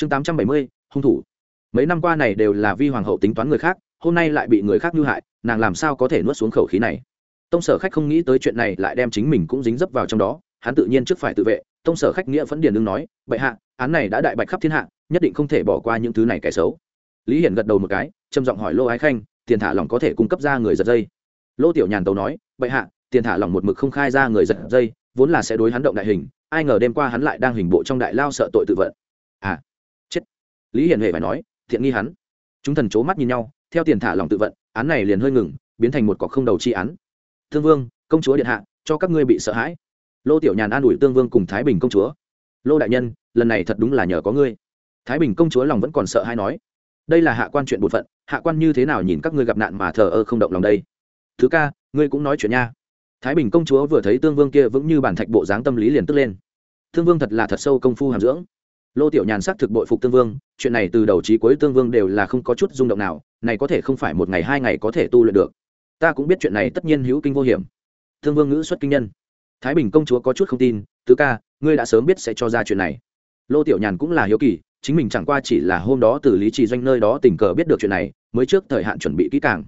chương tám trăm bảy mươi, hung thủ. Mấy năm qua này đều là vi hoàng hậu tính toán người khác, hôm nay lại bị người khác mưu hại, nàng làm sao có thể nuốt xuống khẩu khí này? Tông sở khách không nghĩ tới chuyện này lại đem chính mình cũng dính dấp vào trong đó, hắn tự nhiên trước phải tự vệ, tông sở khách nghĩa phẫn điền đương nói, bệ hạ, án này đã đại bạch khắp thiên hạ, nhất định không thể bỏ qua những thứ này kẻ xấu. Lý hiển gật đầu một cái, trầm giọng hỏi lô ái khanh, tiền thả lòng có thể cung cấp ra người giật dây? Lô tiểu nhàn tấu nói, bệ hạ, tiền thả lòng một mực không khai ra người giật dây, vốn là sẽ đối hắn động đại hình, ai ngờ đêm qua hắn lại đang hình bộ trong đại lao sợ tội tự vận. À lý hiển hệ phải nói, thiện nghi hắn. Chúng thần c mắt nhìn nhau, theo tiền thả lòng tự vận, án này liền hơi ngừng, biến thành một cọc không đầu chi án. Thương vương, công chúa điện hạ, cho các ngươi bị sợ hãi. Lô tiểu nhàn an ủi tương vương cùng thái bình công chúa. Lô đại nhân, lần này thật đúng là nhờ có ngươi. Thái bình công chúa lòng vẫn còn sợ hay nói. Đây là hạ quan chuyện bột phận, hạ quan như thế nào nhìn các ngươi gặp nạn mà thờ ơ không động lòng đây? Thứ ca, ngươi cũng nói chuyện nha. Thái bình công chúa vừa thấy tương vương kia vững như bản thạch bộ dáng tâm lý liền tức lên. Thương vương thật là thật sâu công phu hàm dưỡng lô tiểu nhàn sắc thực bội phục tương vương, chuyện này từ đầu trí cuối tương vương đều là không có chút rung động nào, này có thể không phải một ngày hai ngày có thể tu luyện được. Ta cũng biết chuyện này tất nhiên hữu kinh vô hiểm. Tương vương ngữ xuất kinh nhân. Thái bình công chúa có chút không tin, tứ ca, ngươi đã sớm biết sẽ cho ra chuyện này. Lô tiểu nhàn cũng là hiếu kỳ, chính mình chẳng qua chỉ là hôm đó từ lý trì doanh nơi đó tình cờ biết được chuyện này, mới trước thời hạn chuẩn bị kỹ càng.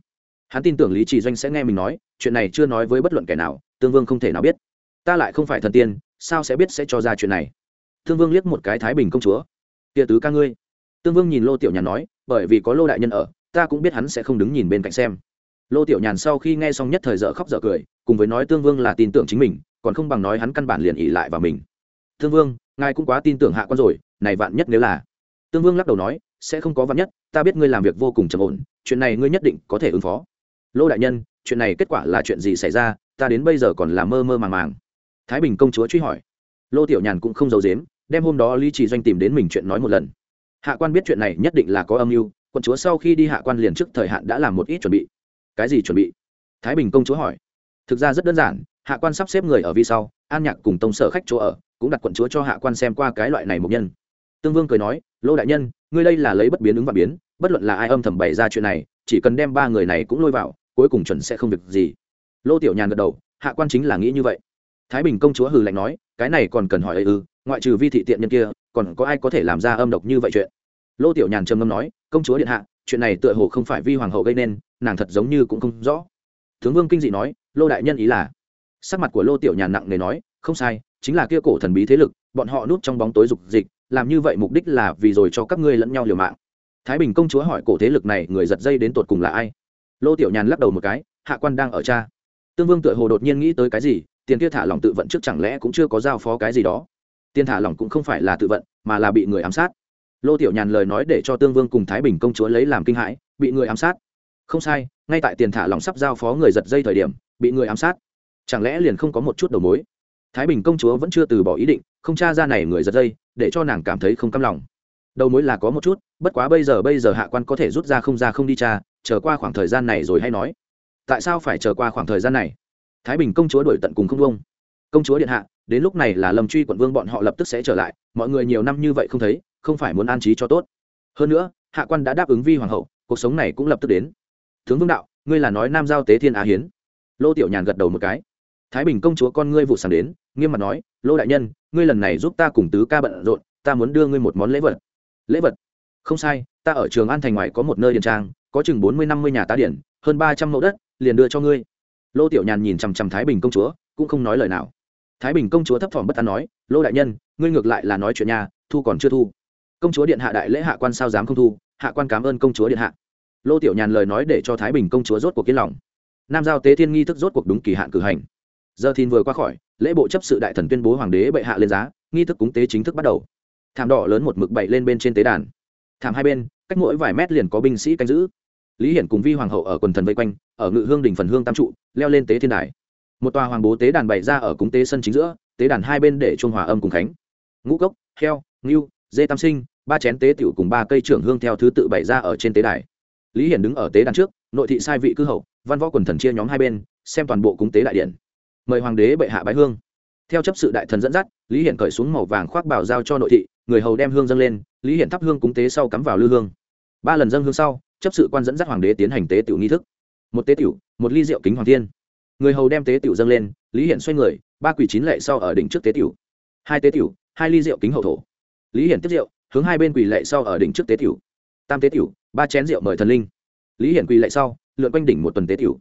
Hắn tin tưởng lý trì doanh sẽ nghe mình nói, chuyện này chưa nói với bất luận kẻ nào, tương vương không thể nào biết. Ta lại không phải thần tiên, sao sẽ biết sẽ cho ra chuyện này? Tương vương liếc một cái thái bình công chúa. Tia tứ ca ngươi. Tương vương nhìn lô tiểu nhàn nói, bởi vì có lô đại nhân ở, ta cũng biết hắn sẽ không đứng nhìn bên cạnh xem. Lô tiểu nhàn sau khi nghe xong nhất thời dở khóc dở cười, cùng với nói tương vương là tin tưởng chính mình, còn không bằng nói hắn căn bản liền ỉ lại vào mình. Tương vương, ngài cũng quá tin tưởng hạ quan rồi, này vạn nhất nếu là tương vương lắc đầu nói, sẽ không có vạn nhất, ta biết ngươi làm việc vô cùng trầm ổn, chuyện này ngươi nhất định có thể ứng phó. Lô đại nhân, chuyện này kết quả là chuyện gì xảy ra, ta đến bây giờ còn là mơ mơ màng màng. Thái bình công chúa truy hỏi lô tiểu nhàn cũng không giấu dếm đem hôm đó lý trì doanh tìm đến mình chuyện nói một lần. Hạ quan biết chuyện này nhất định là có âm mưu, quận chúa sau khi đi hạ quan liền trước thời hạn đã làm một ít chuẩn bị. Cái gì chuẩn bị? Thái bình công chúa hỏi. Thực ra rất đơn giản, hạ quan sắp xếp người ở vi sau, an nhạc cùng tông sở khách chỗ ở, cũng đặt quận chúa cho hạ quan xem qua cái loại này một nhân. Tương vương cười nói, lô đại nhân, ngươi đây là lấy bất biến ứng và biến, bất luận là ai âm thầm bày ra chuyện này, chỉ cần đem ba người này cũng lôi vào, cuối cùng chuẩn sẽ không việc gì. Lô tiểu nhàn gật đầu, hạ quan chính là nghĩ như vậy. Thái bình công chúa hừ lạnh nói cái này còn cần hỏi ấy ư, ngoại trừ vi thị tiện nhân kia, còn có ai có thể làm ra âm độc như vậy chuyện? Lô tiểu nhàn trầm ngâm nói, công chúa điện hạ, chuyện này tựa hồ không phải vi hoàng hậu gây nên, nàng thật giống như cũng không rõ. Tướng vương kinh dị nói, lô đại nhân ý là? Sắc mặt của lô tiểu nhàn nặng nề nói, không sai, chính là kia cổ thần bí thế lực, bọn họ núp trong bóng tối dục dịch, làm như vậy mục đích là vì rồi cho các ngươi lẫn nhau liều mạng. Thái bình công chúa hỏi cổ thế lực này, người giật dây đến tột cùng là ai? Lô tiểu nhàn lắc đầu một cái, hạ quan đang ở cha. Tương vương tựa hồ đột nhiên nghĩ tới cái gì tiền kia thả Lòng tự vận trước chẳng lẽ cũng chưa có giao phó cái gì đó? Tiền thả Lòng cũng không phải là tự vận, mà là bị người ám sát. Lô tiểu nhàn lời nói để cho tương vương cùng thái bình công chúa lấy làm kinh hãi, bị người ám sát. Không sai, ngay tại tiền thả Lòng sắp giao phó người giật dây thời điểm, bị người ám sát. Chẳng lẽ liền không có một chút đầu mối? Thái bình công chúa vẫn chưa từ bỏ ý định, không t r a ra này người giật dây, để cho nàng cảm thấy không căm lòng. Đầu mối là có một chút, bất quá bây giờ bây giờ hạ quan có thể rút ra không ra không đi cha chờ qua khoảng thời gian này rồi hay nói. Tại sao phải chờ qua khoảng thời gian này? Thái bình công chúa đổi tận cùng không vông công chúa điện hạ, đến lúc này là lâm truy quận vương bọn họ lập tức sẽ trở lại, mọi người nhiều năm như vậy không thấy, không phải muốn an trí cho tốt. Hơn nữa, hạ quan đã đáp ứng vi hoàng hậu, cuộc sống này cũng lập tức đến. Tướng vương đạo, ngươi là nói nam giao tế thiên á hiến. Lô tiểu nhàn gật đầu một cái. Thái bình công chúa con ngươi vụ sàng đến, nghiêm mặt nói, lô đại nhân, ngươi lần này giúp ta cùng tứ ca bận rộn, ta muốn đưa ngươi một món lễ vật. Lễ vật? Không sai, ta ở trường an thành ngoài có một nơi điền trang, có chừng bốn mươi năm mươi nhà tá điển, hơn ba trăm mẫu đất, liền đưa cho ngươi lô tiểu nhàn nhìn chằm chằm thái bình công chúa, cũng không nói lời nào. Thái bình công chúa thấp thỏm bất an nói, lô đại nhân, ngươi ngược lại là nói chuyện nhà thu còn chưa thu. Công chúa điện hạ đại lễ hạ quan sao dám không thu, hạ quan cảm ơn công chúa điện hạ. Lô tiểu nhàn lời nói để cho thái bình công chúa rốt cuộc yên lòng. Nam giao tế thiên nghi thức rốt cuộc đúng kỳ hạn cử hành. Giờ thìn vừa qua khỏi, lễ bộ chấp sự đại thần tuyên bố hoàng đế bệ hạ lên giá, nghi thức cúng tế chính thức bắt đầu. Thảm đỏ lớn một mực bậy lên bên trên tế đàn. Thảm hai bên, cách mỗi vài mét liền có binh sĩ canh giữ lý hiển cùng vi hoàng hậu ở quần thần vây quanh, ở ngự hương đình phần hương tam trụ, leo lên tế thiên đài. Một tòa hoàng bố tế đàn bày ra ở cúng tế sân chính giữa, tế đàn hai bên để trung hòa âm cùng khánh. Ngũ cốc, heo, ngưu, dê tam sinh, ba chén tế tiểu cùng ba cây trưởng hương theo thứ tự bày ra ở trên tế đài. Lý hiển đứng ở tế đàn trước, nội thị sai vị cư hậu, văn võ quần thần chia nhóm hai bên, xem toàn bộ cúng tế đại điện. Mời hoàng đế bệ hạ bái hương. Theo chấp sự đại thần dẫn dắt, lý hiển cởi xuống màu vàng khoác bảo giao cho nội thị, người hầu đem hương dâng lên, lý hiển thắp hương cúng tế sau cắm vào lư hương. Ba lần dâng hương sau chấp sự quan dẫn dắt hoàng đế tiến hành tế tiểu nghi thức. Một tế tiểu, một ly rượu kính hoàng thiên. Người hầu đem tế tiểu dâng lên, lý hiển xoay người, ba quỷ chín lệ sau ở đỉnh trước tế tiểu. Hai tế tiểu, hai ly rượu kính hậu thổ. Lý hiển tiếp rượu, hướng hai bên quỳ lệ sau ở đỉnh trước tế tiểu. Tam tế tiểu, ba chén rượu mời thần linh. Lý hiển quỳ lệ sau, lượn quanh đỉnh một tuần tế tiểu.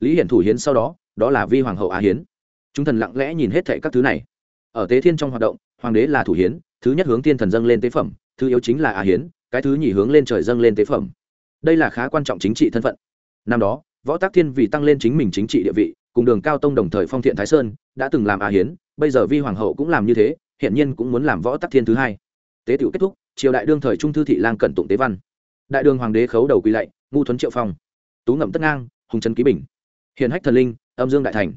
Lý hiển thủ hiến sau đó đó là vi hoàng hậu á hiến. Chúng thần lặng lẽ nhìn hết thệ các thứ này. Ở tế thiên trong hoạt động, hoàng đế là thủ hiến, thứ nhất hướng tiên thần dâng lên tế phẩm, thứ yếu chính là á hiến, cái thứ nhì hướng lên trời dâng lên tế phẩm đây là khá quan trọng chính trị thân phận. Năm đó, võ tác thiên vì tăng lên chính mình chính trị địa vị, cùng đường cao tông đồng thời phong thiện thái sơn, đã từng làm a hiến, bây giờ vi hoàng hậu cũng làm như thế hiện nhiên cũng muốn làm võ tác thiên thứ hai. Tế tiểu kết thúc, triều đại đương thời trung thư thị lang cẩn tụng tế văn. Đại đường hoàng đế khấu đầu quy lạy, ngu thuấn triệu phong. Tú ngậm tất ngang, hùng trấn ký bình. Hiền hách thần linh, âm dương đại thành.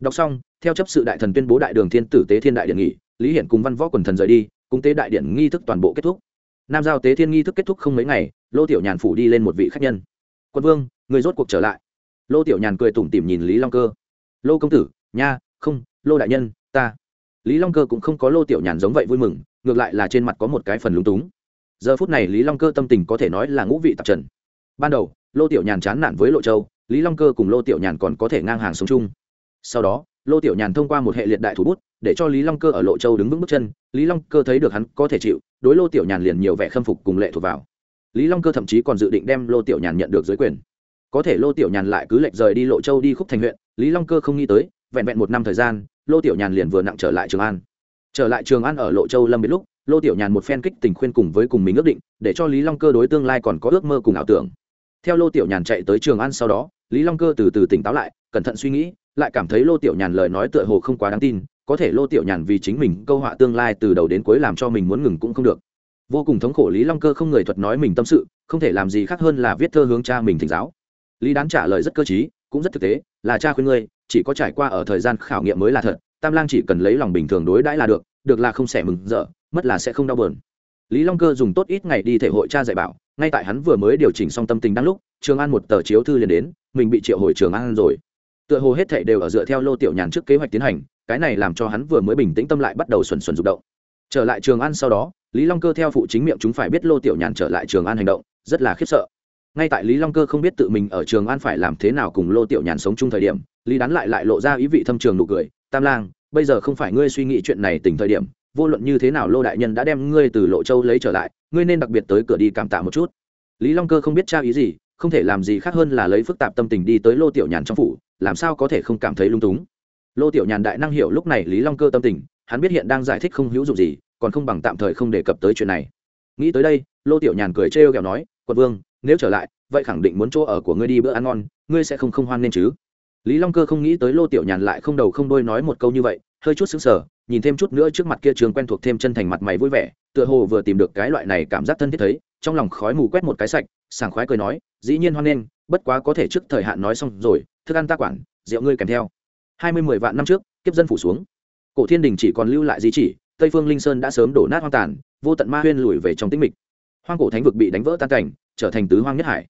Đọc xong, theo chấp sự đại thần tuyên bố đại đường thiên tử tế thiên đại điện nghỉ, lý hiển cùng văn võ quần thần rời đi cùng tế đại điện nghi thức toàn bộ kết thúc. Nam giao tế thiên nghi thức kết thúc không mấy ngày lô tiểu nhàn phủ đi lên một vị khách nhân. Quân vương, người rốt cuộc trở lại. Lô tiểu nhàn cười tủm tỉm nhìn lý long cơ. Lô công tử, nha, không, lô đại nhân, ta. Lý long cơ cũng không có lô tiểu nhàn giống vậy vui mừng, ngược lại là trên mặt có một cái phần lúng túng. Giờ phút này lý long cơ tâm tình có thể nói là ngũ vị tạp trần. Ban đầu, lô tiểu nhàn chán nản với lộ châu, lý long cơ cùng lô tiểu nhàn còn có thể ngang hàng sống chung. Sau đó, lô tiểu nhàn thông qua một hệ liệt đại thủ bút, để cho lý long cơ ở lộ châu đứng vững bước chân, lý long cơ thấy được hắn có thể chịu, đối lô tiểu nhàn liền nhiều vẻ khâm phục cùng lệ thuộc vào lý long cơ thậm chí còn dự định đem lô tiểu nhàn nhận được dưới quyền. Có thể lô tiểu nhàn lại cứ lệch rời đi lộ châu đi khúc thành huyện, lý long cơ không nghĩ tới, vẹn vẹn một năm thời gian, lô tiểu nhàn liền vừa nặng trở lại trường an. Trở lại trường an ở lộ châu lâm biệt lúc, lô tiểu nhàn một phen kích tình khuyên cùng với cùng mình ước định, để cho lý long cơ đối tương lai còn có ước mơ cùng ảo tưởng. Theo lô tiểu nhàn chạy tới trường an sau đó, lý long cơ từ từ tỉnh táo lại, cẩn thận suy nghĩ, lại cảm thấy lô tiểu nhàn lời nói tựa hồ không quá đáng tin, có thể lô tiểu nhàn vì chính mình câu họa tương lai từ đầu đến cuối làm cho mình muốn ngừng cũng không được vô cùng thống khổ lý long cơ không người thuật nói mình tâm sự, không thể làm gì khác hơn là viết thơ hướng cha mình thỉnh giáo. Lý đán trả lời rất cơ t cũng rất thực tế, là cha khuyên ngươi, chỉ có trải qua ở thời gian khảo nghiệm mới là thật, tam lang chỉ cần lấy lòng bình thường đối đãi là được được là không xẻ mừng rỡ, mất là sẽ không đau bờn lý long cơ dùng tốt ít ngày đi thể hội cha dạy bảo, ngay tại hắn vừa mới điều chỉnh xong tâm tình đang lúc, trường an một tờ chiếu thư liền đến, mình bị triệu hồi trường an rồi. Tựa hồ hết thệ đều ở dựa theo lô tiểu nhàn trước kế hoạch tiến hành, cái này làm cho hắn vừa mới bình tĩnh tâm lại bắt đầu xuẩn xuẩn rụng động. Trở lại trường an sau đó lý long cơ theo phụ chính miệng chúng phải biết lô tiểu nhàn trở lại trường an hành động, rất là khiếp sợ. Ngay tại lý long cơ không biết tự mình ở trường an phải làm thế nào cùng lô tiểu nhàn sống chung thời điểm, lý đán lại lại lộ ra ý vị thâm trường nụ cười. Tam lang, bây giờ không phải ngươi suy nghĩ chuyện này tỉnh thời điểm, vô luận như thế nào lô đại nhân đã đem ngươi từ lộ châu lấy trở lại, ngươi nên đặc biệt tới cửa đi cảm tạ một chút. Lý long cơ không biết trao ý gì, không thể làm gì khác hơn là lấy phức tạp tâm tình đi tới lô tiểu nhàn trong phủ, làm sao có thể không cảm thấy lung túng. Lô tiểu nhàn đại năng hiểu lúc này lý long cơ tâm tình, hắn biết hiện đang giải thích không hữu dụng gì còn không bằng tạm thời không đề cập tới chuyện này. Nghĩ tới đây, lô tiểu nhàn cười trêu ghẹo nói, quận vương, nếu trở lại, vậy khẳng định muốn chỗ ở của ngươi đi bữa ăn ngon, ngươi sẽ không không hoan nên chứ? Lý long cơ không nghĩ tới lô tiểu nhàn lại không đầu không đôi nói một câu như vậy, hơi chút xứng sở nhìn thêm chút nữa trước mặt kia trường quen thuộc thêm chân thành mặt mày vui vẻ, tựa hồ vừa tìm được cái loại này cảm giác thân thiết thấy, trong lòng khói mù quét một cái sạch, sảng khoái cười nói, dĩ nhiên hoan nghênh bất quá có thể trước thời hạn nói xong rồi, thức ăn ta quản, rượu ngươi kèm theo. Hai mươi mười vạn năm trước, kiếp dân phủ xuống. Cổ thiên đình chỉ còn lưu lại di chỉ tây phương linh sơn đã sớm đổ nát hoang tàn, vô tận ma huyên lùi về trong tĩnh mịch. Hoang cổ thánh vực bị đánh vỡ tan cảnh, trở thành tứ hoang nhất hải.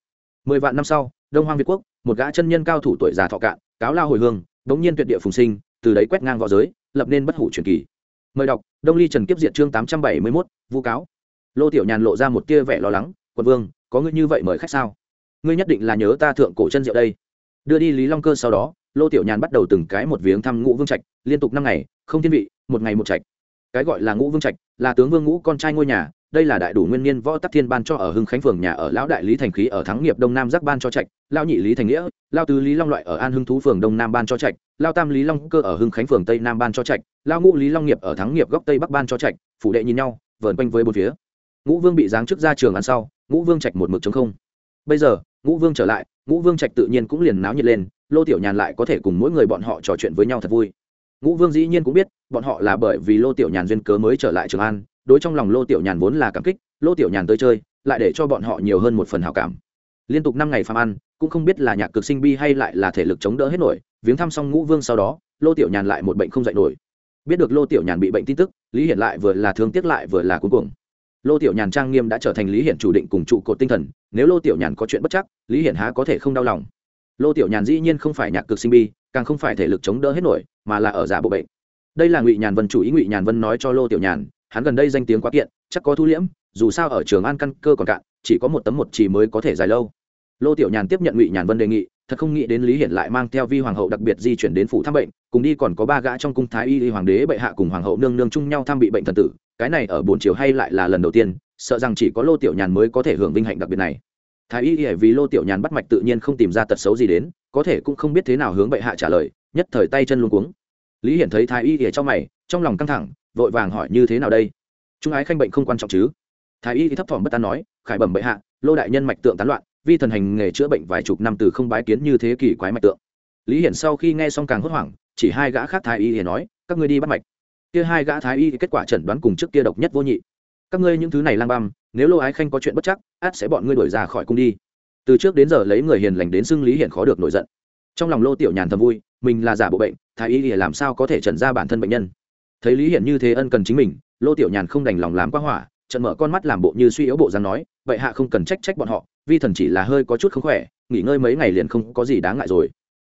Mười vạn năm sau, đông hoang việt quốc, một gã chân nhân cao thủ tuổi già thọ cạn, cáo lao hồi hương, đống nhiên tuyệt địa phùng sinh, từ đấy quét ngang v õ giới, lập nên bất hủ truyền kỳ. Mời đọc, đông ly trần kiếp diệt chương tám trăm bảy mươi mốt, vu cáo. Lô tiểu nhàn lộ ra một tia vẻ lo lắng, quận vương, có ngươi như vậy mời khách sao? Ngươi nhất định là nhớ ta thượng cổ chân rượu đây. Đưa đi lý long cơ sau đó, lô tiểu nhàn bắt đầu từng cái một viếng thăm ngũ vương trạch, liên tục năm ngày, không thiên vị, một ngày một trạch cái gọi là ngũ vương trạch, là tướng vương ngũ con trai ngôi nhà, đây là đại đủ nguyên niên võ tắc thiên ban cho ở hưng khánh phường nhà ở lão đại lý thành khí ở thắng nghiệp đông nam giác ban cho trạch lao nhị lý thành nghĩa lao tứ lý long loại ở an hưng thú phường đông nam ban cho trạch lao tam lý long cơ ở hưng khánh phường tây nam ban cho trạch lao ngũ lý long nghiệp ở thắng nghiệp góc tây bắc ban cho trạch, phủ đệ nhìn nhau, vờn quanh với bốn phía. Ngũ vương bị giáng chức ra trường ăn sau, ngũ vương trạch một mực chống không. Bây giờ, ngũ vương trở lại, ngũ vương trạch tự nhiên cũng liền náo nhiệt lên, lô tiểu nhàn lại có thể cùng mỗi người bọn họ trò chuyện với nhau thật vui ngũ vương dĩ nhiên cũng biết, bọn họ là bởi vì lô tiểu nhàn duyên cớ mới trở lại trường an, đối trong lòng lô tiểu nhàn vốn là cảm kích, lô tiểu nhàn tới chơi, lại để cho bọn họ nhiều hơn một phần hào cảm. Liên tục năm ngày phạm ăn, cũng không biết là nhạc cực sinh bi hay lại là thể lực chống đỡ hết nổi, viếng thăm xong ngũ vương sau đó, lô tiểu nhàn lại một bệnh không dạy nổi. Biết được lô tiểu nhàn bị bệnh tin tức, lý hiển lại vừa là thương tiếc lại vừa là cuối cùng lô tiểu nhàn trang nghiêm đã trở thành lý hiển chủ định cùng trụ cột tinh thần, nếu lô tiểu nhàn có chuyện bất chắc, lý hiển há có thể không đau lòng. Lô tiểu nhàn dĩ nhiên không phải nhạc cực sinh bi càng không phải thể lực chống đỡ hết nổi, mà là ở giả bộ bệnh. Đây là ngụy nhàn vân chủ ý, ngụy nhàn vân nói cho lô tiểu nhàn, hắn gần đây danh tiếng quá kiện, chắc có thu liễm, dù sao ở trường an căn cơ còn cạn, chỉ có một tấm một chỉ mới có thể dài lâu. Lô tiểu nhàn tiếp nhận ngụy nhàn vân đề nghị, thật không nghĩ đến lý hiển lại mang theo vi hoàng hậu đặc biệt di chuyển đến phủ thăm bệnh, cùng đi còn có ba gã trong cung thái y hoàng đế bệ hạ cùng hoàng hậu nương nương chung nhau thăm bị bệnh thần tử, cái này ở buồn chiều hay lại là lần đầu tiên, sợ rằng chỉ có lô tiểu nhàn mới có thể hưởng vinh hạnh đặc biệt này thái y ỉa vì lô tiểu nhàn bắt mạch tự nhiên không tìm ra tật xấu gì đến, có thể cũng không biết thế nào hướng bệ hạ trả lời, nhất thời tay chân luôn cuống. Lý hiển thấy thái y ỉa trong mày, trong lòng căng thẳng, vội vàng hỏi như thế nào đây? Trung ái khanh bệnh không quan trọng chứ? Thái y thấp thỏm bất an nói, khải bẩm bệ hạ, lô đại nhân mạch tượng tán loạn, vi thần hành nghề chữa bệnh vài chục năm từ không bái kiến như thế kỷ quái mạch tượng. Lý hiển sau khi nghe xong càng hốt hoảng, chỉ hai gã khác thái y hiển nói, các ngươi đi bắt mạch. Kia hai gã thái y kết quả chẩn đoán cùng trước kia độc nhất vô nhị. Các ngươi những thứ này lang băm nếu lô ái khanh có chuyện bất chắc, át sẽ bọn ngươi đuổi ra khỏi cung đi. Từ trước đến giờ lấy người hiền lành đến xưng lý hiển khó được nổi giận. Trong lòng lô tiểu nhàn thầm vui, mình là giả bộ bệnh, thái y thì làm sao có thể trần ra bản thân bệnh nhân? Thấy lý hiển như thế ân cần chính mình, lô tiểu nhàn không đành lòng làm quá hỏa trận mở con mắt làm bộ như suy yếu bộ dáng nói vậy hạ không cần trách trách bọn họ, vi thần chỉ là hơi có chút không khỏe, nghỉ ngơi mấy ngày liền không có gì đáng ngại rồi.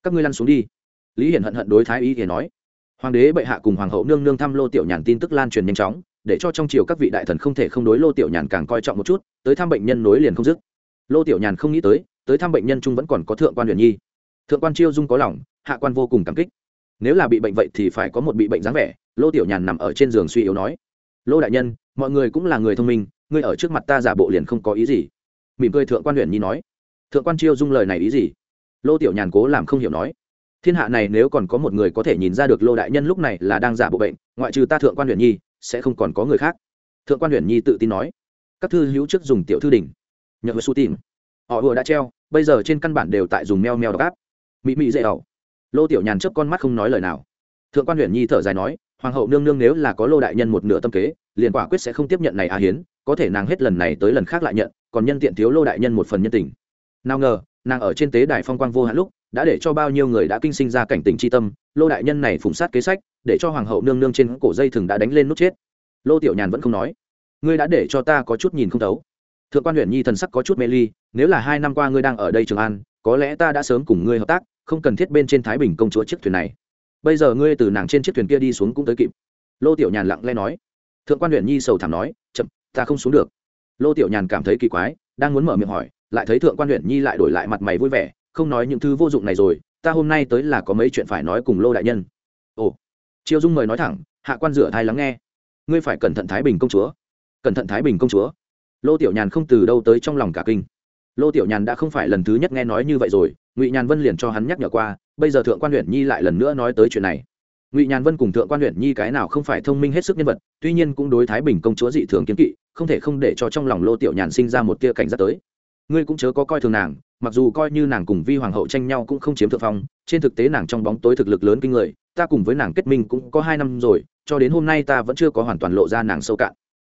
Các ngươi lăn xuống đi. Lý hiển hận hận đối thái y thì nói. Hoàng đế bệ hạ cùng hoàng hậu nương nương thăm lô tiểu nhàn tin tức lan truyền nhanh chóng để cho trong triều các vị đại thần không thể không đối lô tiểu nhàn càng coi trọng một chút, tới thăm bệnh nhân nối liền không dứt. Lô tiểu nhàn không nghĩ tới tới thăm bệnh nhân trung vẫn còn có thượng quan huyền nhi. Thượng quan chiêu dung có lòng, hạ quan vô cùng cảm kích. Nếu là bị bệnh vậy thì phải có một bị bệnh dáng vẻ, lô tiểu nhàn nằm ở trên giường suy yếu nói. Lô đại nhân, mọi người cũng là người thông minh, ngươi ở trước mặt ta giả bộ liền không có ý gì. Mỉm cười thượng quan huyền nhi nói. Thượng quan chiêu dung lời này ý gì? Lô tiểu nhàn cố làm không hiểu nói. Thiên hạ này nếu còn có một người có thể nhìn ra được lô đại nhân lúc này là đang giả bộ bệnh, ngoại trừ ta thượng quan huyền nhi sẽ không còn có người khác. Thượng quan huyền nhi tự tin nói. Các thư hữu trước dùng tiểu thư đỉnh. Nhận su tìm. Họ vừa đã treo, bây giờ trên căn bản đều tại dùng meo meo đọc áp mị mị dễ ẩu. Lô tiểu nhàn chớp con mắt không nói lời nào. Thượng quan huyền nhi thở dài nói, hoàng hậu nương nương nếu là có lô đại nhân một nửa tâm kế, liền quả quyết sẽ không tiếp nhận này à hiến, có thể nàng hết lần này tới lần khác lại nhận, còn nhân tiện thiếu lô đại nhân một phần nhân tình. Nào ngờ, nàng ở trên tế đài phong quang vô hạn lúc đã để cho bao nhiêu người đã kinh sinh ra cảnh tình chi tâm, lô đại nhân này phụng sát kế sách, để cho hoàng hậu nương nương trên cổ dây thừng đã đánh lên nút chết. Lô tiểu nhàn vẫn không nói. Ngươi đã để cho ta có chút nhìn không thấu. Thượng quan huyện nhi thần sắc có chút mê ly, nếu là hai năm qua ngươi đang ở đây trường an, có lẽ ta đã sớm cùng ngươi hợp tác, không cần thiết bên trên thái bình công chúa chiếc thuyền này. Bây giờ ngươi từ nàng trên chiếc thuyền kia đi xuống cũng tới kịp. Lô tiểu nhàn lặng lẽ nói. Thượng quan huyện nhi sầu thảm nói, chậm, ta không xuống được. Lô tiểu nhàn cảm thấy kỳ quái, đang muốn mở miệng hỏi, lại thấy thượng quan huyện nhi lại đổi lại mặt mày vui vẻ không nói những thứ vô dụng này rồi, ta hôm nay tới là có mấy chuyện phải nói cùng lô đại nhân. Ồ. Triệu dung mời nói thẳng, hạ quan rửa thai lắng nghe. Ngươi phải cẩn thận thái bình công chúa. Cẩn thận thái bình công chúa? Lô tiểu nhàn không từ đâu tới trong lòng cả kinh. Lô tiểu nhàn đã không phải lần thứ nhất nghe nói như vậy rồi, ngụy nhàn vân liền cho hắn nhắc nhở qua, bây giờ thượng quan huyện nhi lại lần nữa nói tới chuyện này. Ngụy nhàn vân cùng thượng quan huyện nhi cái nào không phải thông minh hết sức nhân vật, tuy nhiên cũng đối thái bình công chúa dị thường kiến kỵ, không thể không để cho trong lòng lô tiểu nhàn sinh ra một tia cảnh giác tới ngươi cũng chớ có coi thường nàng, mặc dù coi như nàng cùng vi hoàng hậu tranh nhau cũng không chiếm thượng phong, trên thực tế nàng trong bóng tối thực lực lớn kinh người, ta cùng với nàng kết minh cũng có hai năm rồi, cho đến hôm nay ta vẫn chưa có hoàn toàn lộ ra nàng sâu cạn.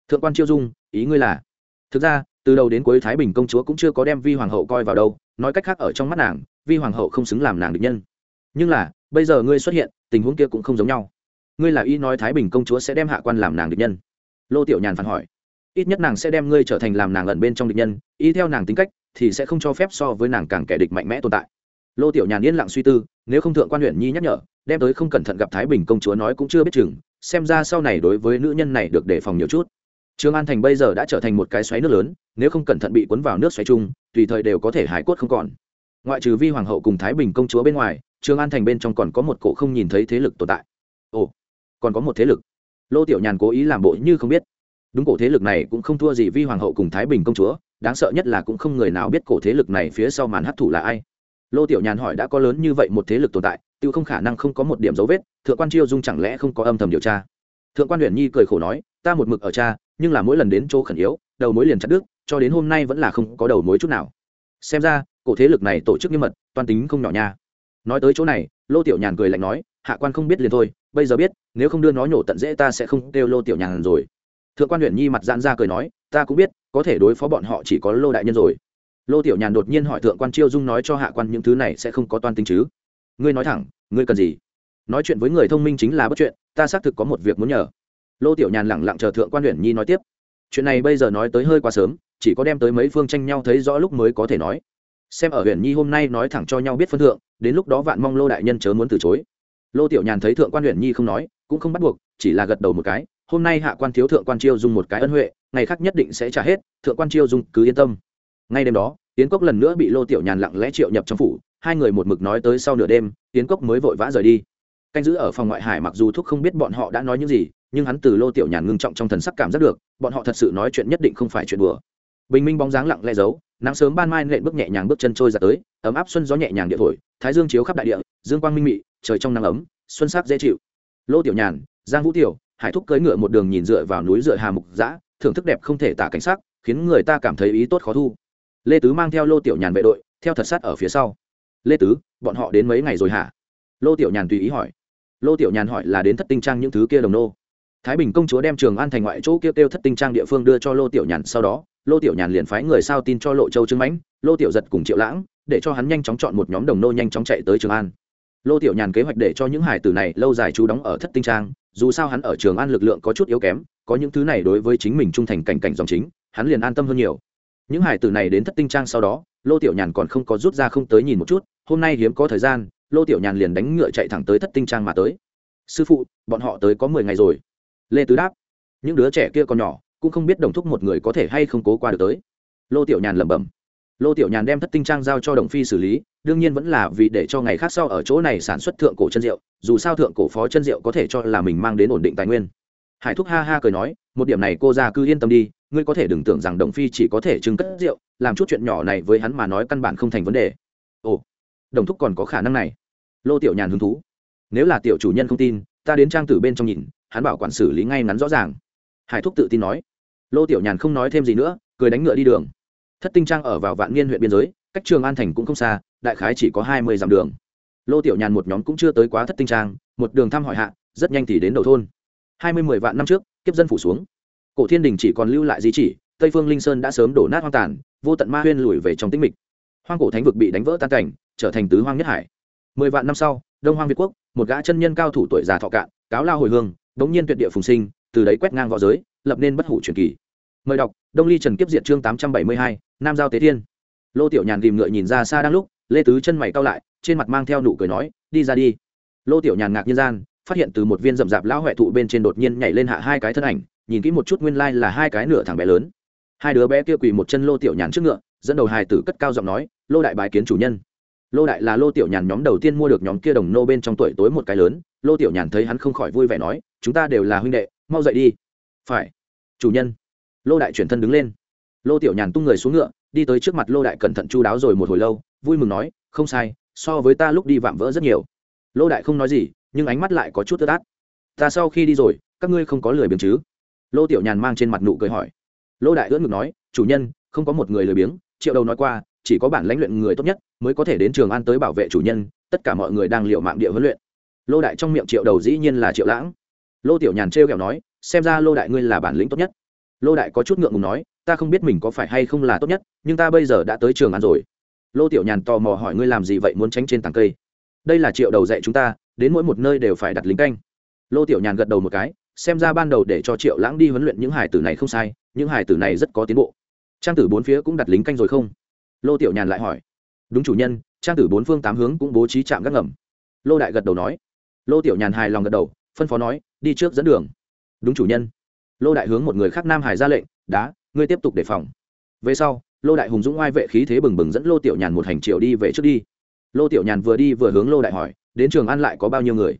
Thượng quan chiêu dung, ý ngươi là? Thực ra, từ đầu đến cuối thái bình công chúa cũng chưa có đem vi hoàng hậu coi vào đâu, nói cách khác ở trong mắt nàng, vi hoàng hậu không xứng làm nàng được nhân. Nhưng là, bây giờ ngươi xuất hiện, tình huống kia cũng không giống nhau. Ngươi là ý nói thái bình công chúa sẽ đem hạ quan làm nàng được nhân. Lô tiểu nhàn phản hỏi ít nhất nàng sẽ đem ngươi trở thành làm nàng ẩn bên trong địch nhân ý theo nàng tính cách thì sẽ không cho phép so với nàng càng kẻ địch mạnh mẽ tồn tại lô tiểu nhàn yên lặng suy tư nếu không thượng quan huyện nhi nhắc nhở đem tới không cẩn thận gặp thái bình công chúa nói cũng chưa biết chừng xem ra sau này đối với nữ nhân này được đề phòng nhiều chút Trương An Thành bây giờ đã trở thành một cái xoáy nước lớn, nếu không cẩn thận bị cuốn vào nước xoáy chung, tùy thời đều có thể hải cốt không còn. Ngoại trừ Vi hoàng hậu cùng Thái Bình công chúa bên ngoài, Trương An Thành bên trong còn có một cổ không nhìn thấy thế lực tồn tại. Ồ, còn có một thế lực. Lô Tiểu Nhàn cố ý làm bộ như không biết. Đúng cổ thế lực này cũng không thua gì Vi hoàng hậu cùng Thái Bình công chúa, đáng sợ nhất là cũng không người nào biết cổ thế lực này phía sau màn hấp thụ là ai. Lô Tiểu Nhàn hỏi đã có lớn như vậy một thế lực tồn tại, tự không khả năng không có một điểm dấu vết, thượng quan Chiêu Dung chẳng lẽ không có âm thầm điều tra? Thượng quan Huyền Nhi cười khổ nói, ta một mực ở cha, nhưng là mỗi lần đến chỗ khẩn yếu đầu mối liền chặt đứt cho đến hôm nay vẫn là không có đầu mối chút nào xem ra cổ thế lực này tổ chức nghiêm mật toàn tính không nhỏ nha nói tới chỗ này lô tiểu nhàn cười lạnh nói hạ quan không biết liền thôi bây giờ biết nếu không đưa nó nhổ tận dễ ta sẽ không kêu lô tiểu nhàn rồi thượng quan huyện nhi mặt giãn ra cười nói, ta cũng biết, có thể đối phó bọn họ chỉ có lô đại nhân rồi. Lô tiểu nhàn đột nhiên hỏi thượng quan chiêu dung nói cho hạ quan những thứ này sẽ không có toan tính chứ? Ngươi nói thẳng, ngươi cần gì? Nói chuyện với người thông minh chính là bất chuyện, ta xác thực có một việc muốn nhờ. Lô tiểu nhàn lẳng lặng chờ thượng quan huyện nhi nói tiếp. Chuyện này bây giờ nói tới hơi quá sớm, chỉ có đem tới mấy phương tranh nhau thấy rõ lúc mới có thể nói. Xem ở huyện nhi hôm nay nói thẳng cho nhau biết phân thượng, đến lúc đó vạn mong lô đại nhân chớ muốn từ chối. Lô tiểu nhàn thấy thượng quan huyện nhi không nói, cũng không bắt buộc, chỉ là gật đầu một cái hôm nay hạ quan thiếu thượng quan chiêu dung một cái ân huệ, ngày khác nhất định sẽ trả hết, thượng quan chiêu dung cứ yên tâm. Ngay đêm đó tiến cốc lần nữa bị lô tiểu nhàn lặng lẽ triệu nhập trong phủ, hai người một mực nói tới sau nửa đêm tiến cốc mới vội vã rời đi. Canh giữ ở phòng ngoại hải mặc dù thúc không biết bọn họ đã nói những gì, nhưng hắn từ lô tiểu nhàn ngưng trọng trong thần sắc cảm giác được, bọn họ thật sự nói chuyện nhất định không phải chuyện đùa. Bình minh bóng dáng lặng lẽ giấu, nắng sớm ban mai nện bước nhẹ nhàng bước chân trôi ra tới, ấm áp xuân gió nhẹ nhàng địa thổi, thái dương chiếu khắp đại địa, dương quang minh mị, trời trong nắng ấm, xuân sắc dễ chịu. Lô tiểu nhàn, giang vũ tiểu hải thúc cưỡi ngựa một đường nhìn dựa vào núi dựa hà mục dã, thưởng thức đẹp không thể tả cảnh sắc, khiến người ta cảm thấy ý tốt khó thu. Lê tứ mang theo lô tiểu nhàn vệ đội, theo thật sát ở phía sau. Lê tứ, bọn họ đến mấy ngày rồi hả? Lô tiểu nhàn tùy ý hỏi. Lô tiểu nhàn hỏi là đến thất tinh trang những thứ kia đồng nô. Thái bình công chúa đem trường an thành ngoại chỗ kia kêu thất tinh trang địa phương đưa cho lô tiểu nhàn, sau đó, lô tiểu nhàn liền phái người sao tin cho lộ châu trưng mãnh, lô tiểu giật cùng triệu lãng, để cho hắn nhanh chóng chọn một nhóm đồng nô nhanh chóng chạy tới trường an. Lô tiểu nhàn kế hoạch để cho những hải tử này lâu dài trú đóng ở thất tinh trang dù sao hắn ở trường an lực lượng có chút yếu kém, có những thứ này đối với chính mình trung thành cảnh cảnh dòng chính, hắn liền an tâm hơn nhiều. Những hải tử này đến thất tinh trang sau đó, lô tiểu nhàn còn không có rút ra không tới nhìn một chút, hôm nay hiếm có thời gian, lô tiểu nhàn liền đánh ngựa chạy thẳng tới thất tinh trang mà tới. Sư phụ, bọn họ tới có mười ngày rồi. Lê tứ đáp. Những đứa trẻ kia còn nhỏ, cũng không biết đồng thúc một người có thể hay không cố qua được tới. Lô tiểu nhàn lẩm bẩm. Lô tiểu nhàn đem thất tinh trang giao cho đồng phi xử lý đương nhiên vẫn là vì để cho ngày khác sau ở chỗ này sản xuất thượng cổ chân rượu, dù sao thượng cổ phó chân rượu có thể cho là mình mang đến ổn định tài nguyên. Hải thúc ha ha cười nói, một điểm này cô ra cứ yên tâm đi, ngươi có thể đừng tưởng rằng đồng phi chỉ có thể trưng cất rượu, làm chút chuyện nhỏ này với hắn mà nói căn bản không thành vấn đề. Ồ, đồng thúc còn có khả năng này. Lô tiểu nhàn hứng thú. Nếu là tiểu chủ nhân không tin, ta đến trang tử bên trong nhìn, hắn bảo quản xử lý ngay ngắn rõ ràng. Hải thúc tự tin nói. Lô tiểu nhàn không nói thêm gì nữa, cười đánh ngựa đi đường. Thất tinh trang ở vào vạn niên huyện biên giới, cách trường an thành cũng không xa đại khái chỉ có hai mươi dặm đường. Lô tiểu nhàn một nhóm cũng chưa tới quá thất tinh trang, một đường thăm hỏi hạ, rất nhanh thì đến đầu thôn. Hai mươi mười vạn năm trước, kiếp dân phủ xuống. Cổ thiên đình chỉ còn lưu lại di chỉ, tây phương linh sơn đã sớm đổ nát hoang tàn, vô tận ma huyên lùi về trong tĩnh mịch. Hoang cổ thánh vực bị đánh vỡ tan cảnh, trở thành tứ hoang nhất hải. Mười vạn năm sau, đông hoang việt quốc, một gã chân nhân cao thủ tuổi già thọ cạn, cáo lao hồi hương bỗng nhiên tuyệt địa phùng sinh, từ đấy quét ngang v õ giới, lập nên bất hủ truyền kỳ. Mời đọc, đông ly trần kiếp diệt chương tám trăm bảy mươi hai, nam giao tế thiên. Lô tiểu nhàn tìm ngựa nhìn ra xa đang lúc lê tứ chân mày cao lại, trên mặt mang theo nụ cười nói, đi ra đi. Lô tiểu nhàn ngạc nhiên gian, phát hiện từ một viên rậm rạp lão huệ thụ bên trên đột nhiên nhảy lên hạ hai cái thân ảnh, nhìn kỹ một chút nguyên lai là hai cái nửa thằng bé lớn. Hai đứa bé kia quỳ một chân lô tiểu nhàn trước ngựa, dẫn đầu hài tử cất cao giọng nói, lô đại bái kiến chủ nhân. Lô đại là lô tiểu nhàn nhóm đầu tiên mua được nhóm kia đồng nô bên trong tuổi tối một cái lớn, lô tiểu nhàn thấy hắn không khỏi vui vẻ nói, chúng ta đều là huynh đệ, mau dậy đi. Phải, chủ nhân. Lô đại chuyển thân đứng lên. Lô tiểu nhàn tung người xuống ngựa, đi tới trước mặt lô đại cẩn thận chu đáo rồi một hồi lâu vui mừng nói, không sai, so với ta lúc đi vạm vỡ rất nhiều. Lô đại không nói gì, nhưng ánh mắt lại có chút tơ át ta sau khi đi rồi, các ngươi không có lười biếng chứ? Lô tiểu nhàn mang trên mặt nụ cười hỏi. Lô đại ưỡn ngực nói, chủ nhân, không có một người lười biếng, triệu đầu nói qua, chỉ có bản lãnh luyện người tốt nhất mới có thể đến trường an tới bảo vệ chủ nhân, tất cả mọi người đang liệu mạng địa huấn luyện. Lô đại trong miệng triệu đầu dĩ nhiên là triệu lãng. Lô tiểu nhàn trêu kẹo nói, xem ra lô đại ngươi là bản lĩnh tốt nhất. Lô đại có chút ngượng ngùng nói, ta không biết mình có phải hay không là tốt nhất, nhưng ta bây giờ đã tới trường an rồi lô tiểu nhàn tò mò hỏi ngươi làm gì vậy muốn tránh trên tàng cây? Đây là triệu đầu dạy chúng ta, đến mỗi một nơi đều phải đặt lính canh. Lô tiểu nhàn gật đầu một cái, xem ra ban đầu để cho triệu lãng đi huấn luyện những hải tử này không sai, những hải tử này rất có tiến bộ. Trang tử bốn phía cũng đặt lính canh rồi không? Lô tiểu nhàn lại hỏi. Đúng chủ nhân, trang tử bốn phương tám hướng cũng bố trí trạm gác ngầm. Lô đại gật đầu nói. Lô tiểu nhàn hài lòng gật đầu, phân phó nói, đi trước dẫn đường. Đúng chủ nhân. Lô đại hướng một người khác nam hải ra lệnh, đá, ngươi tiếp tục đề phòng. Về sau lô đại hùng dũng oai vệ khí thế bừng bừng dẫn lô tiểu nhàn một hành triệu đi về trước đi. Lô tiểu nhàn vừa đi vừa hướng lô đại hỏi, đến trường ăn lại có bao nhiêu người?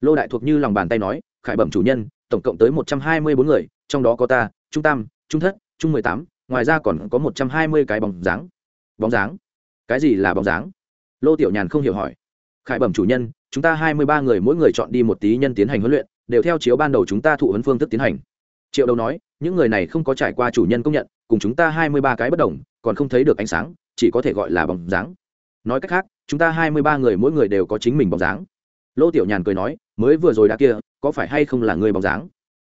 Lô đại thuộc như lòng bàn tay nói, khải bẩm chủ nhân, tổng cộng tới một trăm hai mươi bốn người, trong đó có ta, trung tam, trung thất, trung mười tám, ngoài ra còn có một trăm hai mươi cái bóng dáng. Bóng dáng? Cái gì là bóng dáng? Lô tiểu nhàn không hiểu hỏi. Khải bẩm chủ nhân, chúng ta hai mươi ba người mỗi người chọn đi một tí nhân tiến hành huấn luyện, đều theo chiếu ban đầu chúng ta thụ huấn phương thức tiến hành triệu đầu nói, những người này không có trải qua chủ nhân công nhận, cùng chúng ta hai mươi ba cái bất đồng, còn không thấy được ánh sáng, chỉ có thể gọi là bóng dáng. Nói cách khác, chúng ta hai mươi ba người mỗi người đều có chính mình bóng dáng. Lô tiểu nhàn cười nói, mới vừa rồi đã kia, có phải hay không là người bóng dáng?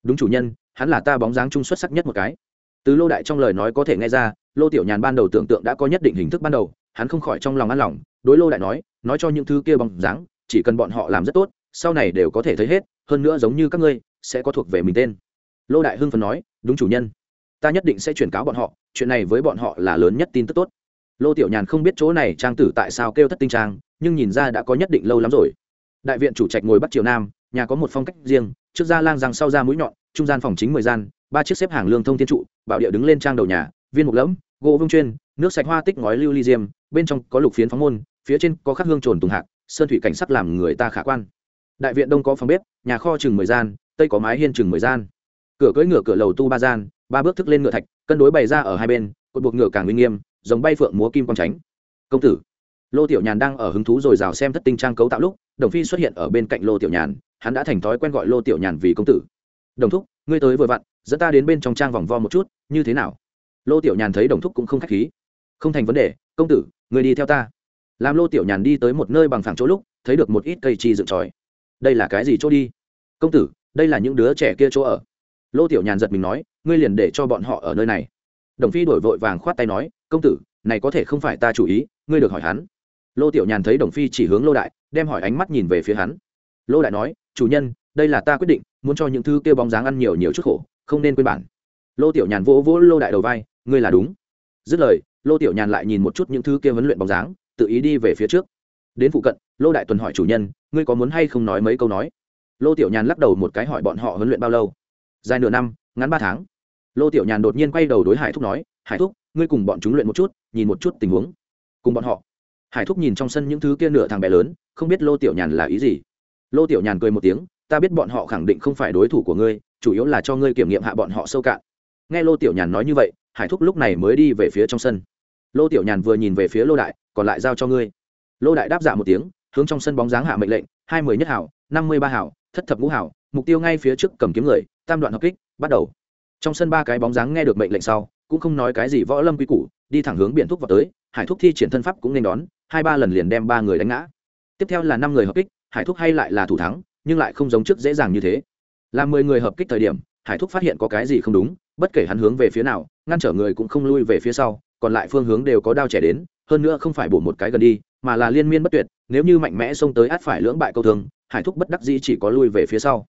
Đúng chủ nhân, hắn là ta bóng dáng chung xuất sắc nhất một cái. Từ lô đại trong lời nói có thể nghe ra, lô tiểu nhàn ban đầu tưởng tượng đã có nhất định hình thức ban đầu, hắn không khỏi trong lòng ăn lòng, đối lô đại nói nói cho những thứ kia bóng dáng, chỉ cần bọn họ làm rất tốt, sau này đều có thể thấy hết, hơn nữa giống như các ngươi, sẽ có thuộc về mình tên lô đại hưng phần nói, đúng chủ nhân. Ta nhất định sẽ chuyển cáo bọn họ, chuyện này với bọn họ là lớn nhất tin tức tốt. Lô tiểu nhàn không biết chỗ này trang tử tại sao kêu thất tinh trang, nhưng nhìn ra đã có nhất định lâu lắm rồi. Đại viện chủ trạch ngồi bắc triều nam, nhà có một phong cách riêng, trước ra lang răng sau ra mũi nhọn, trung gian phòng chính mười gian, ba chiếc xếp hàng lương thông thiên trụ, bảo địa đứng lên trang đầu nhà, viên mục lẫm, gỗ vương chuyên, nước sạch hoa tích ngói lưu ly diêm, bên trong có lục phiến phóng môn, phía trên có khắc hương trồn tùng hạc, sơn thủy cảnh sắc làm người ta khả quan. Đại viện đông có phòng bếp, nhà kho chừng mười gian, tây có mái hiên chừng mười gian cửa cưỡi ngựa cửa lầu tu ba gian, ba bước thức lên ngựa thạch, cân đối bày ra ở hai bên, cột buộc ngựa càng uy nghiêm, giống bay phượng múa kim quang tránh. Công tử, lô tiểu nhàn đang ở hứng thú rồi rào xem thất tinh trang cấu tạo lúc, đồng phi xuất hiện ở bên cạnh lô tiểu nhàn, hắn đã thành thói quen gọi lô tiểu nhàn vì công tử. Đồng thúc, ngươi tới vừa vặn, dẫn ta đến bên trong trang vòng vo một chút, như thế nào? Lô tiểu nhàn thấy đồng thúc cũng không k h á c h khí. Không thành vấn đề, công tử người đi theo ta. Làm lô tiểu nhàn đi tới một nơi bằng phẳng chỗ lúc, thấy được một ít cây chi dựng tròi. Đây là cái gì chỗ đi? Công tử, đây là những đứa trẻ kia chỗ ở lô tiểu nhàn giật mình nói, ngươi liền để cho bọn họ ở nơi này. Đồng phi đổi vội vàng khoát tay nói, công tử, này có thể không phải ta chủ ý, ngươi được hỏi hắn. Lô tiểu nhàn thấy đồng phi chỉ hướng lô đại, đem hỏi ánh mắt nhìn về phía hắn. Lô đại nói, chủ nhân, đây là ta quyết định, muốn cho những thứ kêu bóng dáng ăn nhiều nhiều chút khổ, không nên quên bản. Lô tiểu nhàn vỗ vỗ lô đại đầu vai, ngươi là đúng. Dứt lời, lô tiểu nhàn lại nhìn một chút những thứ kia huấn luyện bóng dáng, tự ý đi về phía trước. Đến phụ cận, lô đại tuần hỏi chủ nhân, ngươi có muốn hay không nói mấy câu nói? Lô tiểu nhàn lắc đầu một cái hỏi bọn họ huấn luyện bao lâu dài nửa năm, ngắn ba tháng. Lô tiểu nhàn đột nhiên quay đầu đối hải thúc nói, hải thúc, ngươi cùng bọn chúng luyện một chút, nhìn một chút tình huống. Cùng bọn họ. Hải thúc nhìn trong sân những thứ kia nửa thằng bé lớn, không biết lô tiểu nhàn là ý gì. Lô tiểu nhàn cười một tiếng, ta biết bọn họ khẳng định không phải đối thủ của ngươi, chủ yếu là cho ngươi kiểm nghiệm hạ bọn họ sâu cạn. Nghe lô tiểu nhàn nói như vậy, hải thúc lúc này mới đi về phía trong sân. Lô tiểu nhàn vừa nhìn về phía lô đại, còn lại giao cho ngươi. Lô đại đáp dạ một tiếng, hướng trong sân bóng dáng hạ mệnh lệnh, hai mươi nhất hảo, năm mươi ba hảo, thất thập ngũ hảo, mục tiêu ngay phía trước cầm kiếm người tam đoạn hợp kích, bắt đầu. Trong sân ba cái bóng dáng nghe được mệnh lệnh sau, cũng không nói cái gì võ lâm quy củ, đi thẳng hướng biển thúc vào tới, hải thúc thi triển thân pháp cũng nên đón, hai ba lần liền đem ba người đánh ngã. Tiếp theo là năm người hợp kích, hải thúc hay lại là thủ thắng, nhưng lại không giống trước dễ dàng như thế. Là mười người hợp kích thời điểm, hải thúc phát hiện có cái gì không đúng, bất kể hắn hướng về phía nào, ngăn trở người cũng không lui về phía sau, còn lại phương hướng đều có đao trẻ đến, hơn nữa không phải bổ một cái gần đi, mà là liên miên bất tuyệt, nếu như mạnh mẽ xông tới át phải lưỡng bại câu thương, hải thúc bất đắc dĩ chỉ có lui về phía sau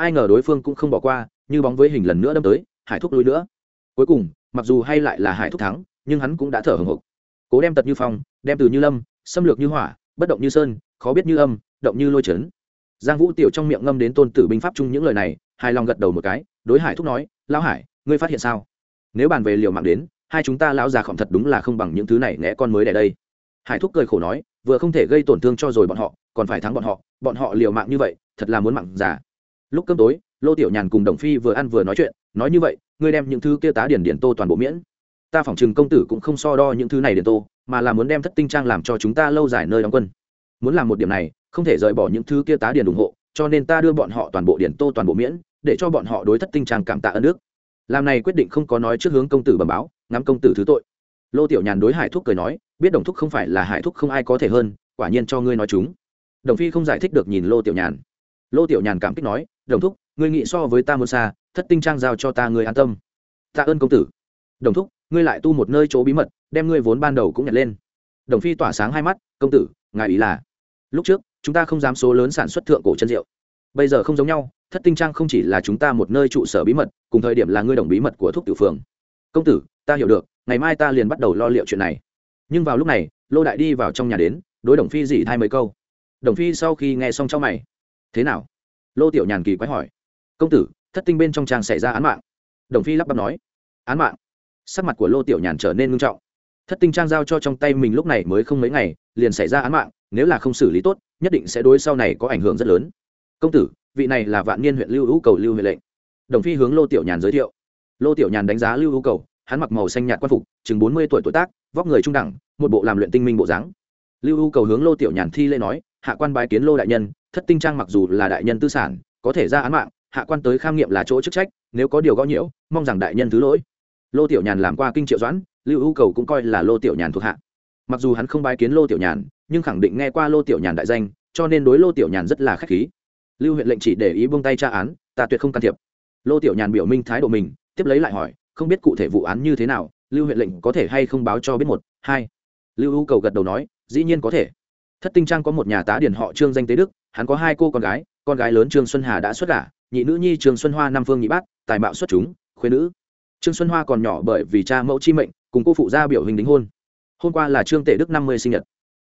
ai ngờ đối phương cũng không bỏ qua, như bóng với hình lần nữa đâm tới, hải thúc lui nữa. Cuối cùng, mặc dù hay lại là hải thúc thắng, nhưng hắn cũng đã thở hồng hộc. Cố đem tật như phong, đem từ như lâm, xâm lược như hỏa, bất động như sơn, khó biết như âm, động như lôi trấn giang vũ tiểu trong miệng ngâm đến tôn tử binh pháp chung những lời này, hài lòng gật đầu một cái, đối hải thúc nói, lão hải, ngươi phát hiện sao? Nếu bàn về liều mạng đến, hai chúng ta lão già khỏm thật đúng là không bằng những thứ này ngẽ con mới đẻ đây. Hải thúc cười khổ nói, vừa không thể gây tổn thương cho rồi bọn họ, còn phải thắng bọn họ bọn họ liều mạng như vậy, thật là muốn mặn già lúc cơm tối, lô tiểu nhàn cùng đồng phi vừa ăn vừa nói chuyện, nói như vậy, ngươi đem những thứ kia tá điển điển tô toàn bộ miễn. Ta phỏng chừng công tử cũng không so đo những thứ này điển tô, mà là muốn đem thất tinh trang làm cho chúng ta lâu dài nơi đóng quân. Muốn làm một điểm này, không thể rời bỏ những thứ kia tá điển ủng hộ, cho nên ta đưa bọn họ toàn bộ điển tô toàn bộ miễn, để cho bọn họ đối thất tinh trang cảm tạ ơn nước làm này quyết định không có nói trước hướng công tử bẩm báo, ngắm công tử thứ tội. Lô tiểu nhàn đối hải thúc cười nói, biết đồng thúc không phải là hải thúc không ai có thể hơn, quả nhiên cho ngươi nói chúng. Đồng phi không giải thích được nhìn lô tiểu nhàn lô tiểu nhàn cảm kích nói, đồng thúc, ngươi nghĩ so với ta muốn xa, thất tinh trang giao cho ta người an tâm. Tạ ơn công tử. Đồng thúc, ngươi lại tu một nơi chỗ bí mật, đem ngươi vốn ban đầu cũng nhặt lên. Đồng phi tỏa sáng hai mắt, công tử, ngài ý là? Lúc trước, chúng ta không dám số lớn sản xuất thượng cổ chân rượu. Bây giờ không giống nhau, thất tinh trang không chỉ là chúng ta một nơi trụ sở bí mật, cùng thời điểm là ngươi đồng bí mật của thuốc tiểu phường. Công tử, ta hiểu được, ngày mai ta liền bắt đầu lo liệu chuyện này. Nhưng vào lúc này, lô đại đi vào trong nhà đến, đối đồng phi dỉ thay mấy câu. Đồng phi sau khi nghe xong trong mày thế nào? Lô tiểu nhàn kỳ quái hỏi. Công tử, thất tinh bên trong trang xảy ra án mạng. Đồng phi lắp bắp nói. Án mạng? Sắc mặt của lô tiểu nhàn trở nên ngưng trọng. Thất tinh trang giao cho trong tay mình lúc này mới không mấy ngày, liền xảy ra án mạng, nếu là không xử lý tốt, nhất định sẽ đối sau này có ảnh hưởng rất lớn. Công tử, vị này là vạn niên huyện lưu hữu cầu lưu huệ lệnh. Đồng phi hướng lô tiểu nhàn giới thiệu. Lô tiểu nhàn đánh giá lưu hữu cầu, hắn mặc màu xanh nhạt quan phục, chừng bốn mươi tuổi tuổi tác, vóc người trung đẳng, một bộ làm luyện tinh minh bộ dáng. Lưu hữu cầu hướng lô tiểu nhàn thi lễ nói, hạ quan bái kiến lô đại nhân thất tinh trang mặc dù là đại nhân tư sản, có thể ra án mạng, hạ quan tới kham nghiệm là chỗ chức trách, nếu có điều gõ nhiễu, mong rằng đại nhân thứ lỗi. Lô tiểu nhàn làm qua kinh triệu doãn, lưu hữu cầu cũng coi là lô tiểu nhàn thuộc hạ. Mặc dù hắn không bái kiến lô tiểu nhàn, nhưng khẳng định nghe qua lô tiểu nhàn đại danh, cho nên đối lô tiểu nhàn rất là k h á c h khí. Lưu huyện lệnh chỉ để ý buông tay tra án, ta tuyệt không can thiệp. Lô tiểu nhàn biểu minh thái độ mình, tiếp lấy lại hỏi, không biết cụ thể vụ án như thế nào, lưu huyện lệnh có thể hay không báo cho biết một, hai. Lưu U cầu gật đầu nói, dĩ nhiên có thể thất tinh trang có một nhà tá điển họ trương danh tế đức, hắn có hai cô con gái con gái lớn trương xuân hà đã xuất gả, nhị nữ nhi trương xuân hoa năm phương nhị bát, tài mạo xuất chúng khuyên nữ. Trương xuân hoa còn nhỏ bởi vì cha mẫu chi mệnh, cùng cô phụ gia biểu hình đính hôn. Hôm qua là trương tể đức năm mươi sinh nhật.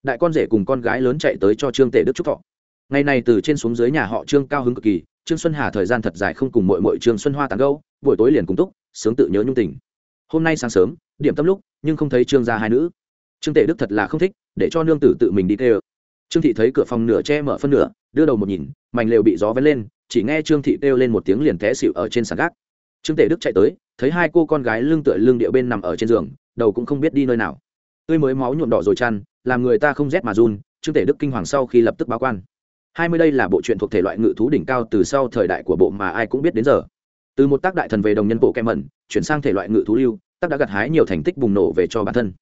Đại con rể cùng con gái lớn chạy tới cho trương tể đức chúc thọ. Ngày này từ trên xuống dưới nhà họ trương cao hứng cực kỳ, trương xuân hà thời gian thật dài không cùng mội mội trương xuân hoa tàn gâu buổi tối liền cùng túc, sướng tự nhớ nhung tình. Hôm nay sáng sớm, điểm tâm lúc, nhưng không thấy trương gia hai nữ trương tể đức thật là không thích, để cho nương tử tự mình đi tê ơ trương thị thấy cửa phòng nửa che mở phân nửa, đưa đầu một nhìn, mảnh lều bị gió vén lên, chỉ nghe trương thị kêu lên một tiếng liền té xịu ở trên sàn gác. Trương tể đức chạy tới, thấy hai cô con gái lưng tựa lưng địa bên nằm ở trên giường, đầu cũng không biết đi nơi nào. Tươi mới máu nhuộm đỏ rồi chăn, làm người ta không rét mà run, trương tể đức kinh hoàng sau khi lập tức báo quan. Hai mươi đây là bộ truyện thuộc thể loại ngự thú đỉnh cao từ sau thời đại của bộ mà ai cũng biết đến giờ. Từ một tác đại thần về đồng nhân bộ kem mẩn, chuyển sang thể loại ngự thú lưu, tác đã gặt hái nhiều thành tích bùng nổ về cho bản thân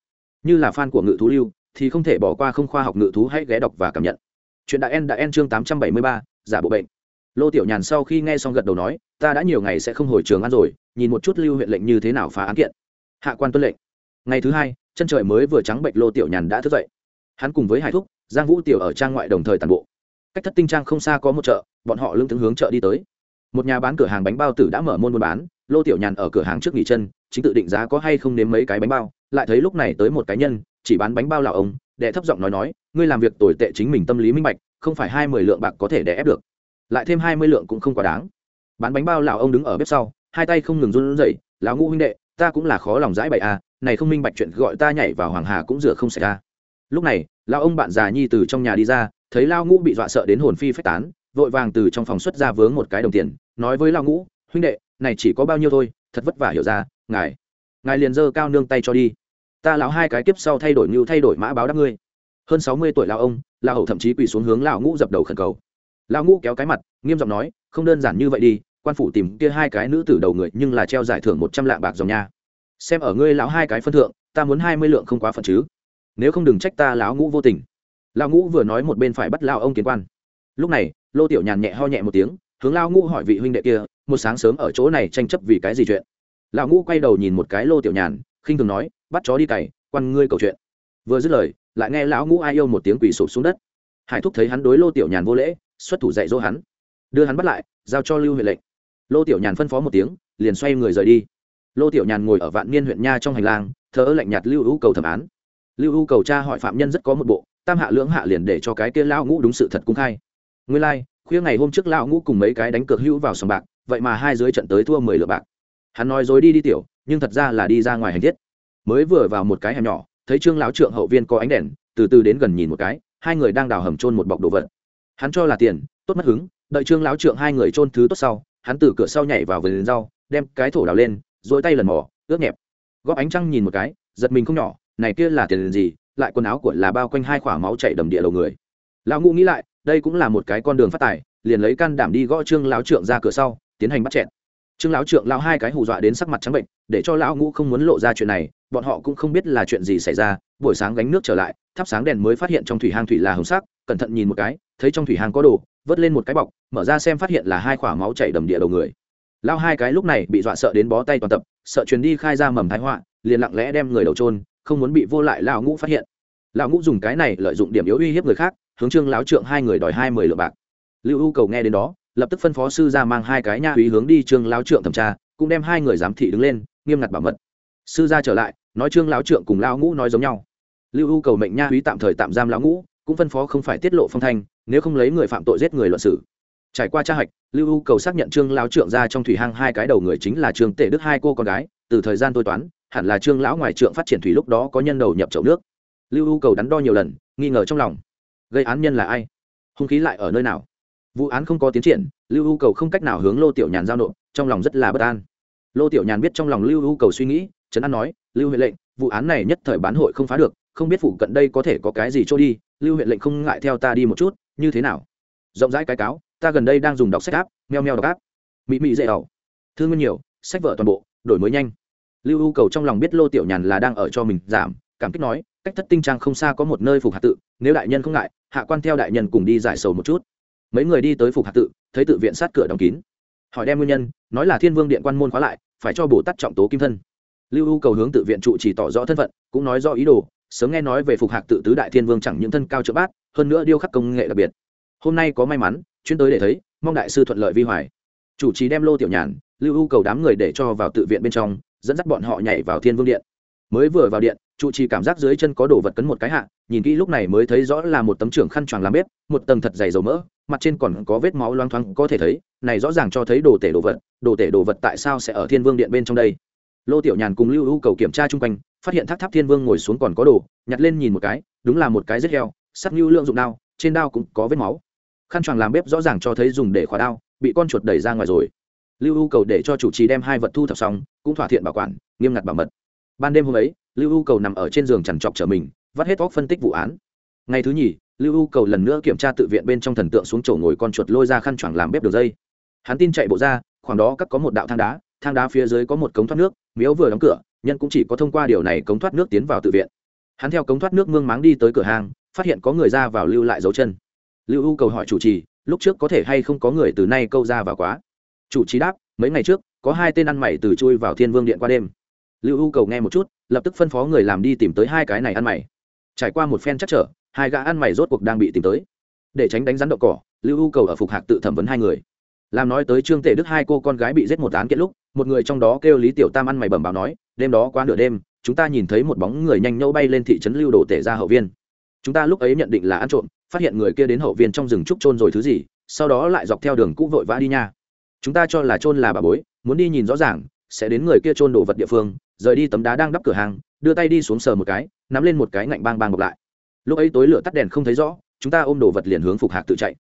như là fan của ngự thú lưu, thì không thể bỏ qua không khoa học ngự thú hãy ghé đọc và cảm nhận. Chuyện đại en đã en chương tám trăm bảy mươi ba, giả bộ bệnh. Lô tiểu nhàn sau khi nghe xong gật đầu nói, ta đã nhiều ngày sẽ không hồi trường ăn rồi, nhìn một chút lưu huyện lệnh như thế nào phá án kiện. Hạ quan tuân lệnh. Ngày thứ hai, chân trời mới vừa trắng bệnh lô tiểu nhàn đã thức dậy. Hắn cùng với hải thúc, giang vũ tiểu ở trang ngoại đồng thời toàn bộ. Cách thất tinh trang không xa có một chợ, bọn họ lưng tướng hướng chợ đi tới. Một nhà bán cửa hàng bánh bao tử đã mở môn buôn bán, lô tiểu nhàn ở cửa hàng trước nghỉ chân, chính tự định giá có hay không nếm mấy cái bánh bao lại thấy lúc này tới một cá nhân, chỉ bán bánh bao lào ông đệ thấp giọng nói nói, ngươi làm việc tồi tệ chính mình tâm lý minh bạch, không phải hai mươi lượng bạc có thể đè ép được. Lại thêm hai mươi lượng cũng không quá đáng. Bán bánh bao lão ông đứng ở bếp sau, hai tay không ngừng run rẩy, lão ngũ huynh đệ, ta cũng là khó lòng giải bày à này không minh bạch chuyện gọi ta nhảy vào hoàng hà cũng rửa không xảy ra à. lúc này, lão ông bạn già nhi từ trong nhà đi ra, thấy lao ngũ bị dọa sợ đến hồn phi phách tán, vội vàng từ trong phòng xuất ra vướng một cái đồng tiền, nói với lao ngũ, huynh đệ, này chỉ có bao nhiêu thôi, thật vất vả hiểu ra, ngài ngài liền giơ cao nương tay cho đi. Ta lão hai cái kiếp sau thay đổi như thay đổi mã báo đáp ngươi. Hơn sáu mươi tuổi lão ông, lão hậu thậm chí quỳ xuống hướng lão ngũ dập đầu khẩn cầu. Lão ngũ kéo cái mặt, nghiêm giọng nói, không đơn giản như vậy đi, quan phủ tìm kia hai cái nữ tử đầu người nhưng là treo giải thưởng một trăm lạng bạc dòng nha. Xem ở ngươi lão hai cái phân thượng, ta muốn hai mươi lượng không quá phận chứ. Nếu không đừng trách ta lão ngũ vô tình. Lão ngũ vừa nói một bên phải bắt lão ông kiến quan. Lúc này, lô tiểu nhàn nhẹ ho nhẹ một tiếng, hướng lão ngũ hỏi vị huynh đệ kia, một sáng sớm ở chỗ này tranh chấp vì cái gì chuyện? Lão ngũ quay đầu nhìn một cái lô tiểu nhàn khinh thường nói bắt chó đi cày quan ngươi cầu chuyện. Vừa dứt lời lại nghe lão ngũ ai yêu một tiếng quỳ sụp xuống đất. Hải thúc thấy hắn đối lô tiểu nhàn vô lễ xuất thủ dạy dỗ hắn. Đưa hắn bắt lại giao cho lưu huyện lệnh. Lô tiểu nhàn phân phó một tiếng liền xoay người rời đi. Lô tiểu nhàn ngồi ở vạn niên huyện nha trong hành lang thờ lạnh nhạt lưu hữu cầu thẩm án. Lưu hữu cầu cha hỏi phạm nhân rất có một bộ tam hạ lưỡng hạ liền để cho cái kia lão ngũ đúng sự thật cung khai. Nguyên lai、like, khuya ngày hôm trước lão ngũ cùng mấy cái đánh cược hữu vào sòng bạc vậy mà hai dưới trận tới thua mười lượng bạc hắn nói dối đi đi tiểu, nhưng thật ra là đi ra ngoài hành thiết. Mới vừa vào một cái hẻm nhỏ, thấy trương lão trượng hậu viên có ánh đèn, từ từ đến gần nhìn một cái, hai người đang đào hầm trôn một bọc đồ vật. Hắn cho là tiền, tốt mất hứng, đợi trương lão trượng hai người trôn thứ tốt sau, hắn từ cửa sau nhảy vào vườn rau, đem cái thổ đào lên dỗi tay lần mỏ ướt nhẹp. Góp ánh trăng nhìn một cái, giật mình không nhỏ, này kia là tiền gì, lại quần áo của là bao quanh hai khỏa máu chảy đầm địa đầu người. Lão ngũ nghĩ lại, đây cũng là một cái con đường phát tài, liền lấy can đảm đi gõ trương lão trượng ra cửa sau, tiến hành bắt chẹn trương lão trượng lão hai cái hù dọa đến sắc mặt trắng bệnh, để cho lão ngũ không muốn lộ ra chuyện này, bọn họ cũng không biết là chuyện gì xảy ra. Buổi sáng gánh nước trở lại, thắp sáng đèn mới phát hiện trong thủy hang thủy là hồng sắc, cẩn thận nhìn một cái, thấy trong thủy hang có đồ, vớt lên một cái bọc, mở ra xem phát hiện là hai khỏa máu chảy đầm địa đầu người. Lao hai cái lúc này bị dọa sợ đến bó tay toàn tập, sợ truyền đi khai ra mầm thái họa, liền lặng lẽ đem người đầu trôn không muốn bị vô lại lão ngũ phát hiện. Lão ngũ dùng cái này lợi dụng điểm yếu uy hiếp người khác, hướng trương lão trượng hai người đòi hai mươi lượng bạc. Lưu u cầu nghe đến đó lập tức phân phó sư ra mang hai cái nha úy hướng đi trương lão trượng thẩm tra, cũng đem hai người giám thị đứng lên, nghiêm ngặt bảo mật. Sư ra trở lại, nói trương lão trượng cùng lão ngũ nói giống nhau. Lưu u cầu mệnh nha úy tạm thời tạm giam lão ngũ, cũng phân phó không phải tiết lộ phong thanh, nếu không lấy người phạm tội giết người luận xử trải qua tra hạch lưu u cầu xác nhận trương lão trượng ra trong thủy hang hai cái đầu người chính là trương tể đức hai cô con gái, từ thời gian tôi toán, hẳn là trương lão ngoài trượng phát triển thủy lúc đó có nhân đầu nhập chậu nước. Lưu u cầu đắn đo nhiều lần, nghi ngờ trong lòng. Gây án nhân là ai? Hung khí lại ở nơi nào? Vụ án không có tiến triển, lưu ưu cầu không cách nào hướng lô tiểu nhàn giao nộp, trong lòng rất là bất an. Lô tiểu nhàn biết trong lòng lưu ưu cầu suy nghĩ, trấn an nói, lưu huệ lệnh, vụ án này nhất thời bán hội không phá được, không biết phụ cận đây có thể có cái gì trôi đi, lưu huệ lệnh không ngại theo ta đi một chút, như thế nào? Rộng rãi cái cáo, ta gần đây đang dùng đọc sách áp meo meo đọc áp mỹ mỹ dễ ẩu thương nguyên nhiều, sách vở toàn bộ, đổi mới nhanh. Lưu ưu cầu trong lòng biết lô tiểu nhàn là đang ở cho mình giảm, cảm kích nói, cách thất tinh trang không xa có một nơi phục hạ tự, nếu đại nhân không ngại, hạ quan theo đại nhân cùng đi giải sầu một chút mấy người đi tới phục hạt tự, thấy tự viện sát cửa đóng kín. Hỏi đem nguyên nhân, nói là thiên vương điện quan môn khóa lại, phải cho bổ tát trọng tố kim thân. Lưu u cầu hướng tự viện trụ chỉ tỏ rõ thân phận, cũng nói rõ ý đồ, sớm nghe nói về phục hạc tự tứ đại thiên vương chẳng những thân cao trợ bát, hơn nữa điêu khắc công nghệ đặc biệt. Hôm nay có may mắn chuyến tới để thấy, mong đại sư thuận lợi vi hoài. Chủ trì đem lô tiểu nhàn, lưu u cầu đám người để cho vào tự viện bên trong, dẫn dắt bọn họ nhảy vào thiên vương điện. Mới vừa vào điện, trụ trì cảm giác dưới chân có đồ vật cấn một cái hạ, nhìn kỹ lúc này mới thấy rõ là một tấm trưởng khăn choàng làm bếp, một tầng thật dày dầu mỡ mặt trên còn có vết máu loang thoáng, có thể thấy, này rõ ràng cho thấy đồ tể đồ vật, đồ tể đồ vật tại sao sẽ ở thiên vương điện bên trong đây? Lô tiểu nhàn cùng lưu hữu cầu kiểm tra chung quanh, phát hiện tháp tháp thiên vương ngồi xuống còn có đồ, nhặt lên nhìn một cái, đúng là một cái rất heo sắt như lượng dụng đao, trên đao cũng có vết máu. Khăn choàng làm bếp rõ ràng cho thấy dùng để khóa đao, bị con chuột đẩy ra ngoài rồi. Lưu hữu cầu để cho chủ trì đem hai vật thu thập xong, cũng thỏa thiện bảo quản, nghiêm ngặt bảo mật. Ban đêm hôm ấy, lưu hữu cầu nằm ở trên giường chằn trọc trở mình, vắt hết óc phân tích vụ án. Ngày thứ nhì lưu u cầu lần nữa kiểm tra tự viện bên trong thần tượng xuống chỗ ngồi con chuột lôi ra khăn choàng làm bếp đường dây. Hắn tin chạy bộ ra, khoảng đó các có một đạo thang đá thang đá phía dưới có một cống thoát nước, miếu vừa đóng cửa, nhân cũng chỉ có thông qua điều này cống thoát nước tiến vào tự viện. Hắn theo cống thoát nước mương máng đi tới cửa hàng, phát hiện có người ra vào lưu lại dấu chân. Lưu u cầu hỏi chủ trì, lúc trước có thể hay không có người từ nay câu ra vào quá? Chủ trì đáp, mấy ngày trước, có hai tên ăn mày từ chui vào thiên vương điện qua đêm. Lưu u cầu nghe một chút, lập tức phân phó người làm đi tìm tới hai cái này ăn mày. Trải qua một phen chắc trở hai gã ăn mày rốt cuộc đang bị tìm tới. Để tránh đánh rắn đậu cỏ, lưu u cầu ở phục hạc tự thẩm vấn hai người. Làm nói tới trương tể đức hai cô con gái bị giết một án kiện lúc, một người trong đó kêu lý tiểu tam ăn mày bẩm báo nói, đêm đó qua nửa đêm, chúng ta nhìn thấy một bóng người nhanh nhâu bay lên thị trấn lưu đồ tể ra hậu viên. Chúng ta lúc ấy nhận định là ăn trộm, phát hiện người kia đến hậu viên trong rừng trúc trôn rồi thứ gì, sau đó lại dọc theo đường cũ vội vã đi nha. Chúng ta cho là trôn là bà bối, muốn đi nhìn rõ ràng, sẽ đến người kia trôn đồ vật địa phương, rời đi tấm đá đang đắp cửa hàng, đưa tay đi xuống sờ một cái, nắm lên một cái ngạnh bang bang bọc lại lúc ấy tối lửa tắt đèn không thấy rõ, chúng ta ôm đồ vật liền hướng phục hạc tự chạy.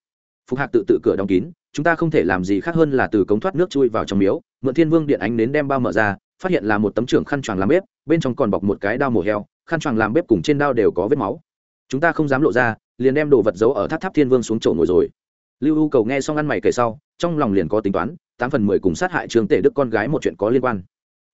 Phục hạc tự tự cửa đóng kín, chúng ta không thể làm gì khác hơn là từ cống thoát nước chui vào trong miếu, mượn thiên vương điện ánh đến đem bao mở ra, phát hiện là một tấm trưởng khăn choàng làm bếp, bên trong còn bọc một cái đao mổ heo, khăn choàng làm bếp cùng trên đao đều có vết máu. Chúng ta không dám lộ ra, liền đem đồ vật giấu ở tháp tháp thiên vương xuống chỗ ngồi rồi. Lưu u cầu nghe xong ăn mày kể sau, trong lòng liền có tính toán, tám phần mười cùng sát hại Trường tể đức con gái một chuyện có liên quan.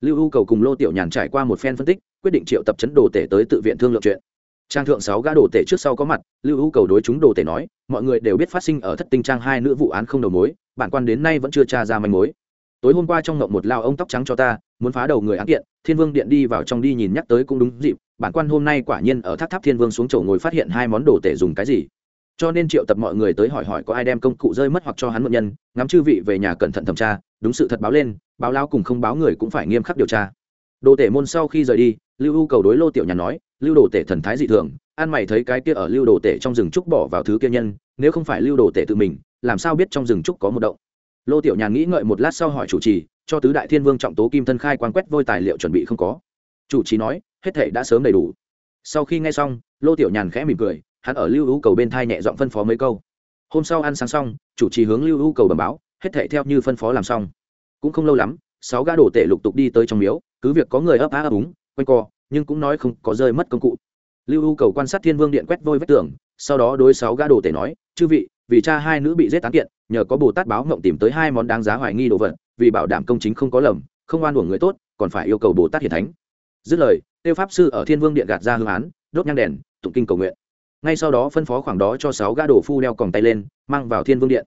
Lưu u cầu cùng lô tiểu nhàn trải qua một phen phân tích, quyết định triệu tập chấn đồ tể tới tự viện thương lượng chuyện trang thượng sáu gã đồ tể trước sau có mặt, lưu hữu cầu đối chúng đồ tể nói, mọi người đều biết phát sinh ở thất tinh trang hai nữ vụ án không đầu mối, bản quan đến nay vẫn chưa tra ra manh mối. Tối hôm qua trong ngộng một lao ông tóc trắng cho ta, muốn phá đầu người án kiện, thiên vương điện đi vào trong đi nhìn nhắc tới cũng đúng dịp, bản quan hôm nay quả nhiên ở tháp tháp thiên vương xuống chỗ ngồi phát hiện hai món đồ tể dùng cái gì. Cho nên triệu tập mọi người tới hỏi hỏi có ai đem công cụ rơi mất hoặc cho hắn mượn nhân, ngắm chư vị về nhà cẩn thận thẩm tra, đúng sự thật báo lên, báo lao cùng không báo người cũng phải nghiêm khắc điều tra. Đồ tể môn sau khi rời đi, lưu u cầu đối lô tiểu nhà nói lưu đồ tể thần thái dị thường an mày thấy cái kia ở lưu đồ tể trong rừng trúc bỏ vào thứ kia nhân, nếu không phải lưu đồ tể tự mình, làm sao biết trong rừng trúc có một động? Lô tiểu nhàn nghĩ ngợi một lát sau hỏi chủ trì, cho tứ đại thiên vương trọng tố kim thân khai quan quét vôi tài liệu chuẩn bị không có. Chủ trì nói, hết thể đã sớm đầy đủ. Sau khi nghe xong, lô tiểu nhàn khẽ mỉm cười, hắn ở lưu hữu cầu bên thai nhẹ dọn phân phó mấy câu. Hôm sau ăn sáng xong, chủ trì hướng lưu hữu cầu bẩm báo, hết thể theo như phân phó làm xong. Cũng không lâu lắm, sáu gã đổ tể lục tục đi tới trong miếu, cứ việc có người ấp á ấp úng, quanh co nhưng cũng nói không có rơi mất công cụ. Lưu u cầu quan sát thiên vương điện quét vôi vách tường, sau đó đối sáu gã đồ tể nói, chư vị, vì cha hai nữ bị giết tán kiện, nhờ có bồ tát báo mộng tìm tới hai món đáng giá hoài nghi đồ vật, vì bảo đảm công chính không có lầm, không oan uổng người tốt, còn phải yêu cầu bồ tát hiển thánh. Dứt lời, tiêu pháp sư ở thiên vương điện gạt ra hương án, đốt nhang đèn, tụng kinh cầu nguyện. Ngay sau đó phân phó khoảng đó cho sáu gã đồ phu đeo còng tay lên, mang vào thiên vương điện.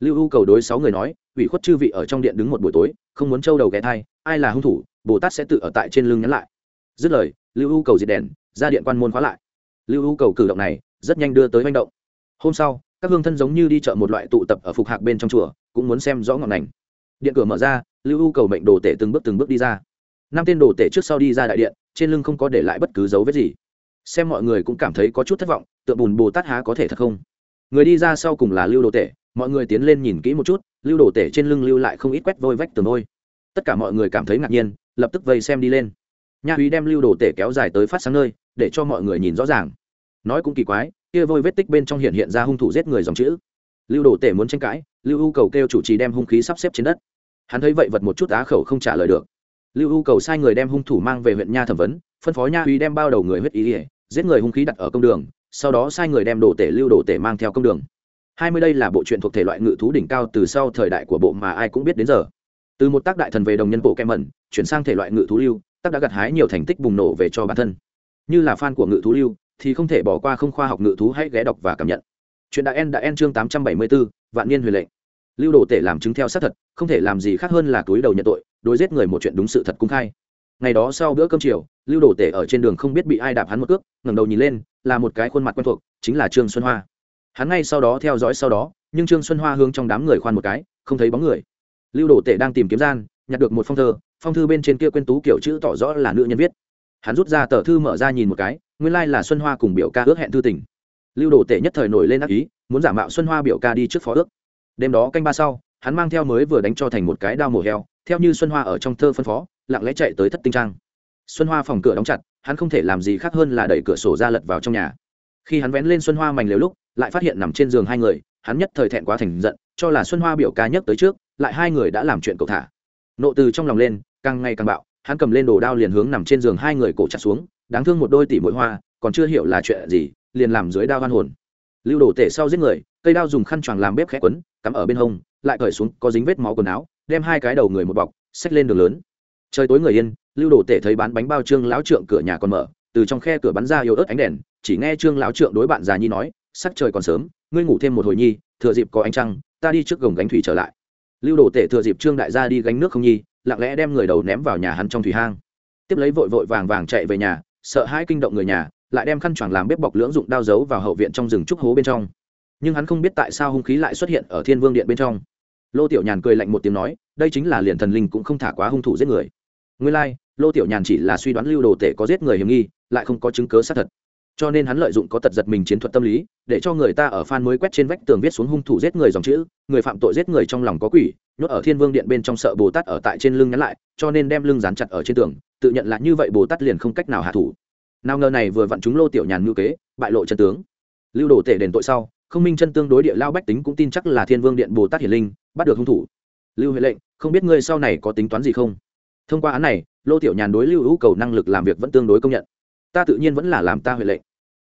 Lưu u cầu đối sáu người nói, ủy khuất chư vị ở trong điện đứng một buổi tối, không muốn trâu đầu ghé thai, ai là hung thủ, bồ tát sẽ tự ở tại trên lưng nhắn lại dứt lời, lưu u cầu diệt đèn, ra điện quan môn khóa lại. Lưu u cầu cử động này, rất nhanh đưa tới manh động. Hôm sau, các hương thân giống như đi chợ một loại tụ tập ở phục hạc bên trong chùa, cũng muốn xem rõ ngọn ngành. Điện cửa mở ra, lưu u cầu mệnh đồ tể từng bước từng bước đi ra. Năm tên đồ tể trước sau đi ra đại điện, trên lưng không có để lại bất cứ dấu vết gì. Xem mọi người cũng cảm thấy có chút thất vọng, tựa bùn bồ tát há có thể thật không? Người đi ra sau cùng là lưu đồ tể, mọi người tiến lên nhìn kỹ một chút, lưu đồ tể trên lưng lưu lại không ít quét vôi vách tường vôi. Tất cả mọi người cảm thấy ngạc nhiên, lập tức vây xem đi lên nha úy đem lưu đồ tể kéo dài tới phát sáng nơi, để cho mọi người nhìn rõ ràng. Nói cũng kỳ quái, kia vôi vết tích bên trong hiện hiện ra hung thủ giết người dòng chữ. Lưu đồ tể muốn tranh cãi, lưu u cầu kêu chủ trì đem hung khí sắp xếp trên đất. Hắn thấy vậy vật một chút á khẩu không trả lời được. Lưu u cầu sai người đem hung thủ mang về huyện nha thẩm vấn, phân phó nha uy đem bao đầu người huyết ý ỉa giết người hung khí đặt ở công đường, sau đó sai người đem đồ tể lưu đồ tể mang theo công đường. Hai mươi đây là bộ truyện thuộc thể loại ngự thú đỉnh cao từ sau thời đại của bộ mà ai cũng biết đến giờ. Từ một tác đại thần về đồng nhân bộ kem mẩn chuyển sang thể loại ngự thú lưu tác đã gặt hái nhiều thành tích bùng nổ về cho bản thân. Như là fan của ngự thú lưu, thì không thể bỏ qua không khoa học ngự thú hãy ghé đọc và cảm nhận. Chuyện đã en đã en chương tám trăm bảy mươi bốn vạn niên huyền lệnh. Lưu đồ tể làm chứng theo xác thật, không thể làm gì khác hơn là túi đầu nhận tội, đối giết người một chuyện đúng sự thật cung khai. Ngày đó sau bữa cơm chiều, lưu đồ tể ở trên đường không biết bị ai đạp hắn một cước, ngẩng đầu nhìn lên, là một cái khuôn mặt quen thuộc, chính là trương xuân hoa. Hắn ngay sau đó theo dõi sau đó, nhưng trương xuân hoa hướng trong đám người khoan một cái, không thấy bóng người. Lưu đồ tể đang tìm kiếm gian nhặt được một phong thơ, phong thư bên trên kia quên tú kiểu chữ tỏ rõ là nữ nhân viết. Hắn rút ra tờ thư mở ra nhìn một cái, nguyên lai là xuân hoa cùng biểu ca ước hẹn thư tình. Lưu đồ tể nhất thời nổi lên ác ý, muốn giả mạo xuân hoa biểu ca đi trước phó ước. Đêm đó canh ba sau, hắn mang theo mới vừa đánh cho thành một cái đao mổ heo, theo như xuân hoa ở trong thơ phân phó, lặng lẽ chạy tới thất tinh trang. Xuân hoa phòng cửa đóng chặt, hắn không thể làm gì khác hơn là đẩy cửa sổ ra lật vào trong nhà. Khi hắn vén lên xuân hoa mảnh lều lúc, lại phát hiện nằm trên giường hai người, hắn nhất thời thẹn quá thành giận, cho là xuân hoa biểu ca nhấc tới trước, lại hai người đã làm chuyện cậu thả nộ từ trong lòng lên, càng ngày càng bạo, hắn cầm lên đồ đao liền hướng nằm trên giường hai người cổ chặt xuống, đáng thương một đôi tỷ mũi hoa, còn chưa hiểu là chuyện gì, liền làm dưới đao hoan hồn. Lưu đồ tể sau giết người, cây đao dùng khăn choàng làm bếp khẽ quấn, cắm ở bên hông, lại cởi xuống, có dính vết máu quần áo, đem hai cái đầu người một bọc, xách lên đường lớn. Trời tối người yên, lưu đồ tể thấy bán bánh bao trương lão trượng cửa nhà còn mở, từ trong khe cửa bắn ra yếu ớt ánh đèn, chỉ nghe trương lão trượng đối bạn già nhi nói, sắc trời còn sớm, ngươi ngủ thêm một hồi nhi, thừa dịp có ánh trăng, ta đi trước gồng gánh thủy trở lại lưu đồ tể thừa dịp trương đại gia đi gánh nước không nhi lặng lẽ đem người đầu ném vào nhà hắn trong thủy hang. Tiếp lấy vội vội vàng vàng chạy về nhà sợ hai kinh động người nhà lại đem khăn choàng làm bếp bọc lưỡng dụng đao giấu vào hậu viện trong rừng trúc hố bên trong. Nhưng hắn không biết tại sao hung khí lại xuất hiện ở thiên vương điện bên trong. Lô tiểu nhàn cười lạnh một tiếng nói đây chính là liền thần linh cũng không thả quá hung thủ giết người. Nguyên lai、like, lô tiểu nhàn chỉ là suy đoán lưu đồ tể có giết người hiểm nghi lại không có chứng cớ xác thật cho nên hắn lợi dụng có tật giật mình chiến thuật tâm lý, để cho người ta ở phan mới quét trên vách tường viết xuống hung thủ giết người dòng chữ, người phạm tội giết người trong lòng có quỷ, nhốt ở thiên vương điện bên trong sợ bồ tát ở tại trên lưng nhắn lại, cho nên đem lưng dán chặt ở trên tường, tự nhận là như vậy bồ tát liền không cách nào hạ thủ. Nào ngờ này vừa vặn chúng lô tiểu nhàn ngữ kế, bại lộ chân tướng. Lưu đồ tể đền tội sau, không minh chân tương đối địa lao bách tính cũng tin chắc là thiên vương điện bồ tát hiển linh, bắt được hung thủ. Lưu huệ lệnh, không biết ngươi sau này có tính toán gì không? Thông qua án này, lô tiểu nhàn đối lưu hữu cầu năng lực làm việc vẫn tương đối công nhận. Ta tự nhiên vẫn là làm ta huệ lệnh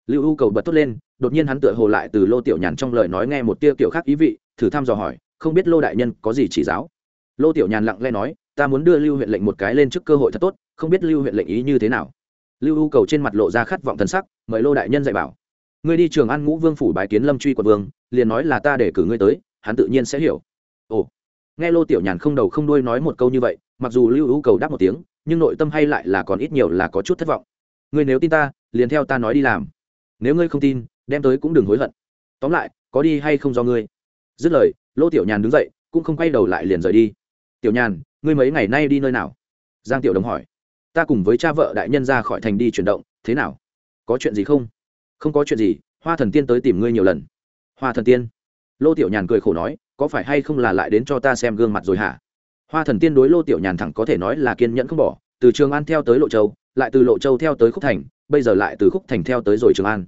lưu u cầu bật tốt lên, đột nhiên hắn tựa hồ lại từ lô tiểu nhàn trong lời nói nghe một tia kiểu khác ý vị, thử thăm dò hỏi, không biết lô đại nhân có gì chỉ giáo? Lô tiểu nhàn lặng lẽ nói, ta muốn đưa lưu huyện lệnh một cái lên trước cơ hội thật tốt, không biết lưu huyện lệnh ý như thế nào. Lưu u cầu trên mặt lộ ra khát vọng thần sắc, mời lô đại nhân dạy bảo. Ngươi đi trường an ngũ vương phủ bái kiến lâm truy quận vương, liền nói là ta để cử ngươi tới, hắn tự nhiên sẽ hiểu. Ồ. Nghe lô tiểu nhàn không đầu không đuôi nói một câu như vậy, mặc dù lưu u cầu đáp một tiếng, nhưng nội tâm hay lại là còn ít nhiều là có chút thất vọng. Ngươi nếu tin ta, liền theo ta nói đi làm nếu ngươi không tin, đem tới cũng đừng hối hận. Tóm lại, có đi hay không do ngươi. Dứt lời, lô tiểu nhàn đứng dậy, cũng không quay đầu lại liền rời đi. Tiểu nhàn, ngươi mấy ngày nay đi nơi nào? Giang tiểu đồng hỏi. Ta cùng với cha vợ đại nhân ra khỏi thành đi chuyển động, thế nào? Có chuyện gì không? Không có chuyện gì, hoa thần tiên tới tìm ngươi nhiều lần. Hoa thần tiên? Lô tiểu nhàn cười khổ nói, có phải hay không là lại đến cho ta xem gương mặt rồi hả? Hoa thần tiên đối lô tiểu nhàn thẳng có thể nói là kiên nhẫn không bỏ, từ trường an theo tới lộ châu, lại từ lộ châu theo tới khúc thành bây giờ lại từ khúc thành theo tới rồi trường an.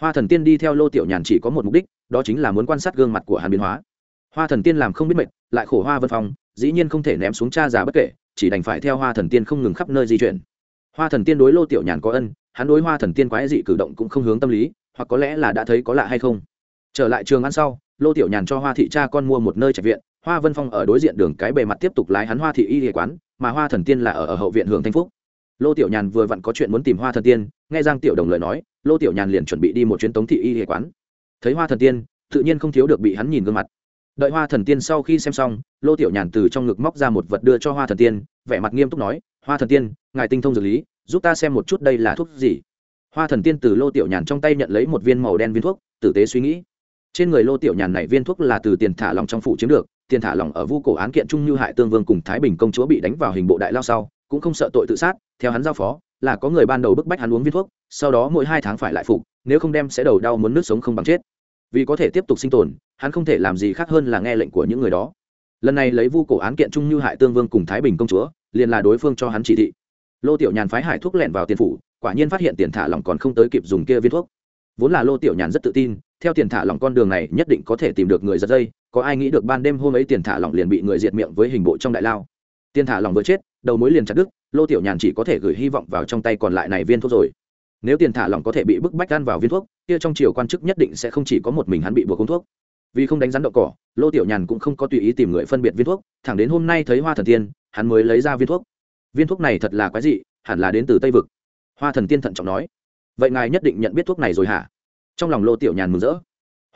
Hoa thần tiên đi theo lô tiểu nhàn chỉ có một mục đích đó chính là muốn quan sát gương mặt của hàn biến hóa. Hoa thần tiên làm không biết mệt lại khổ hoa vân phong dĩ nhiên không thể ném xuống cha già bất kể chỉ đành phải theo hoa thần tiên không ngừng khắp nơi di chuyển. Hoa thần tiên đối lô tiểu nhàn có ân hắn đối hoa thần tiên quái dị cử động cũng không hướng tâm lý hoặc có lẽ là đã thấy có lạ hay không. Trở lại trường ăn sau lô tiểu nhàn cho hoa thị cha con mua một nơi trạch viện hoa vân phong ở đối diện đường cái bề mặt tiếp tục lái hắn hoa thị y địa quán mà hoa thần tiên là ở, ở hậu viện hưởng thanh phúc lô tiểu nhàn vừa vặn có chuyện muốn tìm hoa thần tiên, nghe giang tiểu đồng lời nói, lô tiểu nhàn liền chuẩn bị đi một chuyến tống thị y hệ quán. Thấy hoa thần tiên, tự nhiên không thiếu được bị hắn nhìn gương mặt. Đợi hoa thần tiên sau khi xem xong, lô tiểu nhàn từ trong ngực móc ra một vật đưa cho hoa thần tiên, vẻ mặt nghiêm túc nói, hoa thần tiên, ngài tinh thông dược lý, giúp ta xem một chút đây là thuốc gì? Hoa thần tiên từ lô tiểu nhàn trong tay nhận lấy một viên màu đen viên thuốc, tử tế suy nghĩ. Trên người lô tiểu nhàn này viên thuốc là từ tiền thả lòng trong phụ chiếm được, tiền thả lòng ở vu cổ án kiện trung như hại tương vương cùng thái bình công chúa bị đánh vào hình bộ đại lao sau cũng không sợ tội tự sát, theo hắn giao phó, là có người ban đầu bức bách hắn uống viên thuốc, sau đó mỗi hai tháng phải lại phục, nếu không đem sẽ đầu đau muốn nước sống không bằng chết. Vì có thể tiếp tục sinh tồn, hắn không thể làm gì khác hơn là nghe lệnh của những người đó. Lần này lấy vu cổ án kiện trung như hại tương vương cùng thái bình công chúa, liền là đối phương cho hắn chỉ thị. Lô tiểu nhàn phái hải thuốc lẹn vào tiền phủ, quả nhiên phát hiện tiền thả lỏng còn không tới kịp dùng kia viên thuốc. Vốn là lô tiểu nhàn rất tự tin, theo tiền thả lỏng con đường này nhất định có thể tìm được người giật dây, có ai nghĩ được ban đêm hôm ấy tiền thả lỏng liền bị người diệt miệng với hình bộ trong đại lao tiền thả lòng vừa chết, đầu mối liền chặt đứt, lô tiểu nhàn chỉ có thể gửi hy vọng vào trong tay còn lại này viên thuốc rồi. Nếu tiền thả lỏng có thể bị bức bách gan vào viên thuốc, kia trong triều quan chức nhất định sẽ không chỉ có một mình hắn bị buộc uống thuốc. Vì không đánh rắn đậu cỏ, lô tiểu nhàn cũng không có tùy ý tìm người phân biệt viên thuốc, thẳng đến hôm nay thấy hoa thần tiên, hắn mới lấy ra viên thuốc. Viên thuốc này thật là quái dị, hẳn là đến từ tây vực. Hoa thần tiên thận trọng nói. Vậy ngài nhất định nhận biết thuốc này rồi hả? Trong lòng lô tiểu nhàn mừng rỡ.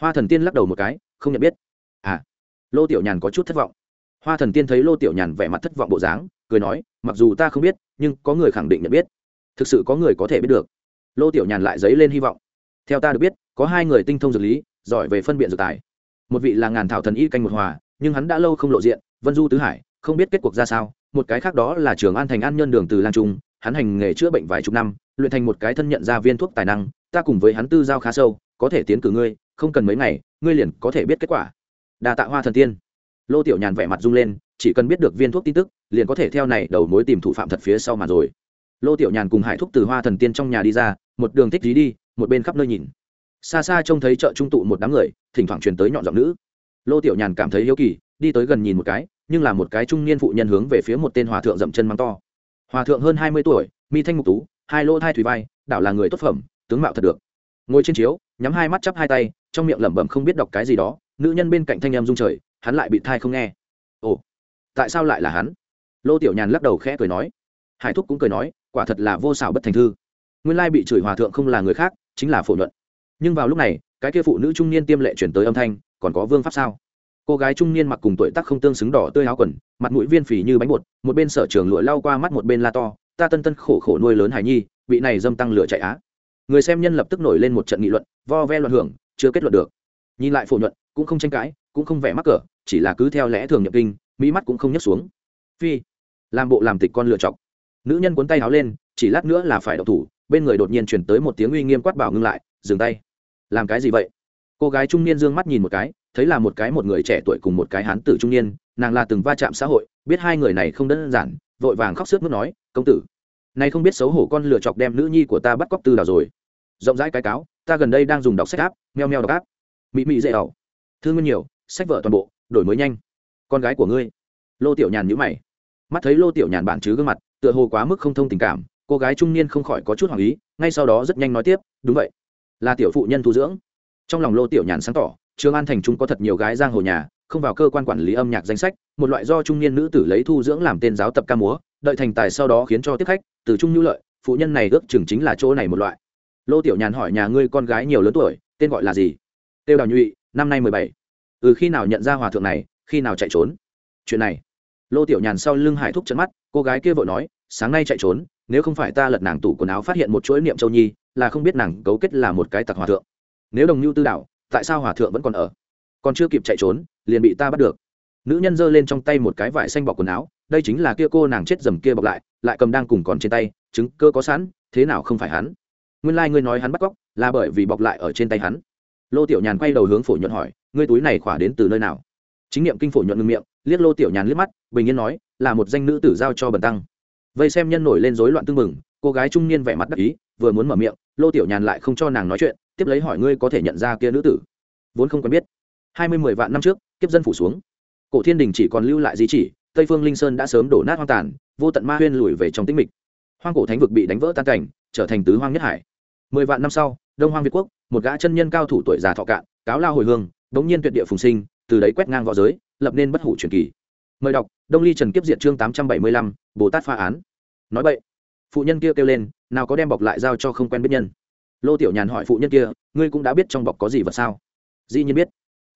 Hoa thần tiên lắc đầu một cái, không nhận biết. À lô tiểu nhàn có chút thất vọng hoa thần tiên thấy lô tiểu nhàn vẻ mặt thất vọng bộ dáng, cười nói, mặc dù ta không biết, nhưng có người khẳng định nhận biết. Thực sự có người có thể biết được. Lô tiểu nhàn lại dấy lên hy vọng. Theo ta được biết, có hai người tinh thông dược lý, giỏi về phân biện dược tài. Một vị là ngàn thảo thần y canh một hòa, nhưng hắn đã lâu không lộ diện, vân du tứ hải, không biết kết cuộc ra sao. Một cái khác đó là trường an thành an nhân đường từ Lan trung, hắn hành nghề chữa bệnh vài chục năm, luyện thành một cái thân nhận ra viên thuốc tài năng, ta cùng với hắn tư giao khá sâu, có thể tiến cử ngươi, không cần mấy ngày, ngươi liền có thể biết kết quả. Đa tạ hoa thần tiên lô tiểu nhàn vẻ mặt rung lên, chỉ cần biết được viên thuốc tin tức, liền có thể theo này đầu mối tìm thủ phạm thật phía sau mà rồi. Lô tiểu nhàn cùng hải thúc từ hoa thần tiên trong nhà đi ra, một đường thích dí đi, một bên khắp nơi nhìn. Xa xa trông thấy chợ trung tụ một đám người, thỉnh thoảng truyền tới nhọn giọng nữ. Lô tiểu nhàn cảm thấy hiếu kỳ, đi tới gần nhìn một cái, nhưng là một cái trung niên phụ nhân hướng về phía một tên hòa thượng dậm chân mắng to. Hòa thượng hơn hai mươi tuổi, mi thanh mục tú, hai lỗ thai thủy vai, đảo là người tốt phẩm, tướng mạo thật được. Ngồi trên chiếu, nhắm hai mắt chắp hai tay, trong miệng lẩm bẩm không biết đọc cái gì đó, nữ nhân bên cạnh thanh em rung trời hắn lại bị thai không nghe. Ồ, tại sao lại là hắn? Lô tiểu nhàn lắc đầu khẽ cười nói. Hải thúc cũng cười nói, quả thật là vô xảo bất thành thư. Nguyên lai bị chửi hòa thượng không là người khác, chính là phổ nhuận. Nhưng vào lúc này, cái kia phụ nữ trung niên tiêm lệ chuyển tới âm thanh, còn có vương pháp sao? Cô gái trung niên mặc cùng tuổi tác không tương xứng đỏ tươi áo quần, mặt mũi viên phì như bánh bột, một bên sở trường lụa lao qua mắt một bên la to, ta tân tân khổ khổ nuôi lớn hải nhi bị này dâm tăng lửa chạy á. Người xem nhân lập tức nổi lên một trận nghị luận, vo ve luận hưởng, chưa kết luận được. Nhìn lại phổ nhuận, cũng không tranh cãi cũng không vẻ mắc cỡ, chỉ là cứ theo lẽ thường nhập kinh, mỹ mắt cũng không nhấc xuống. Phi, làm bộ làm tịch con lựa chọc nữ nhân cuốn tay áo lên, chỉ lát nữa là phải đậu thủ, bên người đột nhiên chuyển tới một tiếng uy nghiêm quát bảo ngưng lại, dừng tay. Làm cái gì vậy? Cô gái trung niên d ư ơ n g mắt nhìn một cái, thấy là một cái một người trẻ tuổi cùng một cái hán tử trung niên, nàng là từng va chạm xã hội, biết hai người này không đơn giản, vội vàng khóc sức mức nói, công tử, nay không biết xấu hổ con lựa chọc đem nữ nhi của ta bắt cóc tư đào rồi. Rộng rãi cái cáo, ta gần đây đang dùng đọc sách áp meo meo đọc áp mị mị dễ ẩu thương nguyên nhiều sách vợ toàn bộ, đổi mới nhanh. Con gái của ngươi. Lô tiểu nhàn nhữ mày. Mắt thấy lô tiểu nhàn bản chứ gương mặt, tựa hồ quá mức không thông tình cảm, cô gái trung niên không khỏi có chút hoàng ý, ngay sau đó rất nhanh nói tiếp, đúng vậy, là tiểu phụ nhân thu dưỡng. Trong lòng lô tiểu nhàn sáng tỏ, trường an thành trung có thật nhiều gái giang hồ nhà, không vào cơ quan quản lý âm nhạc danh sách, một loại do trung niên nữ tử lấy thu dưỡng làm tên giáo tập ca múa, đợi thành tài sau đó khiến cho tiếp khách, từ trung nhu lợi, phụ nhân này ước chừng chính là chỗ này một loại. Lô tiểu nhàn hỏi nhà ngươi con gái nhiều lớn tuổi, tên gọi là gì? Têu đào nhụy, năm nay mười bảy ừ khi nào nhận ra hòa thượng này, khi nào chạy trốn? Chuyện này. Lô tiểu nhàn sau lưng hải thúc trận mắt, cô gái kia vội nói, sáng nay chạy trốn, nếu không phải ta lật nàng tủ quần áo phát hiện một chuỗi niệm châu nhi, là không biết nàng cấu kết là một cái tặc hòa thượng. Nếu đồng nhu tư đạo tại sao hòa thượng vẫn còn ở? Còn chưa kịp chạy trốn, liền bị ta bắt được. Nữ nhân giơ lên trong tay một cái vải xanh bọc quần áo, đây chính là kia cô nàng chết dầm kia bọc lại lại cầm đang cùng còn trên tay, chứng cơ có sẵn, thế nào không phải hắn? Nguyên lai、like、ngươi nói hắn bắt cóc, là bởi vì bọc lại ở trên tay hắn. Lô tiểu nhàn quay đầu hướng phổ nhuận hỏi ngươi túi này khỏa đến từ nơi nào? Chính niệm kinh phổ nhuận ngưng miệng, liếc lô tiểu nhàn liếc mắt, bình yên nói, là một danh nữ tử giao cho bần tăng. Vây xem nhân nổi lên rối loạn tương mừng cô gái trung niên vẻ mặt đắc ý, vừa muốn mở miệng, lô tiểu nhàn lại không cho nàng nói chuyện, tiếp lấy hỏi ngươi có thể nhận ra kia nữ tử? Vốn không quen biết. Hai mươi mười vạn năm trước, kiếp dân phủ xuống. Cổ thiên đình chỉ còn lưu lại di chỉ, tây phương linh sơn đã sớm đổ nát hoang tàn, vô tận ma huyên lùi về trong tĩnh mịch. Hoang cổ thánh vực bị đánh vỡ tan cảnh, trở thành tứ hoang nhất hải. Mười vạn năm sau, đông hoang việt quốc, một gã chân nhân cao thủ tuổi già thọ cạn, cáo lao hồi hương bỗng nhiên tuyệt địa phùng sinh, từ đấy quét ngang v õ giới, lập nên bất hủ truyền kỳ. Mời đọc, đông ly trần kiếp diệt chương tám trăm bảy mươi lăm, bồ tát pha án. Nói vậy phụ nhân kia kêu lên, nào có đem bọc lại giao cho không quen biết nhân. Lô tiểu nhàn hỏi phụ nhân kia, ngươi cũng đã biết trong bọc có gì vật sao? Dĩ nhiên biết.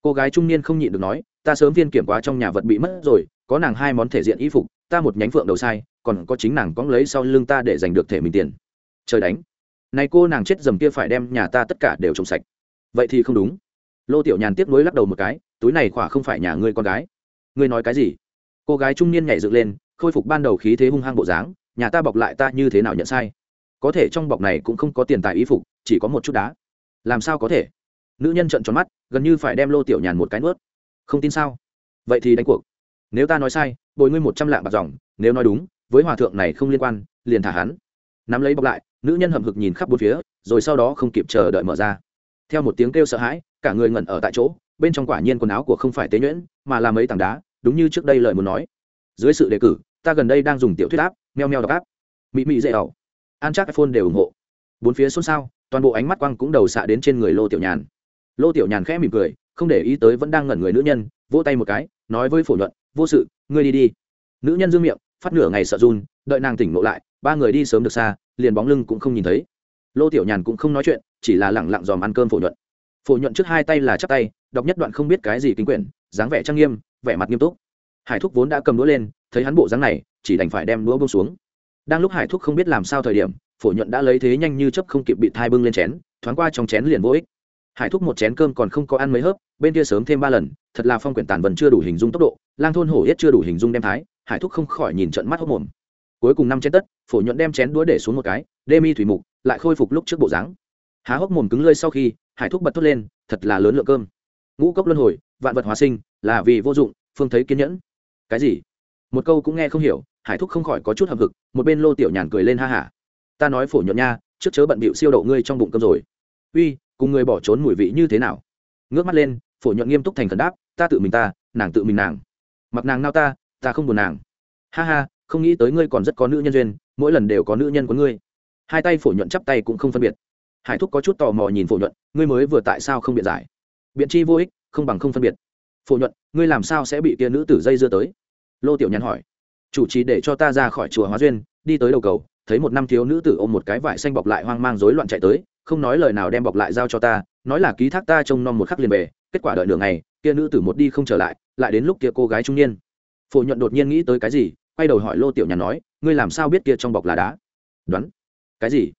Cô gái trung niên không nhịn được nói, ta sớm viên kiểm quá trong nhà vật bị mất rồi, có nàng hai món thể diện y phục, ta một nhánh phượng đầu sai, còn có chính nàng cóng lấy sau lưng ta để giành được thể mình tiền. Trời đánh. Này cô nàng chết dầm kia phải đem nhà ta tất cả đều trồng sạch. Vậy thì không đúng lô tiểu nhàn tiếp nối lắc đầu một cái, túi này khỏa không phải nhà ngươi con gái. Ngươi nói cái gì? Cô gái trung niên nhảy dựng lên, khôi phục ban đầu khí thế hung hăng bộ dáng, nhà ta bọc lại ta như thế nào nhận sai? Có thể trong bọc này cũng không có tiền tài y phục, chỉ có một chút đá. Làm sao có thể? Nữ nhân trận tròn mắt, gần như phải đem lô tiểu nhàn một cái nuốt. Không tin sao? Vậy thì đánh cuộc. Nếu ta nói sai, bồi ngươi một trăm lạng bạc dòng, nếu nói đúng, với hòa thượng này không liên quan, liền thả hắn. Nắm lấy bọc lại, nữ nhân hậm hực nhìn khắp bốn phía, rồi sau đó không kịp chờ đợi mở ra theo một tiếng kêu sợ hãi, cả người ngẩn ở tại chỗ, bên trong quả nhiên quần áo của không phải tế nhuyễn, mà là mấy tảng đá, đúng như trước đây lời muốn nói. Dưới sự đề cử, ta gần đây đang dùng tiểu thuyết áp meo meo đọc áp mỹ mỹ dễ ẩu an chắc iphone đều ủng hộ. Bốn phía xôn xao, toàn bộ ánh mắt quăng cũng đầu xạ đến trên người lô tiểu nhàn. Lô tiểu nhàn khẽ mỉm cười, không để ý tới vẫn đang ngẩn người nữ nhân, vỗ tay một cái, nói với phổ nhuận, vô sự, ngươi đi đi. Nữ nhân dương miệng, phát nửa ngày sợ run, đợi nàng tỉnh ngộ lại, ba người đi sớm được xa, liền bóng lưng cũng không nhìn thấy. Lô tiểu nhàn cũng không nói chuyện chỉ là lẳng lặng dòm ăn cơm phổ nhuận. Phổ nhuận trước hai tay là chắp tay, đọc nhất đoạn không biết cái gì kinh quyển, dáng vẻ trang nghiêm, vẻ mặt nghiêm túc. Hải thúc vốn đã cầm đũa lên, thấy hắn bộ dáng này, chỉ đành phải đem đũa bông xuống. Đang lúc hải thúc không biết làm sao thời điểm, phổ nhuận đã lấy thế nhanh như chấp không kịp bị thai bưng lên chén, thoáng qua trong chén liền vô ích. Hải thúc một chén cơm còn không có ăn mấy hớp, bên kia sớm thêm ba lần, thật là phong quyển tàn vần chưa đủ hình dung tốc độ, lang thôn hổ yết chưa đủ hình dung đem thái, hải thúc không khỏi nhìn trận mắt hốc mồm. Cuối cùng năm chén tất, phổ nhuận đem chén đũa để xuống một cái, đê mi thủy mục, lại khôi phục lúc trước bộ dáng há hốc mồm cứng lơi sau khi, hải thúc bật thốt lên, thật là lớn lượng cơm. Ngũ cốc luân hồi, vạn vật hóa sinh, là vì vô dụng, phương thấy kiên nhẫn. Cái gì? Một câu cũng nghe không hiểu, hải thúc không khỏi có chút hậm hực, một bên lô tiểu nhàn cười lên ha hả. Ta nói phổ nhuận nha, trước chớ bận bịu siêu đậu ngươi trong bụng cơm rồi. Uy, cùng người bỏ trốn mùi vị như thế nào? Ngước mắt lên, phổ nhuận nghiêm túc thành khẩn đáp, ta tự mình ta, nàng tự mình nàng. Mặc nàng nao ta ta không buồn nàng. Ha ha, không nghĩ tới ngươi còn rất có nữ nhân duyên, mỗi lần đều có nữ nhân của ngươi. Hai tay phổ nhuận chắp tay cũng không phân biệt hải thúc có chút tò mò nhìn phổ nhuận, ngươi mới vừa tại sao không biện giải? Biện chi vô ích, không bằng không phân biệt. Phổ nhuận, ngươi làm sao sẽ bị kia nữ tử dây dưa tới? Lô tiểu nhắn hỏi. Chủ trì để cho ta ra khỏi chùa hóa duyên, đi tới đầu cầu, thấy một năm thiếu nữ tử ôm một cái vải xanh bọc lại hoang mang rối loạn chạy tới, không nói lời nào đem bọc lại giao cho ta, nói là ký thác ta trông nom một khắc liền về, kết quả đợi nửa ngày, kia nữ tử một đi không trở lại lại đến lúc kia cô gái trung niên. Phổ nhuận đột nhiên nghĩ tới cái gì, quay đầu hỏi lô tiểu nhàn nói, ngươi làm sao biết kia trong bọc là đá? Đoán. Cái gì?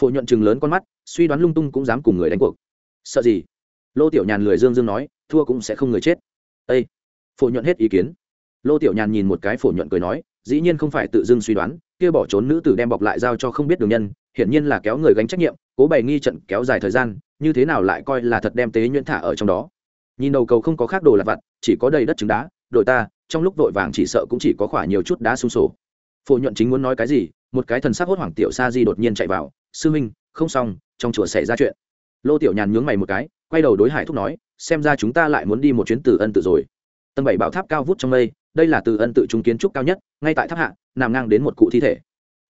Phổ nhuận chừng lớn con mắt, suy đoán lung tung cũng dám cùng người đánh cuộc. Sợ gì? Lô tiểu nhàn lười dương dương nói, thua cũng sẽ không người chết. Â phổ nhuận hết ý kiến. Lô tiểu nhàn nhìn một cái phổ nhuận cười nói, dĩ nhiên không phải tự dưng suy đoán, kia bỏ trốn nữ tử đem bọc lại giao cho không biết đường nhân, hiển nhiên là kéo người gánh trách nhiệm, cố bày nghi trận kéo dài thời gian, như thế nào lại coi là thật đem tế nhuyễn thả ở trong đó. Nhìn đầu cầu không có khác đồ lặt vặt, chỉ có đầy đất trứng đá, đội ta, trong lúc vội vàng chỉ sợ cũng chỉ có khỏa nhiều chút đá xung sổ. Phổ nhuận chính muốn nói cái gì một cái thần sắc hốt hoảng tiểu sa di đột nhiên chạy vào, sư minh, không xong, trong chùa xảy ra chuyện. Lô tiểu nhàn nhướng mày một cái, quay đầu đối hải thúc nói, xem ra chúng ta lại muốn đi một chuyến từ ân tự rồi. Tầng bảy bảo tháp cao vút trong mây, đây là từ ân tự trung kiến trúc cao nhất, ngay tại tháp hạ, nằm ngang đến một cụ thi thể.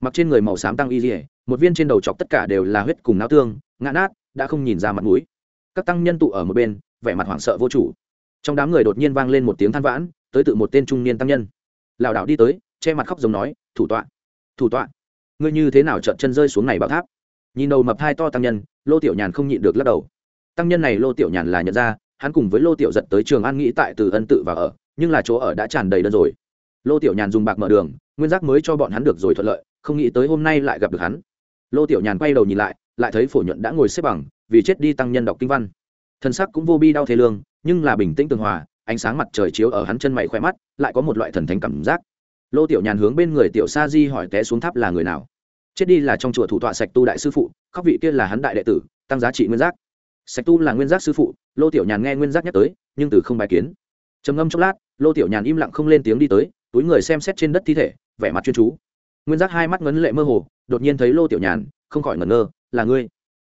Mặc trên người màu xám tăng y dỉa một viên trên đầu chọc tất cả đều là huyết cùng não tương, ngã nát, đã không nhìn ra mặt mũi. Các tăng nhân tụ ở một bên, vẻ mặt hoảng sợ vô chủ. Trong đám người đột nhiên vang lên một tiếng than vãn, tới tự một tên trung niên tăng nhân. Lảo đảo đi tới, che mặt khóc giống nói, thủ tọa thủ tọa. Ngươi như thế nào trợn chân rơi xuống này bảo tháp? Nhìn đầu mập hai to tăng nhân, lô tiểu nhàn không nhịn được lắc đầu. Tăng nhân này lô tiểu nhàn là nhận ra, hắn cùng với lô tiểu giật tới trường an nghĩ tại từ ân tự và ở, nhưng là chỗ ở đã tràn đầy đơn rồi. Lô tiểu nhàn dùng bạc mở đường, nguyên giác mới cho bọn hắn được rồi thuận lợi, không nghĩ tới hôm nay lại gặp được hắn. Lô tiểu nhàn quay đầu nhìn lại lại thấy phổ nhuận đã ngồi xếp bằng, vì chết đi tăng nhân đọc kinh văn. Thân sắc cũng vô bi đau thế lương, nhưng là bình tĩnh tường hòa, ánh sáng mặt trời chiếu ở hắn chân mày khoe mắt, lại có một loại thần thánh cảm giác lô tiểu nhàn hướng bên người tiểu sa di hỏi té xuống tháp là người nào? Chết đi là trong chùa thủ tọa sạch tu đại sư phụ, khóc vị kia là hắn đại đệ tử, tăng giá trị nguyên giác. Sạch tu là nguyên giác sư phụ, lô tiểu nhàn nghe nguyên giác nhắc tới, nhưng từ không bài kiến. Trầm ngâm chốc lát, lô tiểu nhàn im lặng không lên tiếng đi tới, túi người xem xét trên đất thi thể, vẻ mặt chuyên chú. Nguyên giác hai mắt ngấn lệ mơ hồ, đột nhiên thấy lô tiểu nhàn, không khỏi ngẩn ngơ, là ngươi?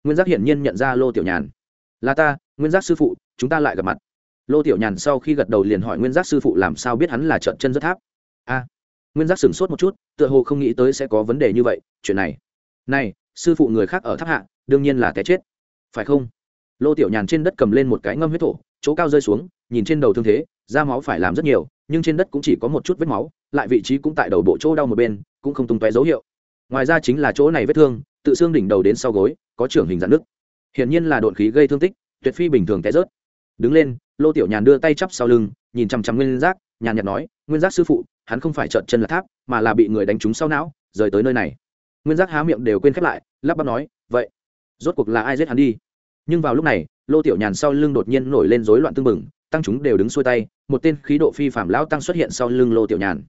Nguyên giác hiển nhiên nhận ra lô tiểu nhàn. Là ta, nguyên giác sư phụ, chúng ta lại gặp mặt. Lô tiểu nhàn sau khi gật đầu liền hỏi nguyên giác sư phụ làm sao biết hắn là trợn chân rất tháp. A nguyên giác sửng sốt một chút, tựa hồ không nghĩ tới sẽ có vấn đề như vậy, chuyện này. Này, sư phụ người khác ở tháp hạ, đương nhiên là té chết. Phải không? Lô tiểu nhàn trên đất cầm lên một cái ngâm huyết thổ, chỗ cao rơi xuống, nhìn trên đầu thương thế, da máu phải làm rất nhiều, nhưng trên đất cũng chỉ có một chút vết máu, lại vị trí cũng tại đầu bộ chỗ đau một bên, cũng không tung tóe dấu hiệu. Ngoài ra chính là chỗ này vết thương, tự xương đỉnh đầu đến sau gối, có trưởng hình dạn nước. Hiển nhiên là đột khí gây thương tích, tuyệt phi bình thường té rớt. Đứng lên, lô tiểu nhàn đưa tay chắp sau lưng, nhìn chằm chằm nguyên giác, nhàn nhạt nói, nguyên giác sư phụ hắn không phải trợn chân là tháp, mà là bị người đánh trúng sau não, rời tới nơi này. Nguyên giác há miệng đều quên khép lại, lắp bắp nói, vậy, rốt cuộc là ai giết hắn đi? Nhưng vào lúc này, lô tiểu nhàn sau lưng đột nhiên nổi lên rối loạn tương mừng tăng chúng đều đứng xuôi tay, một tên khí độ phi phạm lao tăng xuất hiện sau lưng lô tiểu nhàn.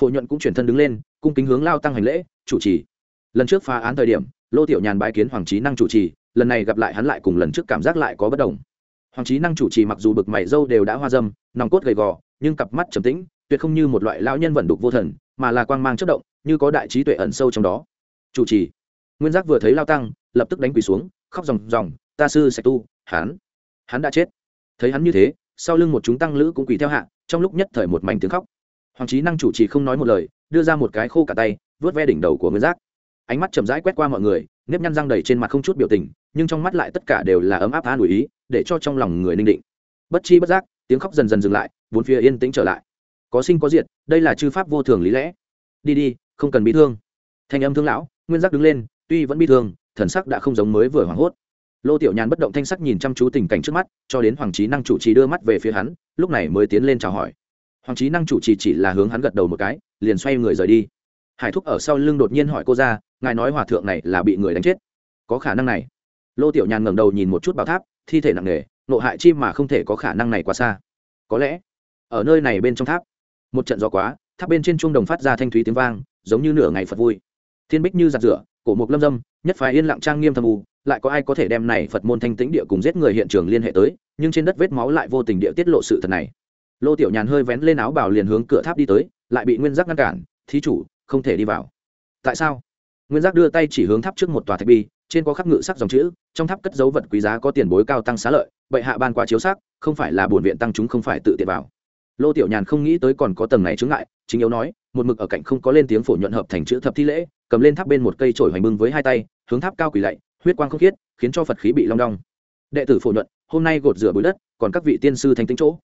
Phổ nhuận cũng chuyển thân đứng lên, cung kính hướng lao tăng hành lễ, chủ trì. Lần trước phá án thời điểm, lô tiểu nhàn bái kiến hoàng trí năng chủ trì, lần này gặp lại hắn lại cùng lần trước cảm giác lại có bất đồng. Hoàng trí năng chủ trì mặc dù bực mày dâu đều đã hoa dâm, nòng cốt gầy gò, nhưng cặp mắt trầm tĩnh tuyệt không như một loại lão nhân vận đục vô thần, mà là quang mang chất động, như có đại trí tuệ ẩn sâu trong đó. Chủ trì. Nguyên giác vừa thấy lao tăng, lập tức đánh quỳ xuống, khóc ròng ròng, ta sư sạch tu, hắn hắn đã chết. Thấy hắn như thế, sau lưng một chúng tăng lữ cũng quỳ theo hạ, trong lúc nhất thời một mảnh tiếng khóc. Hoàng trí năng chủ trì không nói một lời, đưa ra một cái khô cả tay vớt ve đỉnh đầu của nguyên giác. Ánh mắt chậm rãi quét qua mọi người, nếp nhăn răng đầy trên mặt không chút biểu tình, nhưng trong mắt lại tất cả đều là ấm áp an ủi ý, để cho trong lòng người ninh định. Bất chi bất giác, tiếng khóc dần dần dừng lại, bốn phía yên tĩnh trở lại có sinh có diệt, đây là chư pháp vô thường lý lẽ. Đi đi, không cần bị thương. Thanh âm thương lão, nguyên giác đứng lên, tuy vẫn bị thương, thần sắc đã không giống mới vừa hoảng hốt. Lô tiểu nhàn bất động thanh sắc nhìn chăm chú tình cảnh trước mắt, cho đến hoàng trí năng chủ trì đưa mắt về phía hắn, lúc này mới tiến lên chào hỏi. Hoàng trí năng chủ trì chỉ là hướng hắn gật đầu một cái, liền xoay người rời đi. Hải thúc ở sau lưng đột nhiên hỏi cô ra, ngài nói hòa thượng này là bị người đánh chết? Có khả năng này? Lô tiểu nhàn ngẩng đầu nhìn một chút bảo tháp, thi thể nặng nề, nộ hại chim mà không thể có khả năng này quá xa. Có lẽ, ở nơi này bên trong tháp một trận gió quá, tháp bên trên chuông đồng phát ra thanh thúy tiếng vang, giống như nửa ngày phật vui. Thiên bích như giặt rửa, cổ mục lâm dâm, nhất phái yên lặng trang nghiêm thâm u, lại có ai có thể đem này phật môn thanh tĩnh địa cùng giết người hiện trường liên hệ tới, nhưng trên đất vết máu lại vô tình địa tiết lộ sự thật này. Lô tiểu nhàn hơi vén lên áo bảo liền hướng cửa tháp đi tới, lại bị nguyên giác ngăn cản, thí chủ, không thể đi vào. Tại sao? Nguyên giác đưa tay chỉ hướng tháp trước một tòa thạch bi, trên có khắc ngự sắc dòng chữ, trong tháp cất dấu vật quý giá có tiền bối cao tăng xá lợi, bệ hạ ban qua chiếu sắc không phải là bổn viện tăng chúng không phải tự tiện vào lô tiểu nhàn không nghĩ tới còn có tầng này chướng ngại, chính yếu nói, một mực ở cạnh không có lên tiếng phổ nhuận hợp thành chữ thập thi lễ, cầm lên tháp bên một cây trổi hoành bưng với hai tay, hướng tháp cao quỳ lạy, huyết quang không khiết, khiến cho phật khí bị long đong. Đệ tử phổ nhuận, hôm nay gột rửa bụi đất, còn các vị tiên sư thanh tính chỗ.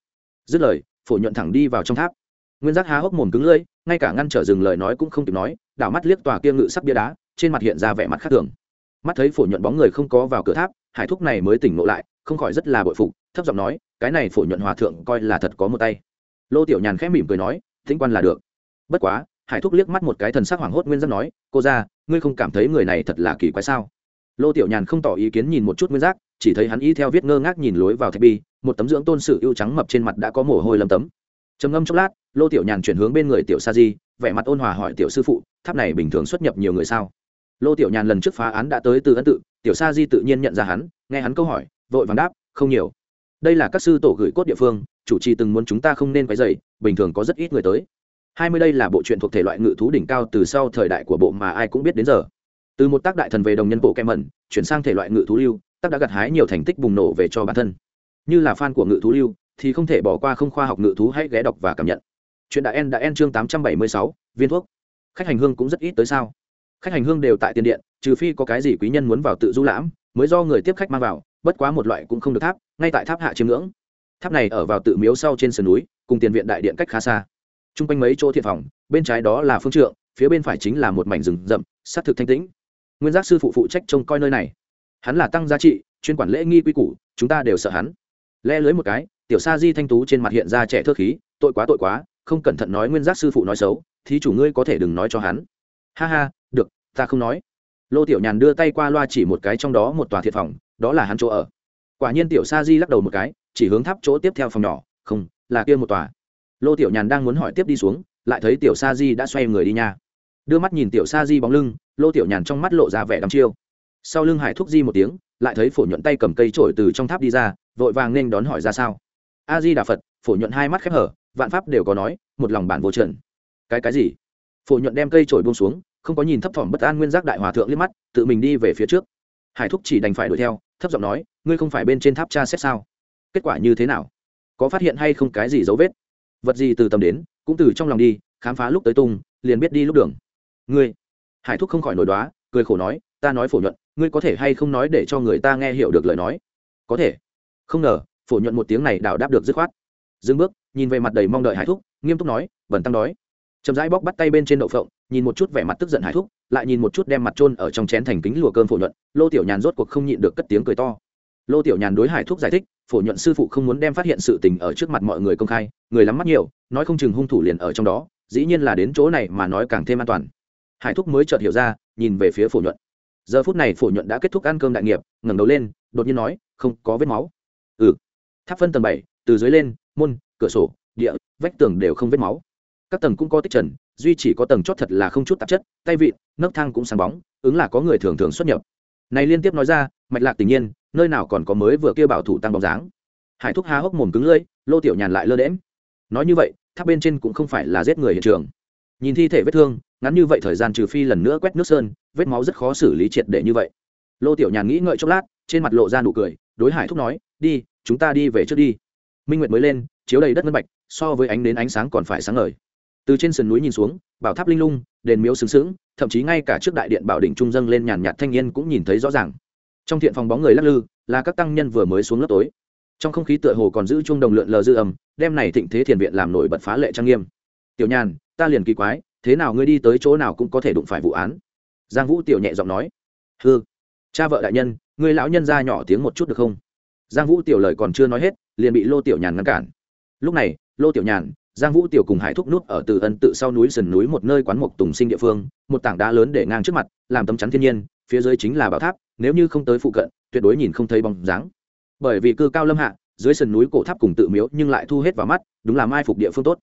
Dứt lời, phổ nhuận thẳng đi vào trong tháp. Nguyên giác há hốc mồm cứng lưỡi, ngay cả ngăn trở dừng lời nói cũng không kịp nói, đảo mắt liếc tòa kia ngự sắc bia đá, trên mặt hiện ra vẻ mặt khác thường. Mắt thấy phổ nhuận bóng người không có vào cửa tháp, hải thúc này mới tỉnh ngộ lại, không khỏi rất là bội phục, thấp giọng nói, cái này phổ nhuận hòa thượng coi là thật có một tay lô tiểu nhàn khẽ mỉm cười nói, thính quan là được. Bất quá, hải thúc liếc mắt một cái thần sắc hoảng hốt nguyên giác nói, cô ra ngươi không cảm thấy người này thật là kỳ quái sao? Lô tiểu nhàn không tỏ ý kiến nhìn một chút nguyên giác, chỉ thấy hắn y theo viết ngơ ngác nhìn lối vào thạch bi, một tấm dưỡng tôn sự ưu trắng mập trên mặt đã có mồ hôi lấm tấm. Trầm ngâm chốc lát, lô tiểu nhàn chuyển hướng bên người tiểu sa di, vẻ mặt ôn hòa hỏi tiểu sư phụ, tháp này bình thường xuất nhập nhiều người sao? Lô tiểu nhàn lần trước phá án đã tới từ ân tự, tiểu sa di tự nhiên nhận ra hắn, nghe hắn câu hỏi, vội vàng đáp, không nhiều đây là các sư tổ gửi cốt địa phương, chủ trì từng muốn chúng ta không nên quấy dày bình thường có rất ít người tới. Hai mươi đây là bộ truyện thuộc thể loại ngự thú đỉnh cao từ sau thời đại của bộ mà ai cũng biết đến giờ. Từ một tác đại thần về đồng nhân bộ kem mẩn, chuyển sang thể loại ngự thú lưu, tác đã gặt hái nhiều thành tích bùng nổ về cho bản thân. Như là fan của ngự thú lưu, thì không thể bỏ qua không khoa học ngự thú hãy ghé đọc và cảm nhận. Chuyện đã en đã en chương tám trăm bảy mươi sáu, viên thuốc. Khách hành hương cũng rất ít tới sao? Khách hành hương đều tại tiền điện, trừ phi có cái gì quý nhân muốn vào tự du lãm, mới do người tiếp khách mang vào, bất quá một loại cũng không được tháp ngay tại tháp hạ chiêm ngưỡng. Tháp này ở vào tự miếu sau trên sườn núi, cùng tiền viện đại điện cách khá xa. T r u n g quanh mấy chỗ thiện phòng, bên trái đó là phương trượng, phía bên phải chính là một mảnh rừng rậm s á t thực thanh tĩnh. Nguyên giác sư phụ phụ trách trông coi nơi này. Hắn là tăng giá trị, chuyên quản lễ nghi quy củ, chúng ta đều sợ hắn. Le lưới một cái, tiểu sa di thanh tú trên mặt hiện ra trẻ thơ khí, tội quá tội quá, không cẩn thận nói nguyên giác sư phụ nói xấu thì chủ ngươi có thể đừng nói cho hắn. Ha ha, được, ta không nói. Lô tiểu nhàn đưa tay qua loa chỉ một cái trong đó một tòa thiệt phòng, đó là hắn chỗ ở quả nhiên tiểu sa di lắc đầu một cái, chỉ hướng tháp chỗ tiếp theo phòng nhỏ, không, là kia một tòa. Lô tiểu nhàn đang muốn hỏi tiếp đi xuống, lại thấy tiểu sa di đã xoay người đi nha. Đưa mắt nhìn tiểu sa di bóng lưng, lô tiểu nhàn trong mắt lộ ra vẻ đắm chiêu. Sau lưng hải thúc di một tiếng, lại thấy phổ nhuận tay cầm cây trổi từ trong tháp đi ra, vội vàng nên đón hỏi ra sao. A di đà phật, phổ nhuận hai mắt khép hở, vạn pháp đều có nói, một lòng bản vô trần. Cái cái gì? Phổ nhuận đem cây trổi buông xuống, không có nhìn thấp thỏm bất an nguyên giác đại hòa thượng liếc mắt, tự mình đi về phía trước. Hải thúc chỉ đành phải đuổi theo thấp giọng nói, ngươi không phải bên trên tháp tra xét sao? Kết quả như thế nào? Có phát hiện hay không cái gì dấu vết? Vật gì từ tầm đến, cũng từ trong lòng đi, khám phá lúc tới tung, liền biết đi lúc đường. Ngươi? Hải thúc không khỏi nổi đoá, cười khổ nói, ta nói phổ nhuận, ngươi có thể hay không nói để cho người ta nghe hiểu được lời nói? Có thể. Không ngờ, phổ nhuận một tiếng này đảo đáp được dứt khoát. Dừng bước, nhìn về mặt đầy mong đợi hải thúc, nghiêm túc nói, bẩn tăng đói. Chậm rãi bóc bắt tay bên trên đậu phộng nhìn một chút vẻ mặt tức giận hải thúc, lại nhìn một chút đem mặt trôn ở trong chén thành kính lùa cơm phổ nhuận, lô tiểu nhàn rốt cuộc không nhịn được cất tiếng cười to. Lô tiểu nhàn đối hải thúc giải thích, phổ nhuận sư phụ không muốn đem phát hiện sự tình ở trước mặt mọi người công khai, người lắm mắt nhiều, nói không chừng hung thủ liền ở trong đó, dĩ nhiên là đến chỗ này mà nói càng thêm an toàn. Hải thúc mới chợt hiểu ra, nhìn về phía phổ nhuận. Giờ phút này phổ nhuận đã kết thúc ăn cơm đại nghiệp, ngẩng đầu lên, đột nhiên nói, không, có vết máu. Ừ. Tháp phân tầng bảy, từ dưới lên, môn, cửa sổ, địa, vách tường đều không vết máu các tầng cũng có tích trần, duy chỉ có tầng chót thật là không chút tạp chất, tay vịn, nấc thang cũng sáng bóng, ứng là có người thường thường xuất nhập. Này liên tiếp nói ra, mạch lạc tình nhiên, nơi nào còn có mới vừa kia bảo thủ tăng bóng dáng. Hải thúc há hốc mồm cứng lưỡi, lô tiểu nhàn lại lơ đễm nói như vậy, tháp bên trên cũng không phải là giết người hiện trường. Nhìn thi thể vết thương, ngắn như vậy thời gian trừ phi lần nữa quét nước sơn, vết máu rất khó xử lý triệt để như vậy. Lô tiểu nhàn nghĩ ngợi chốc lát, trên mặt lộ ra nụ cười, đối hải thúc nói, đi, chúng ta đi về trước đi. Minh nguyệt mới lên, chiếu đầy đất ngân bạch, so với ánh đến ánh sáng còn phải sáng ngời từ trên sườn núi nhìn xuống, bảo tháp linh lung, đền miếu sướng sướng thậm chí ngay cả trước đại điện bảo đỉnh trung dâng lên nhàn nhạt thanh niên cũng nhìn thấy rõ ràng. Trong thiện phòng bóng người lắc lư, là các tăng nhân vừa mới xuống lớp tối. Trong không khí tựa hồ còn giữ chuông đồng lượn lờ dư âm, đem này thịnh thế thiền viện làm nổi bật phá lệ trang nghiêm. Tiểu nhàn, ta liền kỳ quái, thế nào ngươi đi tới chỗ nào cũng có thể đụng phải vụ án? Giang vũ tiểu nhẹ giọng nói. Hư cha vợ đại nhân, ngươi lão nhân ra nhỏ tiếng một chút được không? Giang vũ tiểu lời còn chưa nói hết, liền bị lô tiểu nhàn ngăn cản. Lúc này, lô tiểu nhàn giang vũ tiểu cùng hải thúc nút ở từ ân tự sau núi sườn núi một nơi quán mộc tùng sinh địa phương, một tảng đá lớn để ngang trước mặt, làm tấm chắn thiên nhiên, phía dưới chính là bảo tháp, nếu như không tới phụ cận, tuyệt đối nhìn không thấy bóng dáng. Bởi vì cư cao lâm hạ, dưới sườn núi cổ tháp cùng tự miếu nhưng lại thu hết vào mắt, đúng là mai phục địa phương tốt.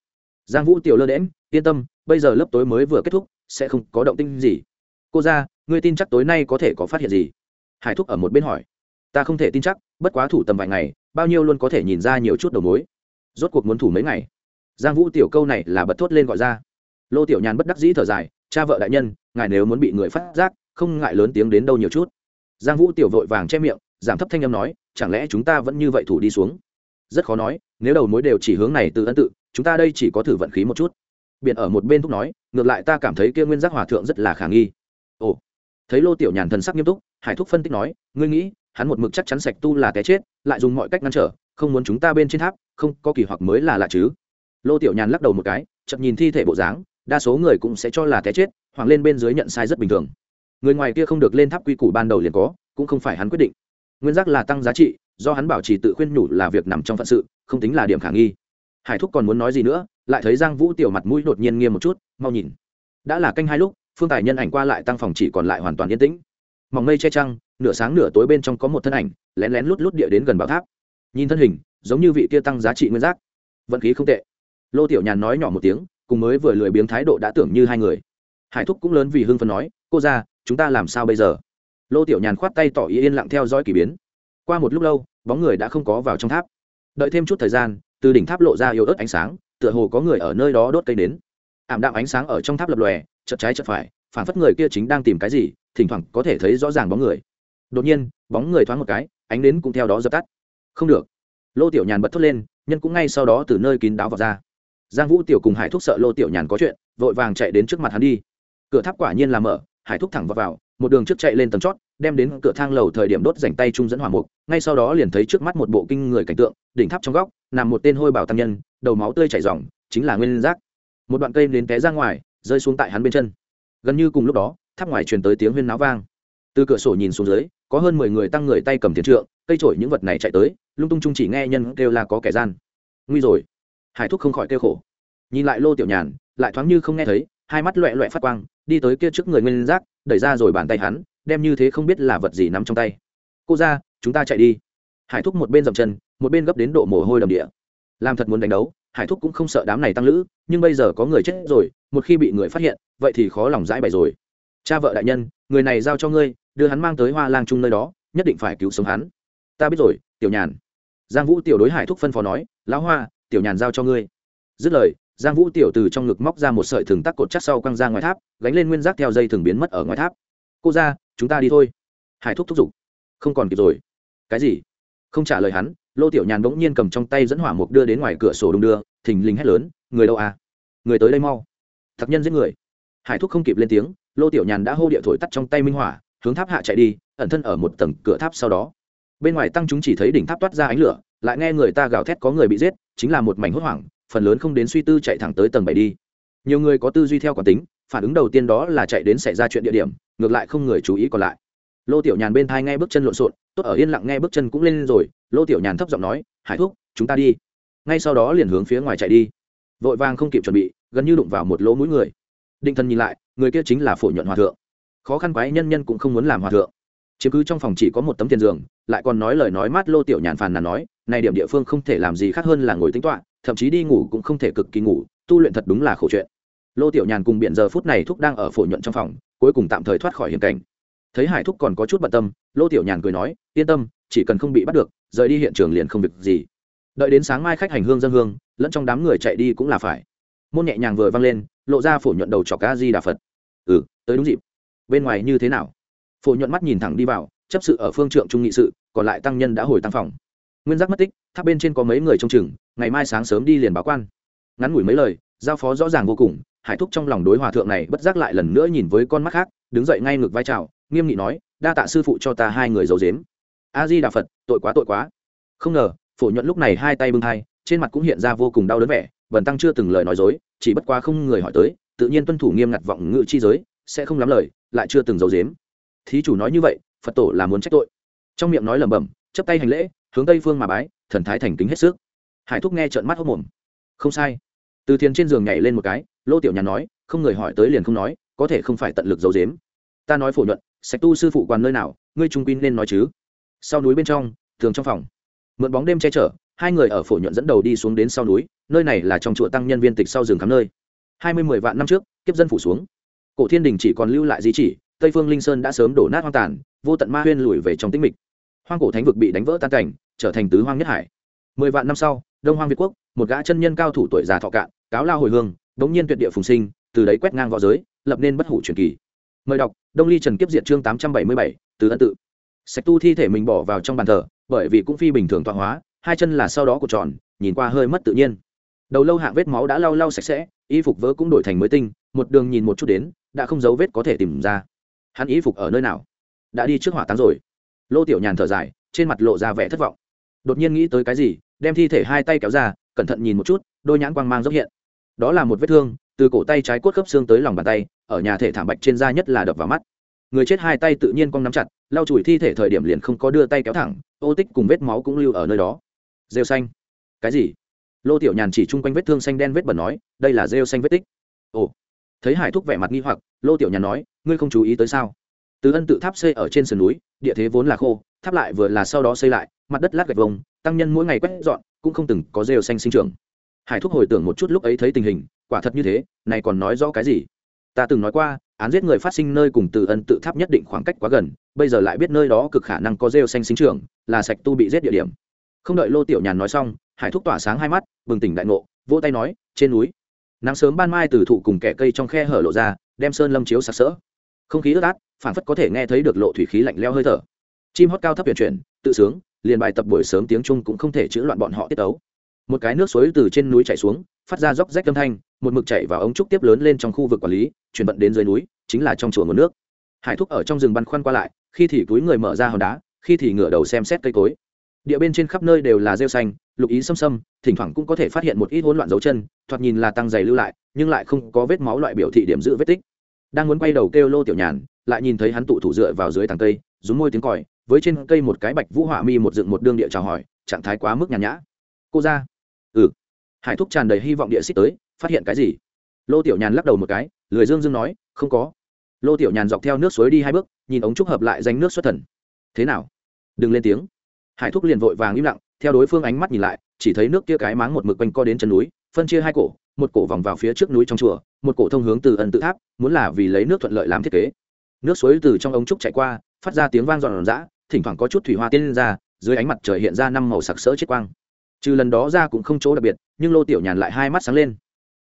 Giang vũ tiểu lơ đễm yên tâm, bây giờ lớp tối mới vừa kết thúc, sẽ không có động tinh gì. Cô ra, ngươi tin chắc tối nay có thể có phát hiện gì? Hải thúc ở một bên hỏi. Ta không thể tin chắc, bất quá thủ tầm vài ngày, bao nhiêu luôn có thể nhìn ra nhiều chút đầu mối. Rốt cuộc muốn thủ mấy ngày? Giang vũ tiểu câu này là bật thốt lên gọi ra. Lô tiểu nhàn bất đắc dĩ thở dài, cha vợ đại nhân, ngài nếu muốn bị người phát giác, không ngại lớn tiếng đến đâu nhiều chút. Giang vũ tiểu vội vàng che miệng, giảm thấp thanh âm nói, chẳng lẽ chúng ta vẫn như vậy thủ đi xuống? Rất khó nói, nếu đầu mối đều chỉ hướng này từ ân tự, chúng ta đây chỉ có thử vận khí một chút. Biển ở một bên thúc nói, ngược lại ta cảm thấy kia nguyên giác hòa thượng rất là khả nghi. Ồ. Thấy lô tiểu nhàn thần sắc nghiêm túc, hải thúc phân tích nói, ngươi nghĩ, hắn một mực chắc chắn sạch tu là té chết, lại dùng mọi cách ngăn trở, không muốn chúng ta bên trên tháp, không có kỳ hoặc mới là lạ chứ? Lô tiểu nhàn lắc đầu một cái, chậm nhìn thi thể bộ dáng, đa số người cũng sẽ cho là té chết hoặc lên bên dưới nhận sai rất bình thường. Người ngoài kia không được lên tháp quy củ ban đầu liền có, cũng không phải hắn quyết định. Nguyên giác là tăng giá trị, do hắn bảo trì tự khuyên nhủ là việc nằm trong phận sự, không tính là điểm khả nghi. Hải thúc còn muốn nói gì nữa, lại thấy giang vũ tiểu mặt mũi đột nhiên nghiêm một chút, mau nhìn. Đã là canh hai lúc, phương tài nhân ảnh qua lại tăng phòng chỉ còn lại hoàn toàn yên tĩnh. Mỏng mây che trăng, nửa sáng nửa tối bên trong có một thân ảnh, lén lén lút lút địa đến gần bảo tháp. Nhìn thân hình, giống như vị kia tăng giá trị nguyên giác. Vận khí không tệ lô tiểu nhàn nói nhỏ một tiếng, cùng mới vừa lười biếng thái độ đã tưởng như hai người. Hải thúc cũng lớn vì hưng phần nói, cô ra chúng ta làm sao bây giờ? Lô tiểu nhàn khoát tay tỏ ý yên lặng theo dõi k ỳ biến. Qua một lúc lâu, bóng người đã không có vào trong tháp. Đợi thêm chút thời gian, từ đỉnh tháp lộ ra yếu ớt ánh sáng, tựa hồ có người ở nơi đó đốt cây đến. Ảm đạm ánh sáng ở trong tháp lập lòe chật trái chật phải phản phất người kia chính đang tìm cái gì, thỉnh thoảng có thể thấy rõ ràng bóng người. Đột nhiên, bóng người thoáng một cái, ánh đến cũng theo đó dập tắt. Không được. Lô tiểu nhàn bật thốt lên, nhân cũng ngay sau đó từ nơi kín đáo vào ra giang vũ tiểu cùng hải thúc sợ lô tiểu nhàn có chuyện vội vàng chạy đến trước mặt hắn đi. Cửa tháp quả nhiên là mở hải thúc thẳng vào, vào một đường trước chạy lên tầng chót đem đến cửa thang lầu thời điểm đốt dành tay trung dẫn hỏa mục ngay sau đó liền thấy trước mắt một bộ kinh người cảnh tượng đỉnh tháp trong góc nằm một tên hôi bảo tăng nhân đầu máu tươi chảy ròng chính là nguyên giác. Một đoạn cây đến té ra ngoài rơi xuống tại hắn bên chân. Gần như cùng lúc đó tháp ngoài truyền tới tiếng huyên náo vang. Từ cửa sổ nhìn xuống dưới có hơn mười người tăng người tay cầm tiền trượng cây trổi những vật này chạy tới lung tung chung chỉ nghe nhân kêu là có kẻ gian. Nguy rồi hải thúc không khỏi kêu khổ. Nhìn lại lô tiểu nhàn, lại thoáng như không nghe thấy, hai mắt loẹ loẹ phát quang, đi tới kia trước người nguyên giác, đẩy ra rồi bàn tay hắn, đem như thế không biết là vật gì nắm trong tay. Cô ra, chúng ta chạy đi. Hải thúc một bên dậm chân, một bên gấp đến độ mồ hôi đầm địa. Làm thật muốn đánh đấu, hải thúc cũng không sợ đám này tăng lữ, nhưng bây giờ có người chết rồi, một khi bị người phát hiện, vậy thì khó lòng giải bày rồi. Cha vợ đại nhân, người này giao cho ngươi, đưa hắn mang tới hoa lang trung nơi đó, nhất định phải cứu sống hắn. Ta biết rồi, tiểu nhàn. Giang vũ tiểu đối hải thúc phân phó nói, lão hoa tiểu nhàn giao cho ngươi. Dứt lời, giang vũ tiểu từ trong ngực móc ra một sợi thừng tắc cột chắc sau quăng ra ngoài tháp, gánh lên nguyên giác theo dây thường biến mất ở ngoài tháp. Cô ra, chúng ta đi thôi. Hải thúc thúc giục. Không còn kịp rồi. Cái gì? Không trả lời hắn, lô tiểu nhàn bỗng nhiên cầm trong tay dẫn hỏa mục đưa đến ngoài cửa sổ đung đưa, thình lình hét lớn, người đâu à? Người tới đây mau. Thật nhân giết người. Hải thúc không kịp lên tiếng, lô tiểu nhàn đã hô địa thổi tắt trong tay minh hỏa, hướng tháp hạ chạy đi, ẩn thân ở một tầng cửa tháp sau đó. Bên ngoài tăng chúng chỉ thấy đỉnh tháp toát ra ánh lửa, lại nghe người ta gào thét có người bị giết chính là một mảnh hốt hoảng, phần lớn không đến suy tư chạy thẳng tới tầng bảy đi. Nhiều người có tư duy theo quán tính, phản ứng đầu tiên đó là chạy đến xảy ra chuyện địa điểm, ngược lại không người chú ý còn lại. Lô tiểu nhàn bên thai nghe bước chân lộn xộn, tốt ở yên lặng nghe bước chân cũng lên rồi, lô tiểu nhàn thấp giọng nói, hải thúc, chúng ta đi. Ngay sau đó liền hướng phía ngoài chạy đi. Vội vàng không kịp chuẩn bị, gần như đụng vào một lỗ mũi người. Định thần nhìn lại, người kia chính là phổ nhuận hòa thượng. Khó khăn quái nhân nhân cũng không muốn làm hòa thượng. Chứ cứ trong phòng chỉ có một tấm tiền giường, lại còn nói lời nói mát lô tiểu nhàn phàn là nói này điểm địa phương không thể làm gì khác hơn là ngồi tính toạ thậm chí đi ngủ cũng không thể cực kỳ ngủ, tu luyện thật đúng là khổ chuyện. Lô tiểu nhàn cùng biện giờ phút này thúc đang ở phổ nhuận trong phòng, cuối cùng tạm thời thoát khỏi hiểm cảnh. Thấy hải thúc còn có chút bận tâm, lô tiểu nhàn cười nói, yên tâm, chỉ cần không bị bắt được, rời đi hiện trường liền không việc gì. Đợi đến sáng mai khách hành hương dân hương, lẫn trong đám người chạy đi cũng là phải. Môn nhẹ nhàng vừa vang lên, lộ ra phổ nhuận đầu chọc ca di đà phật. Ừ tới đúng dịp. Bên ngoài như thế nào? Phổ nhuận mắt nhìn thẳng đi vào, chấp sự ở phương trượng trung nghị sự, còn lại tăng nhân đã hồi tăng phòng nguyên giác mất tích, tháp bên trên có mấy người trông chừng, ngày mai sáng sớm đi liền báo quan. Ngắn ngủi mấy lời, giao phó rõ ràng vô cùng, hải thúc trong lòng đối hòa thượng này bất giác lại lần nữa nhìn với con mắt khác, đứng dậy ngay ngược vai trào nghiêm nghị nói, đa tạ sư phụ cho ta hai người giấu dếm a di đà phật, tội quá tội quá. Không ngờ, phổ nhuận lúc này hai tay bưng hai trên mặt cũng hiện ra vô cùng đau đớn vẻ vần tăng chưa từng lời nói dối, chỉ bất quá không người hỏi tới, tự nhiên tuân thủ nghiêm ngặt vọng ngự chi giới, sẽ không lắm lời, lại chưa từng giấu dếm thí chủ nói như vậy, phật tổ là muốn trách tội. Trong miệng nói lẩm bẩm chấp tay hành lễ hướng tây phương mà bái, thần thái thành kính hết sức. Hải thúc nghe trợn mắt hốc mồm. Không sai. Từ thiền trên giường nhảy lên một cái, lô tiểu nhàn nói, không người hỏi tới liền không nói, có thể không phải tận lực giấu dếm ta nói phổ nhuận, sạch tu sư phụ quan nơi nào, ngươi trung pin nên nói chứ. Sau núi bên trong thường trong phòng. Mượn bóng đêm che chở, hai người ở phổ nhuận dẫn đầu đi xuống đến sau núi, nơi này là trong chùa tăng nhân viên tịch sau rừng khắp nơi. Hai mươi mười vạn năm trước, kiếp dân phủ xuống. Cổ thiên đình chỉ còn lưu lại di chỉ, tây phương linh sơn đã sớm đổ nát hoang tàn, vô tận ma huyên lùi về trong tĩnh mịch. Hoang cổ thánh vực bị đánh vỡ tan cảnh trở thành tứ hoang nhất hải. Mười vạn năm sau, đông hoang việt quốc, một gã chân nhân cao thủ tuổi già thọ cạn, cáo lao hồi hương, đống nhiên tuyệt địa phùng sinh, từ đấy quét ngang v õ giới, lập nên bất hủ truyền kỳ. Mời đọc, đông ly trần kiếp diệt chương tám trăm bảy mươi bảy, từ ân tự. Sạch tu thi thể mình bỏ vào trong bàn thờ, bởi vì cũng phi bình thường tọa hóa, hai chân là sau đó cột tròn, nhìn qua hơi mất tự nhiên. Đầu lâu hạng vết máu đã lau lau sạch sẽ, y phục vỡ cũng đổi thành mới tinh, một đường nhìn một chút đến, đã không dấu vết có thể tìm ra. Hắn y phục ở nơi nào? Đã đi trước hỏa táng rồi. Lô tiểu nhàn thở dài, trên mặt lộ ra vẻ thất vọng đột nhiên nghĩ tới cái gì, đem thi thể hai tay kéo ra, cẩn thận nhìn một chút, đôi nhãn quang mang dốc hiện. Đó là một vết thương, từ cổ tay trái cốt khớp xương tới lòng bàn tay, ở nhà thể thảm bạch trên da nhất là đập vào mắt. Người chết hai tay tự nhiên cong nắm chặt, lau chùi thi thể thời điểm liền không có đưa tay kéo thẳng, ô tích cùng vết máu cũng lưu ở nơi đó. Rêu xanh. Cái gì? Lô tiểu nhàn chỉ chung quanh vết thương xanh đen vết bẩn nói, đây là rêu xanh vết tích. Ồ. Thấy hải thúc vẻ mặt nghi hoặc, lô tiểu nhàn nói, ngươi không chú ý tới sao? Từ ân tự tháp xây ở trên sườn núi, địa thế vốn là khô, tháp lại vừa là sau đó xây lại, mặt đất lát gạch vông, tăng nhân mỗi ngày quét dọn, cũng không từng có rêu xanh sinh trưởng. Hải thúc hồi tưởng một chút lúc ấy thấy tình hình, quả thật như thế, này còn nói rõ cái gì? Ta từng nói qua, án giết người phát sinh nơi cùng từ ân tự tháp nhất định khoảng cách quá gần, bây giờ lại biết nơi đó cực khả năng có rêu xanh sinh trưởng, là sạch tu bị giết địa điểm. Không đợi lô tiểu nhàn nói xong, hải thúc tỏa sáng hai mắt, bừng tỉnh đại ngộ, vỗ tay nói, trên núi. Nắng sớm ban mai từ thụ cùng kẻ cây trong khe hở lộ ra, đem sơn lâm chiếu sặc sỡ không khí ướt át phản phất có thể nghe thấy được lộ thủy khí lạnh leo hơi thở. Chim hót cao thấp huyền chuyển, tự sướng, liền bài tập buổi sớm tiếng trung cũng không thể chữ loạn bọn họ tiết ấu một cái nước suối từ trên núi chảy xuống, phát ra róc rách âm thanh, một mực chảy vào ống trúc tiếp lớn lên trong khu vực quản lý, chuyển vận đến dưới núi, chính là trong chùa nguồn nước. Hải thúc ở trong rừng băn khoăn qua lại, khi thì túi người mở ra hòn đá, khi thì ngửa đầu xem xét cây cối. Địa bên trên khắp nơi đều là rêu xanh, lục ý xâm xâm, thỉnh thoảng cũng có thể phát hiện một ít hỗn loạn dấu chân, thoạt nhìn là tăng dày lưu lại, nhưng lại không có vết máu loại biểu thị điểm giữ vết tích đang muốn quay đầu kêu lô tiểu nhàn, lại nhìn thấy hắn tụ thủ dựa vào dưới tàng cây, rúm môi tiếng còi, với trên cây một cái bạch vũ họa mi một dựng một đương địa chào hỏi, trạng thái quá mức nhàn nhã. Cô ra. Ừ. Hải thúc tràn đầy hy vọng địa xích tới, phát hiện cái gì? Lô tiểu nhàn lắc đầu một cái, lười dương dương nói, không có. Lô tiểu nhàn dọc theo nước suối đi hai bước, nhìn ống trúc hợp lại danh nước xuất thần. Thế nào? Đừng lên tiếng. Hải thúc liền vội vàng im lặng, theo đối phương ánh mắt nhìn lại, chỉ thấy nước kia cái máng một mực quanh co đến chân núi, phân chia hai cổ một cổ vòng vào phía trước núi trong chùa, một cổ thông hướng từ ẩn tự tháp, muốn là vì lấy nước thuận lợi làm thiết kế. Nước suối từ trong ống trúc chạy qua, phát ra tiếng vang giòn giã, thỉnh thoảng có chút thủy hoa tiên lên ra, dưới ánh mặt trời hiện ra năm màu sặc sỡ chết quang. Trừ lần đó ra cũng không chỗ đặc biệt, nhưng lô tiểu nhàn lại hai mắt sáng lên.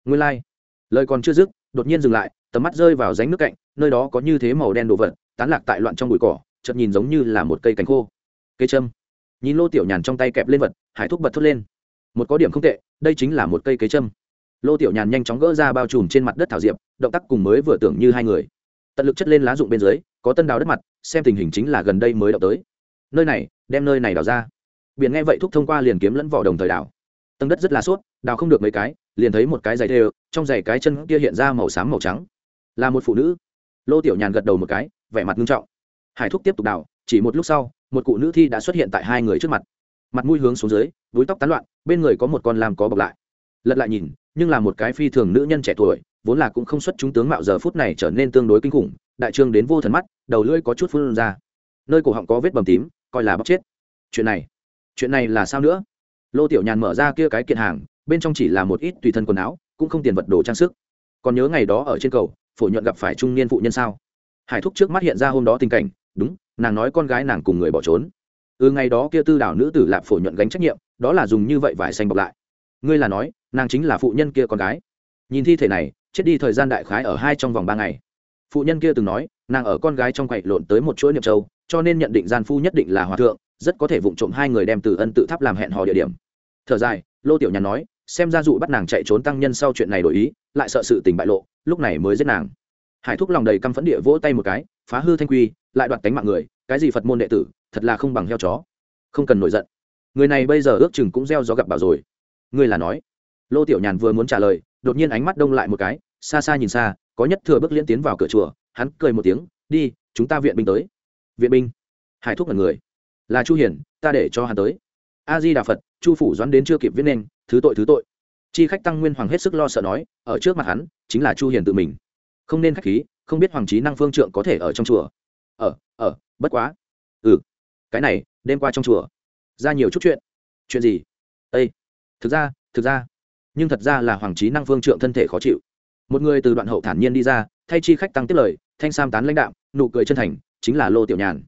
Nguyên lai、like. lời còn chưa dứt, đột nhiên dừng lại, tầm mắt rơi vào ránh nước cạnh, nơi đó có như thế màu đen đồ vật, tán lạc tại loạn trong bụi cỏ, chợt nhìn giống như là một cây cánh khô. Cây châm. Nhìn lô tiểu nhàn trong tay kẹp lên vật, hải thúc bật thốt lên. Một có điểm không tệ, đây chính là một cây cây châm lô tiểu nhàn nhanh chóng gỡ ra bao trùm trên mặt đất thảo diệp, động tác cùng mới vừa tưởng như hai người. Tận lực chất lên lá rụng bên dưới, có tân đào đất mặt, xem tình hình chính là gần đây mới đậu tới. Nơi này, đem nơi này đào ra. Biển nghe vậy thúc thông qua liền kiếm lẫn vỏ đồng thời đào. Tầng đất rất là suốt đào không được mấy cái, liền thấy một cái giày đều trong giày cái chân kia hiện ra màu xám màu trắng. Là một phụ nữ. Lô tiểu nhàn gật đầu một cái, vẻ mặt nghiêm trọng. Hải thúc tiếp tục đào, chỉ một lúc sau, một cụ nữ thi đã xuất hiện tại hai người trước mặt. Mặt mũi hướng xuống dưới búi tóc tán loạn, bên người có một con lam có bọc lại lật lại nhìn, nhưng là một cái phi thường nữ nhân trẻ tuổi, vốn là cũng không xuất chúng tướng mạo giờ phút này trở nên tương đối kinh khủng, đại trương đến vô thần mắt, đầu lưỡi có chút phun ra. Nơi cổ họng có vết bầm tím, coi là bóc chết. Chuyện này chuyện này là sao nữa? Lô tiểu nhàn mở ra kia cái kiện hàng, bên trong chỉ là một ít tùy thân quần áo, cũng không tiền vật đồ trang sức. Còn nhớ ngày đó ở trên cầu, phổ nhuận gặp phải trung niên phụ nhân sao? Hải thúc trước mắt hiện ra hôm đó tình cảnh, đúng, nàng nói con gái nàng cùng người bỏ trốn. Ừ ngày đó kia tư đảo nữ tử lạp phổ nhuận gánh trách nhiệm, đó là dùng như vậy vải xanh bọc lại ngươi là nói, nàng chính là phụ nhân kia con gái. Nhìn thi thể này, chết đi thời gian đại khái ở hai trong vòng ba ngày. Phụ nhân kia từng nói, nàng ở con gái trong quậy lộn tới một chuỗi niệm châu, cho nên nhận định gian phu nhất định là hòa thượng, rất có thể vụng trộm hai người đem từ ân tự tháp làm hẹn hò địa điểm. Thở dài, lô tiểu nhàn nói, xem ra dụ bắt nàng chạy trốn tăng nhân sau chuyện này đổi ý, lại sợ sự tình bại lộ, lúc này mới giết nàng. Hải thúc lòng đầy căm phẫn địa vỗ tay một cái, phá hư thanh quy, lại đoạt tánh mạng người, cái gì phật môn đệ tử, thật là không bằng heo chó. Không cần nổi giận. Người này bây giờ ước chừng cũng gieo gió gặp bảo rồi ngươi là nói. Lô tiểu nhàn vừa muốn trả lời, đột nhiên ánh mắt đông lại một cái, xa xa nhìn xa, có nhất thừa bước liễn tiến vào cửa chùa, hắn cười một tiếng, đi, chúng ta viện binh tới. Viện binh? Hải thúc là người. Là chu hiển ta để cho hắn tới. A di đà phật, chu phủ doãn đến chưa kịp viết nên, thứ tội thứ tội. Chi khách tăng nguyên hoàng hết sức lo sợ nói, ở trước mặt hắn, chính là chu hiền tự mình. Không nên khách khí, không biết hoàng trí năng phương trượng có thể ở trong chùa. Ở ở, bất quá. Ừ cái này, đêm qua trong chùa. Ra nhiều chút chuyện. Chuyện gì? Thực ra thực ra. Nhưng thật ra là hoàng trí năng phương trượng thân thể khó chịu. Một người từ đoạn hậu thản nhiên đi ra, thay chi khách tăng tiếp lời, thanh sam tán lãnh đạo nụ cười chân thành, chính là lô tiểu nhàn.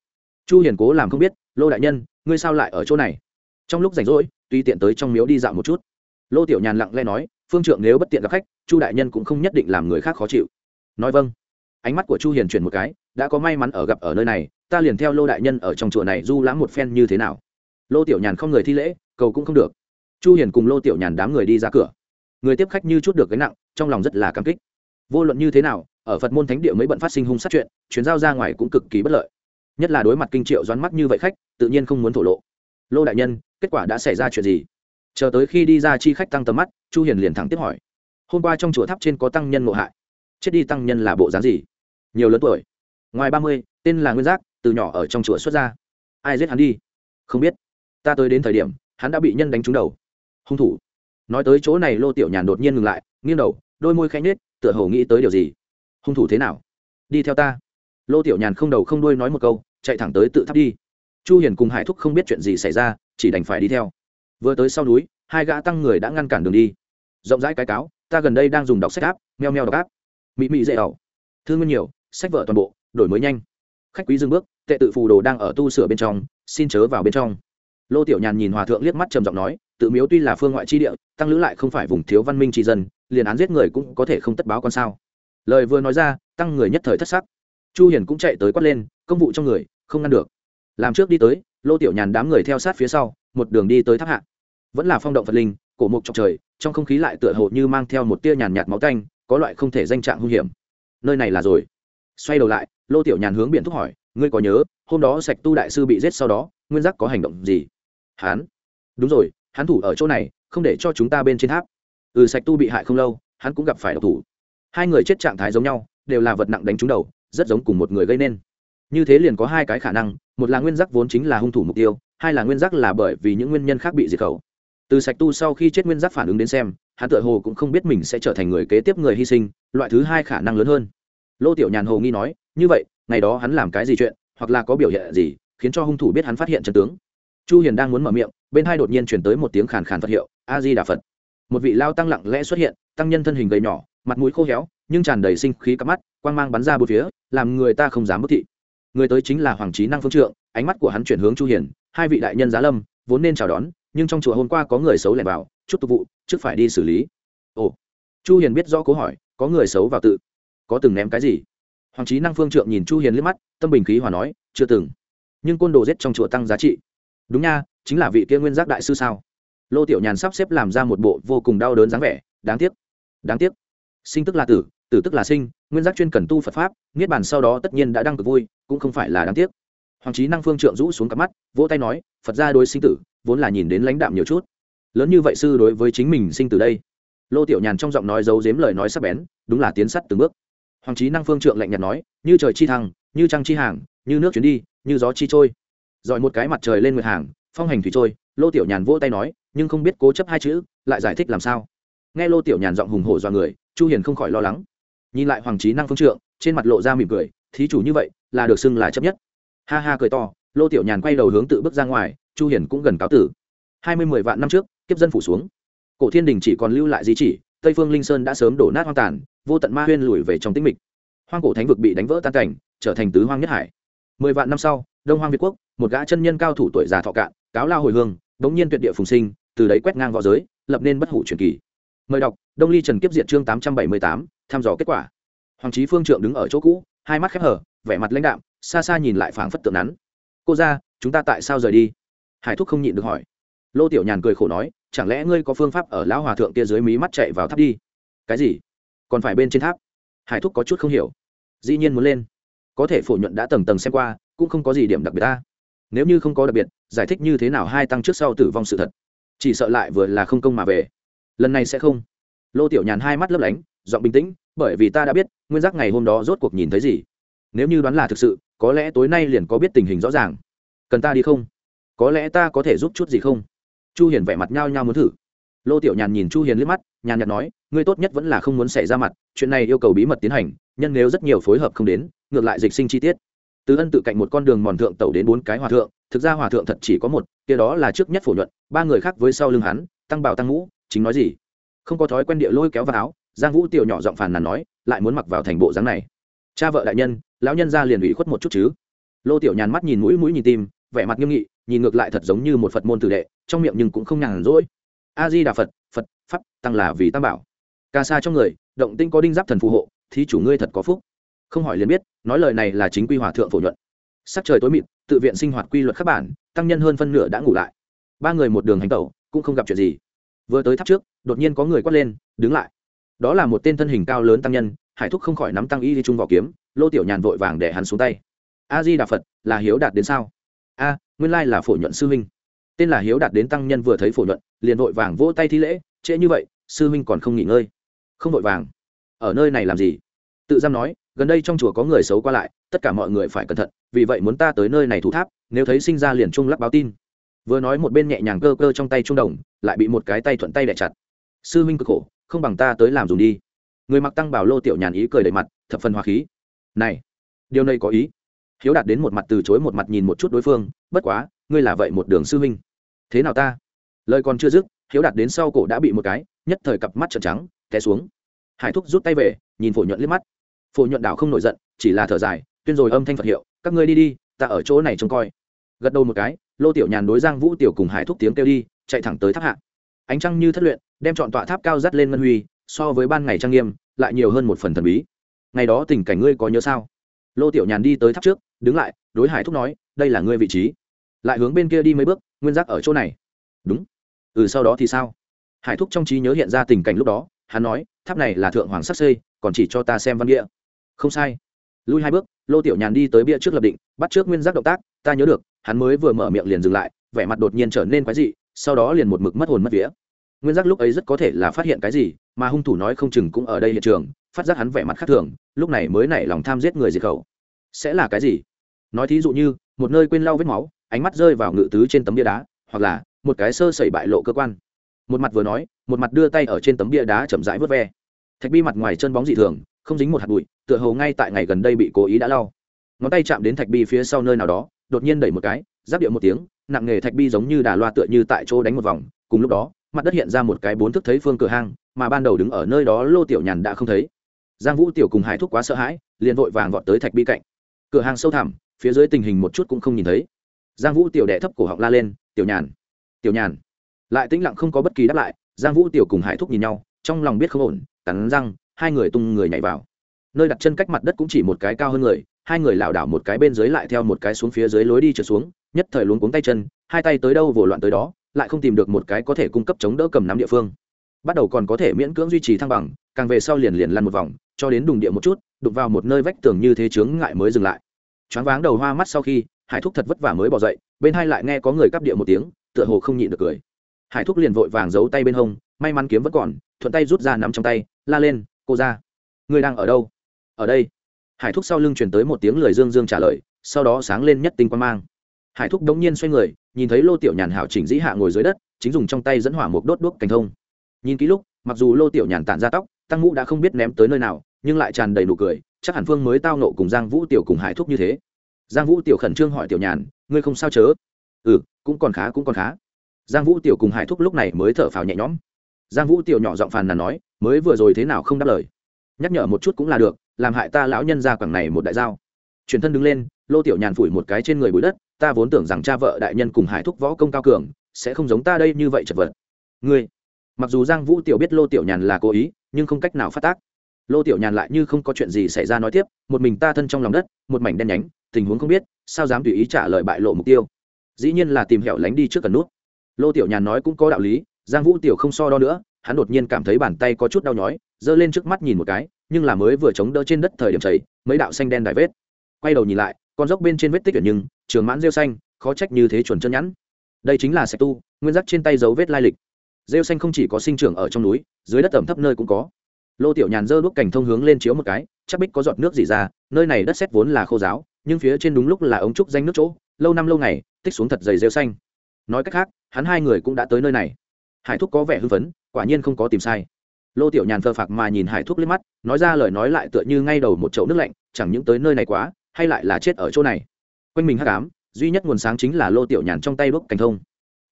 Chu hiền cố làm không biết, lô đại nhân, ngươi sao lại ở chỗ này? Trong lúc rảnh rỗi tuy tiện tới trong miếu đi dạo một chút. Lô tiểu nhàn lặng lẽ nói, phương trượng nếu bất tiện gặp khách, chu đại nhân cũng không nhất định làm người khác khó chịu. Nói vâng. Ánh mắt của chu hiền chuyển một cái, đã có may mắn ở gặp ở nơi này, ta liền theo lô đại nhân ở trong chùa này du lãm một phen như thế nào? Lô tiểu nhàn không người thi lễ, cầu cũng không được chu hiền cùng lô tiểu nhàn đám người đi ra cửa. Người tiếp khách như chút được gánh nặng, trong lòng rất là cảm kích. Vô luận như thế nào, ở phật môn thánh địa mới bận phát sinh hung sát chuyện, chuyến giao ra ngoài cũng cực kỳ bất lợi. Nhất là đối mặt kinh triệu doán mắt như vậy khách, tự nhiên không muốn thổ lộ. Lô đại nhân, kết quả đã xảy ra chuyện gì? Chờ tới khi đi ra chi khách tăng tầm mắt, chu hiền liền thẳng tiếp hỏi. Hôm qua trong chùa tháp trên có tăng nhân ngộ hại. Chết đi tăng nhân là bộ dáng gì? Nhiều lớn tuổi. Ngoài ba mươi, tên là nguyên giác, từ nhỏ ở trong chùa xuất ra ai giết hắn đi? Không biết. Ta tới đến thời điểm, hắn đã bị nhân đánh trúng đầu hung thủ. Nói tới chỗ này, lô tiểu nhàn đột nhiên ngừng lại, nghiêng đầu, đôi môi khẽ nết tựa hồ nghĩ tới điều gì. Hung thủ thế nào? Đi theo ta. Lô tiểu nhàn không đầu không đuôi nói một câu, chạy thẳng tới tự tháp đi. Chu hiền cùng hải thúc không biết chuyện gì xảy ra, chỉ đành phải đi theo. Vừa tới sau núi, hai gã tăng người đã ngăn cản đường đi. Rộng rãi cái cáo, ta gần đây đang dùng đọc sách áp meo meo đọc áp mị mị dễ ẩu thương nguyên nhiều, sách vở toàn bộ, đổi mới nhanh. Khách quý dừng bước, tệ tự phù đồ đang ở tu sửa bên trong, xin chớ vào bên trong. Lô tiểu nhàn nhìn hòa thượng liếc mắt trầm giọng nói tự miếu tuy là phương ngoại chi địa, tăng lữ lại không phải vùng thiếu văn minh tri dân, liền án giết người cũng có thể không tất báo con sao. Lời vừa nói ra, tăng người nhất thời thất sắc. Chu hiền cũng chạy tới quát lên, công vụ trong người, không ngăn được. Làm trước đi tới, lô tiểu nhàn đám người theo sát phía sau, một đường đi tới tháp hạ. Vẫn là phong động phật linh, cổ mục trong trời, trong không khí lại tựa hồ như mang theo một tia nhàn nhạt máu tanh, có loại không thể danh trạng hung hiểm. Nơi này là rồi. Xoay đầu lại, lô tiểu nhàn hướng biển thúc hỏi, ngươi có nhớ, hôm đó sạch tu đại sư bị giết sau đó, nguyên giác có hành động gì? Hán. Đúng rồi hắn thủ ở chỗ này, không để cho chúng ta bên trên tháp. Ừ sạch tu bị hại không lâu, hắn cũng gặp phải độc thủ. Hai người chết trạng thái giống nhau, đều là vật nặng đánh trúng đầu, rất giống cùng một người gây nên. Như thế liền có hai cái khả năng, một là nguyên giác vốn chính là hung thủ mục tiêu, hai là nguyên giác là bởi vì những nguyên nhân khác bị diệt khẩu. Từ sạch tu sau khi chết nguyên giác phản ứng đến xem, hắn tự hồ cũng không biết mình sẽ trở thành người kế tiếp người hy sinh, loại thứ hai khả năng lớn hơn. Lô tiểu nhàn hồ nghi nói, như vậy, ngày đó hắn làm cái gì chuyện, hoặc là có biểu hiện gì, khiến cho hung thủ biết hắn phát hiện chân tướng? Chu hiền đang muốn mở miệng, bên hai đột nhiên chuyển tới một tiếng khàn khàn phật hiệu a di đà phật. Một vị lao tăng lặng lẽ xuất hiện, tăng nhân thân hình gầy nhỏ, mặt mũi khô héo, nhưng tràn đầy sinh khí cắp mắt, quang mang bắn ra bốn phía, làm người ta không dám bất thị. Người tới chính là hoàng trí năng phương trượng, ánh mắt của hắn chuyển hướng chu hiền, hai vị đại nhân giá lâm, vốn nên chào đón, nhưng trong chùa hôm qua có người xấu lẻn vào, chút tục vụ, trước phải đi xử lý. Ồ, chu hiền biết rõ cố hỏi, có người xấu vào tự, có từng ném cái gì? Hoàng trí năng phương trượng nhìn chu hiền liếc mắt, tâm bình khí hòa nói, chưa từng. Nhưng côn đồ giết trong chùa tăng giá trị đúng nha, chính là vị kia nguyên giác đại sư sao? Lô tiểu nhàn sắp xếp làm ra một bộ vô cùng đau đớn dáng vẻ, đáng tiếc đáng tiếc. Sinh tức là tử tử tức là sinh, nguyên giác chuyên cần tu phật pháp, niết bàn sau đó tất nhiên đã đăng cực vui, cũng không phải là đáng tiếc. Hoàng trí năng phương trượng rũ xuống cặp mắt, vỗ tay nói, phật ra đối sinh tử, vốn là nhìn đến lãnh đạm nhiều chút. Lớn như vậy sư đối với chính mình sinh từ đây? Lô tiểu nhàn trong giọng nói giấu dếm lời nói sắp bén, đúng là tiến sắt từng bước. Hoàng trí năng phương trượng lạnh nhạt nói, như trời chi thăng, như trăng chi hàng, như nước chuyến đi, như gió chi trôi dọi một cái mặt trời lên nguyệt hàng, phong hành thủy trôi, lô tiểu nhàn vỗ tay nói, nhưng không biết cố chấp hai chữ, lại giải thích làm sao. Nghe lô tiểu nhàn giọng hùng hổ do người, chu hiền không khỏi lo lắng. Nhìn lại hoàng trí năng phương trượng, trên mặt lộ ra mỉm cười, thí chủ như vậy, là được xưng là chấp nhất. Ha ha cười to, lô tiểu nhàn quay đầu hướng tự bước ra ngoài, chu hiền cũng gần cáo tử. Hai mươi mười vạn năm trước, kiếp dân phủ xuống. Cổ thiên đình chỉ còn lưu lại di chỉ, tây phương linh sơn đã sớm đổ nát hoang tàn, vô tận ma huyên lùi về trong tĩnh mịch. Hoang cổ thánh vực bị đánh vỡ tan cảnh, trở thành tứ hoang nhất hải. Mười vạn năm sau, đông hoang việt quốc một gã chân nhân cao thủ tuổi già thọ cạn, cáo lao hồi hương bỗng nhiên tuyệt địa phùng sinh, từ đấy quét ngang võ giới, lập nên bất hủ truyền kỳ. Mời đọc, đông ly trần kiếp diệt chương tám trăm bảy mươi tám, thăm dò kết quả. Hoàng trí phương trượng đứng ở chỗ cũ, hai mắt khép hở, vẻ mặt lãnh đạm, xa xa nhìn lại phảng phất tượng nắn. Cô ra chúng ta tại sao rời đi? Hải thúc không nhịn được hỏi. Lô tiểu nhàn cười khổ nói, chẳng lẽ ngươi có phương pháp ở lão hòa thượng kia dưới mí mắt chạy vào tháp đi? Cái gì? Còn phải bên trên tháp? Hải thúc có chút không hiểu. Dĩ nhiên muốn lên. Có thể phổ nhuận đã tầng tầng xem qua, cũng không có gì điểm đặc biệt ta nếu như không có đặc biệt, giải thích như thế nào hai tăng trước sau tử vong sự thật? Chỉ sợ lại vừa là không công mà về. Lần này sẽ không. Lô tiểu nhàn hai mắt lấp lánh, giọng bình tĩnh, bởi vì ta đã biết, nguyên giác ngày hôm đó rốt cuộc nhìn thấy gì. Nếu như đoán là thực sự, có lẽ tối nay liền có biết tình hình rõ ràng. Cần ta đi không? Có lẽ ta có thể giúp chút gì không? Chu hiền vẻ mặt nhao nhao muốn thử. Lô tiểu nhàn nhìn chu hiền liếc mắt, nhàn nhạt nói, ngươi tốt nhất vẫn là không muốn xảy ra mặt, chuyện này yêu cầu bí mật tiến hành, nhân nếu rất nhiều phối hợp không đến, ngược lại dịch sinh chi tiết từ ân tự cạnh một con đường mòn thượng tẩu đến bốn cái hòa thượng, thực ra hòa thượng thật chỉ có một, kia đó là trước nhất phổ nhuận, ba người khác với sau lưng hắn, tăng bảo tăng ngũ, chính nói gì? Không có thói quen địa lôi kéo vào áo, giang vũ tiểu nhỏ giọng phàn nàn nói, lại muốn mặc vào thành bộ dáng này. Cha vợ đại nhân, lão nhân ra liền ủy khuất một chút chứ. Lô tiểu nhàn mắt nhìn mũi mũi nhìn tim, vẻ mặt nghiêm nghị, nhìn ngược lại thật giống như một phật môn tử đệ, trong miệng nhưng cũng không nhàn rỗi. A di đà phật phật, pháp, tăng là vì tam bảo. Ca xa trong người, động tinh có đinh giáp thần phù hộ thì chủ ngươi thật có phúc không hỏi liền biết, nói lời này là chính quy hòa thượng phổ nhuận. Sắc trời tối mịt, tự viện sinh hoạt quy luật các bản, tăng nhân hơn phân nửa đã ngủ lại. Ba người một đường hành tẩu, cũng không gặp chuyện gì. Vừa tới tháp trước, đột nhiên có người quát lên, đứng lại. Đó là một tên thân hình cao lớn tăng nhân, hải thúc không khỏi nắm tăng y đi chung vào kiếm, lô tiểu nhàn vội vàng để hắn xuống tay. A di đà phật, là hiếu đạt đến sao? A, nguyên lai là phổ nhuận sư huynh. Tên là hiếu đạt đến tăng nhân vừa thấy phổ nhuận, liền vội vàng vỗ tay thi lễ, trễ như vậy, sư huynh còn không nghỉ ngơi. Không vội vàng. Ở nơi này làm gì? Tự giam nói gần đây trong chùa có người xấu qua lại, tất cả mọi người phải cẩn thận, vì vậy muốn ta tới nơi này thủ tháp, nếu thấy sinh ra liền trung lắp báo tin. Vừa nói một bên nhẹ nhàng cơ cơ trong tay trung đồng, lại bị một cái tay thuận tay đẻ chặt. Sư minh cực khổ, không bằng ta tới làm dùng đi. Người mặc tăng bảo lô tiểu nhàn ý cười đầy mặt, thập phần hòa khí. Này, điều này có ý. Hiếu đạt đến một mặt từ chối một mặt nhìn một chút đối phương, bất quá, ngươi là vậy một đường sư minh. thế nào ta? Lời còn chưa dứt, hiếu đạt đến sau cổ đã bị một cái, nhất thời cặp mắt trợn trắng, té xuống. Hải thúc rút tay về, nhìn phổ nhuận liếc mắt phổ nhuận đảo không nổi giận, chỉ là thở dài, tuyên rồi âm thanh phật hiệu, các ngươi đi đi, ta ở chỗ này trông coi. Gật đầu một cái, lô tiểu nhàn đối giang vũ tiểu cùng hải thúc tiếng kêu đi, chạy thẳng tới tháp hạ. Ánh trăng như thất luyện, đem chọn tọa tháp cao dắt lên ngân huy, so với ban ngày trang nghiêm, lại nhiều hơn một phần thần bí. Ngày đó tình cảnh ngươi có nhớ sao? Lô tiểu nhàn đi tới tháp trước, đứng lại, đối hải thúc nói, đây là ngươi vị trí. Lại hướng bên kia đi mấy bước, nguyên giác ở chỗ này. Đúng. Ừ sau đó thì sao? Hải thúc trong trí nhớ hiện ra tình cảnh lúc đó, hắn nói, tháp này là thượng hoàng sắc xây còn chỉ cho ta xem văn địa không sai. Lui hai bước, lô tiểu nhàn đi tới bia trước lập định, bắt trước nguyên giác động tác, ta nhớ được, hắn mới vừa mở miệng liền dừng lại, vẻ mặt đột nhiên trở nên quái dị, sau đó liền một mực mất hồn mất vía. Nguyên giác lúc ấy rất có thể là phát hiện cái gì, mà hung thủ nói không chừng cũng ở đây hiện trường, phát giác hắn vẻ mặt khác thường, lúc này mới nảy lòng tham giết người diệt khẩu. Sẽ là cái gì? Nói thí dụ như, một nơi quên lau vết máu, ánh mắt rơi vào ngự tứ trên tấm bia đá, hoặc là, một cái sơ sẩy bại lộ cơ quan. Một mặt vừa nói, một mặt đưa tay ở trên tấm bia đá chậm rãi vớt ve. Thạch bi mặt ngoài chân bóng dị thường không dính một hạt bụi, tựa hồ ngay tại ngày gần đây bị cố ý đã lau. Ngón tay chạm đến thạch bi phía sau nơi nào đó, đột nhiên đẩy một cái, giáp điệu một tiếng, nặng nghề thạch bi giống như đà loa tựa như tại chỗ đánh một vòng, cùng lúc đó, mặt đất hiện ra một cái bốn thức thấy phương cửa hang, mà ban đầu đứng ở nơi đó lô tiểu nhàn đã không thấy. Giang vũ tiểu cùng hải thúc quá sợ hãi, liền vội vàng vọt tới thạch bi cạnh. Cửa hàng sâu thẳm, phía dưới tình hình một chút cũng không nhìn thấy. Giang vũ tiểu đệ thấp cổ họng la lên, tiểu nhàn tiểu nhàn. Lại tĩnh lặng không có bất kỳ đáp lại, giang vũ tiểu cùng hải thúc nhìn nhau, trong lòng biết không ổn, cắn răng hai người tung người nhảy vào. Nơi đặt chân cách mặt đất cũng chỉ một cái cao hơn người, hai người lảo đảo một cái bên dưới lại theo một cái xuống phía dưới lối đi trượt xuống, nhất thời luống cuống tay chân, hai tay tới đâu vồ loạn tới đó, lại không tìm được một cái có thể cung cấp chống đỡ cầm nắm địa phương. Bắt đầu còn có thể miễn cưỡng duy trì thăng bằng, càng về sau liền liền lăn một vòng, cho đến đùng địa một chút đục vào một nơi vách tường như thế chướng ngại mới dừng lại. Choáng váng đầu hoa mắt sau khi, hải thúc thật vất vả mới bỏ dậy, bên hai lại nghe có người cắp địa một tiếng, tựa hồ không nhịn được cười. Hải thúc liền vội vàng giấu tay bên hông, may mắn kiếm vẫn còn, thuận tay rút ra nắm trong tay, la lên cô ra. Người đang ở đâu? Ở đây. Hải thúc sau lưng chuyển tới một tiếng lời dương dương trả lời, sau đó sáng lên nhất tinh quan mang. Hải thúc đống nhiên xoay người, nhìn thấy lô tiểu nhàn hảo chỉnh dĩ hạ ngồi dưới đất, chính dùng trong tay dẫn hỏa một đốt đuốc cành thông. Nhìn kỹ lúc, mặc dù lô tiểu nhàn tản ra tóc, tăng ngũ đã không biết ném tới nơi nào, nhưng lại tràn đầy nụ cười, chắc hẳn phương mới tao nộ cùng giang vũ tiểu cùng hải thúc như thế. Giang vũ tiểu khẩn trương hỏi tiểu nhàn, ngươi không sao chớ? Ừ cũng còn khá, cũng còn khá. Giang vũ tiểu cùng hải thúc lúc này mới thở phào nhẹ nhõm giang vũ tiểu nhỏ giọng phàn nàn nói, mới vừa rồi thế nào không đáp lời? Nhắc nhở một chút cũng là được, làm hại ta lão nhân ra quảng này một đại giao. Chuyển thân đứng lên, lô tiểu nhàn phủi một cái trên người bụi đất, ta vốn tưởng rằng cha vợ đại nhân cùng hải thúc võ công cao cường, sẽ không giống ta đây như vậy chật vật. Ngươi? Mặc dù giang vũ tiểu biết lô tiểu nhàn là cố ý, nhưng không cách nào phát tác. Lô tiểu nhàn lại như không có chuyện gì xảy ra nói tiếp, một mình ta thân trong lòng đất, một mảnh đen nhánh, tình huống không biết, sao dám tùy ý trả lời bại lộ mục tiêu? Dĩ nhiên là tìm hẻo lánh đi trước cần nút. Lô tiểu nhàn nói cũng có đạo lý giang vũ tiểu không so đo nữa, hắn đột nhiên cảm thấy bàn tay có chút đau nhói, giơ lên trước mắt nhìn một cái, nhưng là mới vừa chống đỡ trên đất thời điểm chảy, mấy đạo xanh đen đài vết. Quay đầu nhìn lại, con dốc bên trên vết tích ở nhưng, trường mãn rêu xanh, khó trách như thế chuẩn chân nhẵn. Đây chính là sạch tu, nguyên giác trên tay dấu vết lai lịch. Rêu xanh không chỉ có sinh trưởng ở trong núi, dưới đất ẩm thấp nơi cũng có. Lô tiểu nhàn dơ đuốc cảnh thông hướng lên chiếu một cái, chắc bích có giọt nước gì ra, nơi này đất xét vốn là khô giáo nhưng phía trên đúng lúc là ống trúc danh nước chỗ, lâu năm lâu ngày, tích xuống thật dày rêu xanh. Nói cách khác, hắn hai người cũng đã tới nơi này hải thúc có vẻ hưng phấn, quả nhiên không có tìm sai. Lô tiểu nhàn phờ phạc mà nhìn hải thúc liếc mắt, nói ra lời nói lại tựa như ngay đầu một chậu nước lạnh, chẳng những tới nơi này quá, hay lại là chết ở chỗ này. Quanh mình hắc ám, duy nhất nguồn sáng chính là lô tiểu nhàn trong tay bốc cảnh thông.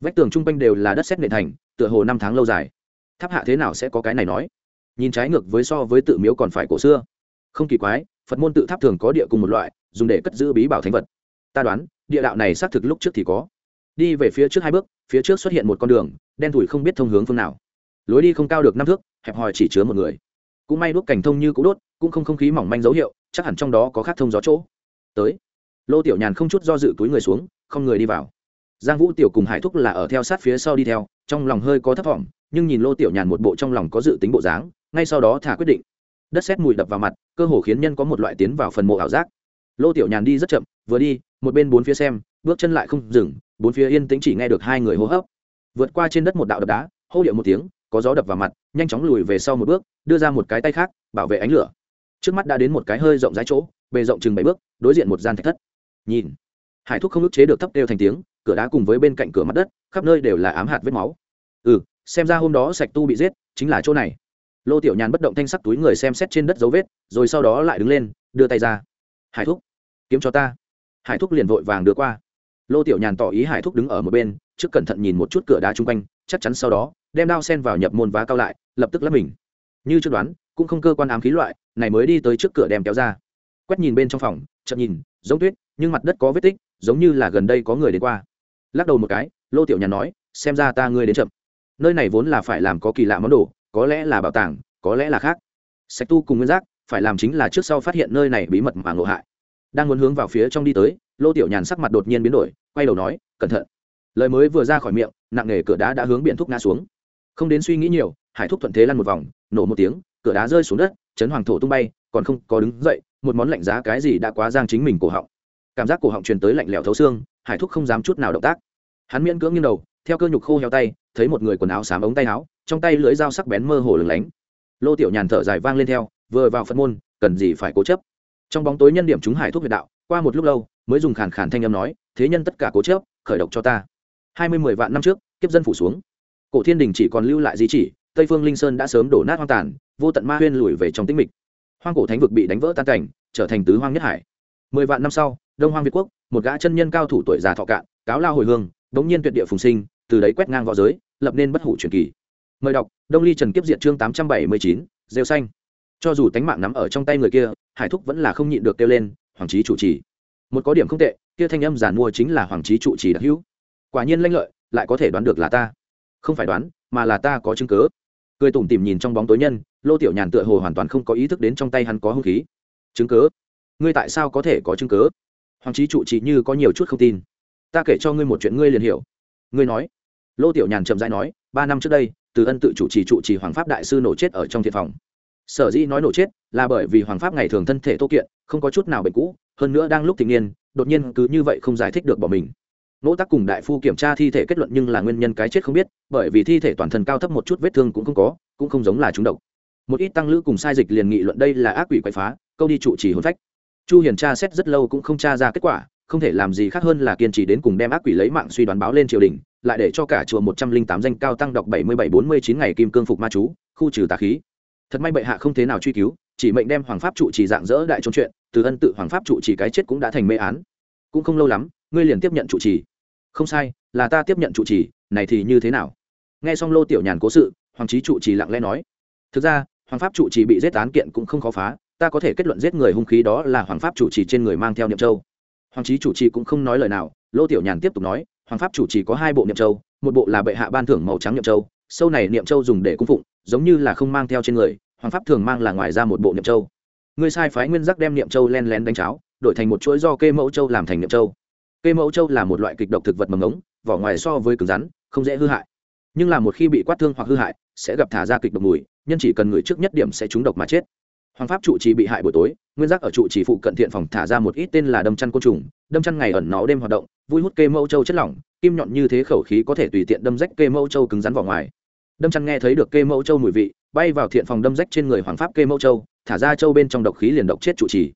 Vách tường chung quanh đều là đất xét nệ thành, tựa hồ năm tháng lâu dài. Tháp hạ thế nào sẽ có cái này nói? Nhìn trái ngược với so với tự miếu còn phải cổ xưa. Không kỳ quái, phật môn tự tháp thường có địa cùng một loại, dùng để cất giữ bí bảo thánh vật. Ta đoán, địa đạo này xác thực lúc trước thì có. Đi về phía trước hai bước, phía trước xuất hiện một con đường đen thủi không biết thông hướng phương nào. Lối đi không cao được năm thước, hẹp hòi chỉ chứa một người. Cũng may đuốc cảnh thông như cũ đốt, cũng không không khí mỏng manh dấu hiệu, chắc hẳn trong đó có khác thông gió chỗ. Tới. Lô tiểu nhàn không chút do dự túi người xuống, không người đi vào. Giang vũ tiểu cùng hải thúc là ở theo sát phía sau đi theo, trong lòng hơi có thấp thỏm nhưng nhìn lô tiểu nhàn một bộ trong lòng có dự tính bộ dáng, ngay sau đó thả quyết định. Đất xét mùi đập vào mặt, cơ hồ khiến nhân có một loại tiến vào phần mộ ảo giác. Lô tiểu nhàn đi rất chậm, vừa đi, một bên bốn phía xem, bước chân lại không dừng, bốn phía yên tĩnh chỉ nghe được hai người hô hấp vượt qua trên đất một đạo đập đá, hô điệu một tiếng, có gió đập vào mặt, nhanh chóng lùi về sau một bước, đưa ra một cái tay khác, bảo vệ ánh lửa. Trước mắt đã đến một cái hơi rộng rãi chỗ, bề rộng chừng bảy bước, đối diện một gian thạch thất. Nhìn, hải thúc không ức chế được thấp đều thành tiếng, cửa đá cùng với bên cạnh cửa mặt đất, khắp nơi đều là ám hạt vết máu. Ừ xem ra hôm đó sạch tu bị giết, chính là chỗ này. Lô tiểu nhàn bất động thanh sắc túi người xem xét trên đất dấu vết, rồi sau đó lại đứng lên, đưa tay ra. Hải thúc, kiếm cho ta. Hải thúc liền vội vàng đưa qua lô tiểu nhàn tỏ ý hải thúc đứng ở một bên, trước cẩn thận nhìn một chút cửa đá chung quanh, chắc chắn sau đó, đem đao sen vào nhập môn vá cao lại, lập tức lấp mình. Như chưa đoán, cũng không cơ quan ám khí loại, này mới đi tới trước cửa đem kéo ra. Quét nhìn bên trong phòng chậm nhìn, giống tuyết, nhưng mặt đất có vết tích, giống như là gần đây có người đến qua. Lắc đầu một cái, lô tiểu nhàn nói, xem ra ta ngươi đến chậm. Nơi này vốn là phải làm có kỳ lạ món đồ, có lẽ là bảo tàng, có lẽ là khác. Sạch tu cùng nguyên giác, phải làm chính là trước sau phát hiện nơi này bí mật mà ngộ hại. Đang muốn hướng vào phía trong đi tới lô tiểu nhàn sắc mặt đột nhiên biến đổi, quay đầu nói, cẩn thận. Lời mới vừa ra khỏi miệng, nặng nề cửa đá đã hướng biển thúc ngã xuống. Không đến suy nghĩ nhiều, hải thúc thuận thế lăn một vòng, nổ một tiếng, cửa đá rơi xuống đất, chấn hoàng thổ tung bay, còn không có đứng dậy, một món lạnh giá cái gì đã quá giang chính mình cổ họng. Cảm giác cổ họng truyền tới lạnh lẽo thấu xương, hải thúc không dám chút nào động tác. Hắn miễn cưỡng nghiêng đầu, theo cơ nhục khô heo tay, thấy một người quần áo xám ống tay áo, trong tay lưỡi dao sắc bén mơ hồ lửng lánh. Lô tiểu nhàn thở dài vang lên theo, vừa vào phân môn, cần gì phải cố chấp. Trong bóng tối nhân điểm chúng hải thuốc huyệt đạo qua một lúc lâu, mới dùng khàn khàn thanh âm nói, thế nhân tất cả cố chấp, khởi độc cho ta. Hai mươi mười vạn năm trước, kiếp dân phủ xuống. Cổ thiên đình chỉ còn lưu lại di chỉ, tây phương linh sơn đã sớm đổ nát hoang tàn, vô tận ma huyên lùi về trong tĩnh mịch. Hoang cổ thánh vực bị đánh vỡ tan cảnh, trở thành tứ hoang nhất hải. Mười vạn năm sau, đông hoang việt quốc, một gã chân nhân cao thủ tuổi già thọ cạn, cáo lao hồi hương, đống nhiên tuyệt địa phùng sinh, từ đấy quét ngang v õ giới, lập nên bất hủ truyền kỳ. Mời đọc, đông ly trần kiếp diệt chương tám trăm bảy mươi chín, rêu xanh. Cho dù tánh mạng nắm ở trong tay người kia, hải thúc vẫn là không nhịn được kêu lên hoàng trí chủ trì. Một có điểm không tệ, kia thanh âm giản mua chính là hoàng trí trụ trì đặc hữu. Quả nhiên lanh lợi, lại có thể đoán được là ta. Không phải đoán, mà là ta có chứng cớ. Cười tủm tìm nhìn trong bóng tối nhân, lô tiểu nhàn tựa hồ hoàn toàn không có ý thức đến trong tay hắn có hung khí. Chứng cớ? Ngươi tại sao có thể có chứng cớ? Hoàng trí trụ trì như có nhiều chút không tin. Ta kể cho ngươi một chuyện ngươi liền hiểu. Ngươi nói. Lô tiểu nhàn chậm rãi nói, ba năm trước đây, từ ân tự chủ trì trụ trì hoàng pháp đại sư nổ chết ở trong thiệt phòng. Sở dĩ nói nổ chết là bởi vì hoàng pháp ngày thường thân thể tô kiện, không có chút nào bệnh cũ, hơn nữa đang lúc thịnh niên, đột nhiên cứ như vậy không giải thích được bỏ mình. Nỗ tắc cùng đại phu kiểm tra thi thể kết luận nhưng là nguyên nhân cái chết không biết, bởi vì thi thể toàn thân cao thấp một chút vết thương cũng không có, cũng không giống là chúng độc. Một ít tăng lữ cùng sai dịch liền nghị luận đây là ác quỷ quậy phá, câu đi trụ trì hôn phách. Chu hiền tra xét rất lâu cũng không tra ra kết quả, không thể làm gì khác hơn là kiên trì đến cùng đem ác quỷ lấy mạng suy đoán báo lên triều đình, lại để cho cả chùa một trăm linh tám danh cao tăng đọc bảy mươi bảy bốn mươi chín ngày kim cương phục ma chú, khu trừ tà khí. Thật may bệ hạ không thế nào truy cứu chỉ mệnh đem hoàng pháp trụ trì dạng dỡ đại trốn chuyện, từ ân tự hoàng pháp trụ trì cái chết cũng đã thành mê án. Cũng không lâu lắm, ngươi liền tiếp nhận trụ trì. Không sai, là ta tiếp nhận trụ trì, này thì như thế nào? Nghe xong lô tiểu nhàn cố sự, hoàng trí trụ trì lặng lẽ nói. Thực ra, hoàng pháp trụ trì bị giết án kiện cũng không khó phá, ta có thể kết luận giết người hung khí đó là hoàng pháp chủ trì trên người mang theo niệm châu. Hoàng trí chủ trì cũng không nói lời nào, lô tiểu nhàn tiếp tục nói, hoàng pháp chủ trì có hai bộ niệm châu, một bộ là bệ hạ ban thưởng màu trắng niệm châu, sâu này niệm châu dùng để cung phụng, giống như là không mang theo trên người hoàng pháp thường mang là ngoài ra một bộ niệm châu. Người sai phái nguyên giác đem niệm châu len lén đánh cháo, đổi thành một chuỗi do kê mẫu châu làm thành niệm châu. Cây mẫu châu là một loại kịch độc thực vật mầm ngống, vỏ ngoài so với cứng rắn, không dễ hư hại. Nhưng là một khi bị quát thương hoặc hư hại, sẽ gặp thả ra kịch độc mùi, nhân chỉ cần người trước nhất điểm sẽ trúng độc mà chết. Hoàng pháp trụ trì bị hại buổi tối, nguyên giác ở trụ trì phụ cận thiện phòng thả ra một ít tên là đâm chăn côn trùng, đâm chăn ngày ẩn nó đêm hoạt động, vui hút cây mẫu châu chất lỏng, kim nhọn như thế khẩu khí có thể tùy tiện đâm rách cây mẫu châu cứng rắn vào ngoài. Đâm chăn nghe thấy được cây mẫu châu mùi vị bay vào thiện phòng đâm rách trên người hoàng pháp kê mẫu châu, thả ra châu bên trong độc khí liền độc chết trụ trì.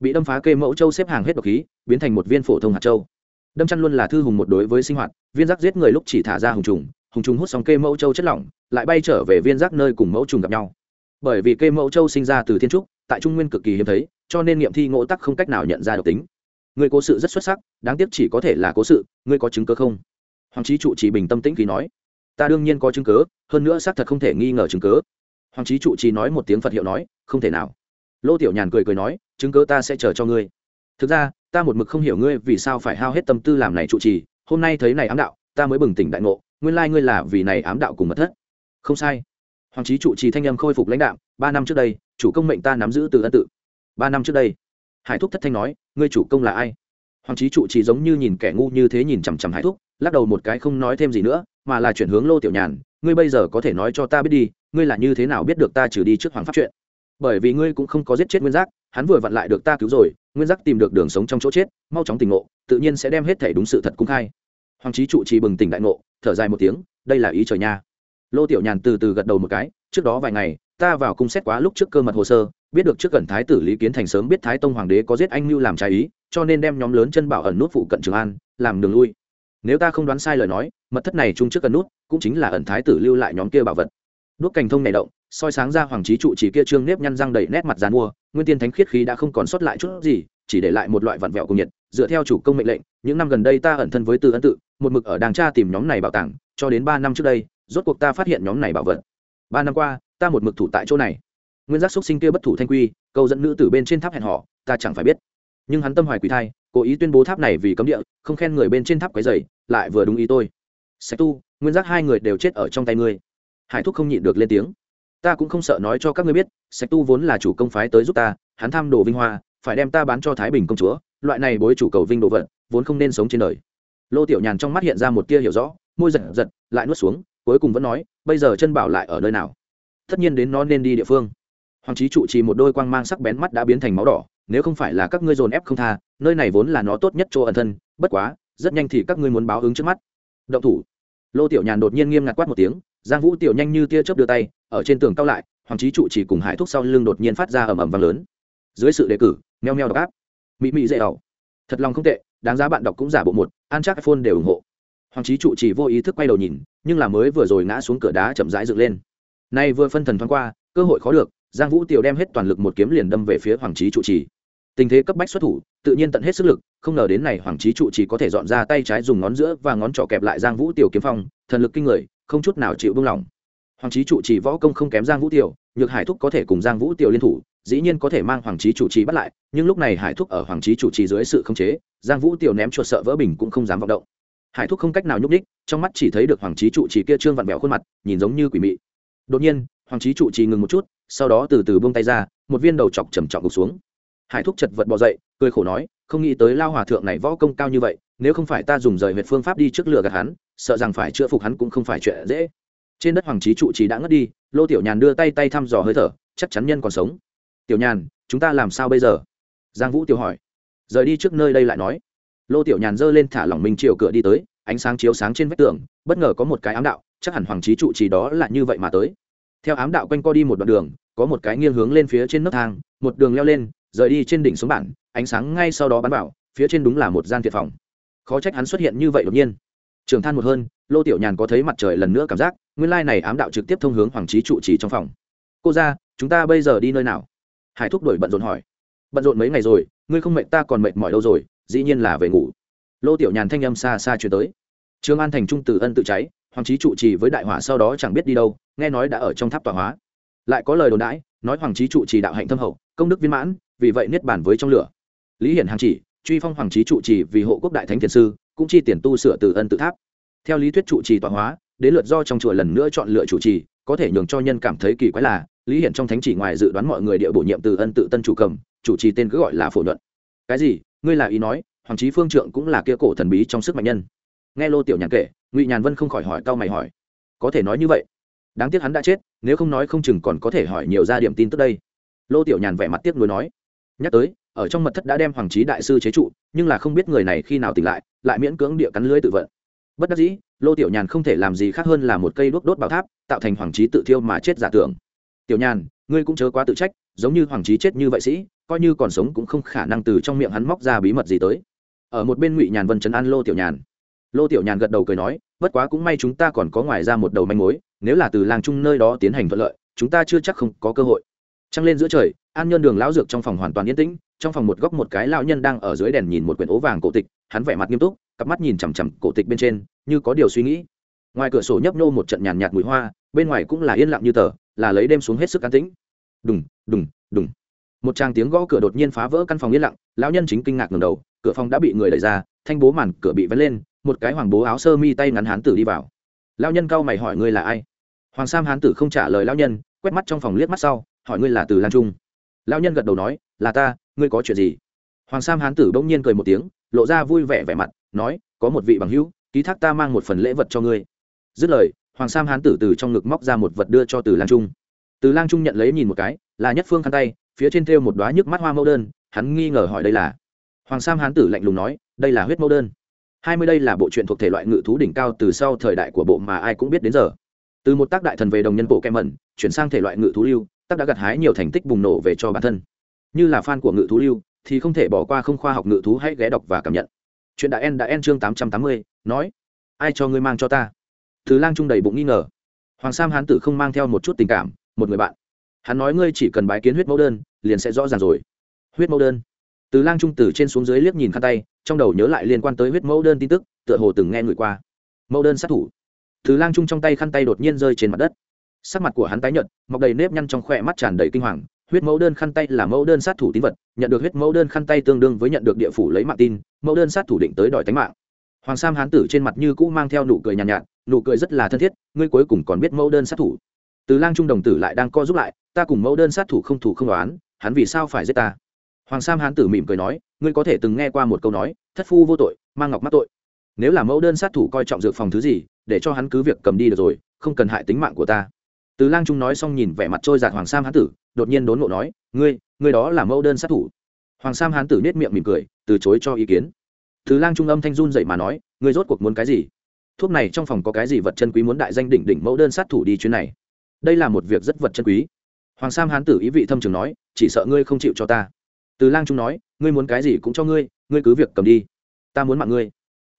Bị đâm phá kê mẫu châu xếp hàng hết độc khí, biến thành một viên phổ thông hạt châu. Đâm chăn luôn là thư hùng một đối với sinh hoạt, viên giác giết người lúc chỉ thả ra hùng trùng hùng trùng hút xong kê mẫu châu chất lỏng, lại bay trở về viên giác nơi cùng mẫu trùng gặp nhau. Bởi vì cây mẫu châu sinh ra từ thiên trúc, tại trung nguyên cực kỳ hiếm thấy, cho nên nghiệm thi ngộ tắc không cách nào nhận ra độc tính. Người cố sự rất xuất sắc, đáng tiếc chỉ có thể là cố sự, ngươi có chứng cớ không? Hoàng trí trụ chỉ bình tâm tĩnh khí nói. Ta đương nhiên có chứng cớ hơn nữa xác thật không thể nghi ngờ chứng cớ hoàng trí trụ trì nói một tiếng phật hiệu nói, không thể nào. Lô tiểu nhàn cười cười nói, chứng cớ ta sẽ chờ cho ngươi. Thực ra, ta một mực không hiểu ngươi vì sao phải hao hết tâm tư làm này trụ trì. Hôm nay thấy này ám đạo, ta mới bừng tỉnh đại ngộ, nguyên lai ngươi là vì này ám đạo cùng mật thất. Không sai. Hoàng trí trụ trì thanh âm khôi phục lãnh đạo ba năm trước đây, chủ công mệnh ta nắm giữ từ ân tự. Ba năm trước đây. Hải thúc thất thanh nói, ngươi chủ công là ai? Hoàng trí trụ trì giống như nhìn kẻ ngu như thế nhìn chằm chằm hải thúc, lắc đầu một cái không nói thêm gì nữa, mà là chuyển hướng lô tiểu nhàn, ngươi bây giờ có thể nói cho ta biết đi ngươi là như thế nào biết được ta trừ đi trước hoàng pháp chuyện? Bởi vì ngươi cũng không có giết chết nguyên giác, hắn vừa vặn lại được ta cứu rồi, nguyên giác tìm được đường sống trong chỗ chết, mau chóng tỉnh ngộ, tự nhiên sẽ đem hết thể đúng sự thật cung khai. Hoàng trí trụ trì bừng tỉnh đại ngộ, thở dài một tiếng, đây là ý trời nha. Lô tiểu nhàn từ từ gật đầu một cái, trước đó vài ngày, ta vào cung xét quá lúc trước cơ mật hồ sơ, biết được trước gần thái tử lý kiến thành sớm biết thái tông hoàng đế có giết anh mưu làm trái ý, cho nên đem nhóm lớn chân bảo ẩn nút phụ cận trường an, làm đường lui. Nếu ta không đoán sai lời nói, mật thất này chung trước ẩn nút, cũng chính là ẩn thái tử lưu lại nhóm kia bảo vật đuốc cành thông này động, soi sáng ra hoàng trí trụ chỉ kia trương nếp nhăn răng đầy nét mặt dàn mua, nguyên tiên thánh khiết khí đã không còn sót lại chút gì, chỉ để lại một loại vặn vẹo cùng nhiệt. Dựa theo chủ công mệnh lệnh, những năm gần đây ta ẩn thân với tư ấn tự, một mực ở đàng tra tìm nhóm này bảo tàng, cho đến ba năm trước đây, rốt cuộc ta phát hiện nhóm này bảo vật. Ba năm qua, ta một mực thủ tại chỗ này. Nguyên giác xúc sinh kia bất thủ thanh quy câu dẫn nữ từ bên trên tháp hẹn họ ta chẳng phải biết. Nhưng hắn tâm hoài quỷ thai, cố ý tuyên bố tháp này vì cấm địa, không khen người bên trên tháp quấy dày lại vừa đúng ý tôi. Sạch tu, nguyên giác hai người đều chết ở trong tay ngươi hải thúc không nhịn được lên tiếng. Ta cũng không sợ nói cho các ngươi biết, sạch tu vốn là chủ công phái tới giúp ta, hắn tham đồ vinh hoa, phải đem ta bán cho thái bình công chúa, loại này bối chủ cầu vinh đồ vật, vốn không nên sống trên đời. Lô tiểu nhàn trong mắt hiện ra một tia hiểu rõ, môi giật giật, lại nuốt xuống, cuối cùng vẫn nói, bây giờ chân bảo lại ở nơi nào? Tất nhiên đến nó nên đi địa phương. Hoàng trí trụ trì một đôi quang mang sắc bén mắt đã biến thành máu đỏ, nếu không phải là các ngươi dồn ép không tha, nơi này vốn là nó tốt nhất chỗ ẩn thân, bất quá, rất nhanh thì các ngươi muốn báo ứng trước mắt. Động thủ. Lô tiểu nhàn đột nhiên nghiêm ngặt quát một tiếng giang vũ tiểu nhanh như tia chớp đưa tay, ở trên tường cao lại, hoàng trí trụ chỉ cùng hải thúc sau lưng đột nhiên phát ra ầm ầm vang lớn. Dưới sự đề cử, meo meo đọc áp. Mỹ mỹ dễ ẩu. Thật lòng không tệ, đáng giá bạn đọc cũng giả bộ một, an chắc iphone đều ủng hộ. Hoàng trí trụ chỉ vô ý thức quay đầu nhìn, nhưng là mới vừa rồi ngã xuống cửa đá chậm rãi dựng lên. Nay vừa phân thần thoáng qua, cơ hội khó được, giang vũ tiểu đem hết toàn lực một kiếm liền đâm về phía hoàng trí trụ trì tình thế cấp bách xuất thủ, tự nhiên tận hết sức lực, không ngờ đến này hoàng trí trụ chỉ có thể dọn ra tay trái dùng ngón giữa và ngón trỏ kẹp lại giang vũ tiểu kiếm phong, thần lực kinh người không chút nào chịu buông lỏng. Hoàng trí trụ chỉ võ công không kém giang vũ tiểu nhược hải thúc có thể cùng giang vũ tiểu liên thủ dĩ nhiên có thể mang hoàng trí chủ trì bắt lại nhưng lúc này hải thúc ở hoàng trí chủ trì dưới sự khống chế giang vũ tiểu ném chuột sợ vỡ bình cũng không dám vọng động. Hải thúc không cách nào nhúc nhích, trong mắt chỉ thấy được hoàng trí trụ trì kia trương vặn vẹo khuôn mặt nhìn giống như quỷ mị. Đột nhiên hoàng trí trụ trì ngừng một chút sau đó từ từ buông tay ra một viên đầu chọc trầm trọng gục xuống. Hải thúc chật vật bò dậy cười khổ nói không nghĩ tới lao hòa thượng này võ công cao như vậy nếu không phải ta dùng rời huyệt phương pháp đi trước lửa gạt hắn sợ rằng phải chữa phục hắn cũng không phải chuyện dễ. Trên đất hoàng trí trụ trì đã ngất đi, lô tiểu nhàn đưa tay tay thăm dò hơi thở, chắc chắn nhân còn sống. Tiểu nhàn, chúng ta làm sao bây giờ? Giang vũ tiểu hỏi. Rời đi trước nơi đây lại nói. Lô tiểu nhàn giơ lên thả lỏng minh chiều cửa đi tới, ánh sáng chiếu sáng trên vách tường, bất ngờ có một cái ám đạo, chắc hẳn hoàng trí trụ trì đó là như vậy mà tới. Theo ám đạo quanh co đi một đoạn đường, có một cái nghiêng hướng lên phía trên nấc thang, một đường leo lên, rời đi trên đỉnh xuống bản, ánh sáng ngay sau đó bắn vào, phía trên đúng là một gian thiệt phòng. Khó trách hắn xuất hiện như vậy đột nhiên trường than một hơn, lô tiểu nhàn có thấy mặt trời lần nữa cảm giác, nguyên lai này ám đạo trực tiếp thông hướng hoàng trí trụ trì trong phòng. Cô ra chúng ta bây giờ đi nơi nào? Hải thúc đổi bận rộn hỏi. Bận rộn mấy ngày rồi, ngươi không mệt ta còn mệt mỏi đâu rồi, dĩ nhiên là về ngủ. Lô tiểu nhàn thanh âm xa xa chuyển tới. Trương an thành trung từ ân tự cháy, hoàng trí trụ trì với đại hỏa sau đó chẳng biết đi đâu, nghe nói đã ở trong tháp tọa hóa. Lại có lời đồn đãi, nói hoàng trí trụ trì đạo hạnh thâm hậu, công đức viên mãn, vì vậy niết bản với trong lửa. Lý hiển hàng chỉ, truy phong hoàng trí trụ trì vì hộ quốc đại thánh thiền sư cũng chi tiền tu sửa từ ân tự tháp. Theo lý thuyết trụ trì tọa hóa, đến lượt do trong chùa lần nữa chọn lựa chủ trì, có thể nhường cho nhân cảm thấy kỳ quái là, lý hiển trong thánh chỉ ngoài dự đoán mọi người địa bổ nhiệm từ ân tự tân chủ cầm, chủ trì tên cứ gọi là phổ nhuận. Cái gì? Ngươi là ý nói, hoàng trí phương trượng cũng là kia cổ thần bí trong sức mạnh nhân. Nghe lô tiểu nhàn kể, ngụy nhàn vân không khỏi hỏi cao mày hỏi. Có thể nói như vậy. Đáng tiếc hắn đã chết, nếu không nói không chừng còn có thể hỏi nhiều ra điểm tin tức đây. Lô tiểu nhàn vẻ mặt tiếc nuối nói. Nhắc tới ở trong mật thất đã đem hoàng trí đại sư chế trụ, nhưng là không biết người này khi nào tỉnh lại lại miễn cưỡng địa cắn lưới tự vận. Bất đắc dĩ, lô tiểu nhàn không thể làm gì khác hơn là một cây đốt đốt bảo tháp, tạo thành hoàng trí tự thiêu mà chết giả tưởng. Tiểu nhàn, ngươi cũng chớ quá tự trách, giống như hoàng trí chết như vậy sĩ, coi như còn sống cũng không khả năng từ trong miệng hắn móc ra bí mật gì tới. Ở một bên ngụy nhàn vân chấn an lô tiểu nhàn. Lô tiểu nhàn gật đầu cười nói, bất quá cũng may chúng ta còn có ngoài ra một đầu manh mối, nếu là từ làng chung nơi đó tiến hành thuận lợi, chúng ta chưa chắc không có cơ hội. Trăng lên giữa trời, an nhân đường lão dược trong phòng hoàn toàn yên tĩnh trong phòng một góc một cái lão nhân đang ở dưới đèn nhìn một quyển ố vàng cổ tịch, hắn vẻ mặt nghiêm túc, cặp mắt nhìn chằm chằm cổ tịch bên trên, như có điều suy nghĩ. Ngoài cửa sổ nhấp nhô một trận nhàn nhạt mùi hoa, bên ngoài cũng là yên lặng như tờ, là lấy đêm xuống hết sức an tĩnh. Đùng đùng đùng. Một tràng tiếng gõ cửa đột nhiên phá vỡ căn phòng yên lặng, lão nhân chính kinh ngạc ngầm đầu, cửa phòng đã bị người đẩy ra, thanh bố màn cửa bị vén lên, một cái hoàng bố áo sơ mi tay ngắn hán tử đi vào. Lão nhân cau mày hỏi ngươi là ai? Hoàng sam hán tử không trả lời lão nhân, quét mắt trong phòng liếc mắt sau, hỏi ngươi là từ lan trung. Lão nhân gật đầu nói, là ta ngươi có chuyện gì? Hoàng sam hán tử bỗng nhiên cười một tiếng, lộ ra vui vẻ vẻ mặt, nói, có một vị bằng hữu, ký thác ta mang một phần lễ vật cho ngươi. Dứt lời, hoàng sam hán tử từ trong ngực móc ra một vật đưa cho từ lang trung. Từ lang trung nhận lấy nhìn một cái, là nhất phương khăn tay, phía trên thêu một đoá nhức mắt hoa mẫu đơn, hắn nghi ngờ hỏi đây là. Hoàng sam hán tử lạnh lùng nói, đây là huyết mẫu đơn. Hai mươi đây là bộ truyện thuộc thể loại ngự thú đỉnh cao từ sau thời đại của bộ mà ai cũng biết đến giờ. Từ một tác đại thần về đồng nhân bộ kem mẩn, chuyển sang thể loại ngự thú lưu, tác đã gặt hái nhiều thành tích bùng nổ về cho bản thân như là fan của ngự thú lưu, thì không thể bỏ qua không khoa học ngự thú hãy ghé đọc và cảm nhận. Chuyện đã en đã en chương tám trăm tám mươi, nói, ai cho ngươi mang cho ta? Thứ lang trung đầy bụng nghi ngờ. Hoàng sam hán tử không mang theo một chút tình cảm, một người bạn. Hắn nói, ngươi chỉ cần bái kiến huyết mẫu đơn, liền sẽ rõ ràng rồi. Huyết mẫu đơn? Từ lang trung từ trên xuống dưới liếc nhìn khăn tay, trong đầu nhớ lại liên quan tới huyết mẫu đơn tin tức, tựa hồ từng nghe người qua. Mẫu đơn sát thủ. Từ lang trung trong tay khăn tay đột nhiên rơi trên mặt đất. Sắc mặt của hắn tái nhợt, mọc đầy nếp nhăn trong khoe mắt tràn đầy kinh hoàng huyết mẫu đơn khăn tay là mẫu đơn sát thủ tín vật nhận được huyết mẫu đơn khăn tay tương đương với nhận được địa phủ lấy mạng tin mẫu đơn sát thủ định tới đòi tánh mạng. Hoàng sam hán tử trên mặt như cũ mang theo nụ cười nhàn nhạt, nhạt nụ cười rất là thân thiết ngươi cuối cùng còn biết mẫu đơn sát thủ. Từ lang trung đồng tử lại đang co giúp lại ta cùng mẫu đơn sát thủ không thủ không đoán hắn vì sao phải giết ta? Hoàng sam hán tử mỉm cười nói ngươi có thể từng nghe qua một câu nói thất phu vô tội mang ngọc mắc tội. Nếu là mẫu đơn sát thủ coi trọng dược phòng thứ gì để cho hắn cứ việc cầm đi được rồi không cần hại tính mạng của ta. Từ lang trung nói xong nhìn vẻ mặt trôi giạt hoàng sam hán tử đột nhiên đốn ngộ nói, ngươi ngươi đó là mẫu đơn sát thủ. Hoàng sam hán tử nết miệng mỉm cười, từ chối cho ý kiến. Thứ lang trung âm thanh run dậy mà nói, ngươi rốt cuộc muốn cái gì? Thuốc này trong phòng có cái gì vật chân quý muốn đại danh đỉnh đỉnh mẫu đơn sát thủ đi chuyến này? Đây là một việc rất vật chân quý. Hoàng sam hán tử ý vị thâm trường nói, chỉ sợ ngươi không chịu cho ta. Từ lang trung nói, ngươi muốn cái gì cũng cho ngươi ngươi cứ việc cầm đi. Ta muốn mạng ngươi.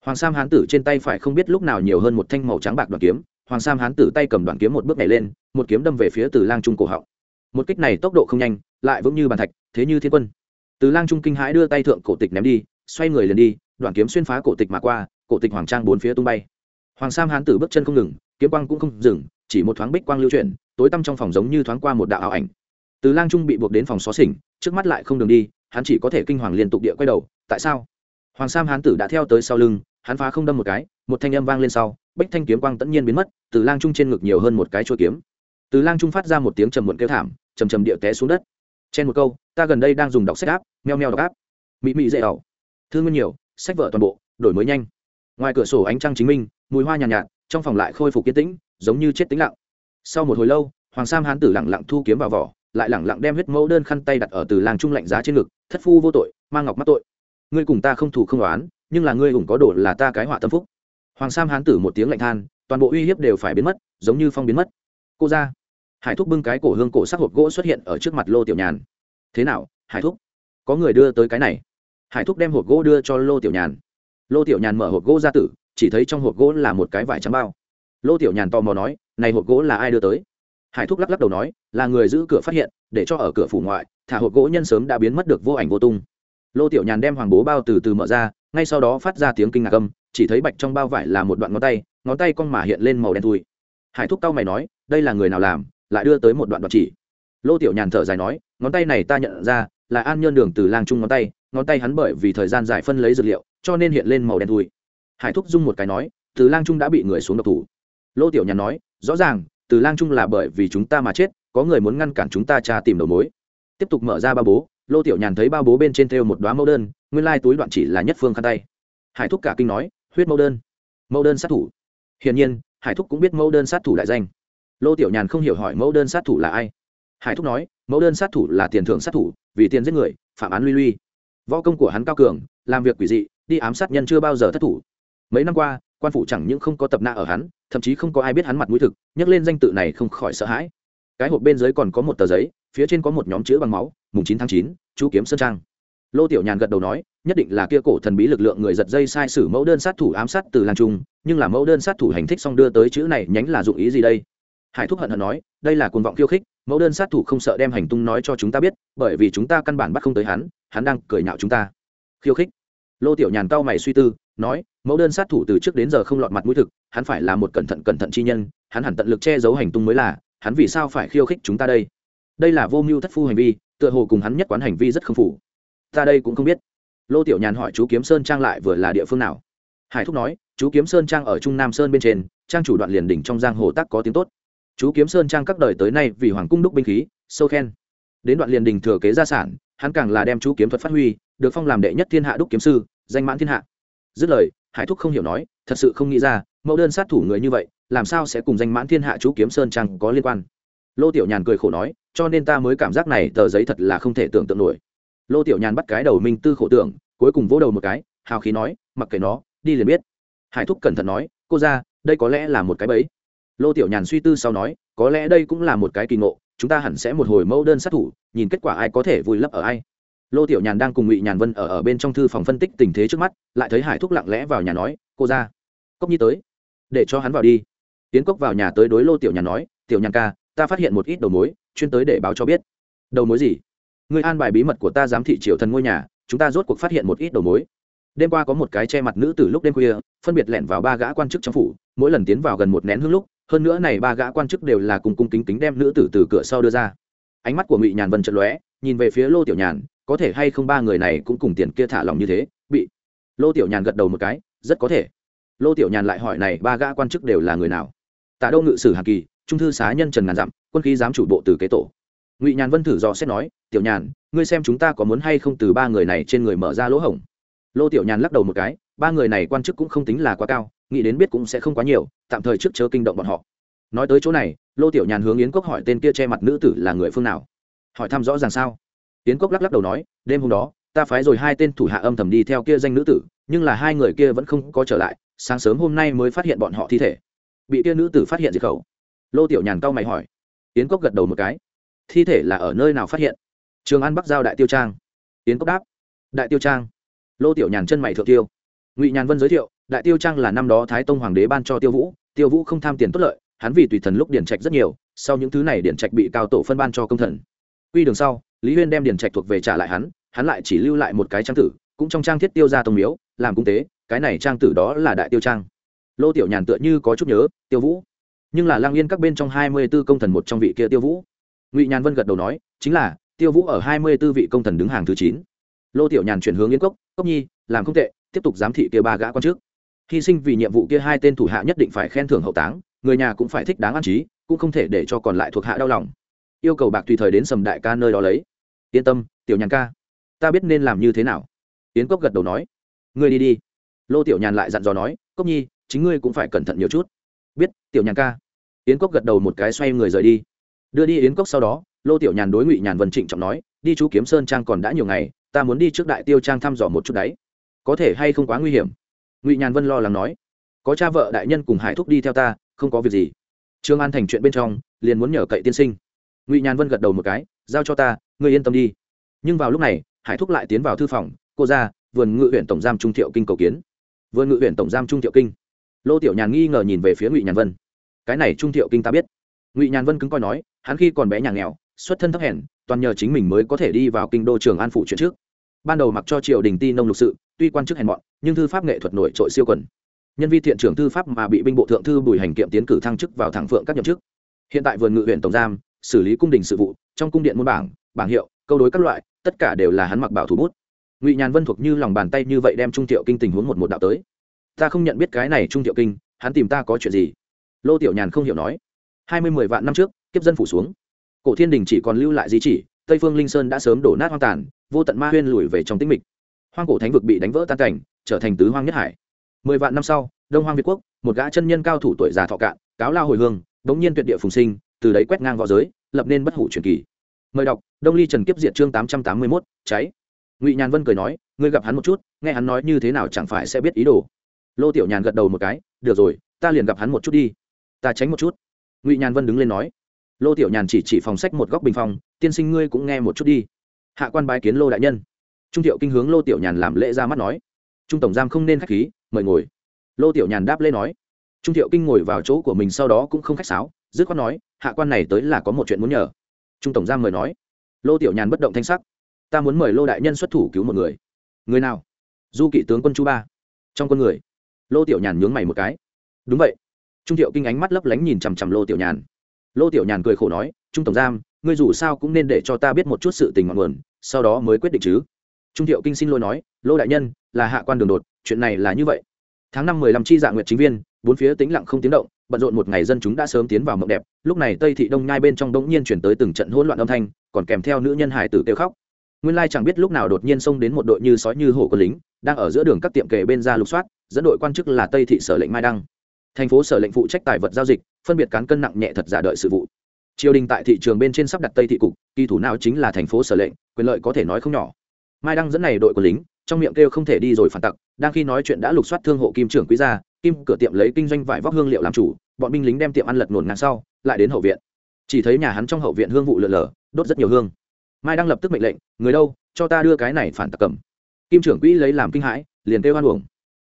Hoàng sam hán tử trên tay phải không biết lúc nào nhiều hơn một thanh màu trắng bạc đoàn kiếm. Hoàng sam hán tử tay cầm đoàn kiếm một bước nhảy lên, một kiếm đâm về phía từ lang trung cổ họng một kích này tốc độ không nhanh, lại vững như bàn thạch, thế như thiên quân. Từ lang trung kinh hãi đưa tay thượng cổ tịch ném đi, xoay người liền đi, đoạn kiếm xuyên phá cổ tịch mà qua, cổ tịch hoàng trang bốn phía tung bay. Hoàng sam hán tử bước chân không ngừng, kiếm quang cũng không dừng, chỉ một thoáng bích quang lưu chuyển, tối tăm trong phòng giống như thoáng qua một đạo ảo ảnh. Từ lang trung bị buộc đến phòng xó xỉnh, trước mắt lại không đường đi, hắn chỉ có thể kinh hoàng liên tục địa quay đầu, tại sao? Hoàng sam hán tử đã theo tới sau lưng, hắn phá không đâm một cái, một thanh âm vang lên sau bách thanh kiếm quang tất nhiên biến mất, từ lang trung trên ngực nhiều hơn một cái chua kiếm. Từ lang trung phát ra một tiếng trầm muộn kêu thảm trầm trầm địa té xuống đất. Trên một câu ta gần đây đang dùng đọc sách áp meo meo đọc áp mị mị dễ ảo. thương nguyên nhiều sách vợ toàn bộ đổi mới nhanh. Ngoài cửa sổ ánh trăng chính minh mùi hoa nhàn nhạt, nhạt trong phòng lại khôi phục yên tĩnh giống như chết tĩnh lặng. Sau một hồi lâu hoàng sam hán tử lặng lặng thu kiếm vào vỏ lại lặng lặng đem huyết mẫu đơn khăn tay đặt ở từ làng trung lạnh giá trên ngực thất phu vô tội mang ngọc mắc tội. Ngươi cùng ta không thủ không đoán nhưng là ngươi cũng có đổ là ta cái họa tâm phúc. Hoàng sam hán tử một tiếng lạnh than toàn bộ uy hiếp đều phải biến mất giống như phong biến mất. Cô ra hải thúc bưng cái cổ hương cổ sắc hộp gỗ xuất hiện ở trước mặt lô tiểu nhàn. Thế nào, hải thúc? Có người đưa tới cái này? Hải thúc đem hộp gỗ đưa cho lô tiểu nhàn. Lô tiểu nhàn mở hộp gỗ ra tử, chỉ thấy trong hộp gỗ là một cái vải trắng bao. Lô tiểu nhàn tò mò nói, này hộp gỗ là ai đưa tới? Hải thúc lắc lắc đầu nói, là người giữ cửa phát hiện, để cho ở cửa phủ ngoại, thả hộp gỗ nhân sớm đã biến mất được vô ảnh vô tung. Lô tiểu nhàn đem hoàng bố bao từ từ mở ra, ngay sau đó phát ra tiếng kinh ngạc âm, chỉ thấy bạch trong bao vải là một đoạn ngón tay ngón tay con mà hiện lên màu đen thui. Hải thúc tao mày nói, đây là người nào làm? Lại đưa tới một đoạn đoạn chỉ. Lô tiểu nhàn thở dài nói, ngón tay này ta nhận ra, là an nhơn đường từ lang trung ngón tay ngón tay hắn bởi vì thời gian dài phân lấy dược liệu, cho nên hiện lên màu đen thui. Hải thúc dung một cái nói, từ lang trung đã bị người xuống độc thủ. Lô tiểu nhàn nói, rõ ràng, từ lang trung là bởi vì chúng ta mà chết, có người muốn ngăn cản chúng ta tra tìm đầu mối. Tiếp tục mở ra ba bố, lô tiểu nhàn thấy ba bố bên trên thêu một đoá mẫu đơn, nguyên lai túi đoạn chỉ là nhất phương khăn tay. Hải thúc cả kinh nói, huyết mẫu đơn. Mẫu đơn sát thủ. Hiển nhiên, hải thúc cũng biết mẫu đơn sát thủ đại danh lô tiểu nhàn không hiểu hỏi mẫu đơn sát thủ là ai. Hải thúc nói, mẫu đơn sát thủ là tiền thưởng sát thủ, vì tiền giết người, phạm án luy luy võ công của hắn cao cường, làm việc quỷ dị, đi ám sát nhân chưa bao giờ thất thủ. Mấy năm qua, quan phủ chẳng những không có tập nạ ở hắn, thậm chí không có ai biết hắn mặt mũi thực, nhắc lên danh tự này không khỏi sợ hãi. Cái hộp bên dưới còn có một tờ giấy, phía trên có một nhóm chữ bằng máu, mùng chín tháng chín chú kiếm sơn trang. Lô tiểu nhàn gật đầu nói, nhất định là kia cổ thần bí lực lượng người giật dây sai sử mẫu đơn sát thủ ám sát từ làng trung, nhưng là mẫu đơn sát thủ hành thích xong đưa tới chữ này nhánh là dụng ý gì đây? Hải thúc hận hận nói, đây là cuồng vọng khiêu khích, mẫu đơn sát thủ không sợ đem hành tung nói cho chúng ta biết, bởi vì chúng ta căn bản bắt không tới hắn hắn đang cười nhạo chúng ta. Khiêu khích. Lô tiểu nhàn cao mày suy tư, nói, mẫu đơn sát thủ từ trước đến giờ không lọt mặt mũi thực, hắn phải là một cẩn thận cẩn thận chi nhân, hắn hẳn tận lực che giấu hành tung mới là, hắn vì sao phải khiêu khích chúng ta đây? Đây là vô mưu thất phu hành vi, tựa hồ cùng hắn nhất quán hành vi rất không phủ. Ta đây cũng không biết. Lô tiểu nhàn hỏi chú kiếm sơn trang lại vừa là địa phương nào. Hải thúc nói, chú kiếm sơn trang ở trung nam sơn bên trên, trang chủ đoạn liền đỉnh trong giang hồ tác có tiếng tốt chú kiếm sơn trang các đời tới nay vì hoàng cung đúc binh khí, sâu khen. Đến đoạn liền đình thừa kế gia sản, hắn càng là đem chú kiếm thuật phát huy, được phong làm đệ nhất thiên hạ đúc kiếm sư, danh mãn thiên hạ. Dứt lời, hải thúc không hiểu nói, thật sự không nghĩ ra, mẫu đơn sát thủ người như vậy, làm sao sẽ cùng danh mãn thiên hạ chú kiếm sơn trang có liên quan? Lô tiểu nhàn cười khổ nói, cho nên ta mới cảm giác này tờ giấy thật là không thể tưởng tượng nổi. Lô tiểu nhàn bắt cái đầu minh tư khổ tưởng, cuối cùng vỗ đầu một cái, hào khí nói, mặc kệ nó, đi liền biết. Hải thúc cẩn thận nói, cô ra, đây có lẽ là một cái bẫy lô tiểu nhàn suy tư sau nói, có lẽ đây cũng là một cái kỳ ngộ, chúng ta hẳn sẽ một hồi mẫu đơn sát thủ, nhìn kết quả ai có thể vùi lấp ở ai. Lô tiểu nhàn đang cùng ngụy nhàn vân ở ở bên trong thư phòng phân tích tình thế trước mắt, lại thấy hải thúc lặng lẽ vào nhà nói, cô ra, cốc nhi tới, để cho hắn vào đi. Tiến cốc vào nhà tới đối lô tiểu nhàn nói, tiểu nhàn ca, ta phát hiện một ít đầu mối, chuyên tới để báo cho biết. Đầu mối gì? Người an bài bí mật của ta giám thị triều thần ngôi nhà, chúng ta rốt cuộc phát hiện một ít đầu mối. Đêm qua có một cái che mặt nữ từ lúc đêm khuya, phân biệt lẻn vào ba gã quan chức trong phủ, mỗi lần tiến vào gần một nén hương lúc hơn nữa này ba gã quan chức đều là cùng cung kính kính đem nữ tử từ cửa sau đưa ra. Ánh mắt của ngụy nhàn vân chật lóe, nhìn về phía lô tiểu nhàn, có thể hay không ba người này cũng cùng tiền kia thả lòng như thế, bị lô tiểu nhàn gật đầu một cái, rất có thể. Lô tiểu nhàn lại hỏi này ba gã quan chức đều là người nào? Tạ đâu ngự sử hàn kỳ, trung thư xá nhân trần ngàn dặm, quân khí giám chủ bộ từ kế tổ. Ngụy nhàn vân thử dò xét nói, tiểu nhàn, ngươi xem chúng ta có muốn hay không từ ba người này trên người mở ra lỗ hổng? Lô tiểu nhàn lắc đầu một cái, ba người này quan chức cũng không tính là quá cao nghĩ đến biết cũng sẽ không quá nhiều, tạm thời trước chớ kinh động bọn họ. Nói tới chỗ này, lô tiểu nhàn hướng yến cốc hỏi tên kia che mặt nữ tử là người phương nào. Hỏi thăm rõ ràng sao? Yến cốc lắc lắc đầu nói, đêm hôm đó, ta phái rồi hai tên thủ hạ âm thầm đi theo kia danh nữ tử, nhưng là hai người kia vẫn không có trở lại, sáng sớm hôm nay mới phát hiện bọn họ thi thể. Bị kia nữ tử phát hiện diệt khẩu. Lô tiểu nhàn cau mày hỏi. Yến cốc gật đầu một cái. Thi thể là ở nơi nào phát hiện? Trường an bắc giao đại tiêu trang. Yến cốc đáp. Đại tiêu trang. Lô tiểu nhàn chân mày thượng tiêu. Ngụy nhàn vân giới thiệu đại tiêu trang là năm đó thái tông hoàng đế ban cho tiêu vũ tiêu vũ không tham tiền tốt lợi, hắn vì tùy thần lúc điển trạch rất nhiều, sau những thứ này điển trạch bị cao tổ phân ban cho công thần. Quy đường sau, lý huyên đem điển trạch thuộc về trả lại hắn hắn lại chỉ lưu lại một cái trang tử, cũng trong trang thiết tiêu ra tông miếu, làm cung tế, cái này trang tử đó là đại tiêu trang. Lô tiểu nhàn tựa như có chút nhớ, tiêu vũ. Nhưng là lang yên các bên trong hai mươi b ố công thần một trong vị kia tiêu vũ. Ngụy nhàn vân gật đầu nói, chính là, tiêu vũ ở hai mươi b ố vị công thần đứng hàng thứ chín. Lô tiểu nhàn chuyển hướng yên cốc cốc nhi, làm không tệ, tiếp tục giám thị kia ba gã quan trước hy sinh vì nhiệm vụ kia hai tên thủ hạ nhất định phải khen thưởng hậu táng, người nhà cũng phải thích đáng an trí, cũng không thể để cho còn lại thuộc hạ đau lòng. Yêu cầu bạc tùy thời đến sầm đại ca nơi đó lấy. Yên tâm, tiểu nhàn ca, ta biết nên làm như thế nào. Yến cốc gật đầu nói, ngươi đi đi. Lô tiểu nhàn lại dặn dò nói, cốc nhi, chính ngươi cũng phải cẩn thận nhiều chút. Biết, tiểu nhàn ca. Yến cốc gật đầu một cái xoay người rời đi. Đưa đi yến cốc sau đó, lô tiểu nhàn đối ngụy nhàn vân trịnh trọng nói, đi chú kiếm sơn trang còn đã nhiều ngày, ta muốn đi trước đại tiêu trang thăm dò một chút đấy. Có thể hay không quá nguy hiểm? Ngụy nhàn vân lo lắng nói, có cha vợ đại nhân cùng hải thúc đi theo ta, không có việc gì. Trương an thành chuyện bên trong, liền muốn nhờ cậy tiên sinh. Ngụy nhàn vân gật đầu một cái, giao cho ta, ngươi yên tâm đi. Nhưng vào lúc này, hải thúc lại tiến vào thư phòng, cô ra, vườn ngự huyện tổng giam trung thiệu kinh cầu kiến. Vườn ngự huyện tổng giam trung thiệu kinh. Lô tiểu nhàn nghi ngờ nhìn về phía ngụy nhàn vân. Cái này trung thiệu kinh ta biết. Ngụy nhàn vân cứng coi nói, hắn khi còn bé nhà nghèo, xuất thân thấp hèn, toàn nhờ chính mình mới có thể đi vào kinh đô trường an phủ chuyện trước. Ban đầu mặc cho triều đình ti nông lục sự tuy quan chức hèn mọn, nhưng thư pháp nghệ thuật nổi trội siêu quần. Nhân vi thiện trưởng thư pháp mà bị binh bộ thượng thư bùi hành kiệm tiến cử thăng chức vào thẳng phượng các nhậm chức. Hiện tại vườn ngự huyện tổng giam, xử lý cung đình sự vụ, trong cung điện môn bảng bảng hiệu, câu đối các loại, tất cả đều là hắn mặc bảo thủ bút. Ngụy nhàn vân thuộc như lòng bàn tay như vậy đem trung tiểu kinh tình huống một một đạo tới. Ta không nhận biết cái này trung tiểu kinh, hắn tìm ta có chuyện gì? Lô tiểu nhàn không hiểu nói. Hai mươi mười vạn năm trước, kiếp dân phủ xuống. Cổ thiên đình chỉ còn lưu lại di chỉ, tây phương linh sơn đã sớm đổ nát hoang tàn, vô tận ma huyên lùi về trong tĩnh mịch hoang cổ thánh vực bị đánh vỡ tan cảnh, trở thành tứ hoang nhất hải. Mười vạn năm sau, đông hoang việt quốc, một gã chân nhân cao thủ tuổi già thọ cạn, cáo lao hồi hương, bỗng nhiên tuyệt địa phùng sinh, từ đấy quét ngang v õ giới, lập nên bất hủ truyền kỳ. Mời đọc, đông ly trần kiếp diệt chương tám trăm tám mươi mốt, cháy. Ngụy nhàn vân cười nói, ngươi gặp hắn một chút, nghe hắn nói như thế nào chẳng phải sẽ biết ý đồ. Lô tiểu nhàn gật đầu một cái, được rồi, ta liền gặp hắn một chút đi. Ta tránh một chút. Ngụy nhàn vân đứng lên nói. Lô tiểu nhàn chỉ chỉ phòng sách một góc bình phòng, tiên sinh ngươi cũng nghe một chút đi. Hạ quan bái kiến lô đại nhân trung thiệu kinh hướng lô tiểu nhàn làm lễ ra mắt nói. Trung tổng giam không nên khách khí, mời ngồi. Lô tiểu nhàn đáp lễ nói. Trung thiệu kinh ngồi vào chỗ của mình sau đó cũng không khách sáo, dứt khoát nói, hạ quan này tới là có một chuyện muốn nhờ. Trung tổng giam mời nói. Lô tiểu nhàn bất động thanh sắc. Ta muốn mời lô đại nhân xuất thủ cứu một người. Người nào? Du kỵ tướng quân chu ba. Trong con người. Lô tiểu nhàn nhướng mày một cái. Đúng vậy. Trung thiệu kinh ánh mắt lấp lánh nhìn chằm chằm lô tiểu nhàn. Lô tiểu nhàn cười khổ nói, trung tổng giam, ngươi dù sao cũng nên để cho ta biết một chút sự tình ngọn nguồn, sau đó mới quyết định chứ trung thiệu kinh xin lỗi nói, lô đại nhân, là hạ quan đường đột, chuyện này là như vậy. Tháng năm mười lăm chi dạ nguyệt chính viên, bốn phía tĩnh lặng không tiếng động, bận rộn một ngày dân chúng đã sớm tiến vào mộng đẹp, lúc này tây thị đông nhai bên trong đống nhiên chuyển tới từng trận hỗn loạn âm thanh, còn kèm theo nữ nhân hải tử kêu khóc. Nguyên lai chẳng biết lúc nào đột nhiên xông đến một đội như sói như hổ quân lính, đang ở giữa đường các tiệm kề bên ra lục soát, dẫn đội quan chức là tây thị sở lệnh mai đăng. Thành phố sở lệnh phụ trách tài vật giao dịch, phân biệt cán cân nặng nhẹ thật giả đợi sự vụ. Triều đình tại thị trường bên trên sắp đặt tây thị cục, kỳ thủ nào chính là thành phố sở lệnh, quyền lợi có thể nói không nhỏ mai đăng dẫn này đội quân lính, trong miệng kêu không thể đi rồi phản tặc, đang khi nói chuyện đã lục soát thương hộ kim trưởng quý gia, kim cửa tiệm lấy kinh doanh vải vóc hương liệu làm chủ, bọn binh lính đem tiệm ăn lật nổn ngang sau, lại đến hậu viện. Chỉ thấy nhà hắn trong hậu viện hương vụ lượn lờ, đốt rất nhiều hương. Mai đang lập tức mệnh lệnh, người đâu, cho ta đưa cái này phản tặc cầm. Kim trưởng quỹ lấy làm kinh hãi, liền kêu hoan uổng.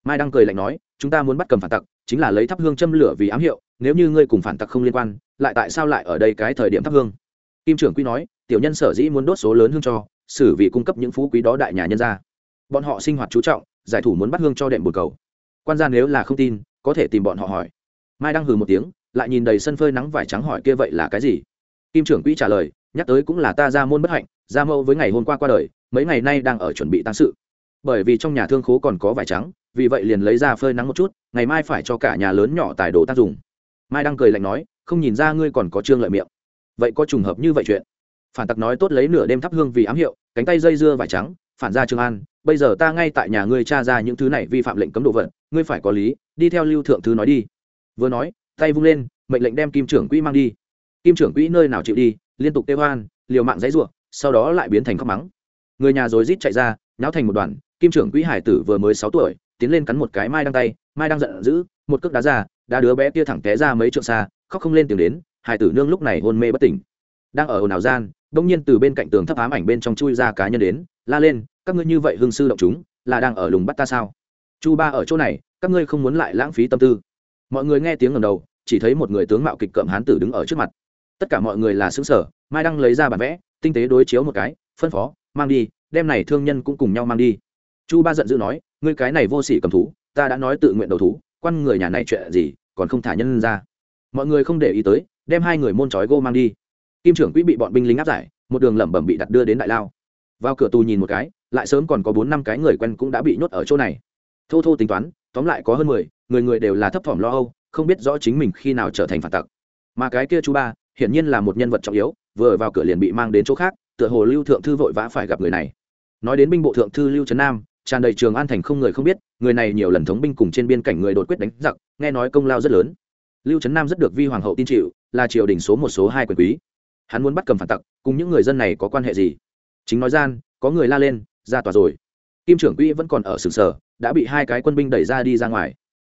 Mai đang cười lạnh nói, chúng ta muốn bắt cầm phản tặc, chính là lấy thắp hương châm lửa vì ám hiệu, nếu như ngươi cùng phản tặc không liên quan, lại tại sao lại ở đây cái thời điểm thắp hương? Kim trưởng quỹ nói, tiểu nhân sở dĩ muốn đốt số lớn hương cho xử vì cung cấp những phú quý đó đại nhà nhân ra bọn họ sinh hoạt chú trọng, giải thủ muốn bắt hương cho đệm bồn cầu. Quan gia nếu là không tin, có thể tìm bọn họ hỏi. Mai đang hừ một tiếng, lại nhìn đầy sân phơi nắng vải trắng hỏi kia vậy là cái gì? Kim trưởng quỹ trả lời, nhắc tới cũng là ta ra môn bất hạnh, ra mâu với ngày hôm qua qua đời, mấy ngày nay đang ở chuẩn bị tăng sự. Bởi vì trong nhà thương khố còn có vải trắng, vì vậy liền lấy ra phơi nắng một chút, ngày mai phải cho cả nhà lớn nhỏ tài đồ tác dụng. Mai đang cười lạnh nói, không nhìn ra ngươi còn có trương lợi miệng. Vậy có trùng hợp như vậy chuyện? Phản tặc nói tốt lấy nửa đêm thắp hương vì ám hiệu cánh tay dây dưa vải trắng, phản ra trường an, bây giờ ta ngay tại nhà ngươi tra ra những thứ này vi phạm lệnh cấm đồ vật, ngươi phải có lý, đi theo lưu thượng thứ nói đi. Vừa nói, tay vung lên, mệnh lệnh đem kim trưởng quỹ mang đi. Kim trưởng quỹ nơi nào chịu đi, liên tục kêu hoan liều mạng dãy ruộng sau đó lại biến thành khóc mắng. Người nhà rồi rít chạy ra nháo thành một đoàn, kim trưởng quỹ hải tử vừa mới sáu tuổi, tiến lên cắn một cái mai đang tay, mai đang giận dữ, một cước đá ra, đá đứa bé kia thẳng té ra mấy trượng xa, khóc không lên tiếng đến, hải tử nương lúc này hôn mê bất tỉnh. Đang ở ồn ào gian đông nhiên từ bên cạnh tường thấp ám ảnh bên trong chui ra cá nhân đến, la lên, các ngươi như vậy hương sư động chúng, là đang ở lùng bắt ta sao? Chu ba ở chỗ này, các ngươi không muốn lại lãng phí tâm tư. Mọi người nghe tiếng ngầm đầu, chỉ thấy một người tướng mạo kịch cậm hán tử đứng ở trước mặt. Tất cả mọi người là xứng sở mai đăng lấy ra bản vẽ, tinh tế đối chiếu một cái, phân phó, mang đi, đem này thương nhân cũng cùng nhau mang đi. Chu ba giận dữ nói, ngươi cái này vô sỉ cầm thú, ta đã nói tự nguyện đầu thú, quan người nhà này chuyện gì, còn không thả nhân ra. Mọi người không để ý tới, đem hai người môn trói gô mang đi kim trưởng quỹ bị bọn binh lính áp giải, một đường lẩm bẩm bị đặt đưa đến đại lao. Vào cửa tù nhìn một cái, lại sớm còn có bốn năm cái người quen cũng đã bị nhốt ở chỗ này. Thô thô tính toán, tóm lại có hơn mười, người người đều là thấp thỏm lo âu, không biết rõ chính mình khi nào trở thành phản tặc. Mà cái kia chú ba, hiển nhiên là một nhân vật trọng yếu, vừa vào cửa liền bị mang đến chỗ khác, tựa hồ lưu thượng thư vội vã phải gặp người này. Nói đến binh bộ thượng thư lưu trấn nam, tràn đầy trường an thành không người không biết, người này nhiều lần thống binh cùng trên biên cảnh người đột quyết đánh giặc, nghe nói công lao rất lớn. Lưu trấn nam rất được vi hoàng hậu tin chịu, là triều đình số một số hai quyền quý hắn muốn bắt cầm phản tặc, cùng những người dân này có quan hệ gì? Chính nói gian, có người la lên, ra tòa rồi. Kim trưởng quỹ vẫn còn ở sừng sở đã bị hai cái quân binh đẩy ra đi ra ngoài.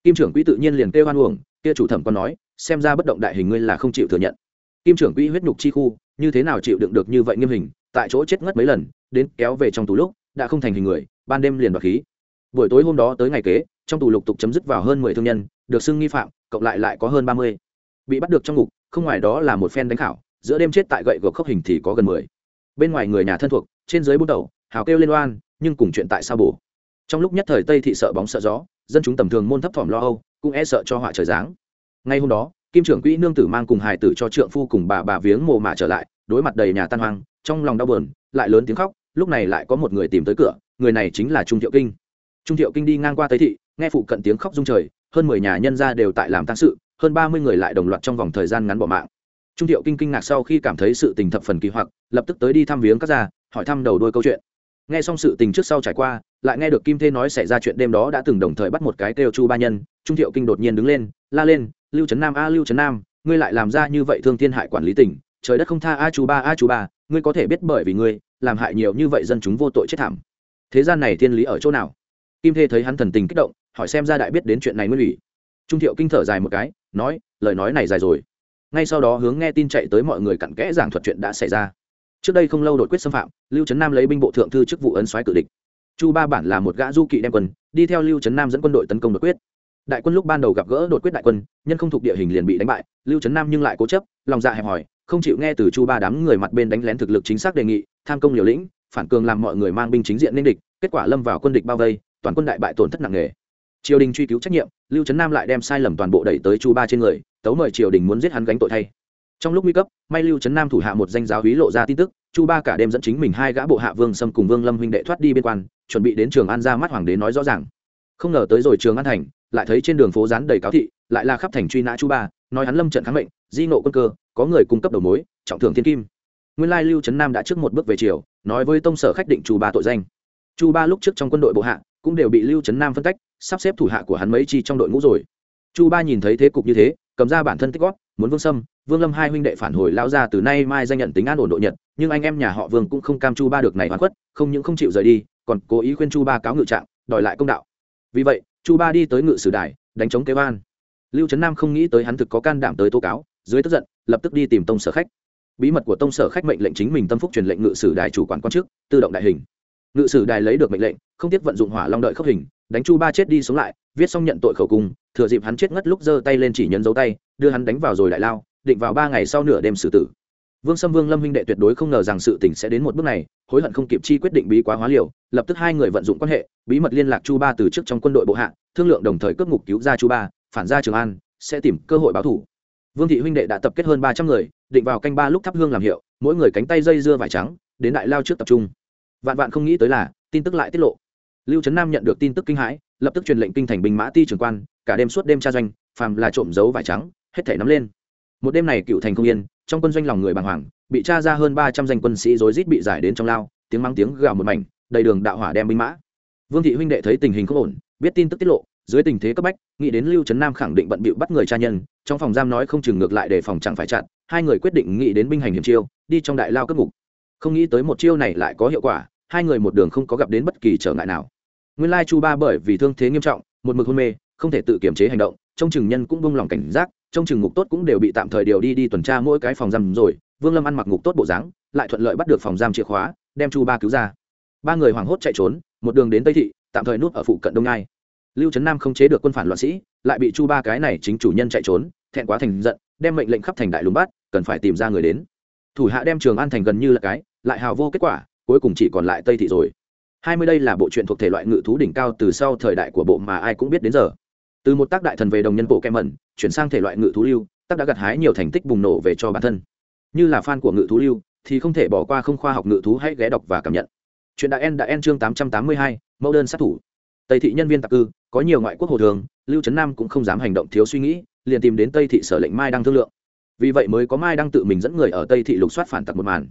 Kim trưởng quỹ tự nhiên liền kêu hoan uổng, kia chủ thẩm còn nói, xem ra bất động đại hình ngươi là không chịu thừa nhận. Kim trưởng quỹ huyết nhục chi khu, như thế nào chịu đựng được như vậy nghiêm hình, tại chỗ chết ngất mấy lần, đến kéo về trong tù lúc, đã không thành hình người, ban đêm liền đoạt khí. Buổi tối hôm đó tới ngày kế, trong tù lục tục chấm dứt vào hơn mười thương nhân, được xưng nghi phạm, cộng lại lại có hơn ba mươi. Bị bắt được trong ngục, không ngoài đó là một phen đánh khảo giữa đêm chết tại gậy gộc khốc hình thì có gần mười. Bên ngoài người nhà thân thuộc, trên dưới bút đầu hào kêu lên oan, nhưng cùng chuyện tại sao bổ. Trong lúc nhất thời tây thị sợ bóng sợ gió, dân chúng tầm thường môn thấp thỏm lo âu, cũng e sợ cho họa trời giáng. Ngay hôm đó, kim trưởng quỹ nương tử mang cùng hài tử cho trượng phu cùng bà bà viếng mồ mả trở lại, đối mặt đầy nhà tan hoang, trong lòng đau buồn, lại lớn tiếng khóc, lúc này lại có một người tìm tới cửa, người này chính là trung thiệu kinh. Trung thiệu kinh đi ngang qua tây thị, nghe phụ cận tiếng khóc rung trời, hơn mười nhà nhân gia đều tại làm tăng sự, hơn ba mươi người lại đồng loạt trong vòng thời gian ngắn bỏ mạng trung thiệu kinh kinh ngạc sau khi cảm thấy sự tình thập phần kỳ hoặc, lập tức tới đi thăm viếng các gia, hỏi thăm đầu đuôi câu chuyện. Nghe xong sự tình trước sau trải qua, lại nghe được kim thê nói xảy ra chuyện đêm đó đã từng đồng thời bắt một cái kêu chu ba nhân, trung thiệu kinh đột nhiên đứng lên, la lên, lưu trấn nam, a, lưu trấn nam, ngươi lại làm ra như vậy thương thiên hại quản lý tỉnh trời đất không tha a chú ba, a chú ba, ngươi có thể biết bởi vì ngươi, làm hại nhiều như vậy dân chúng vô tội chết thảm. Thế gian này thiên lý ở chỗ nào? Kim thê thấy hắn thần tình kích động, hỏi xem ra đại biết đến chuyện này nguyên ủy. Trung thiệu kinh thở dài một cái, nói, lời nói này dài rồi ngay sau đó hướng nghe tin chạy tới mọi người cặn kẽ giảng thuật chuyện đã xảy ra. Trước đây không lâu đột quyết xâm phạm, lưu trấn nam lấy binh bộ thượng thư chức vụ ấn soái cử địch. Chu ba bản là một gã du kỵ đem quân, đi theo lưu trấn nam dẫn quân đội tấn công đột quyết. Đại quân lúc ban đầu gặp gỡ đột quyết đại quân, nhân không thuộc địa hình liền bị đánh bại, lưu trấn nam nhưng lại cố chấp, lòng dạ hẹp hòi, không chịu nghe từ chu ba đám người mặt bên đánh lén thực lực chính xác đề nghị, tham công liều lĩnh, phản cường làm mọi người mang binh chính diện nên địch, kết quả lâm vào quân địch bao vây, toàn quân đại bại tổn thất nặng nề. Triều đình truy cứu trách nhiệm, lưu trấn nam lại đem sai lầm toàn bộ đẩy tới chu ba trên người tấu mời triều đình muốn giết hắn gánh tội thay. Trong lúc nguy cấp, may lưu trấn nam thủ hạ một danh giáo hí lộ ra tin tức, chu ba cả đêm dẫn chính mình hai gã bộ hạ vương xâm cùng vương lâm huynh đệ thoát đi biên quan, chuẩn bị đến trường an ra mắt hoàng đế nói rõ ràng. Không ngờ tới rồi trường an thành, lại thấy trên đường phố rán đầy cáo thị, lại là khắp thành truy nã chu ba, nói hắn lâm trận kháng mệnh, di nộ quân cơ, có người cung cấp đầu mối, trọng thưởng thiên kim. Nguyên lai lưu trấn nam đã trước một bước về chiều nói với tông sở khách định chu ba tội danh. Chu ba lúc trước trong quân đội bộ hạ, cũng đều bị lưu trấn nam phân cách sắp xếp thủ hạ của hắn mấy chi trong đội ngũ rồi. Chu ba nhìn thấy thế cục như thế cầm ra bản thân tích góp, muốn vương sâm, vương lâm hai huynh đệ phản hồi lao ra từ nay mai danh nhận tính an ổn độ nhật, nhưng anh em nhà họ vương cũng không cam chu ba được này hoàn khuất, không những không chịu rời đi, còn cố ý khuyên chu ba cáo ngự trạng, đòi lại công đạo. Vì vậy, chu ba đi tới ngự sử đài, đánh chống kế van lưu trấn nam không nghĩ tới hắn thực có can đảm tới tố cáo, dưới tức giận, lập tức đi tìm tông sở khách. Bí mật của tông sở khách mệnh lệnh chính mình tâm phúc truyền lệnh ngự sử đài chủ quản quan chức, tự động đại hình. Ngự sử đài lấy được mệnh lệnh, không tiếc vận dụng hỏa long đợi khốc hình, đánh chu ba chết đi sống lại, viết xong nhận tội khẩu cung thừa dịp hắn chết ngất lúc giơ tay lên chỉ nhấn dấu tay, đưa hắn đánh vào rồi lại lao, định vào ba ngày sau nửa đêm xử tử. Vương sâm vương lâm huynh đệ tuyệt đối không ngờ rằng sự tình sẽ đến một bước này, hối hận không kịp chi quyết định bí quá hóa liều, lập tức hai người vận dụng quan hệ, bí mật liên lạc chu ba từ trước trong quân đội bộ hạ, thương lượng đồng thời cướp ngục cứu ra chu ba, phản ra trường an, sẽ tìm cơ hội báo thủ. Vương thị huynh đệ đã tập kết hơn ba trăm người, định vào canh ba lúc thắp hương làm hiệu, mỗi người cánh tay dây dưa vải trắng, đến đại lao trước tập trung. Vạn vạn không nghĩ tới là, tin tức lại tiết lộ. Lưu trấn nam nhận được tin tức kinh hãi lập tức truyền lệnh kinh thành binh mã ti trưởng quan, cả đêm suốt đêm tra doanh, phàm là trộm dấu vải trắng, hết thể nắm lên. Một đêm này cựu thành không yên, trong quân doanh lòng người bàng hoàng, bị tra ra hơn ba trăm danh quân sĩ rối rít bị giải đến trong lao, tiếng mắng tiếng gào một mảnh, đầy đường đạo hỏa đem binh mã. Vương thị huynh đệ thấy tình hình không ổn, biết tin tức tiết lộ, dưới tình thế cấp bách, nghĩ đến lưu trấn nam khẳng định bận bịu bắt người tra nhân, trong phòng giam nói không chừng ngược lại để phòng chẳng phải chặn, hai người quyết định nghĩ đến binh hành hiểm chiêu, đi trong đại lao cấp ngục. Không nghĩ tới một chiêu này lại có hiệu quả, hai người một đường không có gặp đến bất kỳ trở ngại nào nguyên lai chu ba bởi vì thương thế nghiêm trọng, một mực hôn mê, không thể tự kiềm chế hành động trong chừng nhân cũng buông lòng cảnh giác trong chừng ngục tốt cũng đều bị tạm thời điều đi đi tuần tra mỗi cái phòng giam rồi, vương lâm ăn mặc ngục tốt bộ dáng, lại thuận lợi bắt được phòng giam chìa khóa, đem chu ba cứu ra. Ba người hoảng hốt chạy trốn, một đường đến tây thị, tạm thời nút ở phụ cận đông nai lưu trấn nam không chế được quân phản loạn sĩ, lại bị chu ba cái này chính chủ nhân chạy trốn, thẹn quá thành giận, đem mệnh lệnh khắp thành đại lùng bắt cần phải tìm ra người đến. Thủ hạ đem trường an thành gần như là cái, lại hào vô kết quả, cuối cùng chỉ còn lại tây thị rồi hai mươi đây là bộ truyện thuộc thể loại ngự thú đỉnh cao từ sau thời đại của bộ mà ai cũng biết đến giờ. Từ một tác đại thần về đồng nhân bộ kem mẩn, chuyển sang thể loại ngự thú lưu, tác đã gặt hái nhiều thành tích bùng nổ về cho bản thân. Như là fan của ngự thú lưu, thì không thể bỏ qua không khoa học ngự thú hãy ghé đọc và cảm nhận. Chuyện đại en đã en chương tám trăm tám mươi hai, mẫu đơn sát thủ. Tây thị nhân viên tạc cư, có nhiều ngoại quốc hồ thường, lưu trấn nam cũng không dám hành động thiếu suy nghĩ, liền tìm đến tây thị sở lệnh mai đang thương lượng. Vì vậy mới có mai đang tự mình dẫn người ở tây thị lục soát phản tặc một màn.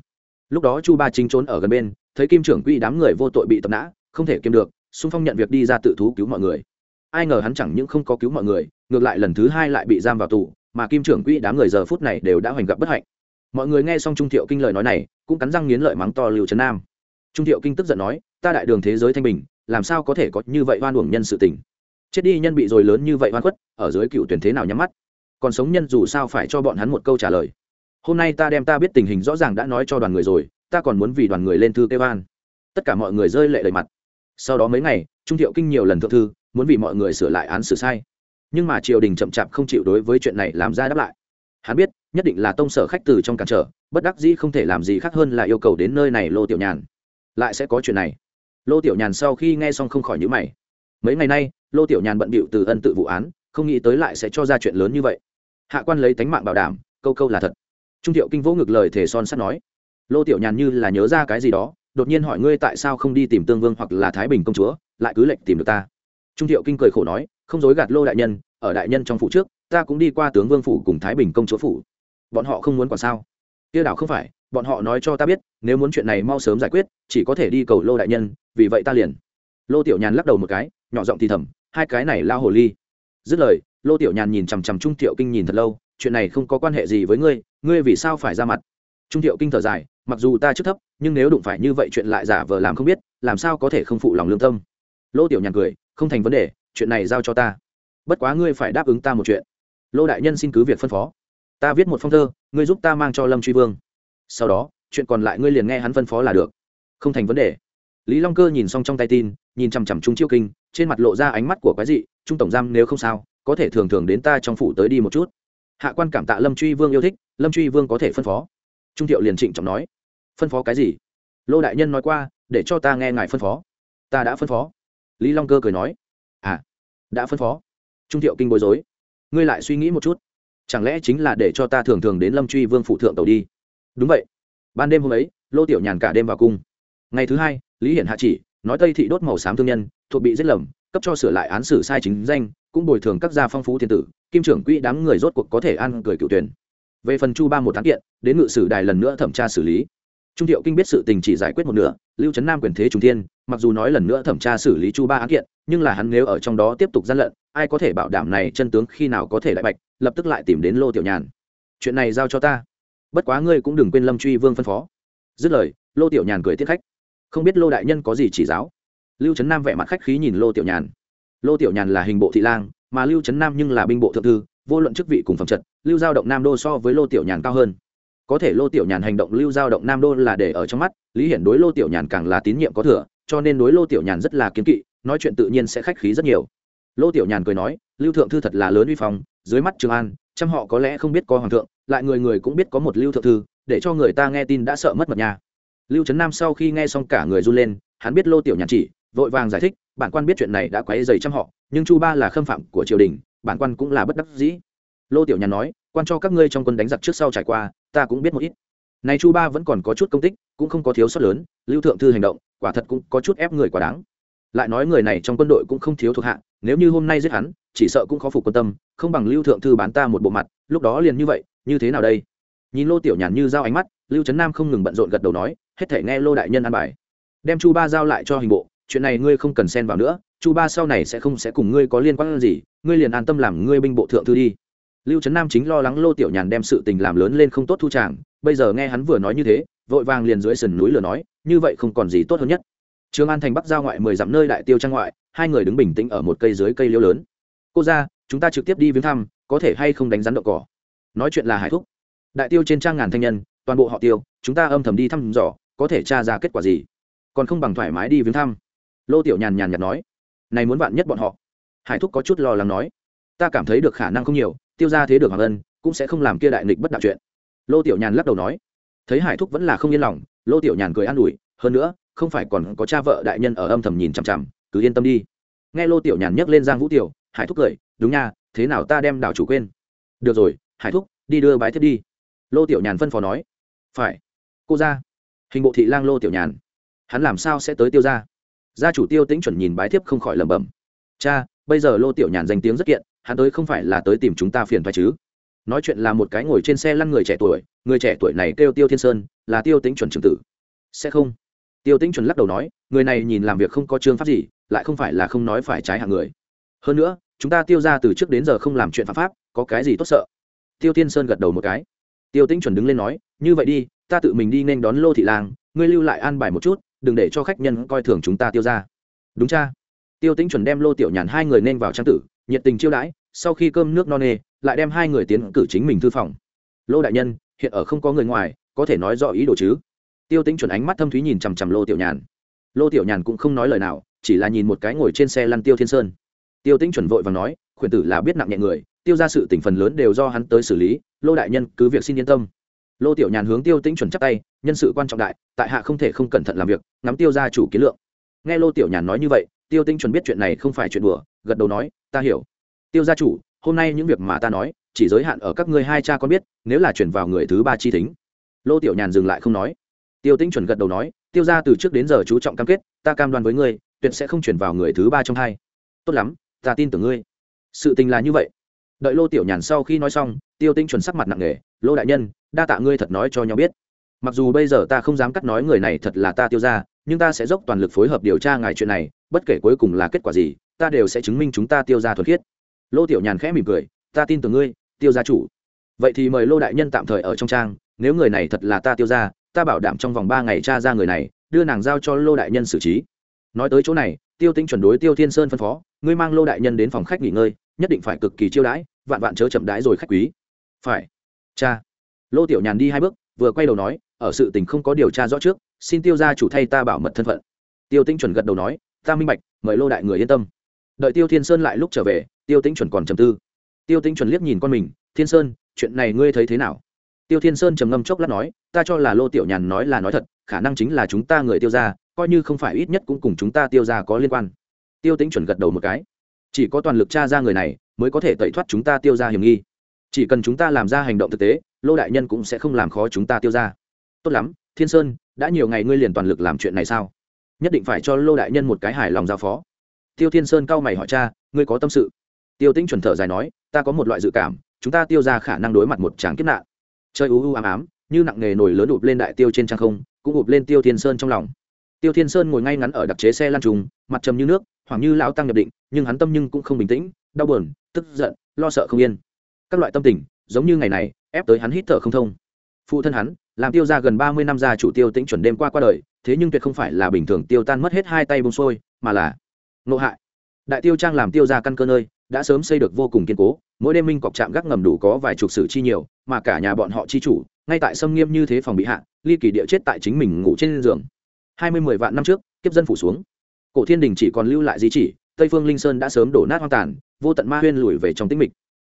Lúc đó chu ba chính trốn ở gần bên thấy kim trưởng quỹ đám người vô tội bị tập nã, không thể kiêm được, xung phong nhận việc đi ra tự thú cứu mọi người. Ai ngờ hắn chẳng những không có cứu mọi người, ngược lại lần thứ hai lại bị giam vào tù, mà kim trưởng quỹ đám người giờ phút này đều đã hoành gặp bất hạnh. Mọi người nghe xong trung thiệu kinh lời nói này, cũng cắn răng nghiến lợi mắng to lưu trấn nam. Trung thiệu kinh tức giận nói, ta đại đường thế giới thanh bình, làm sao có thể có như vậy oan uổng nhân sự tình? Chết đi nhân bị rồi lớn như vậy oan khuất, ở dưới cựu tuyển thế nào nhắm mắt? Còn sống nhân dù sao phải cho bọn hắn một câu trả lời. Hôm nay ta đem ta biết tình hình rõ ràng đã nói cho đoàn người rồi ta còn muốn vì đoàn người lên thư kêu an. Tất cả mọi người rơi lệ lời mặt. Sau đó mấy ngày, trung thiệu kinh nhiều lần thượng thư, muốn vì mọi người sửa lại án xử sai. Nhưng mà triều đình chậm chạp không chịu đối với chuyện này làm ra đáp lại. Hắn biết, nhất định là tông sở khách từ trong cản trở, bất đắc dĩ không thể làm gì khác hơn là yêu cầu đến nơi này lô tiểu nhàn. Lại sẽ có chuyện này. Lô tiểu nhàn sau khi nghe xong không khỏi nhữ mày. Mấy ngày nay, lô tiểu nhàn bận bịu từ ân tự vụ án, không nghĩ tới lại sẽ cho ra chuyện lớn như vậy. Hạ quan lấy tánh mạng bảo đảm, câu câu là thật. Trung thiệu kinh vỗ ngược lời thể son sắt nói lô tiểu nhàn như là nhớ ra cái gì đó, đột nhiên hỏi ngươi tại sao không đi tìm tương vương hoặc là thái bình công chúa, lại cứ lệnh tìm được ta. Trung thiệu kinh cười khổ nói, không dối gạt lô đại nhân, ở đại nhân trong phủ trước, ta cũng đi qua tướng vương phủ cùng thái bình công chúa phủ. Bọn họ không muốn còn sao? Tiêu đảo không phải, bọn họ nói cho ta biết, nếu muốn chuyện này mau sớm giải quyết, chỉ có thể đi cầu lô đại nhân, vì vậy ta liền. Lô tiểu nhàn lắc đầu một cái, nhỏ giọng thì thầm, hai cái này lao hồ ly. Dứt lời, lô tiểu nhàn nhìn chằm chằm trung thiệu kinh nhìn thật lâu, chuyện này không có quan hệ gì với ngươi ngươi vì sao phải ra mặt? Trung thiệu kinh thở dài, mặc dù ta chức thấp, nhưng nếu đụng phải như vậy chuyện lại giả vờ làm không biết, làm sao có thể không phụ lòng lương tâm? Lô tiểu nhàn cười, không thành vấn đề, chuyện này giao cho ta. Bất quá ngươi phải đáp ứng ta một chuyện. Lô đại nhân xin cứ việc phân phó. Ta viết một phong thơ, ngươi giúp ta mang cho lâm truy vương. Sau đó, chuyện còn lại ngươi liền nghe hắn phân phó là được. Không thành vấn đề. Lý long cơ nhìn xong trong tay tin, nhìn chằm chằm trung chiêu kinh, trên mặt lộ ra ánh mắt của quái dị, trung tổng giam nếu không sao, có thể thường thường đến ta trong phủ tới đi một chút. Hạ quan cảm tạ lâm truy vương yêu thích, lâm truy vương có thể phân phó trung thiệu liền trịnh trọng nói, phân phó cái gì? Lô đại nhân nói qua, để cho ta nghe ngài phân phó. Ta đã phân phó. Lý long cơ cười nói à đã phân phó. Trung thiệu kinh bối rối, ngươi lại suy nghĩ một chút, chẳng lẽ chính là để cho ta thường thường đến lâm truy vương phụ thượng tàu đi? Đúng vậy. Ban đêm hôm ấy, lô tiểu nhàn cả đêm vào cung. Ngày thứ hai, lý hiển hạ chỉ, nói tây thị đốt màu xám thương nhân, thuộc bị giết lầm, cấp cho sửa lại án xử sai chính danh, cũng bồi thường các gia phong phú thiên tử, kim trưởng quỹ đám người rốt cuộc có thể ăn cười cựu tuyển về phần chu ba một tháng kiện, đến ngự sử đài lần nữa thẩm tra xử lý. Trung thiệu kinh biết sự tình chỉ giải quyết một nửa, lưu trấn nam quyền thế trung thiên, mặc dù nói lần nữa thẩm tra xử lý chu ba án kiện, nhưng là hắn nếu ở trong đó tiếp tục gian lận, ai có thể bảo đảm này chân tướng khi nào có thể lại bạch, lập tức lại tìm đến lô tiểu nhàn. Chuyện này giao cho ta. Bất quá ngươi cũng đừng quên lâm truy vương phân phó. Dứt lời, lô tiểu nhàn cười tiết khách. Không biết lô đại nhân có gì chỉ giáo? Lưu trấn nam vẻ mặt khách khí nhìn lô tiểu nhàn. Lô tiểu nhàn là hình bộ thị lang, mà lưu trấn nam nhưng là binh bộ thượng thư, vô luận chức vị cùng phẩm chất lưu giao động nam đô so với lô tiểu nhàn cao hơn. Có thể lô tiểu nhàn hành động lưu giao động nam đô là để ở trong mắt, lý hiển đối lô tiểu nhàn càng là tín nhiệm có thừa, cho nên đối lô tiểu nhàn rất là kiến kỵ, nói chuyện tự nhiên sẽ khách khí rất nhiều. Lô tiểu nhàn cười nói, lưu thượng thư thật là lớn uy phong, dưới mắt trường an, trăm họ có lẽ không biết có hoàng thượng, lại người người cũng biết có một lưu thượng thư, để cho người ta nghe tin đã sợ mất mật nhà. Lưu trấn nam sau khi nghe xong cả người run lên, hắn biết lô tiểu nhàn chỉ, vội vàng giải thích, bản quan biết chuyện này đã quấy dày trăm họ, nhưng chu ba là khâm phạm của triều đình, bản quan cũng là bất đắc dĩ lô tiểu nhàn nói, quan cho các ngươi trong quân đánh giặc trước sau trải qua, ta cũng biết một ít. Này chu ba vẫn còn có chút công tích, cũng không có thiếu sót lớn, lưu thượng thư hành động, quả thật cũng có chút ép người quá đáng. Lại nói người này trong quân đội cũng không thiếu thuộc hạ, nếu như hôm nay giết hắn, chỉ sợ cũng khó phục quân tâm, không bằng lưu thượng thư bán ta một bộ mặt, lúc đó liền như vậy, như thế nào đây? Nhìn lô tiểu nhàn như giao ánh mắt, lưu trấn nam không ngừng bận rộn gật đầu nói, hết thể nghe lô đại nhân ăn bài. Đem chu ba giao lại cho hình bộ, chuyện này ngươi không cần xen vào nữa, chu ba sau này sẽ không sẽ cùng ngươi có liên quan gì, ngươi liền an tâm làm ngươi binh bộ thượng thư đi lưu trấn nam chính lo lắng lô tiểu nhàn đem sự tình làm lớn lên không tốt thu tràng. Bây giờ nghe hắn vừa nói như thế, vội vàng liền dưới sườn núi lửa nói, như vậy không còn gì tốt hơn nhất. Trường an thành bắc giao ngoại mười dặm nơi đại tiêu trang ngoại, hai người đứng bình tĩnh ở một cây dưới cây liễu lớn. Cô ra chúng ta trực tiếp đi viếng thăm, có thể hay không đánh rắn đậu cỏ? Nói chuyện là hải thúc. Đại tiêu trên trang ngàn thanh nhân, toàn bộ họ tiêu, chúng ta âm thầm đi thăm dò, có thể tra ra kết quả gì? Còn không bằng thoải mái đi viếng thăm. Lô tiểu nhàn nhàn nhạt nói. Này muốn vạn nhất bọn họ. Hải thúc có chút lo lắng nói ta cảm thấy được khả năng không nhiều, tiêu ra thế được hoàng ân, cũng sẽ không làm kia đại nghịch bất đạo chuyện. Lô tiểu nhàn lắc đầu nói. Thấy hải thúc vẫn là không yên lòng, lô tiểu nhàn cười an ủi, hơn nữa, không phải còn có cha vợ đại nhân ở âm thầm nhìn chằm chằm, cứ yên tâm đi. Nghe lô tiểu nhàn nhắc lên giang vũ tiểu, hải thúc cười, đúng nha, thế nào ta đem đảo chủ quên. Được rồi, hải thúc, đi đưa bái thiết đi. Lô tiểu nhàn phân phó nói. Phải. Cô ra hình bộ thị lang lô tiểu nhàn. Hắn làm sao sẽ tới tiêu ra gia chủ tiêu tĩnh chuẩn nhìn bái thiếp không khỏi lẩm bẩm. Cha, bây giờ lô tiểu nhàn danh tiếng rất kiện hắn tới không phải là tới tìm chúng ta phiền phải chứ. Nói chuyện là một cái ngồi trên xe lăn người trẻ tuổi, người trẻ tuổi này kêu tiêu thiên sơn, là tiêu tĩnh chuẩn trường tử. Sẽ không? Tiêu tĩnh chuẩn lắc đầu nói, người này nhìn làm việc không có chương pháp gì, lại không phải là không nói phải trái hạng người. Hơn nữa, chúng ta tiêu ra từ trước đến giờ không làm chuyện pháp pháp, có cái gì tốt sợ? Tiêu thiên sơn gật đầu một cái. Tiêu tĩnh chuẩn đứng lên nói, như vậy đi, ta tự mình đi nên đón lô thị lang, ngươi lưu lại an bài một chút, đừng để cho khách nhân coi thường chúng ta tiêu ra. Đúng cha. Tiêu tĩnh chuẩn đem lô tiểu nhàn hai người nên vào trang tử nhiệt tình chiêu đãi, sau khi cơm nước no nê, lại đem hai người tiến cử chính mình thư phòng. Lô đại nhân, hiện ở không có người ngoài, có thể nói rõ ý đồ chứ? Tiêu tĩnh chuẩn ánh mắt thâm thúy nhìn chằm chằm lô tiểu nhàn. Lô tiểu nhàn cũng không nói lời nào, chỉ là nhìn một cái ngồi trên xe lăn tiêu thiên sơn. Tiêu tĩnh chuẩn vội và nói, khuyển tử là biết nặng nhẹ người, tiêu ra sự tỉnh phần lớn đều do hắn tới xử lý, lô đại nhân, cứ việc xin yên tâm. Lô tiểu nhàn hướng tiêu tĩnh chuẩn chắc tay, nhân sự quan trọng đại, tại hạ không thể không cẩn thận làm việc nắm tiêu ra chủ kiến lượng. Nghe lô tiểu nhàn nói như vậy, tiêu tĩnh chuẩn biết chuyện này không phải chuyện đùa, gật đầu nói ta hiểu. Tiêu gia chủ, hôm nay những việc mà ta nói, chỉ giới hạn ở các ngươi hai cha con biết, nếu là chuyển vào người thứ ba chi thính. Lô tiểu nhàn dừng lại không nói. Tiêu tĩnh chuẩn gật đầu nói, tiêu gia từ trước đến giờ chú trọng cam kết, ta cam đoan với ngươi, tuyệt sẽ không chuyển vào người thứ ba trong hai. Tốt lắm, ta tin tưởng ngươi. Sự tình là như vậy. Đợi lô tiểu nhàn sau khi nói xong, tiêu tĩnh chuẩn sắc mặt nặng nề, lô đại nhân, đa tạ ngươi thật nói cho nhau biết. Mặc dù bây giờ ta không dám cắt nói người này thật là ta tiêu ra nhưng ta sẽ dốc toàn lực phối hợp điều tra ngài chuyện này, bất kể cuối cùng là kết quả gì, ta đều sẽ chứng minh chúng ta tiêu ra thuần khiết. Lô tiểu nhàn khẽ mỉm cười, ta tin tưởng ngươi, tiêu gia chủ. Vậy thì mời lô đại nhân tạm thời ở trong trang, nếu người này thật là ta tiêu ra ta bảo đảm trong vòng ba ngày tra ra người này, đưa nàng giao cho lô đại nhân xử trí. Nói tới chỗ này, tiêu tinh chuẩn đối tiêu thiên sơn phân phó, ngươi mang lô đại nhân đến phòng khách nghỉ ngơi, nhất định phải cực kỳ chiêu đãi, vạn vạn chớ chậm đãi rồi khách quý. Phải, cha. Lô tiểu nhàn đi hai bước, vừa quay đầu nói, ở sự tình không có điều tra rõ trước xin tiêu gia chủ thay ta bảo mật thân phận. Tiêu tĩnh chuẩn gật đầu nói, ta minh bạch, mời lô đại người yên tâm. Đợi tiêu thiên sơn lại lúc trở về, tiêu tĩnh chuẩn còn trầm tư. Tiêu tĩnh chuẩn liếc nhìn con mình, thiên sơn, chuyện này ngươi thấy thế nào? Tiêu thiên sơn trầm ngâm chốc lát nói, ta cho là lô tiểu nhàn nói là nói thật, khả năng chính là chúng ta người tiêu gia, coi như không phải ít nhất cũng cùng chúng ta tiêu gia có liên quan. Tiêu tĩnh chuẩn gật đầu một cái. Chỉ có toàn lực tra ra người này, mới có thể tẩy thoát chúng ta tiêu ra hiểm nghi. Chỉ cần chúng ta làm ra hành động thực tế, lô đại nhân cũng sẽ không làm khó chúng ta tiêu ra tốt lắm, thiên sơn đã nhiều ngày ngươi liền toàn lực làm chuyện này sao? Nhất định phải cho lô đại nhân một cái hài lòng giao phó. Tiêu thiên sơn cau mày hỏi cha, ngươi có tâm sự? Tiêu tĩnh chuẩn thở dài nói, ta có một loại dự cảm, chúng ta tiêu ra khả năng đối mặt một tràng kiếp nạn. Chơi u u ám ám, như nặng nghề nổi lớn ụp lên đại tiêu trên trang không, cũng ụp lên tiêu thiên sơn trong lòng. Tiêu thiên sơn ngồi ngay ngắn ở đặc chế xe lan trùng, mặt trầm như nước, hoảng như lão tăng nhập định, nhưng hắn tâm nhưng cũng không bình tĩnh, đau buồn, tức giận, lo sợ không yên. Các loại tâm tình, giống như ngày này, ép tới hắn hít thở không thông phụ thân hắn, làm tiêu ra gần ba mươi năm ra chủ tiêu tĩnh chuẩn đêm qua qua đời, thế nhưng tuyệt không phải là bình thường tiêu tan mất hết hai tay bông sôi mà là nộ hại. Đại tiêu trang làm tiêu ra căn cơ nơi, đã sớm xây được vô cùng kiên cố, mỗi đêm minh cọc trạm gác ngầm đủ có vài chục sử chi nhiều, mà cả nhà bọn họ chi chủ, ngay tại sâm nghiêm như thế phòng bị hạ, ly kỳ địa chết tại chính mình ngủ trên giường. Hai mươi mười vạn năm trước, kiếp dân phủ xuống. Cổ thiên đình chỉ còn lưu lại di chỉ, tây phương linh sơn đã sớm đổ nát hoang tàn, vô tận ma huyên lùi về trong tĩnh mịch.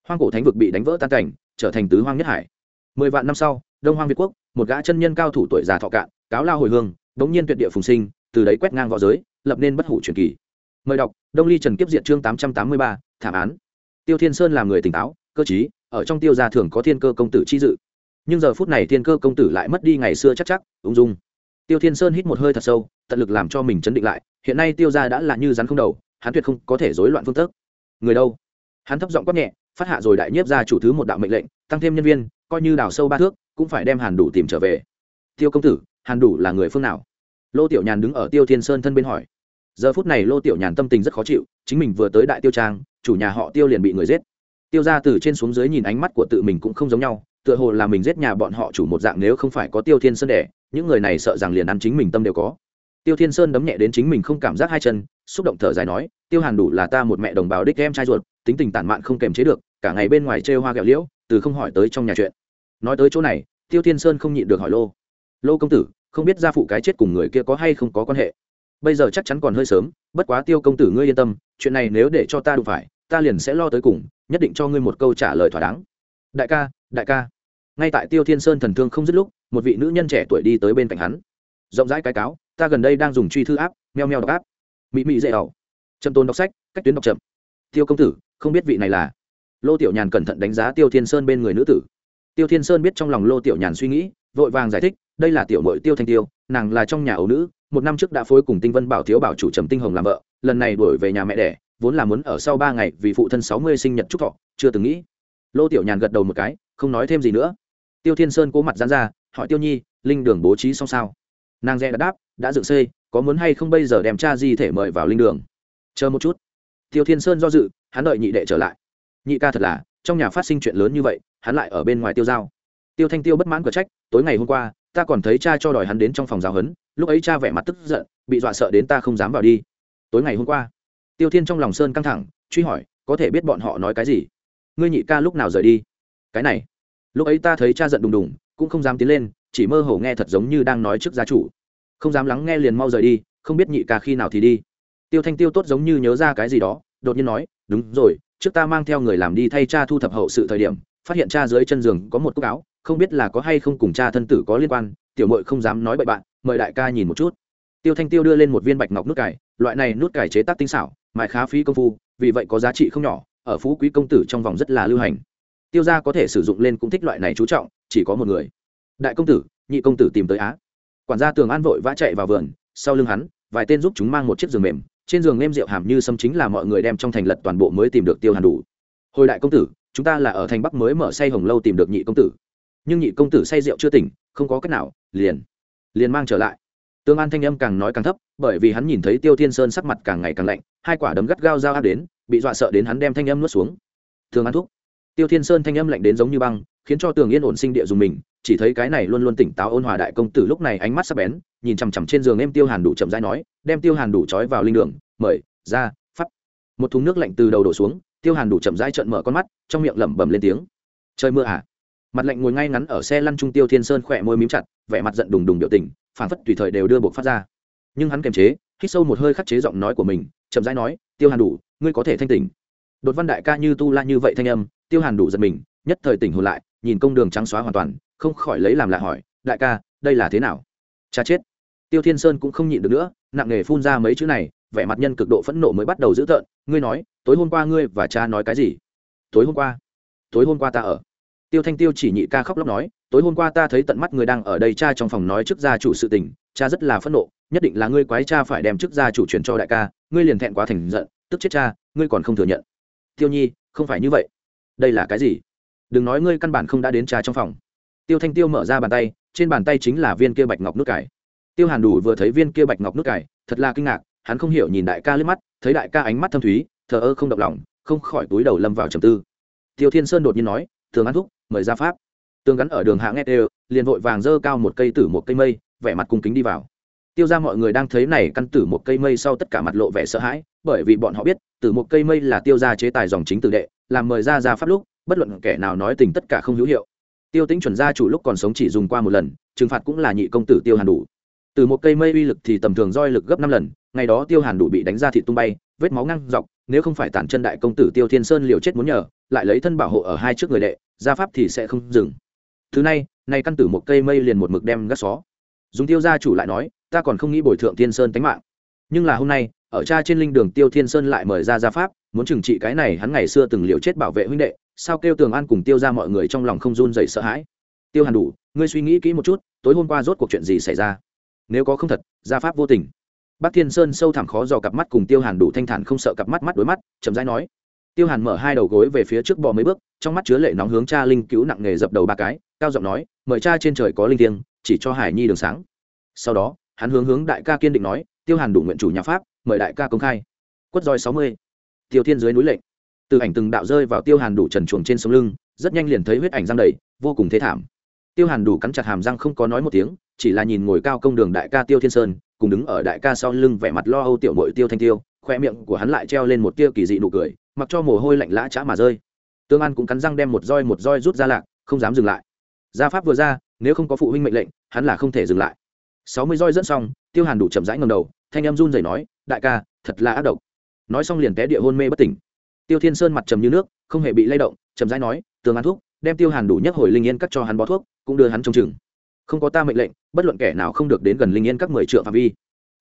Hoang cổ thánh vực bị đánh vỡ tan cảnh, trở thành tứ hoang nhất hải. Mười vạn năm sau đông hoang việt quốc, một gã chân nhân cao thủ tuổi già thọ cạn, cáo lao hồi hương, đống nhiên tuyệt địa phùng sinh, từ đấy quét ngang v õ giới, lập nên bất hủ truyền kỳ. Mời đọc, đông ly trần kiếp diệt chương tám trăm tám mươi ba, thảm án. Tiêu thiên sơn là người tỉnh táo, cơ chí ở trong tiêu gia thường có thiên cơ công tử chi dự. Nhưng giờ phút này thiên cơ công tử lại mất đi ngày xưa chắc chắc, ung dung. Tiêu thiên sơn hít một hơi thật sâu, tận lực làm cho mình chấn định lại, hiện nay tiêu gia đã là như rắn không đầu, hắn tuyệt không có thể rối loạn phương thức. Người đâu? Hắn thấp giọng quát nhẹ, phát hạ rồi đại nhiếp ra chủ thứ một đạo mệnh lệnh, tăng thêm nhân viên, coi như đào sâu ba thước cũng phải đem hàn đủ tìm trở về. Tiêu công tử, hàn đủ là người phương nào? Lô tiểu nhàn đứng ở tiêu thiên sơn thân bên hỏi. Giờ phút này lô tiểu nhàn tâm tình rất khó chịu, chính mình vừa tới đại tiêu trang, chủ nhà họ tiêu liền bị người giết. Tiêu ra từ trên xuống dưới nhìn ánh mắt của tự mình cũng không giống nhau, tựa hồ là mình giết nhà bọn họ chủ một dạng nếu không phải có tiêu thiên sơn đẻ, những người này sợ rằng liền ăn chính mình tâm đều có. Tiêu thiên sơn đấm nhẹ đến chính mình không cảm giác hai chân, xúc động thở dài nói, tiêu hàn đủ là ta một mẹ đồng bào đích em trai ruột, tính tình tản mạn không kềm chế được, cả ngày bên ngoài chê hoa gẹo liễu, từ không hỏi tới trong nhà chuyện nói tới chỗ này, tiêu thiên sơn không nhịn được hỏi lô. Lô công tử, không biết gia phụ cái chết cùng người kia có hay không có quan hệ? Bây giờ chắc chắn còn hơi sớm, bất quá tiêu công tử ngươi yên tâm, chuyện này nếu để cho ta đụng phải, ta liền sẽ lo tới cùng, nhất định cho ngươi một câu trả lời thỏa đáng. Đại ca đại ca. Ngay tại tiêu thiên sơn thần thương không dứt lúc, một vị nữ nhân trẻ tuổi đi tới bên cạnh hắn. Rộng rãi cái cáo, ta gần đây đang dùng truy thư áp, meo meo đọc áp. Mỹ mỹ dễ ẩu chậm tôn đọc sách, cách tuyến đọc chậm. Tiêu công tử, không biết vị này là? Lô tiểu nhàn cẩn thận đánh giá tiêu thiên sơn bên người nữ tử tiêu thiên sơn biết trong lòng lô tiểu nhàn suy nghĩ, vội vàng giải thích, đây là tiểu mội tiêu thanh tiêu, nàng là trong nhà ấu nữ, một năm trước đã phối cùng tinh vân bảo thiếu bảo chủ trầm tinh hồng làm vợ, lần này đuổi về nhà mẹ đẻ, vốn là muốn ở sau ba ngày vì phụ thân sáu mươi sinh nhật chúc thọ, chưa từng nghĩ. Lô tiểu nhàn gật đầu một cái, không nói thêm gì nữa. Tiêu thiên sơn cố mặt dán ra, hỏi tiêu nhi, linh đường bố trí xong sao? Nàng dè đã đáp, đã dựng xây có muốn hay không bây giờ đem cha di thể mời vào linh đường? Chờ một chút. Tiêu thiên sơn do dự, hắn đợi nhị đệ trở lại. Nhị ca thật là, trong nhà phát sinh chuyện lớn như vậy hắn lại ở bên ngoài tiêu giao. Tiêu thanh tiêu bất mãn cửa trách, tối ngày hôm qua, ta còn thấy cha cho đòi hắn đến trong phòng giáo huấn, lúc ấy cha vẻ mặt tức giận, bị dọa sợ đến ta không dám vào đi. Tối ngày hôm qua, tiêu thiên trong lòng sơn căng thẳng, truy hỏi, có thể biết bọn họ nói cái gì? Ngươi nhị ca lúc nào rời đi? Cái này. Lúc ấy ta thấy cha giận đùng đùng, cũng không dám tiến lên, chỉ mơ hồ nghe thật giống như đang nói trước gia chủ. Không dám lắng nghe liền mau rời đi, không biết nhị ca khi nào thì đi. Tiêu thanh tiêu tốt giống như nhớ ra cái gì đó, đột nhiên nói, đúng rồi, trước ta mang theo người làm đi thay cha thu thập hậu sự thời điểm phát hiện cha dưới chân giường có một cúc áo, không biết là có hay không cùng cha thân tử có liên quan, tiểu mội không dám nói bậy bạn, mời đại ca nhìn một chút. Tiêu thanh tiêu đưa lên một viên bạch ngọc nút cải, loại này nút cải chế tác tinh xảo mại khá phí công phu, vì vậy có giá trị không nhỏ, ở phú quý công tử trong vòng rất là lưu hành. Tiêu gia có thể sử dụng lên cũng thích loại này chú trọng, chỉ có một người. Đại công tử, nhị công tử tìm tới á. Quản gia tường an vội vã chạy vào vườn, sau lưng hắn, vài tên giúp chúng mang một chiếc giường mềm, trên giường nêm rượu hàm như xâm chính là mọi người đem trong thành lật toàn bộ mới tìm được tiêu hàn đủ. Hồi đại công tử chúng ta là ở thành bắc mới mở say hồng lâu tìm được nhị công tử. Nhưng nhị công tử say rượu chưa tỉnh, không có cách nào, liền liền mang trở lại. Tương an thanh âm càng nói càng thấp, bởi vì hắn nhìn thấy tiêu thiên sơn sắc mặt càng ngày càng lạnh, hai quả đấm gắt gao dao áp đến, bị dọa sợ đến hắn đem thanh âm nuốt xuống. Thường an thúc. Tiêu thiên sơn thanh âm lạnh đến giống như băng, khiến cho tường yên ổn sinh địa dùng mình, chỉ thấy cái này luôn luôn tỉnh táo ôn hòa đại công tử lúc này ánh mắt sắp bén, nhìn chằm chằm trên giường em tiêu hàn đủ chậm rãi nói, đem tiêu hàn đủ trói vào linh đường, mời, ra phát một thùng nước lạnh từ đầu đổ xuống tiêu hàn đủ chậm rãi trợn mở con mắt, trong miệng lẩm bẩm lên tiếng. Trời mưa à? Mặt lạnh ngồi ngay ngắn ở xe lăn trung tiêu thiên sơn khỏe môi mím chặt, vẻ mặt giận đùng đùng biểu tình phản phất tùy thời đều đưa buộc phát ra. Nhưng hắn kiềm chế, hít sâu một hơi khắc chế giọng nói của mình, chậm rãi nói, tiêu hàn đủ, ngươi có thể thanh tỉnh. Đột văn đại ca như tu la như vậy thanh âm, tiêu hàn đủ giật mình, nhất thời tỉnh hồn lại, nhìn công đường trắng xóa hoàn toàn, không khỏi lấy làm lạ hỏi, đại ca, đây là thế nào? Cha chết. Tiêu thiên sơn cũng không nhịn được nữa, nặng nề phun ra mấy chữ này, vẻ mặt nhân cực độ phẫn nộ mới bắt đầu dữ tợn, ngươi nói tối hôm qua ngươi và cha nói cái gì? Tối hôm qua. Tối hôm qua ta ở. Tiêu thanh tiêu chỉ nhị ca khóc lóc nói, tối hôm qua ta thấy tận mắt người đang ở đây cha trong phòng nói trước gia chủ sự tình, cha rất là phẫn nộ, nhất định là ngươi quái cha phải đem trước gia chủ chuyển cho đại ca, ngươi liền thẹn quá thành giận, tức chết cha, ngươi còn không thừa nhận. Tiêu nhi, không phải như vậy. Đây là cái gì? Đừng nói ngươi căn bản không đã đến cha trong phòng. Tiêu thanh tiêu mở ra bàn tay, trên bàn tay chính là viên kia bạch ngọc nước cải. Tiêu hàn đủ vừa thấy viên kia bạch ngọc nước cải, thật là kinh ngạc, hắn không hiểu nhìn đại ca liếc mắt, thấy đại ca ánh mắt thâm thúy thờ ơ không động lòng, không khỏi túi đầu lâm vào trầm tư. Tiêu thiên sơn đột nhiên nói, thường ăn thúc, mời ra pháp. Tương gắn ở đường hạ nghe đều, liền vội vàng dơ cao một cây tử một cây mây, vẻ mặt cung kính đi vào. Tiêu ra mọi người đang thấy này căn tử một cây mây sau tất cả mặt lộ vẻ sợ hãi, bởi vì bọn họ biết, tử một cây mây là tiêu ra chế tài dòng chính tử đệ, làm mời ra ra pháp lúc, bất luận kẻ nào nói tình tất cả không hữu hiệu. Tiêu tính chuẩn gia chủ lúc còn sống chỉ dùng qua một lần, trừng phạt cũng là nhị công tử tiêu hàn đủ. Từ một cây mây uy lực thì tầm thường roi lực gấp năm lần, ngày đó tiêu hàn đủ bị đánh ra thị tung bay, vết máu ngăn dọc nếu không phải tản chân đại công tử tiêu thiên sơn liều chết muốn nhờ, lại lấy thân bảo hộ ở hai trước người đệ, gia pháp thì sẽ không dừng. Thứ này nay căn tử một cây mây liền một mực đem gắt xó. Dùng tiêu gia chủ lại nói, ta còn không nghĩ bồi thượng thiên sơn tánh mạng. Nhưng là hôm nay, ở cha trên linh đường tiêu thiên sơn lại mời ra gia pháp, muốn trừng trị cái này hắn ngày xưa từng liều chết bảo vệ huynh đệ, sao kêu tường an cùng tiêu ra mọi người trong lòng không run dậy sợ hãi? Tiêu hàn đủ, ngươi suy nghĩ kỹ một chút, tối hôm qua rốt cuộc chuyện gì xảy ra? Nếu có không thật, gia pháp vô tình bác thiên sơn sâu thẳm khó dò cặp mắt cùng tiêu hàn đủ thanh thản không sợ cặp mắt mắt đối mắt, chậm rãi nói. Tiêu hàn mở hai đầu gối về phía trước bò mấy bước, trong mắt chứa lệ nóng hướng cha linh cứu nặng nghề dập đầu ba cái, cao giọng nói, mời cha trên trời có linh thiêng, chỉ cho hải nhi đường sáng. Sau đó, hắn hướng hướng đại ca kiên định nói, tiêu hàn đủ nguyện chủ nhà pháp, mời đại ca công khai. Quất roi sáu mươi. Tiêu thiên dưới núi lệnh. Từ ảnh từng đạo rơi vào tiêu hàn đủ trần chuồng trên sống lưng, rất nhanh liền thấy huyết ảnh răng đầy, vô cùng thế thảm. Tiêu hàn đủ cắn chặt hàm răng không có nói một tiếng, chỉ là nhìn ngồi cao công đường đại ca tiêu thiên sơn cùng đứng ở đại ca sau lưng vẻ mặt lo âu tiểu mội tiêu thanh tiêu, khoe miệng của hắn lại treo lên một tia kỳ dị nụ cười, mặc cho mồ hôi lạnh lã chã mà rơi. Tương an cũng cắn răng đem một roi một roi rút ra lạc, không dám dừng lại. Gia pháp vừa ra, nếu không có phụ huynh mệnh lệnh, hắn là không thể dừng lại. Sáu mươi roi dẫn xong, tiêu hàn đủ chậm rãi ngầm đầu, thanh em run rẩy nói, đại ca, thật là ác độc. Nói xong liền té địa hôn mê bất tỉnh. Tiêu thiên sơn mặt trầm như nước, không hề bị lay động, chậm rãi nói, tương an thuốc đem tiêu hàn đủ nhất hồi linh yên cắt cho hắn bó thuốc, cũng đưa hắn trong chừng không có ta mệnh lệnh, bất luận kẻ nào không được đến gần linh yên các mười triệu phạm vi.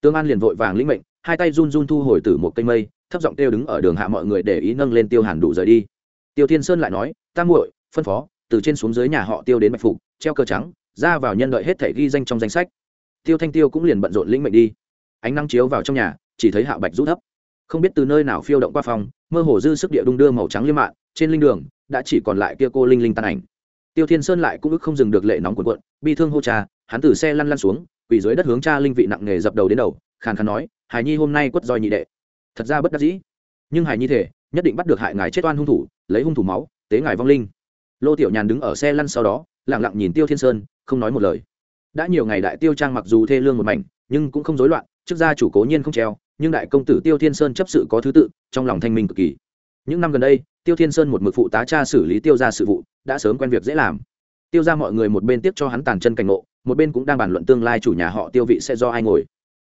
Tương an liền vội vàng lĩnh mệnh, hai tay run run thu hồi từ một cây mây, thấp giọng kêu đứng ở đường hạ mọi người để ý nâng lên tiêu hàn đủ rời đi. Tiêu thiên sơn lại nói, ta muội, phân phó, từ trên xuống dưới nhà họ tiêu đến bạch phục, treo cờ trắng, ra vào nhân đợi hết thể ghi danh trong danh sách. Tiêu thanh tiêu cũng liền bận rộn lĩnh mệnh đi. Ánh nắng chiếu vào trong nhà, chỉ thấy hạ bạch rút thấp không biết từ nơi nào phiêu động qua phòng, mơ hồ dư sức địa đung đưa màu trắng liêm mạn, trên linh đường, đã chỉ còn lại kia cô linh linh tan ảnh tiêu thiên sơn lại cũng ức không dừng được lệ nóng cuộn cuộn, bi thương hô cha hắn từ xe lăn lăn xuống, quỳ dưới đất hướng cha linh vị nặng nghề dập đầu đến đầu, khàn khàn nói, hải nhi hôm nay quất roi nhị đệ. Thật ra bất đắc dĩ. Nhưng hải nhi thể, nhất định bắt được hại ngài chết oan hung thủ, lấy hung thủ máu, tế ngài vong linh. Lô tiểu nhàn đứng ở xe lăn sau đó, lặng lặng nhìn tiêu thiên sơn, không nói một lời. Đã nhiều ngày đại tiêu trang mặc dù thê lương một mảnh, nhưng cũng không rối loạn, trước gia chủ cố nhiên không treo, nhưng đại công tử tiêu thiên sơn chấp sự có thứ tự, trong lòng thanh minh cực kỳ những năm gần đây, tiêu thiên sơn một mực phụ tá cha xử lý tiêu ra sự vụ, đã sớm quen việc dễ làm. Tiêu ra mọi người một bên tiếp cho hắn tàn chân cảnh ngộ, một bên cũng đang bàn luận tương lai chủ nhà họ tiêu vị sẽ do ai ngồi.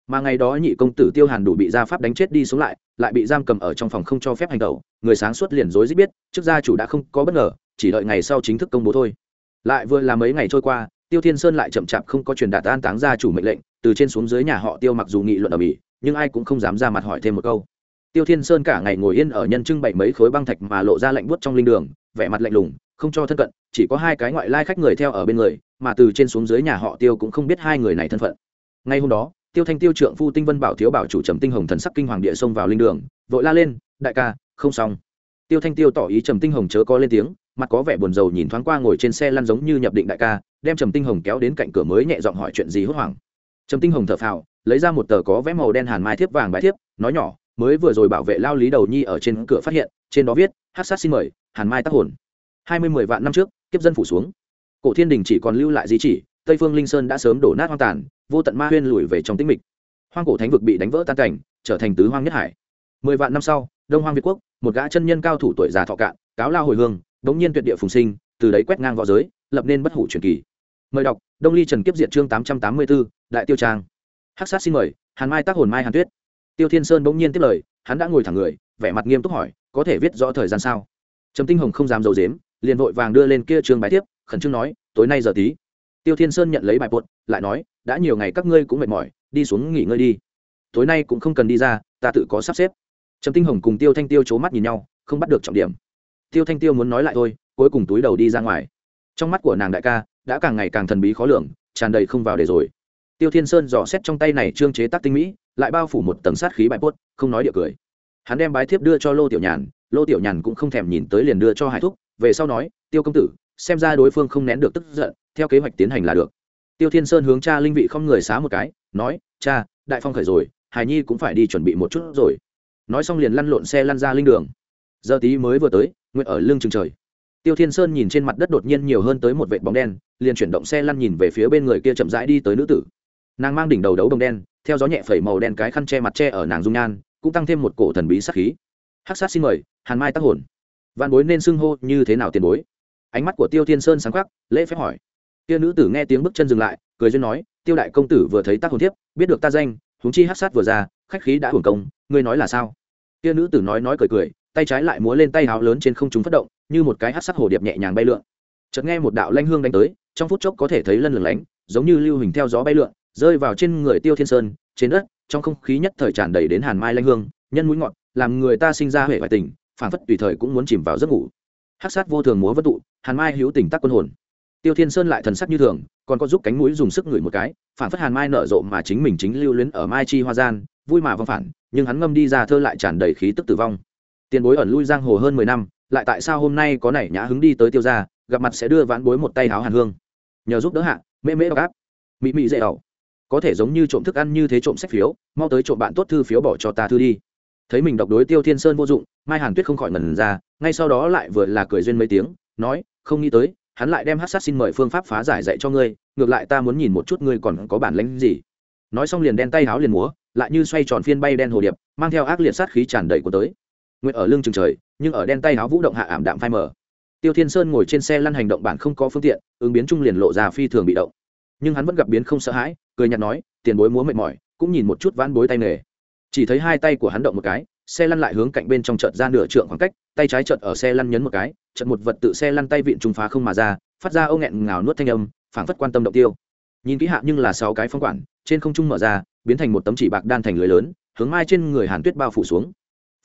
Mà ngày đó nhị công tử tiêu hàn đủ bị gia pháp đánh chết đi xuống lại lại bị giam cầm ở trong phòng không cho phép hành động người sáng suốt liền rối dít biết, trước gia chủ đã không có bất ngờ, chỉ đợi ngày sau chính thức công bố thôi. Lại vừa là mấy ngày trôi qua, tiêu thiên sơn lại chậm chạp không có truyền đạt an táng gia chủ mệnh lệnh, từ trên xuống dưới nhà họ tiêu mặc dù nghị luận ở mỹ, nhưng ai cũng không dám ra mặt hỏi thêm một câu tiêu thiên sơn cả ngày ngồi yên ở nhân trưng bày mấy khối băng thạch mà lộ ra lạnh buốt trong linh đường, vẻ mặt lạnh lùng, không cho thân cận, chỉ có hai cái ngoại lai khách người theo ở bên người, mà từ trên xuống dưới nhà họ tiêu cũng không biết hai người này thân phận. Ngay hôm đó, tiêu thanh tiêu trượng phu tinh vân bảo thiếu bảo chủ trầm tinh hồng thần sắc kinh hoàng địa xông vào linh đường, vội la lên, đại ca, không xong. Tiêu thanh tiêu tỏ ý trầm tinh hồng chớ có lên tiếng, mặt có vẻ buồn rầu nhìn thoáng qua ngồi trên xe lăn giống như nhập định đại ca, đem trầm tinh hồng kéo đến cạnh cửa mới nhẹ giọng hỏi chuyện gì hốt hoảng. Trầm tinh hồng thở phào, lấy ra một tờ có vẽ màu đen hàn mai thiếp vàng bài thiếp, nói nhỏ mới vừa rồi bảo vệ lao lý đầu nhi ở trên cửa phát hiện, trên đó viết hát sát xin mời, hàn mai tác hồn. Hai mươi mười vạn năm trước, kiếp dân phủ xuống. Cổ thiên đình chỉ còn lưu lại di chỉ, tây phương linh sơn đã sớm đổ nát hoang tàn, vô tận ma huyên lùi về trong tĩnh mịch. Hoang cổ thánh vực bị đánh vỡ tan cảnh, trở thành tứ hoang nhất hải. Mười vạn năm sau, đông hoang việt quốc, một gã chân nhân cao thủ tuổi già thọ cạn, cáo lao hồi hương, đống nhiên tuyệt địa phùng sinh, từ đấy quét ngang v õ giới, lập nên bất hủ truyền kỳ. Mời đọc, đông ly trần kiếp Diện chương tám trăm tám mươi b ố đại tiêu trang. Hắc sát xin mời, hàn mai tác hồn mai hàn tuyết tiêu thiên sơn bỗng nhiên tiếp lời, hắn đã ngồi thẳng người, vẻ mặt nghiêm túc hỏi, có thể viết rõ thời gian sao? Trầm tinh hồng không dám d i ấ u dếm liền vội vàng đưa lên kia trường bài tiếp, khẩn trương nói, tối nay giờ tí. Tiêu thiên sơn nhận lấy bài bột lại nói, đã nhiều ngày các ngươi cũng mệt mỏi, đi xuống nghỉ ngơi đi. Tối nay cũng không cần đi ra, ta tự có sắp xếp. Trầm tinh hồng cùng tiêu thanh tiêu c h ố mắt nhìn nhau, không bắt được trọng điểm. Tiêu thanh tiêu muốn nói lại thôi, cuối cùng túi đầu đi ra ngoài. Trong mắt của nàng đại ca, đã càng ngày càng thần bí khó lường, tràn đầy không vào để rồi tiêu thiên sơn dò xét trong tay này trương chế tác tinh mỹ, lại bao phủ một tầng sát khí bãi bốt không nói địa cười. Hắn đem bái thiếp đưa cho lô tiểu nhàn, lô tiểu nhàn cũng không thèm nhìn tới liền đưa cho hải thúc, về sau nói, tiêu công tử, xem ra đối phương không nén được tức giận, theo kế hoạch tiến hành là được. Tiêu thiên sơn hướng cha linh vị không người xá một cái, nói, cha, đại phong khởi rồi, Hải nhi cũng phải đi chuẩn bị một chút rồi. Nói xong liền lăn lộn xe lăn ra linh đường. Giờ tí mới vừa tới, nguyện ở lưng chừng trời. Tiêu thiên sơn nhìn trên mặt đất đột nhiên nhiều hơn tới một vệ bóng đen, liền chuyển động xe lăn nhìn về phía bên người kia chậm rãi đi tới nữ tử nàng mang đỉnh đầu đấu đồng đen, theo gió nhẹ phẩy màu đen cái khăn che mặt che ở nàng dung nhan, cũng tăng thêm một cổ thần bí sắc khí. Hắc sát xin mời, hàn mai tác hồn. Văn bối nên xưng hô như thế nào tiền bối? Ánh mắt của tiêu thiên sơn sáng khắc, lễ phép hỏi. Tia nữ tử nghe tiếng bước chân dừng lại, cười duyên nói, tiêu đại công tử vừa thấy tác hồn thiếp, biết được ta danh, huống chi hắc sát vừa ra, khách khí đã hưởng công, ngươi nói là sao? Tia nữ tử nói nói cười cười, tay trái lại múa lên tay háo lớn trên không trung phát động, như một cái hắc sắc hồ điệp nhẹ nhàng bay lượn. Chợt nghe một đạo lanh hương đánh tới, trong phút chốc có thể thấy lân lửng lánh, giống như lưu hình theo gió bay lượn rơi vào trên người tiêu thiên sơn, trên đất, trong không khí nhất thời tràn đầy đến hàn mai lanh hương, nhân mũi ngọt làm người ta sinh ra hệ vải tình, phảng phất tùy thời cũng muốn chìm vào giấc ngủ. Hắc sát vô thường múa vất tụ, hàn mai hữu tình tắc quân hồn. Tiêu thiên sơn lại thần sắc như thường, còn có giúp cánh mũi dùng sức ngửi một cái, phảng phất hàn mai nở rộ mà chính mình chính lưu luyến ở mai chi hoa gian, vui mà vong phản, nhưng hắn ngâm đi ra thơ lại tràn đầy khí tức tử vong. Tiền bối ẩn lui giang hồ hơn mười năm, lại tại sao hôm nay có nảy nhã hứng đi tới tiêu gia, gặp mặt sẽ đưa vãn bối một tay háo hàn hương. Nhờ giúp đỡ hạ, mễ mễ đọc áp mị mị dễ ẩu có thể giống như trộm thức ăn như thế trộm sách phiếu, mau tới trộm bạn tốt thư phiếu bỏ cho ta thư đi. Thấy mình độc đối tiêu thiên sơn vô dụng, mai hàn tuyết không khỏi ngần ra, ngay sau đó lại vừa là cười duyên mấy tiếng, nói, không nghĩ tới, hắn lại đem hát sát xin mời phương pháp phá giải dạy cho ngươi, ngược lại ta muốn nhìn một chút ngươi còn có bản lĩnh gì. Nói xong liền đen tay háo liền múa, lại như xoay tròn phiên bay đen hồ điệp, mang theo ác liệt sát khí tràn đầy của tới. Nguyện ở lưng chừng trời, nhưng ở đen tay háo vũ động hạ ảm đạm phai mờ. Tiêu thiên sơn ngồi trên xe lăn hành động bản không có phương tiện, ứng biến trung liền lộ ra phi thường bị động nhưng hắn vẫn gặp biến không sợ hãi, cười nhạt nói, tiền bối múa mệt mỏi, cũng nhìn một chút vãn bối tay nghề. Chỉ thấy hai tay của hắn động một cái, xe lăn lại hướng cạnh bên trong chợt ra nửa trượng khoảng cách, tay trái chợt ở xe lăn nhấn một cái, chợt một vật tự xe lăn tay vịn trùng phá không mà ra, phát ra âu nghẹn ngào nuốt thanh âm, phảng phất quan tâm động tiêu. Nhìn kỹ hạ nhưng là sáu cái phong quản, trên không trung mở ra, biến thành một tấm chỉ bạc đan thành lưới lớn, hướng mai trên người hàn tuyết bao phủ xuống.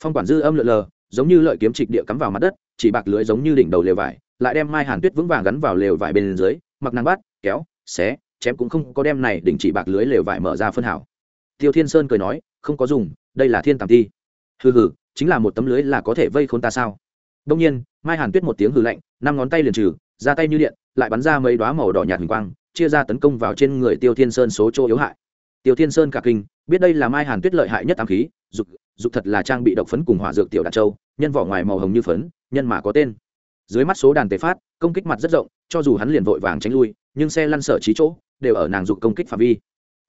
Phong quản dư âm lượn lờ, giống như lợi kiếm trịch địa cắm vào mặt đất, chỉ bạc lưới giống như đỉnh đầu lều vải, lại đem mai hàn tuyết vững vàng gắn vào lều vải bên dưới, mặc nàng bát kéo, xé chém cũng không có đem này đỉnh chỉ bạc lưới lều vải mở ra phân hảo. Tiêu thiên sơn cười nói, không có dùng, đây là thiên tàng thi. Hừ hừ, chính là một tấm lưới là có thể vây khốn ta sao? Đông nhiên, mai hàn tuyết một tiếng hừ lạnh, năm ngón tay liền trừ, ra tay như điện, lại bắn ra mấy đoá màu đỏ nhạt hình quang, chia ra tấn công vào trên người tiêu thiên sơn số chỗ yếu hại. Tiêu thiên sơn cả kinh, biết đây là mai hàn tuyết lợi hại nhất ám khí, dục dục thật là trang bị độc phấn cùng hỏa dược tiểu đạt châu, nhân vỏ ngoài màu hồng như phấn, nhân mà có tên. Dưới mắt số đàn tề phát, công kích mặt rất rộng, cho dù hắn liền vội vàng tránh lui, nhưng xe lăn sở trí chỗ đều ở nàng dục công kích phạm vi.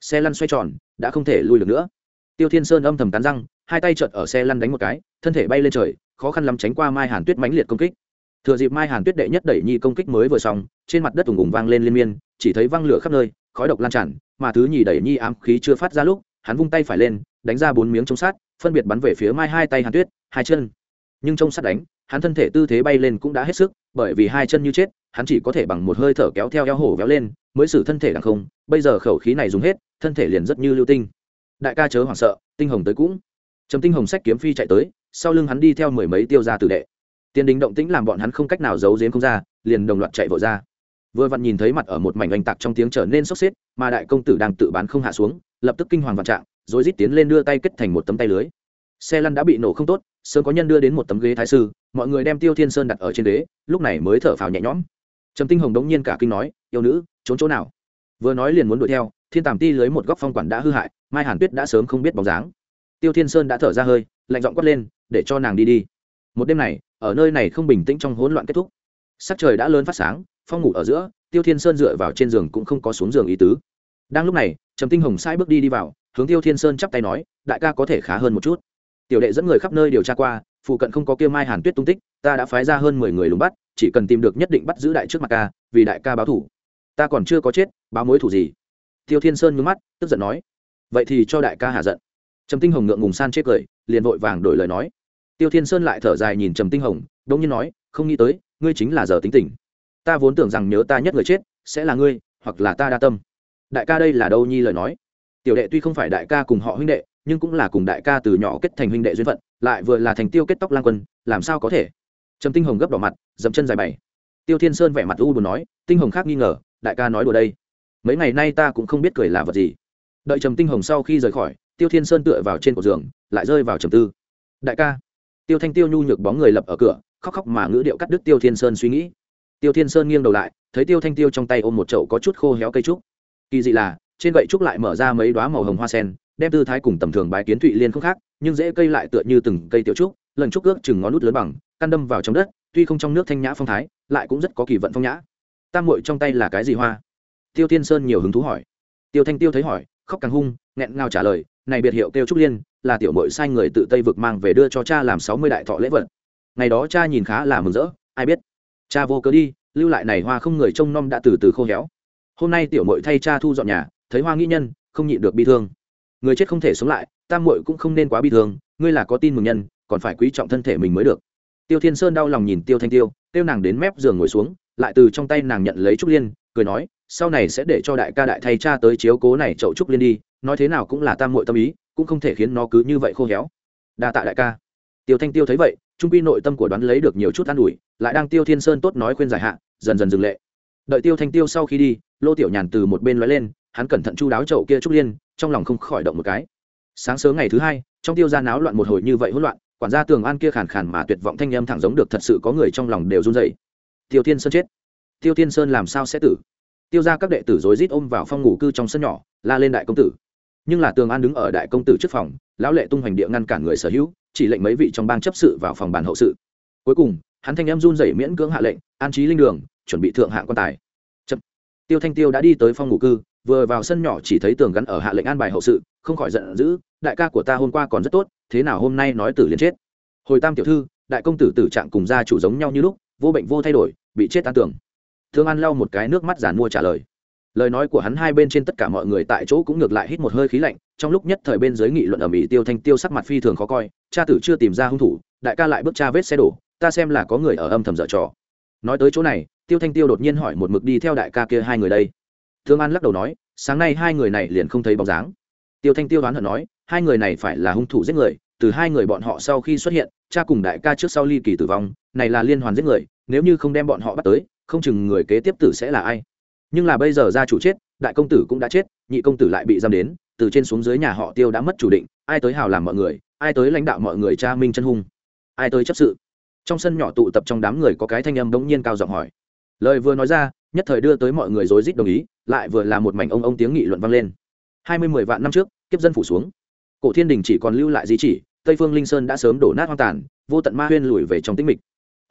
Xe lăn xoay tròn, đã không thể lui được nữa. Tiêu thiên sơn âm thầm cắn răng, hai tay chợt ở xe lăn đánh một cái, thân thể bay lên trời, khó khăn lắm tránh qua mai hàn tuyết mãnh liệt công kích. Thừa dịp mai hàn tuyết đệ nhất đẩy nhi công kích mới vừa xong, trên mặt đất ùng ùng vang lên liên miên, chỉ thấy văng lửa khắp nơi, khói độc lan tràn, mà thứ nhì đẩy nhi ám khí chưa phát ra lúc, hắn vung tay phải lên, đánh ra bốn miếng chống sát phân biệt bắn về phía mai hai tay hàn tuyết, hai chân. Nhưng chống sát đánh hắn thân thể tư thế bay lên cũng đã hết sức, bởi vì hai chân như chết, hắn chỉ có thể bằng một hơi thở kéo theo eo hổ véo lên, mới xử thân thể đằng không, bây giờ khẩu khí này dùng hết, thân thể liền rất như lưu tinh. Đại ca chớ hoảng sợ, tinh hồng tới cũng. Trầm tinh hồng sách kiếm phi chạy tới, sau lưng hắn đi theo mười mấy tiêu gia tử đệ. Tiền đình động tĩnh làm bọn hắn không cách nào giấu giếm không ra, liền đồng loạt chạy vội ra. Vừa vặn nhìn thấy mặt ở một mảnh oanh tạc trong tiếng trở nên sốc xếp, mà đại công tử đang tự bán không hạ xuống, lập tức kinh hoàng vạn trạng, rồi rít tiến lên đưa tay kết thành một tấm tay lưới. Xe lăn đã bị nổ không tốt sớm có nhân đưa đến một tấm ghế thái sư, mọi người đem tiêu thiên sơn đặt ở trên ghế, lúc này mới thở phào nhẹ nhõm. Trầm tinh hồng đống nhiên cả kinh nói, yêu nữ, trốn chỗ nào? Vừa nói liền muốn đuổi theo, thiên tàm ti lưới một góc phong quản đã hư hại, mai hàn tuyết đã sớm không biết bóng dáng. Tiêu thiên sơn đã thở ra hơi, lạnh giọng quát lên, để cho nàng đi đi. Một đêm này, ở nơi này không bình tĩnh trong hỗn loạn kết thúc. Sắc trời đã lớn phát sáng, phong ngủ ở giữa, tiêu thiên sơn dựa vào trên giường cũng không có xuống giường ý tứ. Đang lúc này, trầm tinh hồng sai bước đi đi vào, hướng tiêu thiên sơn chắp tay nói, đại ca có thể khá hơn một chút tiểu đệ dẫn người khắp nơi điều tra qua, phụ cận không có kia mai hàn tuyết tung tích, ta đã phái ra hơn mười người lùng bắt, chỉ cần tìm được nhất định bắt giữ đại trước mặt ca, vì đại ca báo thủ. Ta còn chưa có chết, báo mối thủ gì? Tiêu thiên sơn nhướng mắt, tức giận nói. Vậy thì cho đại ca hạ giận. Trầm tinh hồng ngượng ngùng san chết cười, liền vội vàng đổi lời nói. Tiêu thiên sơn lại thở dài nhìn trầm tinh hồng đông nhiên nói, không nghĩ tới, ngươi chính là giờ tính tình. Ta vốn tưởng rằng nhớ ta nhất người chết, sẽ là ngươi, hoặc là ta đa tâm. Đại ca đây là đâu nhi lời nói? Tiểu đệ tuy không phải đại ca cùng họ huynh đệ nhưng cũng là cùng đại ca từ nhỏ kết thành huynh đệ duyên phận, lại vừa là thành tiêu kết tóc lang quân, làm sao có thể? Trầm tinh hồng gấp đỏ mặt, dậm chân dài bày. Tiêu thiên sơn vẻ mặt u buồn nói, tinh hồng khác nghi ngờ, đại ca nói đùa đây. Mấy ngày nay ta cũng không biết cười là vật gì. Đợi trầm tinh hồng sau khi rời khỏi, tiêu thiên sơn tựa vào trên cổ giường, lại rơi vào trầm tư. Đại ca. Tiêu thanh tiêu nhu nhược bóng người lập ở cửa, khóc khóc mà ngữ điệu cắt đứt tiêu thiên sơn suy nghĩ. Tiêu thiên sơn nghiêng đầu lại, thấy tiêu thanh tiêu trong tay ôm một chậu có chút khô héo cây trúc. Kỳ dị là, trên gậy trúc lại mở ra mấy đoá màu hồng hoa sen đem tư thái cùng tầm thường bái kiến thụy liên không khác, nhưng dễ cây lại tựa như từng cây tiểu trúc, lần trúc ước chừng ngón nút lớn bằng, căn đâm vào trong đất, tuy không trong nước thanh nhã phong thái, lại cũng rất có kỳ vận phong nhã. Tam muội trong tay là cái gì hoa? Tiêu tiên sơn nhiều hứng thú hỏi. Tiêu thanh tiêu thấy hỏi, khóc càng hung, nghẹn ngào trả lời, này biệt hiệu kêu trúc liên, là tiểu mội sai người tự tây vực mang về đưa cho cha làm sáu mươi đại thọ lễ vật. Ngày đó cha nhìn khá là mừng rỡ, ai biết? Cha vô cớ đi, lưu lại này hoa không người trông nom đã từ từ khô héo. Hôm nay tiểu mội thay cha thu dọn nhà, thấy hoa nghĩ nhân, không nhịn được bi thương người chết không thể sống lại tam muội cũng không nên quá bi thương, ngươi là có tin mừng nhân, còn phải quý trọng thân thể mình mới được. Tiêu thiên sơn đau lòng nhìn tiêu thanh tiêu tiêu nàng đến mép giường ngồi xuống, lại từ trong tay nàng nhận lấy trúc liên, cười nói, sau này sẽ để cho đại ca đại thay cha tới chiếu cố này chậu trúc liên đi, nói thế nào cũng là tam muội tâm ý, cũng không thể khiến nó cứ như vậy khô héo. Đa tạ đại ca. Tiêu thanh tiêu thấy vậy, trung quy nội tâm của đoán lấy được nhiều chút an ủi, lại đang tiêu thiên sơn tốt nói khuyên giải hạ, dần dần dừng lệ. Đợi tiêu thanh tiêu sau khi đi, lô tiểu nhàn từ một bên nói lên, hắn cẩn thận chu đáo chậu kia trúc liên trong lòng không khỏi động một cái. Sáng sớm ngày thứ hai, trong tiêu ra náo loạn một hồi như vậy hỗn loạn, quản gia tường an kia khàn khàn mà tuyệt vọng thanh âm thẳng giống được thật sự có người trong lòng đều run dậy tiêu thiên sơn chết. Tiêu thiên sơn làm sao sẽ tử? Tiêu ra các đệ tử rối rít ôm vào phòng ngủ cư trong sân nhỏ, la lên đại công tử. Nhưng là tường an đứng ở đại công tử trước phòng, lão lệ tung hoành địa ngăn cản người sở hữu, chỉ lệnh mấy vị trong bang chấp sự vào phòng bàn hậu sự. Cuối cùng, hắn thanh em run rẩy miễn cưỡng hạ lệnh, an trí linh đường, chuẩn bị thượng hạng quan tài. Chậm. tiêu thanh tiêu đã đi tới phòng ngủ cư vừa vào sân nhỏ chỉ thấy tường gắn ở hạ lệnh an bài hậu sự, không khỏi giận dữ, đại ca của ta hôm qua còn rất tốt, thế nào hôm nay nói tử liền chết. Hồi tam tiểu thư, đại công tử tử trạng cùng gia chủ giống nhau như lúc, vô bệnh vô thay đổi, bị chết tan tưởng thương an lau một cái nước mắt giản mua trả lời. Lời nói của hắn hai bên trên tất cả mọi người tại chỗ cũng ngược lại hít một hơi khí lạnh, trong lúc nhất thời bên dưới nghị luận ở mỹ tiêu thanh tiêu sắc mặt phi thường khó coi, cha tử chưa tìm ra hung thủ, đại ca lại bước cha vết xe đổ, ta xem là có người ở âm thầm dở trò. Nói tới chỗ này, tiêu thanh tiêu đột nhiên hỏi một mực đi theo đại ca kia hai người đây thương an lắc đầu nói, sáng nay hai người này liền không thấy bóng dáng. Tiêu thanh tiêu đoán hận nói, hai người này phải là hung thủ giết người, từ hai người bọn họ sau khi xuất hiện, cha cùng đại ca trước sau ly kỳ tử vong, này là liên hoàn giết người, nếu như không đem bọn họ bắt tới, không chừng người kế tiếp tử sẽ là ai? Nhưng là bây giờ gia chủ chết, đại công tử cũng đã chết, nhị công tử lại bị giam đến, từ trên xuống dưới nhà họ tiêu đã mất chủ định, ai tới hào làm mọi người, ai tới lãnh đạo mọi người cha minh chân hung, ai tới chấp sự. Trong sân nhỏ tụ tập trong đám người có cái thanh âm bỗng nhiên cao giọng hỏi. Lời vừa nói ra nhất thời đưa tới mọi người rối rít đồng ý, lại vừa là một mảnh ông ông tiếng nghị luận vang lên. Hai mươi mười vạn năm trước, kiếp dân phủ xuống. Cổ thiên đình chỉ còn lưu lại di chỉ, tây phương linh sơn đã sớm đổ nát hoang tàn, vô tận ma huyên lùi về trong tĩnh mịch.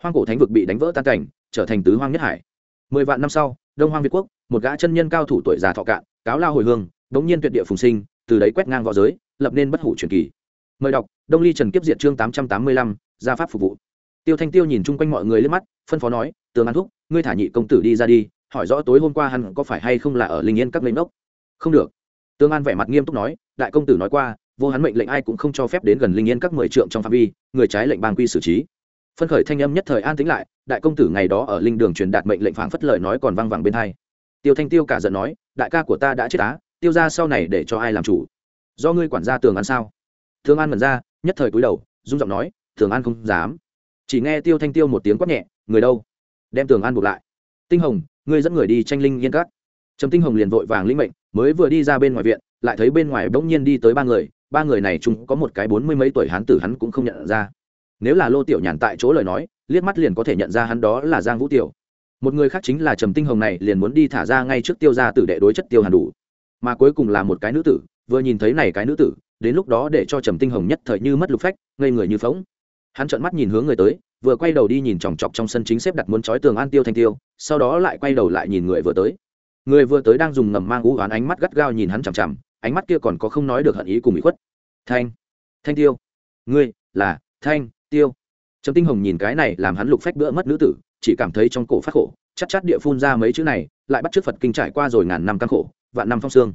Hoang cổ thánh vực bị đánh vỡ tan cảnh, trở thành tứ hoang nhất hải. Mười vạn năm sau, đông hoang việt quốc, một gã chân nhân cao thủ tuổi già thọ cạn, cáo lao hồi hương, đống nhiên tuyệt địa phùng sinh, từ đấy quét ngang v õ giới, lập nên bất hủ truyền kỳ. Mời đọc, đông ly trần kiếp diện chương tám trăm tám mươi lăm, gia pháp phục vụ tiêu thanh tiêu nhìn chung quanh mọi người lên mắt, phân phó nói, tường an thúc, ngươi thả nhị công tử đi ra đi, hỏi rõ tối hôm qua hắn có phải hay không là ở linh yên các lệnh đốc? Không được. Tương an vẻ mặt nghiêm túc nói, đại công tử nói qua, vô hắn mệnh lệnh ai cũng không cho phép đến gần linh yên các mười trượng trong phạm vi, người trái lệnh bang quy xử trí. Phân khởi thanh âm nhất thời an tĩnh lại, đại công tử ngày đó ở linh đường truyền đạt mệnh lệnh phảng phất lời nói còn vang vẳng bên tai. tiêu thanh tiêu cả giận nói, đại ca của ta đã chết á, tiêu ra sau này để cho ai làm chủ? Do ngươi quản gia tường an sao? Tường an mần ra, nhất thời cúi đầu, run giọng nói, tường an không dám chỉ nghe tiêu thanh tiêu một tiếng quát nhẹ, người đâu? Đem tường an buộc lại. Tinh hồng, ngươi dẫn người đi tranh linh yên cắt trầm tinh hồng liền vội vàng linh mệnh, mới vừa đi ra bên ngoài viện, lại thấy bên ngoài bỗng nhiên đi tới ba người ba người này chúng có một cái bốn mươi mấy tuổi hán tử hắn cũng không nhận ra. Nếu là lô tiểu nhàn tại chỗ lời nói, liếc mắt liền có thể nhận ra hắn đó là giang vũ tiểu. Một người khác chính là trầm tinh hồng này, liền muốn đi thả ra ngay trước tiêu ra tử đệ đối chất tiêu hàn đủ. Mà cuối cùng là một cái nữ tử, vừa nhìn thấy này cái nữ tử, đến lúc đó để cho trầm tinh hồng nhất thời như mất lục phách, ngây người như phóng hắn trợn mắt nhìn hướng người tới, vừa quay đầu đi nhìn chòng chọc trong sân chính xếp đặt muốn trói tường an tiêu thanh tiêu, sau đó lại quay đầu lại nhìn người vừa tới. Người vừa tới đang dùng ngầm mang ú oán ánh mắt gắt gao nhìn hắn chằm chằm, ánh mắt kia còn có không nói được hận ý cùng bị khuất. Thanh thanh tiêu, ngươi là thanh tiêu. Trầm tinh hồng nhìn cái này làm hắn lục phách bữa mất nữ tử, chỉ cảm thấy trong cổ phát khổ chắc chắc địa phun ra mấy chữ này, lại bắt chước phật kinh trải qua rồi ngàn năm căng khổ, vạn năm phong xương.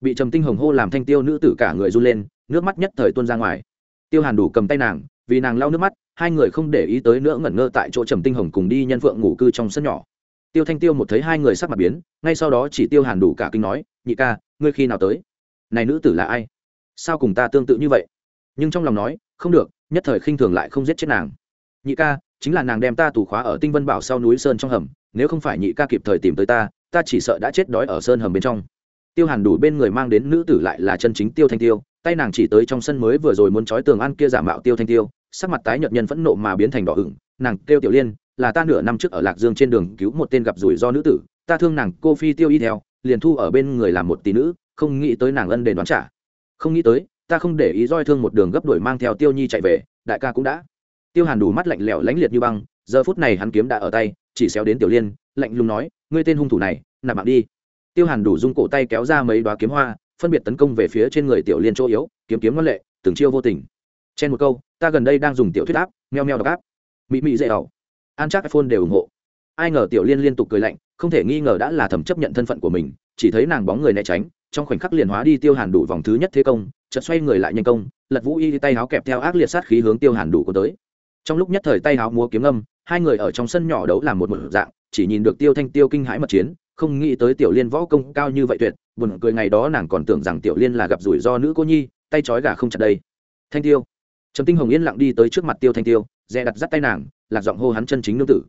Bị trầm tinh hồng hô làm thanh tiêu nữ tử cả người run lên, nước mắt nhất thời tuôn ra ngoài. Tiêu hàn đủ cầm tay nàng vì nàng lau nước mắt, hai người không để ý tới nữa ngẩn ngơ tại chỗ trầm tinh hồng cùng đi nhân phượng ngủ cư trong sân nhỏ. Tiêu thanh tiêu một thấy hai người sắc mặt biến, ngay sau đó chỉ tiêu hàn đủ cả kinh nói, nhị ca, ngươi khi nào tới? Này nữ tử là ai? Sao cùng ta tương tự như vậy? Nhưng trong lòng nói, không được, nhất thời khinh thường lại không giết chết nàng. Nhị ca, chính là nàng đem ta tù khóa ở tinh vân bảo sau núi sơn trong hầm, nếu không phải nhị ca kịp thời tìm tới ta ta chỉ sợ đã chết đói ở sơn hầm bên trong. Tiêu hàn đủ bên người mang đến nữ tử lại là chân chính tiêu thanh tiêu tay nàng chỉ tới trong sân mới vừa rồi muốn trói tường ăn kia giả mạo tiêu thanh tiêu, sắc mặt tái nhợt nhân phẫn nộ mà biến thành đỏ ửng. Nàng kêu tiểu liên, là ta nửa năm trước ở lạc dương trên đường cứu một tên gặp rủi ro nữ tử, ta thương nàng, cô phi tiêu y theo, liền thu ở bên người làm một tỷ nữ, không nghĩ tới nàng ân đền đoán trả. Không nghĩ tới, ta không để ý roi thương một đường gấp đuổi mang theo tiêu nhi chạy về, đại ca cũng đã. Tiêu hàn đủ mắt lạnh lẽo lánh liệt như băng, giờ phút này hắn kiếm đã ở tay, chỉ xéo đến tiểu liên, lạnh lùng nói, ngươi tên hung thủ này, nạp mạng đi. Tiêu hàn đủ dung cổ tay kéo ra mấy đoá kiếm hoa phân biệt tấn công về phía trên người tiểu liên chỗ yếu, kiếm kiếm ngân lệ, từng chiêu vô tình. Trên một câu, ta gần đây đang dùng tiểu thuyết áp, meo meo đọc áp. Mỹ mỹ dễ ẩu an chắc iphone đều ủng hộ. Ai ngờ tiểu liên liên tục cười lạnh, không thể nghi ngờ đã là thẩm chấp nhận thân phận của mình, chỉ thấy nàng bóng người né tránh, trong khoảnh khắc liền hóa đi tiêu hàn đủ vòng thứ nhất thế công, chợt xoay người lại nhanh công, lật vũ y tay háo kẹp theo ác liệt sát khí hướng tiêu hàn đủ có tới. Trong lúc nhất thời tay háo múa kiếm âm hai người ở trong sân nhỏ đấu làm một một dạng, chỉ nhìn được tiêu thanh tiêu kinh hãi mật chiến, không nghĩ tới tiểu liên võ công cao như vậy tuyệt buồn cười ngày đó nàng còn tưởng rằng tiểu liên là gặp rủi ro nữ cô nhi, tay trói gà không chặt đây. Thanh tiêu. Trầm tinh hồng yên lặng đi tới trước mặt tiêu thanh tiêu, dè đặt dắt tay nàng, lạc giọng hô hắn chân chính nương tử.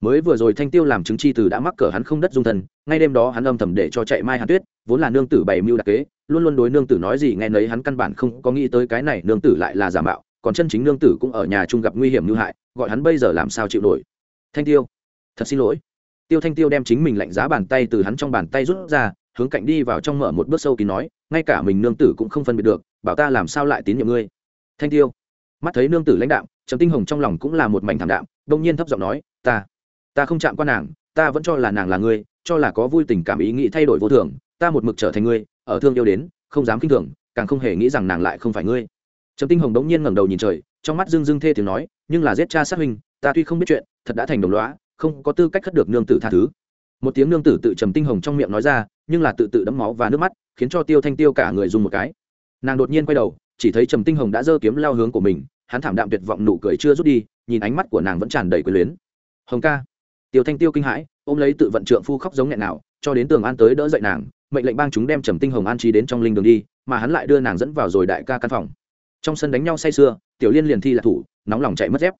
Mới vừa rồi thanh tiêu làm chứng chi từ đã mắc cỡ hắn không đất dung thân ngay đêm đó hắn âm thầm để cho chạy mai hàn tuyết, vốn là nương tử bày mưu đặc kế, luôn luôn đối nương tử nói gì nghe nấy hắn căn bản không có nghĩ tới cái này nương tử lại là giả mạo, còn chân chính nương tử cũng ở nhà chung gặp nguy hiểm như hại, gọi hắn bây giờ làm sao chịu nổi. Thanh tiêu. Thật xin lỗi. Tiêu thanh tiêu đem chính mình lạnh giá bàn tay từ hắn trong bàn tay rút ra hướng cạnh đi vào trong mở một bước sâu kín nói, ngay cả mình nương tử cũng không phân biệt được, bảo ta làm sao lại tín nhiệm ngươi? Thanh tiêu. Mắt thấy nương tử lãnh đạm, trầm tinh hồng trong lòng cũng là một mảnh thảm đạm, đông nhiên thấp giọng nói, ta ta không chạm qua nàng, ta vẫn cho là nàng là ngươi, cho là có vui tình cảm ý nghĩ thay đổi vô thường, ta một mực trở thành ngươi, ở thương yêu đến, không dám kinh thường, càng không hề nghĩ rằng nàng lại không phải ngươi. Trầm tinh hồng đống nhiên ngẩng đầu nhìn trời, trong mắt dương dương thê tiếng nói, nhưng là giết cha sát huynh, ta tuy không biết chuyện, thật đã thành đồng lõa, không có tư cách khất được nương tử tha thứ một tiếng nương tử tự trầm tinh hồng trong miệng nói ra, nhưng là tự tự đẫm máu và nước mắt, khiến cho tiêu thanh tiêu cả người dùng một cái. Nàng đột nhiên quay đầu, chỉ thấy trầm tinh hồng đã giơ kiếm lao hướng của mình, hắn thảm đạm tuyệt vọng nụ cười chưa rút đi, nhìn ánh mắt của nàng vẫn tràn đầy quyền luyến. Hồng ca. Tiêu thanh tiêu kinh hãi, ôm lấy tự vận trượng phu khóc giống nghẹn nào, cho đến tường an tới đỡ dậy nàng, mệnh lệnh bang chúng đem trầm tinh hồng an trí đến trong linh đường đi, mà hắn lại đưa nàng dẫn vào rồi đại ca căn phòng. Trong sân đánh nhau say sưa, tiểu liên liền thi là thủ, nóng lòng chạy mất dép.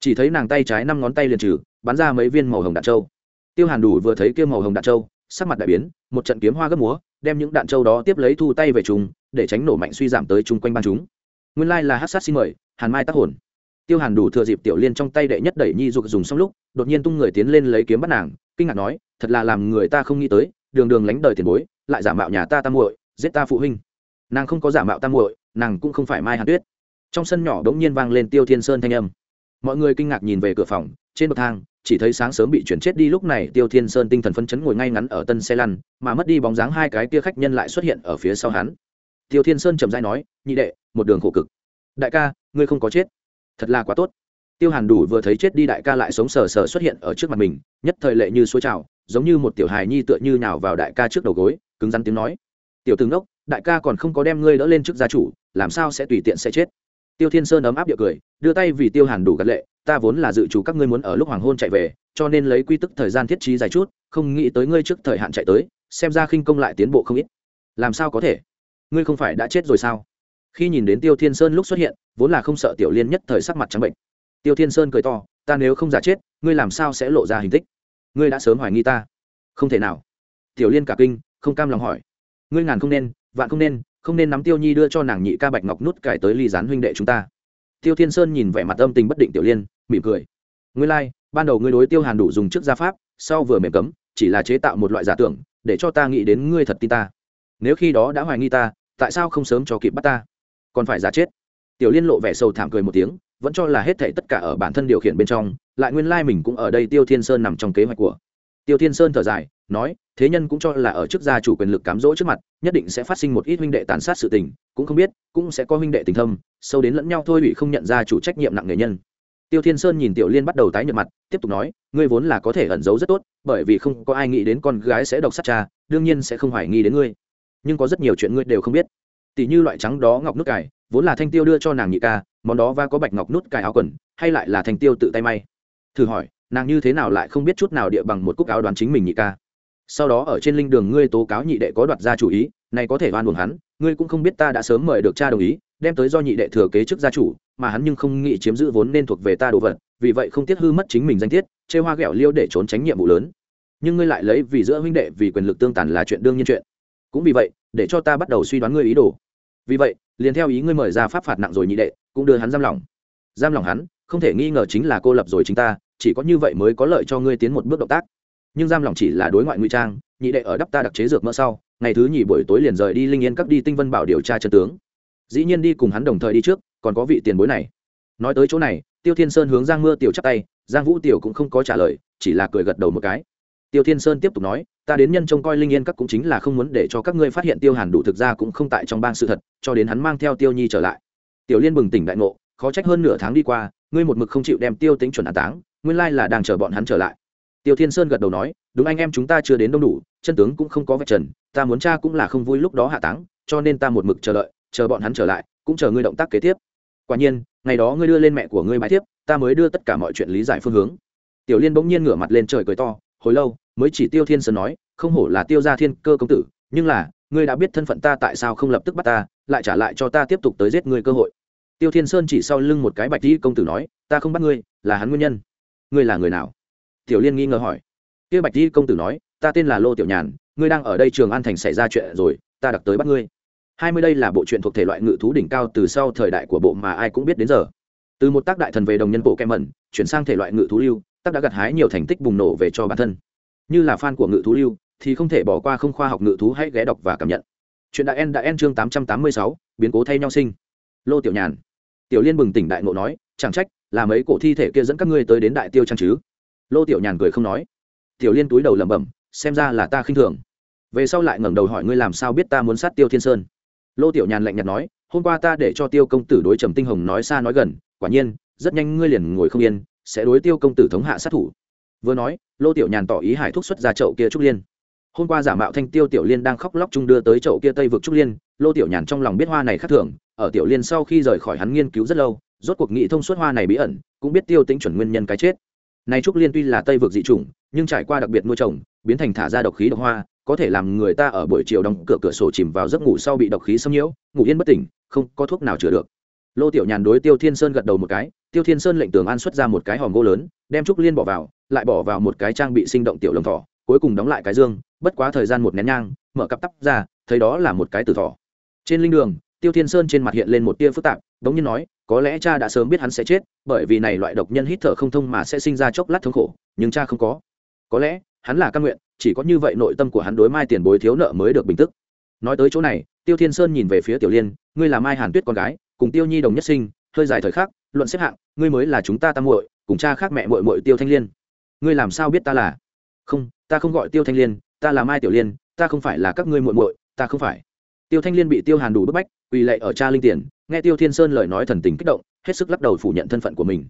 Chỉ thấy nàng tay trái năm ngón tay liền trừ, bắn ra mấy viên màu hồng đạn trâu tiêu hàn đủ vừa thấy kia màu hồng đạn trâu, sắc mặt đại biến, một trận kiếm hoa gấp múa, đem những đạn trâu đó tiếp lấy thu tay về chúng để tránh nổ mạnh suy giảm tới chung quanh ban chúng. Nguyên lai là hát sát xin mời, hàn mai tác hồn. Tiêu hàn đủ thừa dịp tiểu liên trong tay đệ nhất đẩy nhi dục dùng xong lúc, đột nhiên tung người tiến lên lấy kiếm bắt nàng, kinh ngạc nói, thật là làm người ta không nghĩ tới, đường đường lánh đời tiền bối, lại giả mạo nhà ta tam muội, giết ta phụ huynh. Nàng không có giả mạo tam muội, nàng cũng không phải mai hàn tuyết. Trong sân nhỏ đống nhiên vang lên tiêu thiên sơn thanh âm. Mọi người kinh ngạc nhìn về cửa phòng, trên bậc thang chỉ thấy sáng sớm bị chuyển chết đi, lúc này tiêu thiên sơn tinh thần phấn chấn ngồi ngay ngắn ở tân xe lăn, mà mất đi bóng dáng hai cái kia khách nhân lại xuất hiện ở phía sau hắn. Tiêu thiên sơn chậm dai nói, nhị đệ, một đường khổ cực. Đại ca, ngươi không có chết. Thật là quá tốt. Tiêu hàn đủ vừa thấy chết đi, đại ca lại sống sờ sờ xuất hiện ở trước mặt mình, nhất thời lệ như suối trào, giống như một tiểu hài nhi tựa như nào vào đại ca trước đầu gối, cứng rắn tiếng nói, tiểu tướng đốc, đại ca còn không có đem ngươi đỡ lên trước gia chủ, làm sao sẽ tùy tiện sẽ chết? Tiêu thiên sơn ấm áp địa cười, đưa tay vì tiêu hàn đủ gật lệ ta vốn là dự chủ các ngươi muốn ở lúc hoàng hôn chạy về, cho nên lấy quy tức thời gian thiết trí dài chút, không nghĩ tới ngươi trước thời hạn chạy tới, xem ra khinh công lại tiến bộ không ít. Làm sao có thể? Ngươi không phải đã chết rồi sao? Khi nhìn đến tiêu thiên sơn lúc xuất hiện, vốn là không sợ tiểu liên nhất thời sắc mặt trắng bệnh. Tiêu thiên sơn cười to, ta nếu không giả chết, ngươi làm sao sẽ lộ ra hình tích? Ngươi đã sớm hoài nghi ta. Không thể nào. Tiểu liên cả kinh, không cam lòng hỏi. Ngươi ngàn không nên, vạn không nên không nên nắm tiêu nhi đưa cho nàng nhị ca bạch ngọc nút cải tới ly gián huynh đệ chúng ta tiêu thiên sơn nhìn vẻ mặt âm tình bất định tiểu liên mỉm cười. Ngươi lai、like, ban đầu ngươi đối tiêu hàn đủ dùng trước gia pháp sau vừa mềm cấm chỉ là chế tạo một loại giả tưởng để cho ta nghĩ đến ngươi thật tin ta. Nếu khi đó đã hoài nghi ta tại sao không sớm cho kịp bắt ta? Còn phải giả chết. Tiểu liên lộ vẻ sầu thảm cười một tiếng vẫn cho là hết thảy tất cả ở bản thân điều khiển bên trong lại nguyên lai mình cũng ở đây tiêu thiên sơn nằm trong kế hoạch của. Tiêu thiên sơn thở dài nói, thế nhân cũng cho là ở trước gia chủ quyền lực cám dỗ trước mặt, nhất định sẽ phát sinh một ít huynh đệ tàn sát sự tình, cũng không biết, cũng sẽ có huynh đệ tình thâm, sâu đến lẫn nhau thôi bị không nhận ra chủ trách nhiệm nặng nghệ nhân. Tiêu thiên sơn nhìn tiểu liên bắt đầu tái nhợt mặt, tiếp tục nói, ngươi vốn là có thể ẩn giấu rất tốt, bởi vì không có ai nghĩ đến con gái sẽ độc sát cha, đương nhiên sẽ không hoài nghi đến ngươi. Nhưng có rất nhiều chuyện ngươi đều không biết. Tỷ như loại trắng đó ngọc nút cải vốn là thanh tiêu đưa cho nàng nhị ca, món đó va có bạch ngọc nút cài áo quần, hay lại là thanh tiêu tự tay may. Thử hỏi, nàng như thế nào lại không biết chút nào địa bằng một cúc áo đoán chính mình nhị ca? Sau đó ở trên linh đường ngươi tố cáo nhị đệ có đoạt gia chủ ý, này có thể oan buồn hắn, ngươi cũng không biết ta đã sớm mời được cha đồng ý, đem tới do nhị đệ thừa kế chức gia chủ, mà hắn nhưng không nghĩ chiếm giữ vốn nên thuộc về ta đồ vật, vì vậy không tiếc hư mất chính mình danh tiết, chê hoa ghẹo liêu để trốn tránh nhiệm vụ lớn. Nhưng ngươi lại lấy vì giữa huynh đệ vì quyền lực tương tàn là chuyện đương nhiên chuyện. Cũng vì vậy, để cho ta bắt đầu suy đoán ngươi ý đồ. Vì vậy, liền theo ý ngươi mời ra pháp phạt nặng rồi nhị đệ, cũng đưa hắn giam lòng giam lòng hắn, không thể nghi ngờ chính là cô lập rồi chính ta, chỉ có như vậy mới có lợi cho ngươi tiến một bước động tác nhưng giam lòng chỉ là đối ngoại ngụy trang, nhị đệ ở đắp ta đặc chế dược mỡ sau, ngày thứ nhì buổi tối liền rời đi linh yên các đi tinh vân bảo điều tra chân tướng. Dĩ nhiên đi cùng hắn đồng thời đi trước, còn có vị tiền bối này. Nói tới chỗ này, tiêu thiên sơn hướng giang mưa tiểu chắp tay, giang vũ tiểu cũng không có trả lời, chỉ là cười gật đầu một cái. Tiêu thiên sơn tiếp tục nói, ta đến nhân trông coi linh yên các cũng chính là không muốn để cho các ngươi phát hiện tiêu hàn đủ thực ra cũng không tại trong bang sự thật, cho đến hắn mang theo tiêu nhi trở lại. Tiểu liên bừng tỉnh đại ngộ, khó trách hơn nửa tháng đi qua, ngươi một mực không chịu đem tiêu tính chuẩn an táng, nguyên lai là đang chờ bọn hắn trở lại tiêu thiên sơn gật đầu nói, đúng anh em chúng ta chưa đến đông đủ, chân tướng cũng không có vạch trần, ta muốn cha cũng là không vui lúc đó hạ táng, cho nên ta một mực chờ đợi, chờ bọn hắn trở lại, cũng chờ ngươi động tác kế tiếp. Quả nhiên, ngày đó ngươi đưa lên mẹ của ngươi bài tiếp ta mới đưa tất cả mọi chuyện lý giải phương hướng. Tiểu liên bỗng nhiên ngửa mặt lên trời cười to, hồi lâu, mới chỉ tiêu thiên sơn nói, không hổ là tiêu gia thiên cơ công tử, nhưng là, ngươi đã biết thân phận ta tại sao không lập tức bắt ta, lại trả lại cho ta tiếp tục tới giết ngươi cơ hội. Tiêu thiên sơn chỉ sau lưng một cái bạch đi công tử nói, ta không bắt ngươi, là hắn nguyên nhân. Ngươi là người nào? Tiểu liên nghi ngờ hỏi. Kia bạch đi công tử nói, ta tên là lô tiểu nhàn, ngươi đang ở đây trường an thành xảy ra chuyện rồi, ta đặc tới bắt ngươi. Hai mươi đây là bộ truyện thuộc thể loại ngự thú đỉnh cao từ sau thời đại của bộ mà ai cũng biết đến giờ. Từ một tác đại thần về đồng nhân bộ kem mẩn, chuyển sang thể loại ngự thú lưu, tác đã gặt hái nhiều thành tích bùng nổ về cho bản thân. Như là fan của ngự thú lưu, thì không thể bỏ qua không khoa học ngự thú hãy ghé đọc và cảm nhận. Chuyện đại en đã en chương tám trăm tám mươi sáu, biến cố thay nhau sinh. Lô tiểu nhàn. Tiểu liên bừng tỉnh đại ngộ nói, chẳng trách, là mấy cổ thi thể kia dẫn các ngươi tới đến đại tiêu trang chứ lô tiểu nhàn cười không nói. Tiểu liên túi đầu lẩm bẩm, xem ra là ta khinh thường. Về sau lại ngẩng đầu hỏi ngươi làm sao biết ta muốn sát tiêu thiên sơn. Lô tiểu nhàn lạnh nhạt nói, hôm qua ta để cho tiêu công tử đối trầm tinh hồng nói xa nói gần, quả nhiên, rất nhanh ngươi liền ngồi không yên, sẽ đối tiêu công tử thống hạ sát thủ. Vừa nói, lô tiểu nhàn tỏ ý hải thúc xuất ra chậu kia trúc liên. Hôm qua giả mạo thanh tiêu tiểu liên đang khóc lóc chung đưa tới chậu kia tây vực trúc liên, lô tiểu nhàn trong lòng biết hoa này khác thường, ở tiểu liên sau khi rời khỏi hắn nghiên cứu rất lâu, rốt cuộc nghị thông suốt hoa này bí ẩn, cũng biết tiêu tính chuẩn nguyên nhân cái chết này trúc liên tuy là tây vực dị chủng, nhưng trải qua đặc biệt nuôi trồng, biến thành thả ra độc khí độc hoa, có thể làm người ta ở buổi chiều đóng cửa cửa sổ chìm vào giấc ngủ sau bị độc khí xâm nhiễu, ngủ yên bất tỉnh, không có thuốc nào chữa được. Lô tiểu nhàn đối tiêu thiên sơn gật đầu một cái, tiêu thiên sơn lệnh tường an xuất ra một cái hòm gỗ lớn, đem trúc liên bỏ vào, lại bỏ vào một cái trang bị sinh động tiểu lồng thỏ, cuối cùng đóng lại cái dương, bất quá thời gian một nén nhang, mở cặp tắp ra, thấy đó là một cái tử thỏ. Trên linh đường, tiêu thiên sơn trên mặt hiện lên một tia phức tạp bỗng nhiên nói có lẽ cha đã sớm biết hắn sẽ chết, bởi vì này loại độc nhân hít thở không thông mà sẽ sinh ra chốc lát thống khổ, nhưng cha không có. Có lẽ, hắn là căn nguyện, chỉ có như vậy nội tâm của hắn đối mai tiền bối thiếu nợ mới được bình tức. Nói tới chỗ này, tiêu thiên sơn nhìn về phía tiểu liên, ngươi là mai hàn tuyết con gái, cùng tiêu nhi đồng nhất sinh, hơi dài thời khắc, luận xếp hạng, ngươi mới là chúng ta tam muội, cùng cha khác mẹ muội muội tiêu thanh liên. Ngươi làm sao biết ta là? Không, ta không gọi tiêu thanh liên, ta là mai tiểu liên, ta không phải là các ngươi muội muội, ta không phải. Tiêu thanh liên bị tiêu hàn đủ bức bách, quỳ lệ ở cha linh tiền nghe tiêu thiên sơn lời nói thần tình kích động, hết sức lắc đầu phủ nhận thân phận của mình.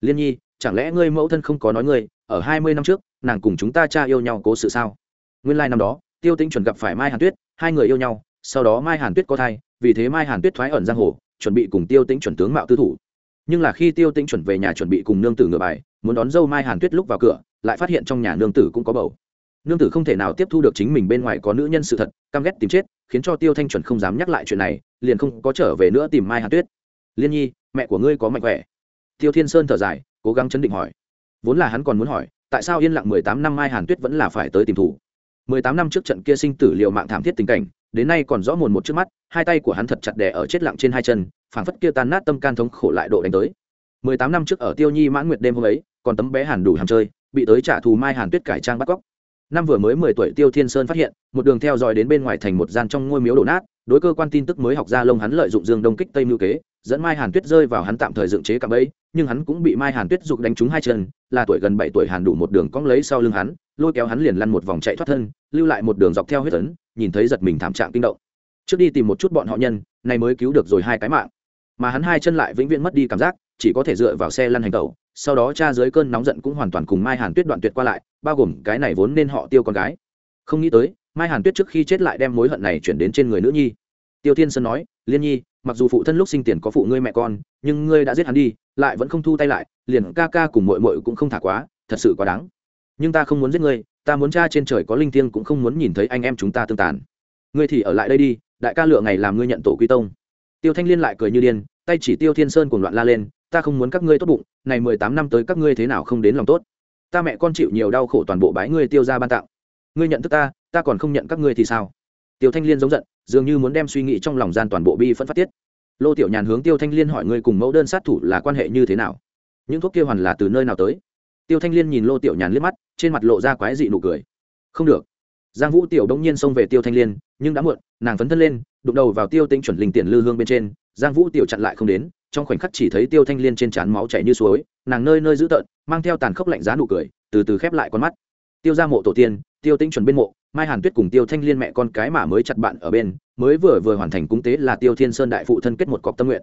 Liên nhi, chẳng lẽ ngươi mẫu thân không có nói ngươi, ở hai mươi năm trước, nàng cùng chúng ta cha yêu nhau cố sự sao? Nguyên lai năm đó, tiêu tinh chuẩn gặp phải mai hàn tuyết, hai người yêu nhau, sau đó mai hàn tuyết có thai, vì thế mai hàn tuyết thoái ẩn giang hồ, chuẩn bị cùng tiêu tinh chuẩn tướng mạo tư thủ. Nhưng là khi tiêu tinh chuẩn về nhà chuẩn bị cùng nương tử ngựa bài, muốn đón dâu mai hàn tuyết lúc vào cửa, lại phát hiện trong nhà nương tử cũng có bầu nương tử không thể nào tiếp thu được chính mình bên ngoài có nữ nhân sự thật, căm ghét tìm chết, khiến cho tiêu thanh chuẩn không dám nhắc lại chuyện này, liền không có trở về nữa tìm mai hàn tuyết. Liên nhi, mẹ của ngươi có mạnh khỏe. Tiêu thiên sơn thở dài, cố gắng chấn định hỏi. Vốn là hắn còn muốn hỏi, tại sao yên lặng mười tám năm mai hàn tuyết vẫn là phải tới tìm thủ? mười tám năm trước trận kia sinh tử liệu mạng thảm thiết tình cảnh, đến nay còn rõ mồn một trước mắt, hai tay của hắn thật chặt đè ở chết lặng trên hai chân, phảng phất kia tan nát tâm can thống khổ lại độ đánh tới. mười tám năm trước ở tiêu nhi mãn nguyệt đêm hôm ấy, còn tấm bé hàn đủ hàm chơi, bị tới trả thù mai hàn tuyết cải trang bắt cóc năm vừa mới mười tuổi tiêu thiên sơn phát hiện, một đường theo dõi đến bên ngoài thành một gian trong ngôi miếu đổ nát, đối cơ quan tin tức mới học ra lông hắn lợi dụng dương đông kích tây mưu kế, dẫn mai hàn tuyết rơi vào hắn tạm thời dựng chế cạm bẫy, nhưng hắn cũng bị mai hàn tuyết giục đánh trúng hai chân, là tuổi gần bảy tuổi hàn đủ một đường cong lấy sau lưng hắn, lôi kéo hắn liền lăn một vòng chạy thoát thân, lưu lại một đường dọc theo huyết tấn nhìn thấy giật mình thảm trạng kinh động. Trước đi tìm một chút bọn họ nhân, này mới cứu được rồi hai cái mạng. Mà hắn hai chân lại vĩnh viễn mất đi cảm giác, chỉ có thể dựa vào xe lăn hành tẩu sau đó cha dưới cơn nóng giận cũng hoàn toàn cùng mai hàn tuyết đoạn tuyệt qua lại, bao gồm cái này vốn nên họ tiêu con gái. Không nghĩ tới, mai hàn tuyết trước khi chết lại đem mối hận này chuyển đến trên người nữ nhi. Tiêu thiên sơn nói, liên nhi, mặc dù phụ thân lúc sinh tiền có phụ ngươi mẹ con, nhưng ngươi đã giết hắn đi, lại vẫn không thu tay lại, liền ca ca cùng mội mội cũng không thả quá, thật sự quá đáng. Nhưng ta không muốn giết ngươi, ta muốn cha trên trời có linh thiêng cũng không muốn nhìn thấy anh em chúng ta tương tàn. Ngươi thì ở lại đây đi, đại ca lựa ngày làm ngươi nhận tổ quy tông. Tiêu thanh liên lại cười như điên, tay chỉ tiêu thiên sơn cùng loạn la lên ta không muốn các ngươi tốt bụng, này mười tám năm tới các ngươi thế nào không đến lòng tốt. Ta mẹ con chịu nhiều đau khổ toàn bộ bái ngươi tiêu ra ban tặng. Ngươi nhận thức ta ta còn không nhận các ngươi thì sao? Tiêu thanh liên giống giận, dường như muốn đem suy nghĩ trong lòng gian toàn bộ bi phân phát tiết. Lô tiểu nhàn hướng tiêu thanh liên hỏi ngươi cùng mẫu đơn sát thủ là quan hệ như thế nào? Những thuốc kia hoàn là từ nơi nào tới? Tiêu thanh liên nhìn lô tiểu nhàn liếc mắt, trên mặt lộ ra quái dị nụ cười. Không được. Giang vũ tiểu đông nhiên xông về tiêu thanh liên, nhưng đã muộn, nàng phấn thân lên, đụng đầu vào tiêu tinh chuẩn linh tiền lư hương bên trên, giang vũ tiểu chặn lại không đến trong khoảnh khắc chỉ thấy tiêu thanh liên trên trán máu chảy như suối, nàng nơi nơi dữ tợn, mang theo tàn khốc lạnh giá nụ cười, từ từ khép lại con mắt. Tiêu ra mộ tổ tiên, tiêu tinh chuẩn bên mộ, mai hàn tuyết cùng tiêu thanh liên mẹ con cái mà mới chặt bạn ở bên, mới vừa vừa hoàn thành cúng tế là tiêu thiên sơn đại phụ thân kết một cọc tâm nguyện.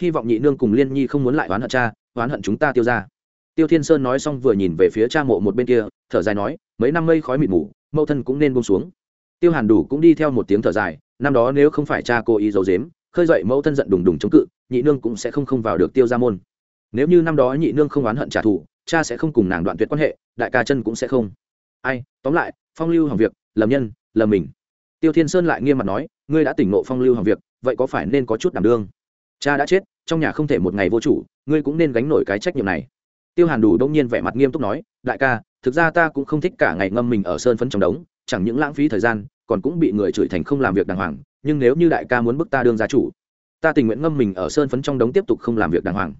Hy vọng nhị nương cùng liên nhi không muốn lại oán hận cha, oán hận chúng ta tiêu ra tiêu thiên sơn nói xong vừa nhìn về phía cha mộ một bên kia, thở dài nói, mấy năm mây khói mịt mù, mẫu thân cũng nên bông xuống. Tiêu hàn đủ cũng đi theo một tiếng thở dài, năm đó nếu không phải cha cố ý giấu dếm khơi dậy mẫu thân giận đùng đùng chống cự, nhị nương cũng sẽ không không vào được tiêu ra môn. Nếu như năm đó nhị nương không oán hận trả thù, cha sẽ không cùng nàng đoạn tuyệt quan hệ, đại ca chân cũng sẽ không. Ai, tóm lại, phong lưu hỏng việc, lầm nhân, lầm mình. Tiêu thiên sơn lại nghiêm mặt nói, ngươi đã tỉnh nộ phong lưu hỏng việc, vậy có phải nên có chút đảm đương? Cha đã chết, trong nhà không thể một ngày vô chủ, ngươi cũng nên gánh nổi cái trách nhiệm này. Tiêu hàn đủ đông nhiên vẻ mặt nghiêm túc nói, đại ca, thực ra ta cũng không thích cả ngày ngâm mình ở sơn phấn trong đống, chẳng những lãng phí thời gian, còn cũng bị người chửi thành không làm việc đàng hoàng nhưng nếu như đại ca muốn bức ta đương gia chủ, ta tình nguyện ngâm mình ở sơn phấn trong đống tiếp tục không làm việc đàng hoàng.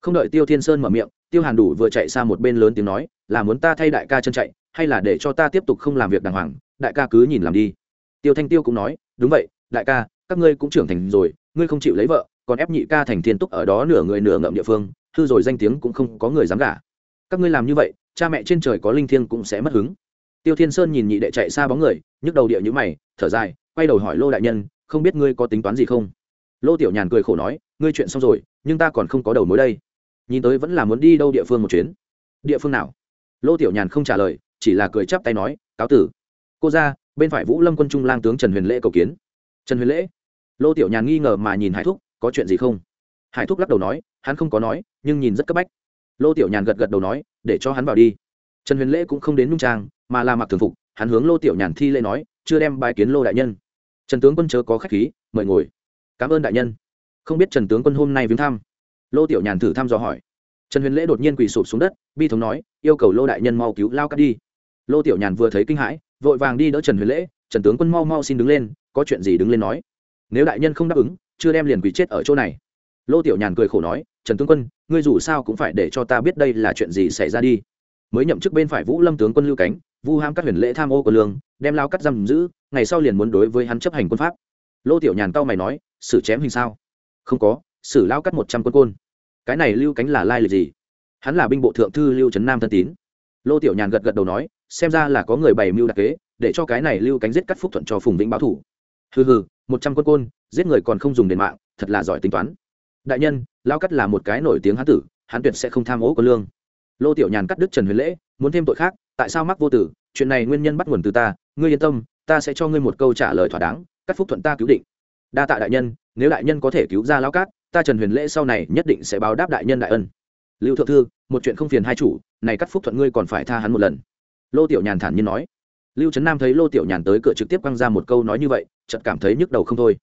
Không đợi tiêu thiên sơn mở miệng, tiêu hàn đủ vừa chạy xa một bên lớn tiếng nói, là muốn ta thay đại ca chân chạy, hay là để cho ta tiếp tục không làm việc đàng hoàng, đại ca cứ nhìn làm đi. Tiêu thanh tiêu cũng nói, đúng vậy, đại ca, các ngươi cũng trưởng thành rồi, ngươi không chịu lấy vợ, còn ép nhị ca thành thiên túc ở đó nửa người nửa ngậm địa phương, hư rồi danh tiếng cũng không có người dám gả. Các ngươi làm như vậy, cha mẹ trên trời có linh thiêng cũng sẽ mất hứng. Tiêu thiên sơn nhìn nhị đệ chạy xa bóng người, nhức đầu địa như mày, thở dài quay đầu hỏi lô đại nhân, không biết ngươi có tính toán gì không? Lô tiểu nhàn cười khổ nói, ngươi chuyện xong rồi, nhưng ta còn không có đầu mối đây. Nhìn tới vẫn là muốn đi đâu địa phương một chuyến. Địa phương nào? Lô tiểu nhàn không trả lời, chỉ là cười chắp tay nói, cáo tử. Cô ra, bên phải vũ lâm quân trung lang tướng trần huyền lễ cầu kiến. Trần huyền lễ? Lô tiểu nhàn nghi ngờ mà nhìn hải thúc, có chuyện gì không? Hải thúc lắc đầu nói, hắn không có nói, nhưng nhìn rất cấp bách. Lô tiểu nhàn gật gật đầu nói, để cho hắn vào đi. Trần huyền lễ cũng không đến nung trang, mà là mặc thường phục, hắn hướng lô tiểu nhàn thi lễ nói, chưa đem bài kiến lô đại nhân trần tướng quân chớ có khách khí, mời ngồi. Cảm ơn đại nhân. Không biết trần tướng quân hôm nay viếng thăm? Lô tiểu nhàn thử thăm dò hỏi. Trần huyền lễ đột nhiên quỳ sụp xuống đất, bi thống nói, yêu cầu lô đại nhân mau cứu lao cắt đi. Lô tiểu nhàn vừa thấy kinh hãi, vội vàng đi đỡ trần huyền lễ, trần tướng quân mau mau xin đứng lên, có chuyện gì đứng lên nói. Nếu đại nhân không đáp ứng, chưa đem liền quỳ chết ở chỗ này. Lô tiểu nhàn cười khổ nói, trần tướng quân, ngươi dù sao cũng phải để cho ta biết đây là chuyện gì xảy ra đi. Mới nhậm chức bên phải vũ lâm tướng quân lưu cánh vu ham các huyền lễ tham ô của lương, đem lao cắt giam giữ, ngày sau liền muốn đối với hắn chấp hành quân pháp. Lô tiểu nhàn tao mày nói xử chém hình sao? Không có xử lao cắt một trăm quân côn. Cái này lưu cánh là lai lịch gì? Hắn là binh bộ thượng thư lưu trấn nam thân tín. Lô tiểu nhàn gật gật đầu nói, xem ra là có người bày mưu đặc kế, để cho cái này lưu cánh giết cắt phúc thuận cho phùng vĩnh báo thủ. Hừ hừ, một trăm quân côn, giết người còn không dùng đền mạng, thật là giỏi tính toán. Đại nhân, lao cắt là một cái nổi tiếng hán tử, hán tuyệt sẽ không tham ô có lương. Lô tiểu nhàn cắt đứt trần huyền lễ, muốn thêm tội khác tại sao mắc vô tử? Chuyện này nguyên nhân bắt nguồn từ ta. Ngươi yên tâm, ta sẽ cho ngươi một câu trả lời thỏa đáng, cắt phúc thuận ta cứu định. Đa tạ đại nhân, nếu đại nhân có thể cứu ra lao cát, ta trần huyền lễ sau này nhất định sẽ báo đáp đại nhân đại ân. Lưu thượng thư, một chuyện không phiền hai chủ, này cắt phúc thuận ngươi còn phải tha hắn một lần. Lô tiểu nhàn thản nhiên nói. Lưu trấn nam thấy lô tiểu nhàn tới cửa trực tiếp quăng ra một câu nói như vậy, chợt cảm thấy nhức đầu không thôi.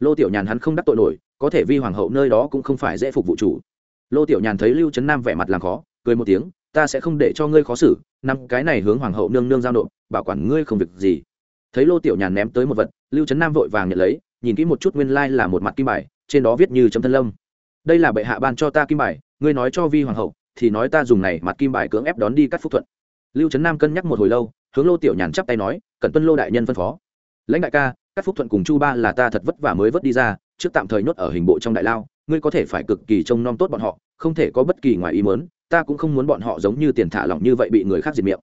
Lô tiểu nhàn hắn không đắc tội nổi, có thể vi hoàng hậu nơi đó cũng không phải dễ phục vụ chủ. Lô tiểu nhàn thấy lưu trấn nam vẻ mặt làm khó, cười một tiếng ta sẽ không để cho ngươi khó xử, năm cái này hướng hoàng hậu nương nương giao nộp, bảo quản ngươi không việc gì. Thấy lô tiểu nhàn ném tới một vật, lưu trấn nam vội vàng nhận lấy, nhìn kỹ một chút nguyên lai là một mặt kim bài, trên đó viết như chấm thân lâm. Đây là bệ hạ ban cho ta kim bài, ngươi nói cho vi hoàng hậu, thì nói ta dùng này mặt kim bài cưỡng ép đón đi cắt phúc thuận. Lưu trấn nam cân nhắc một hồi lâu, hướng lô tiểu nhàn chắp tay nói cần tuân lô đại nhân phân phó. Lãnh đại ca, các phúc thuận cùng chu ba là ta thật vất vả mới vớt đi ra, trước tạm thời nhốt ở hình bộ trong đại lao ngươi có thể phải cực kỳ trông nom tốt bọn họ, không thể có bất kỳ ngoài ý mớn ta cũng không muốn bọn họ giống như tiền thả lỏng như vậy bị người khác diệt miệng.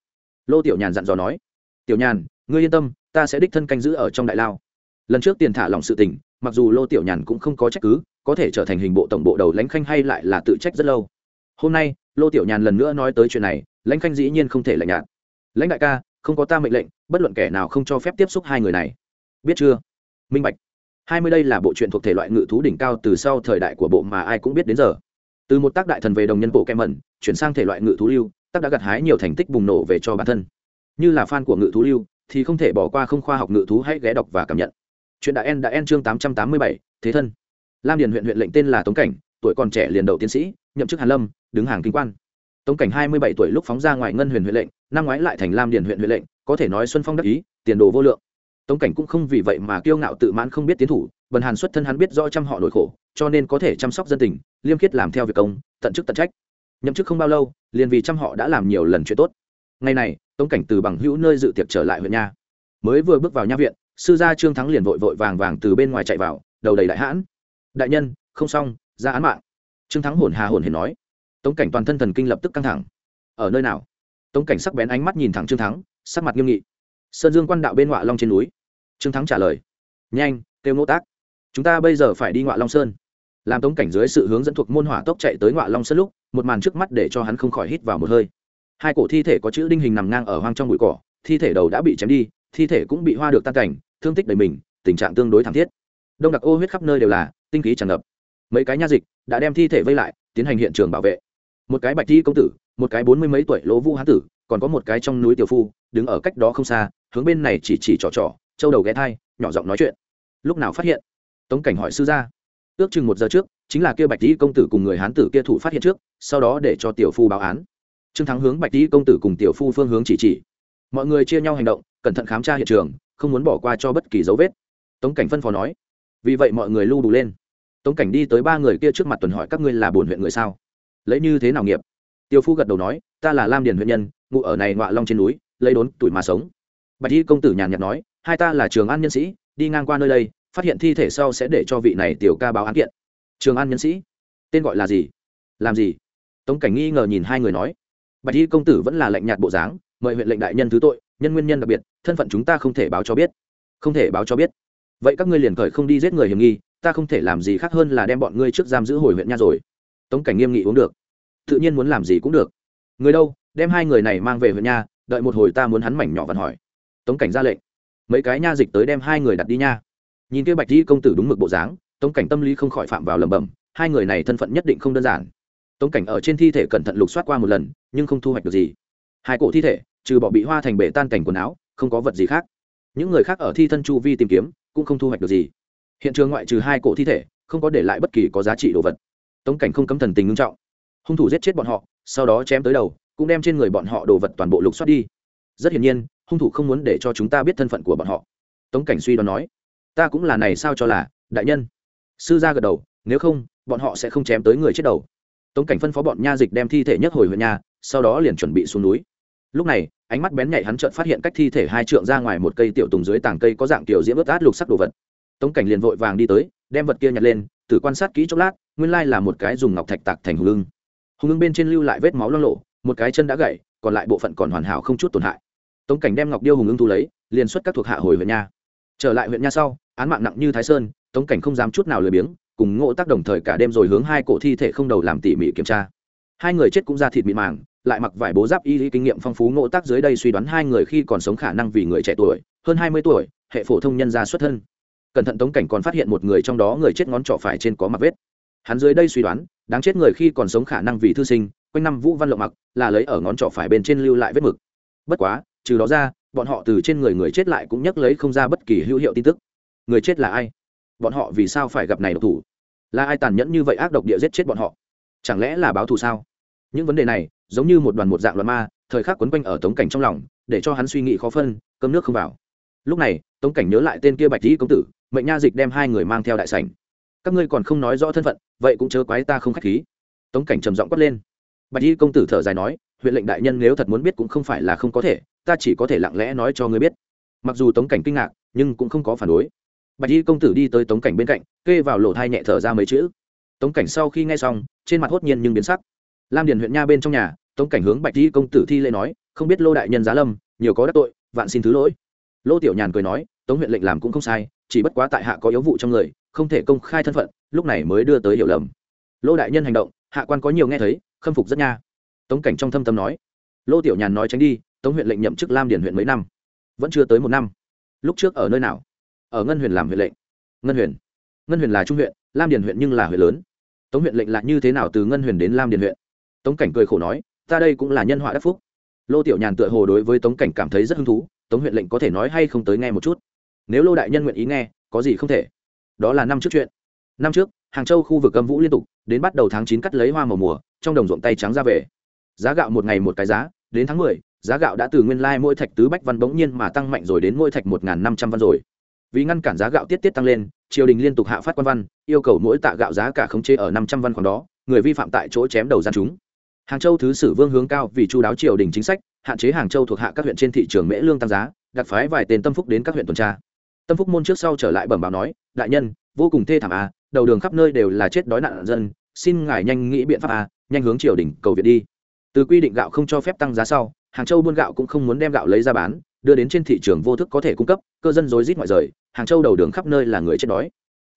Lô tiểu nhàn dặn dò nói. Tiểu nhàn, ngươi yên tâm, ta sẽ đích thân canh giữ ở trong đại lao. Lần trước tiền thả lỏng sự tình, mặc dù lô tiểu nhàn cũng không có trách cứ, có thể trở thành hình bộ tổng bộ đầu lãnh khanh hay lại là tự trách rất lâu. Hôm nay, lô tiểu nhàn lần nữa nói tới chuyện này, lãnh khanh dĩ nhiên không thể lạnh nhạt. Lãnh đại ca, không có ta mệnh lệnh, bất luận kẻ nào không cho phép tiếp xúc hai người này. Biết chưa? Minh bạch hai mươi đây là bộ truyện thuộc thể loại ngự thú đỉnh cao từ sau thời đại của bộ mà ai cũng biết đến giờ. Từ một tác đại thần về đồng nhân bộ kem mẩn, chuyển sang thể loại ngự thú lưu, tác đã gặt hái nhiều thành tích bùng nổ về cho bản thân. Như là fan của ngự thú lưu, thì không thể bỏ qua không khoa học ngự thú hãy ghé đọc và cảm nhận. Chuyện đại en đã en chương tám trăm tám mươi bảy, thế thân. Lam điền huyện huyện lệnh tên là tống cảnh, tuổi còn trẻ liền đầu tiến sĩ, nhậm chức hàn lâm, đứng hàng kinh quan. Tống cảnh hai mươi bảy tuổi lúc phóng ra ngoài ngân huyền huyện lệnh, năm ngoái lại thành lam điền huyện huyện lệnh, có thể nói xuân phong đắc ý, tiền đồ vô lượng tống cảnh cũng không vì vậy mà kiêu ngạo tự mãn không biết tiến thủ, bần hàn xuất thân hắn biết rõ trăm họ nỗi khổ, cho nên có thể chăm sóc dân tình, liêm khiết làm theo việc công, tận chức tận trách. Nhậm chức không bao lâu, liền vì trăm họ đã làm nhiều lần chuyện tốt. Ngày này, tống cảnh từ bằng hữu nơi dự tiệc trở lại huyện nha. Mới vừa bước vào nha viện, sư gia trương thắng liền vội vội vàng vàng từ bên ngoài chạy vào, đầu đầy đại hãn. Đại nhân, không xong, ra án mạng. Trương thắng hồn hà hồn hề nói. Tống cảnh toàn thân thần kinh lập tức căng thẳng. Ở nơi nào? Tống cảnh sắc bén ánh mắt nhìn thẳng trương thắng, sắc mặt nghiêm nghị sơn dương quan đạo bên ngoại long trên núi. Trương thắng trả lời, nhanh, kêu ngô tác. Chúng ta bây giờ phải đi ngoại long sơn. Làm tống cảnh dưới sự hướng dẫn thuộc môn hỏa tốc chạy tới ngoại long sơn lúc, một màn trước mắt để cho hắn không khỏi hít vào một hơi. Hai cổ thi thể có chữ đinh hình nằm ngang ở hoang trong bụi cỏ, thi thể đầu đã bị chém đi, thi thể cũng bị hoa được tan cảnh, thương tích đầy mình, tình trạng tương đối thảm thiết. Đông đặc ô huyết khắp nơi đều là tinh khí tràn ngập. Mấy cái nha dịch đã đem thi thể vây lại, tiến hành hiện trường bảo vệ. Một cái bạch thi công tử, một cái bốn mươi mấy tuổi lỗ vũ hán tử, còn có một cái trong núi tiểu phu, đứng ở cách đó không xa hướng bên này chỉ chỉ trò trò châu đầu ghé thai, nhỏ giọng nói chuyện. Lúc nào phát hiện? Tống cảnh hỏi sư gia. Ước chừng một giờ trước, chính là kia bạch tý công tử cùng người hán tử kia thủ phát hiện trước, sau đó để cho tiểu phu báo án. Trương thắng hướng bạch tý công tử cùng tiểu phu phương hướng chỉ chỉ. Mọi người chia nhau hành động, cẩn thận khám tra hiện trường, không muốn bỏ qua cho bất kỳ dấu vết. Tống cảnh phân phó nói. Vì vậy mọi người lưu đủ lên. Tống cảnh đi tới ba người kia trước mặt tuần hỏi các ngươi là bổn huyện người sao? Lấy như thế nào nghiệp? Tiểu phu gật đầu nói, ta là lam điền huyện nhân, ngụ ở này ngọa long trên núi, lấy đốn tuổi mà sống bạch y công tử nhàn nhạt nói, hai ta là trường an nhân sĩ, đi ngang qua nơi đây, phát hiện thi thể sau sẽ để cho vị này tiểu ca báo án kiện. Trường an nhân sĩ? Tên gọi là gì? Làm gì? Tống cảnh nghi ngờ nhìn hai người nói, bạch y công tử vẫn là lệnh nhạt bộ dáng, mời huyện lệnh đại nhân thứ tội, nhân nguyên nhân đặc biệt, thân phận chúng ta không thể báo cho biết. Không thể báo cho biết? Vậy các ngươi liền khởi không đi giết người hiểm nghi, ta không thể làm gì khác hơn là đem bọn ngươi trước giam giữ hồi huyện nha rồi. Tống cảnh nghiêm nghị uống được, tự nhiên muốn làm gì cũng được. Người đâu? Đem hai người này mang về huyện nha, đợi một hồi ta muốn hắn mảnh nhỏ vặn hỏi tống cảnh ra lệnh. Mấy cái nha dịch tới đem hai người đặt đi nha. Nhìn kia bạch di công tử đúng mực bộ dáng, tống cảnh tâm lý không khỏi phạm vào lẩm bẩm, hai người này thân phận nhất định không đơn giản. Tống cảnh ở trên thi thể cẩn thận lục soát qua một lần, nhưng không thu hoạch được gì. Hai cổ thi thể, trừ bỏ bị hoa thành bể tan cảnh quần áo, không có vật gì khác. Những người khác ở thi thân chu vi tìm kiếm, cũng không thu hoạch được gì. Hiện trường ngoại trừ hai cổ thi thể, không có để lại bất kỳ có giá trị đồ vật. Tống cảnh không cấm thần tình ngưng trọng. Hung thủ giết chết bọn họ, sau đó chém tới đầu, cũng đem trên người bọn họ đồ vật toàn bộ lục soát đi. Rất hiển nhiên hung thủ không muốn để cho chúng ta biết thân phận của bọn họ. Tống cảnh suy đoán nói, ta cũng là này sao cho là, đại nhân. Sư gia gật đầu, nếu không, bọn họ sẽ không chém tới người chết đầu. Tống cảnh phân phó bọn nha dịch đem thi thể nhất hồi huyện nhà sau đó liền chuẩn bị xuống núi. Lúc này, ánh mắt bén nhạy hắn chợt phát hiện cách thi thể hai trượng ra ngoài một cây tiểu tùng dưới tảng cây có dạng tiểu diễm ướt át lục sắc đồ vật. Tống cảnh liền vội vàng đi tới, đem vật kia nhặt lên, thử quan sát kỹ chốc lát, nguyên lai là một cái dùng ngọc thạch tạc thành hùng ưng. Hùng ưng bên trên lưu lại vết máu loang lộ, một cái chân đã gãy, còn lại bộ phận còn hoàn hảo không chút tổn hại tống cảnh đem ngọc điêu hùng ưng thu lấy, liền xuất các thuộc hạ hồi huyện nha. Trở lại huyện nha sau, án mạng nặng như thái sơn, tống cảnh không dám chút nào lười biếng, cùng ngộ tác đồng thời cả đêm rồi hướng hai cổ thi thể không đầu làm tỉ mỉ kiểm tra. Hai người chết cũng ra thịt mịn màng, lại mặc vải bố giáp y lý kinh nghiệm phong phú ngộ tác dưới đây suy đoán hai người khi còn sống khả năng vì người trẻ tuổi, hơn hai mươi tuổi, hệ phổ thông nhân gia xuất thân. Cẩn thận tống cảnh còn phát hiện một người trong đó người chết ngón trỏ phải trên có mặc vết. Hắn dưới đây suy đoán, đáng chết người khi còn sống khả năng vì thư sinh, quanh năm vũ văn lộng mặc là lấy ở ngón trỏ phải bên trên lưu lại vết mực. Bất quá trừ đó ra, bọn họ từ trên người người chết lại cũng nhắc lấy không ra bất kỳ hữu hiệu tin tức. Người chết là ai? Bọn họ vì sao phải gặp này độc thủ? Là ai tàn nhẫn như vậy ác độc địa giết chết bọn họ? Chẳng lẽ là báo thù sao? Những vấn đề này, giống như một đoàn một dạng loạn ma, thời khắc quấn quanh ở tống cảnh trong lòng, để cho hắn suy nghĩ khó phân, cơm nước không vào. Lúc này, tống cảnh nhớ lại tên kia bạch dĩ công tử, mệnh nha dịch đem hai người mang theo đại sảnh. Các ngươi còn không nói rõ thân phận, vậy cũng chớ quái ta không k h á c h khí. Tống cảnh trầm giọng quát lên. Bạch dĩ công tử thở dài nói huyện lệnh đại nhân nếu thật muốn biết cũng không phải là không có thể, ta chỉ có thể lặng lẽ nói cho ngươi biết. Mặc dù tống cảnh kinh ngạc, nhưng cũng không có phản đối. Bạch y công tử đi tới tống cảnh bên cạnh, kê vào lỗ thai nhẹ thở ra mấy chữ. Tống cảnh sau khi nghe xong, trên mặt hốt nhiên nhưng biến sắc. Lam điền huyện nha bên trong nhà, tống cảnh hướng bạch y công tử thi lễ nói, không biết lô đại nhân giá lâm, nhiều có đắc tội, vạn xin thứ lỗi. Lô tiểu nhàn cười nói, tống huyện lệnh làm cũng không sai, chỉ bất quá tại hạ có yếu vụ trong người, không thể công khai thân phận, lúc này mới đưa tới hiểu lầm. Lô đại nhân hành động, hạ quan có nhiều nghe thấy, khâm phục rất nha tống cảnh trong thâm tâm nói, lô tiểu nhàn nói tránh đi, tống huyện lệnh nhậm chức lam điển huyện mấy năm, vẫn chưa tới một năm. Lúc trước ở nơi nào? Ở ngân huyền làm huyện lệnh. Ngân huyền ngân huyền là trung huyện, lam điển huyện nhưng là huyện lớn. Tống huyện lệnh là như thế nào từ ngân huyền đến lam điển huyện? Tống cảnh cười khổ nói, ta đây cũng là nhân họa đắc phúc. Lô tiểu nhàn tựa hồ đối với tống cảnh cảm thấy rất hứng thú, tống huyện lệnh có thể nói hay không tới nghe một chút. Nếu lô đại nhân nguyện ý nghe, có gì không thể. Đó là năm trước chuyện. Năm trước, hàng châu khu vực âm vũ liên tục, đến bắt đầu tháng chín cắt lấy hoa màu mùa, trong đồng ruộng tay trắng ra về giá gạo một ngày một cái giá, đến tháng mười, giá gạo đã từ nguyên lai mỗi thạch tứ bách văn bỗng nhiên mà tăng mạnh rồi đến mỗi thạch một năm trăm văn rồi. Vì ngăn cản giá gạo tiết tiết tăng lên, triều đình liên tục hạ phát quan văn, yêu cầu mỗi tạ gạo giá cả khống chế ở năm trăm văn khoảng đó, người vi phạm tại chỗ chém đầu gian chúng. Hàng châu thứ sử vương hướng cao vì chu đáo triều đình chính sách, hạn chế hàng châu thuộc hạ các huyện trên thị trường mễ lương tăng giá, đặc phái vài tên tâm phúc đến các huyện tuần tra. Tâm phúc môn trước sau trở lại bẩm báo nói, đại nhân, vô cùng thê thảm à đầu đường khắp nơi đều là chết đói nạn dân, xin ngài nhanh nghĩ biện pháp à nhanh hướng triều đình cầu viện đi từ quy định gạo không cho phép tăng giá sau, hàng châu buôn gạo cũng không muốn đem gạo lấy ra bán, đưa đến trên thị trường vô thức có thể cung cấp, cơ dân rối rít ngoại rời, hàng châu đầu đường khắp nơi là người chết đói.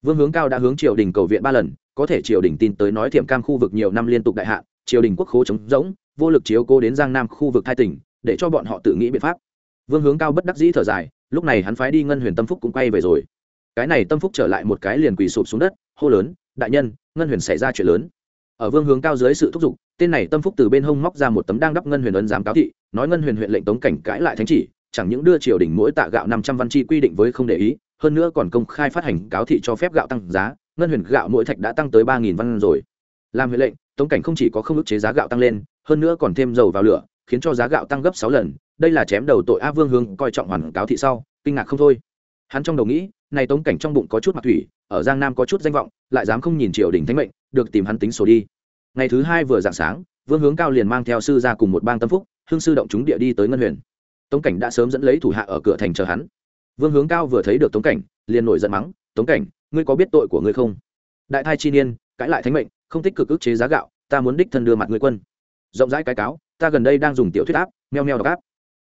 Vương hướng cao đã hướng triều đình cầu viện ba lần, có thể triều đình tin tới nói thiểm cam khu vực nhiều năm liên tục đại hạn triều đình quốc khố chống rỗng, vô lực chiếu cố đến giang nam khu vực thai tỉnh, để cho bọn họ tự nghĩ biện pháp. Vương hướng cao bất đắc dĩ thở dài, lúc này hắn phái đi ngân huyền tâm phúc cũng quay về rồi. Cái này tâm phúc trở lại một cái liền quỳ sụp xuống đất, hô lớn, đại nhân, ngân huyền xảy ra chuyện lớn. Ở vương hướng cao dưới sự thúc giục tên này tâm phúc từ bên hông móc ra một tấm đang đắp ngân huyền ấn giám cáo thị, nói ngân huyền huyện lệnh tống cảnh cãi lại thánh chỉ, chẳng những đưa triều đình mỗi tạ gạo năm trăm văn chi quy định với không để ý, hơn nữa còn công khai phát hành cáo thị cho phép gạo tăng giá, ngân huyền gạo mỗi thạch đã tăng tới ba nghìn văn rồi. Làm huyện lệnh, tống cảnh không chỉ có không ức chế giá gạo tăng lên, hơn nữa còn thêm dầu vào lửa, khiến cho giá gạo tăng gấp sáu lần, đây là chém đầu tội a vương hướng coi trọng hoàn cáo thị sau, kinh ngạc không thôi. Hắn trong đầu nghĩ, này tống cảnh trong bụng có chút mặt thủy, ở giang nam có chút danh vọng, lại dám không nhìn triều đình thánh mệnh, được tìm hắn tính sổ đi ngày thứ hai vừa dạng sáng, vương hướng cao liền mang theo sư ra cùng một bang tâm phúc, hương sư động chúng địa đi tới ngân huyền. Tống cảnh đã sớm dẫn lấy thủ hạ ở cửa thành chờ hắn. Vương hướng cao vừa thấy được tống cảnh, liền nổi giận mắng, tống cảnh, ngươi có biết tội của ngươi không? Đại thai chi niên, cãi lại thánh mệnh, không tích cực ức chế giá gạo, ta muốn đích thân đưa mặt ngươi quân. Rộng rãi cái cáo, ta gần đây đang dùng tiểu thuyết áp, meo meo đọc áp.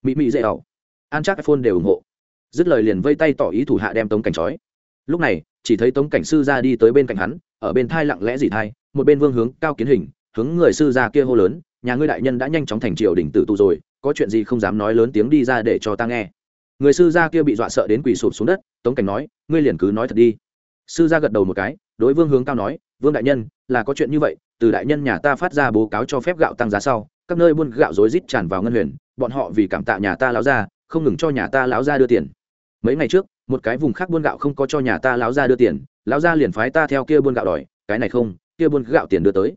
Mị mị dễ ẩu an chắc iphone đều ủng hộ. Dứt lời liền vây tay tỏ ý thủ hạ đem tống cảnh trói. Lúc này, chỉ thấy tống cảnh sư ra đi tới bên cạnh hắn ở bên thai lặng lẽ gì thai, một bên vương hướng cao kiến hình, hướng người sư gia kia hô lớn, nhà ngươi đại nhân đã nhanh chóng thành triều đỉnh tử tù rồi, có chuyện gì không dám nói lớn tiếng đi ra để cho ta nghe. Người sư gia kia bị dọa sợ đến quỳ sụp xuống đất, tống cảnh nói, ngươi liền cứ nói thật đi. Sư gia gật đầu một cái, đối vương hướng cao nói, vương đại nhân, là có chuyện như vậy, từ đại nhân nhà ta phát ra báo cáo cho phép gạo tăng giá sau, các nơi buôn gạo rối rít tràn vào ngân huyền, bọn họ vì cảm tạ nhà ta láo ra không ngừng cho nhà ta láo ra đưa tiền. Mấy ngày trước, một cái vùng khác buôn gạo không có cho nhà ta láo ra đưa tiền lão gia liền phái ta theo kia buôn gạo đòi, cái này không, kia buôn gạo tiền đưa tới.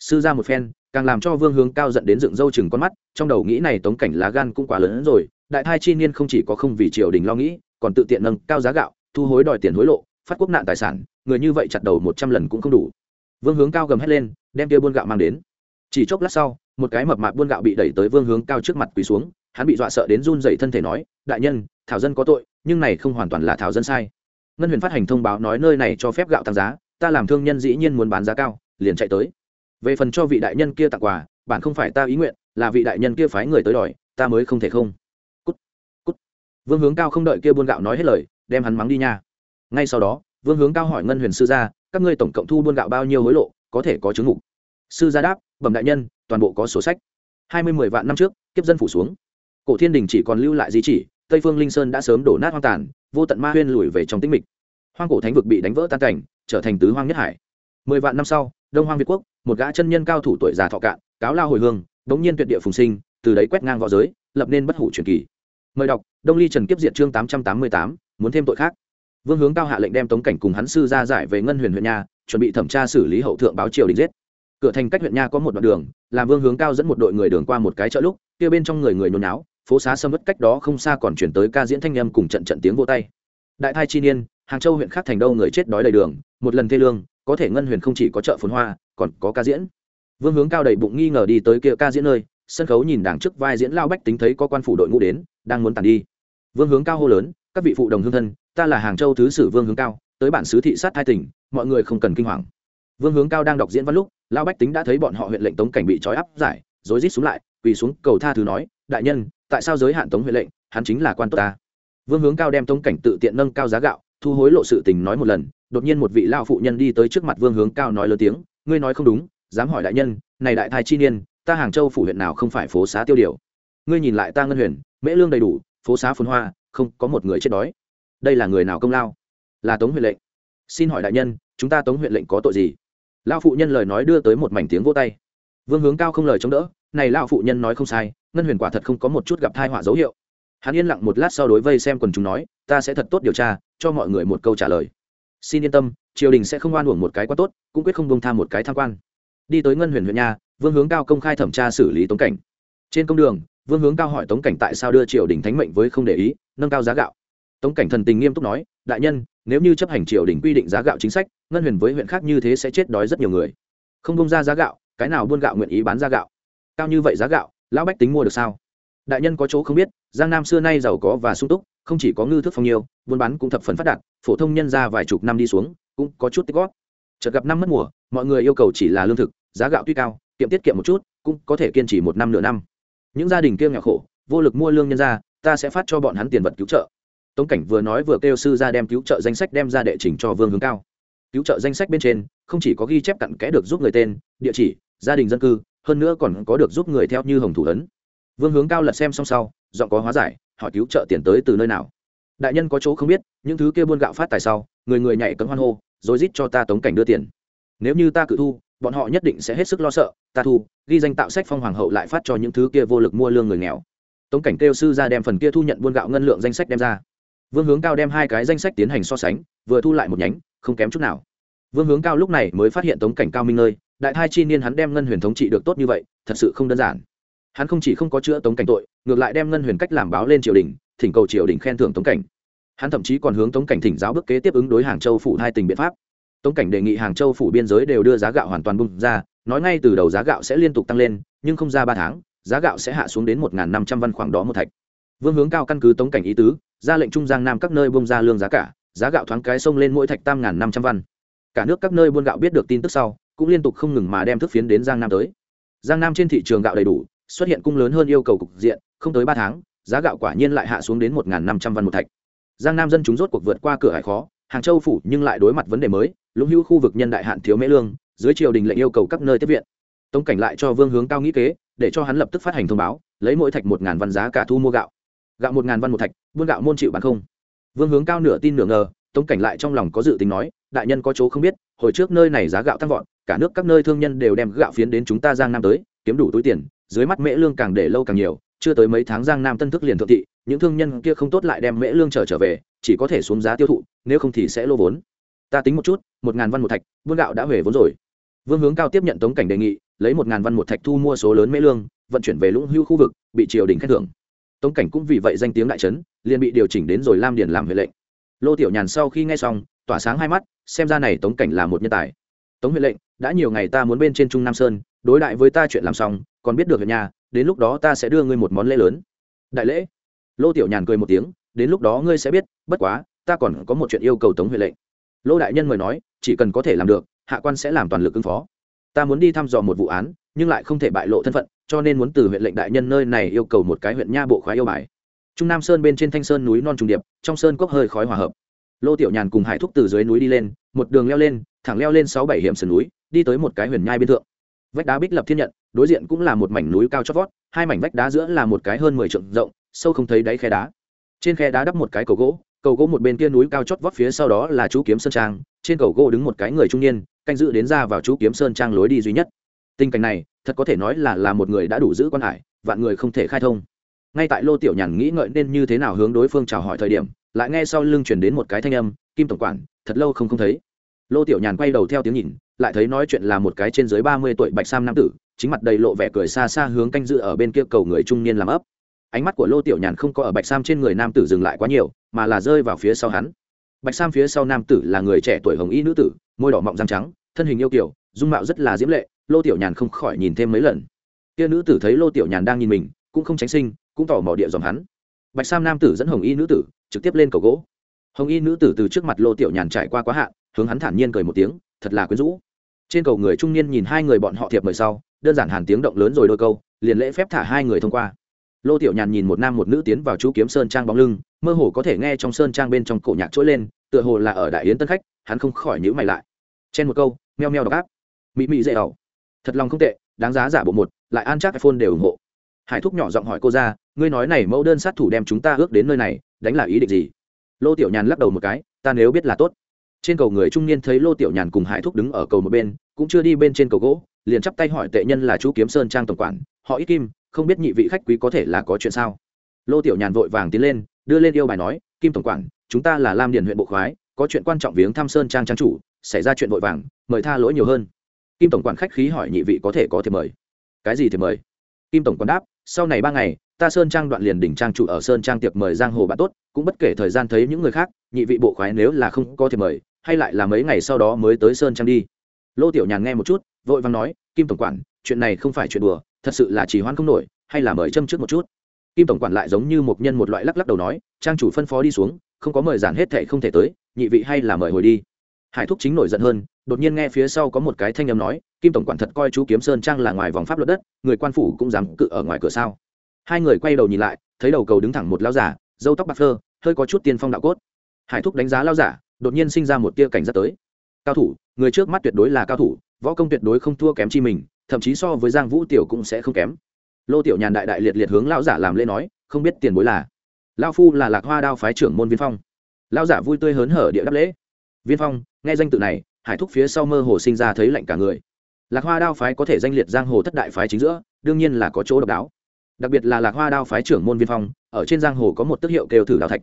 Sư ra một phen, càng làm cho vương hướng cao giận đến dựng râu chừng con mắt, trong đầu nghĩ này tống cảnh lá gan cũng quá lớn hơn rồi, đại thai chi niên không chỉ có không vì triều đình lo nghĩ, còn tự tiện nâng cao giá gạo, thu hối đòi tiền hối lộ, phát quốc nạn tài sản, người như vậy chặt đầu một trăm lần cũng không đủ. Vương hướng cao gầm hét lên, đem kia buôn gạo mang đến. Chỉ chốc lát sau, một cái mập mạp buôn gạo bị đẩy tới vương hướng cao trước mặt quỳ xuống, hắn bị dọa sợ đến run dậy thân thể nói, đại nhân, thảo dân có tội, nhưng này không hoàn toàn là thảo dân sai ngân huyền phát hành thông báo nói nơi này cho phép gạo tăng giá, ta làm thương nhân dĩ nhiên muốn bán giá cao, liền chạy tới. Về phần cho vị đại nhân kia tặng quà bản không phải ta ý nguyện, là vị đại nhân kia phái người tới đòi, ta mới không thể không. Cút cút. Vương hướng cao không đợi kia buôn gạo nói hết lời, đem hắn mắng đi nha. Ngay sau đó, vương hướng cao hỏi ngân huyền sư gia, các ngươi tổng cộng thu buôn gạo bao nhiêu hối lộ, có thể có chứng mục? Sư gia đáp, bẩm đại nhân, toàn bộ có sổ sách. Hai mươi mười vạn năm trước, kiếp dân phủ xuống. Cổ thiên đình chỉ còn lưu lại di chỉ, tây phương linh sơn đã sớm đổ nát hoang tàn vô tận ma huyên lùi về trong tĩnh mịch. Hoang cổ thánh vực bị đánh vỡ tan cảnh, trở thành tứ hoang nhất hải. Mười vạn năm sau, đông hoang việt quốc, một gã chân nhân cao thủ tuổi già thọ cạn, cáo lao hồi hương, bỗng nhiên tuyệt địa phùng sinh, từ đấy quét ngang v õ giới, lập nên bất hủ truyền kỳ. Mời đọc, đông ly trần kiếp diện chương tám trăm tám mươi tám, muốn thêm tội khác. Vương hướng cao hạ lệnh đem tống cảnh cùng hắn sư ra giải về ngân huyền huyện nha chuẩn bị thẩm tra xử lý hậu thượng báo triều đình giết. Cửa thành cách huyện nha có một đoạn đường, làm vương hướng cao dẫn một đội người đường qua một cái chợ lúc, kia bên trong người người nhốn náo phố xá sâm mất cách đó không xa còn chuyển tới ca diễn thanh âm cùng trận trận tiếng vô tay. Đại thai chi niên, hàng châu huyện khác thành đâu người chết đói đầy đường, một lần thê lương, có thể ngân huyền không chỉ có chợ phồn hoa, còn có ca diễn. Vương hướng cao đầy bụng nghi ngờ đi tới kia ca diễn nơi, sân khấu nhìn đảng trước vai diễn lao bách tính thấy có quan phủ đội ngũ đến, đang muốn tàn đi. Vương hướng cao hô lớn, các vị phụ đồng hương thân, ta là hàng châu thứ sử vương hướng cao, tới bản xứ thị sát hai tỉnh, mọi người không cần kinh hoàng. Vương hướng cao đang đọc diễn văn lúc, lao bách tính đã thấy bọn họ huyện lệnh tống cảnh bị trói áp giải, rối rít xuống lại, quỳ xuống cầu tha thứ nói, đại nhân tại sao giới hạn tống huyện lệnh, hắn chính là quan tốt ta. Vương hướng cao đem tống cảnh tự tiện nâng cao giá gạo, thu hối lộ sự tình nói một lần, đột nhiên một vị lao phụ nhân đi tới trước mặt vương hướng cao nói lớn tiếng, ngươi nói không đúng, dám hỏi đại nhân, này đại thai chi niên, ta hàng châu phủ huyện nào không phải phố xá tiêu điều? Ngươi nhìn lại ta ngân huyền, mễ lương đầy đủ, phố xá phồn hoa, không có một người chết đói. Đây là người nào công lao? Là tống huyện lệnh. Xin hỏi đại nhân, chúng ta tống huyện lệnh có tội gì? Lao phụ nhân lời nói đưa tới một mảnh tiếng vô tay. Vương hướng cao không lời chống đỡ, này lao phụ nhân nói không sai ngân huyền quả thật không có một chút gặp thai họa dấu hiệu. Hắn yên lặng một lát sau đối vây xem quần chúng nói, ta sẽ thật tốt điều tra, cho mọi người một câu trả lời. Xin yên tâm, triều đình sẽ không oan uổng một cái quá tốt, cũng quyết không bông tham một cái tham quan. Đi tới ngân huyền huyện nha, vương hướng cao công khai thẩm tra xử lý tống cảnh. Trên công đường, vương hướng cao hỏi tống cảnh tại sao đưa triều đình thánh mệnh với không để ý, nâng cao giá gạo. Tống cảnh thần tình nghiêm túc nói, đại nhân, nếu như chấp hành triều đình quy định giá gạo chính sách, ngân huyền với huyện khác như thế sẽ chết đói rất nhiều người. Không bông ra giá gạo, cái nào buôn gạo nguyện ý bán ra gạo? Cao như vậy giá gạo lão bách tính mua được sao? Đại nhân có chỗ không biết, giang nam xưa nay giàu có và sung túc, không chỉ có ngư thức phong nhiêu buôn bán cũng thập phần phát đạt, phổ thông nhân ra vài chục năm đi xuống, cũng có chút tích góp. Chợt gặp năm mất mùa, mọi người yêu cầu chỉ là lương thực, giá gạo tuy cao, kiệm tiết kiệm một chút, cũng có thể kiên trì một năm nửa năm. Những gia đình kia nghèo khổ, vô lực mua lương nhân ra, ta sẽ phát cho bọn hắn tiền vật cứu trợ. Tống cảnh vừa nói vừa kêu sư ra đem cứu trợ danh sách đem ra đệ trình cho vương hướng cao. Cứu trợ danh sách bên trên, không chỉ có ghi chép cặn kẽ được giúp người tên, địa chỉ, gia đình dân cư hơn nữa còn có được giúp người theo như hồng thủ ấn. Vương hướng cao lật xem xong sau, giọng có hóa giải, hỏi cứu trợ tiền tới từ nơi nào. Đại nhân có chỗ không biết, những thứ kia buôn gạo phát tài sau, người người nhảy cấm hoan hô, rồi rít cho ta tống cảnh đưa tiền. Nếu như ta cự thu, bọn họ nhất định sẽ hết sức lo sợ, ta thu, ghi danh tạo sách phong hoàng hậu lại phát cho những thứ kia vô lực mua lương người nghèo. Tống cảnh kêu sư ra đem phần kia thu nhận buôn gạo ngân lượng danh sách đem ra. Vương hướng cao đem hai cái danh sách tiến hành so sánh, vừa thu lại một nhánh, không kém chút nào. Vương hướng cao lúc này mới phát hiện tống cảnh cao minh nơi đại thai chi niên hắn đem ngân huyền thống trị được tốt như vậy, thật sự không đơn giản. Hắn không chỉ không có chữa tống cảnh tội, ngược lại đem ngân huyền cách làm báo lên triều đình, thỉnh cầu triều đình khen thưởng tống cảnh. Hắn thậm chí còn hướng tống cảnh thỉnh giáo bước kế tiếp ứng đối hàng châu phủ hai tình biện pháp. Tống cảnh đề nghị hàng châu phủ biên giới đều đưa giá gạo hoàn toàn bung ra, nói ngay từ đầu giá gạo sẽ liên tục tăng lên, nhưng không ra ba tháng, giá gạo sẽ hạ xuống đến một năm trăm văn khoảng đó một thạch. Vương hướng cao căn cứ tống cảnh ý tứ, ra lệnh trung giang nam các nơi bung ra lương giá cả, giá gạo thoáng cái sông lên mỗi thạch tam năm trăm văn. Cả nước các nơi buôn gạo biết được tin tức sau cũng liên tục không ngừng mà đem thức phiến đến giang nam tới. Giang nam trên thị trường gạo đầy đủ, xuất hiện cung lớn hơn yêu cầu cục diện, không tới ba tháng, giá gạo quả nhiên lại hạ xuống đến một năm trăm văn một thạch. Giang nam dân chúng rốt cuộc vượt qua cửa hải khó, hàng châu phủ nhưng lại đối mặt vấn đề mới, lũng hữu khu vực nhân đại hạn thiếu mễ lương, dưới triều đình lệnh yêu cầu các nơi tiếp viện. Tống cảnh lại cho vương hướng cao nghĩ kế, để cho hắn lập tức phát hành thông báo, lấy mỗi thạch một ngàn văn giá cả thu mua gạo. Gạo một ngàn văn một thạch, buôn gạo môn chịu bán không. Vương hướng cao nửa tin nửa ngờ, tống cảnh lại trong lòng có dự tính nói, đại nhân có chỗ không biết, hồi trước nơi này giá gạo tăng vọt cả nước các nơi thương nhân đều đem gạo phiến đến chúng ta giang nam tới, kiếm đủ túi tiền, dưới mắt mễ lương càng để lâu càng nhiều, chưa tới mấy tháng giang nam tân thức liền thượng thị, những thương nhân kia không tốt lại đem mễ lương trở trở về, chỉ có thể xuống giá tiêu thụ, nếu không thì sẽ lô vốn. Ta tính một chút, một ngàn văn một thạch, buôn gạo đã huề vốn rồi. Vương hướng cao tiếp nhận tống cảnh đề nghị, lấy một ngàn văn một thạch thu mua số lớn mễ lương, vận chuyển về lũng hưu khu vực, bị triều đình khen thưởng. Tống cảnh cũng vì vậy danh tiếng đại trấn, liền bị điều chỉnh đến rồi lam điền làm huệ lệnh. Lô tiểu nhàn sau khi nghe xong, tỏa sáng hai mắt, xem ra này tống cảnh là một nhân tài tống huệ lệnh, đã nhiều ngày ta muốn bên trên trung nam sơn, đối đại với ta chuyện làm xong, còn biết được ở nhà, đến lúc đó ta sẽ đưa ngươi một món lễ lớn. Đại lễ? Lô tiểu nhàn cười một tiếng, đến lúc đó ngươi sẽ biết, bất quá, ta còn có một chuyện yêu cầu tống huệ lệnh. Lô đại nhân mời nói, chỉ cần có thể làm được, hạ quan sẽ làm toàn lực ứng phó. Ta muốn đi thăm dò một vụ án, nhưng lại không thể bại lộ thân phận, cho nên muốn từ huyện lệnh đại nhân nơi này yêu cầu một cái huyện nha bộ khoái yêu bài. Trung nam sơn bên trên thanh sơn núi non trùng điệp, trong sơn cốc hơi khói hòa hợp lô tiểu nhàn cùng hải thúc từ dưới núi đi lên, một đường leo lên, thẳng leo lên sáu bảy hiểm sườn núi, đi tới một cái huyền nhai bên thượng. Vách đá bích lập thiên nhận, đối diện cũng là một mảnh núi cao chót vót, hai mảnh vách đá giữa là một cái hơn mười trượng rộng, sâu không thấy đáy khe đá. Trên khe đá đắp một cái cầu gỗ cầu gỗ một bên kia núi cao chót vót phía sau đó là chú kiếm sơn trang, trên cầu gỗ đứng một cái người trung niên, canh giữ đến ra vào chú kiếm sơn trang lối đi duy nhất. Tình cảnh này, thật có thể nói là là một người đã đủ giữ quan hải, vạn người không thể khai thông. Ngay tại lô tiểu nhàn nghĩ ngợi nên như thế nào hướng đối phương chào hỏi thời điểm lại nghe sau lưng chuyển đến một cái thanh âm, kim tổng quản, thật lâu không không thấy. Lô tiểu nhàn quay đầu theo tiếng nhìn, lại thấy nói chuyện là một cái trên dưới ba mươi tuổi bạch sam nam tử, chính mặt đầy lộ vẻ cười xa xa hướng canh dự ở bên kia cầu người trung niên làm ấp. Ánh mắt của lô tiểu nhàn không có ở bạch sam trên người nam tử dừng lại quá nhiều, mà là rơi vào phía sau hắn. Bạch sam phía sau nam tử là người trẻ tuổi hồng y nữ tử, môi đỏ mọng răng trắng, thân hình yêu kiểu dung mạo rất là diễm lệ, lô tiểu nhàn không khỏi nhìn thêm mấy lần. Kia nữ tử thấy lô tiểu nhàn đang nhìn mình, cũng không tránh sinh, cũng tỏ mò địa dòng hắn bạch sam nam tử dẫn hồng y nữ tử, trực tiếp lên cầu gỗ. Hồng y nữ tử từ trước mặt lô tiểu nhàn trải qua quá hạn, hướng hắn thản nhiên cười một tiếng, thật là quyến rũ. Trên cầu người trung niên nhìn hai người bọn họ thiệp mời sau, đơn giản hàn tiếng động lớn rồi đôi câu, liền lễ phép thả hai người thông qua. Lô tiểu nhàn nhìn một nam một nữ tiến vào chú kiếm sơn trang bóng lưng, mơ hồ có thể nghe trong sơn trang bên trong cổ nhạc trỗi lên, tựa hồ là ở đại yến tân khách, hắn không khỏi nhữ mày lại. Trên một câu, meo meo đọc áp. Mị mị dễ ẩu. Thật lòng không tệ, đáng giá giả bộ một, lại an chắc iphone đều ủng hộ. Hải thúc nhỏ giọng hỏi cô ra ngươi nói này mẫu đơn sát thủ đem chúng ta ước đến nơi này, đánh là ý định gì? Lô tiểu nhàn lắc đầu một cái, ta nếu biết là tốt. Trên cầu người trung niên thấy lô tiểu nhàn cùng hải thúc đứng ở cầu một bên, cũng chưa đi bên trên cầu gỗ, liền chắp tay hỏi tệ nhân là chú kiếm sơn trang tổng quản, họ ít kim, không biết nhị vị khách quý có thể là có chuyện sao? Lô tiểu nhàn vội vàng tiến lên, đưa lên yêu bài nói, kim tổng quản, chúng ta là lam điền huyện bộ khoái, có chuyện quan trọng viếng thăm sơn trang trang chủ, xảy ra chuyện vội vàng, mời tha lỗi nhiều hơn. Kim tổng quản khách khí hỏi nhị vị có thể có thể mời. Cái gì thì mời? Kim tổng quản đáp, sau này ba ngày ta sơn trang đoạn liền đỉnh trang chủ ở sơn trang tiệc mời giang hồ bạn tốt, cũng bất kể thời gian thấy những người khác, nhị vị bộ khoái nếu là không có thể mời, hay lại là mấy ngày sau đó mới tới sơn trang đi. Lô tiểu nhàn nghe một chút, vội vàng nói, kim tổng quản, chuyện này không phải chuyện đùa, thật sự là chỉ hoãn không nổi, hay là mời châm trước một chút? Kim tổng quản lại giống như một nhân một loại lắc lắc đầu nói, trang chủ phân phó đi xuống, không có mời giản hết thệ không thể tới, nhị vị hay là mời hồi đi. Hải thúc chính nổi giận hơn, đột nhiên nghe phía sau có một cái thanh âm nói, kim tổng quản thật coi chú kiếm sơn trang là ngoài vòng pháp luật đất, người quan phủ cũng dám cự ở ngoài cửa sao? Hai người quay đầu nhìn lại, thấy đầu cầu đứng thẳng một lao giả dâu tóc bạc phơ, hơi có chút tiên phong đạo cốt. Hải thúc đánh giá lao giả, đột nhiên sinh ra một tia cảnh giác tới. Cao thủ, người trước mắt tuyệt đối là cao thủ, võ công tuyệt đối không thua kém chi mình, thậm chí so với giang vũ tiểu cũng sẽ không kém. Lô tiểu nhàn đại đại liệt liệt hướng lão giả làm lễ nói, không biết tiền bối là. Lao phu là lạc hoa đao phái trưởng môn viên phong. Lao giả vui tươi hớn hở địa đáp lễ. Viên phong, nghe danh tự này, hải thúc phía sau mơ hồ sinh ra thấy lạnh cả người. Lạc hoa đao phái có thể danh liệt giang hồ thất đại phái chính giữa, đương nhiên là có chỗ độc đáo đặc biệt là lạc hoa đao phái trưởng môn viên phong, ở trên giang hồ có một tức hiệu kêu thử đao thạch.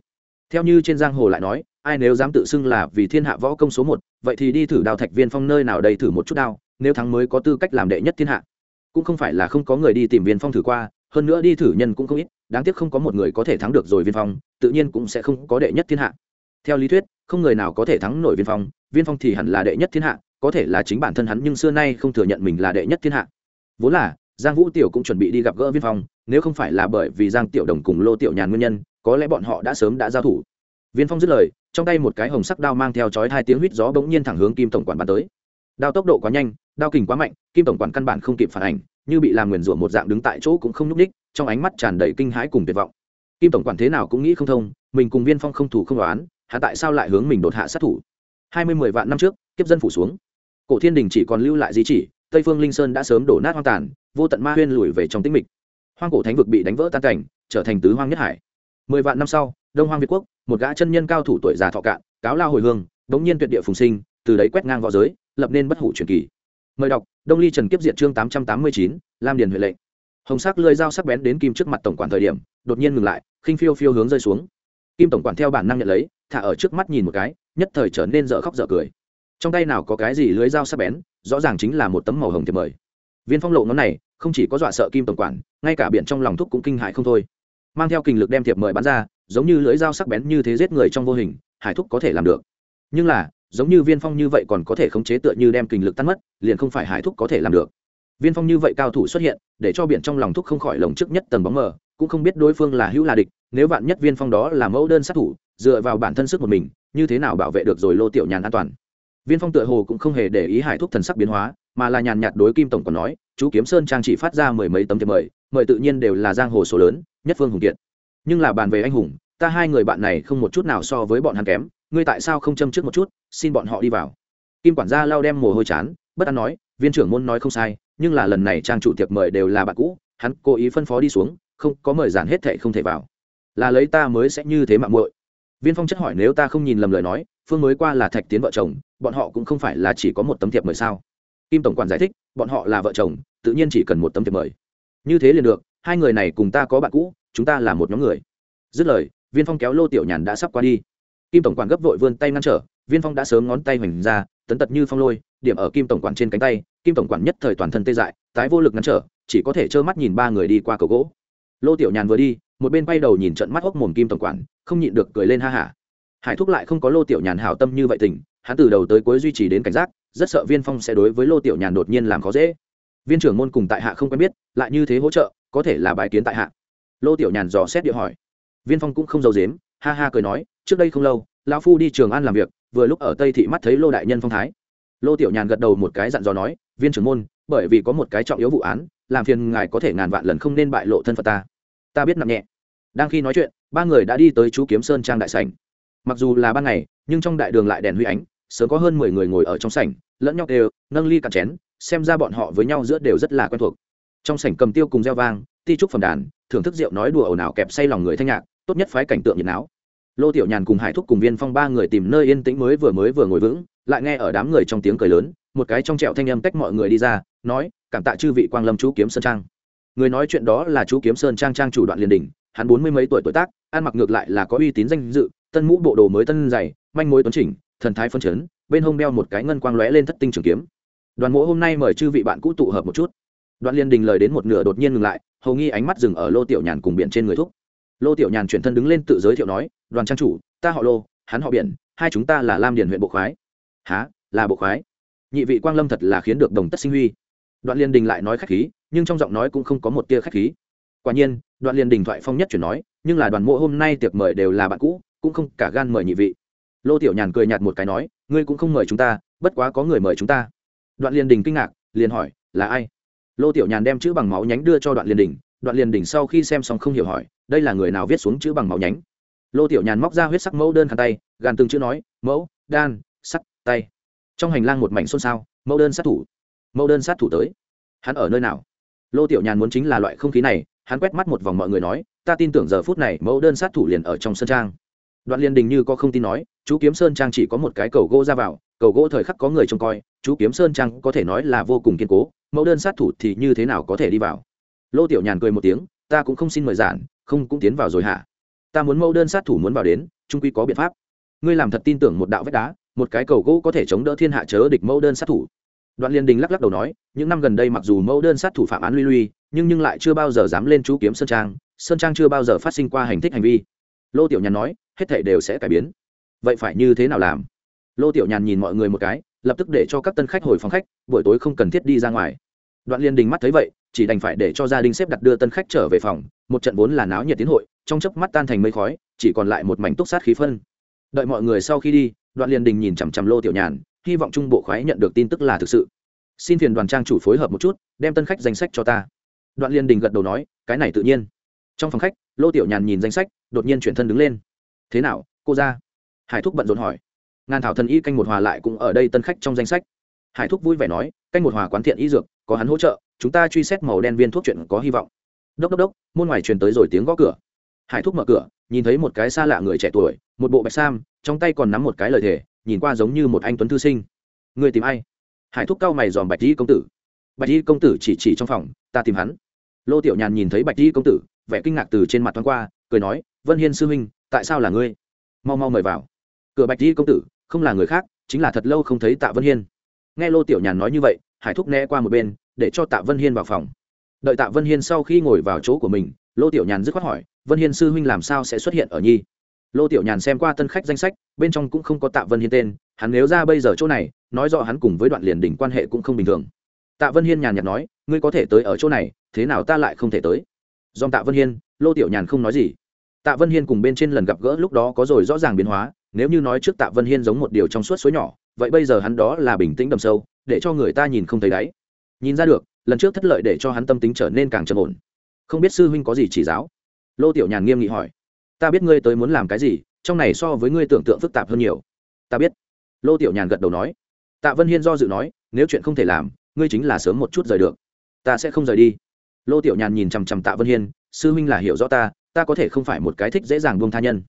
Theo như trên giang hồ lại nói, ai nếu dám tự xưng là vì thiên hạ võ công số một, vậy thì đi thử đao thạch viên phong nơi nào đây thử một chút đao, nếu thắng mới có tư cách làm đệ nhất thiên hạ. Cũng không phải là không có người đi tìm viên phong thử qua, hơn nữa đi thử nhân cũng không ít, đáng tiếc không có một người có thể thắng được rồi viên phong, tự nhiên cũng sẽ không có đệ nhất thiên hạ. Theo lý thuyết, không người nào có thể thắng nổi viên phong viên phong thì hẳn là đệ nhất thiên hạ, có thể là chính bản thân hắn nhưng xưa nay không thừa nhận mình là đệ nhất thiên hạ. Vốn là giang vũ tiểu cũng chuẩn bị đi gặp gỡ viên phong, nếu không phải là bởi vì giang tiểu đồng cùng lô tiểu nhàn nguyên nhân, có lẽ bọn họ đã sớm đã giao thủ. Viên phong dứt lời, trong tay một cái hồng sắc đao mang theo chói hai tiếng huýt gió bỗng nhiên thẳng hướng kim tổng quản bắn tới. Đao tốc độ quá nhanh, đao kình quá mạnh, kim tổng quản căn bản không kịp phản ảnh, như bị làm nguyền rủa một dạng đứng tại chỗ cũng không nhúc ních trong ánh mắt tràn đầy kinh hãi cùng tuyệt vọng. Kim tổng quản thế nào cũng nghĩ không thông, mình cùng viên phong không thủ không đoán hạ tại sao lại hướng mình đột hạ sát thủ? Hai mươi mười vạn năm trước, kiếp dân phủ xuống. Cổ thiên đình chỉ còn lưu lại di chỉ, tây phương linh sơn đã sớm đổ nát hoang tàn vô tận ma huyên lùi về trong tĩnh mịch. Hoang cổ thánh vực bị đánh vỡ tan cảnh, trở thành tứ hoang nhất hải. Mười vạn năm sau, đông hoang việt quốc, một gã chân nhân cao thủ tuổi già thọ cạn, cáo lao hồi hương bỗng nhiên tuyệt địa phùng sinh, từ đấy quét ngang v õ giới, lập nên bất hủ truyền kỳ. Mời đọc, đông ly trần kiếp diệt chương tám trăm tám mươi chín, lam điền huệ lệnh. Hồng sắc lưới dao sắc bén đến kim trước mặt tổng quản thời điểm, đột nhiên ngừng lại, khinh phiêu phiêu hướng rơi xuống. Kim tổng quản theo bản năng nhận lấy, thả ở trước mắt nhìn một cái, nhất thời trở nên dở khóc dở cười. Trong tay nào có cái gì lưới dao sắc bén, rõ ràng chính là một tấm màu hồng thiệp mời viên phong lộ ngón này, không chỉ có dọa sợ kim tổng quản, ngay cả biển trong lòng thúc cũng kinh hại không thôi. Mang theo kình lực đem thiệp mời bắn ra, giống như lưỡi dao sắc bén như thế giết người trong vô hình, hải thúc có thể làm được. Nhưng là, giống như viên phong như vậy còn có thể khống chế tựa như đem kình lực tan mất, liền không phải hải thúc có thể làm được. Viên phong như vậy cao thủ xuất hiện, để cho biển trong lòng thúc không khỏi lồng trước nhất tầng bóng mờ, cũng không biết đối phương là hữu là địch, nếu vạn nhất viên phong đó là mẫu đơn sát thủ, dựa vào bản thân sức một mình, như thế nào bảo vệ được rồi lô tiểu nhàn an toàn. Viên phong tựa hồ cũng không hề để ý hải thúc thần sắc biến hóa mà là nhàn nhạt đối kim tổng còn nói, chú kiếm sơn trang chỉ phát ra mười mấy tấm thiệp mời mời tự nhiên đều là giang hồ số lớn, nhất phương hùng kiệt. Nhưng là bàn về anh hùng, ta hai người bạn này không một chút nào so với bọn hắn kém, ngươi tại sao không châm trước một chút, xin bọn họ đi vào. Kim quản gia lao đem mồ hôi chán, bất an nói, viên trưởng môn nói không sai, nhưng là lần này trang chủ tiệc mời đều là bạn cũ, hắn cố ý phân phó đi xuống, không có mời giản hết thệ không thể vào. Là lấy ta mới sẽ như thế mạng muội. Viên phong chất hỏi, nếu ta không nhìn lầm lời nói, phương mới qua là thạch tiến vợ chồng, bọn họ cũng không phải là chỉ có một tấm thiệp mời sao? Kim tổng quản giải thích, bọn họ là vợ chồng, tự nhiên chỉ cần một tấm thiệp mời. Như thế liền được, hai người này cùng ta có bạn cũ, chúng ta là một nhóm người. Dứt lời, viên phong kéo lô tiểu nhàn đã sắp qua đi. Kim tổng quản gấp vội vươn tay ngăn trở, viên phong đã sớm ngón tay hoành ra, tấn tật như phong lôi, điểm ở kim tổng quản trên cánh tay, kim tổng quản nhất thời toàn thân tê dại, tái vô lực ngăn trở, chỉ có thể trơ mắt nhìn ba người đi qua cầu gỗ. Lô tiểu nhàn vừa đi, một bên bay đầu nhìn trận mắt hốc mồm kim tổng quản, không nhịn được cười lên ha hả. Hải thúc lại không có lô tiểu nhàn hảo tâm như vậy tình, hắn từ đầu tới cuối duy trì đến cảnh giác rất sợ viên phong sẽ đối với lô tiểu nhàn đột nhiên làm khó dễ. Viên trưởng môn cùng tại hạ không quen biết, lại như thế hỗ trợ, có thể là bài kiến tại hạ. Lô tiểu nhàn dò xét địa hỏi. Viên phong cũng không giấu dếm ha ha cười nói, trước đây không lâu, lão phu đi trường an làm việc, vừa lúc ở tây thị mắt thấy lô đại nhân phong thái. Lô tiểu nhàn gật đầu một cái dặn dò nói, viên trưởng môn, bởi vì có một cái trọng yếu vụ án, làm phiền ngài có thể ngàn vạn lần không nên bại lộ thân phận ta. Ta biết nặng nhẹ. Đang khi nói chuyện, ba người đã đi tới chú kiếm sơn trang đại sảnh. Mặc dù là ban ngày, nhưng trong đại đường lại đèn huy ánh, sớm có hơn mười người ngồi ở trong sảnh lẫn nhau đều, nâng ly cạn chén, xem ra bọn họ với nhau giữa đều rất là quen thuộc. Trong sảnh cầm tiêu cùng gieo vang, ti trúc phẩm đàn, thưởng thức rượu nói đùa ồn ào kẹp say lòng người thanh nhạc, tốt nhất phái cảnh tượng nhiệt não. Lô tiểu nhàn cùng hải thúc cùng viên phong ba người tìm nơi yên tĩnh mới vừa mới vừa ngồi vững, lại nghe ở đám người trong tiếng cười lớn, một cái trong trẹo thanh âm tách mọi người đi ra, nói, cảm tạ chư vị quang lâm chú kiếm sơn trang. Người nói chuyện đó là chú kiếm sơn trang trang chủ đoạn liền đình hắn bốn mươi mấy tuổi tuổi tác, ăn mặc ngược lại là có uy tín danh dự, tân mũ bộ đồ mới tân dày, manh mối tuấn chỉnh, thần thái phân chấn bên hông đeo một cái ngân quang lóe lên thất tinh trường kiếm. Đoàn mỗ hôm nay mời chư vị bạn cũ tụ hợp một chút. Đoạn liên đình lời đến một nửa đột nhiên ngừng lại, hầu nghi ánh mắt dừng ở lô tiểu nhàn cùng biển trên người thúc. Lô tiểu nhàn chuyển thân đứng lên tự giới thiệu nói, đoàn trang chủ, ta họ lô, hắn họ biển, hai chúng ta là lam điền huyện bộ khoái. Há là bộ khoái? Nhị vị quang lâm thật là khiến được đồng tất sinh huy. Đoạn liên đình lại nói khách khí, nhưng trong giọng nói cũng không có một tia khách khí. Quả nhiên, đoạn liên đình thoại phong nhất chuyển nói, nhưng là đoàn mộ hôm nay tiệc mời đều là bạn cũ, cũng không cả gan mời nhị vị. Lô tiểu nhàn cười nhạt một cái nói ngươi cũng không mời chúng ta, bất quá có người mời chúng ta. Đoạn liền đình kinh ngạc, liền hỏi, là ai? Lô tiểu nhàn đem chữ bằng máu nhánh đưa cho đoạn liền đình. Đoạn liền đình sau khi xem xong không hiểu hỏi, đây là người nào viết xuống chữ bằng máu nhánh? Lô tiểu nhàn móc ra huyết sắc mẫu đơn khăn tay, gàn từng chữ nói, mẫu, đan sắc tay. Trong hành lang một mảnh xôn xao, mẫu đơn sát thủ. Mẫu đơn sát thủ tới. Hắn ở nơi nào? Lô tiểu nhàn muốn chính là loại không khí này, hắn quét mắt một vòng mọi người nói, ta tin tưởng giờ phút này mẫu đơn sát thủ liền ở trong sân trang đoạn liên đình như có không tin nói, chú kiếm sơn trang chỉ có một cái cầu gỗ ra vào, cầu gỗ thời khắc có người trông coi, chú kiếm sơn trang có thể nói là vô cùng kiên cố, mẫu đơn sát thủ thì như thế nào có thể đi vào? Lô tiểu nhàn cười một tiếng, ta cũng không xin mời giản, không cũng tiến vào rồi hả? Ta muốn mẫu đơn sát thủ muốn vào đến trung quy có biện pháp. Ngươi làm thật tin tưởng một đạo vách đá, một cái cầu gỗ có thể chống đỡ thiên hạ chớ địch mẫu đơn sát thủ. Đoạn liên đình lắc lắc đầu nói, những năm gần đây mặc dù mẫu đơn sát thủ phạm án lui lui, nhưng nhưng lại chưa bao giờ dám lên chú kiếm sơn trang sơn trang chưa bao giờ phát sinh qua hành thích hành vi. Lô tiểu nhàn nói hết thảy đều sẽ cải biến. Vậy phải như thế nào làm? Lô tiểu nhàn nhìn mọi người một cái, lập tức để cho các tân khách hồi phòng khách, buổi tối không cần thiết đi ra ngoài. Đoạn liên đình mắt thấy vậy, chỉ đành phải để cho gia đình xếp đặt đưa tân khách trở về phòng, một trận vốn là náo nhiệt tiến hội, trong chớp mắt tan thành mây khói, chỉ còn lại một mảnh túc sát khí phân. Đợi mọi người sau khi đi, đoạn liên đình nhìn chằm chằm lô tiểu nhàn, hy vọng trung bộ khoái nhận được tin tức là thực sự. Xin phiền đoàn trang chủ phối hợp một chút, đem tân khách danh sách cho ta. Đoạn liên đình gật đầu nói, cái này tự nhiên. Trong phòng khách, lô tiểu nhàn nhìn danh sách, đột nhiên chuyển thân đứng lên thế nào, cô ra? Hải thúc bận rộn hỏi. Ngàn thảo thần y canh một hòa lại cũng ở đây tân khách trong danh sách. Hải thúc vui vẻ nói, canh một hòa quán thiện y dược, có hắn hỗ trợ, chúng ta truy xét màu đen viên thuốc chuyện có hy vọng. Đốc đốc đốc, môn ngoài truyền tới rồi tiếng gõ cửa. Hải thúc mở cửa, nhìn thấy một cái xa lạ người trẻ tuổi, một bộ bạch sam, trong tay còn nắm một cái lời thề, nhìn qua giống như một anh tuấn thư sinh. Người tìm ai? Hải thúc cao mày dòm bạch di công tử. Bạch di công tử chỉ chỉ trong phòng, ta tìm hắn. Lô tiểu nhàn nhìn thấy bạch di công tử vẻ kinh ngạc từ trên mặt thoáng qua, cười nói, vân hiên sư huynh, tại sao là ngươi? Mau mau mời vào. Cửa bạch di công tử, không là người khác, chính là thật lâu không thấy tạ vân hiên. Nghe lô tiểu nhàn nói như vậy, hải thúc né qua một bên, để cho tạ vân hiên vào phòng. Đợi tạ vân hiên sau khi ngồi vào chỗ của mình, lô tiểu nhàn dứt khoát hỏi, vân hiên sư huynh làm sao sẽ xuất hiện ở nhi? Lô tiểu nhàn xem qua tân khách danh sách, bên trong cũng không có tạ vân hiên tên, hắn nếu ra bây giờ chỗ này, nói rõ hắn cùng với đoạn liền đỉnh quan hệ cũng không bình thường. Tạ vân hiên nhàn nhạt nói, ngươi có thể tới ở chỗ này, thế nào ta lại không thể tới? Dòng tạ vân hiên, lô tiểu nhàn không nói gì. Tạ vân hiên cùng bên trên lần gặp gỡ lúc đó có rồi rõ ràng biến hóa, nếu như nói trước tạ vân hiên giống một điều trong suốt suối nhỏ, vậy bây giờ hắn đó là bình tĩnh đầm sâu, để cho người ta nhìn không thấy đáy. Nhìn ra được, lần trước thất lợi để cho hắn tâm tính trở nên càng trầm ổn. Không biết sư huynh có gì chỉ giáo? Lô tiểu nhàn nghiêm nghị hỏi. Ta biết ngươi tới muốn làm cái gì, trong này so với ngươi tưởng tượng phức tạp hơn nhiều. Ta biết. Lô tiểu nhàn gật đầu nói. Tạ vân hiên do dự nói, nếu chuyện không thể làm, ngươi chính là sớm một chút rời được. Ta sẽ không rời đi lô tiểu nhàn nhìn chằm chằm tạ vân hiên, sư huynh là hiểu rõ ta ta có thể không phải một cái thích dễ dàng buông tha nhân.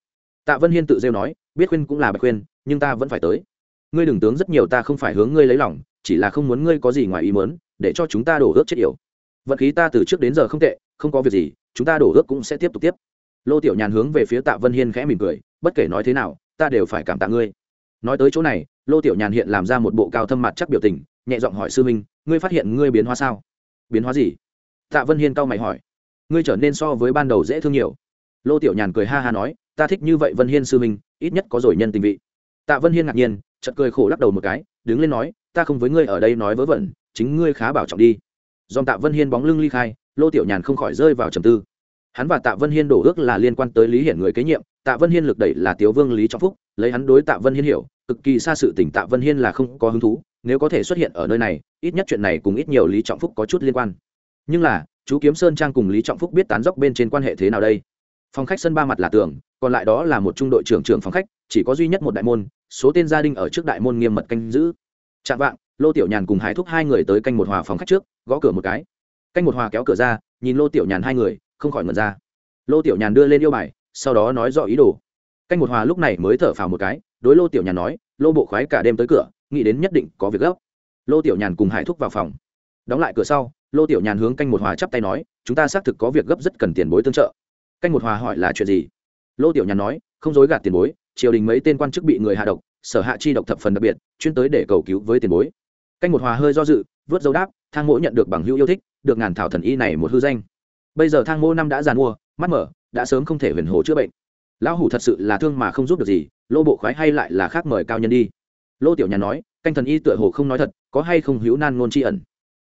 Tạ vân hiên tự rêu nói, biết khuyên cũng là bạch khuyên, nhưng ta vẫn phải tới. Ngươi đừng tướng rất nhiều, ta không phải hướng ngươi lấy lòng, chỉ là không muốn ngươi có gì ngoài ý mớn để cho chúng ta đổ ước chết yểu. Vận khí ta từ trước đến giờ không tệ, không có việc gì, chúng ta đổ ước cũng sẽ tiếp tục tiếp. Lô tiểu nhàn hướng về phía tạ vân hiên khẽ mỉm cười, bất kể nói thế nào, ta đều phải cảm tạ ngươi. Nói tới chỗ này, lô tiểu nhàn hiện làm ra một bộ cao thâm mặt chắc biểu tình, nhẹ giọng hỏi, sư minh ngươi phát hiện ngươi biến hóa sao? Biến hóa gì? Tạ vân hiên cau mày hỏi, ngươi trở nên so với ban đầu dễ thương nhiều. Lô tiểu nhàn cười ha ha nói, ta thích như vậy vân hiên sư minh, ít nhất có rồi nhân tình vị. Tạ vân hiên ngạc nhiên, chợt cười khổ lắc đầu một cái, đứng lên nói, ta không với ngươi ở đây nói vớ vẩn, chính ngươi khá bảo trọng đi. Dòng tạ vân hiên bóng lưng ly khai, lô tiểu nhàn không khỏi rơi vào trầm tư. Hắn và tạ vân hiên đổ ước là liên quan tới lý hiển người kế nhiệm, tạ vân hiên lực đẩy là tiếu vương lý trọng phúc, lấy hắn đối tạ vân hiên hiểu, cực kỳ xa sự tỉnh tạ vân hiên là không có hứng thú, nếu có thể xuất hiện ở nơi này, ít nhất chuyện này cùng ít nhiều lý trọng phúc có chút liên quan nhưng là, chú kiếm sơn trang cùng lý trọng phúc biết tán dốc bên trên quan hệ thế nào đây? Phòng khách sân ba mặt là tường, còn lại đó là một trung đội trưởng trưởng phòng khách, chỉ có duy nhất một đại môn, số tên gia đình ở trước đại môn nghiêm mật canh giữ. Chạm vạng, lô tiểu nhàn cùng hải thúc hai người tới canh một hòa phòng khách trước, gõ cửa một cái. Canh một hòa kéo cửa ra, nhìn lô tiểu nhàn hai người, không khỏi ngần ra. Lô tiểu nhàn đưa lên yêu bài, sau đó nói rõ ý đồ. Canh một hòa lúc này mới thở phào một cái, đối lô tiểu nhàn nói, lô bộ khoái cả đêm tới cửa, nghĩ đến nhất định có việc gấp. Lô tiểu nhàn cùng hải thúc vào phòng. Đóng lại cửa sau lô tiểu nhàn hướng canh một hòa chắp tay nói, chúng ta xác thực có việc gấp rất cần tiền bối tương trợ. Canh một hòa hỏi là chuyện gì? Lô tiểu nhàn nói, không dối gạt tiền bối, triều đình mấy tên quan chức bị người hạ độc, sở hạ chi độc thập phần đặc biệt, chuyên tới để cầu cứu với tiền bối. Canh một hòa hơi do dự, vớt dấu đáp, thang mỗ nhận được bằng hữu yêu thích, được ngàn thảo thần y này một hư danh. Bây giờ thang mỗ năm đã giàn mua, mắt mở, đã sớm không thể huyền hồ chữa bệnh. Lão hủ thật sự là thương mà không giúp được gì, lô bộ khoái hay lại là khác mời cao nhân đi. Lô tiểu nhàn nói, canh thần y tựa hồ không nói thật, có hay không hữu nan ngôn tri ẩn?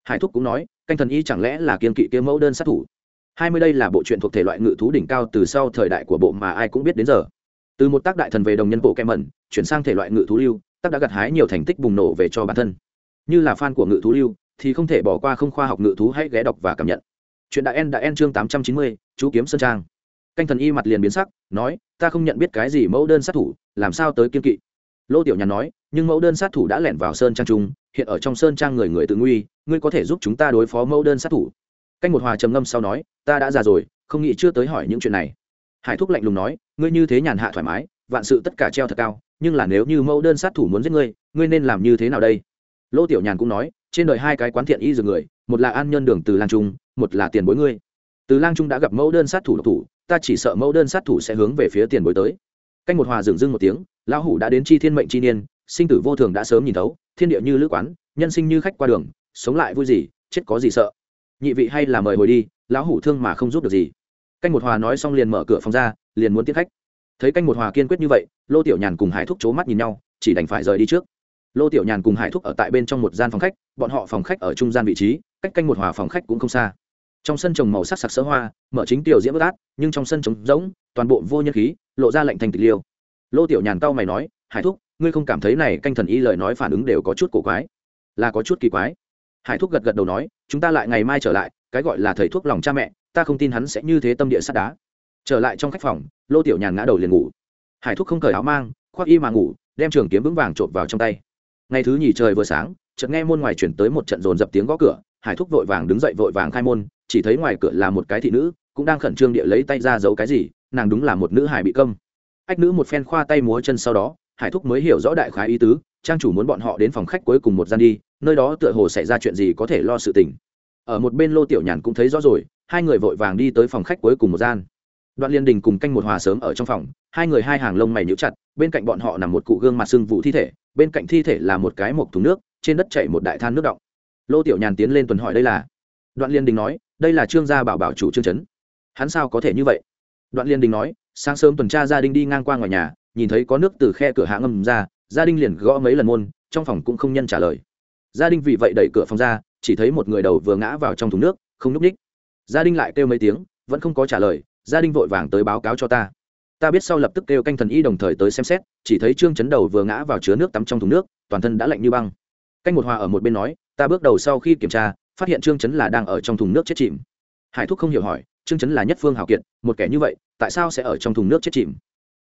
Hải thúc cũng nói canh thần y chẳng lẽ là kiên kỵ kia mẫu đơn sát thủ? Hai mươi đây là bộ truyện thuộc thể loại ngự thú đỉnh cao từ sau thời đại của bộ mà ai cũng biết đến giờ. Từ một tác đại thần về đồng nhân bộ kem mẩn chuyển sang thể loại ngự thú lưu, tác đã gặt hái nhiều thành tích bùng nổ về cho bản thân. Như là fan của ngự thú lưu, thì không thể bỏ qua không khoa học ngự thú hãy ghé đọc và cảm nhận. Chuyện đại en đã en chương tám trăm chín mươi, chú kiếm sơn trang. Canh thần y mặt liền biến sắc, nói, ta không nhận biết cái gì mẫu đơn sát thủ, làm sao tới kiên kỵ? Lô tiểu nhàn nói, nhưng mẫu đơn sát thủ đã lẻn vào sơn trang trung, hiện ở trong sơn trang người người tự nguy, ngươi có thể giúp chúng ta đối phó mẫu đơn sát thủ. Canh một hòa trầm ngâm sau nói, ta đã già rồi, không nghĩ chưa tới hỏi những chuyện này. Hải thúc lạnh lùng nói, ngươi như thế nhàn hạ thoải mái, vạn sự tất cả treo thật cao, nhưng là nếu như mẫu đơn sát thủ muốn giết ngươi ngươi nên làm như thế nào đây? Lô tiểu nhàn cũng nói, trên đời hai cái quán thiện y dược người, một là an nhân đường từ lang trung, một là tiền bối ngươi. Từ lang trung đã gặp mẫu đơn sát thủ độc thủ, ta chỉ sợ mẫu đơn sát thủ sẽ hướng về phía tiền bối tới. Canh một hòa dừng dưng một tiếng lão hủ đã đến chi thiên mệnh chi niên, sinh tử vô thường đã sớm nhìn thấu, thiên địa như lữ quán, nhân sinh như khách qua đường, sống lại vui gì, chết có gì sợ. Nhị vị hay là mời hồi đi, lão hủ thương mà không giúp được gì. Canh một hòa nói xong liền mở cửa phòng ra, liền muốn tiếp khách. Thấy canh một hòa kiên quyết như vậy, lô tiểu nhàn cùng hải thúc c mắt nhìn nhau, chỉ đành phải rời đi trước. Lô tiểu nhàn cùng hải thúc ở tại bên trong một gian phòng khách, bọn họ phòng khách ở trung gian vị trí, cách canh một hòa phòng khách cũng không xa. Trong sân trồng màu sắc sặc sỡ hoa, mở chính tiểu diễm bất át, nhưng trong sân trống rỗng, toàn bộ vô nhân khí, lộ ra lệnh thành tịch liêu lô tiểu nhàn tao mày nói, hải thúc, ngươi không cảm thấy này canh thần y lời nói phản ứng đều có chút cổ quái? Là có chút kỳ quái. Hải thúc gật gật đầu nói, chúng ta lại ngày mai trở lại, cái gọi là thầy thuốc lòng cha mẹ, ta không tin hắn sẽ như thế tâm địa sắt đá. Trở lại trong khách phòng, lô tiểu nhàn ngã đầu liền ngủ. Hải thúc không cởi áo mang, khoác y mà ngủ, đem trường kiếm vững vàng trộm vào trong tay. Ngày thứ nhì trời vừa sáng, chợt nghe môn ngoài chuyển tới một trận dồn dập tiếng gõ cửa, hải thúc vội vàng đứng dậy vội vàng khai môn, chỉ thấy ngoài cửa là một cái thị nữ, cũng đang khẩn trương địa lấy tay ra giấu cái gì, nàng đúng là một nữ hải bị công ách nữ một phen khoa tay múa chân sau đó, hải thúc mới hiểu rõ đại khái ý tứ, trang chủ muốn bọn họ đến phòng khách cuối cùng một gian đi, nơi đó tựa hồ xảy ra chuyện gì có thể lo sự tình. Ở một bên lô tiểu nhàn cũng thấy rõ rồi, hai người vội vàng đi tới phòng khách cuối cùng một gian. Đoạn liên đình cùng canh một hòa sớm ở trong phòng, hai người hai hàng lông mày nhíu chặt, bên cạnh bọn họ nằm một cụ gương mặt sưng vụ thi thể, bên cạnh thi thể là một cái mộc thùng nước, trên đất chảy một đại than nước động lô tiểu nhàn tiến lên tuần hỏi đây là. Đoạn liên đình nói, đây là trương gia bảo bảo chủ trương trấn hắn sao có thể như vậy? Đoạn liên đình nói, sáng sớm tuần tra gia đình đi ngang qua ngoài nhà, nhìn thấy có nước từ khe cửa hạ ngầm ra, gia đình liền gõ mấy lần môn, trong phòng cũng không nhân trả lời. Gia đình vì vậy đẩy cửa phòng ra, chỉ thấy một người đầu vừa ngã vào trong thùng nước, không n ú c ních gia đình lại kêu mấy tiếng, vẫn không có trả lời, gia đình vội vàng tới báo cáo cho ta. Ta biết sau lập tức kêu canh thần y đồng thời tới xem xét, chỉ thấy trương chấn đầu vừa ngã vào chứa nước tắm trong thùng nước, toàn thân đã lạnh như băng. Canh một hòa ở một bên nói, ta bước đầu sau khi kiểm tra, phát hiện trương chấn là đang ở trong thùng nước chết chìm. Hải thúc không hiểu hỏi trương chấn là nhất phương hào kiệt, một kẻ như vậy, tại sao sẽ ở trong thùng nước chết chìm?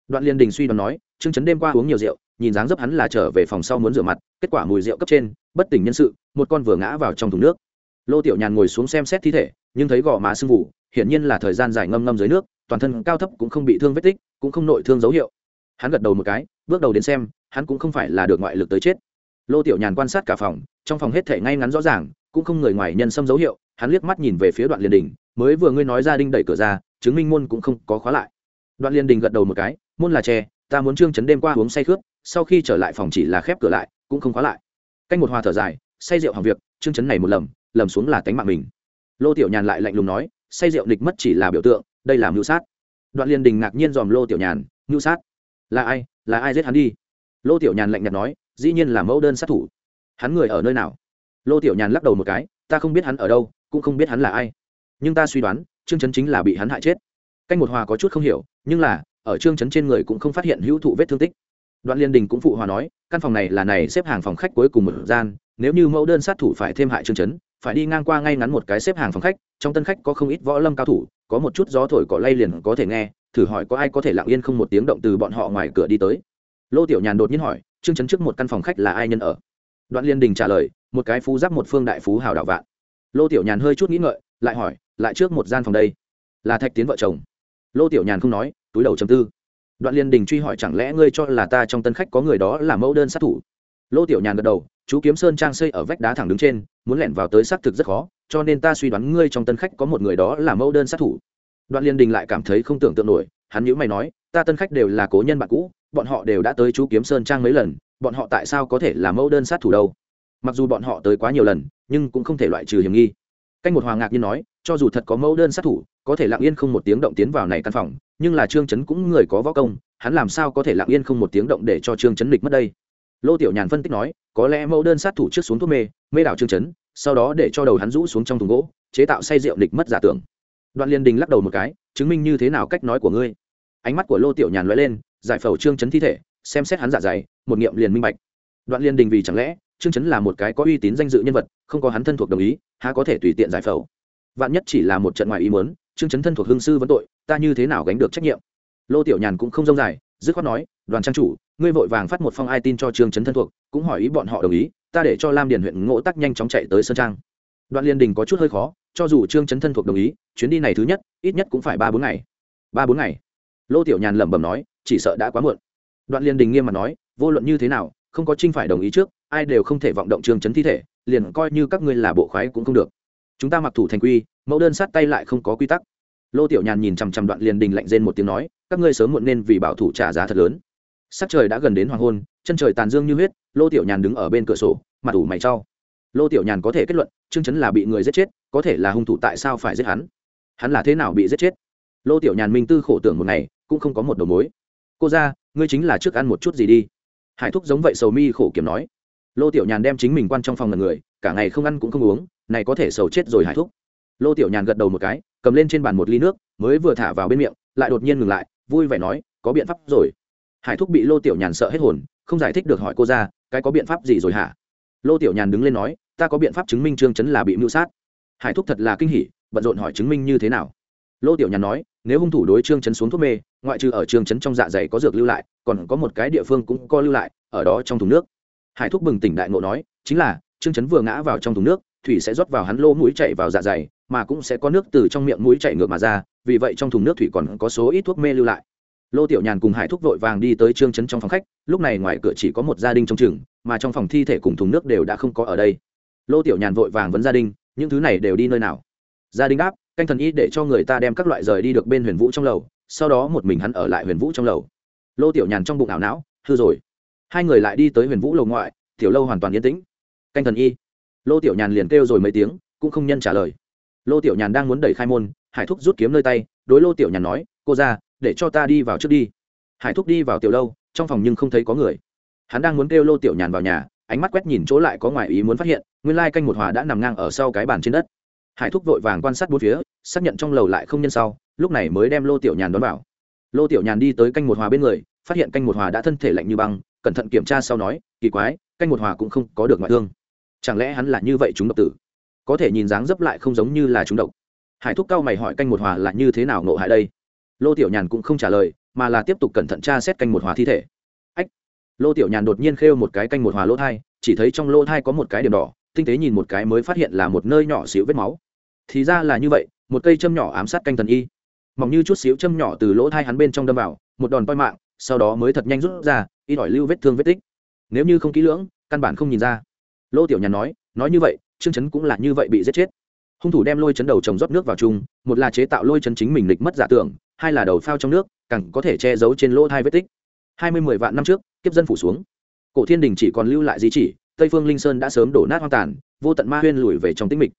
Đoạn liên đình suy đoán nói, trương chấn đêm qua uống nhiều rượu, nhìn dáng dấp hắn là trở về phòng sau muốn rửa mặt, kết quả mùi rượu cấp trên, bất tỉnh nhân sự, một con vừa ngã vào trong thùng nước. Lô tiểu nhàn ngồi xuống xem xét thi thể, nhưng thấy gò má sưng vụ hiển nhiên là thời gian dài ngâm ngâm dưới nước, toàn thân cao thấp cũng không bị thương vết tích, cũng không nội thương dấu hiệu. Hắn gật đầu một cái, bước đầu đến xem, hắn cũng không phải là được ngoại lực tới chết. Lô tiểu nhàn quan sát cả phòng, trong phòng hết thể ngay ngắn rõ ràng, cũng không người ngoài nhân xâm dấu hiệu hắn liếc mắt nhìn về phía đoạn liên đình, mới vừa ngươi nói ra đinh đẩy cửa ra, chứng minh môn cũng không có khóa lại. Đoạn liên đình gật đầu một cái, môn là tre, ta muốn trương chấn đêm qua uống say khướt, sau khi trở lại phòng chỉ là khép cửa lại, cũng không khóa lại. Canh một hòa thở dài, say rượu hàng việc, trương chấn này một lầm lầm xuống là tánh mạng mình. Lô tiểu nhàn lại lạnh lùng nói, say rượu địch mất chỉ là biểu tượng, đây là mưu sát. Đoạn liên đình ngạc nhiên dòm lô tiểu nhàn, mưu sát? Là ai? Là ai giết hắn đi? Lô tiểu nhàn lạnh nhạt nói, dĩ nhiên là mẫu đơn sát thủ. Hắn người ở nơi nào? Lô tiểu nhàn lắc đầu một cái, ta không biết hắn ở đâu cũng không biết hắn là ai. Nhưng ta suy đoán, trương chấn chính là bị hắn hại chết. Canh một hòa có chút không hiểu, nhưng là, ở trương chấn trên người cũng không phát hiện hữu thụ vết thương tích. Đoạn liên đình cũng phụ hòa nói, căn phòng này là này xếp hàng phòng khách cuối cùng một gian, nếu như mẫu đơn sát thủ phải thêm hại trương chấn, phải đi ngang qua ngay ngắn một cái xếp hàng phòng khách, trong tân khách có không ít võ lâm cao thủ, có một chút gió thổi cỏ lay liền có thể nghe, thử hỏi có ai có thể lặng yên không một tiếng động từ bọn họ ngoài cửa đi tới. Lô tiểu nhàn đột nhiên hỏi, trương chấn trước một căn phòng khách là ai nhân ở? Đoạn liên đình trả lời, một cái phú giáp một phương đại phú hào đạo vạn lô tiểu nhàn hơi chút nghĩ ngợi, lại hỏi, lại trước một gian phòng đây? Là thạch tiến vợ chồng. Lô tiểu nhàn không nói, túi đầu chầm tư. Đoạn liên đình truy hỏi chẳng lẽ ngươi cho là ta trong tân khách có người đó là mẫu đơn sát thủ? Lô tiểu nhàn gật đầu, chú kiếm sơn trang xây ở vách đá thẳng đứng trên, muốn lẻn vào tới xác thực rất khó, cho nên ta suy đoán ngươi trong tân khách có một người đó là mẫu đơn sát thủ. Đoạn liên đình lại cảm thấy không tưởng tượng nổi, hắn nhữ mày nói, ta tân khách đều là cố nhân bạn cũ, bọn họ đều đã tới chú kiếm sơn trang mấy lần, bọn họ tại sao có thể là mẫu đơn sát thủ đâu? Mặc dù bọn họ tới quá nhiều lần, nhưng cũng không thể loại trừ hiểm nghi. Canh một hoàng ngạc nhiên nói, cho dù thật có mẫu đơn sát thủ, có thể lặng yên không một tiếng động tiến vào này căn phòng, nhưng là trương chấn cũng người có võ công, hắn làm sao có thể lặng yên không một tiếng động để cho trương chấn lịch mất đây? Lô tiểu nhàn phân tích nói, có lẽ mẫu đơn sát thủ trước xuống thuốc mê mê đảo trương chấn, sau đó để cho đầu hắn rũ xuống trong thùng gỗ, chế tạo say rượu địch mất giả tưởng. Đoạn liên đình lắc đầu một cái, chứng minh như thế nào cách nói của ngươi? Ánh mắt của lô tiểu nhàn lóe lên, giải phẫu trương chấn thi thể, xem xét hắn giả dày, một nghiệm liền minh bạch. Đoạn liên đình vì chẳng lẽ trương chấn là một cái có uy tín danh dự nhân vật, không có hắn thân thuộc đồng ý, há có thể tùy tiện giải phẫu. Vạn nhất chỉ là một trận ngoài ý muốn, trương chấn thân thuộc hương sư vấn tội, ta như thế nào gánh được trách nhiệm? Lô tiểu nhàn cũng không rông dài, dứt khoát nói, đoàn trang chủ, ngươi vội vàng phát một phong ai tin cho trương chấn thân thuộc, cũng hỏi ý bọn họ đồng ý, ta để cho lam điền huyện ngỗ tắc nhanh chóng chạy tới sơn trang. Đoạn liên đình có chút hơi khó, cho dù trương chấn thân thuộc đồng ý, chuyến đi này thứ nhất, ít nhất cũng phải ba bốn ngày. Ba bốn ngày. Lô tiểu nhàn lẩm bẩm nói, chỉ sợ đã quá muộn. Đoạn liên đình nghiêm mặt nói, vô luận như thế nào không có trinh phải đồng ý trước, ai đều không thể vọng động trương chấn thi thể, liền coi như các ngươi là bộ khoái cũng không được. Chúng ta mặc thủ thành quy, mẫu đơn sát tay lại không có quy tắc. Lô tiểu nhàn nhìn chằm chằm đoạn liền đình lạnh rên một tiếng nói, các ngươi sớm muộn nên vì bảo thủ trả giá thật lớn. Sắc trời đã gần đến hoàng hôn, chân trời tàn dương như huyết, lô tiểu nhàn đứng ở bên cửa sổ, mặt ủ mày trau lô tiểu nhàn có thể kết luận, trương chấn là bị người giết chết, có thể là hung thủ tại sao phải giết hắn? Hắn là thế nào bị giết chết? Lô tiểu nhàn minh tư khổ tưởng một ngày, cũng không có một đầu mối. Cô ra ngươi chính là trước ăn một chút gì đi hải thúc giống vậy sầu mi khổ kiểm nói. Lô tiểu nhàn đem chính mình quan trong phòng là người, cả ngày không ăn cũng không uống, này có thể sầu chết rồi hải thúc. Lô tiểu nhàn gật đầu một cái, cầm lên trên bàn một ly nước, mới vừa thả vào bên miệng, lại đột nhiên ngừng lại, vui vẻ nói, có biện pháp rồi. Hải thúc bị lô tiểu nhàn sợ hết hồn, không giải thích được hỏi cô ra, cái có biện pháp gì rồi hả? Lô tiểu nhàn đứng lên nói, ta có biện pháp chứng minh trương chấn là bị mưu sát. Hải thúc thật là kinh hỉ, bận rộn hỏi chứng minh như thế nào. Lô tiểu nhàn nói, nếu hung thủ đối trương chấn xuống thuốc mê ngoại trừ ở trương chấn trong dạ dày có dược lưu lại, còn có một cái địa phương cũng có lưu lại, ở đó trong thùng nước. Hải thúc bừng tỉnh đại ngộ nói, chính là, trương chấn vừa ngã vào trong thùng nước, thủy sẽ rót vào hắn lô mũi chạy vào dạ dày, mà cũng sẽ có nước từ trong miệng mũi chạy ngược mà ra, vì vậy trong thùng nước thủy còn có số ít thuốc mê lưu lại. Lô tiểu nhàn cùng hải thúc vội vàng đi tới trương chấn trong phòng khách, lúc này ngoài cửa chỉ có một gia đình trong trường mà trong phòng thi thể cùng thùng nước đều đã không có ở đây. Lô tiểu nhàn vội vàng vấn gia đình, những thứ này đều đi nơi nào? Gia đình đáp, canh thần y để cho người ta đem các loại rời đi được bên huyền vũ trong lầu sau đó một mình hắn ở lại huyền vũ trong lầu. Lô tiểu nhàn trong bụng ảo não, hư rồi. Hai người lại đi tới huyền vũ lầu ngoại, tiểu lâu hoàn toàn yên tĩnh. Canh thần y. Lô tiểu nhàn liền kêu rồi mấy tiếng, cũng không nhân trả lời. Lô tiểu nhàn đang muốn đẩy khai môn, hải thúc rút kiếm nơi tay, đối lô tiểu nhàn nói, cô ra, để cho ta đi vào trước đi. Hải thúc đi vào tiểu lâu, trong phòng nhưng không thấy có người. Hắn đang muốn kêu lô tiểu nhàn vào nhà, ánh mắt quét nhìn chỗ lại có ngoài ý muốn phát hiện, nguyên lai canh một hòa đã nằm ngang ở sau cái bàn trên đất. Hải thúc vội vàng quan sát bốn phía, xác nhận trong lầu lại không nhân sau lúc này mới đem lô tiểu nhàn đón vào. Lô tiểu nhàn đi tới canh một hòa bên người, phát hiện canh một hòa đã thân thể lạnh như băng, cẩn thận kiểm tra sau nói, kỳ quái, canh một hòa cũng không có được ngoại thương. Chẳng lẽ hắn là như vậy chúng độc tử? Có thể nhìn dáng dấp lại không giống như là chúng độc. Hải thúc cao mày hỏi canh một hòa là như thế nào nộ hại đây? Lô tiểu nhàn cũng không trả lời, mà là tiếp tục cẩn thận tra xét canh một hòa thi thể. Ách! Lô tiểu nhàn đột nhiên khêu một cái canh một hòa lỗ thai, chỉ thấy trong lỗ thai có một cái điểm đỏ, tinh tế nhìn một cái mới phát hiện là một nơi nhỏ xíu vết máu. Thì ra là như vậy, một cây châm nhỏ ám sát canh thần y mỏng như chút xíu châm nhỏ từ lỗ thai hắn bên trong đâm vào, một đòn toi mạng, sau đó mới thật nhanh rút ra ít ỏi lưu vết thương vết tích. Nếu như không kỹ lưỡng, căn bản không nhìn ra. Lô tiểu nhàn nói nói như vậy, trương chấn cũng là như vậy bị giết chết. Hung thủ đem lôi chấn đầu trồng rót nước vào chung, một là chế tạo lôi chấn chính mình lịch mất giả tưởng, hai là đầu phao trong nước, càng có thể che giấu trên lỗ thai vết tích. Hai mươi mười vạn năm trước, kiếp dân phủ xuống. Cổ thiên đình chỉ còn lưu lại di chỉ, tây phương linh sơn đã sớm đổ nát hoang tàn, vô tận ma huyên lùi về trong tĩnh mịch.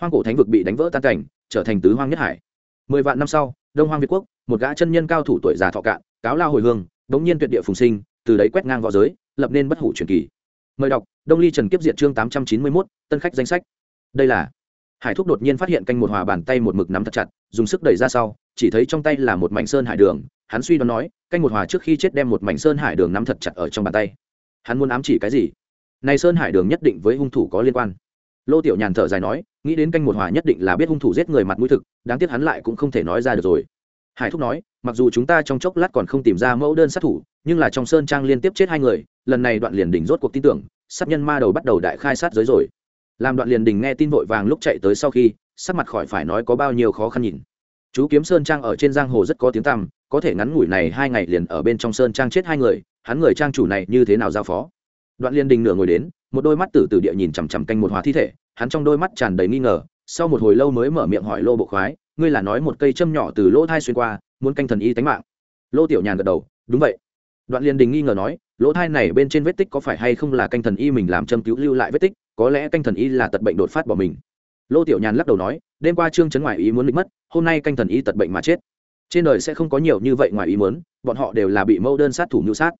Hoang cổ thánh vực bị đánh vỡ tan cảnh, trở thành tứ hoang nhất hải. Mười vạn năm sau đông hoang việt quốc, một gã chân nhân cao thủ tuổi già thọ cạn, cáo lao hồi hương, bỗng nhiên tuyệt địa phùng sinh, từ đấy quét ngang v õ giới, lập nên bất hủ truyền kỳ. Mời đọc, đông ly trần kiếp diệt chương tám trăm chín mươi mốt, tân khách danh sách. Đây là, hải thúc đột nhiên phát hiện canh một hòa bàn tay một mực nắm thật chặt, dùng sức đẩy ra sau, chỉ thấy trong tay là một mảnh sơn hải đường, hắn suy đoán nói, canh một hòa trước khi chết đem một mảnh sơn hải đường nắm thật chặt ở trong bàn tay. Hắn muốn ám chỉ cái gì? Này sơn hải đường nhất định với hung thủ có liên quan lô tiểu nhàn thở dài nói, nghĩ đến canh một hòa nhất định là biết hung thủ giết người mặt mũi thực, đáng tiếc hắn lại cũng không thể nói ra được rồi. Hải thúc nói, mặc dù chúng ta trong chốc lát còn không tìm ra mẫu đơn sát thủ, nhưng là trong sơn trang liên tiếp chết hai người, lần này đoạn liền đình rốt cuộc tin tưởng, sát nhân ma đầu bắt đầu đại khai sát giới rồi. Làm đoạn liền đình nghe tin vội vàng lúc chạy tới sau khi, sắc mặt khỏi phải nói có bao nhiêu khó khăn nhìn. Chú kiếm sơn trang ở trên giang hồ rất có tiếng tăm, có thể ngắn ngủi này hai ngày liền ở bên trong sơn trang chết hai người, hắn người trang chủ này như thế nào giao phó? Đoạn liên đình nửa ngồi đến, một đôi mắt tử tử địa nhìn chằm chằm canh một hóa thi thể hắn trong đôi mắt tràn đầy nghi ngờ, sau một hồi lâu mới mở miệng hỏi lô bộ khoái, ngươi là nói một cây châm nhỏ từ lỗ thai xuyên qua, muốn canh thần y tánh mạng? Lô tiểu nhàn gật đầu, đúng vậy. Đoạn liên đình nghi ngờ nói, lỗ thai này bên trên vết tích có phải hay không là canh thần y mình làm châm cứu lưu lại vết tích, có lẽ canh thần y là tật bệnh đột phát bỏ mình. Lô tiểu nhàn lắc đầu nói, đêm qua trương chấn ngoại ý muốn định mất, hôm nay canh thần y tật bệnh mà chết. Trên đời sẽ không có nhiều như vậy ngoài ý muốn, bọn họ đều là bị mâu đơn sát thủ mưu sát.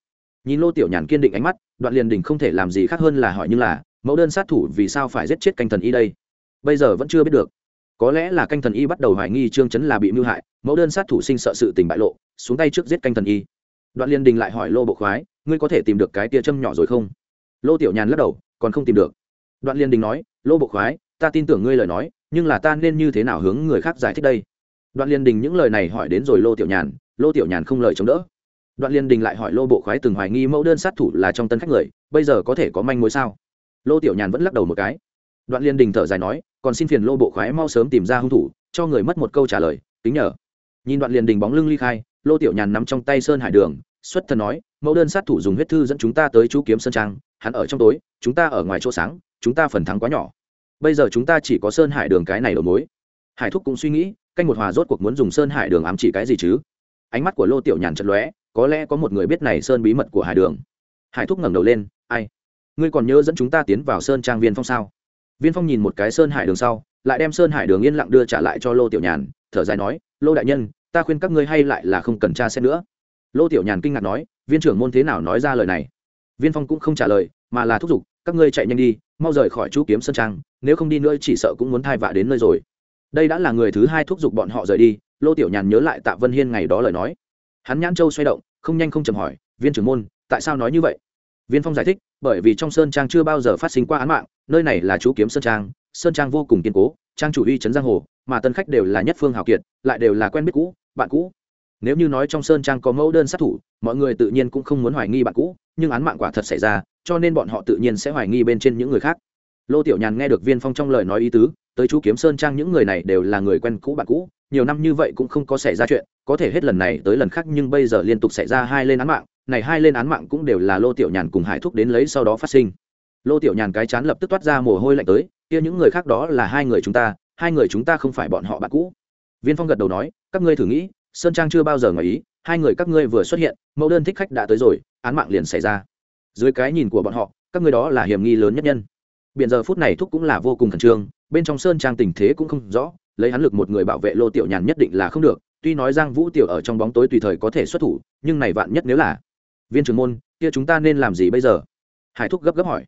Nhìn lô tiểu nhàn kiên định ánh mắt, đoạn liền đình không thể làm gì khác hơn là hỏi như là mẫu đơn sát thủ vì sao phải giết chết canh thần y đây? Bây giờ vẫn chưa biết được. Có lẽ là canh thần y bắt đầu hoài nghi trương chấn là bị mưu hại, mẫu đơn sát thủ sinh sợ sự tình bại lộ, xuống tay trước giết canh thần y. Đoạn liên đình lại hỏi lô bộ khoái, ngươi có thể tìm được cái tia châm nhỏ rồi không? Lô tiểu nhàn lắc đầu, còn không tìm được. Đoạn liên đình nói, lô bộ khoái, ta tin tưởng ngươi lời nói, nhưng là ta nên như thế nào hướng người khác giải thích đây? Đoạn liên đình những lời này hỏi đến rồi lô tiểu nhàn, lô tiểu nhàn không lời chống đỡ. Đoạn liên đình lại hỏi lô bộ khoái từng hoài nghi mẫu đơn sát thủ là trong tân khách người, bây giờ có thể có manh mối sao? Lô tiểu nhàn vẫn lắc đầu một cái. Đoạn liên đình thở dài nói, còn xin phiền lô bộ khoái mau sớm tìm ra hung thủ, cho người mất một câu trả lời tính nhờ. Nhìn đoạn liên đình bóng lưng ly khai, lô tiểu nhàn nắm trong tay sơn hải đường, xuất thần nói, mẫu đơn sát thủ dùng huyết thư dẫn chúng ta tới chú kiếm sơn trang, hắn ở trong tối, chúng ta ở ngoài chỗ sáng, chúng ta phần thắng quá nhỏ. Bây giờ chúng ta chỉ có sơn hải đường cái này đầu mối. Hải thúc cũng suy nghĩ, canh một hòa rốt cuộc muốn dùng sơn hải đường ám chỉ cái gì chứ? Ánh mắt của lô tiểu nhàn chật lóe, có lẽ có một người biết này sơn bí mật của hải đường. Hải thúc ngẩng đầu lên, ai? Ngươi còn nhớ dẫn chúng ta tiến vào sơn trang viên phong sao? Viên phong nhìn một cái sơn hải đường sau, lại đem sơn hải đường yên lặng đưa trả lại cho lô tiểu nhàn, thở dài nói, lô đại nhân, ta khuyên các ngươi hay lại là không cần tra xét nữa. Lô tiểu nhàn kinh ngạc nói, viên trưởng môn thế nào nói ra lời này? Viên phong cũng không trả lời, mà là thúc giục, các ngươi chạy nhanh đi, mau rời khỏi chú kiếm sơn trang, nếu không đi nữa chỉ sợ cũng muốn thai vạ đến nơi rồi. Đây đã là người thứ hai thúc giục bọn họ rời đi, lô tiểu nhàn nhớ lại tạ vân hiên ngày đó lời nói. Hắn nhãn châu xoay động, không nhanh không chầm hỏi, viên trưởng môn, tại sao nói như vậy? Viên phong giải thích, bởi vì trong sơn trang chưa bao giờ phát sinh qua án mạng, nơi này là chú kiếm sơn trang sơn trang vô cùng kiên cố, trang chủ uy trấn giang hồ, mà tân khách đều là nhất phương hào kiệt, lại đều là quen biết cũ, bạn cũ. Nếu như nói trong sơn trang có mẫu đơn sát thủ, mọi người tự nhiên cũng không muốn hoài nghi bạn cũ, nhưng án mạng quả thật xảy ra, cho nên bọn họ tự nhiên sẽ hoài nghi bên trên những người khác. Lô tiểu nhàn nghe được viên phong trong lời nói ý tứ, tới chú kiếm sơn trang những người này đều là người quen cũ bạn cũ, nhiều năm như vậy cũng không có xảy ra chuyện, có thể hết lần này tới lần khác nhưng bây giờ liên tục xảy ra hai lên án mạng này hai lên án mạng cũng đều là lô tiểu nhàn cùng hải thúc đến lấy sau đó phát sinh. Lô tiểu nhàn cái chán lập tức toát ra mồ hôi lạnh tới, kia những người khác đó là hai người chúng ta, hai người chúng ta không phải bọn họ bạn cũ. Viên phong gật đầu nói, các ngươi thử nghĩ, sơn trang chưa bao giờ ngoài ý, hai người các ngươi vừa xuất hiện, mẫu đơn thích khách đã tới rồi, án mạng liền xảy ra. Dưới cái nhìn của bọn họ, các ngươi đó là hiểm nghi lớn nhất nhân. Biện giờ phút này thúc cũng là vô cùng khẩn trương, bên trong sơn trang tình thế cũng không rõ, lấy hắn lực một người bảo vệ lô tiểu nhàn nhất định là không được, tuy nói giang vũ tiểu ở trong bóng tối tùy thời có thể xuất thủ, nhưng này vạn nhất nếu là viên trưởng môn, kia chúng ta nên làm gì bây giờ? Hải thúc gấp gấp hỏi.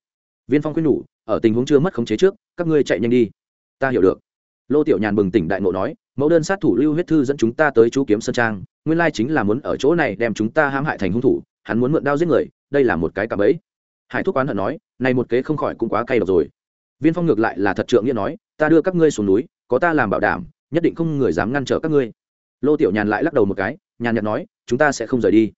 Viên phong khuyên nhủ, ở tình huống chưa mất khống chế trước, các ngươi chạy nhanh đi. Ta hiểu được. Lô tiểu nhàn bừng tỉnh đại ngộ nói, mẫu đơn sát thủ lưu huyết thư dẫn chúng ta tới chú kiếm sơn trang, nguyên lai chính là muốn ở chỗ này đem chúng ta hãm hại thành hung thủ, hắn muốn mượn đao giết người, đây là một cái cạm bẫy. Hải thúc oán hận nói, này một kế không khỏi cũng quá cay độc rồi. Viên phong ngược lại là thật trượng nghĩa nói, ta đưa các ngươi xuống núi, có ta làm bảo đảm, nhất định không người dám ngăn trở các ngươi. Lô tiểu nhàn lại lắc đầu một cái, nhàn nhạt nói, chúng ta sẽ không rời đi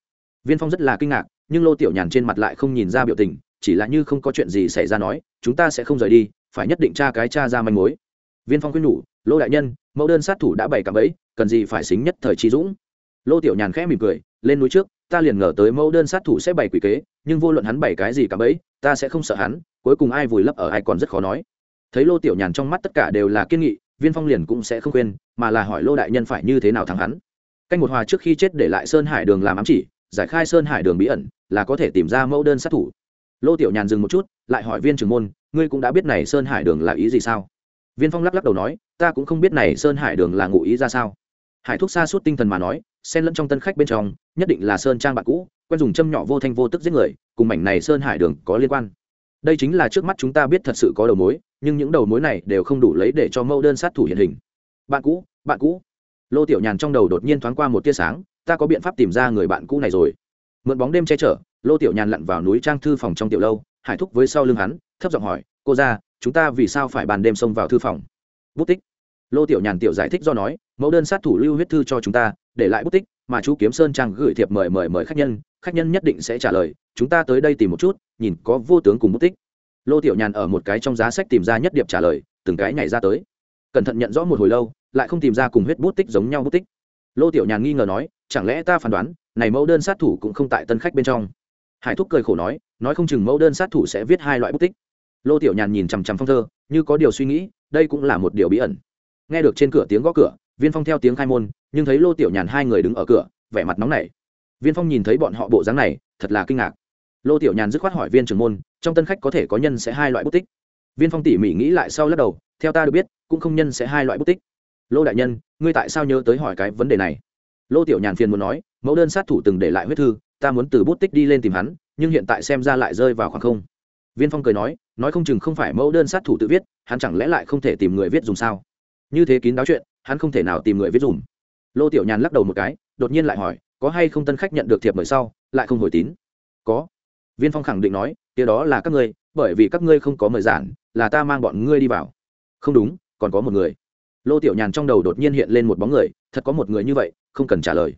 viên phong rất là kinh ngạc, nhưng lô tiểu nhàn trên mặt lại không nhìn ra biểu tình, chỉ là như không có chuyện gì xảy ra nói, chúng ta sẽ không rời đi, phải nhất định tra cái tra ra manh mối. Viên phong khuyên nhủ, lô đại nhân, mẫu đơn sát thủ đã bày cả ấy cần gì phải xính nhất thời trí dũng. Lô tiểu nhàn khẽ mỉm cười, lên núi trước, ta liền ngờ tới mẫu đơn sát thủ sẽ bày quỷ kế, nhưng vô luận hắn bày cái gì cả ấy ta sẽ không sợ hắn, cuối cùng ai vùi lấp ở ai còn rất khó nói. Thấy lô tiểu nhàn trong mắt tất cả đều là kiên nghị, viên phong liền cũng sẽ không quên mà là hỏi lô đại nhân phải như thế nào thắng hắn. Canh một hòa trước khi chết để lại sơn hải đường làm ám chỉ giải khai sơn hải đường bí ẩn, là có thể tìm ra mẫu đơn sát thủ. Lô tiểu nhàn dừng một chút, lại hỏi viên trưởng môn, ngươi cũng đã biết này sơn hải đường là ý gì sao? Viên phong lắc lắc đầu nói, ta cũng không biết này sơn hải đường là ngụ ý ra sao. Hải thúc xa suốt tinh thần mà nói, xen lẫn trong tân khách bên trong, nhất định là sơn trang bạn cũ, quen dùng châm nhỏ vô thanh vô tức giết người, cùng mảnh này sơn hải đường có liên quan. Đây chính là trước mắt chúng ta biết thật sự có đầu mối, nhưng những đầu mối này đều không đủ lấy để cho mẫu đơn sát thủ hiện hình. Bạn cũ bạn cũ. Lô tiểu nhàn trong đầu đột nhiên thoáng qua một tia sáng ta có biện pháp tìm ra người bạn cũ này rồi. Mượn bóng đêm che chở, lô tiểu nhàn lặn vào núi trang thư phòng trong tiểu lâu, hải thúc với sau lưng hắn, thấp giọng hỏi, cô ra, chúng ta vì sao phải bàn đêm xông vào thư phòng? Bút tích. Lô tiểu nhàn tiểu giải thích do nói, mẫu đơn sát thủ lưu huyết thư cho chúng ta, để lại bút tích, mà chú kiếm sơn trang gửi thiệp mời mời mời khách nhân khách nhân nhất định sẽ trả lời, chúng ta tới đây tìm một chút, nhìn có vô tướng cùng bút tích. Lô tiểu nhàn ở một cái trong giá sách tìm ra nhất điệp trả lời, từng cái nhảy ra tới. Cẩn thận nhận rõ một hồi lâu, lại không tìm ra cùng huyết bút tích giống nhau bút tích. Lô tiểu nhàn nghi ngờ nói chẳng lẽ ta phán đoán, này mẫu đơn sát thủ cũng không tại tân khách bên trong? Hải thúc cười khổ nói nói không chừng mẫu đơn sát thủ sẽ viết hai loại bút tích. Lô tiểu nhàn nhìn chằm chằm phong thơ, như có điều suy nghĩ, đây cũng là một điều bí ẩn. Nghe được trên cửa tiếng gõ cửa, viên phong theo tiếng khai môn, nhưng thấy lô tiểu nhàn hai người đứng ở cửa, vẻ mặt nóng nảy. Viên phong nhìn thấy bọn họ bộ dáng này, thật là kinh ngạc. Lô tiểu nhàn dứt khoát hỏi viên trưởng môn, trong tân khách có thể có nhân sẽ hai loại bút tích? Viên phong tỉ mỉ nghĩ lại sau lắc đầu, theo ta được biết, cũng không nhân sẽ hai loại bút tích. Lô đại nhân, ngươi tại sao nhớ tới hỏi cái vấn đề này? Lô tiểu nhàn phiền muốn nói, mẫu đơn sát thủ từng để lại huyết thư, ta muốn từ bút tích đi lên tìm hắn, nhưng hiện tại xem ra lại rơi vào khoảng không. Viên phong cười nói nói không chừng không phải mẫu đơn sát thủ tự viết, hắn chẳng lẽ lại không thể tìm người viết dùng sao? Như thế kín đáo chuyện, hắn không thể nào tìm người viết dùng. Lô tiểu nhàn lắc đầu một cái, đột nhiên lại hỏi, có hay không tân khách nhận được thiệp mời sau, lại không hồi tín? Có. Viên phong khẳng định nói, kia đó là các ngươi, bởi vì các ngươi không có mời giản là ta mang bọn ngươi đi vào. Không đúng, còn có một người. Lô tiểu nhàn trong đầu đột nhiên hiện lên một bóng người, thật có một người như vậy không cần trả lời.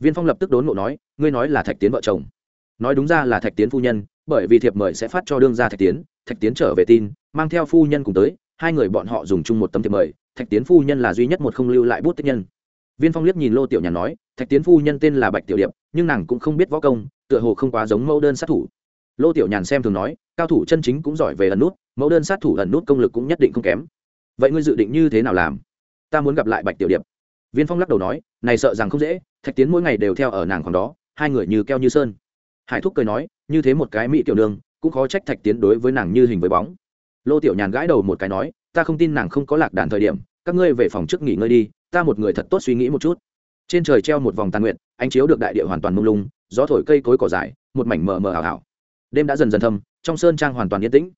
Viên phong lập tức đốn ngộ nói, ngươi nói là thạch tiến vợ chồng. Nói đúng ra là thạch tiến phu nhân, bởi vì thiệp mời sẽ phát cho đương gia thạch tiến thạch tiến trở về tin, mang theo phu nhân cùng tới, hai người bọn họ dùng chung một tấm thiệp mời, thạch tiến phu nhân là duy nhất một không lưu lại bút tích nhân. Viên phong liếc nhìn lô tiểu nhàn nói, thạch tiến phu nhân tên là bạch tiểu điệp, nhưng nàng cũng không biết võ công, tựa hồ không quá giống mẫu đơn sát thủ. Lô tiểu nhàn xem thường nói, cao thủ chân chính cũng giỏi về ẩn nút, mẫu đơn sát thủ ẩn nút công lực cũng nhất định không kém. Vậy ngươi dự định như thế nào làm? Ta muốn gặp lại bạch tiểu điệp viên phong lắc đầu nói, này sợ rằng không dễ, thạch tiến mỗi ngày đều theo ở nàng khoảng đó, hai người như keo như sơn. Hải thúc cười nói, như thế một cái mỹ tiểu nương, cũng khó trách thạch tiến đối với nàng như hình với bóng. Lô tiểu nhàn gãi đầu một cái nói, ta không tin nàng không có lạc đàn thời điểm, các ngươi về phòng trước nghỉ ngơi đi, ta một người thật tốt suy nghĩ một chút. Trên trời treo một vòng tàn nguyện, ánh chiếu được đại địa hoàn toàn mông lung, gió thổi cây cối cỏ dài một mảnh mờ mờ ảo ảo. Đêm đã dần dần thâm, trong sơn trang hoàn toàn yên tĩnh.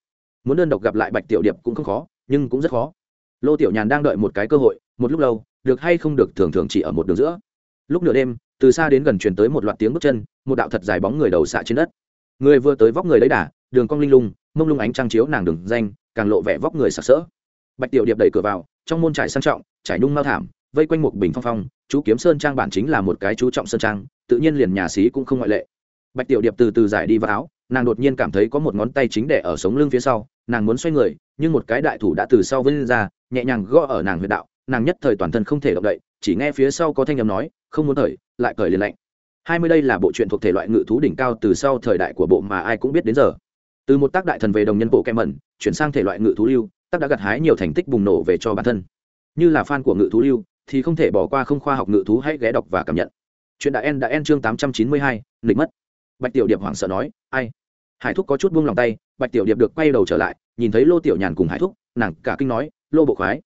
Muốn đơn độc gặp lại bạch tiểu điệp cũng không khó, nhưng cũng rất khó. Lô tiểu nhàn đang đợi một cái cơ hội, một lúc lâu được hay không được thường thường chỉ ở một đường giữa. Lúc nửa đêm, từ xa đến gần truyền tới một loạt tiếng bước chân, một đạo thật dài bóng người đầu xạ trên đất. Người vừa tới vóc người lấy đà, đường cong linh lung, mông lung ánh trăng chiếu nàng đường danh, càng lộ vẻ vóc người sặc sỡ. Bạch tiểu điệp đẩy cửa vào, trong môn trải sang trọng, trải nung mao thảm, vây quanh một bình phong phong, chú kiếm sơn trang bản chính là một cái chú trọng sơn trang, tự nhiên liền nhà xí cũng không ngoại lệ. Bạch tiểu điệp từ từ giải đi vào áo, nàng đột nhiên cảm thấy có một ngón tay chính đẻ ở sống lưng phía sau, nàng muốn xoay người, nhưng một cái đại thủ đã từ sau vươn ra, nhẹ nhàng gõ ở nàng huyệt đạo nàng nhất thời toàn thân không thể động đậy, chỉ nghe phía sau có thanh âm nói, không muốn thời, lại cởi liền lạnh. Hai mươi đây là bộ truyện thuộc thể loại ngự thú đỉnh cao từ sau thời đại của bộ mà ai cũng biết đến giờ. Từ một tác đại thần về đồng nhân bộ kem mẩn, chuyển sang thể loại ngự thú lưu, tác đã gặt hái nhiều thành tích bùng nổ về cho bản thân. Như là fan của ngự thú lưu, thì không thể bỏ qua không khoa học ngự thú hãy ghé đọc và cảm nhận. Chuyện đã en đã en chương tám trăm chín mươi hai, nghịch mất. Bạch tiểu điệp hoảng sợ nói, ai? Hải thúc có chút buông lòng tay, bạch tiểu điệp được quay đầu trở lại, nhìn thấy lô tiểu nhàn cùng hải thúc, nàng cả kinh nói, lô bộ khoái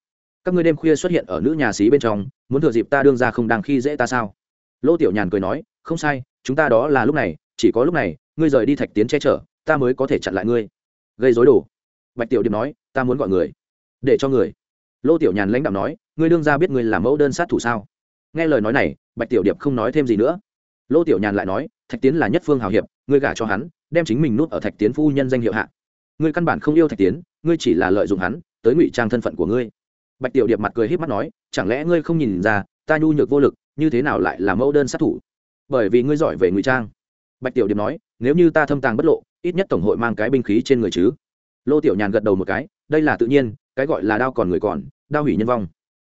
các ngươi đêm khuya xuất hiện ở nữ nhà xí bên trong, muốn thừa dịp ta đương ra không đang khi dễ ta sao? Lô tiểu nhàn cười nói, không sai, chúng ta đó là lúc này, chỉ có lúc này, ngươi rời đi thạch tiến che chở, ta mới có thể chặn lại ngươi. Gây dối đồ. Bạch tiểu điệp nói, ta muốn gọi người. Để cho người. Lô tiểu nhàn lãnh đạo nói, ngươi đương ra biết ngươi là mẫu đơn sát thủ sao? Nghe lời nói này, bạch tiểu điệp không nói thêm gì nữa. Lô tiểu nhàn lại nói, thạch tiến là nhất phương hào hiệp, ngươi gả cho hắn, đem chính mình nuốt ở thạch tiến phu nhân danh hiệu hạ. Ngươi căn bản không yêu thạch tiến, ngươi chỉ là lợi dụng hắn, tới ngụy trang thân phận của ngươi bạch tiểu điệp mặt cười h í p mắt nói, chẳng lẽ ngươi không nhìn ra, ta nhu nhược vô lực, như thế nào lại là mẫu đơn sát thủ? Bởi vì ngươi giỏi về ngụy trang. Bạch tiểu điệp nói, nếu như ta thâm tàng bất lộ, ít nhất tổng hội mang cái binh khí trên người chứ. Lô tiểu nhàn gật đầu một cái, đây là tự nhiên, cái gọi là đao còn người còn, đao hủy nhân vong.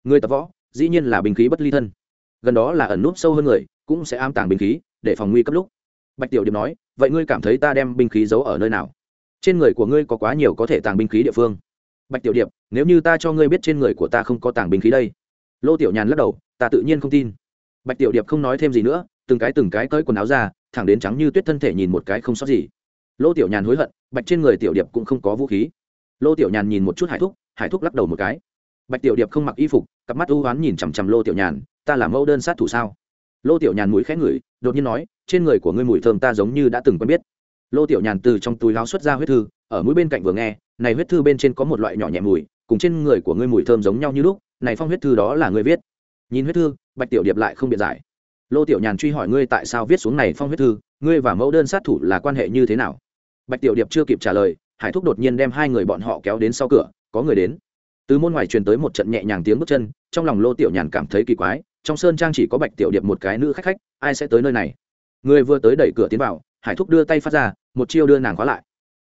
Người tập võ, dĩ nhiên là binh khí bất ly thân. Gần đó là ẩn núp sâu hơn người, cũng sẽ am tàng binh khí, để phòng nguy cấp lúc. Bạch tiểu điệp nói, vậy ngươi cảm thấy ta đem binh khí giấu ở nơi nào? Trên người của ngươi có quá nhiều có thể tàng binh khí địa phương bạch tiểu điệp, nếu như ta cho ngươi biết trên người của ta không có tàng binh khí đây. Lô tiểu nhàn lắc đầu, ta tự nhiên không tin. Bạch tiểu điệp không nói thêm gì nữa, từng cái từng cái cởi quần áo ra, thẳng đến trắng như tuyết thân thể nhìn một cái không sót gì. Lô tiểu nhàn hối hận, bạch trên người tiểu điệp cũng không có vũ khí. Lô tiểu nhàn nhìn một chút hải thúc hải thúc lắc đầu một cái. Bạch tiểu điệp không mặc y phục, cặp mắt u oán nhìn chằm chằm lô tiểu nhàn, ta làm mẫu đơn sát thủ sao? Lô tiểu nhàn mũi khẽ ngửi, đột nhiên nói, trên người của ngươi mùi thơm ta giống như đã từng quen biết. Lô tiểu nhàn từ trong túi láo xuất ra huyết thư, ở mũi bên cạnh vừa nghe này huyết thư bên trên có một loại nhỏ nhẹ mùi, cùng trên người của ngươi mùi thơm giống nhau như lúc, này phong huyết thư đó là ngươi viết. Nhìn huyết thư, bạch tiểu điệp lại không biện giải. Lô tiểu nhàn truy hỏi ngươi tại sao viết xuống này phong huyết thư, ngươi và mẫu đơn sát thủ là quan hệ như thế nào? Bạch tiểu điệp chưa kịp trả lời, hải thúc đột nhiên đem hai người bọn họ kéo đến sau cửa, có người đến. Từ môn ngoài truyền tới một trận nhẹ nhàng tiếng bước chân, trong lòng lô tiểu nhàn cảm thấy kỳ quái, trong sơn trang chỉ có bạch tiểu điệp một cái nữ khách khách, ai sẽ tới nơi này? Người vừa tới đẩy cửa tiến vào, hải thúc đưa tay phát ra, một chiêu đưa nàng khóa lại.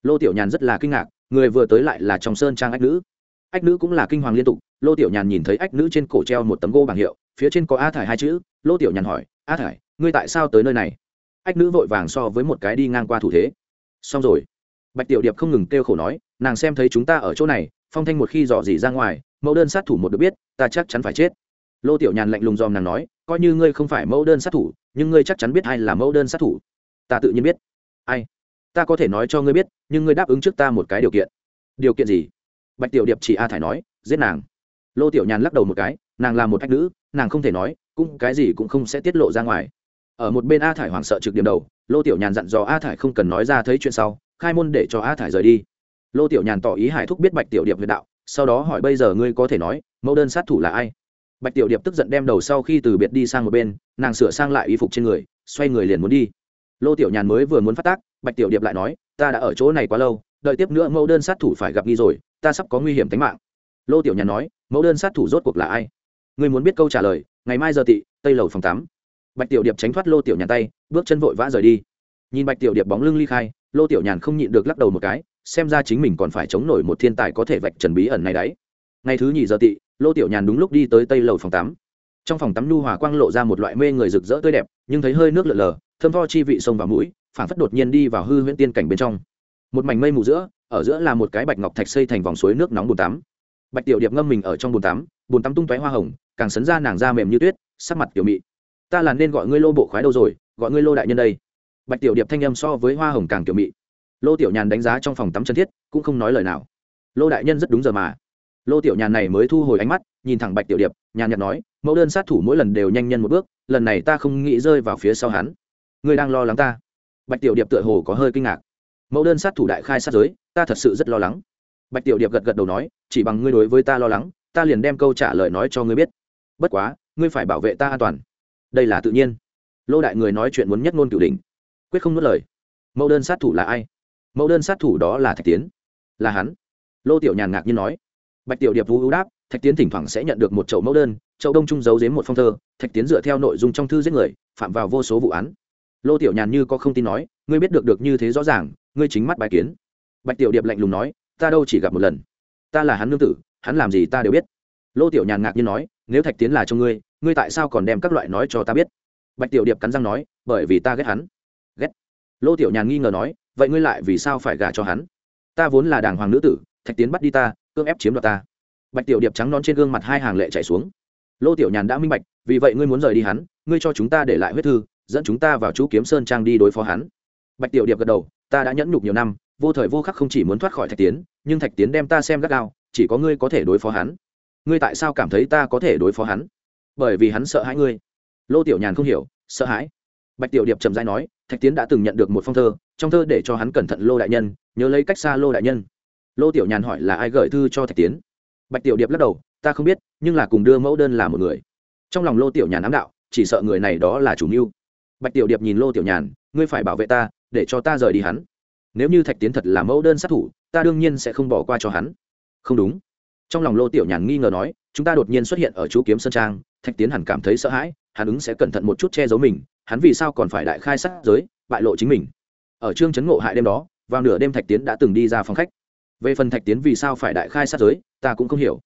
Lô tiểu nhàn rất là kinh ngạc người vừa tới lại là trong sơn trang ách nữ. Ách nữ cũng là kinh hoàng liên tục, lô tiểu nhàn nhìn thấy ách nữ trên cổ treo một tấm gô bảng hiệu, phía trên có a thải hai chữ, lô tiểu nhàn hỏi, a thải, ngươi tại sao tới nơi này? Ách nữ vội vàng so với một cái đi ngang qua thủ thế. Xong rồi. Bạch tiểu điệp không ngừng kêu khổ nói, nàng xem thấy chúng ta ở chỗ này, phong thanh một khi dò dỉ ra ngoài, mẫu đơn sát thủ một được biết, ta chắc chắn phải chết. Lô tiểu nhàn lạnh lùng dòm nàng nói, coi như ngươi không phải mẫu đơn sát thủ, nhưng ngươi chắc chắn biết ai là mẫu đơn sát thủ. Ta tự nhiên biết. Ai? Ta có thể nói cho ngươi biết, nhưng ngươi đáp ứng trước ta một cái điều kiện. Điều kiện gì? Bạch tiểu điệp chỉ a thải nói, giết nàng. Lô tiểu nhàn lắc đầu một cái, nàng là một ách nữ, nàng không thể nói, cũng cái gì cũng không sẽ tiết lộ ra ngoài. Ở một bên a thải hoảng sợ trực điểm đầu, lô tiểu nhàn dặn dò a thải không cần nói ra thấy chuyện sau, khai môn để cho a thải rời đi. Lô tiểu nhàn tỏ ý hải thúc biết bạch tiểu điệp huyệt đạo, sau đó hỏi bây giờ ngươi có thể nói, mẫu đơn sát thủ là ai? Bạch tiểu điệp tức giận đem đầu sau khi từ biệt đi sang một bên, nàng sửa sang lại y phục trên người, xoay người liền muốn đi. Lô tiểu nhàn mới vừa muốn phát tác bạch tiểu điệp lại nói, ta đã ở chỗ này quá lâu, đợi tiếp nữa mẫu đơn sát thủ phải gặp nghi rồi, ta sắp có nguy hiểm tính mạng. Lô tiểu nhàn nói, mẫu đơn sát thủ rốt cuộc là ai? Người muốn biết câu trả lời, ngày mai giờ tị, tây lầu phòng tám bạch tiểu điệp tránh thoát lô tiểu nhàn tay, bước chân vội vã rời đi. Nhìn bạch tiểu điệp bóng lưng ly khai, lô tiểu nhàn không nhịn được lắc đầu một cái, xem ra chính mình còn phải chống nổi một thiên tài có thể vạch trần bí ẩn này đấy. Ngày thứ nhì giờ tị, lô tiểu nhàn đúng lúc đi tới tây lầu phòng tắm. Trong phòng tắm nu hòa quang lộ ra một loại mê người rực rỡ tươi đẹp, nhưng thấy hơi nước lợn lờ, thơm tho chi vị sông vào mũi phản phất đột nhiên đi vào hư huyễn tiên cảnh bên trong. Một mảnh mây mù giữa, ở giữa là một cái bạch ngọc thạch xây thành vòng suối nước nóng bồn tắm. Bạch tiểu điệp ngâm mình ở trong bồn tắm bồn tắm tung tóe hoa hồng, càng sấn ra nàng da mềm như tuyết, sắc mặt tiểu mị. Ta là nên gọi ngươi lô bộ khoái đâu rồi, gọi ngươi lô đại nhân đây. Bạch tiểu điệp thanh âm so với hoa hồng càng tiểu mị. Lô tiểu nhàn đánh giá trong phòng tắm chân thiết, cũng không nói lời nào. Lô đại nhân rất đúng giờ mà. Lô tiểu nhàn này mới thu hồi ánh mắt, nhìn thẳng bạch tiểu điệp, nhàn nhạt nói, mẫu đơn sát thủ mỗi lần đều nhanh nhân một bước, lần này ta không nghĩ rơi vào phía sau hắn. Ngươi đang lo lắng ta bạch tiểu điệp tựa hồ có hơi kinh ngạc. Mẫu đơn sát thủ đại khai sát giới, ta thật sự rất lo lắng. Bạch tiểu điệp gật gật đầu nói, chỉ bằng ngươi đối với ta lo lắng, ta liền đem câu trả lời nói cho ngươi biết. Bất quá, ngươi phải bảo vệ ta an toàn. Đây là tự nhiên. Lô đại người nói chuyện muốn nhất ngôn cửu đình quyết không nuốt lời. Mẫu đơn sát thủ là ai? Mẫu đơn sát thủ đó là thạch tiến. Là hắn. Lô tiểu nhàn ngạc nhiên nói. Bạch tiểu điệp vũ ưu đáp, thạch tiến thỉnh thoảng sẽ nhận được một chậu mẫu đơn, chậu đông trung giấu dếm một phong thơ, thạch tiến dựa theo nội dung trong thư giết người, phạm vào vô số vụ án lô tiểu nhàn như có không tin nói, ngươi biết được được như thế rõ ràng, ngươi chính mắt bài kiến. Bạch tiểu điệp lạnh lùng nói, ta đâu chỉ gặp một lần. Ta là hắn nương tử, hắn làm gì ta đều biết. Lô tiểu nhàn ngạc nhiên nói, nếu thạch tiến là cho ngươi ngươi tại sao còn đem các loại nói cho ta biết? Bạch tiểu điệp cắn răng nói, bởi vì ta ghét hắn. Ghét? Lô tiểu nhàn nghi ngờ nói, vậy ngươi lại vì sao phải gả cho hắn? Ta vốn là đàng hoàng nữ tử, thạch tiến bắt đi ta, cưỡng ép chiếm đoạt ta. Bạch tiểu điệp trắng non trên gương mặt hai hàng lệ chảy xuống. Lô tiểu nhàn đã minh bạch, vì vậy ngươi muốn rời đi hắn, ngươi cho chúng ta để lại huyết thư dẫn chúng ta vào chú kiếm sơn trang đi đối phó hắn. Bạch tiểu điệp gật đầu, ta đã nhẫn nhục nhiều năm, vô thời vô khắc không chỉ muốn thoát khỏi thạch tiến, nhưng thạch tiến đem ta xem gắt gao, chỉ có ngươi có thể đối phó hắn. Ngươi tại sao cảm thấy ta có thể đối phó hắn? Bởi vì hắn sợ hãi ngươi. Lô tiểu nhàn không hiểu, sợ hãi. Bạch tiểu điệp trầm dai nói, thạch tiến đã từng nhận được một phong thơ, trong thơ để cho hắn cẩn thận lô đại nhân, nhớ lấy cách xa lô đại nhân. Lô tiểu nhàn hỏi là ai gửi thư cho thạch tiến? Bạch tiểu điệp lắc đầu, ta không biết, nhưng là cùng đưa mẫu đơn là một người. Trong lòng lô tiểu nhàn ám đạo, chỉ sợ người này đó là chủ mưu bạch tiểu điệp nhìn lô tiểu nhàn, ngươi phải bảo vệ ta, để cho ta rời đi hắn. Nếu như thạch tiến thật là mẫu đơn sát thủ, ta đương nhiên sẽ không bỏ qua cho hắn. Không đúng. Trong lòng lô tiểu nhàn nghi ngờ nói, chúng ta đột nhiên xuất hiện ở chú kiếm sơn trang, thạch tiến hẳn cảm thấy sợ hãi, hắn ứng sẽ cẩn thận một chút che giấu mình, hắn vì sao còn phải đại khai sát giới, bại lộ chính mình? Ở trương trấn ngộ hại đêm đó, vào nửa đêm thạch tiến đã từng đi ra phòng khách. Về phần thạch tiến vì sao phải đại khai sát giới, ta cũng không hiểu.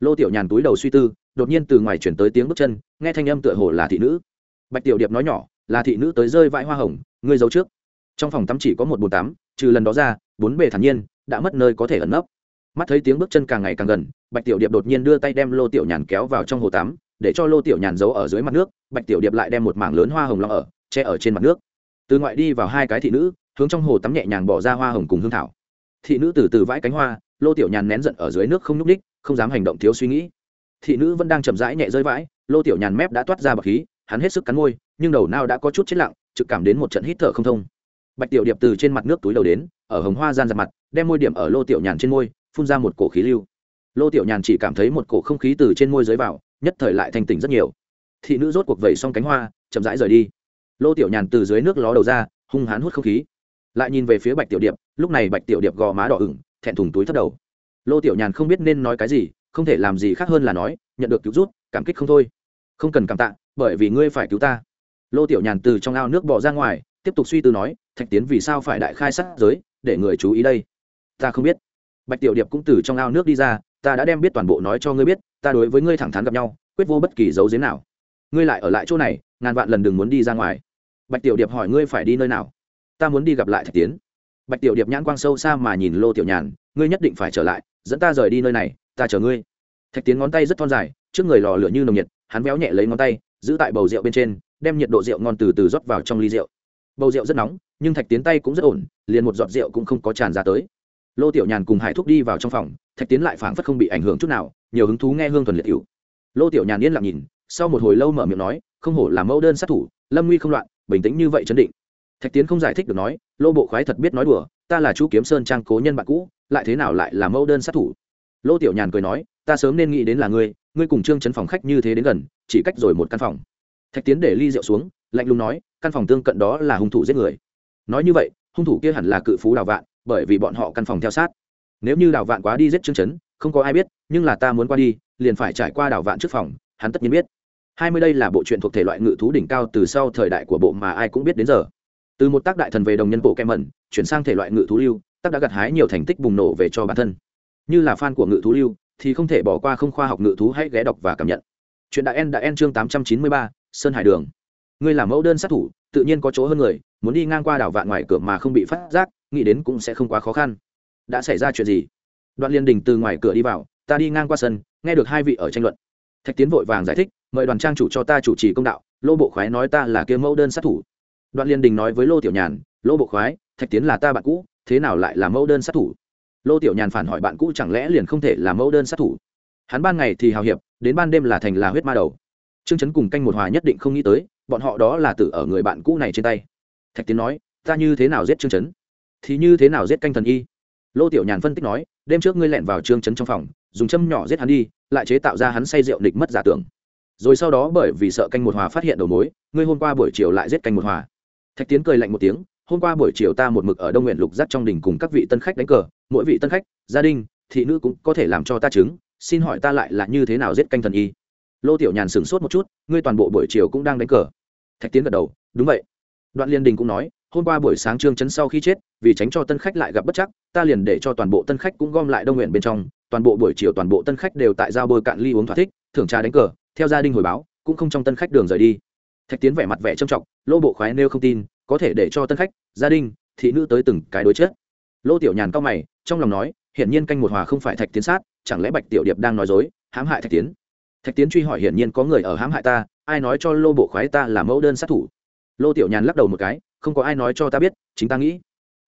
Lô tiểu nhàn túi đầu suy tư, đột nhiên từ ngoài chuyển tới tiếng bước chân, nghe thanh âm tựa hồ là thị nữ. Bạch tiểu điệp nói nhỏ là thị nữ tới rơi vãi hoa hồng, ngươi giấu trước. Trong phòng tắm chỉ có một bồn tắm, trừ lần đó ra, bốn bề thản nhiên, đã mất nơi có thể ẩn nấp. Mắt thấy tiếng bước chân càng ngày càng gần, bạch tiểu điệp đột nhiên đưa tay đem lô tiểu nhàn kéo vào trong hồ tắm, để cho lô tiểu nhàn giấu ở dưới mặt nước, bạch tiểu điệp lại đem một mảng lớn hoa hồng lo ở, che ở trên mặt nước. Từ ngoại đi vào hai cái thị nữ, hướng trong hồ tắm nhẹ nhàng bỏ ra hoa hồng cùng hương thảo. Thị nữ từ từ vãi cánh hoa, lô tiểu nhàn nén giận ở dưới nước không nhúc ních không dám hành động thiếu suy nghĩ. Thị nữ vẫn đang chậm rãi nhẹ rơi vãi, lô tiểu nhàn mép đã toát ra bậc khí, hắn hết sức cắn môi nhưng đầu nao đã có chút chết lặng, trực cảm đến một trận hít thở không thông. Bạch tiểu điệp từ trên mặt nước túi đầu đến, ở hồng hoa gian giặt mặt, đem môi điểm ở lô tiểu nhàn trên môi, phun ra một cổ khí lưu. Lô tiểu nhàn chỉ cảm thấy một cổ không khí từ trên môi dưới vào, nhất thời lại thanh tỉnh rất nhiều. Thị nữ rốt cuộc vẩy xong cánh hoa, chậm rãi rời đi. Lô tiểu nhàn từ dưới nước ló đầu ra, hung hán hút không khí. Lại nhìn về phía bạch tiểu điệp, lúc này bạch tiểu điệp gò má đỏ ửng, thẹn thùng túi thất đầu. Lô tiểu nhàn không biết nên nói cái gì, không thể làm gì khác hơn là nói, nhận được cứu rút cảm kích không thôi. Không cần cảm tạ, bởi vì ngươi phải cứu ta lô tiểu nhàn từ trong ao nước bỏ ra ngoài, tiếp tục suy tư nói, thạch tiến vì sao phải đại khai sát giới, để người chú ý đây? Ta không biết. Bạch tiểu điệp cũng từ trong ao nước đi ra, ta đã đem biết toàn bộ nói cho ngươi biết, ta đối với ngươi thẳng thắn gặp nhau, quyết vô bất kỳ dấu giếm nào. Ngươi lại ở lại chỗ này, ngàn vạn lần đừng muốn đi ra ngoài. Bạch tiểu điệp hỏi, ngươi phải đi nơi nào? Ta muốn đi gặp lại thạch tiến. Bạch tiểu điệp nhãn quang sâu xa mà nhìn lô tiểu nhàn, ngươi nhất định phải trở lại, dẫn ta rời đi nơi này, ta chờ ngươi. Thạch tiến ngón tay rất thon dài, trước người lò lửa như nồng nhiệt, hắn véo nhẹ lấy ngón tay, giữ tại bầu rượu bên trên đem nhiệt độ rượu ngon từ từ rót vào trong ly rượu. Bầu rượu rất nóng, nhưng thạch tiến tay cũng rất ổn, liền một giọt rượu cũng không có tràn ra tới. Lô tiểu nhàn cùng hải thúc đi vào trong phòng, thạch tiến lại phảng phất không bị ảnh hưởng chút nào, nhiều hứng thú nghe hương thuần liệt cựu lô tiểu nhàn yên lặng nhìn, sau một hồi lâu mở miệng nói, không hổ là mẫu đơn sát thủ, lâm nguy không loạn, bình tĩnh như vậy chấn định. Thạch tiến không giải thích được nói, lô bộ khoái thật biết nói đùa, ta là chú kiếm sơn trang cố nhân bạn cũ, lại thế nào lại là mẫu đơn sát thủ? Lô tiểu nhàn cười nói, ta sớm nên nghĩ đến là ngươi ngươi cùng trương chấn phòng khách như thế đến gần, chỉ cách rồi một căn phòng thạch tiến để ly rượu xuống, lạnh lùng nói, căn phòng tương cận đó là hung thủ giết người. Nói như vậy, hung thủ kia hẳn là cự phú đào vạn, bởi vì bọn họ căn phòng theo sát. Nếu như đào vạn quá đi giết trương chấn, không có ai biết, nhưng là ta muốn qua đi, liền phải trải qua đào vạn trước phòng, hắn tất nhiên biết. Hai mươi đây là bộ truyện thuộc thể loại ngự thú đỉnh cao từ sau thời đại của bộ mà ai cũng biết đến giờ. Từ một tác đại thần về đồng nhân bộ kem mẩn chuyển sang thể loại ngự thú lưu, tác đã gặt hái nhiều thành tích bùng nổ về cho bản thân. Như là fan của ngự thú lưu, thì không thể bỏ qua không khoa học ngự thú hãy ghé đọc và cảm nhận. Chuyện đại en đã en chương tám trăm chín mươi ba sơn hải đường. Ngươi là mẫu đơn sát thủ, tự nhiên có chỗ hơn người, muốn đi ngang qua đảo vạn ngoài cửa mà không bị phát giác, nghĩ đến cũng sẽ không quá khó khăn. Đã xảy ra chuyện gì? Đoạn liên đình từ ngoài cửa đi vào, ta đi ngang qua sân, nghe được hai vị ở tranh luận. Thạch tiến vội vàng giải thích, mời đoàn trang chủ cho ta chủ trì công đạo, lô bộ khoái nói ta là kia mẫu đơn sát thủ. Đoạn liên đình nói với lô tiểu nhàn, lô bộ khoái, thạch tiến là ta bạn cũ, thế nào lại là mẫu đơn sát thủ? Lô tiểu nhàn phản hỏi bạn cũ chẳng lẽ liền không thể là mẫu đơn sát thủ? Hắn ban ngày thì hào hiệp, đến ban đêm là thành là huyết ma đầu trương chấn cùng canh một hòa nhất định không nghĩ tới, bọn họ đó là tử ở người bạn cũ này trên tay. Thạch tiến nói, ta như thế nào giết trương chấn? Thì như thế nào giết canh thần y? Lô tiểu nhàn phân tích nói, đêm trước ngươi lẻn vào trương chấn trong phòng, dùng châm nhỏ giết hắn đi, lại chế tạo ra hắn say rượu địch mất giả tưởng. Rồi sau đó bởi vì sợ canh một hòa phát hiện đầu mối, ngươi hôm qua buổi chiều lại giết canh một hòa. Thạch tiến cười lạnh một tiếng, hôm qua buổi chiều ta một mực ở đông nguyện lục giác trong đình cùng các vị tân khách đánh cờ, mỗi vị tân khách, gia đình, thị nữ cũng có thể làm cho ta chứng, xin hỏi ta lại là như thế nào giết canh thần y? Lô tiểu nhàn sửng sốt một chút, ngươi toàn bộ buổi chiều cũng đang đánh cờ. Thạch tiến gật đầu, đúng vậy. Đoạn liên đình cũng nói, hôm qua buổi sáng trương chấn sau khi chết, vì tránh cho tân khách lại gặp bất chắc, ta liền để cho toàn bộ tân khách cũng gom lại đông nguyện bên trong, toàn bộ buổi chiều toàn bộ tân khách đều tại giao bôi cạn ly uống thỏa thích, thưởng trà đánh cờ, theo gia đình hồi báo, cũng không trong tân khách đường rời đi. Thạch tiến vẻ mặt vẻ trầm trọng, lô bộ khoái nêu không tin, có thể để cho tân khách, gia đình, thị nữ tới từng cái đối chết lô tiểu nhàn cao mày, trong lòng nói, hiển nhiên canh một hòa không phải thạch tiến sát, chẳng lẽ bạch tiểu điệp đang nói dối, hãm hại thạch tiến thạch tiến truy hỏi hiển nhiên có người ở hãm hại ta, ai nói cho lô bộ khoái ta là mẫu đơn sát thủ? Lô tiểu nhàn lắc đầu một cái, không có ai nói cho ta biết, chính ta nghĩ.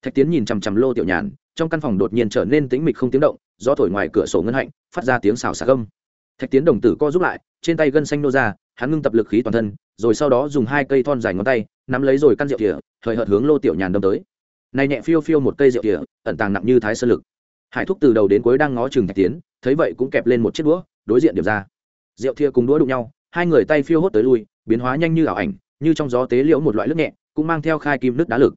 Thạch tiến nhìn chằm chằm lô tiểu nhàn, trong căn phòng đột nhiên trở nên tĩnh mịch không tiếng động do thổi ngoài cửa sổ ngân hạnh, phát ra tiếng xào xà gâm thạch tiến đồng tử co giúp lại, trên tay gân xanh nô ra, hắn ngưng tập lực khí toàn thân, rồi sau đó dùng hai cây thon dài ngón tay, nắm lấy rồi căn rượu kìa thời hợt hướng lô tiểu nhàn đâm tới. Này nhẹ phiêu phiêu một cây rượu kìa ẩn tàng nặng như thái sơ lực. Hải thúc từ đầu đến cuối đang ngó chừng thạch tiến, thấy vậy cũng kẹp lên một chiếc đũa, đối diện điểm ra rượu thia cùng đũa đụng nhau, hai người tay phiêu hốt tới lui, biến hóa nhanh như ảo ảnh, như trong gió tế liễu một loại nước nhẹ, cũng mang theo khai kim nước đá lực.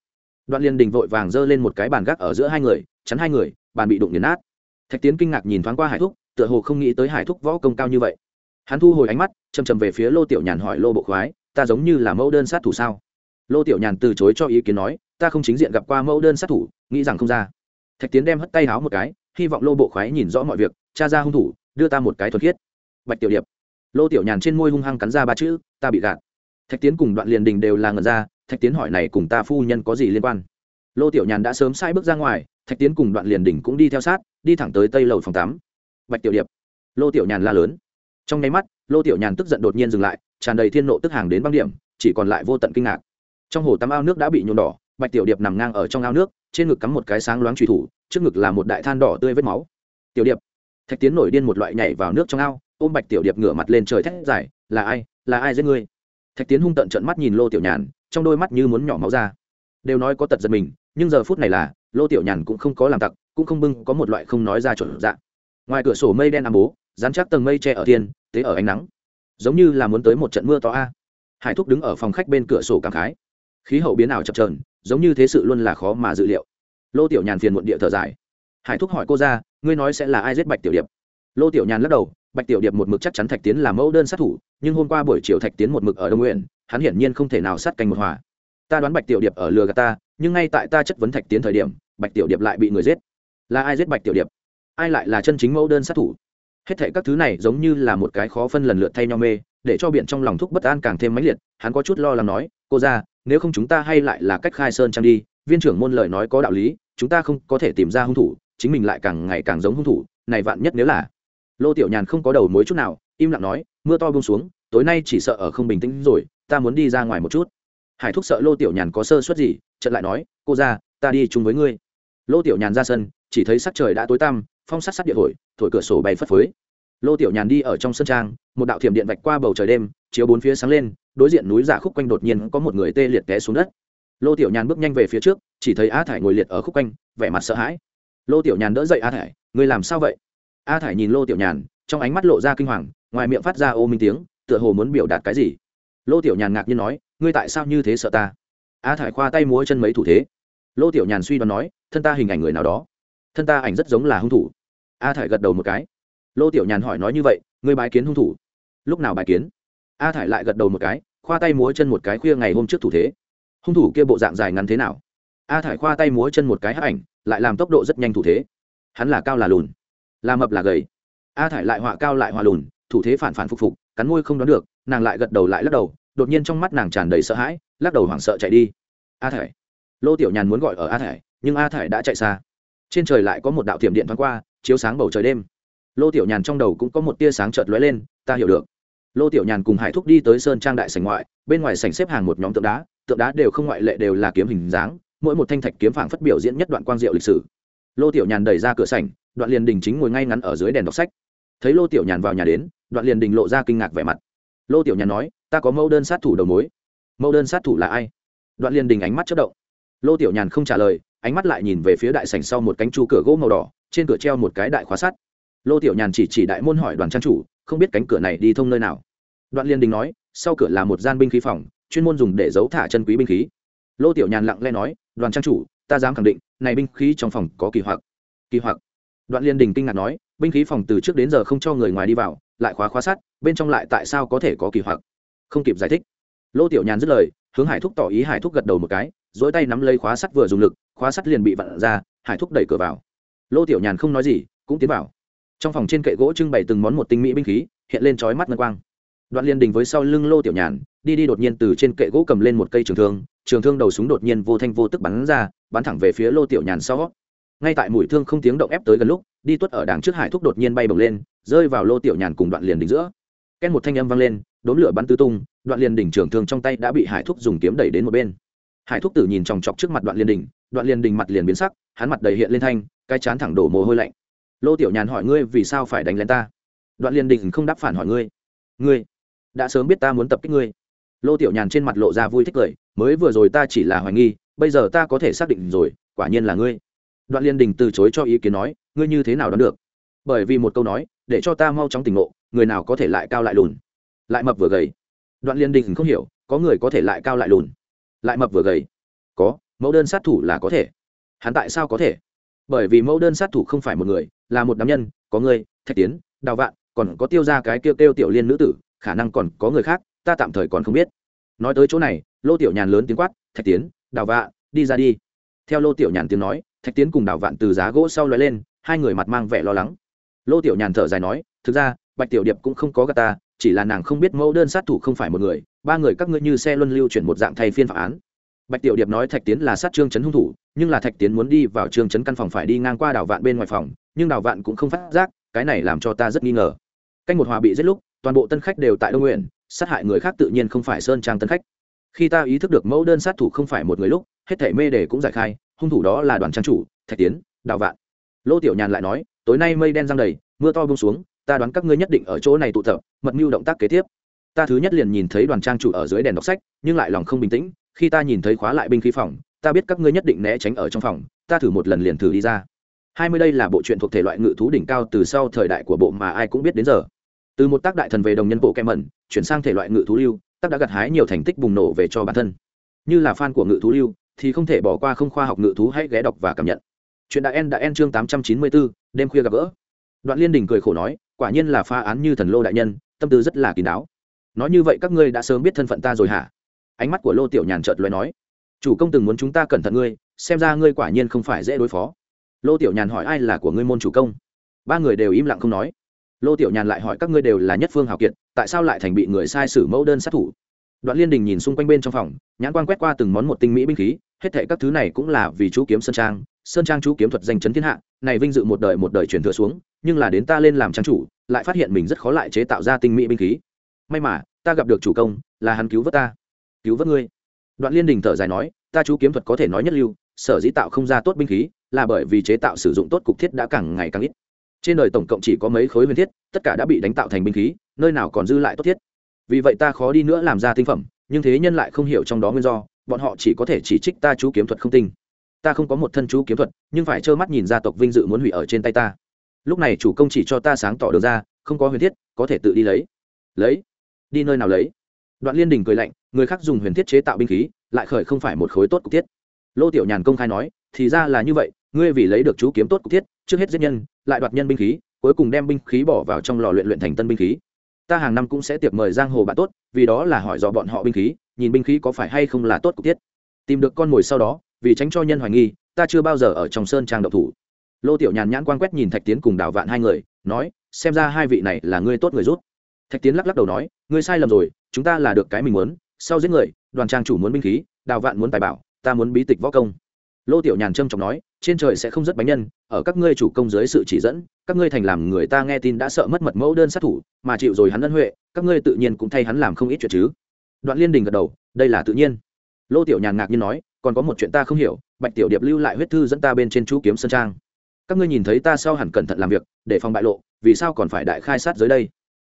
Đoạn liên đình vội vàng giơ lên một cái bàn gác ở giữa hai người, chắn hai người, bàn bị đụng nghiền nát. Thạch tiến kinh ngạc nhìn thoáng qua hải thúc, tựa hồ không nghĩ tới hải thúc võ công cao như vậy. Hắn thu hồi ánh mắt chầm chầm về phía lô tiểu nhàn hỏi lô bộ khoái, ta giống như là mẫu đơn sát thủ sao? Lô tiểu nhàn từ chối cho ý kiến nói, ta không chính diện gặp qua mẫu đơn sát thủ, nghĩ rằng không ra. Thạch tiến đem hất tay háo một cái, hy vọng lô bộ khoái nhìn rõ mọi việc, cha ra hung thủ, đưa ta một cái thuật khiết. Bạch tiểu điệp lô tiểu nhàn trên môi hung hăng cắn ra ba chữ, ta bị gạt. Thạch tiến cùng đoạn liền đình đều là ngần ra, thạch tiến hỏi này cùng ta phu nhân có gì liên quan? Lô tiểu nhàn đã sớm sai bước ra ngoài, thạch tiến cùng đoạn liền đình cũng đi theo sát, đi thẳng tới tây lầu phòng tám bạch tiểu điệp. Lô tiểu nhàn la lớn. Trong nháy mắt, lô tiểu nhàn tức giận đột nhiên dừng lại, tràn đầy thiên nộ tức hàng đến băng điểm, chỉ còn lại vô tận kinh ngạc. Trong hồ tắm ao nước đã bị nhuộm đỏ, bạch tiểu điệp nằm ngang ở trong ao nước, trên ngực cắm một cái sáng loáng truy thủ, trước ngực là một đại than đỏ tươi vết máu. Tiểu điệp. Thạch tiến nổi điên một loại nhảy vào nước trong ao ôm bạch tiểu điệp ngửa mặt lên trời thét dài, là ai? Là ai giết ngươi? Thạch tiến hung tận trận mắt nhìn lô tiểu nhàn, trong đôi mắt như muốn nhỏ máu ra. Đều nói có tật giật mình, nhưng giờ phút này là, lô tiểu nhàn cũng không có làm tặc, cũng không bưng, có một loại không nói ra chuẩn dạ. Ngoài cửa sổ mây đen ám bố, dán chắc tầng mây che ở thiên, tế ở ánh nắng. Giống như là muốn tới một trận mưa to a. Hải thúc đứng ở phòng khách bên cửa sổ cảm khái. Khí hậu biến ảo chập trờn giống như thế sự luôn là khó mà dự liệu. Lô tiểu nhàn phiền muộn địa thở dài. Hải thúc hỏi cô ra, ngươi nói sẽ là ai giết bạch tiểu điệp? Lô tiểu nhàn lắc đầu bạch tiểu điệp một mực chắc chắn thạch tiến là mẫu đơn sát thủ, nhưng hôm qua buổi chiều thạch tiến một mực ở đông nguyện hắn hiển nhiên không thể nào sát canh một hòa. Ta đoán bạch tiểu điệp ở lừa gạt ta, nhưng ngay tại ta chất vấn thạch tiến thời điểm, bạch tiểu điệp lại bị người giết. Là ai giết bạch tiểu điệp? Ai lại là chân chính mẫu đơn sát thủ? Hết thệ các thứ này giống như là một cái khó phân lần lượt thay nhau mê, để cho biện trong lòng thúc bất an càng thêm mãnh liệt, hắn có chút lo lắng nói, cô ra nếu không chúng ta hay lại là cách khai sơn trang đi, viên trưởng môn lời nói có đạo lý, chúng ta không có thể tìm ra hung thủ, chính mình lại càng ngày càng giống hung thủ, này vạn nhất nếu là lô tiểu nhàn không có đầu mối chút nào, im lặng nói, mưa to bông xuống, tối nay chỉ sợ ở không bình tĩnh rồi, ta muốn đi ra ngoài một chút. Hải thúc sợ lô tiểu nhàn có sơ suất gì trận lại nói, cô ra, ta đi chung với ngươi. Lô tiểu nhàn ra sân, chỉ thấy sắc trời đã tối tăm, phong sắt sắt địa thổi thổi cửa sổ bay phất phới. Lô tiểu nhàn đi ở trong sân trang, một đạo thiểm điện vạch qua bầu trời đêm, chiếu bốn phía sáng lên, đối diện núi giả khúc quanh đột nhiên có một người tê liệt té xuống đất. Lô tiểu nhàn bước nhanh về phía trước, chỉ thấy a thải ngồi liệt ở khúc quanh, vẻ mặt sợ hãi. Lô tiểu nhàn đỡ dậy a thải người làm sao vậy? A thải nhìn lô tiểu nhàn, trong ánh mắt lộ ra kinh hoàng, ngoài miệng phát ra ô minh tiếng, tựa hồ muốn biểu đạt cái gì. Lô tiểu nhàn ngạc nhiên nói, ngươi tại sao như thế sợ ta? A thải khoa tay múa chân mấy thủ thế. Lô tiểu nhàn suy đoán nói, thân ta hình ảnh người nào đó? Thân ta ảnh rất giống là hung thủ. A thải gật đầu một cái. Lô tiểu nhàn hỏi nói như vậy, ngươi bài kiến hung thủ? Lúc nào bài kiến? A thải lại gật đầu một cái, khoa tay múa chân một cái khuya ngày hôm trước thủ thế. Hung thủ kia bộ dạng dài ngắn thế nào? A thải khoa tay múa chân một cái hấp ảnh, lại làm tốc độ rất nhanh thủ thế. Hắn là cao là lùn là mập là gầy. A thải lại họa cao lại họa lùn, thủ thế phản phản phục phục, cắn môi không đoán được, nàng lại gật đầu lại lắc đầu, đột nhiên trong mắt nàng tràn đầy sợ hãi, lắc đầu hoảng sợ chạy đi. A thải. Lô tiểu nhàn muốn gọi ở a thải, nhưng a thải đã chạy xa. Trên trời lại có một đạo tiệm điện thoáng qua, chiếu sáng bầu trời đêm. Lô tiểu nhàn trong đầu cũng có một tia sáng chợt lóe lên, ta hiểu được. Lô tiểu nhàn cùng hải thúc đi tới sơn trang đại sảnh ngoại, bên ngoài sảnh xếp hàng một nhóm tượng đá tượng đá đều không ngoại lệ đều là kiếm hình dáng, mỗi một thanh thạch kiếm phảng phất biểu diễn nhất đoạn quang diệu lịch sử. Lô tiểu nhàn đẩy ra cửa sảnh đoạn liền đình chính ngồi ngay ngắn ở dưới đèn đọc sách. Thấy lô tiểu nhàn vào nhà đến, đoạn liền đình lộ ra kinh ngạc vẻ mặt. Lô tiểu nhàn nói, ta có mẫu đơn sát thủ đầu mối. Mẫu đơn sát thủ là ai? Đoạn liền đình ánh mắt chất động. Lô tiểu nhàn không trả lời, ánh mắt lại nhìn về phía đại sảnh sau một cánh chu cửa gỗ màu đỏ, trên cửa treo một cái đại khóa sắt. Lô tiểu nhàn chỉ chỉ đại môn hỏi đoàn trang chủ, không biết cánh cửa này đi thông nơi nào. Đoạn liên đình nói, sau cửa là một gian binh khí phòng, chuyên môn dùng để giấu thả chân quý binh khí. Lô tiểu nhàn lặng lẽ nói, đoàn trang chủ, ta dám khẳng định, này binh khí trong phòng có kỳ hoặc. Kỳ hoặc đoạn liên đình kinh ngạc nói, binh khí phòng từ trước đến giờ không cho người ngoài đi vào, lại khóa khóa sắt, bên trong lại tại sao có thể có kỳ hoặc? Không kịp giải thích. Lô tiểu nhàn dứt lời, hướng hải thúc tỏ ý hải thúc gật đầu một cái dỗi tay nắm lấy khóa sắt vừa dùng lực, khóa sắt liền bị vặn ra, hải thúc đẩy cửa vào. Lô tiểu nhàn không nói gì, cũng tiến vào. Trong phòng trên kệ gỗ trưng bày từng món một tinh mỹ binh khí, hiện lên trói mắt ngân quang. Đoạn liên đình với sau lưng lô tiểu nhàn, đi đi đột nhiên từ trên kệ gỗ cầm lên một cây trường thương trường thương đầu súng đột nhiên vô thanh vô tức bắn ra, bắn thẳng về phía lô tiểu nhàn sau ngay tại mũi thương không tiếng động ép tới gần lúc đi tuất ở đằng trước hải thúc đột nhiên bay bổng lên rơi vào lô tiểu nhàn cùng đoạn liền Đỉnh giữa. Ken một thanh âm vang lên đốm lửa bắn tứ tung đoạn liền đỉnh trưởng thương trong tay đã bị hải thúc dùng kiếm đẩy đến một bên. Hải thúc tử nhìn chòng chọc trước mặt đoạn liền Đỉnh, đoạn liền Đỉnh mặt liền biến sắc hắn mặt đầy hiện lên thanh cái chán thẳng đổ mồ hôi lạnh. Lô tiểu nhàn hỏi ngươi vì sao phải đánh lên ta? Đoạn liền Đỉnh không đáp phản hỏi ngươi. Ngươi đã sớm biết ta muốn tập kích ngươi. Lô tiểu nhàn trên mặt lộ ra vui thích cười mới vừa rồi ta chỉ là hoài nghi bây giờ ta có thể xác định rồi quả nhiên là ngươi đoạn liên đình từ chối cho ý kiến nói, ngươi như thế nào đoán được? Bởi vì một câu nói, để cho ta mau chóng tỉnh ngộ, người nào có thể lại cao lại lùn? Lại mập vừa gầy. Đoạn liên đình không hiểu, có người có thể lại cao lại lùn? Lại mập vừa gầy. Có, mẫu đơn sát thủ là có thể. Hắn tại sao có thể? Bởi vì mẫu đơn sát thủ không phải một người, là một đám nhân, có người, thạch tiến, đào vạn, còn có tiêu ra cái kêu kêu tiểu liên nữ tử, khả năng còn có người khác, ta tạm thời còn không biết. Nói tới chỗ này, lô tiểu nhàn lớn tiếng quát, thạch tiến, đào vạn, đi ra đi. Theo lô tiểu nhàn tiếng nói thạch tiến cùng đào vạn từ giá gỗ sau lóe lên, hai người mặt mang vẻ lo lắng. Lô tiểu nhàn thở dài nói, thực ra, bạch tiểu điệp cũng không có gà ta, chỉ là nàng không biết mẫu đơn sát thủ không phải một người, ba người các ngươi như xe luân lưu chuyển một dạng thay phiên phá án. Bạch tiểu điệp nói thạch tiến là sát trương chấn hung thủ, nhưng là thạch tiến muốn đi vào trương chấn căn phòng phải đi ngang qua đào vạn bên ngoài phòng, nhưng đào vạn cũng không phát giác, cái này làm cho ta rất nghi ngờ. Canh một hòa bị giết lúc, toàn bộ tân khách đều tại đông nguyện sát hại người khác tự nhiên không phải sơn trang tân khách. Khi ta ý thức được mẫu đơn sát thủ không phải một người lúc, hết thể mê đề cũng giải khai hung thủ đó là đoàn trang chủ, thạch tiến, đào vạn. Lô tiểu nhàn lại nói, tối nay mây đen giăng đầy, mưa to bông xuống, ta đoán các ngươi nhất định ở chỗ này tụ tập, mật mưu động tác kế tiếp. Ta thứ nhất liền nhìn thấy đoàn trang chủ ở dưới đèn đọc sách, nhưng lại lòng không bình tĩnh, khi ta nhìn thấy khóa lại binh khí phòng, ta biết các ngươi nhất định né tránh ở trong phòng, ta thử một lần liền thử đi ra. Hai mươi đây là bộ truyện thuộc thể loại ngự thú đỉnh cao từ sau thời đại của bộ mà ai cũng biết đến giờ. Từ một tác đại thần về đồng nhân bộ kem mẩn, chuyển sang thể loại ngự thú lưu, tác đã gặt hái nhiều thành tích bùng nổ về cho bản thân. Như là fan của ngự thú lưu thì không thể bỏ qua không khoa học ngự thú hãy ghé đọc và cảm nhận. Chuyện đại en đã en chương tám trăm chín mươi bốn đêm khuya gặp gỡ. Đoạn liên đình cười khổ nói, quả nhiên là pha án như thần lô đại nhân, tâm tư rất là kín đáo. Nói như vậy các ngươi đã sớm biết thân phận ta rồi hả? Ánh mắt của lô tiểu nhàn chợt lóe nói, chủ công từng muốn chúng ta cẩn thận ngươi, xem ra ngươi quả nhiên không phải dễ đối phó. Lô tiểu nhàn hỏi ai là của ngươi môn chủ công? Ba người đều im lặng không nói. Lô tiểu nhàn lại hỏi các ngươi đều là nhất phương hào kiệt, tại sao lại thành bị người sai sử mẫu đơn sát thủ? Đoạn liên đình nhìn xung quanh bên trong phòng, nhãn quan quét qua từng món một tinh mỹ binh khí, hết thệ các thứ này cũng là vì chú kiếm sơn trang sơn trang chú kiếm thuật danh chấn thiên hạ, này vinh dự một đời một đời truyền thừa xuống, nhưng là đến ta lên làm trang chủ, lại phát hiện mình rất khó lại chế tạo ra tinh mỹ binh khí. May mà, ta gặp được chủ công, là hắn cứu vớt ta. Cứu vớt ngươi. Đoạn liên đình thở dài nói, ta chú kiếm thuật có thể nói nhất lưu, sở dĩ tạo không ra tốt binh khí, là bởi vì chế tạo sử dụng tốt cục thiết đã càng ngày càng ít. Trên đời tổng cộng chỉ có mấy khối huyền thiết, tất cả đã bị đánh tạo thành binh khí, nơi nào còn dư lại tốt thiết? Vì vậy ta khó đi nữa làm ra tinh phẩm, nhưng thế nhân lại không hiểu trong đó nguyên do, bọn họ chỉ có thể chỉ trích ta chú kiếm thuật không tinh. Ta không có một thân chú kiếm thuật, nhưng phải trơ mắt nhìn gia tộc vinh dự muốn hủy ở trên tay ta. Lúc này chủ công chỉ cho ta sáng tỏ được ra, không có huyền thiết, có thể tự đi lấy. Lấy? Đi nơi nào lấy? Đoạn liên đình cười lạnh, người khác dùng huyền thiết chế tạo binh khí, lại khởi không phải một khối tốt cục thiết. Lô tiểu nhàn công khai nói, thì ra là như vậy, ngươi vì lấy được chú kiếm tốt cục thiết, trước hết giết nhân, lại đoạt nhân binh khí, cuối cùng đem binh khí bỏ vào trong lò luyện luyện thành tân binh khí ta hàng năm cũng sẽ tiệc mời giang hồ bạn tốt, vì đó là hỏi dò bọn họ binh khí, nhìn binh khí có phải hay không là tốt cục tiết. tìm được con mồi sau đó, vì tránh cho nhân hoài nghi, ta chưa bao giờ ở trong sơn trang đậu thủ. Lô tiểu nhàn nhãn quan quét nhìn thạch tiến cùng đào vạn hai người, nói, xem ra hai vị này là ngươi tốt người rút. Thạch tiến lắc lắc đầu nói, ngươi sai lầm rồi, chúng ta là được cái mình muốn, sau giết người, đoàn trang chủ muốn binh khí, đào vạn muốn tài bảo, ta muốn bí tịch võ công lô tiểu nhàn trâm trọng nói, trên trời sẽ không rất bánh nhân, ở các ngươi chủ công dưới sự chỉ dẫn, các ngươi thành làm người ta nghe tin đã sợ mất mật mẫu đơn sát thủ, mà chịu rồi hắn ân huệ, các ngươi tự nhiên cũng thay hắn làm không ít chuyện chứ. Đoạn liên đình gật đầu, đây là tự nhiên. Lô tiểu nhàn ngạc nhiên nói, còn có một chuyện ta không hiểu, bạch tiểu điệp lưu lại huyết thư dẫn ta bên trên chú kiếm sơn trang. Các ngươi nhìn thấy ta sau hẳn cẩn thận làm việc, để phòng bại lộ, vì sao còn phải đại khai sát dưới đây?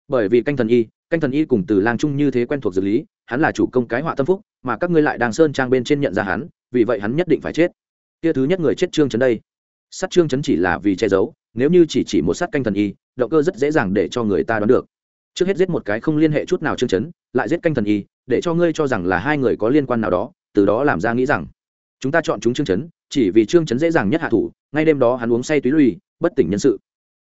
Bởi vì canh thần y, canh thần y cùng từ lang trung như thế quen thuộc dược lý, hắn là chủ công cái họa tâm phúc, mà các ngươi lại đang sơn trang bên trên nhận ra hắn, vì vậy hắn nhất định phải chết kia thứ nhất người chết trương chấn đây. Sát trương chấn chỉ là vì che giấu, nếu như chỉ chỉ một sát canh thần y, động cơ rất dễ dàng để cho người ta đoán được. Trước hết giết một cái không liên hệ chút nào trương chấn, lại giết canh thần y, để cho ngươi cho rằng là hai người có liên quan nào đó, từ đó làm ra nghĩ rằng, chúng ta chọn chúng trương chấn, chỉ vì trương chấn dễ dàng nhất hạ thủ, ngay đêm đó hắn uống say túy lùi, bất tỉnh nhân sự.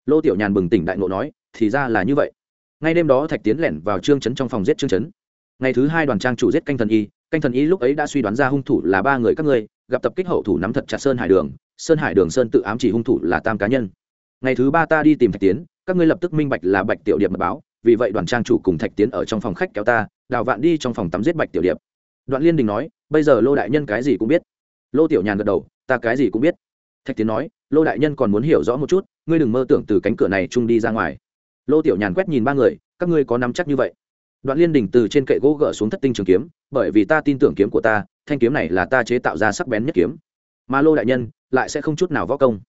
Lô tiểu nhàn bừng tỉnh đại ngộ nói, thì ra là như vậy. Ngay đêm đó thạch tiến lẻn vào trương chấn trong phòng giết trương chấn. Ngày thứ hai đoàn trang chủ giết canh thần y, canh thần y lúc ấy đã suy đoán ra hung thủ là ba người các ngươi gặp tập kích hậu thủ nắm thật chặt sơn hải đường, sơn hải đường sơn tự ám chỉ hung thủ là tam cá nhân. Ngày thứ ba ta đi tìm thạch tiến, các ngươi lập tức minh bạch là bạch tiểu điệp mật báo, vì vậy đoàn trang chủ cùng thạch tiến ở trong phòng khách kéo ta, đào vạn đi trong phòng tắm giết bạch tiểu điệp. Đoạn liên đình nói, bây giờ lô đại nhân cái gì cũng biết. Lô tiểu nhàn gật đầu, ta cái gì cũng biết. Thạch tiến nói, lô đại nhân còn muốn hiểu rõ một chút, ngươi đừng mơ tưởng từ cánh cửa này trung đi ra ngoài. Lô tiểu nhàn quét nhìn ba người, các ngươi có nắm chắc như vậy. Đoạn liên đình từ trên kệ gỗ gỡ xuống thất tinh trường kiếm, bởi vì ta tin tưởng kiếm của ta thanh kiếm này là ta chế tạo ra sắc bén nhất kiếm. Mà lô đại nhân lại sẽ không chút nào võ công.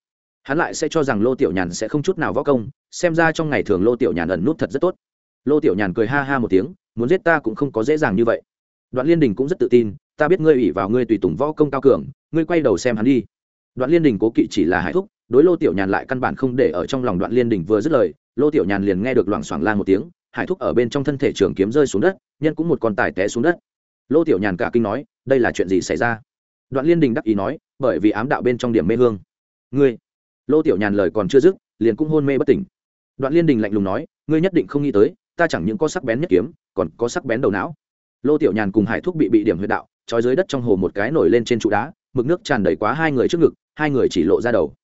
Hắn lại sẽ cho rằng lô tiểu nhàn sẽ không chút nào võ công, xem ra trong ngày thường lô tiểu nhàn ẩn nút thật rất tốt. Lô tiểu nhàn cười ha ha một tiếng, muốn giết ta cũng không có dễ dàng như vậy. Đoạn liên đình cũng rất tự tin, ta biết ngươi ủy vào ngươi tùy tùng võ công cao cường, ngươi quay đầu xem hắn đi. Đoạn liên đình cố kỵ chỉ là hải thúc, đối lô tiểu nhàn lại căn bản không để ở trong lòng đoạn liên đình vừa dứt lời, lô tiểu nhàn liền nghe được loảng xoảng lan một tiếng hải thúc ở bên trong thân thể trường kiếm rơi xuống đất, nhân cũng một con tài té xuống đất lô tiểu nhàn cả kinh nói, đây là chuyện gì xảy ra? Đoạn liên đình đắc ý nói, bởi vì ám đạo bên trong điểm mê hương. Ngươi? Lô tiểu nhàn lời còn chưa dứt, liền cũng hôn mê bất tỉnh. Đoạn liên đình lạnh lùng nói, ngươi nhất định không nghĩ tới, ta chẳng những có sắc bén nhất kiếm, còn có sắc bén đầu não. Lô tiểu nhàn cùng hải thúc bị bị điểm huyệt đạo, trói dưới đất trong hồ một cái nổi lên trên trụ đá, mực nước tràn đầy quá hai người trước ngực, hai người chỉ lộ ra đầu.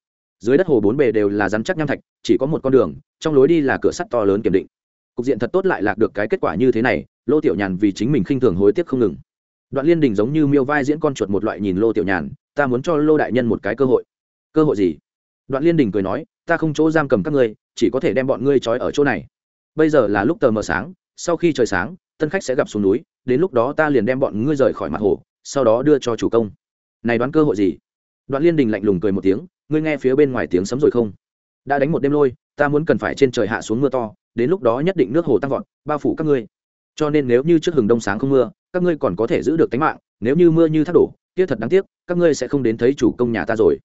Dưới đất hồ bốn bề đều là rắn chắc nham thạch, chỉ có một con đường, trong lối đi là cửa sắt to lớn kiểm định. Cục diện thật tốt lại lạc được cái kết quả như thế này lô tiểu nhàn vì chính mình khinh thường hối tiếc không ngừng. Đoạn liên đình giống như miêu vai diễn con chuột một loại nhìn lô tiểu nhàn, ta muốn cho lô đại nhân một cái cơ hội. Cơ hội gì? Đoạn liên đình cười nói, ta không chỗ giam cầm các ngươi, chỉ có thể đem bọn ngươi trói ở chỗ này. Bây giờ là lúc tờ mờ sáng, sau khi trời sáng, tân khách sẽ gặp xuống núi, đến lúc đó ta liền đem bọn ngươi rời khỏi mặt hồ, sau đó đưa cho chủ công. Này đoán cơ hội gì? Đoạn liên đình lạnh lùng cười một tiếng, ngươi nghe phía bên ngoài tiếng sấm rồi không? Đã đánh một đêm lôi, ta muốn cần phải trên trời hạ xuống mưa to, đến lúc đó nhất định nước hồ tăng vọt, bao phủ các ngươi cho nên nếu như trước hừng đông sáng không mưa, các ngươi còn có thể giữ được tính mạng, nếu như mưa như thác đổ tiếc thật đáng tiếc, các ngươi sẽ không đến thấy chủ công nhà ta rồi.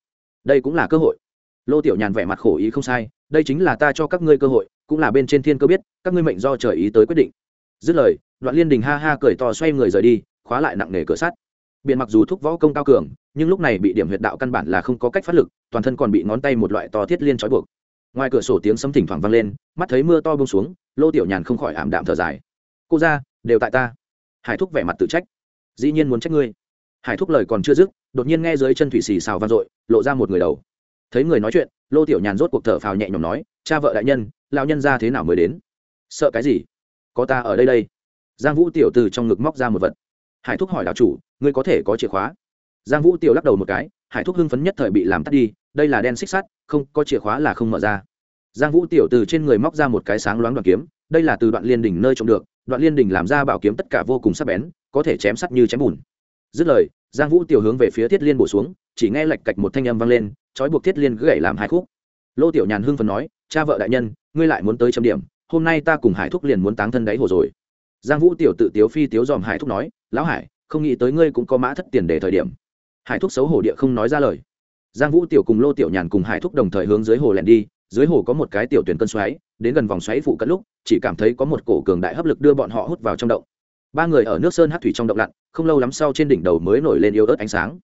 Đây cũng là cơ hội. Lô tiểu nhàn vẻ mặt khổ ý không sai, đây chính là ta cho các ngươi cơ hội, cũng là bên trên thiên cơ biết, các ngươi mệnh do trời ý tới quyết định. Dứt lời, đoạn liên đình ha ha cười to xoay người rời đi, khóa lại nặng nề cửa sắt. Biện mặc dù thúc võ công cao cường, nhưng lúc này bị điểm huyệt đạo căn bản là không có cách phát lực, toàn thân còn bị ngón tay một loại to thiết liên trói buộc. Ngoài cửa sổ tiếng sấm thỉnh thoảng vang lên, mắt thấy mưa to bông xuống, lô tiểu nhàn không khỏi ảm đạm thở dài cô ra, đều tại ta. Hải thúc vẻ mặt tự trách. Dĩ nhiên muốn trách ngươi. Hải thúc lời còn chưa dứt, đột nhiên nghe dưới chân thủy xì xào vang dội, lộ ra một người đầu. Thấy người nói chuyện, lô tiểu nhàn rốt cuộc thở phào nhẹ nhõm nói, cha vợ đại nhân lao nhân ra thế nào mới đến? Sợ cái gì? Có ta ở đây đây. Giang vũ tiểu từ trong ngực móc ra một vật. Hải thúc hỏi đạo chủ, ngươi có thể có chìa khóa? Giang vũ tiểu lắc đầu một cái, hải thúc hưng phấn nhất thời bị làm tắt đi, đây là đen xích sắt, không, có chìa khóa là không mở ra. Giang vũ tiểu từ trên người móc ra một cái sáng loáng đoàn kiếm, đây là từ đoạn liên đỉnh nơi trộm được đoạn liên Đình làm ra bảo kiếm tất cả vô cùng sắc bén, có thể chém sắt như chém bùn. Dứt lời, giang vũ tiểu hướng về phía thiết liên bổ xuống, chỉ nghe lạch cạch một thanh âm vang lên, trói buộc thiết liên gãy làm hai khúc. Lô tiểu nhàn hưng phần nói, cha vợ đại nhân, ngươi lại muốn tới chấm điểm, hôm nay ta cùng hải thúc liền muốn táng thân đáy hồ rồi. Giang vũ tiểu tự tiếu phi tiếu dòm hải thúc nói, lão hải, không nghĩ tới ngươi cũng có mã thất tiền để thời điểm. Hải thúc xấu hổ địa không nói ra lời. Giang vũ tiểu cùng lô tiểu nhàn cùng hải thúc đồng thời hướng dưới hồ lẻn đi, dưới hồ có một cái tiểu tuyển cân xoáy đến gần vòng xoáy phụ cận lúc, chỉ cảm thấy có một cổ cường đại hấp lực đưa bọn họ hút vào trong động. Ba người ở nước sơn hát thủy trong động lặn, không lâu lắm sau trên đỉnh đầu mới nổi lên yếu ớt ánh sáng.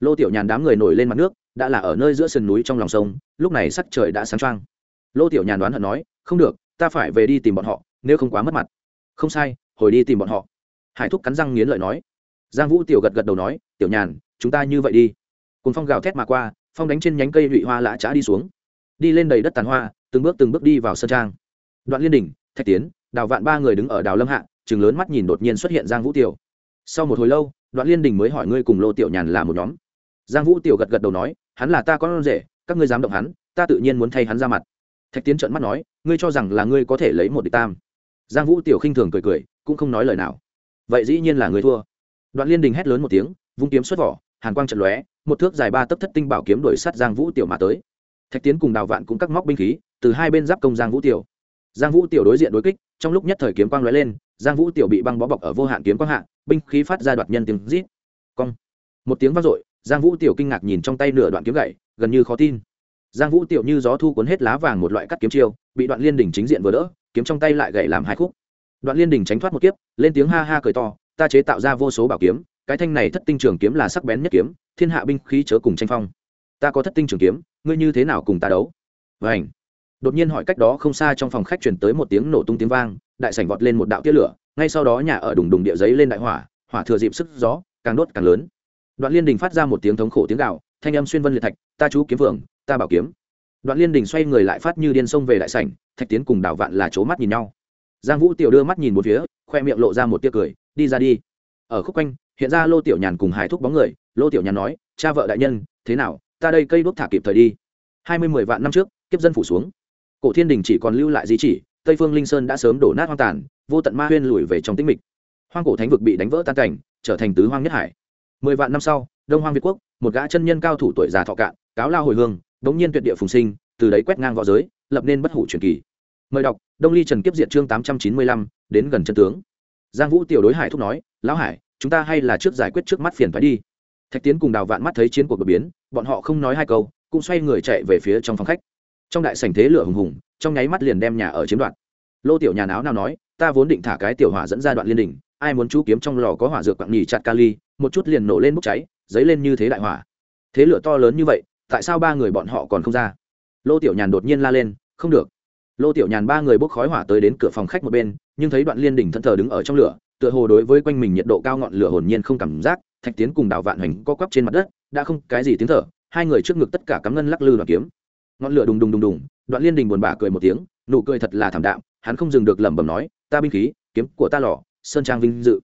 Lô tiểu nhàn đám người nổi lên mặt nước, đã là ở nơi giữa sườn núi trong lòng sông, lúc này sắc trời đã sáng trăng lô tiểu nhàn đoán hận nói, không được, ta phải về đi tìm bọn họ, nếu không quá mất mặt. Không sai, hồi đi tìm bọn họ. Hải thúc cắn răng nghiến lợi nói. Giang vũ tiểu gật gật đầu nói, tiểu nhàn, chúng ta như vậy đi. Cùng phong gào thét mà qua, phong đánh trên nhánh cây lụy hoa lã trá đi xuống. Đi lên đầy đất tàn hoa từng bước từng bước đi vào sân trang. Đoạn liên đình, thạch tiến, đào vạn ba người đứng ở đào lâm hạ chừng lớn mắt nhìn đột nhiên xuất hiện giang vũ tiểu. Sau một hồi lâu, đoạn liên đình mới hỏi ngươi cùng lô tiểu nhàn là một nhóm. Giang vũ tiểu gật gật đầu nói, hắn là ta con rể, các ngươi dám động hắn, ta tự nhiên muốn thay hắn ra mặt. Thạch tiến trợn mắt nói, ngươi cho rằng là ngươi có thể lấy một địch tam. Giang vũ tiểu khinh thường cười cười, cũng không nói lời nào. Vậy dĩ nhiên là ngươi thua. Đoạn liên đình hét lớn một tiếng, vung kiếm xuất vỏ, hàn quang trận lóe, một thước dài ba tấc thất tinh bảo kiếm đuổi sát giang vũ tiểu mà tới thạch tiến cùng đào vạn cũng cắt móc binh khí, từ hai bên giáp công giang vũ tiểu. Giang vũ tiểu đối diện đối kích, trong lúc nhất thời kiếm quang lóe lên, giang vũ tiểu bị băng bó bọc ở vô hạn kiếm quang hạ, binh khí phát ra đoạt nhân tiếng rít. Cong. Một tiếng vang dội, giang vũ tiểu kinh ngạc nhìn trong tay nửa đoạn kiếm gậy, gần như khó tin. Giang vũ tiểu như gió thu cuốn hết lá vàng một loại cắt kiếm chiêu, bị đoạn liên đỉnh chính diện vừa đỡ, kiếm trong tay lại gậy làm hai khúc. Đoạn liên đỉnh tránh thoát một kiếp, lên tiếng ha ha cười to, ta chế tạo ra vô số bảo kiếm, cái thanh này thất tinh trường kiếm là sắc bén nhất kiếm, thiên hạ binh khí chớ cùng tranh phong. Ta có thất tinh trường kiếm ngươi như thế nào cùng ta đấu? Vảnh đột nhiên hỏi cách đó không xa trong phòng khách chuyển tới một tiếng nổ tung tiếng vang, đại sảnh vọt lên một đạo tia lửa, ngay sau đó nhà ở đùng đùng địa giấy lên đại hỏa hỏa thừa dịp sức gió, càng đốt càng lớn. Đoạn liên đình phát ra một tiếng thống khổ tiếng gạo thanh âm xuyên vân liệt thạch, ta chú kiếm phượng ta bảo kiếm. Đoạn liên đình xoay người lại phát như điên sông về đại sảnh, thạch tiến cùng đảo vạn là c mắt nhìn nhau. Giang vũ tiểu đưa mắt nhìn một phía, khoe miệng lộ ra một tia cười, đi ra đi. Ở khúc quanh, hiện ra lô tiểu nhàn cùng hải thúc bóng người, lô tiểu nhàn nói, cha vợ đại nhân, thế nào? Ta đây cây đuốc thả kịp thời đi. Hai mươi mười vạn năm trước, kiếp dân phủ xuống. Cổ thiên đình chỉ còn lưu lại di chỉ, tây phương linh sơn đã sớm đổ nát hoang tàn, vô tận ma huyên lùi về trong tĩnh mịch. Hoang cổ thánh vực bị đánh vỡ tan cảnh, trở thành tứ hoang nhất hải. Mười vạn năm sau, đông hoang việt quốc, một gã chân nhân cao thủ tuổi già thọ cạn, cáo lao hồi hương, đống nhiên tuyệt địa phùng sinh, từ đấy quét ngang v õ giới, lập nên bất hủ truyền kỳ. Mời đọc, đông ly trần kiếp diệt chương tám trăm chín mươi lăm, đến gần chân tướng. Giang vũ tiểu đối hải thúc nói, lão hải, chúng ta hay là trước giải quyết trước mắt phiền thoái đi. Thạch tiến cùng đào vạn mắt thấy chiến cuộc đột biến bọn họ không nói hai câu, cũng xoay người chạy về phía trong phòng khách. Trong đại sảnh thế lửa hùng hùng, trong nháy mắt liền đem nhà ở chiếm đoạt. Lô tiểu nhà áo nào nói, ta vốn định thả cái tiểu hỏa dẫn ra đoạn liên đình ai muốn chú kiếm trong lò có hỏa dược quặng nhì chặt kali, một chút liền nổ lên bốc cháy dấy lên như thế đại hỏa. Thế lửa to lớn như vậy, tại sao ba người bọn họ còn không ra? Lô tiểu nhàn đột nhiên la lên, không được. Lô tiểu nhàn ba người bốc khói hỏa tới đến cửa phòng khách một bên, nhưng thấy đoạn liên đình thân thờ đứng ở trong lửa, tựa hồ đối với quanh mình nhiệt độ cao ngọn lửa hồn nhiên không cảm giác, thạch tiến cùng đào vạn hoành co quắp trên mặt đất đã không cái gì tiếng thở, hai người trước ngực tất cả cắm ngân lắc lư đoạn kiếm. Ngọn lửa đùng đùng đùng đùng, đoạn liên đình buồn bã cười một tiếng, nụ cười thật là thảm đạm, hắn không dừng được lẩm bẩm nói, ta binh khí, kiếm của ta lò, sơn trang vinh dự.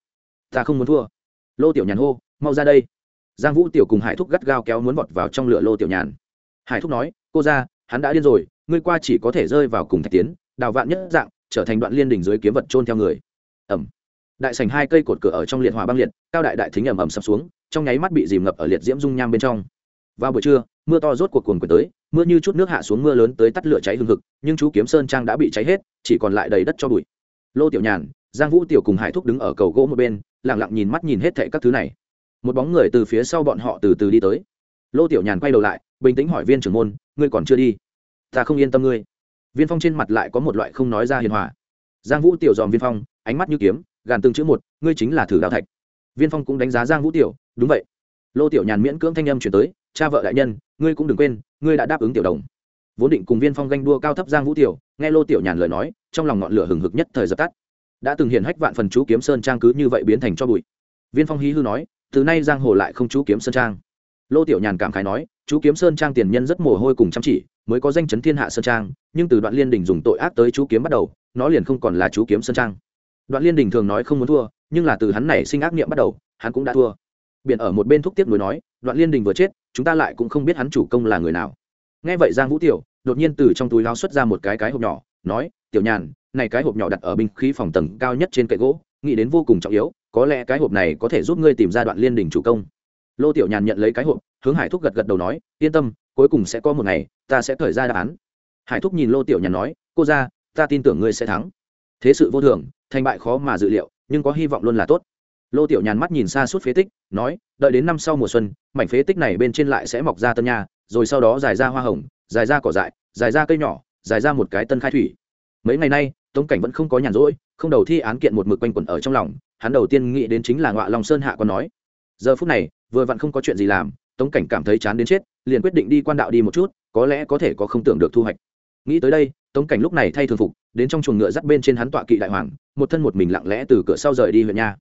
Ta không muốn thua. Lô tiểu nhàn hô, mau ra đây. Giang vũ tiểu cùng hải thúc gắt gao kéo muốn vọt vào trong lửa lô tiểu nhàn. Hải thúc nói, cô ra, hắn đã điên rồi, ngươi qua chỉ có thể rơi vào cùng thạch tiến, đào vạn nhất dạng, trở thành đoạn liên đỉnh dưới kiếm vật trôn theo người. Ẩm. Đại sành hai cây cột cửa ở trong liệt hỏa băng liệt, cao đại đại thính ẩm ẩm sập xuống trong nháy mắt bị dìm ngập ở liệt diễm dung nham bên trong. Vào buổi trưa, mưa to rốt cuộc cuồng quyển tới, mưa như chút nước hạ xuống mưa lớn tới tắt lửa cháy hừng hực, nhưng chú kiếm sơn trang đã bị cháy hết, chỉ còn lại đầy đất cho bụi. Lô tiểu nhàn, giang vũ tiểu cùng hải thúc đứng ở cầu gỗ một bên lẳng lặng nhìn mắt nhìn hết thệ các thứ này. Một bóng người từ phía sau bọn họ từ từ đi tới. Lô tiểu nhàn quay đầu lại, bình tĩnh hỏi viên trưởng môn, ngươi còn chưa đi? Ta không yên tâm ngươi. Viên phong trên mặt lại có một loại không nói ra hiền hòa. Giang vũ tiểu dòm viên phong, ánh mắt như kiếm, gàn từng chữ một, ngươi chính là thử đạo thạch viên phong cũng đánh giá giang vũ tiểu, đúng vậy. Lô tiểu nhàn miễn cưỡng thanh âm chuyển tới, cha vợ đại nhân, ngươi cũng đừng quên, ngươi đã đáp ứng tiểu đồng. Vốn định cùng viên phong ganh đua cao thấp giang vũ tiểu, nghe lô tiểu nhàn lời nói, trong lòng ngọn lửa hừng hực nhất thời dập tắt. Đã từng hiển hách vạn phần chú kiếm sơn trang cứ như vậy biến thành cho bụi. Viên phong hí hư nói, từ nay giang hồ lại không chú kiếm sơn trang. Lô tiểu nhàn cảm khái nói, chú kiếm sơn trang tiền nhân rất mồ hôi cùng chăm chỉ, mới có danh chấn thiên hạ sơn trang, nhưng từ đoạn liên đình dùng tội ác tới chú kiếm bắt đầu, nó liền không còn là chú kiếm sơn trang. Đoạn liên đình thường nói không muốn thua nhưng là từ hắn này sinh ác niệm bắt đầu, hắn cũng đã thua. Biển ở một bên thúc tiếp nối nói, đoạn liên đình vừa chết, chúng ta lại cũng không biết hắn chủ công là người nào. Nghe vậy giang vũ tiểu, đột nhiên từ trong túi lao xuất ra một cái cái hộp nhỏ, nói, tiểu nhàn, này cái hộp nhỏ đặt ở binh khí phòng tầng cao nhất trên cậy gỗ, nghĩ đến vô cùng trọng yếu, có lẽ cái hộp này có thể giúp ngươi tìm ra đoạn liên đình chủ công. Lô tiểu nhàn nhận lấy cái hộp, hướng hải thúc gật gật đầu nói, yên tâm, cuối cùng sẽ có một ngày, ta sẽ thời ra đáp án. Hải thúc nhìn lô tiểu nhàn nói, cô ra ta tin tưởng ngươi sẽ thắng. Thế sự vô thường, thành bại khó mà dự liệu nhưng có hy vọng luôn là tốt. Lô tiểu nhàn mắt nhìn xa suốt phế tích, nói, đợi đến năm sau mùa xuân, mảnh phế tích này bên trên lại sẽ mọc ra tân nha, rồi sau đó dài ra hoa hồng, dài ra cỏ dại, dài ra cây nhỏ, dài ra một cái tân khai thủy. Mấy ngày nay, tống cảnh vẫn không có nhàn rỗi, không đầu thi án kiện một mực quanh quẩn ở trong lòng, hắn đầu tiên nghĩ đến chính là ngọa long sơn hạ còn nói, giờ phút này, vừa vặn không có chuyện gì làm, tống cảnh cảm thấy chán đến chết, liền quyết định đi quan đạo đi một chút, có lẽ có thể có không tưởng được thu hoạch. Nghĩ tới đây tống cảnh lúc này thay thường phục, đến trong chuồng ngựa dắt bên trên hắn tọa kỵ đại hoàng, một thân một mình lặng lẽ từ cửa sau rời đi huyện nha.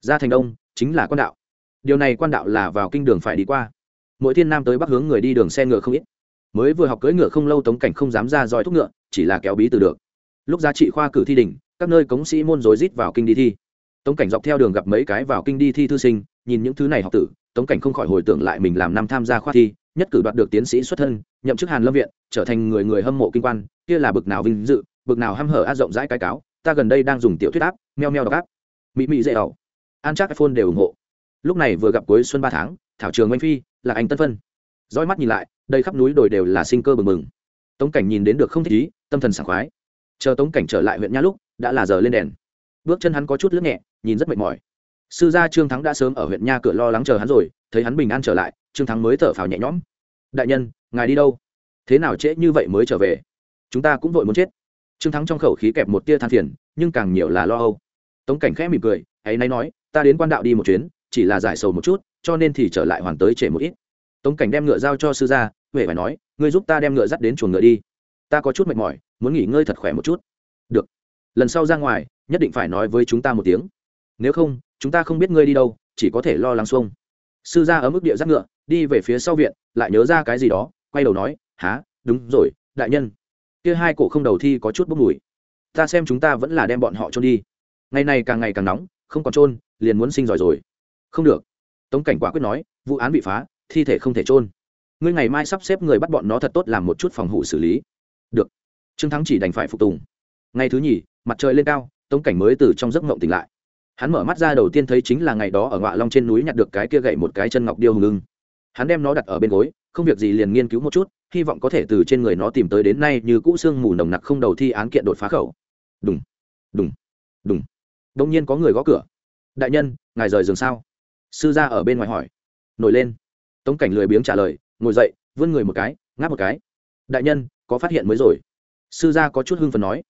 Ra thành đông, chính là quan đạo. Điều này quan đạo là vào kinh đường phải đi qua. Mỗi thiên nam tới bắc hướng người đi đường xe ngựa không ít. Mới vừa học cưỡi ngựa không lâu tống cảnh không dám ra dòi thúc ngựa, chỉ là kéo bí từ được. Lúc giá trị khoa cử thi đỉnh, các nơi cống sĩ môn rối rít vào kinh đi thi. Tống cảnh dọc theo đường gặp mấy cái vào kinh đi thi thư sinh, nhìn những thứ này học tử, tống cảnh không khỏi hồi tưởng lại mình làm năm tham gia khoa thi, nhất cử đoạt được tiến sĩ xuất thân nhậm chức hàn lâm viện, trở thành người người hâm mộ kinh quan, kia là bực nào vinh dự, bực nào hăm hở át rộng rãi cái cáo, ta gần đây đang dùng tiểu thuyết áp, meo meo đọc áp. Mỹ mỹ dễ ẩu an chắc iphone đều ủng hộ. Lúc này vừa gặp cuối xuân ba tháng, thảo trường oanh phi, là anh tân phân. Dõi mắt nhìn lại đây khắp núi đồi đều là sinh cơ bừng bừng. Tống cảnh nhìn đến được không thích ý, tâm thần sảng khoái. Chờ tống cảnh trở lại huyện nha lúc, đã là giờ lên đèn. Bước chân hắn có chút lướt nhẹ, nhìn rất mệt mỏi. Sư gia trương thắng đã sớm ở huyện nha cửa lo lắng chờ hắn rồi, thấy hắn bình an trở lại, trương thắng mới thở phào nhẹ nhõm đại nhân, ngài đi đâu? Thế nào trễ như vậy mới trở về? Chúng ta cũng vội muốn chết. Trương thắng trong khẩu khí kẹp một tia than phiền, nhưng càng nhiều là lo âu. Tống cảnh khẽ mỉm cười, ấy nay nói, ta đến quan đạo đi một chuyến, chỉ là giải sầu một chút, cho nên thì trở lại hoàn tới trễ một ít. Tống cảnh đem ngựa giao cho sư gia, huệ phải nói, ngươi giúp ta đem ngựa dắt đến chuồng ngựa đi. Ta có chút mệt mỏi, muốn nghỉ ngơi thật khỏe một chút. Được. Lần sau ra ngoài, nhất định phải nói với chúng ta một tiếng. Nếu không, chúng ta không biết ngươi đi đâu, chỉ có thể lo lắng xuông. Sư gia ở mức địa dắt ngựa đi về phía sau viện, lại nhớ ra cái gì đó, quay đầu nói há đúng rồi, đại nhân. Kia hai cổ không đầu thi có chút bốc mùi. Ta xem chúng ta vẫn là đem bọn họ trôn đi. Ngày này càng ngày càng nóng, không còn trôn liền muốn sinh giỏi rồi. Không được. Tống cảnh quả quyết nói, vụ án bị phá, thi thể không thể trôn ngươi ngày mai sắp xếp người bắt bọn nó thật tốt làm một chút phòng hộ xử lý. Được. Trương thắng chỉ đành phải phục tùng. Ngày thứ nhì, mặt trời lên cao, tống cảnh mới từ trong giấc mộng tỉnh lại. Hắn mở mắt ra đầu tiên thấy chính là ngày đó ở ngọa long trên núi nhặt được cái kia gậy một cái chân ngọc điêu hùng lưng hắn đem nó đặt ở bên gối, không việc gì liền nghiên cứu một chút, hy vọng có thể từ trên người nó tìm tới đến nay như cũ xương mù nồng nặc không đầu thi án kiện đột phá khẩu. Đúng đúng đúng đông nhiên có người gõ cửa. Đại nhân, ngài rời giường sao? Sư gia ở bên ngoài hỏi. Nổi lên. Tống cảnh lười biếng trả lời, ngồi dậy, vươn người một cái, ngáp một cái. Đại nhân, có phát hiện mới rồi. Sư gia có chút hưng phấn nói.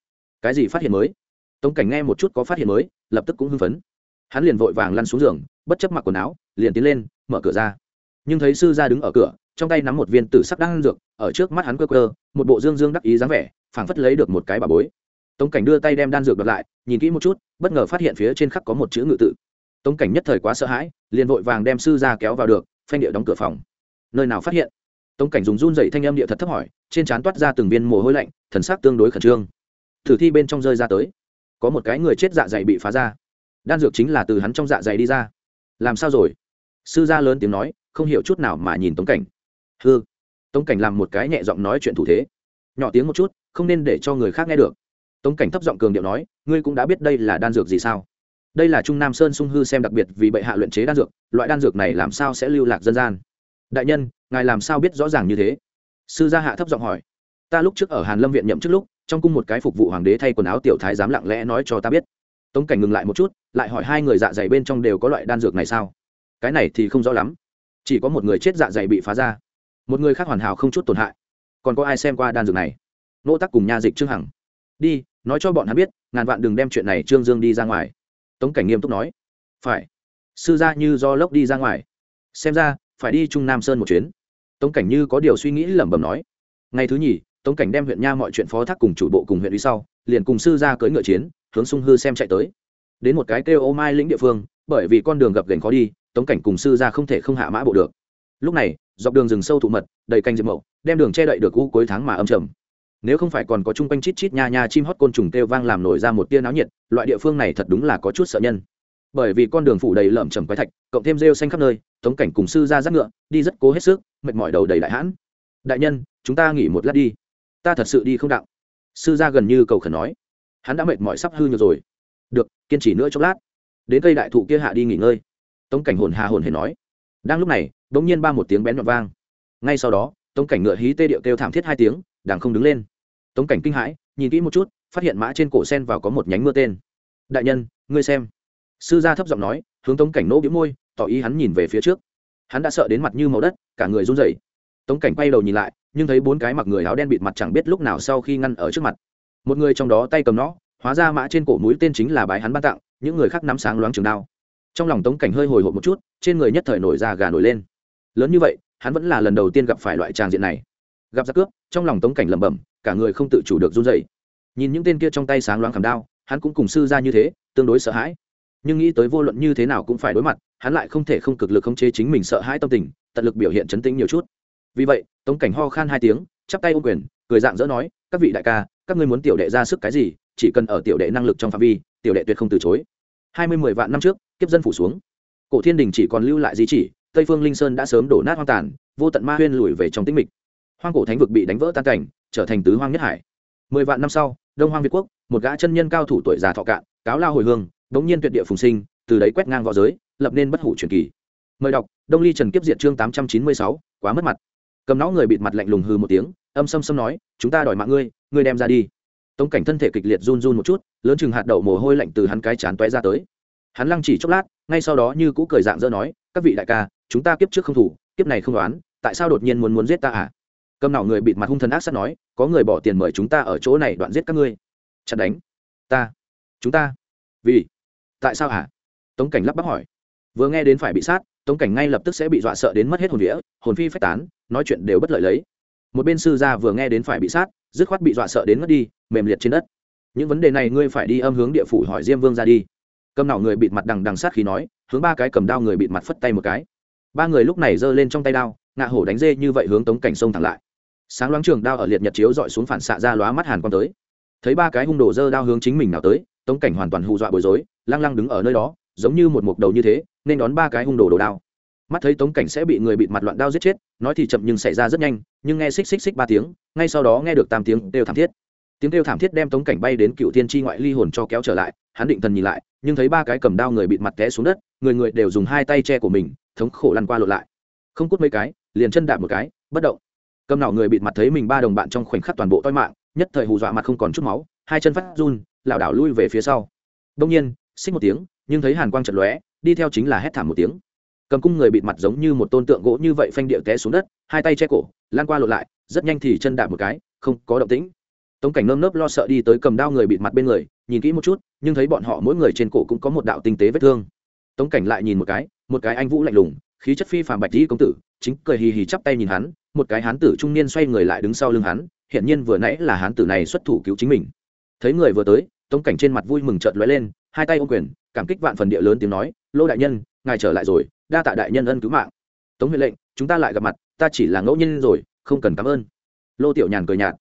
Cái gì phát hiện mới? Tống cảnh nghe một chút có phát hiện mới, lập tức cũng hưng phấn. Hắn liền vội vàng lăn xuống giường, bất chấp mặc quần áo, liền tiến lên, mở cửa ra nhưng thấy sư gia đứng ở cửa, trong tay nắm một viên tử sắc đang dược, ở trước mắt hắn cơ cơ một bộ dương dương đắc ý dáng vẻ, phảng phất lấy được một cái bà bối. Tống cảnh đưa tay đem đan dược đặt lại, nhìn kỹ một chút, bất ngờ phát hiện phía trên khắc có một chữ ngự tự. Tống cảnh nhất thời quá sợ hãi, liền vội vàng đem sư ra kéo vào được, phanh địa đóng cửa phòng. Nơi nào phát hiện? Tống cảnh dùng run dậy thanh âm địa thật thấp hỏi, trên trán toát ra từng viên mồ hôi lạnh, thần sắc tương đối khẩn trương. Thử thi bên trong rơi ra tới. Có một cái người chết dạ dày bị phá ra. Đan dược chính là từ hắn trong dạ dày đi ra. Làm sao rồi? Sư gia lớn tiếng nói không hiểu chút nào mà nhìn tống cảnh. Hư tống cảnh làm một cái nhẹ giọng nói chuyện thủ thế. Nhỏ tiếng một chút, không nên để cho người khác nghe được. Tống cảnh thấp giọng cường điệu nói, ngươi cũng đã biết đây là đan dược gì sao? Đây là trung nam sơn sung hư xem đặc biệt vì bệ hạ luyện chế đan dược, loại đan dược này làm sao sẽ lưu lạc dân gian? Đại nhân, ngài làm sao biết rõ ràng như thế? Sư gia hạ thấp giọng hỏi. Ta lúc trước ở hàn lâm viện nhậm trước lúc, trong cung một cái phục vụ hoàng đế thay quần áo tiểu thái dám lặng lẽ nói cho ta biết. Tống cảnh ngừng lại một chút, lại hỏi hai người dạ dày bên trong đều có loại đan dược này sao? Cái này thì không rõ lắm chỉ có một người chết dạ dày bị phá ra. Một người khác hoàn hảo không chút tổn hại. Còn có ai xem qua đan dược này? Nỗ tắc cùng nha dịch trương hằng. Đi, nói cho bọn hắn biết, ngàn vạn đừng đem chuyện này trương dương đi ra ngoài. Tống cảnh nghiêm túc nói. Phải. Sư gia như do lốc đi ra ngoài. Xem ra, phải đi trung nam sơn một chuyến. Tống cảnh như có điều suy nghĩ lẩm bẩm nói. Ngày thứ nhì, tống cảnh đem huyện nha mọi chuyện phó thác cùng chủ bộ cùng huyện đi sau, liền cùng sư gia cưỡi ngựa chiến, hướng sung hư xem chạy tới. Đến một cái kêu ô mai lĩnh địa phương, bởi vì con đường gập ghềnh khó đi tống cảnh cùng sư gia không thể không hạ mã bộ được. Lúc này, dọc đường rừng sâu thụ mật, đầy canh diệp mậu, đem đường che đậy được u cuối tháng mà âm trầm. Nếu không phải còn có chung quanh chít chít nha nha chim hót côn trùng kêu vang làm nổi ra một tia náo nhiệt, loại địa phương này thật đúng là có chút sợ nhân. Bởi vì con đường phủ đầy lợm chầm quái thạch, cộng thêm rêu xanh khắp nơi, tống cảnh cùng sư ra rác ngựa, đi rất cố hết sức, mệt mỏi đầu đầy đại hãn. Đại nhân, chúng ta nghỉ một lát đi. Ta thật sự đi không đạo. Sư ra gần như cầu khẩn nói. Hắn đã mệt mỏi sắp hư nhiều rồi. Được, kiên trì nữa chốc lát. Đến cây đại thụ kia hạ đi nghỉ ngơi tống cảnh hồn hà hồn hề nói. Đang lúc này đ ỗ n g nhiên ba một tiếng bén nhọn vang. Ngay sau đó, tống cảnh ngựa hí tê điệu kêu thảm thiết hai tiếng đảng không đứng lên. Tống cảnh kinh hãi, nhìn kỹ một chút, phát hiện mã trên cổ sen vào có một nhánh mưa tên. Đại nhân, ngươi xem. Sư gia thấp giọng nói, hướng tống cảnh nỗ bĩu môi, tỏ ý hắn nhìn về phía trước. Hắn đã sợ đến mặt như màu đất, cả người run rẩy. Tống cảnh quay đầu nhìn lại, nhưng thấy bốn cái mặc người áo đen bịt mặt chẳng biết lúc nào sau khi ngăn ở trước mặt. Một người trong đó tay cầm nó, hóa ra mã trên cổ mũi tên chính là bái hắn ban tặng, những người khác nắm sáng loáng trường đao trong lòng tống cảnh hơi hồi hộp một chút, trên người nhất thời nổi ra gà nổi lên. Lớn như vậy, hắn vẫn là lần đầu tiên gặp phải loại tràng diện này. Gặp giặc cướp, trong lòng tống cảnh lẩm bẩm, cả người không tự chủ được run dậy nhìn những tên kia trong tay sáng loáng khảm đao, hắn cũng cùng sư ra như thế, tương đối sợ hãi. Nhưng nghĩ tới vô luận như thế nào cũng phải đối mặt, hắn lại không thể không cực lực khống chế chính mình sợ hãi tâm tình, tận lực biểu hiện chấn tĩnh nhiều chút. Vì vậy, tống cảnh ho khan hai tiếng, chắp tay ô quyền, cười dạng dỡ nói, các vị đại ca, các ngươi muốn tiểu đệ ra sức cái gì, chỉ cần ở tiểu đệ năng lực trong phạm vi, tiểu đệ tuyệt không từ chối. Hai mươi mười vạn năm trước kiếp dân phủ xuống. Cổ thiên đình chỉ còn lưu lại di chỉ, tây phương linh sơn đã sớm đổ nát hoang tàn, vô tận ma huyên lùi về trong tĩnh mịch. Hoang cổ thánh vực bị đánh vỡ tan cảnh, trở thành tứ hoang nhất hải. Mười vạn năm sau, đông hoang việt quốc, một gã chân nhân cao thủ tuổi già thọ cạn, cáo lao hồi hương, đống nhiên tuyệt địa phùng sinh, từ đấy quét ngang v õ giới, lập nên bất hủ truyền kỳ. Mời đọc, đông ly trần kiếp diệt chương tám trăm chín mươi sáu, quá mất mặt. Cầm não người bịt mặt lạnh lùng hư một tiếng, âm xâm xâm nói, chúng ta đòi mạng ngươi ngươi đem ra đi. Tống cảnh thân thể kịch liệt run run một chút, lớn chừng hạt đậu mồ hôi lạnh từ hắn cái chán toé ra tới hắn lăng chỉ chốc lát, ngay sau đó như cũ cười dạng dỡ nói, các vị đại ca, chúng ta kiếp trước không thủ, kiếp này không đoán, tại sao đột nhiên muốn muốn giết ta à? Cầm nào người bịt mặt hung thần ác sát nói, có người bỏ tiền mời chúng ta ở chỗ này đoạn giết các ngươi. Chặt đánh. Ta. Chúng ta. Vì. Tại sao hả? Tống cảnh lắp bắp hỏi. Vừa nghe đến phải bị sát, tống cảnh ngay lập tức sẽ bị dọa sợ đến mất hết hồn vía, hồn phi phách tán, nói chuyện đều bất lợi lấy. Một bên sư gia vừa nghe đến phải bị sát, dứt khoát bị dọa sợ đến mất đi, mềm liệt trên đất. Những vấn đề này ngươi phải đi âm hướng địa phủ hỏi diêm vương ra đi cầm nào người bịt mặt đằng đằng sát khí nói, hướng ba cái cầm đao người bịt mặt phất tay một cái. Ba người lúc này giơ lên trong tay đao, ngạ hổ đánh dê như vậy hướng tống cảnh sông thẳng lại. Sáng loáng trường đao ở liệt nhật chiếu dọi xuống phản xạ ra lóa mắt hàn quang tới. Thấy ba cái hung đồ dơ đao hướng chính mình nào tới, tống cảnh hoàn toàn hù dọa bối rối, lăng lăng đứng ở nơi đó, giống như một mục đầu như thế, nên đón ba cái hung đồ đồ đao. Mắt thấy tống cảnh sẽ bị người bịt mặt loạn đao giết chết, nói thì chậm nhưng xảy ra rất nhanh, nhưng nghe xích xích xích ba tiếng, ngay sau đó nghe được tam tiếng đều thảm thiết tiếng kêu thảm thiết đem tống cảnh bay đến cựu thiên tri ngoại ly hồn cho kéo trở lại, hắn định thần nhìn lại, nhưng thấy ba cái cầm đao người bịt mặt té xuống đất, người người đều dùng hai tay che của mình, thống khổ lăn qua lộn lại. Không cút mấy cái, liền chân đạp một cái, bất động. Cầm nào người bịt mặt thấy mình ba đồng bạn trong khoảnh khắc toàn bộ toi mạng, nhất thời hù dọa mặt không còn chút máu, hai chân phát run, lảo đảo lui về phía sau. Đông nhiên, xích một tiếng, nhưng thấy hàn quang chật lóe, đi theo chính là hét thảm một tiếng. Cầm cung người bịt mặt giống như một tôn tượng gỗ như vậy phanh điệu té xuống đất, hai tay che cổ lan qua lộn lại, rất nhanh thì chân đạp một cái, không có động tĩnh tống cảnh nơm nớp lo sợ đi tới cầm đao người bịt mặt bên người, nhìn kỹ một chút, nhưng thấy bọn họ mỗi người trên cổ cũng có một đạo tinh tế vết thương. Tống cảnh lại nhìn một cái một cái anh vũ lạnh lùng, khí chất phi phàm bạch dĩ công tử, chính cười hì hì chắp tay nhìn hắn, một cái hán tử trung niên xoay người lại đứng sau lưng hắn hiện nhiên vừa nãy là hán tử này xuất thủ cứu chính mình. Thấy người vừa tới, tống cảnh trên mặt vui mừng trợn lóe lên, hai tay ôm quyền, cảm kích vạn phần địa lớn tiếng nói, lô đại nhân, ngài trở lại rồi, đa tạ đại nhân ân cứu mạng. Tống huệ lệnh, chúng ta lại gặp mặt, ta chỉ là ngẫu nhiên rồi, không cần cảm ơn. Lô tiểu nhàn cười nhạt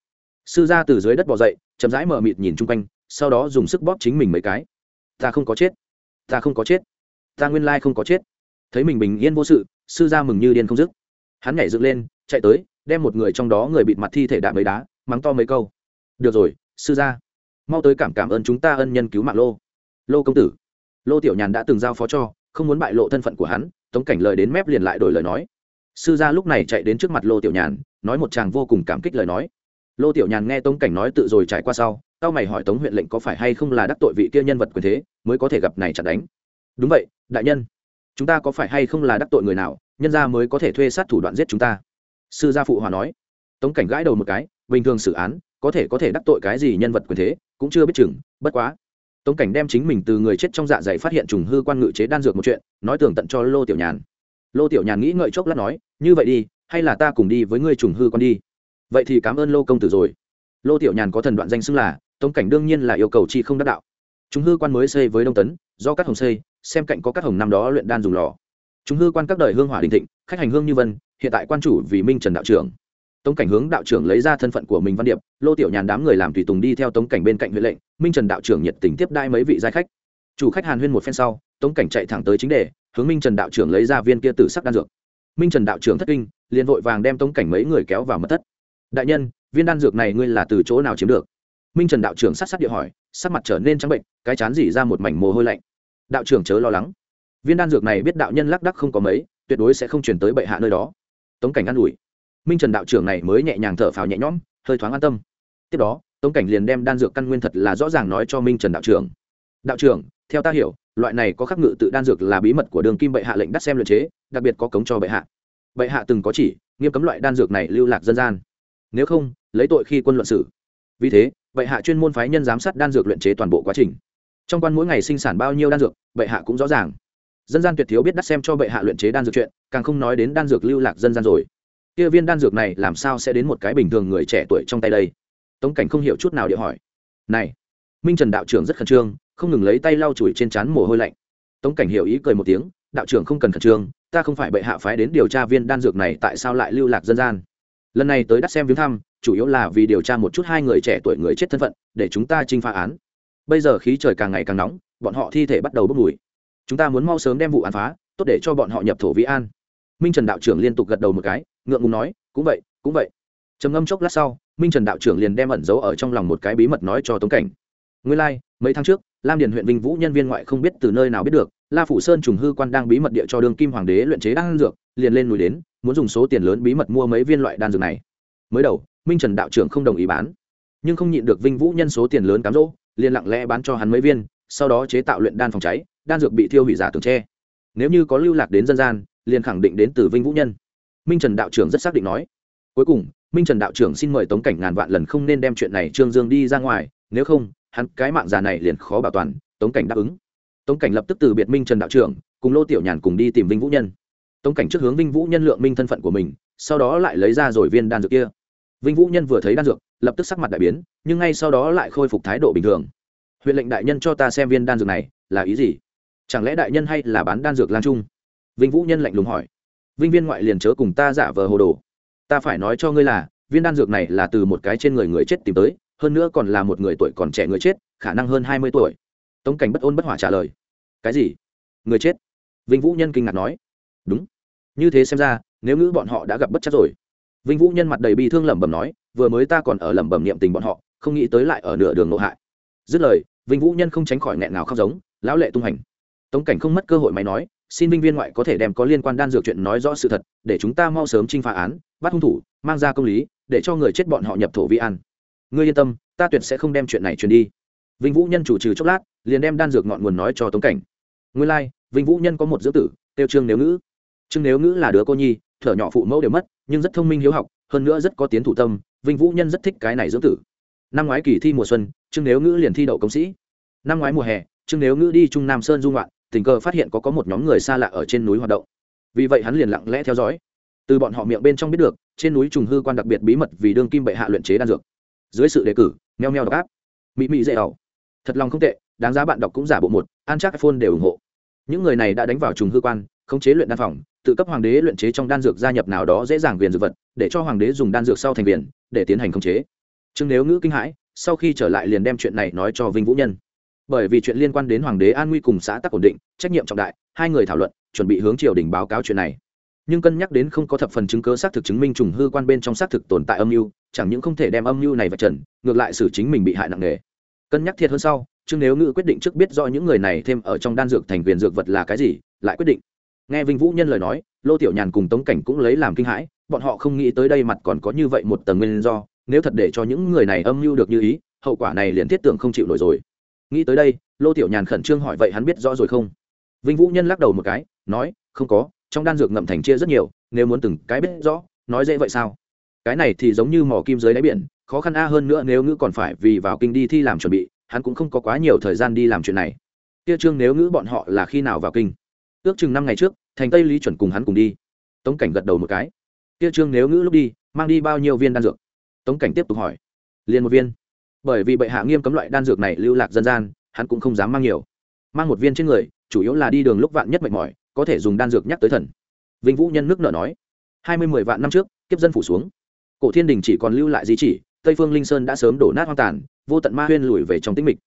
sư gia từ dưới đất bò dậy, chậm rãi mờ mịt nhìn chung quanh, sau đó dùng sức bóp chính mình mấy cái. Ta không có chết. Ta không có chết. Ta nguyên lai không có chết. Thấy mình bình yên vô sự, sư gia mừng như điên không dứt. Hắn nhảy dựng lên, chạy tới, đem một người trong đó người bịt mặt thi thể đạp mấy đá, mắng to mấy câu. Được rồi, sư gia. Mau tới cảm cảm ơn chúng ta ân nhân cứu mạng lô. Lô công tử. Lô tiểu nhàn đã từng giao phó cho, không muốn bại lộ thân phận của hắn, tống cảnh lời đến mép liền lại đổi lời nói. Sư gia lúc này chạy đến trước mặt lô tiểu nhàn, nói một chàng vô cùng cảm kích lời nói lô tiểu nhàn nghe tống cảnh nói tự rồi trải qua sau tao mày hỏi tống huyện lệnh có phải hay không là đắc tội vị kia nhân vật quyền thế, mới có thể gặp này chặt đánh. Đúng vậy, đại nhân. Chúng ta có phải hay không là đắc tội người nào, nhân gia mới có thể thuê sát thủ đoạn giết chúng ta? Sư gia phụ hòa nói. Tống cảnh gãi đầu một cái, bình thường xử án, có thể có thể đắc tội cái gì nhân vật quyền thế, cũng chưa biết chừng, bất quá. Tống cảnh đem chính mình từ người chết trong dạ dày phát hiện trùng hư quan ngự chế đan dược một chuyện, nói tường tận cho lô tiểu nhàn. Lô tiểu nhàn nghĩ ngợi chốc lát nói, như vậy đi, hay là ta cùng đi với ngươi trùng hư con đi vậy thì cảm ơn lô công tử rồi. Lô tiểu nhàn có thần đoạn danh xưng là tống cảnh đương nhiên là yêu cầu chi không đắc đạo. Chúng hư quan mới xây với đông tấn, do các hồng xây, xem cạnh có các hồng năm đó luyện đan dùng lò. Chúng hư quan các đời hương hỏa đình thịnh, khách hành hương như vân, hiện tại quan chủ vì minh trần đạo trưởng. Tống cảnh hướng đạo trưởng lấy ra thân phận của mình văn điệp, lô tiểu nhàn đám người làm tùy tùng đi theo tống cảnh bên cạnh huệ lệnh, minh trần đạo trưởng nhiệt tình tiếp đai mấy vị giai khách. Chủ khách hàn huyên một phen sau tống cảnh chạy thẳng tới chính đề, hướng minh trần đạo trưởng lấy ra viên kia tử sắc đan dược. Minh trần đạo trưởng thất kinh, liền vội vàng đem tống cảnh mấy người kéo vào mật thất đại nhân, viên đan dược này ngươi là từ chỗ nào chiếm được? Minh trần đạo trưởng sát sát địa hỏi, sắc mặt trở nên trắng bệnh, cái chán dỉ ra một mảnh mồ hôi lạnh. Đạo trưởng chớ lo lắng. Viên đan dược này biết đạo nhân lác đắc không có mấy, tuyệt đối sẽ không chuyển tới bệ hạ nơi đó. Tống cảnh an ủi. Minh trần đạo trưởng này mới nhẹ nhàng thở phào nhẹ nhõm, hơi thoáng an tâm. Tiếp đó, tống cảnh liền đem đan dược căn nguyên thật là rõ ràng nói cho minh trần đạo trưởng. Đạo trưởng, theo ta hiểu, loại này có khắc ngự tự đan dược là bí mật của đường kim bệ hạ lệnh đắt xem luyện chế, đặc biệt có cống cho bệ hạ. Bệ hạ từng có chỉ, nghiêm cấm loại đan dược này lưu lạc dân gian nếu không, lấy tội khi quân luận xử. Vì thế, bệ hạ chuyên môn phái nhân giám sát đan dược luyện chế toàn bộ quá trình. Trong quan mỗi ngày sinh sản bao nhiêu đan dược, bệ hạ cũng rõ ràng. Dân gian tuyệt thiếu biết đắt xem cho bệ hạ luyện chế đan dược chuyện, càng không nói đến đan dược lưu lạc dân gian rồi. Kia viên đan dược này làm sao sẽ đến một cái bình thường người trẻ tuổi trong tay đây? Tống cảnh không hiểu chút nào để hỏi. Này, minh trần đạo trưởng rất khẩn trương, không ngừng lấy tay lau chùi trên trán mồ hôi lạnh. Tống cảnh hiểu ý cười một tiếng, đạo trưởng không cần khẩn trương, ta không phải bệ hạ phái đến điều tra viên đan dược này tại sao lại lưu lạc dân gian lần này tới đắt xem viếng thăm chủ yếu là vì điều tra một chút hai người trẻ tuổi người chết thân phận để chúng ta trinh phá án. Bây giờ khí trời càng ngày càng nóng bọn họ thi thể bắt đầu bốc mùi. Chúng ta muốn mau sớm đem vụ án phá tốt để cho bọn họ nhập thổ vĩ an. Minh trần đạo trưởng liên tục gật đầu một cái ngượng ngùng nói cũng vậy cũng vậy. Trầm ngâm chốc lát sau minh trần đạo trưởng liền đem ẩn giấu ở trong lòng một cái bí mật nói cho tống cảnh. Nguyên lai、like, mấy tháng trước lam điền huyện vinh vũ nhân viên ngoại không biết từ nơi nào biết được la phủ sơn trùng hư quan đang bí mật địa cho đường kim hoàng đế luyện chế đan dược liền lên núi đến muốn dùng số tiền lớn bí mật mua mấy viên loại đan dược này. Mới đầu, minh trần đạo trưởng không đồng ý bán, nhưng không nhịn được vinh vũ nhân số tiền lớn cám dỗ, liền lặng lẽ bán cho hắn mấy viên, sau đó chế tạo luyện đan phòng cháy, đan dược bị thiêu hủy giả tường tre nếu như có lưu lạc đến dân gian, liền khẳng định đến từ vinh vũ nhân. Minh trần đạo trưởng rất xác định nói. Cuối cùng, minh trần đạo trưởng xin mời tống cảnh ngàn vạn lần không nên đem chuyện này trương dương đi ra ngoài, nếu không, hắn cái mạng già này liền khó bảo toàn, tống cảnh đáp ứng. Tống cảnh lập tức từ biệt minh trần đạo trưởng, cùng lô tiểu nhàn cùng đi tìm vinh vũ nhân tống cảnh trước hướng vinh vũ nhân lượng minh thân phận của mình, sau đó lại lấy ra rồi viên đan dược kia. Vinh vũ nhân vừa thấy đan dược, lập tức sắc mặt đại biến, nhưng ngay sau đó lại khôi phục thái độ bình thường. Huyện lệnh đại nhân cho ta xem viên đan dược này, là ý gì? Chẳng lẽ đại nhân hay là bán đan dược lan trung? Vinh vũ nhân lạnh lùng hỏi. Vinh viên ngoại liền chớ cùng ta giả vờ hồ đồ. Ta phải nói cho ngươi là, viên đan dược này là từ một cái trên người người chết tìm tới, hơn nữa còn là một người tuổi còn trẻ người chết, khả năng hơn hai mươi tuổi. Tống cảnh bất ôn bất hỏa trả lời. Cái gì? Người chết? Vinh vũ nhân kinh ngạc nói. Đúng như thế xem ra nếu ngữ bọn họ đã gặp bất chắc rồi. Vinh vũ nhân mặt đầy bi thương lẩm bẩm nói vừa mới ta còn ở lẩm bẩm niệm tình bọn họ không nghĩ tới lại ở nửa đường nộ hại. Dứt lời vinh vũ nhân không tránh khỏi nghẹn ngào khóc giống lão lệ tung hành. Tống cảnh không mất cơ hội máy nói xin vinh viên ngoại có thể đem có liên quan đan dược chuyện nói rõ sự thật để chúng ta mau sớm trinh phá án bắt hung thủ mang ra công lý để cho người chết bọn họ nhập thổ vi ăn ngươi yên tâm ta tuyệt sẽ không đem chuyện này truyền đi. Vinh vũ nhân chủ trừ chốc lát liền đem đan dược ngọn nguồn nói cho tống cảnh. Nguyên lai、like, vinh vũ nhân có một dưỡng tử tiêu trương nếu ngữ trương nếu ngữ là đứa cô nhi thở nhỏ phụ mẫu đều mất nhưng rất thông minh hiếu học hơn nữa rất có tiến thủ tâm vinh vũ nhân rất thích cái này dưỡng tử. Năm ngoái kỳ thi mùa xuân trương nếu ngữ liền thi đậu công sĩ. Năm ngoái mùa hè trương nếu ngữ đi trung nam sơn du ngoạn, tình cờ phát hiện có có một nhóm người xa lạ ở trên núi hoạt động. Vì vậy hắn liền lặng lẽ theo dõi. Từ bọn họ miệng bên trong biết được trên núi trùng hư quan đặc biệt bí mật vì đương kim bệ hạ luyện chế đan dược. Dưới sự đề cử meo meo độc áp. Mỹ mỹ dễ ẩu thật lòng không tệ đáng giá bạn đọc cũng giả bộ một an chắc iphone đều ủng hộ. Những người này đã đánh vào trùng hư quan khống chế luyện đan phòng, tự cấp hoàng đế luyện chế trong đan dược gia nhập nào đó dễ dàng viền dược vật, để cho hoàng đế dùng đan dược sau thành viền, để tiến hành khống chế. Chứng nếu ngữ kinh hãi, sau khi trở lại liền đem chuyện này nói cho vinh vũ nhân. Bởi vì chuyện liên quan đến hoàng đế an nguy cùng xã tắc ổn định, trách nhiệm trọng đại, hai người thảo luận, chuẩn bị hướng triều đình báo cáo chuyện này. Nhưng cân nhắc đến không có thập phần chứng cớ xác thực chứng minh trùng hư quan bên trong xác thực tồn tại âm mưu, chẳng những không thể đem âm mưu này vạch trần, ngược lại xử chính mình bị hại nặng nề. Cân nhắc thiệt hơn sau chứ nếu ngự quyết định trước biết do những người này thêm ở trong đan dược thành viên dược vật là cái gì, lại quyết định nghe vinh vũ nhân lời nói, lô tiểu nhàn cùng tống cảnh cũng lấy làm kinh hãi, bọn họ không nghĩ tới đây mặt còn có như vậy một tầng nguyên do, nếu thật để cho những người này âm mưu được như ý, hậu quả này liền thiết tưởng không chịu nổi rồi. Nghĩ tới đây, lô tiểu nhàn khẩn trương hỏi vậy hắn biết rõ rồi không? Vinh vũ nhân lắc đầu một cái, nói, không có, trong đan dược ngậm thành chia rất nhiều, nếu muốn từng cái biết rõ, nói dễ vậy sao? Cái này thì giống như mỏ kim dưới đáy biển, khó khăn a hơn nữa nếu ngữ còn phải vì vào kinh đi thi làm chuẩn bị, hắn cũng không có quá nhiều thời gian đi làm chuyện này. Kia trương, nếu ngữ bọn họ là khi nào vào kinh? Ước chừng năm ngày trước, thành tây lý chuẩn cùng hắn cùng đi. Tống cảnh gật đầu một cái. Kia trương nếu ngữ lúc đi, mang đi bao nhiêu viên đan dược? Tống cảnh tiếp tục hỏi. Liền một viên. Bởi vì bệ hạ nghiêm cấm loại đan dược này lưu lạc dân gian, hắn cũng không dám mang nhiều. Mang một viên trên người, chủ yếu là đi đường lúc vạn nhất mệt mỏi, có thể dùng đan dược nhắc tới thần. Vinh vũ nhân nước nợ nói. Hai mươi mười vạn năm trước, kiếp dân phủ xuống. Cổ thiên đình chỉ còn lưu lại di chỉ, tây phương linh sơn đã sớm đổ nát hoang tàn, vô tận ma huyên lùi về trong tĩnh mịch.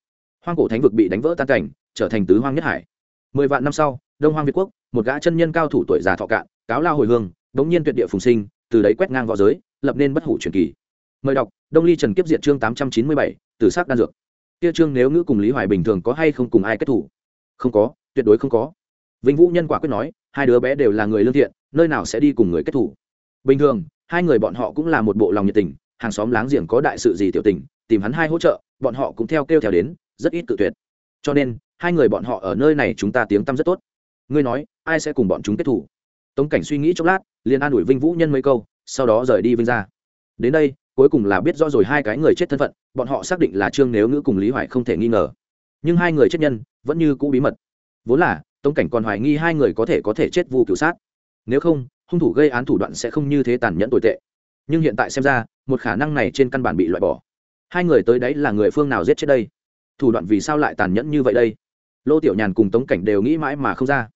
Hoang cổ thánh vực bị đánh vỡ tan cảnh, trở thành tứ hoang nhất hải. Mười vạn năm sau đông hoang việt quốc, một gã chân nhân cao thủ tuổi già thọ cạn, cáo lao hồi hương, bỗng nhiên tuyệt địa phùng sinh, từ đấy quét ngang v õ giới, lập nên bất hủ truyền kỳ. Mời đọc, đông ly trần kiếp diệt chương tám trăm chín mươi bảy từ s á c đan dược. Kia chương nếu ngữ cùng lý hoài bình thường có hay không cùng ai kết thủ? Không có, tuyệt đối không có. Vinh vũ nhân quả quyết nói, hai đứa bé đều là người lương thiện, nơi nào sẽ đi cùng người kết thủ? Bình thường, hai người bọn họ cũng là một bộ lòng nhiệt tình, hàng xóm láng giềng có đại sự gì tiểu tình, tìm hắn hai hỗ trợ, bọn họ cũng theo kêu theo đến, rất ít tự tuyệt. Cho nên, hai người bọn họ ở nơi này chúng ta tiếng tăm rất tốt ngươi nói, ai sẽ cùng bọn chúng kết thủ? Tống cảnh suy nghĩ chốc lát, liền an ủi vinh vũ nhân mấy câu, sau đó rời đi vinh ra đến đây, cuối cùng là biết rõ rồi hai cái người chết thân phận, bọn họ xác định là trương nếu ngữ cùng lý hoài không thể nghi ngờ. Nhưng hai người chết nhân, vẫn như cũ bí mật. Vốn là, tống cảnh còn hoài nghi hai người có thể có thể chết vu cửu sát. Nếu không, hung thủ gây án thủ đoạn sẽ không như thế tàn nhẫn tồi tệ. Nhưng hiện tại xem ra, một khả năng này trên căn bản bị loại bỏ. Hai người tới đấy là người phương nào giết chết đây? Thủ đoạn vì sao lại tàn nhẫn như vậy đây? Lô tiểu nhàn cùng tống cảnh đều nghĩ mãi mà không ra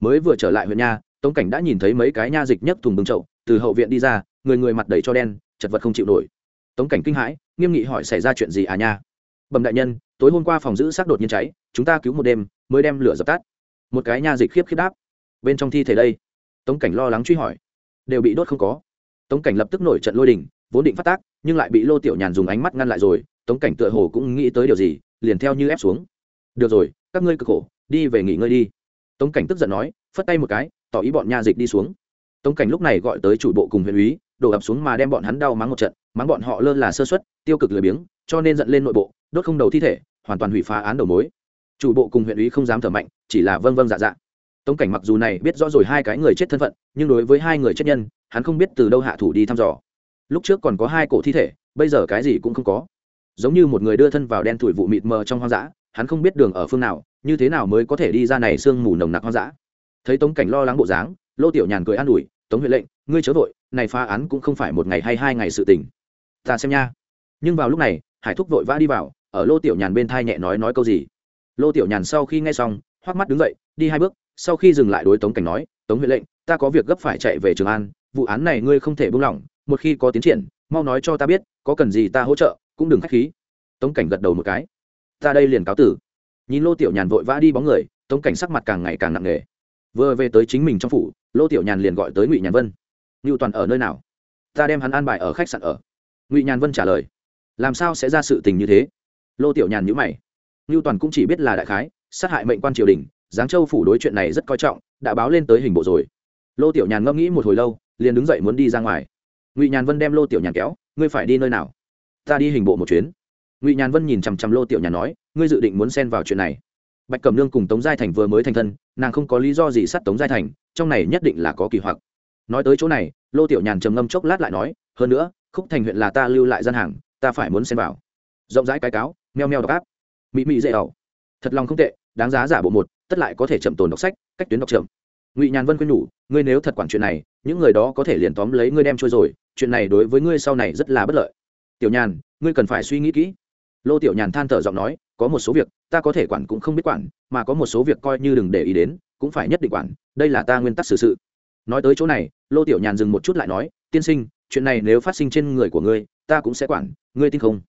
mới vừa trở lại huyện nha, tống cảnh đã nhìn thấy mấy cái nha dịch nhấc thùng bưng chậu, từ hậu viện đi ra, người người mặt đầy cho đen, chật vật không chịu nổi. Tống cảnh kinh hãi, nghiêm nghị hỏi xảy ra chuyện gì à nha? Bẩm đại nhân, tối hôm qua phòng giữ xác đột nhiên cháy, chúng ta cứu một đêm, mới đem lửa dập tắt. Một cái nha dịch khiếp khiếp đáp. Bên trong thi thể đây. Tống cảnh lo lắng truy hỏi. Đều bị đốt không có. Tống cảnh lập tức nổi trận lôi đình, vốn định phát tác, nhưng lại bị lô tiểu nhàn dùng ánh mắt ngăn lại rồi. Tống cảnh tựa hồ cũng nghĩ tới điều gì, liền theo như ép xuống. Được rồi, các ngươi cực khổ, đi về nghỉ ngơi đi tống cảnh tức giận nói, phất tay một cái, tỏ ý bọn nha dịch đi xuống. Tống cảnh lúc này gọi tới chủ bộ cùng huyện úy đổ ập xuống mà đem bọn hắn đau mắng một trận, mắng bọn họ lơ là sơ xuất tiêu cực lười biếng, cho nên dẫn lên nội bộ, đốt không đầu thi thể, hoàn toàn hủy phá án đầu mối. Chủ bộ cùng huyện úy không dám thở mạnh, chỉ là vâng vâng dạ dạ. Tống cảnh mặc dù này biết rõ rồi hai cái người chết thân phận, nhưng đối với hai người chết nhân, hắn không biết từ đâu hạ thủ đi thăm dò. Lúc trước còn có hai cổ thi thể, bây giờ cái gì cũng không có. Giống như một người đưa thân vào đen thủi vụ mịt mờ trong hoang dã, hắn không biết đường ở phương nào như thế nào mới có thể đi ra này sương mù nồng nặc hoang dã? Thấy tống cảnh lo lắng bộ dáng, lô tiểu nhàn cười an ủi, tống huệ lệnh, ngươi chớ vội, này phá án cũng không phải một ngày hay hai ngày sự tình. Ta xem nha. Nhưng vào lúc này, hải thúc vội vã đi vào, ở lô tiểu nhàn bên thai nhẹ nói nói câu gì. Lô tiểu nhàn sau khi nghe xong hoắc mắt đứng dậy, đi hai bước, sau khi dừng lại đối tống cảnh nói, tống huệ lệnh, ta có việc gấp phải chạy về trường an, vụ án này ngươi không thể buông lỏng, một khi có tiến triển, mau nói cho ta biết, có cần gì ta hỗ trợ, cũng đừng k h á c h khí. Tống cảnh gật đầu một cái, ta đây liền cáo tử nhìn lô tiểu nhàn vội vã đi bóng người, tống cảnh sắc mặt càng ngày càng nặng nề. Vừa về tới chính mình trong phủ, lô tiểu nhàn liền gọi tới ngụy nhàn vân. Ngưu toàn ở nơi nào? Ta đem hắn an bài ở khách sạn ở. Ngụy nhàn vân trả lời. Làm sao sẽ ra sự tình như thế? Lô tiểu nhàn nhữ mày. Ngưu toàn cũng chỉ biết là đại khái, sát hại mệnh quan triều đình, giáng châu phủ đối chuyện này rất coi trọng, đã báo lên tới hình bộ rồi. Lô tiểu nhàn ngẫm nghĩ một hồi lâu, liền đứng dậy muốn đi ra ngoài. Ngụy nhàn vân đem lô tiểu nhàn kéo, ngươi phải đi nơi nào? Ta đi hình bộ một chuyến ngụy nhàn vân nhìn chằm chằm lô tiểu nhàn nói, ngươi dự định muốn xen vào chuyện này? Bạch cẩm nương cùng tống giai thành vừa mới thành thân, nàng không có lý do gì sát tống giai thành, trong này nhất định là có kỳ hoặc. Nói tới chỗ này, lô tiểu nhàn trầm ngâm chốc lát lại nói, hơn nữa, khúc thành huyện là ta lưu lại gian hàng, ta phải muốn xen vào. Rộng rãi cái cáo, meo meo đọc áp. Mị mị dễ ẩu. Thật lòng không tệ, đáng giá giả bộ một, tất lại có thể chậm tồn đọc sách, cách tuyến đọc chậm. Ngụy nhàn vân khuyên nhủ, ngươi nếu thật quản chuyện này, những người đó có thể liền tóm lấy ngươi đem trôi rồi, chuyện này đối với ngươi sau này rất là bất lợi. Tiểu nhàn, ngươi cần phải suy nghĩ kỹ lô tiểu nhàn than thở giọng nói, có một số việc, ta có thể quản cũng không biết quản, mà có một số việc coi như đừng để ý đến, cũng phải nhất định quản, đây là ta nguyên tắc xử sự. Nói tới chỗ này, lô tiểu nhàn dừng một chút lại nói, tiên sinh, chuyện này nếu phát sinh trên người của ngươi, ta cũng sẽ quản, ngươi tin không?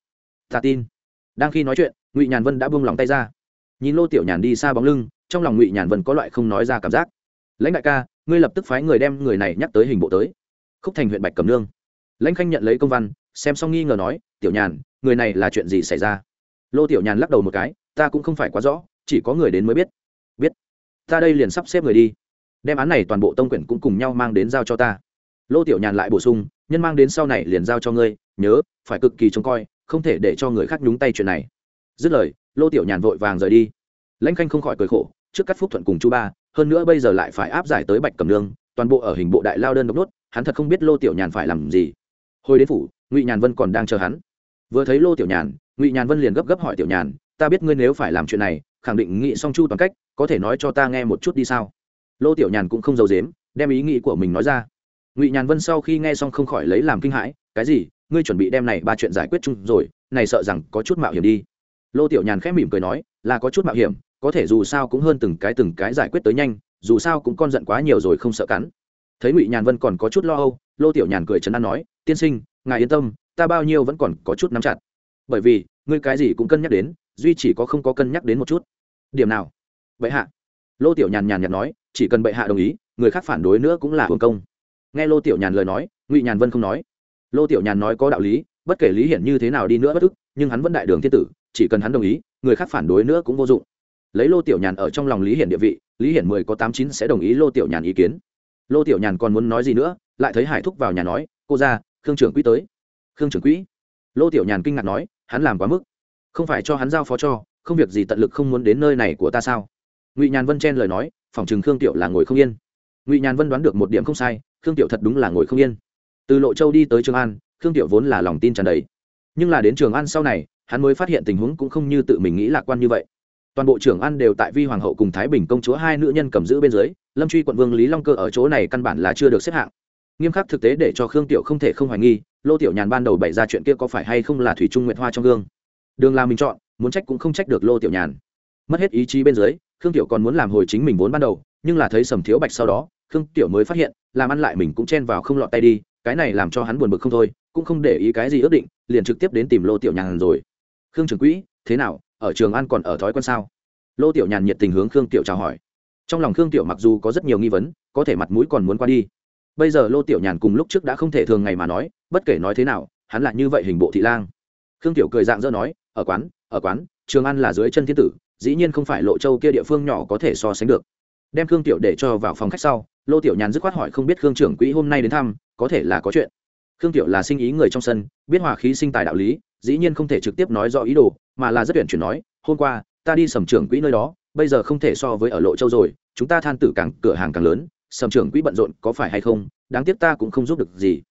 Ta tin. Đang khi nói chuyện, ngụy nhàn vân đã buông lòng tay ra. Nhìn lô tiểu nhàn đi xa bóng lưng, trong lòng ngụy nhàn vân có loại không nói ra cảm giác. Lãnh đại ca, ngươi lập tức phái người đem người này nhắc tới hình bộ tới. Khúc thành huyện bạch cầm nương. Lãnh khanh nhận lấy công văn, xem xong nghi ngờ nói, tiểu nhàn người này là chuyện gì xảy ra? Lô tiểu nhàn lắc đầu một cái, ta cũng không phải quá rõ, chỉ có người đến mới biết. Biết. Ta đây liền sắp xếp người đi. Đem án này toàn bộ tông quyển cũng cùng nhau mang đến giao cho ta. Lô tiểu nhàn lại bổ sung, nhân mang đến sau này liền giao cho ngươi, nhớ, phải cực kỳ trông coi, không thể để cho người khác nhúng tay chuyện này. Dứt lời, lô tiểu nhàn vội vàng rời đi. Lãnh khanh không khỏi cười khổ, trước cắt phúc thuận cùng chu ba, hơn nữa bây giờ lại phải áp giải tới bạch cầm nương, toàn bộ ở hình bộ đại lao đơn độc nốt hắn thật không biết lô tiểu nhàn phải làm gì. Hồi đến phủ, ngụy nhàn vân còn đang chờ hắn vừa thấy lô tiểu nhàn, ngụy nhàn vân liền gấp gấp hỏi tiểu nhàn, ta biết ngươi nếu phải làm chuyện này, khẳng định nghị song chu toàn cách, có thể nói cho ta nghe một chút đi sao? Lô tiểu nhàn cũng không giấu dếm đem ý nghĩ của mình nói ra. Ngụy nhàn vân sau khi nghe xong không khỏi lấy làm kinh hãi, cái gì? Ngươi chuẩn bị đem này ba chuyện giải quyết chung rồi, này sợ rằng có chút mạo hiểm đi. Lô tiểu nhàn khẽ mỉm cười nói, là có chút mạo hiểm, có thể dù sao cũng hơn từng cái từng cái giải quyết tới nhanh, dù sao cũng con giận quá nhiều rồi không sợ cắn. Thấy ngụy nhàn vân còn có chút lo âu, lô tiểu nhàn cười chấn an nói, tiên sinh, ngài yên tâm ta bao nhiêu vẫn còn có chút nắm chặt. Bởi vì, ngươi cái gì cũng cân nhắc đến, duy chỉ có không có cân nhắc đến một chút. Điểm nào? Bệ hạ. Lô tiểu nhàn nhàn nhạt nói, chỉ cần bệ hạ đồng ý, người khác phản đối nữa cũng là hưởng công. Nghe lô tiểu nhàn lời nói, ngụy nhàn vân không nói. Lô tiểu nhàn nói có đạo lý, bất kể lý hiển như thế nào đi nữa bất ức, nhưng hắn vẫn đại đường thiên tử, chỉ cần hắn đồng ý, người khác phản đối nữa cũng vô dụng. Lấy lô tiểu nhàn ở trong lòng lý hiển địa vị, lý hiển mười có tám chín sẽ đồng ý lô tiểu nhàn ý kiến. Lô tiểu nhàn còn muốn nói gì nữa, lại thấy hải thúc vào nhà nói, cô ra khương trưởng quỹ tới khương trưởng quỹ. Lô tiểu nhàn kinh ngạc nói, hắn làm quá mức. Không phải cho hắn giao phó cho, không việc gì tận lực không muốn đến nơi này của ta sao? Ngụy nhàn vân chen lời nói, phòng chừng khương tiểu là ngồi không yên. Ngụy nhàn vân đoán được một điểm không sai, khương tiểu thật đúng là ngồi không yên. Từ lộ châu đi tới trường an, khương tiểu vốn là lòng tin tràn đầy. Nhưng là đến trường an sau này, hắn mới phát hiện tình huống cũng không như tự mình nghĩ lạc quan như vậy. Toàn bộ trưởng an đều tại vi hoàng hậu cùng thái bình công chúa hai nữ nhân cầm giữ bên dưới, lâm truy quận vương lý long cơ ở chỗ này căn bản là chưa được xếp hạng. Nghiêm khắc thực tế để cho khương tiểu không thể không hoài nghi lô tiểu nhàn ban đầu bày ra chuyện kia có phải hay không là thủy trung nguyệt hoa trong gương? Đường là mình chọn, muốn trách cũng không trách được lô tiểu nhàn. Mất hết ý chí bên dưới, khương tiểu còn muốn làm hồi chính mình vốn ban đầu, nhưng là thấy sầm thiếu bạch sau đó, khương tiểu mới phát hiện, làm ăn lại mình cũng chen vào không lọt tay đi, cái này làm cho hắn buồn bực không thôi, cũng không để ý cái gì ước định, liền trực tiếp đến tìm lô tiểu nhàn rồi. Khương trưởng quỹ, thế nào, ở trường ăn còn ở thói quen sao? Lô tiểu nhàn nhiệt tình hướng khương tiểu chào hỏi. Trong lòng khương tiểu mặc dù có rất nhiều nghi vấn, có thể mặt mũi còn muốn qua đi bây giờ lô tiểu nhàn cùng lúc trước đã không thể thường ngày mà nói, bất kể nói thế nào, hắn là như vậy hình bộ thị lang. Khương tiểu cười dạng dỡ nói, ở quán ở quán, trường ăn là dưới chân thiên tử, dĩ nhiên không phải lộ châu kia địa phương nhỏ có thể so sánh được. Đem khương tiểu để cho vào phòng khách sau, lô tiểu nhàn dứt khoát hỏi không biết khương trưởng quỹ hôm nay đến thăm, có thể là có chuyện. Khương tiểu là sinh ý người trong sân, biết hòa khí sinh tài đạo lý, dĩ nhiên không thể trực tiếp nói rõ ý đồ, mà là rất tuyển chuyển nói, hôm qua, ta đi sầm trưởng quỹ nơi đó, bây giờ không thể so với ở lộ châu rồi, chúng ta than tử càng, cửa hàng càng lớn sầm trưởng quỹ bận rộn có phải hay không, đáng tiếc ta cũng không giúp được gì.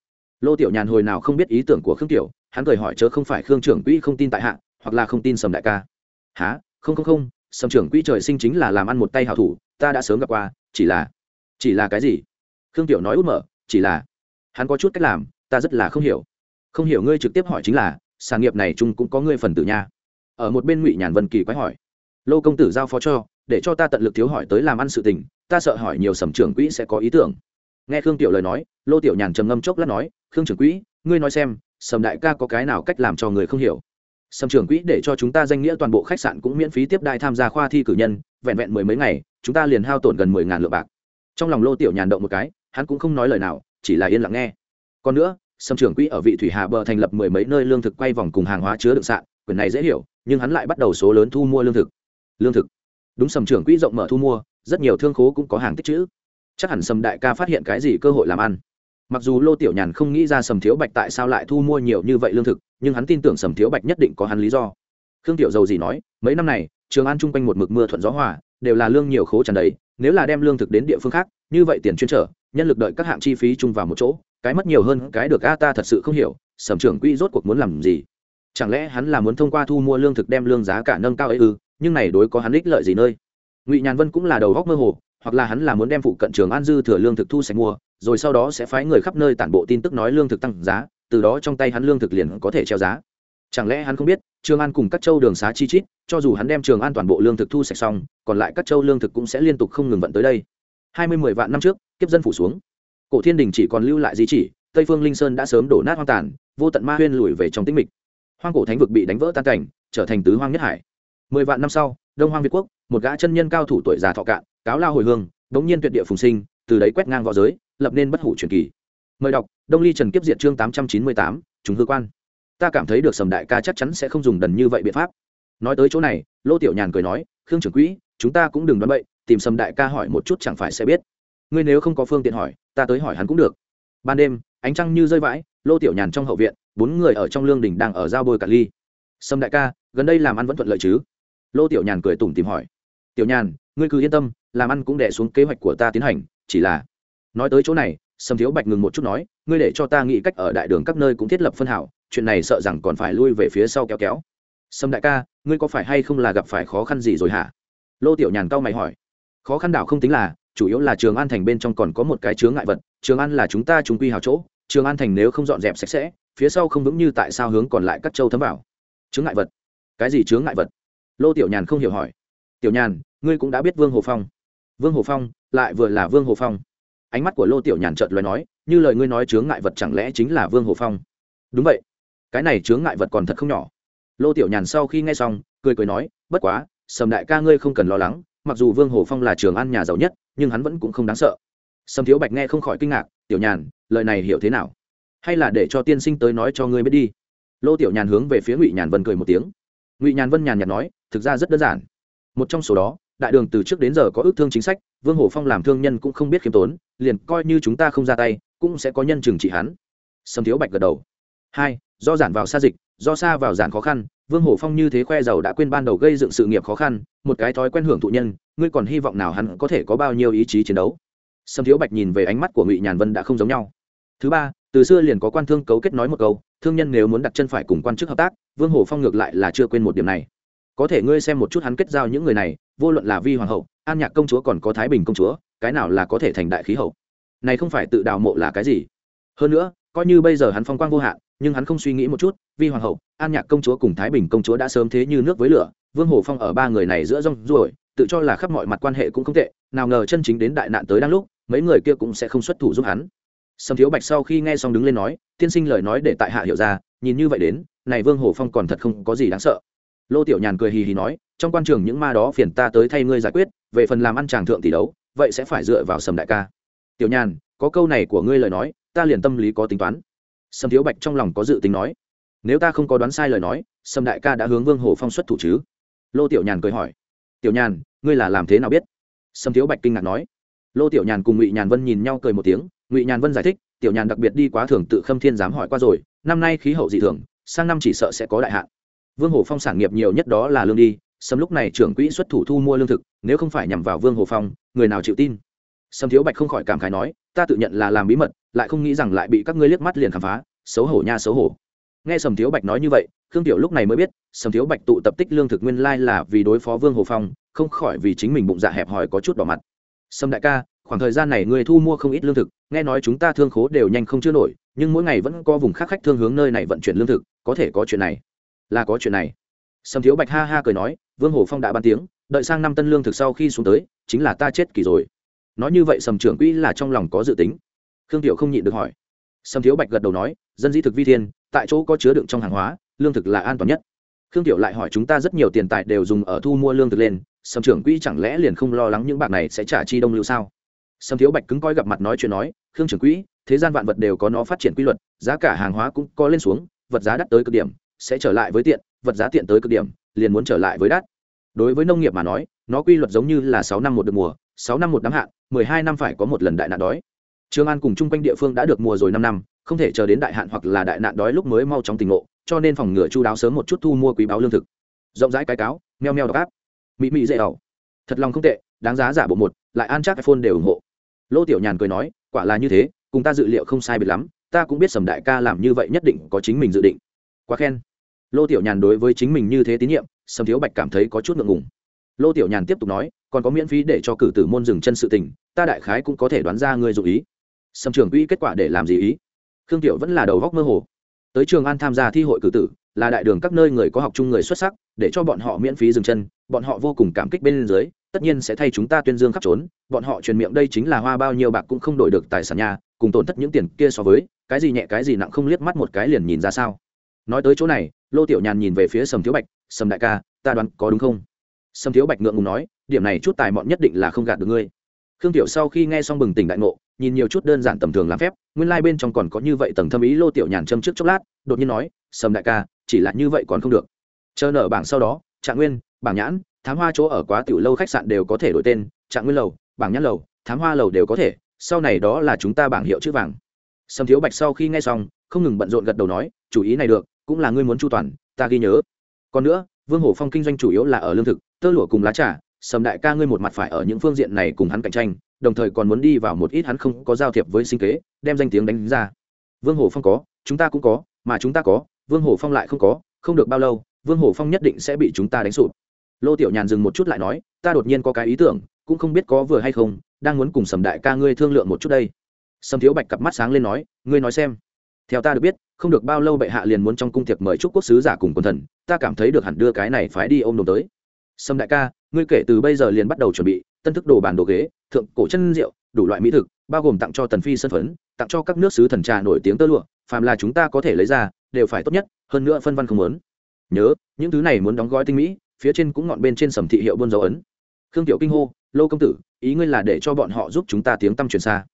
Lô tiểu nhàn hồi nào không biết ý tưởng của khương tiểu, hắn cười hỏi chớ không phải khương trưởng quỹ không tin tại hạ, hoặc là không tin sầm đại ca. Há không không không, sầm trưởng quỹ trời sinh chính là làm ăn một tay hảo thủ, ta đã sớm gặp qua, chỉ là chỉ là cái gì? Khương tiểu nói út mở, chỉ là, hắn có chút cách làm, ta rất là không hiểu. Không hiểu ngươi trực tiếp hỏi chính là sản nghiệp này chung cũng có ngươi phần tử nha. Ở một bên ngụy nhàn vân kỳ quái hỏi, lô công tử giao phó cho, để cho ta tận lực thiếu hỏi tới làm ăn sự tình ta sợ hỏi nhiều sầm trưởng quỹ sẽ có ý tưởng. Nghe khương tiểu lời nói, lô tiểu nhàn trầm ngâm chốc lát nói, khương trưởng quỹ, ngươi nói xem, sầm đại ca có cái nào cách làm cho người không hiểu? Sầm trưởng quỹ để cho chúng ta danh nghĩa toàn bộ khách sạn cũng miễn phí tiếp đai tham gia khoa thi cử nhân, vẹn vẹn mười mấy ngày, chúng ta liền hao tổn gần mười ngàn lượng bạc. Trong lòng lô tiểu nhàn động một cái, hắn cũng không nói lời nào, chỉ là yên lặng nghe. Còn nữa, sầm trưởng quỹ ở vị thủy hà bờ thành lập mười mấy nơi lương thực quay vòng cùng hàng hóa chứa đựng sạn, quyền này dễ hiểu, nhưng hắn lại bắt đầu số lớn thu mua lương thực. Lương thực. Đúng, sầm trưởng quỹ rộng mở thu mua rất nhiều thương khố cũng có hàng tích chữ. Chắc hẳn sầm đại ca phát hiện cái gì cơ hội làm ăn. Mặc dù lô tiểu nhàn không nghĩ ra sầm thiếu bạch tại sao lại thu mua nhiều như vậy lương thực, nhưng hắn tin tưởng sầm thiếu bạch nhất định có hắn lý do. Khương tiểu dầu gì nói, mấy năm này, trường an chung quanh một mực mưa thuận gió hòa, đều là lương nhiều khố tràn đầy, nếu là đem lương thực đến địa phương khác, như vậy tiền chuyên trở, nhân lực đợi các hạng chi phí chung vào một chỗ, cái mất nhiều hơn cái được a ta thật sự không hiểu, sầm trưởng quỹ rốt cuộc muốn làm gì? Chẳng lẽ hắn là muốn thông qua thu mua lương thực đem lương giá cả nâng cao ấy ư, nhưng này đối có hắn ích lợi gì nơi? Ngụy nhàn vân cũng là đầu góc mơ hồ, hoặc là hắn là muốn đem phụ cận trường an dư thừa lương thực thu sạch mua, rồi sau đó sẽ phái người khắp nơi tản bộ tin tức nói lương thực tăng giá, từ đó trong tay hắn lương thực liền có thể treo giá. Chẳng lẽ hắn không biết, trường an cùng các châu đường xá chi chít, cho dù hắn đem trường an toàn bộ lương thực thu sạch xong, còn lại các châu lương thực cũng sẽ liên tục không ngừng vận tới đây. Hai mươi mười vạn năm trước, kiếp dân phủ xuống. Cổ thiên đình chỉ còn lưu lại di chỉ, tây phương linh sơn đã sớm đổ nát hoang tàn, vô tận ma huyên lùi về trong tĩnh mịch. Hoang cổ thánh vực bị đánh vỡ tan cảnh, trở thành tứ hoang nhất hải. Mười vạn năm sau đông hoang việt quốc, một gã chân nhân cao thủ tuổi già thọ cạn, cáo lao hồi hương, đống nhiên tuyệt địa phùng sinh, từ đấy quét ngang v õ giới, lập nên bất hủ truyền kỳ. Mời đọc, đông ly trần kiếp diện chương tám trăm chín mươi tám chúng hư quan. Ta cảm thấy được sầm đại ca chắc chắn sẽ không dùng đần như vậy biện pháp. Nói tới chỗ này, lô tiểu nhàn cười nói, khương trưởng quỹ, chúng ta cũng đừng đoán bậy, tìm sầm đại ca hỏi một chút chẳng phải sẽ biết. Ngươi nếu không có phương tiện hỏi, ta tới hỏi hắn cũng được. Ban đêm, ánh trăng như rơi vãi, lô tiểu nhàn trong hậu viện, bốn người ở trong lương đình đang ở giao bôi cả ly. Sâm đại ca, gần đây làm ăn vẫn thuận lợi chứ? Lô tiểu nhàn cười tủm tìm hỏi. Tiểu nhàn, ngươi cứ yên tâm, làm ăn cũng đẻ xuống kế hoạch của ta tiến hành, chỉ là nói tới chỗ này sâm thiếu bạch ngừng một chút nói, ngươi để cho ta nghĩ cách ở đại đường các nơi cũng thiết lập phân hảo, chuyện này sợ rằng còn phải lui về phía sau kéo kéo. Sâm đại ca, ngươi có phải hay không là gặp phải khó khăn gì rồi hả? Lô tiểu nhàn cau mày hỏi. Khó khăn đảo không tính là, chủ yếu là trường an thành bên trong còn có một cái chướng ngại vật, trường an là chúng ta chúng quy hào chỗ, trường an thành nếu không dọn dẹp sạch sẽ, phía sau không vững như tại sao hướng còn lại các châu thấm vào? Chướng ngại vật? Cái gì chướng ngại vật? Lô tiểu nhàn không hiểu hỏi. Tiểu nhàn, ngươi cũng đã biết vương hồ phong. Vương hồ phong, lại vừa là vương hồ phong. Ánh mắt của lô tiểu nhàn trợt lời nói, như lời ngươi nói chướng ngại vật chẳng lẽ chính là vương hồ phong? Đúng vậy. Cái này chướng ngại vật còn thật không nhỏ. Lô tiểu nhàn sau khi nghe xong, cười cười nói, bất quá, sầm đại ca ngươi không cần lo lắng, mặc dù vương hồ phong là trường ăn nhà giàu nhất, nhưng hắn vẫn cũng không đáng sợ. Sầm thiếu bạch nghe không khỏi kinh ngạc, tiểu nhàn, lời này hiểu thế nào? Hay là để cho tiên sinh tới nói cho ngươi biết đi. Lô tiểu nhàn hướng về phía ngụy nhàn vân cười một tiếng ngụy nhàn vân nhàn nhạt nói, thực ra rất đơn giản. Một trong số đó, đại đường từ trước đến giờ có ước thương chính sách, vương hổ phong làm thương nhân cũng không biết khiêm tốn, liền coi như chúng ta không ra tay, cũng sẽ có nhân trừng trị hắn. Sầm thiếu bạch gật đầu. Hai, do giản vào xa dịch, do xa vào giản khó khăn, vương hổ phong như thế khoe giàu đã quên ban đầu gây dựng sự nghiệp khó khăn, một cái thói quen hưởng thụ nhân, ngươi còn hy vọng nào hắn có thể có bao nhiêu ý chí chiến đấu? Sâm thiếu bạch nhìn về ánh mắt của ngụy nhàn vân đã không giống nhau thứ ba, từ xưa liền có quan thương cấu kết nói một câu, thương nhân nếu muốn đặt chân phải cùng quan chức hợp tác, vương hồ phong ngược lại là chưa quên một điểm này. Có thể ngươi xem một chút hắn kết giao những người này, vô luận là vi hoàng hậu, an nhạc công chúa còn có thái bình công chúa, cái nào là có thể thành đại khí hậu? Này không phải tự đào mộ là cái gì? Hơn nữa, coi như bây giờ hắn phong quang vô hạn, nhưng hắn không suy nghĩ một chút, vi hoàng hậu, an nhạc công chúa cùng thái bình công chúa đã sớm thế như nước với lửa, vương hồ phong ở ba người này giữa rong ruổi, tự cho là khắp mọi mặt quan hệ cũng không tệ, nào ngờ chân chính đến đại nạn tới đang lúc, mấy người kia cũng sẽ không xuất thủ giúp hắn sầm thiếu bạch sau khi nghe xong đứng lên nói, tiên sinh lời nói để tại hạ hiểu ra, nhìn như vậy đến, này vương hồ phong còn thật không có gì đáng sợ. Lô tiểu nhàn cười hì hì nói, trong quan trường những ma đó phiền ta tới thay ngươi giải quyết, về phần làm ăn chàng thượng tỷ đấu, vậy sẽ phải dựa vào sầm đại ca. Tiểu nhàn, có câu này của ngươi lời nói, ta liền tâm lý có tính toán. Sầm thiếu bạch trong lòng có dự tính nói, nếu ta không có đoán sai lời nói, sầm đại ca đã hướng vương hồ phong xuất thủ chứ? Lô tiểu nhàn cười hỏi, tiểu nhàn, ngươi là làm thế nào biết? Sầm thiếu bạch kinh ngạc nói, lô tiểu nhàn cùng ngụy nhàn vân nhìn nhau cười một tiếng ngụy nhàn vân giải thích, tiểu nhàn đặc biệt đi quá thường tự khâm thiên dám hỏi qua rồi, năm nay khí hậu dị thường, sang năm chỉ sợ sẽ có đại hạn. Vương hồ phong sản nghiệp nhiều nhất đó là lương đi, sầm lúc này trưởng quỹ xuất thủ thu mua lương thực, nếu không phải nhằm vào vương hồ phong, người nào chịu tin? Sầm thiếu bạch không khỏi cảm khái nói, ta tự nhận là làm bí mật, lại không nghĩ rằng lại bị các ngươi liếc mắt liền khám phá, xấu hổ nha xấu hổ. Nghe sầm thiếu bạch nói như vậy, khương tiểu lúc này mới biết, sầm thiếu bạch tụ tập tích lương thực nguyên lai là vì đối phó vương hồ phong, không khỏi vì chính mình bụng dạ hẹp hòi có chút đỏ mặt. Sầm đại ca khoảng thời gian này người thu mua không ít lương thực, nghe nói chúng ta thương khố đều nhanh không chưa nổi, nhưng mỗi ngày vẫn có vùng khác khách thương hướng nơi này vận chuyển lương thực, có thể có chuyện này. Là có chuyện này. Sầm thiếu bạch ha ha cười nói, vương hồ phong đã ban tiếng, đợi sang năm tân lương thực sau khi xuống tới, chính là ta chết kỳ rồi. Nói như vậy sầm trưởng quỹ là trong lòng có dự tính. Khương tiểu không nhịn được hỏi. Sầm thiếu bạch gật đầu nói, dân dĩ thực vi thiên, tại chỗ có chứa đựng trong hàng hóa, lương thực là an toàn nhất. Khương tiểu lại hỏi chúng ta rất nhiều tiền tài đều dùng ở thu mua lương thực lên, sầm trưởng quỹ chẳng lẽ liền không lo lắng những bạc này sẽ trả chi đông lưu sao? Sầm thiếu bạch cứng coi gặp mặt nói chuyện nói khương trưởng quỹ thế gian vạn vật đều có nó phát triển quy luật giá cả hàng hóa cũng có lên xuống vật giá đắt tới cực điểm sẽ trở lại với tiện vật giá tiện tới cực điểm liền muốn trở lại với đắt đối với nông nghiệp mà nói nó quy luật giống như là sáu năm một được mùa sáu năm một đám hạn mười hai năm phải có một lần đại nạn đói Trương An cùng chung quanh địa phương đã được mùa rồi năm năm, không thể chờ đến đại hạn hoặc là đại nạn đói lúc mới mau chóng tình ngộ, cho nên phòng ngừa chu đáo sớm một chút thu mua quý báo lương thực. Rộng rãi cái cáo, meo meo độc áp. Mỹ mỹ dễ ẩu. Thật lòng không tệ, đáng giá giả bộ một, lại an chắc iPhone đều ủng hộ. Lô Tiểu Nhàn cười nói, quả là như thế, cùng ta dự liệu không sai biệt lắm, ta cũng biết Sầm đại ca làm như vậy nhất định có chính mình dự định. Quá khen. Lô Tiểu Nhàn đối với chính mình như thế tín nhiệm, Sầm Thiếu Bạch cảm thấy có chút ngượng ngùng. Lô Tiểu Nhàn tiếp tục nói, còn có miễn phí để cho cử tử môn dừng chân sự tình, ta đại khái cũng có thể đoán ra ngươi dụng ý sầm trường quỹ kết quả để làm gì ý khương tiểu vẫn là đầu góc mơ hồ tới trường an tham gia thi hội cử tử là đại đường các nơi người có học chung người xuất sắc để cho bọn họ miễn phí dừng chân bọn họ vô cùng cảm kích bên dưới tất nhiên sẽ thay chúng ta tuyên dương khắp trốn, bọn họ truyền miệng đây chính là hoa bao nhiêu bạc cũng không đổi được tài sản nhà, cùng tổn thất những tiền kia so với, cái gì nhẹ cái gì nặng không liếc mắt một cái liền nhìn ra sao. Nói tới chỗ này, lô tiểu nhàn nhìn về phía sầm thiếu bạch, sầm đại ca, ta đoán có đúng không? Sầm thiếu bạch ngượng ngùng nói, điểm này chút tài mọn nhất định là không gạt được ngươi. Khương tiểu sau khi nghe xong bừng tỉnh đại ngộ, nhìn nhiều chút đơn giản tầm thường làm phép, nguyên lai、like、bên trong còn có như vậy tầng thâm ý lô tiểu nhàn châm trước chốc lát, đột nhiên nói, sầm đại ca, chỉ là như vậy còn không được. Chờ nở bảng sau đó, trạng nguyên, bảng nhãn thám hoa chỗ ở quá tiểu lâu khách sạn đều có thể đổi tên, trạng nguyên lầu, bảng nhãn lầu, thám hoa lầu đều có thể, sau này đó là chúng ta bảng hiệu chữ vàng. Sầm thiếu bạch sau khi nghe xong, không ngừng bận rộn gật đầu nói, chủ ý này được, cũng là ngươi muốn chu toàn, ta ghi nhớ. Còn nữa, vương hổ phong kinh doanh chủ yếu là ở lương thực, tơ lụa cùng lá trà, sầm đại ca ngươi một mặt phải ở những phương diện này cùng hắn cạnh tranh, đồng thời còn muốn đi vào một ít hắn không có giao thiệp với sinh kế, đem danh tiếng đánh ra. Vương hồ phong có, chúng ta cũng có, mà chúng ta có, vương hồ phong lại không có, không được bao lâu, vương hồ phong nhất định sẽ bị chúng ta đánh sụp lô tiểu nhàn dừng một chút lại nói, ta đột nhiên có cái ý tưởng, cũng không biết có vừa hay không, đang muốn cùng sầm đại ca ngươi thương lượng một chút đây. Sầm thiếu bạch cặp mắt sáng lên nói, ngươi nói xem. Theo ta được biết, không được bao lâu bệ hạ liền muốn trong cung tiệc mời chúc quốc sứ giả cùng quần thần, ta cảm thấy được hẳn đưa cái này phải đi ôm đồn tới. Sầm đại ca, ngươi kể từ bây giờ liền bắt đầu chuẩn bị, tân thức đồ bàn đồ ghế, thượng cổ chân rượu, đủ loại mỹ thực, bao gồm tặng cho tần phi sân phấn, tặng cho các nước sứ thần trà nổi tiếng tơ lụa, phàm là chúng ta có thể lấy ra, đều phải tốt nhất, hơn nữa phân văn không muốn. Nhớ, những thứ này muốn đóng gói tinh mỹ phía trên cũng ngọn bên trên sầm thị hiệu buôn dấu ấn. Khương tiểu kinh hô, lô công tử, ý ngươi là để cho bọn họ giúp chúng ta tiếng tăm truyền xa.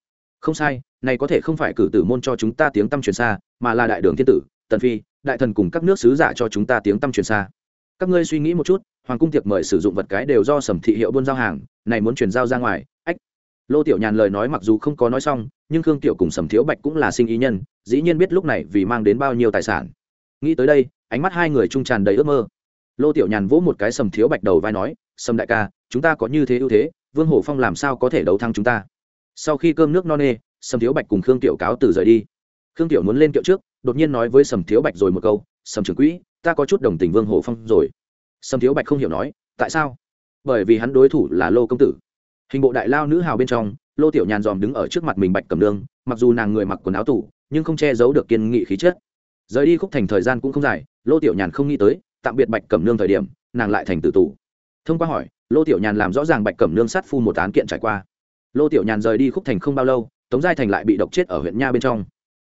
Không sai, này có thể không phải cử tử môn cho chúng ta tiếng tăm truyền xa, mà là đại đường thiên tử, tần phi, đại thần cùng các nước sứ giả cho chúng ta tiếng tăm truyền xa. Các ngươi suy nghĩ một chút, hoàng cung tiệc mời sử dụng vật cái đều do sầm thị hiệu buôn giao hàng, này muốn chuyển giao ra ngoài, ách. Lô tiểu nhàn lời nói mặc dù không có nói xong, nhưng khương tiểu cùng sầm thiếu bạch cũng là sinh ý nhân, dĩ nhiên biết lúc này vì mang đến bao nhiêu tài sản. Nghĩ tới đây, ánh mắt hai người trung tràn đầy ước mơ lô tiểu nhàn vỗ một cái sầm thiếu bạch đầu vai nói sầm đại ca chúng ta có như thế ưu thế vương hổ phong làm sao có thể đấu thắng chúng ta? Sau khi cơm nước no nê sầm thiếu bạch cùng khương tiểu cáo từ rời đi. Khương tiểu muốn lên kiệu trước đột nhiên nói với sầm thiếu bạch rồi một câu sầm trưởng quỹ ta có chút đồng tình vương hổ phong rồi. Sầm thiếu bạch không hiểu nói tại sao? Bởi vì hắn đối thủ là lô công tử. Hình bộ đại lao nữ hào bên trong lô tiểu nhàn dòm đứng ở trước mặt mình bạch cầm đương, mặc dù nàng người mặc quần áo tủ nhưng không che giấu được kiên nghị khí chất. Rời đi khúc thành thời gian cũng không dài lô tiểu nhàn không nghĩ tới tạm biệt bạch cẩm nương thời điểm, nàng lại thành tử tù. Thông qua hỏi, lô tiểu nhàn làm rõ ràng bạch cẩm nương sát phu một án kiện trải qua. Lô tiểu nhàn rời đi khúc thành không bao lâu, tống giai thành lại bị độc chết ở huyện nha bên trong.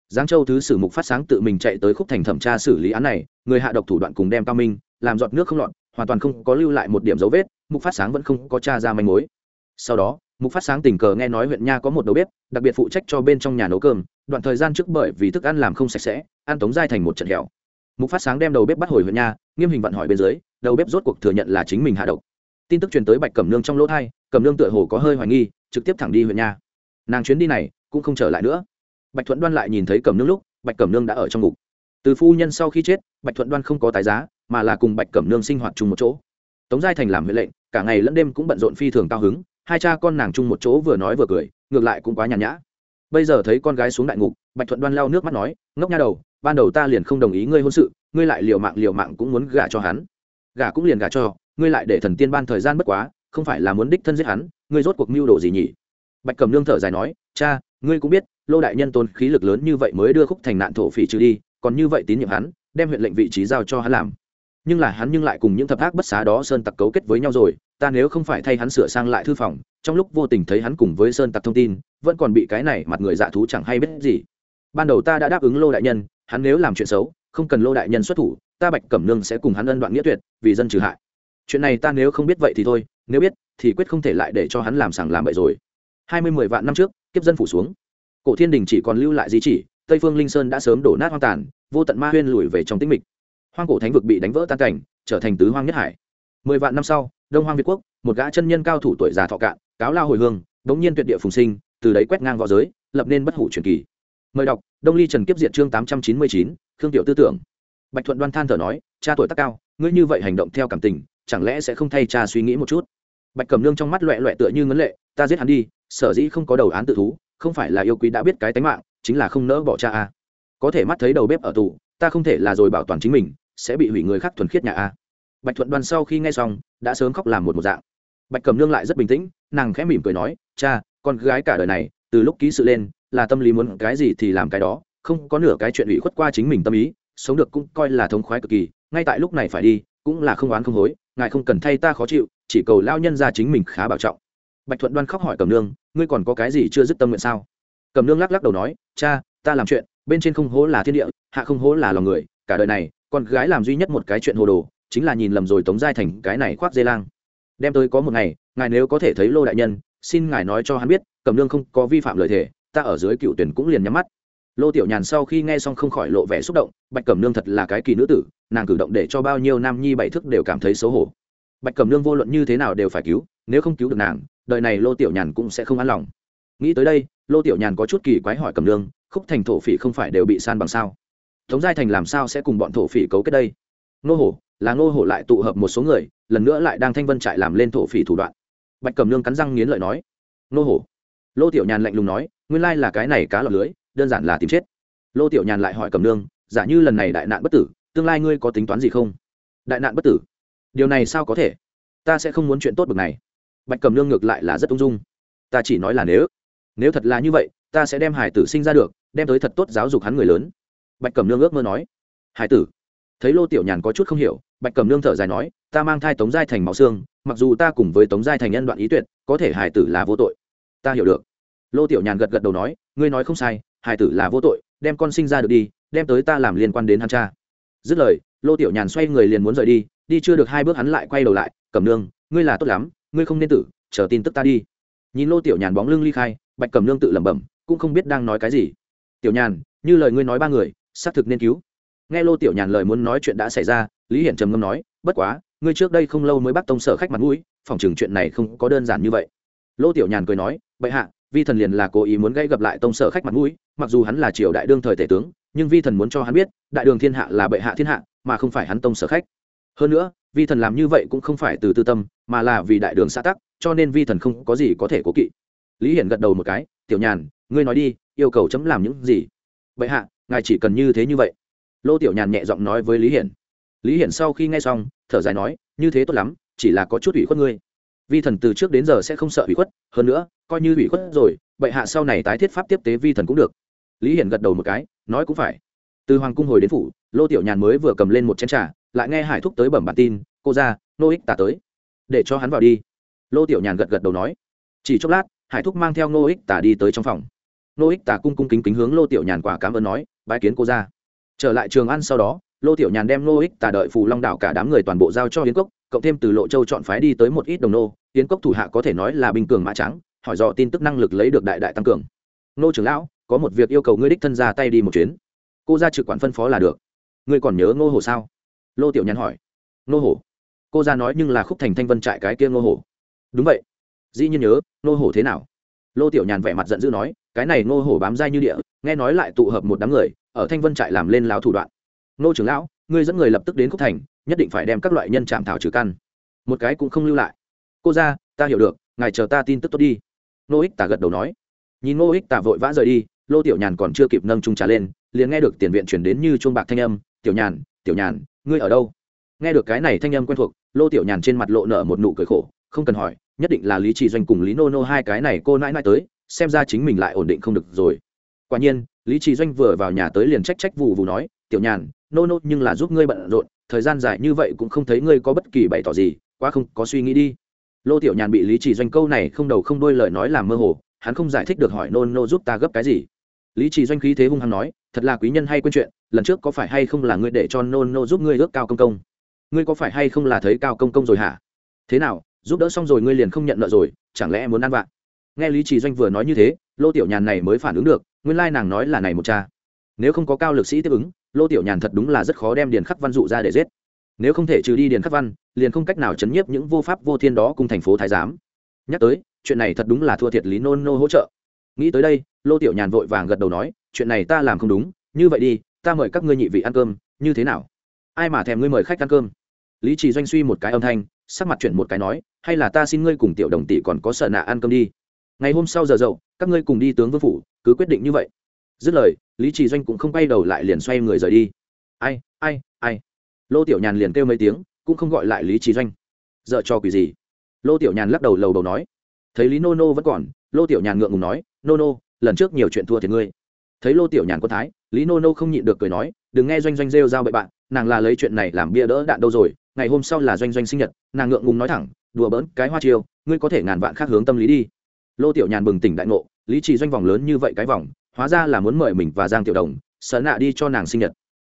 Giáng châu thứ sử mục phát sáng tự mình chạy tới khúc thành thẩm tra xử lý án này, người hạ độc thủ đoạn cùng đem cao minh, làm giọt nước không lọt, hoàn toàn không có lưu lại một điểm dấu vết, mục phát sáng vẫn không có t ra manh mối. Sau đó, mục phát sáng tình cờ nghe nói huyện nha có một đầu bếp, đặc biệt phụ trách cho bên trong nhà nấu cơm, đoạn thời gian trước bởi vì thức ăn làm không sạch sẽ, ăn tống giai thành một trận hẹo mục phát sáng đem đầu bếp bắt hồi huyện nha, nghiêm hình vận hỏi bên dưới, đầu bếp rốt cuộc thừa nhận là chính mình hạ độc. Tin tức truyền tới bạch cẩm nương trong lỗ thai, cẩm nương tựa hồ có hơi hoài nghi, trực tiếp thẳng đi huyện nha. Nàng chuyến đi này cũng không trở lại nữa. Bạch thuận đoan lại nhìn thấy cẩm nương lúc, bạch cẩm nương đã ở trong ngục. Từ phu nhân sau khi chết, bạch thuận đoan không có tái giá, mà là cùng bạch cẩm nương sinh hoạt chung một chỗ. Tống giai thành làm huệ lệnh, cả ngày lẫn đêm cũng bận rộn phi thường cao hứng, hai cha con nàng chung một chỗ vừa nói vừa cười, ngược lại cũng quá nhàn nhã. Bây giờ thấy con gái xuống đại ngục, bạch thuận đoan lau nước mắt nói, ngốc nha đầu ban đầu ta liền không đồng ý ngươi hôn sự, ngươi lại liều mạng liều mạng cũng muốn gả cho hắn. Gả cũng liền gả cho, ngươi lại để thần tiên ban thời gian bất quá, không phải là muốn đích thân giết hắn, ngươi rốt cuộc mưu đồ gì nhỉ? Bạch cầm nương thở dài nói, cha, ngươi cũng biết, lô đại nhân tôn khí lực lớn như vậy mới đưa khúc thành nạn thổ phỉ trừ đi, còn như vậy tín nhiệm hắn, đem huyện lệnh vị trí giao cho hắn làm. Nhưng là hắn nhưng lại cùng những thập ác bất xá đó sơn tặc cấu kết với nhau rồi, ta nếu không phải thay hắn sửa sang lại thư phòng, trong lúc vô tình thấy hắn cùng với sơn tặc thông tin, vẫn còn bị cái này mặt người dạ thú chẳng hay biết gì. Ban đầu ta đã đáp ứng lô đại nhân hắn nếu làm chuyện xấu, không cần lô đại nhân xuất thủ, ta bạch cẩm nương sẽ cùng hắn ân đoạn nghĩa tuyệt, vì dân trừ hại. Chuyện này ta nếu không biết vậy thì thôi, nếu biết, thì quyết không thể lại để cho hắn làm sàng làm bậy rồi. Hai mươi mười vạn năm trước, kiếp dân phủ xuống. Cổ thiên đình chỉ còn lưu lại di chỉ, tây phương linh sơn đã sớm đổ nát hoang tàn, vô tận ma huyên lùi về trong tĩnh mịch. Hoang cổ thánh vực bị đánh vỡ tan cảnh, trở thành tứ hoang nhất hải. Mười vạn năm sau, đông hoang việt quốc, một gã chân nhân cao thủ tuổi già thọ cạn, cáo lao hồi hương, bỗng nhiên tuyệt địa phùng sinh, từ đấy quét ngang v õ giới, lập nên bất hủ truyền kỳ mời đọc, đông ly trần kiếp Diện chương tám trăm chín mươi chín, khương tiểu tư tưởng. Bạch thuận đoan than thở nói, cha tuổi tác cao, ngươi như vậy hành động theo cảm tình, chẳng lẽ sẽ không thay cha suy nghĩ một chút? Bạch cầm nương trong mắt loẹ loẹ tựa như ngấn lệ, ta giết hắn đi, sở dĩ không có đầu án tự thú, không phải là yêu quý đã biết cái tánh mạng, chính là không nỡ bỏ cha a. Có thể mắt thấy đầu bếp ở tù, ta không thể là rồi bảo toàn chính mình, sẽ bị hủy người khác thuần khiết nhà a. Bạch thuận đoan sau khi nghe xong, đã sớm khóc làm một một dạng. Bạch cầm nương lại rất bình tĩnh, nàng khẽ mỉm cười nói, cha, con gái cả đời này, từ lúc ký sự lên là tâm lý muốn cái gì thì làm cái đó, không có nửa cái chuyện ủy khuất qua chính mình tâm ý, sống được cũng coi là thống khoái cực kỳ, ngay tại lúc này phải đi, cũng là không oán không hối, ngài không cần thay ta khó chịu, chỉ cầu lao nhân ra chính mình khá bảo trọng. Bạch thuận đoan khóc hỏi cầm nương, ngươi còn có cái gì chưa dứt tâm nguyện sao? Cầm nương lắc lắc đầu nói, cha, ta làm chuyện, bên trên không hố là thiên địa, hạ không hố là lòng người, cả đời này, con gái làm duy nhất một cái chuyện hồ đồ, chính là nhìn lầm rồi tống giai thành cái này khoác dây lang. Đem tới có một ngày, ngài nếu có thể thấy lô đại nhân, xin ngài nói cho hắn biết cầm nương không có vi phạm lời thề ta ở dưới cựu tuyển cũng liền nhắm mắt. Lô tiểu nhàn sau khi nghe xong không khỏi lộ vẻ xúc động, bạch cẩm nương thật là cái kỳ nữ tử, nàng cử động để cho bao nhiêu nam nhi bảy thức đều cảm thấy xấu hổ. Bạch cẩm nương vô luận như thế nào đều phải cứu, nếu không cứu được nàng, đời này lô tiểu nhàn cũng sẽ không an lòng. Nghĩ tới đây, lô tiểu nhàn có chút kỳ quái hỏi cẩm nương, khúc thành thổ phỉ không phải đều bị san bằng sao? Tống giai thành làm sao sẽ cùng bọn thổ phỉ cấu kết đây? Nô hổ, là nô hổ lại tụ hợp một số người, lần nữa lại đang thanh vân trại làm lên thổ phỉ thủ đoạn. Bạch cẩm nương cắn răng nghiến lợi nói nô hổ? Lô tiểu nhàn lạnh lùng nói nguyên lai là cái này cá lọt lưới, đơn giản là tìm chết. Lô tiểu nhàn lại hỏi cẩm nương, giả như lần này đại nạn bất tử, tương lai ngươi có tính toán gì không? Đại nạn bất tử? Điều này sao có thể? Ta sẽ không muốn chuyện tốt bực này. Bạch cẩm nương ngược lại là rất ung dung. Ta chỉ nói là nếu nếu thật là như vậy, ta sẽ đem hải tử sinh ra được, đem tới thật tốt giáo dục hắn người lớn. Bạch cẩm nương ước mơ nói. Hải tử? Thấy lô tiểu nhàn có chút không hiểu, bạch cẩm nương thở dài nói, ta mang thai tống giai thành máu xương, mặc dù ta cùng với tống giai thành nhân đoạn ý tuyệt, có thể hải tử là vô tội. Ta hiểu được lô tiểu nhàn gật gật đầu nói, ngươi nói không sai hải tử là vô tội, đem con sinh ra được đi, đem tới ta làm liên quan đến hắn cha. Dứt lời, lô tiểu nhàn xoay người liền muốn rời đi đi chưa được hai bước hắn lại quay đầu lại cầm nương, ngươi là tốt lắm, ngươi không nên tử chờ tin tức ta đi. Nhìn lô tiểu nhàn bóng lưng ly khai, bạch Cầm nương tự lẩm bẩm, cũng không biết đang nói cái gì. Tiểu nhàn, như lời ngươi nói ba người, xác thực nên cứu. Nghe lô tiểu nhàn lời muốn nói chuyện đã xảy ra, lý hiển trầm ngâm nói, bất quá, ngươi trước đây không lâu mới bắt tông sở khách mặt mũi, phòng chừng chuyện này không có đơn giản như vậy. Lô tiểu nhàn cười nói, bệ hạ vi thần liền là cố ý muốn gây gặp lại tông sở khách mặt mũi, mặc dù hắn là triều đại đương thời tể tướng, nhưng vi thần muốn cho hắn biết, đại đường thiên hạ là bệ hạ thiên hạ, mà không phải hắn tông sở khách. Hơn nữa, vi thần làm như vậy cũng không phải từ tư tâm, mà là vì đại đường xã tắc, cho nên vi thần không có gì có thể cố kỵ. Lý hiển gật đầu một cái, tiểu nhàn, ngươi nói đi, yêu cầu chấm làm những gì? Bệ hạ, ngài chỉ cần như thế như vậy. Lô tiểu nhàn nhẹ giọng nói với lý hiển. Lý hiển sau khi nghe xong, thở dài nói, như thế tốt lắm, chỉ là có chút ủy khuất ngươi vi thần từ trước đến giờ sẽ không sợ bị khuất, hơn nữa, coi như bị khuất rồi, bệ hạ sau này tái thiết pháp tiếp tế vi thần cũng được. Lý hiển gật đầu một cái, nói cũng phải. Từ hoàng cung hồi đến phủ, lô tiểu nhàn mới vừa cầm lên một chén trà, lại nghe hải thúc tới bẩm bản tin, cô ra nô ích tả tới. Để cho hắn vào đi. Lô tiểu nhàn gật gật đầu nói. Chỉ chốc lát, hải thúc mang theo nô ích tả đi tới trong phòng. Nô ích tả cung cung kính kính hướng lô tiểu nhàn quả cảm ơn nói, bái kiến cô ra trở lại trường ăn sau đó, lô tiểu nhàn đem nô ích tả đợi phù long đảo cả đám người toàn bộ giao cho yến cốc cộng thêm từ lộ châu chọn phái đi tới một ít đồng nô, yến cốc thủ hạ có thể nói là bình cường mã trắng hỏi dò tin tức năng lực lấy được đại đại tăng cường. Nô trưởng lão, có một việc yêu cầu ngươi đích thân ra tay đi một chuyến. Cô ra trực quản phân phó là được. Ngươi còn nhớ ngô hồ sao? Lô tiểu nhàn hỏi. Ngô hồ cô ra nói nhưng là khúc thành thanh vân trại cái kia ngô hồ đúng vậy. Dĩ nhiên nhớ, ngô hồ thế nào? Lô tiểu nhàn vẻ mặt giận dữ nói, cái này ngô hồ bám dai như địa, nghe nói lại tụ hợp một đám người, ở thanh vân trại làm lên láo thủ đoạn. Ngô trưởng lão, ngươi dẫn người lập tức đến khúc thành nhất định phải đem các loại nhân chạm thảo trừ căn. Một cái cũng không lưu lại. Cô ra, ta hiểu được, ngài chờ ta tin tức tốt đi. Nô ích tả gật đầu nói. Nhìn nô ích tả vội vã rời đi, lô tiểu nhàn còn chưa kịp nâng trung trà lên, liền nghe được tiền viện chuyển đến như chuông bạc thanh âm, tiểu nhàn tiểu nhàn, ngươi ở đâu? Nghe được cái này thanh âm quen thuộc, lô tiểu nhàn trên mặt lộ nở một nụ cười khổ, không cần hỏi, nhất định là lý trì doanh cùng lý nô nô hai cái này cô nãi nãi tới, xem ra chính mình lại ổn định không được rồi. Quả nhiên, lý trì doanh vừa vào nhà tới liền trách trách vụ vụ nói tiểu nhàn, nô nô, nhưng là giúp ngươi bận rộn, thời gian dài như vậy cũng không thấy ngươi có bất kỳ bày tỏ gì, quá không, có suy nghĩ đi. Lô tiểu nhàn bị lý trì doanh câu này không đầu không đôi lời nói làm mơ hồ, hắn không giải thích được hỏi nô nô giúp ta gấp cái gì. Lý trì doanh khí thế hung hăng nói, thật là quý nhân hay quên chuyện, lần trước có phải hay không là ngươi để cho nô nô giúp ngươi ước cao công công? Ngươi có phải hay không là thấy cao công công rồi hả? Thế nào, giúp đỡ xong rồi ngươi liền không nhận nợ rồi, chẳng lẽ muốn ăn vạ? Nghe lý trì doanh vừa nói như thế, lô tiểu nhàn này mới phản ứng được, nguyên lai nàng nói là này một cha nếu không có cao lực sĩ tiếp ứng, lô tiểu nhàn thật đúng là rất khó đem điền khắc văn dụ ra để giết. Nếu không thể trừ đi điền khắc văn, liền không cách nào chấn nhiếp những vô pháp vô thiên đó cùng thành phố thái giám. Nhắc tới, chuyện này thật đúng là thua thiệt lý nôn nô hỗ trợ. Nghĩ tới đây, lô tiểu nhàn vội vàng gật đầu nói, chuyện này ta làm không đúng, như vậy đi, ta mời các ngươi nhị vị ăn cơm, như thế nào? Ai mà thèm ngươi mời khách ăn cơm? Lý trì doanh suy một cái âm thanh, sắc mặt chuyển một cái nói, hay là ta xin ngươi cùng tiểu đồng tỷ còn có sợ nạ ăn cơm đi. Ngày hôm sau giờ dậu, các ngươi cùng đi tướng vương phủ, cứ quyết định như vậy. Dứt lời lý trì doanh cũng không bay đầu lại liền xoay người rời đi. Ai ai ai? Lô tiểu nhàn liền kêu mấy tiếng, cũng không gọi lại lý trì doanh. Dợ cho quỷ gì? Lô tiểu nhàn lắc đầu lầu đầu nói. Thấy lý nô nô vẫn còn, lô tiểu nhàn ngượng ngùng nói nô nô lần trước nhiều chuyện thua thiệt ngươi. Thấy lô tiểu nhàn có thái, lý nô nô không nhịn được cười nói, đừng nghe doanh doanh rêu r bậy bạn, nàng là lấy chuyện này làm bia đỡ đạn đâu rồi, ngày hôm sau là doanh doanh sinh nhật, nàng ngượng ngùng nói thẳng, đùa bỡn, cái hoa chiêu, ngươi có thể ngàn vạn khác hướng tâm lý đi. Lô tiểu nhàn bừng tỉnh đại ngộ, lý trì doanh vòng lớn như vậy cái vòng hóa ra là muốn mời mình và giang tiểu đồng sợ nạ đi cho nàng sinh nhật.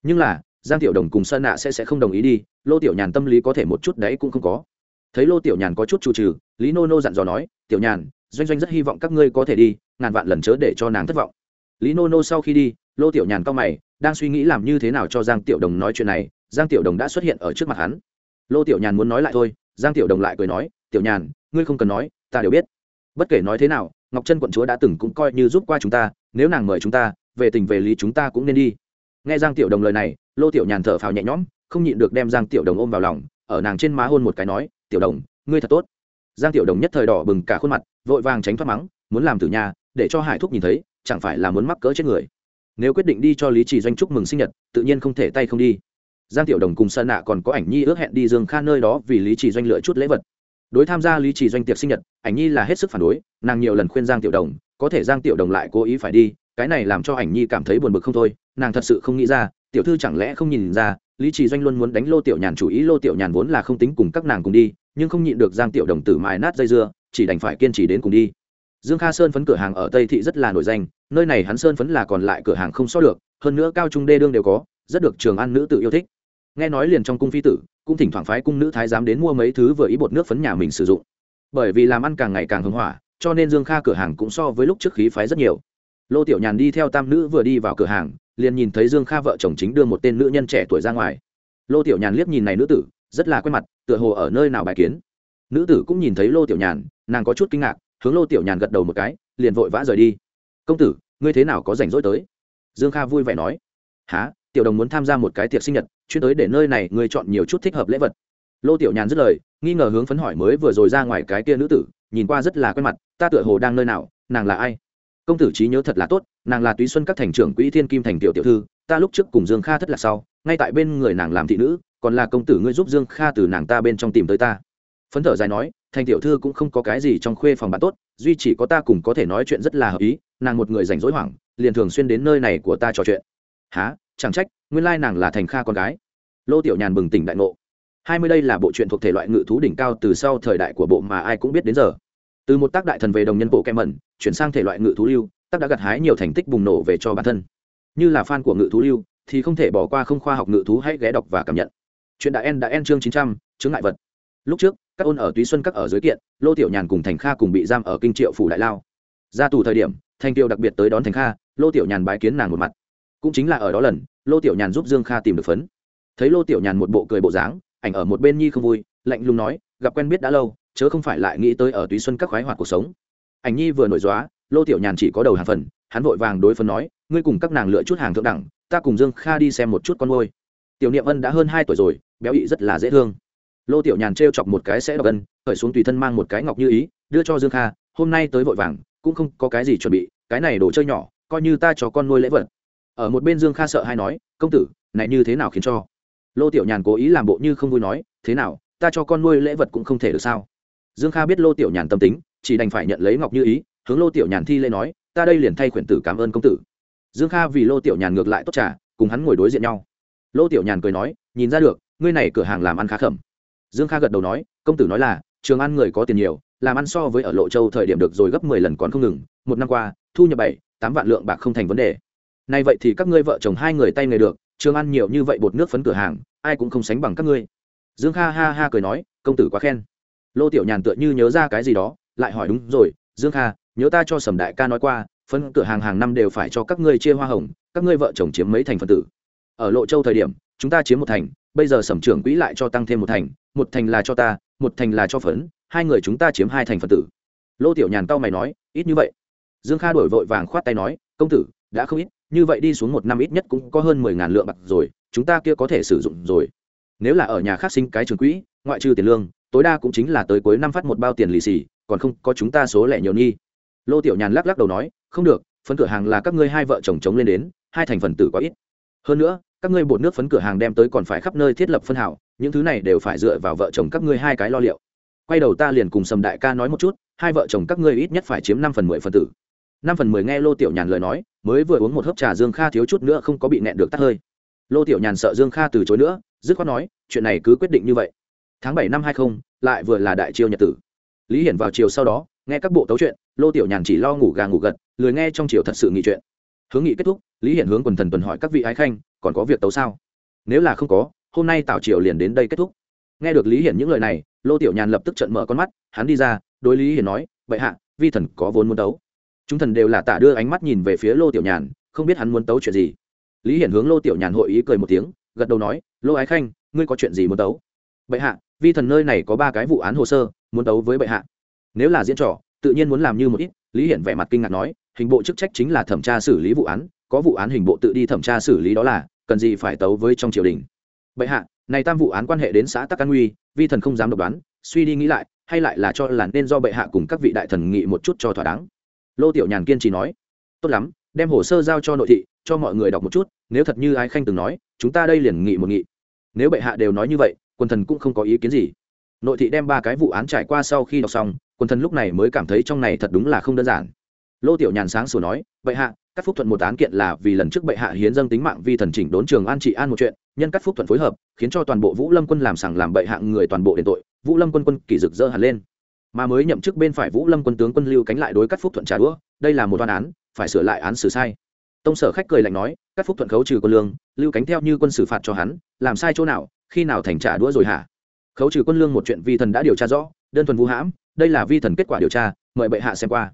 Nhưng là, giang tiểu đồng cùng sơn nạ sẽ sẽ không đồng ý đi, lô tiểu nhàn tâm lý có thể một chút đấy cũng không có. Thấy lô tiểu nhàn có chút trụ trừ lý nô nô dặn dò nói, tiểu nhàn, doanh doanh rất hy vọng các ngươi có thể đi, ngàn vạn lần chớ để cho nàng thất vọng. Lý nô nô sau khi đi, lô tiểu nhàn cao mày, đang suy nghĩ làm như thế nào cho giang tiểu đồng nói chuyện này, giang tiểu đồng đã xuất hiện ở trước mặt hắn. Lô tiểu nhàn muốn nói lại thôi, giang tiểu đồng lại cười nói, tiểu nhàn, ngươi không cần nói, ta đều biết. Bất kể nói thế nào ngọc trân quận chúa đã từng cũng coi như giúp qua chúng ta, nếu nàng mời chúng ta, về tình về lý chúng ta cũng nên đi. Nghe giang tiểu đồng lời này, lô tiểu nhàn thở phào nhẹ nhõm, không nhịn được đem giang tiểu đồng ôm vào lòng, ở nàng trên má hôn một cái nói, tiểu đồng, ngươi thật tốt. Giang tiểu đồng nhất thời đỏ bừng cả khuôn mặt, vội vàng tránh thoát mắng, muốn làm từ nhà để cho hải thúc nhìn thấy, chẳng phải là muốn mắc cỡ chết người. Nếu quyết định đi cho lý trì doanh chúc mừng sinh nhật, tự nhiên không thể tay không đi. Giang tiểu đồng cùng sơn nạ còn có ảnh nhi ước hẹn đi dương kha nơi đó vì lý trì doanh lựa chút lễ vật đối tham gia lý trì doanh tiệc sinh nhật, ảnh nhi là hết sức phản đối, nàng nhiều lần khuyên giang tiểu đồng, có thể giang tiểu đồng lại cố ý phải đi, cái này làm cho ảnh nhi cảm thấy buồn bực không thôi, nàng thật sự không nghĩ ra, tiểu thư chẳng lẽ không nhìn ra, lý trì doanh luôn muốn đánh lô tiểu nhàn chủ ý, lô tiểu nhàn vốn là không tính cùng các nàng cùng đi, nhưng không nhịn được giang tiểu đồng tử mài nát dây dưa, chỉ đành phải kiên trì đến cùng đi. Dương kha sơn phấn cửa hàng ở tây thị rất là nổi danh, nơi này hắn sơn phấn là còn lại cửa hàng không so được, hơn nữa cao trung đê đương đều có, rất được trường ăn nữ tự yêu thích. Nghe nói liền trong cung phi tử cũng thỉnh thoảng phái cung nữ thái giám đến mua mấy thứ vừa ý bột nước phấn nhà mình sử dụng. Bởi vì làm ăn càng ngày càng hưng hỏa, cho nên dương kha cửa hàng cũng so với lúc trước khí phái rất nhiều. Lô tiểu nhàn đi theo tam nữ vừa đi vào cửa hàng, liền nhìn thấy dương kha vợ chồng chính đưa một tên nữ nhân trẻ tuổi ra ngoài. Lô tiểu nhàn liếc nhìn này nữ tử, rất là quen mặt, tựa hồ ở nơi nào bài kiến. Nữ tử cũng nhìn thấy lô tiểu nhàn, nàng có chút kinh ngạc, hướng lô tiểu nhàn gật đầu một cái, liền vội vã rời đi. Công tử, ngươi thế nào có rảnh rỗi tới? Dương kha vui vẻ nói. Há tiểu đồng muốn tham gia một cái tiệc sinh nhật chuyên tới để nơi này người chọn nhiều chút thích hợp lễ vật. Lô tiểu nhàn dứt lời, nghi ngờ hướng phấn hỏi mới vừa rồi ra ngoài cái kia nữ tử, nhìn qua rất là quen mặt, ta tựa hồ đang nơi nào, nàng là ai? Công tử trí nhớ thật là tốt, nàng là túy xuân các thành trưởng quỹ thiên kim thành tiểu tiểu thư, ta lúc trước cùng dương kha thất lạc sau, ngay tại bên người nàng làm thị nữ, còn là công tử ngươi giúp dương kha từ nàng ta bên trong tìm tới ta. Phấn thở dài nói, thành tiểu thư cũng không có cái gì trong khuê phòng bạn tốt, duy chỉ có ta cùng có thể nói chuyện rất là hợp ý, nàng một người rảnh rỗi hoảng, liền thường xuyên đến nơi này của ta trò chuyện. Há chẳng trách, nguyên lai nàng là thành kha con gái. Lô tiểu nhàn bừng tỉnh đại ngộ. Hai mươi đây là bộ truyện thuộc thể loại ngự thú đỉnh cao từ sau thời đại của bộ mà ai cũng biết đến giờ. Từ một tác đại thần về đồng nhân bộ kem mẩn chuyển sang thể loại ngự thú lưu, tác đã gặt hái nhiều thành tích bùng nổ về cho bản thân. Như là fan của ngự thú lưu, thì không thể bỏ qua không khoa học ngự thú hãy ghé đọc và cảm nhận. Chuyện đã en đã en chương chín trăm chứng ngại vật. Lúc trước, các ôn ở túy xuân các ở dưới kiện, lô tiểu nhàn cùng thành kha cùng bị giam ở kinh triệu phủ đại lao. Ra tù thời điểm, thành tiêu đặc biệt tới đón thành kha, lô tiểu nhàn bái kiến nàng một mặt cũng chính là ở đó lần, lô tiểu nhàn giúp dương kha tìm được phấn. Thấy lô tiểu nhàn một bộ cười bộ dáng, ảnh ở một bên nhi không vui, lạnh lùng nói, gặp quen biết đã lâu, chớ không phải lại nghĩ tới ở túy xuân các khoái hoạt cuộc sống. Ảnh nhi vừa nổi dóa, lô tiểu nhàn chỉ có đầu hàng phần, hắn vội vàng đối phấn nói, ngươi cùng các nàng lựa chút hàng thượng đẳng, ta cùng dương kha đi xem một chút con môi tiểu niệm ân đã hơn hai tuổi rồi, béo ị rất là dễ thương. Lô tiểu nhàn t chọc một cái sẽ đọc ân, khởi xuống tùy thân mang một cái ngọc như ý, đưa cho dương kha, hôm nay tới vội vàng, cũng không có cái gì chuẩn bị, cái này đồ chơi nhỏ, coi như ta cho con nuôi lễ vật ở một bên dương kha sợ hay nói, công tử, này như thế nào khiến cho? Lô tiểu nhàn cố ý làm bộ như không vui nói, thế nào, ta cho con nuôi lễ vật cũng không thể được sao? Dương kha biết lô tiểu nhàn tâm tính, chỉ đành phải nhận lấy ngọc như ý, hướng lô tiểu nhàn thi lễ nói, ta đây liền thay khuyển tử cảm ơn công tử. Dương kha vì lô tiểu nhàn ngược lại tốt trả cùng hắn ngồi đối diện nhau. Lô tiểu nhàn cười nói, nhìn ra được, ngươi này cửa hàng làm ăn khá khẩm. Dương kha gật đầu nói, công tử nói là, trường ăn người có tiền nhiều, làm ăn so với ở lộ châu thời điểm được rồi gấp mười lần còn không ngừng, một năm qua, thu nhập bảy, tám vạn lượng bạc không thành vấn đề nay vậy thì các ngươi vợ chồng hai người tay nghề được trường ăn nhiều như vậy bột nước phấn cửa hàng, ai cũng không sánh bằng các ngươi. Dương kha ha ha cười nói, công tử quá khen. Lô tiểu nhàn tựa như nhớ ra cái gì đó, lại hỏi đúng rồi, dương kha, nhớ ta cho sầm đại ca nói qua phân cửa hàng hàng năm đều phải cho các ngươi chia hoa hồng, các ngươi vợ chồng chiếm mấy thành phần tử. Ở lộ châu thời điểm, chúng ta chiếm một thành, bây giờ sầm trưởng quỹ lại cho tăng thêm một thành một thành là cho ta, một thành là cho phấn, hai người chúng ta chiếm hai thành phần tử. Lô tiểu nhàn cao mày nói, ít như vậy. Dương kha đổi vội vàng khoát tay nói, công tử, đã không ít như vậy đi xuống một năm ít nhất cũng có hơn mười ngàn lượng bạc rồi, chúng ta kia có thể sử dụng rồi. Nếu là ở nhà khác sinh cái trường quỹ, ngoại trừ tiền lương, tối đa cũng chính là tới cuối năm phát một bao tiền lì xì, còn không có chúng ta số lẻ nhiều nghi. Lô tiểu nhàn lắc lắc đầu nói, không được, phấn cửa hàng là các ngươi hai vợ chồng chống lên đến, hai thành phần tử có ít. Hơn nữa, các ngươi bột nước phấn cửa hàng đem tới còn phải khắp nơi thiết lập phân hảo những thứ này đều phải dựa vào vợ chồng các ngươi hai cái lo liệu. Quay đầu ta liền cùng sầm đại ca nói một chút, hai vợ chồng các ngươi ít nhất phải chiếm năm phần mười phần tử năm phần mười nghe lô tiểu nhàn lời nói, mới vừa uống một hớp trà dương kha thiếu chút nữa không có bị nẹn được tắt hơi. Lô tiểu nhàn sợ dương kha từ chối nữa, dứt khoát nói, chuyện này cứ quyết định như vậy. Tháng bảy năm hai không, lại vừa là đại chiêu nhật tử. Lý hiển vào chiều sau đó, nghe các bộ tấu chuyện lô tiểu nhàn chỉ lo ngủ gà ngủ gật, lười nghe trong chiều thật sự nghị chuyện. Hướng nghị kết thúc, lý hiển hướng quần thần tuần hỏi các vị ái khanh, còn có việc tấu sao? Nếu là không có, hôm nay tào triều liền đến đây kết thúc. Nghe được lý hiển những lời này, lô tiểu nhàn lập tức trận mở con mắt, hắn đi ra, đối lý hiển nói vậy hạ, vi thần có vốn muốn tấu chúng thần đều là tả đưa ánh mắt nhìn về phía lô tiểu nhàn, không biết hắn muốn tấu chuyện gì. Lý hiển hướng lô tiểu nhàn hội ý cười một tiếng, gật đầu nói, lô ái khanh, ngươi có chuyện gì muốn tấu? Bệ hạ, vi thần nơi này có ba cái vụ án hồ sơ, muốn tấu với bệ hạ. Nếu là diễn trò, tự nhiên muốn làm như một ít. Lý hiển vẻ mặt kinh ngạc nói, hình bộ chức trách chính là thẩm tra xử lý vụ án, có vụ án hình bộ tự đi thẩm tra xử lý đó là, cần gì phải tấu với trong triều đình? Bệ hạ, này tam vụ án quan hệ đến xã tắc an nguy, vi thần không dám độc đoán, suy đi nghĩ lại, hay lại là cho là nên do bệ hạ cùng các vị đại thần nghị một chút cho thỏa đáng lô tiểu nhàn kiên trì nói, tốt lắm, đem hồ sơ giao cho nội thị, cho mọi người đọc một chút, nếu thật như ái khanh từng nói, chúng ta đây liền nghị một nghị. Nếu bệ hạ đều nói như vậy, quần thần cũng không có ý kiến gì. Nội thị đem ba cái vụ án trải qua sau khi đọc xong, quần thần lúc này mới cảm thấy trong này thật đúng là không đơn giản. Lô tiểu nhàn sáng sủa nói, bệ hạ, các phúc thuận một án kiện là vì lần trước bệ hạ hiến dâng tính mạng vi thần chỉnh đốn trường an trị an một chuyện, nhân các phúc thuận phối hợp, khiến cho toàn bộ vũ lâm quân làm sàng làm bệ hạ người toàn bộ đền tội, vũ lâm quân quân kỷ rực rỡ hẳn lên mà mới nhậm chức bên phải vũ lâm quân tướng quân lưu cánh lại đối cắt phúc thuận trả đũa, đây là một đoan án, phải sửa lại án xử sai. Tông sở khách cười lạnh nói cắt phúc thuận khấu trừ quân lương, lưu cánh theo như quân xử phạt cho hắn, làm sai chỗ nào, khi nào thành trả đũa rồi hả? Khấu trừ quân lương một chuyện vi thần đã điều tra rõ, đơn thuần vũ hãm, đây là vi thần kết quả điều tra, mời bệ hạ xem qua.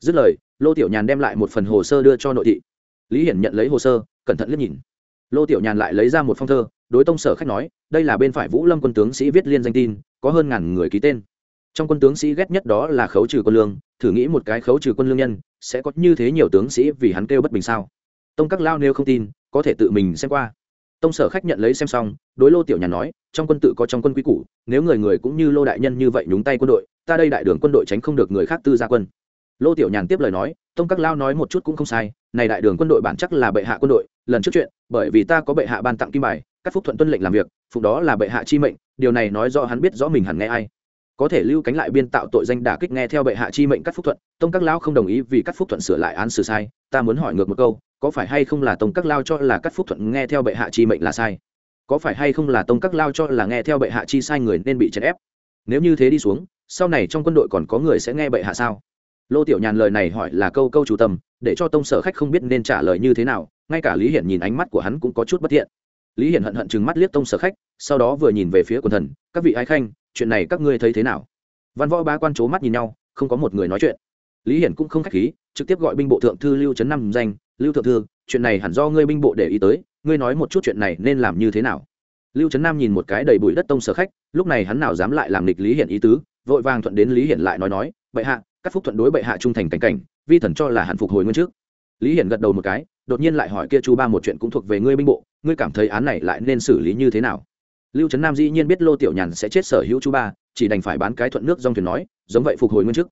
Dứt lời, lô tiểu nhàn đem lại một phần hồ sơ đưa cho nội thị. Lý hiển nhận lấy hồ sơ, cẩn thận liếc nhìn. Lô tiểu nhàn lại lấy ra một phong thơ, đối tông sở khách nói, đây là bên phải vũ lâm quân tướng sĩ viết liên danh tin, có hơn ngàn người ký tên trong quân tướng sĩ ghét nhất đó là khấu trừ quân lương, thử nghĩ một cái khấu trừ quân lương nhân, sẽ có như thế nhiều tướng sĩ vì hắn kêu bất bình sao? Tông các lao nêu không tin, có thể tự mình xem qua. Tông sở khách nhận lấy xem xong, đối lô tiểu nhàn nói, trong quân tự có trong quân quy củ, nếu người người cũng như lô đại nhân như vậy nhúng tay quân đội, ta đây đại đường quân đội tránh không được người khác tư gia quân. Lô tiểu nhàn tiếp lời nói, tông các lao nói một chút cũng không sai, này đại đường quân đội bản chắc là bệ hạ quân đội, lần trước chuyện, bởi vì ta có bệ hạ ban tặng kim bài, các phúc thuận tuân lệnh làm việc phục đó là bệ hạ chi mệnh, điều này nói rõ hắn biết rõ mình hẳn nghe ai có thể lưu cánh lại biên tạo tội danh đả kích nghe theo bệ hạ chi mệnh cắt phúc thuận, tông các lao không đồng ý vì cắt phúc thuận sửa lại án xử sai, ta muốn hỏi ngược một câu, có phải hay không là tông các lao cho là cắt phúc thuận nghe theo bệ hạ chi mệnh là sai? Có phải hay không là tông các lao cho là nghe theo bệ hạ chi sai người nên bị chèn ép? Nếu như thế đi xuống, sau này trong quân đội còn có người sẽ nghe bệ hạ sao? Lô tiểu nhàn lời này hỏi là câu câu chủ tâm, để cho tông sở khách không biết nên trả lời như thế nào, ngay cả lý hiển nhìn ánh mắt của hắn cũng có chút bất thiện. Lý hiển hận hận chừng mắt liếc tông sở khách, sau đó vừa nhìn về phía quần thần, các vị ái khanh chuyện này các ngươi thấy thế nào? Văn võ ba quan c mắt nhìn nhau, không có một người nói chuyện. Lý hiển cũng không k h á c h khí, trực tiếp gọi binh bộ thượng thư lưu trấn năm danh, lưu thượng thư, chuyện này hẳn do ngươi binh bộ để ý tới, ngươi nói một chút chuyện này nên làm như thế nào? Lưu trấn nam nhìn một cái đầy bụi đất tông sở khách, lúc này hắn nào dám lại làm lịch lý hiển ý tứ, vội vàng thuận đến lý hiển lại nói nói, bệ hạ, các phúc thuận đối bệ hạ trung thành cảnh cảnh, vi thần cho là hẳn phục hồi nguyên trước. Lý hiển gật đầu một cái, đột nhiên lại hỏi kia chu ba một chuyện cũng thuộc về ngươi binh bộ, ngươi cảm thấy án này lại nên xử lý như thế nào? Lưu trấn nam dĩ nhiên biết lô tiểu nhàn sẽ chết sở hữu chu ba, chỉ đành phải bán cái thuận nước dòng thuyền nói, giống vậy phục hồi nguyên chức.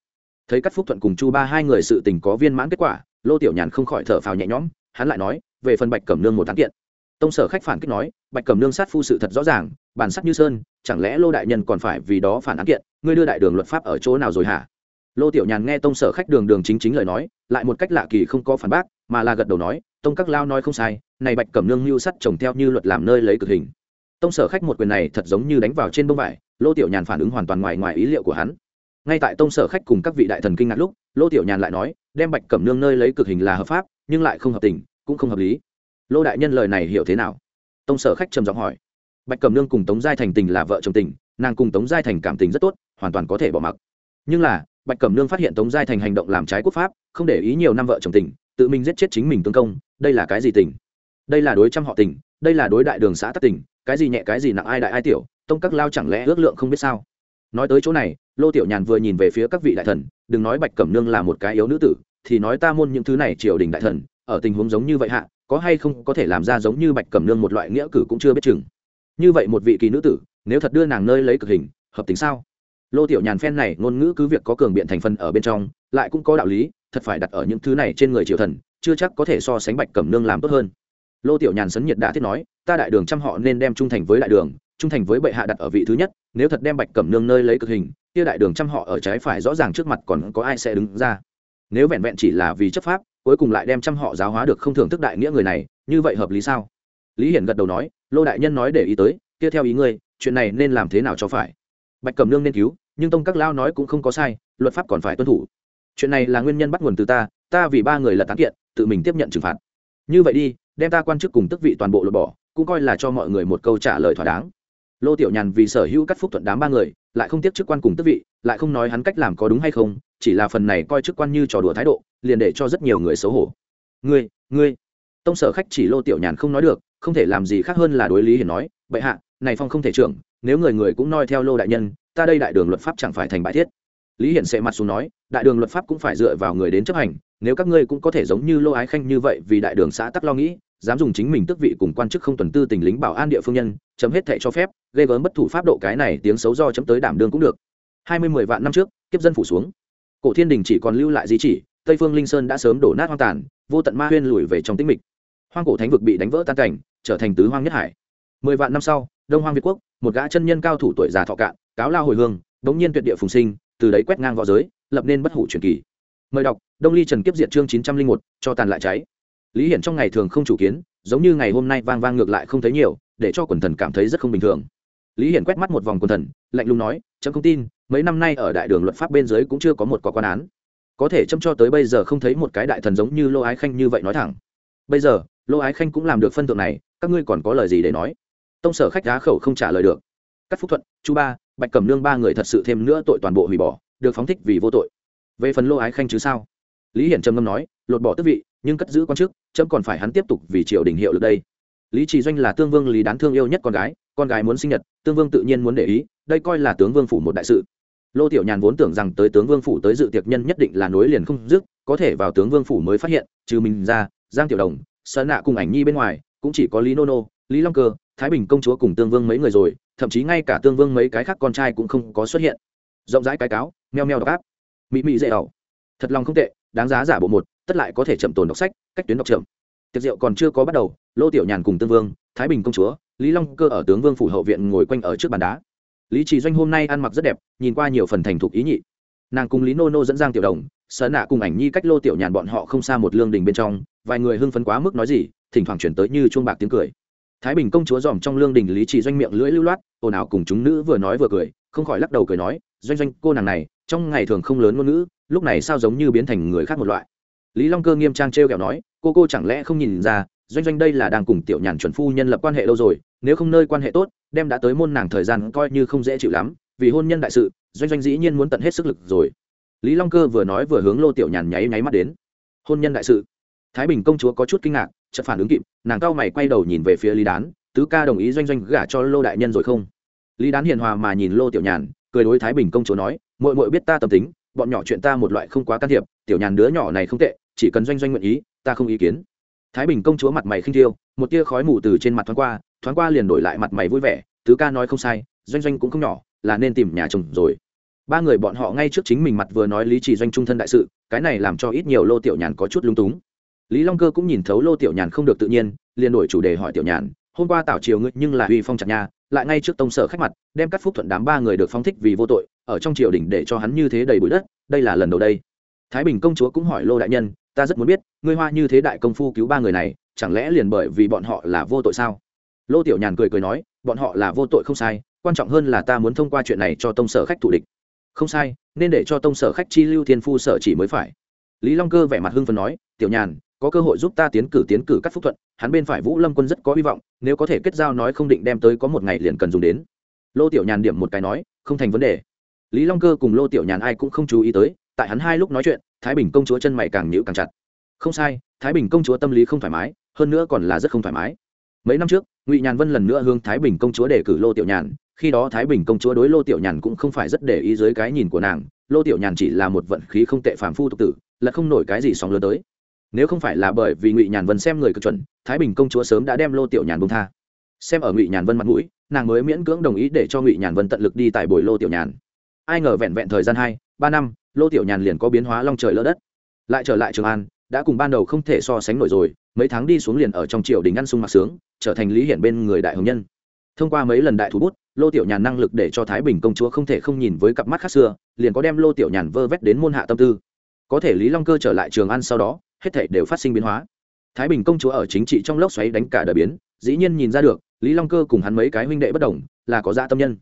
Thấy cắt phúc thuận cùng chu ba hai người sự tình có viên mãn kết quả, lô tiểu nhàn không khỏi thở phào nhẹ nhõm, hắn lại nói, về phần bạch cẩm nương một tháng kiện. Tông sở khách phản kích nói, bạch cẩm nương sát phu sự thật rõ ràng, bản sắc như sơn, chẳng lẽ lô đại nhân còn phải vì đó phản án kiện, ngươi đưa đại đường luật pháp ở chỗ nào rồi hả? Lô tiểu nhàn nghe tông sở khách đường đường chính chính lời nói, lại một cách lạ kỳ không có phản bác, mà là gật đầu nói, tông các lao nói không sai, này bạch cẩm nương mưu sắt trồng theo như luật làm nơi lấy cực hình tông sở khách một quyền này thật giống như đánh vào trên bông vải, lô tiểu nhàn phản ứng hoàn toàn ngoài ngoài ý liệu của hắn. Ngay tại tông sở khách cùng các vị đại thần kinh ngạc lúc, lô tiểu nhàn lại nói, đem bạch cẩm nương nơi lấy cực hình là hợp pháp, nhưng lại không hợp tình, cũng không hợp lý. Lô đại nhân lời này hiểu thế nào? Tông sở khách trầm giọng hỏi. Bạch cẩm nương cùng tống giai thành tình là vợ chồng tình, nàng cùng tống giai thành cảm tình rất tốt, hoàn toàn có thể bỏ mặc. Nhưng là, bạch cẩm nương phát hiện tống giai thành hành động làm trái quốc pháp, không để ý nhiều năm vợ chồng tình, tự mình giết chết chính mình tương công, đây là cái gì tình? Đây là đối trăm họ tình, đây là đối đại đường xã tắc tình cái gì nhẹ cái gì nặng ai đại ai tiểu, tông các lao chẳng lẽ ước lượng không biết sao? Nói tới chỗ này, lô tiểu nhàn vừa nhìn về phía các vị đại thần, đừng nói bạch cẩm nương là một cái yếu nữ tử, thì nói ta môn những thứ này triều đình đại thần, ở tình huống giống như vậy hạ, có hay không có thể làm ra giống như bạch cẩm nương một loại nghĩa cử cũng chưa biết chừng. Như vậy một vị kỳ nữ tử, nếu thật đưa nàng nơi lấy cực hình, hợp tính sao? Lô tiểu nhàn phen này ngôn ngữ cứ việc có cường biện thành phần ở bên trong, lại cũng có đạo lý, thật phải đặt ở những thứ này trên người triều thần, chưa chắc có thể so sánh bạch cẩm nương làm tốt hơn lô tiểu nhàn sấn nhiệt đã thiết nói, ta đại đường trăm họ nên đem trung thành với đại đường, trung thành với bệ hạ đặt ở vị thứ nhất, nếu thật đem bạch cẩm nương nơi lấy cực hình, kia đại đường trăm họ ở trái phải rõ ràng trước mặt còn có ai sẽ đứng ra? Nếu vẹn vẹn chỉ là vì chấp pháp, cuối cùng lại đem trăm họ giáo hóa được không thưởng thức đại nghĩa người này, như vậy hợp lý sao? Lý hiển gật đầu nói, lô đại nhân nói để ý tới, kia theo ý ngươi, chuyện này nên làm thế nào cho phải? Bạch cẩm nương nên cứu, nhưng tông các lao nói cũng không có sai, luật pháp còn phải tuân thủ. Chuyện này là nguyên nhân bắt nguồn từ ta ta vì ba người là tán kiện, tự mình tiếp nhận trừng phạt. Như vậy đi đem ta quan chức cùng tức vị toàn bộ lột bỏ, cũng coi là cho mọi người một câu trả lời thỏa đáng. Lô tiểu nhàn vì sở hữu cắt phúc thuận đám ba người, lại không tiếp chức quan cùng tức vị, lại không nói hắn cách làm có đúng hay không, chỉ là phần này coi chức quan như trò đùa thái độ, liền để cho rất nhiều người xấu hổ. Ngươi ngươi. Tông sở khách chỉ lô tiểu nhàn không nói được, không thể làm gì khác hơn là đối lý hiển nói, bệ hạ, này phong không thể trưởng, nếu người người cũng noi theo lô đại nhân, ta đây đại đường luật pháp chẳng phải thành bại thiết. Lý hiển sẽ mặt xuống nói, đại đường luật pháp cũng phải dựa vào người đến chấp hành nếu các ngươi cũng có thể giống như lô ái khanh như vậy vì đại đường xã tắc lo nghĩ, dám dùng chính mình tước vị cùng quan chức không tuần tư tình lính bảo an địa phương nhân, chấm hết thệ cho phép, gây gớm bất thủ pháp độ cái này tiếng xấu do chấm tới đảm đương cũng được. Hai mươi mười vạn năm trước, kiếp dân phủ xuống. Cổ thiên đình chỉ còn lưu lại di chỉ, tây phương linh sơn đã sớm đổ nát hoang tàn, vô tận ma huyên lùi về trong tĩnh mịch. Hoang cổ thánh vực bị đánh vỡ tan cảnh, trở thành tứ hoang nhất hải. Mười vạn năm sau, đông hoang việt quốc, một gã chân nhân cao thủ tuổi già thọ cạn, cáo lao hồi hương, bỗng nhiên tuyệt địa phùng sinh, từ đấy quét ngang võ giới, lập nên bất hủ truyền kỳ mời đọc, đông ly trần kiếp diệt chương chín trăm linh một, cho tàn lại cháy. Lý hiển trong ngày thường không chủ kiến, giống như ngày hôm nay vang vang ngược lại không thấy nhiều, để cho quần thần cảm thấy rất không bình thường. Lý hiển quét mắt một vòng quần thần, lạnh lùng nói, chấm không tin, mấy năm nay ở đại đường luật pháp bên dưới cũng chưa có một quả quan án. Có thể châm cho tới bây giờ không thấy một cái đại thần giống như lô ái khanh như vậy nói thẳng. Bây giờ, lô ái khanh cũng làm được phân tượng này, các ngươi còn có lời gì để nói? Tông sở khách đá khẩu không trả lời được. Các phúc thuận, chu ba, bạch cẩm nương ba người thật sự thêm nữa tội toàn bộ hủy bỏ, được phóng thích vì vô tội về phần lô ái khanh chứ sao? Lý hiển trầm ngâm nói, lột bỏ tước vị, nhưng cất giữ quan chức trẫm còn phải hắn tiếp tục vì triều đình hiệu lực đây. Lý trì doanh là tương vương lý đán thương yêu nhất con gái con gái muốn sinh nhật, tương vương tự nhiên muốn để ý, đây coi là tướng vương phủ một đại sự. Lô tiểu nhàn vốn tưởng rằng tới tướng vương phủ tới dự tiệc nhân nhất định là nối liền không dứt, có thể vào tướng vương phủ mới phát hiện, trừ mình ra, giang tiểu đồng sợ nạ cùng ảnh nhi bên ngoài, cũng chỉ có lý nô nô, lý long cơ, thái bình công chúa cùng tương vương mấy người rồi, thậm chí ngay cả tương vương mấy cái khác con trai cũng không có xuất hiện. Rộng rãi cái cáo, meo meo đọc áp mị mị dễ ẩu thật lòng không tệ, đáng giá giả bộ một, tất lại có thể chậm tồn đọc sách, cách tuyến đọc chậm. Tiệc rượu còn chưa có bắt đầu, lô tiểu nhàn cùng tương vương, thái bình công chúa, lý long cơ ở tướng vương phủ hậu viện ngồi quanh ở trước bàn đá. Lý trì doanh hôm nay ăn mặc rất đẹp, nhìn qua nhiều phần thành thục ý nhị. Nàng cùng lý nô nô dẫn giang tiểu đồng, sở nạ cùng ảnh nhi cách lô tiểu nhàn bọn họ không xa một lương đình bên trong, vài người hưng phấn quá mức nói gì, thỉnh thoảng chuyển tới như chuông bạc tiếng cười. Thái bình công chúa dòm trong lương đình lý trì doanh miệng lưỡi lưu loát, ồn ào cùng chúng nữ vừa nói vừa cười, không khỏi lắc đầu cười nói, doanh doanh, cô nàng này trong ngày thường không lớn ngôn ngữ, lúc này sao giống như biến thành người khác một loại. Lý long cơ nghiêm trang t r e o kẹo nói, cô cô chẳng lẽ không nhìn ra, doanh doanh đây là đang cùng tiểu nhàn chuẩn phu nhân lập quan hệ lâu rồi, nếu không nơi quan hệ tốt, đem đã tới môn nàng thời gian coi như không dễ chịu lắm, vì hôn nhân đại sự, doanh doanh dĩ nhiên muốn tận hết sức lực rồi. Lý long cơ vừa nói vừa hướng lô tiểu nhàn nháy nháy mắt đến. Hôn nhân đại sự. Thái bình công chúa có chút kinh ngạc, chợt phản ứng kịp, nàng cao mày quay đầu nhìn về phía lý đán, tứ ca đồng ý doanh doanh gả cho lô đại nhân rồi không? Lý đán hiền hòa mà nhìn lô tiểu nhàn, cười đối thái bình công chúa nói mội mội biết ta tâm tính, bọn nhỏ chuyện ta một loại không quá can thiệp, tiểu nhàn đứa nhỏ này không tệ, chỉ cần doanh doanh nguyện ý, ta không ý kiến. Thái bình công chúa mặt mày khinh thiêu, một tia khói mù từ trên mặt thoáng qua thoáng qua liền đổi lại mặt mày vui vẻ, tứ ca nói không sai, doanh doanh cũng không nhỏ, là nên tìm nhà chồng rồi. Ba người bọn họ ngay trước chính mình mặt vừa nói lý trì doanh trung thân đại sự, cái này làm cho ít nhiều lô tiểu nhàn có chút lung túng. Lý long cơ cũng nhìn thấu lô tiểu nhàn không được tự nhiên, liền đổi chủ đề hỏi tiểu nhàn, hôm qua tảo triều ngươi nhưng là uy phong chặt nha lại ngay trước tông sở khách mặt, đem cắt phúc thuận đám ba người được phong thích vì vô tội ở trong triều đình để cho hắn như thế đầy bụi đất, đây là lần đầu đây. Thái bình công chúa cũng hỏi lô đại nhân, ta rất muốn biết, ngươi hoa như thế đại công phu cứu ba người này, chẳng lẽ liền bởi vì bọn họ là vô tội sao? Lô tiểu nhàn cười cười nói, bọn họ là vô tội không sai, quan trọng hơn là ta muốn thông qua chuyện này cho tông sở khách thủ địch. Không sai, nên để cho tông sở khách chi lưu thiên phu sở chỉ mới phải. Lý long cơ vẻ mặt hưng phần nói, tiểu nhàn, có cơ hội giúp ta tiến cử tiến cử các phúc thuận, hắn bên phải vũ lâm quân rất có hy vọng, nếu có thể kết giao nói không định đem tới có một ngày liền cần dùng đến. Lô tiểu nhàn điểm một cái nói, không thành vấn đề lý long cơ cùng lô tiểu nhàn ai cũng không chú ý tới, tại hắn hai lúc nói chuyện, thái bình công chúa chân mày càng nhịu càng chặt. Không sai, thái bình công chúa tâm lý không thoải mái, hơn nữa còn là rất không thoải mái. Mấy năm trước, ngụy nhàn vân lần nữa hướng thái bình công chúa đề cử lô tiểu nhàn, khi đó thái bình công chúa đối lô tiểu nhàn cũng không phải rất để ý dưới cái nhìn của nàng, lô tiểu nhàn chỉ là một vận khí không tệ phàm phu tục tử, là không nổi cái gì sóng lớn tới. Nếu không phải là bởi vì ngụy nhàn vân xem người cực chuẩn, thái bình công chúa sớm đã đem lô tiểu nhàn bông tha. Xem ở ngụy nhàn vân mặt mũi, nàng mới miễn cưỡng đồng ý để cho ngụy nhàn vân tận lực đi tại bồi lô tiểu nhàn ai ngờ vẹn vẹn thời gian hai, ba năm, lô tiểu nhàn liền có biến hóa long trời lỡ đất. Lại trở lại trường an, đã cùng ban đầu không thể so sánh nổi rồi, mấy tháng đi xuống liền ở trong triều đình ăn sung mặc sướng, trở thành lý hiển bên người đại hồng nhân. Thông qua mấy lần đại thủ bút, lô tiểu nhàn năng lực để cho thái bình công chúa không thể không nhìn với cặp mắt khác xưa, liền có đem lô tiểu nhàn vơ vét đến môn hạ tâm tư. Có thể lý long cơ trở lại trường ăn sau đó, hết thể đều phát sinh biến hóa. Thái bình công chúa ở chính trị trong lốc xoáy đánh cả đời biến, dĩ nhiên nhìn ra được, lý long cơ cùng hắn mấy cái huynh đệ bất đồng, là có dạ tâm nhân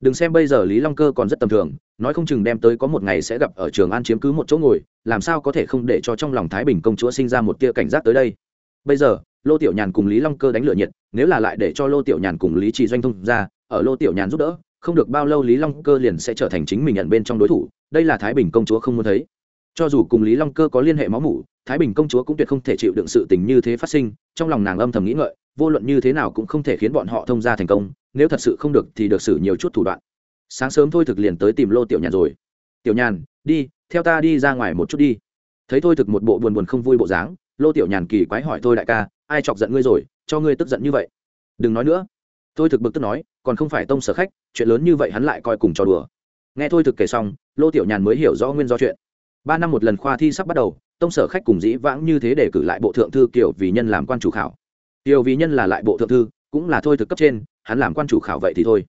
đừng xem bây giờ lý long cơ còn rất tầm thường, nói không chừng đem tới có một ngày sẽ gặp ở trường an chiếm cứ một chỗ ngồi, làm sao có thể không để cho trong lòng thái bình công chúa sinh ra một tia cảnh giác tới đây. Bây giờ, lô tiểu nhàn cùng lý long cơ đánh lửa nhiệt, nếu là lại để cho lô tiểu nhàn cùng lý trì doanh thông ra, ở lô tiểu nhàn giúp đỡ, không được bao lâu lý long cơ liền sẽ trở thành chính mình nhận bên trong đối thủ, đây là thái bình công chúa không muốn thấy. Cho dù cùng lý long cơ có liên hệ máu mủ thái bình công chúa cũng tuyệt không thể chịu đựng sự tình như thế phát sinh, trong lòng nàng âm thầm nghĩ ngợi, vô luận như thế nào cũng không thể khiến bọn họ thông ra thành công, nếu thật sự không được thì được xử nhiều chút thủ đoạn. Sáng sớm thôi thực liền tới tìm lô tiểu nhàn rồi. Tiểu nhàn, đi, theo ta đi ra ngoài một chút đi. Thấy thôi thực một bộ buồn buồn không vui bộ dáng, lô tiểu nhàn kỳ quái hỏi, thôi đại ca, ai chọc giận ngươi rồi? Cho ngươi tức giận như vậy. Đừng nói nữa. Thôi thực bực tức nói, còn không phải tông sở khách, chuyện lớn như vậy hắn lại coi cùng trò đùa. Nghe thôi thực kể xong, lô tiểu nhàn mới hiểu rõ nguyên do chuyện ba năm một lần khoa thi sắp bắt đầu tông sở khách cùng dĩ vãng như thế để cử lại bộ thượng thư kiểu vì nhân làm quan chủ khảo. Kiểu vì nhân là lại bộ thượng thư cũng là thôi thực cấp trên hắn làm quan chủ khảo vậy thì thôi.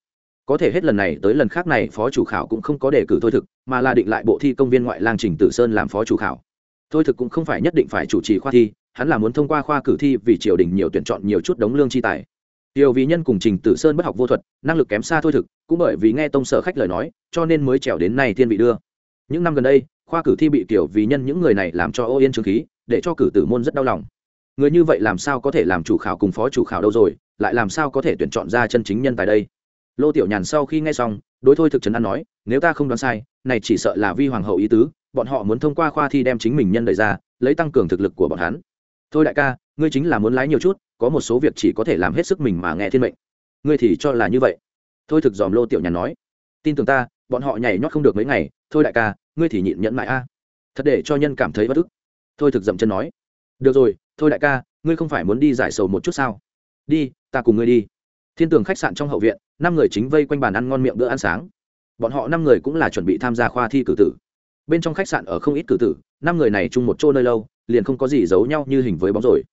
Có thể hết lần này tới lần khác này phó chủ khảo cũng không có đề cử thôi thực mà là định lại bộ thi công viên ngoại lang trình tử sơn làm phó chủ khảo. Thôi thực cũng không phải nhất định phải chủ trì khoa thi hắn là muốn thông qua khoa cử thi vì triều đình nhiều tuyển chọn nhiều chút đống lương chi tài. Tiêu vì nhân cùng Trình Tử Sơn bất học vô thuật, năng lực kém xa thôi thực, cũng bởi vì nghe tông sở khách lời nói, cho nên mới trèo đến này thiên vị đưa. Những năm gần đây, khoa cử thi bị tiểu vì nhân những người này làm cho ô yên trường khí, để cho cử tử môn rất đau lòng. Người như vậy làm sao có thể làm chủ khảo cùng phó chủ khảo đâu rồi, lại làm sao có thể tuyển chọn ra chân chính nhân tài đây? Lô Tiểu Nhàn sau khi nghe xong, đối thôi thực trấn an nói, nếu ta không đoán sai, này chỉ sợ là vi hoàng hậu ý tứ, bọn họ muốn thông qua khoa thi đem chính mình nhân đời ra, lấy tăng cường thực lực của bọn hắn. Thôi đại ca, ngươi chính là muốn lái nhiều chút, có một số việc chỉ có thể làm hết sức mình mà nghe thiên mệnh ngươi thì cho là như vậy thôi thực dòm lô tiểu nhàn nói tin tưởng ta bọn họ nhảy nhót không được mấy ngày thôi đại ca ngươi thì nhịn nhẫn mãi a. Thật để cho nhân cảm thấy bất ức. Thôi thực dậm chân nói. Được rồi, thôi đại ca, ngươi không phải muốn đi giải sầu một chút sao? Đi, ta cùng ngươi đi. Thiên tường khách sạn trong hậu viện, năm người chính vây quanh bàn ăn ngon miệng bữa ăn sáng. Bọn họ năm người cũng là chuẩn bị tham gia khoa thi cử tử. Bên trong khách sạn ở không ít cử tử, năm người này chung một chỗ nơi lâu, liền không có gì giấu nhau như hình với bóng rồi.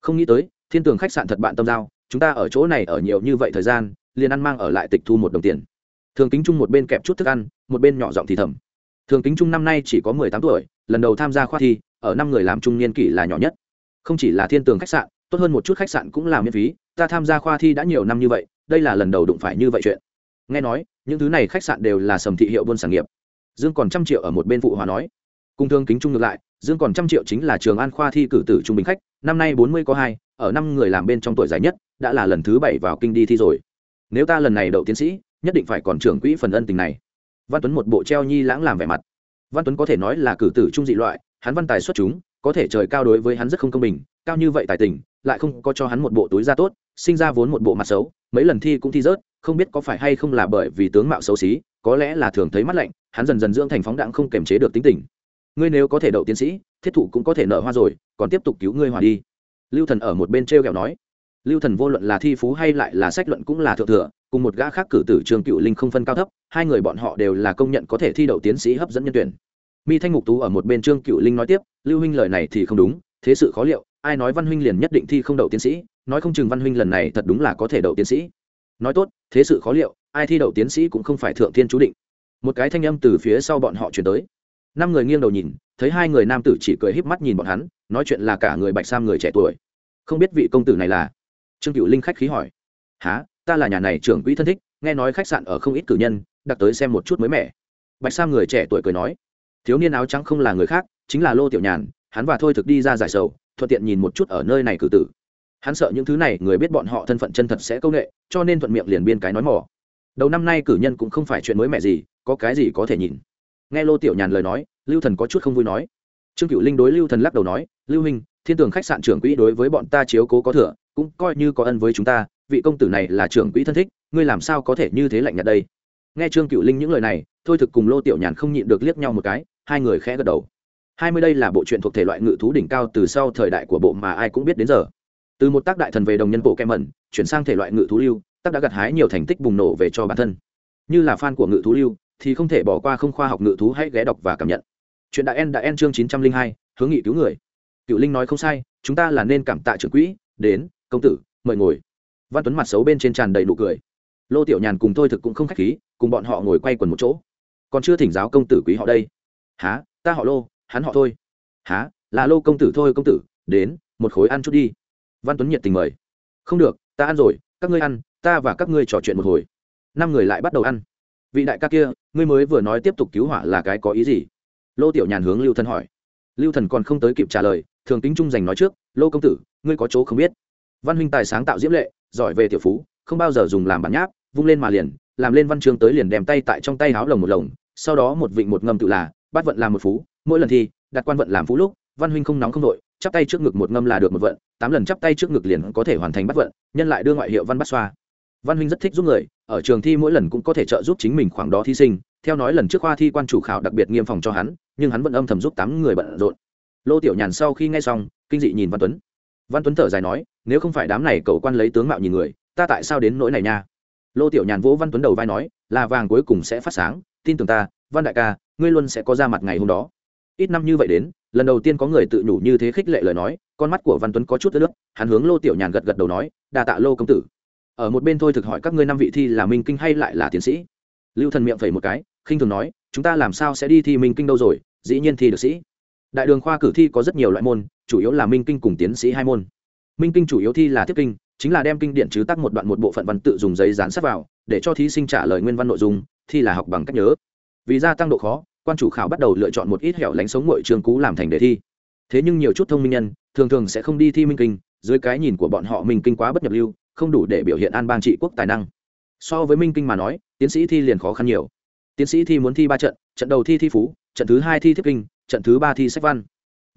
Không nghĩ tới, thiên tường khách sạn thật bạn tâm giao, chúng ta ở chỗ này ở nhiều như vậy thời gian, liền ăn mang ở lại tịch thu một đồng tiền. Thường kính chung một bên kẹp chút thức ăn, một bên nhỏ giọng thì thầm thường kính trung năm nay chỉ có mười tám tuổi, lần đầu tham gia khoa thi, ở năm người làm trung niên kỷ là nhỏ nhất. Không chỉ là thiên tường khách sạn, tốt hơn một chút khách sạn cũng là miễn phí, ta tham gia khoa thi đã nhiều năm như vậy, đây là lần đầu đụng phải như vậy chuyện. Nghe nói, những thứ này khách sạn đều là sầm thị hiệu buôn sản nghiệp. Dương còn trăm triệu ở một bên phụ hòa nói. Cùng thương kính trung ngược lại, dương còn trăm triệu chính là trường an khoa thi cử tử trung bình khách, năm nay bốn mươi có hai, ở năm người làm bên trong tuổi dài nhất, đã là lần thứ bảy vào kinh đi thi rồi. Nếu ta lần này đậu tiến sĩ, nhất định phải còn trưởng quỹ phần ân tình này văn tuấn một bộ treo nhi lãng làm vẻ mặt. Văn tuấn có thể nói là cử tử trung dị loại, hắn văn tài xuất chúng, có thể trời cao đối với hắn rất không công bình, cao như vậy tài tình, lại không có cho hắn một bộ túi da tốt, sinh ra vốn một bộ mặt xấu, mấy lần thi cũng thi rớt, không biết có phải hay không là bởi vì tướng mạo xấu xí, có lẽ là thường thấy mắt lạnh, hắn dần dần dưỡng thành phóng đạn không kềm chế được tính tình. Ngươi nếu có thể đậu tiến sĩ, thiết thụ cũng có thể nợ hoa rồi, còn tiếp tục cứu ngươi hòa đi. Lưu thần ở một bên t r e o kẹo nói lưu thần vô luận là thi phú hay lại là sách luận cũng là thượng thừa, cùng một gã khác cử tử trường cựu linh không phân cao thấp, hai người bọn họ đều là công nhận có thể thi đậu tiến sĩ hấp dẫn nhân tuyển. Mi thanh ngục tú ở một bên trương cựu linh nói tiếp, lưu huynh lời này thì không đúng, thế sự khó liệu, ai nói văn huynh liền nhất định thi không đậu tiến sĩ, nói không chừng văn huynh lần này thật đúng là có thể đậu tiến sĩ. Nói tốt, thế sự khó liệu, ai thi đậu tiến sĩ cũng không phải thượng thiên chú định. Một cái thanh âm từ phía sau bọn họ chuyển tới. Năm người nghiêng đầu nhìn, thấy hai người nam tử chỉ cười híp mắt nhìn bọn hắn, nói chuyện là cả người bạch sam người trẻ tuổi. Không biết vị công tử này là trương cựu linh khách khí hỏi. Há ta là nhà này trưởng quỹ thân thích, nghe nói khách sạn ở không ít cử nhân, đặt tới xem một chút mới mẻ. Bạch sam người trẻ tuổi cười nói. Thiếu niên áo trắng không là người khác, chính là lô tiểu nhàn, hắn và thôi thực đi ra giải sầu, thuận tiện nhìn một chút ở nơi này cử tử. Hắn sợ những thứ này, người biết bọn họ thân phận chân thật sẽ công nghệ cho nên thuận miệng liền biên cái nói mỏ. Đầu năm nay cử nhân cũng không phải chuyện mới mẹ gì, có cái gì có thể nhìn. Nghe lô tiểu nhàn lời nói, lưu thần có chút không vui nói. Trương cựu linh đối lưu thần lắc đầu nói, lưu hình thiên tường khách sạn trưởng quỹ đối với bọn ta chiếu cố có thừa cũng coi như có ân với chúng ta, vị công tử này là trưởng quỹ thân thích, ngươi làm sao có thể như thế lạnh nhạt đây? Nghe trương cựu linh những lời này, thôi thực cùng lô tiểu nhàn không nhịn được liếc nhau một cái, hai người khẽ gật đầu. Hai mươi đây là bộ truyện thuộc thể loại ngự thú đỉnh cao từ sau thời đại của bộ mà ai cũng biết đến giờ. Từ một tác đại thần về đồng nhân bộ kem mẩn, chuyển sang thể loại ngự thú lưu, tác đã gặt hái nhiều thành tích bùng nổ về cho bản thân. Như là fan của ngự thú lưu, thì không thể bỏ qua không khoa học ngự thú hãy ghé đọc và cảm nhận. Chuyện đại en đã en chương chín trăm linh hai, hướng nghị cứu người. Cựu linh nói không sai, chúng ta là nên cảm tạ trưởng quỹ, đến công tử, mời ngồi. Văn tuấn mặt xấu bên trên tràn đầy nụ cười. Lô tiểu nhàn cùng thôi thực cũng không khách khí, cùng bọn họ ngồi quay quần một chỗ. Còn chưa thỉnh giáo công tử quý họ đây. Há ta họ lô, hắn họ thôi há là lô công tử thôi công tử, đến, một khối ăn chút đi. Văn tuấn nhiệt tình mời. Không được, ta ăn rồi, các ngươi ăn, ta và các ngươi trò chuyện một hồi. Năm người lại bắt đầu ăn. Vị đại ca kia, ngươi mới vừa nói tiếp tục cứu hỏa là cái có ý gì? Lô tiểu nhàn hướng lưu thần hỏi. Lưu thần còn không tới kịp trả lời, thường tính trung dành nói trước, lô công tử, ngươi có chỗ không biết văn huynh tài sáng tạo diễm lệ, giỏi về tiểu phú, không bao giờ dùng làm bản nháp, vung lên mà liền, làm lên văn chương tới liền đem tay tại trong tay háo lồng một lồng, sau đó một vịnh một ngâm tự là, bắt vận làm một phú, mỗi lần thi, đặt quan vận làm phú lúc, văn huynh không nóng không đội chắp tay trước ngực một ngâm là được một vận, tám lần chắp tay trước ngực liền có thể hoàn thành bắt vận, nhân lại đưa ngoại hiệu văn bắt xoa. Văn huynh rất thích giúp người, ở trường thi mỗi lần cũng có thể trợ giúp chính mình khoảng đó thí sinh, theo nói lần trước khoa thi quan chủ khảo đặc biệt nghiêm phòng cho hắn, nhưng hắn vẫn âm thầm giúp tám người bận rộn. Lô tiểu nhàn sau khi nghe xong, kinh dị nhìn văn tuấn văn tuấn thở dài nói, nếu không phải đám này cậu quan lấy tướng mạo nhìn người, ta tại sao đến nỗi này nha? Lô tiểu nhàn vỗ văn tuấn đầu vai nói, là vàng cuối cùng sẽ phát sáng, tin tưởng ta, văn đại ca, ngươi luôn sẽ có ra mặt ngày hôm đó. Ít năm như vậy đến, lần đầu tiên có người tự nhủ như thế khích lệ lời nói, con mắt của văn tuấn có chút ướt nước hắn hướng lô tiểu nhàn gật gật đầu nói đà tạ lô công tử. Ở một bên thôi thực hỏi các ngươi năm vị thi là minh kinh hay lại là tiến sĩ? Lưu thần miệng phẩy một cái, khinh thường nói, chúng ta làm sao sẽ đi thi minh kinh đâu rồi, dĩ nhiên thi được sĩ đại đường khoa cử thi có rất nhiều loại môn, chủ yếu là minh kinh cùng tiến sĩ hai môn. Minh kinh chủ yếu thi là tiếp kinh, chính là đem kinh điển chứ tắc một đoạn một bộ phận văn tự dùng giấy dán sát vào, để cho thí sinh trả lời nguyên văn nội dung, thi là học bằng cách nhớ. Vì gia tăng độ khó, quan chủ khảo bắt đầu lựa chọn một ít hẻo lánh sống ngội trường cũ làm thành đề thi. Thế nhưng nhiều chút thông minh nhân, thường thường sẽ không đi thi minh kinh, dưới cái nhìn của bọn họ minh kinh quá bất nhập lưu, không đủ để biểu hiện an bang trị quốc tài năng. So với minh kinh mà nói, tiến sĩ thi liền khó khăn nhiều. Tiến sĩ thi muốn thi ba trận trận đầu thi thi phú, trận thứ hai thi thiết kinh trận thứ ba thi sách văn.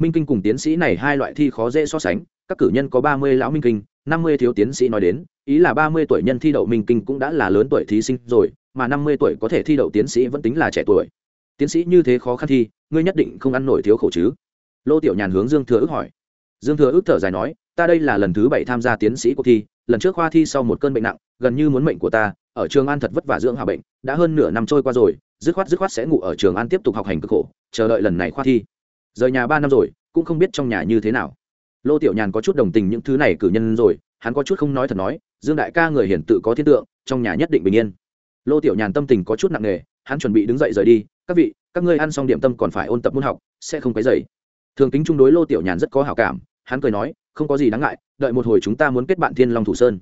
Minh kinh cùng tiến sĩ này hai loại thi khó dễ so sánh, các cử nhân có ba mươi lão minh kinh, năm mươi thiếu tiến sĩ nói đến, ý là ba mươi tuổi nhân thi đậu minh kinh cũng đã là lớn tuổi thí sinh rồi, mà năm mươi tuổi có thể thi đậu tiến sĩ vẫn tính là trẻ tuổi. Tiến sĩ như thế khó khăn thi, ngươi nhất định không ăn nổi thiếu khổ chứ? Lô tiểu nhàn hướng dương thừa ước hỏi. Dương thừa ước thở dài nói, ta đây là lần thứ bảy tham gia tiến sĩ cuộc thi, lần trước khoa thi sau một cơn bệnh nặng, gần như muốn mệnh của ta, ở trường an thật vất vả dưỡng hạ bệnh, đã hơn nửa năm trôi qua rồi dứt khoát dứt khoát sẽ ngủ ở trường an tiếp tục học hành cực khổ, chờ đợi lần này khoa thi. Rời nhà ba năm rồi, cũng không biết trong nhà như thế nào. Lô tiểu nhàn có chút đồng tình những thứ này cử nhân rồi, hắn có chút không nói thật nói, dương đại ca người hiển tự có thiên tượng, trong nhà nhất định bình yên. Lô tiểu nhàn tâm tình có chút nặng nề, hắn chuẩn bị đứng dậy rời đi, các vị, các ngươi ăn xong điểm tâm còn phải ôn tập môn học, sẽ không quấy dày thường kính chung đối lô tiểu nhàn rất có hảo cảm, hắn cười nói, không có gì đáng ngại, đợi một hồi chúng ta muốn kết bạn thiên long thủ sơn.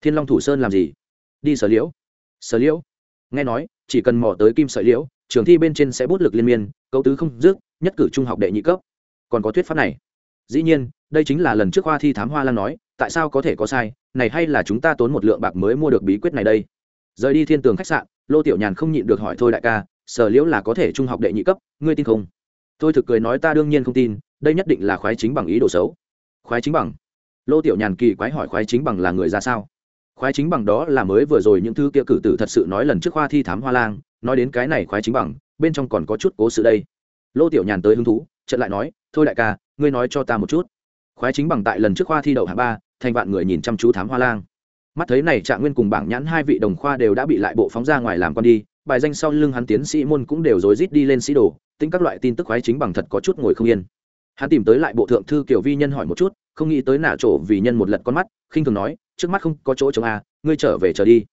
Thiên long thủ sơn làm gì? Đi sở liễu. Sở liễu? Nghe nói chỉ cần mò tới kim sợi liễu, trường thi bên trên sẽ bút lực liên miên câu tứ không dứt, nhất cử trung học đệ nhị cấp. Còn có thuyết pháp này. Dĩ nhiên, đây chính là lần trước khoa thi thám hoa lan nói, tại sao có thể có sai, này hay là chúng ta tốn một lượng bạc mới mua được bí quyết này đây? Rời đi thiên tường khách sạn, lô tiểu nhàn không nhịn được hỏi thôi đại ca, sở liễu là có thể trung học đệ nhị cấp, ngươi tin không? Tôi thực cười nói ta đương nhiên không tin, đây nhất định là khoái chính bằng ý đồ xấu. Khoái chính bằng? Lô tiểu nhàn kỳ quái hỏi khoái chính bằng là người ra sao? Khoái chính bằng đó là mới vừa rồi những thứ kia cử tử thật sự nói lần trước khoa thi thám hoa lang, nói đến cái này khoái chính bằng, bên trong còn có chút cố sự đây. Lô tiểu nhàn tới hứng thú trận lại nói, thôi đại ca, ngươi nói cho ta một chút. Khoái chính bằng tại lần trước khoa thi đậu hạ ba, thành vạn người nhìn chăm chú thám hoa lang. Mắt thấy này trạng nguyên cùng bảng nhãn hai vị đồng khoa đều đã bị lại bộ phóng ra ngoài làm con đi, bài danh sau lưng hắn tiến sĩ môn cũng đều rối rít đi lên sĩ đồ, tính các loại tin tức khoái chính bằng thật có chút ngồi không yên. Hắn tìm tới lại bộ thượng thư kiểu vi nhân hỏi một chút, không nghĩ tới nạ chỗ vì nhân một lật con mắt, khinh thường nói trước mắt không có chỗ chống a, ngươi trở về trở đi.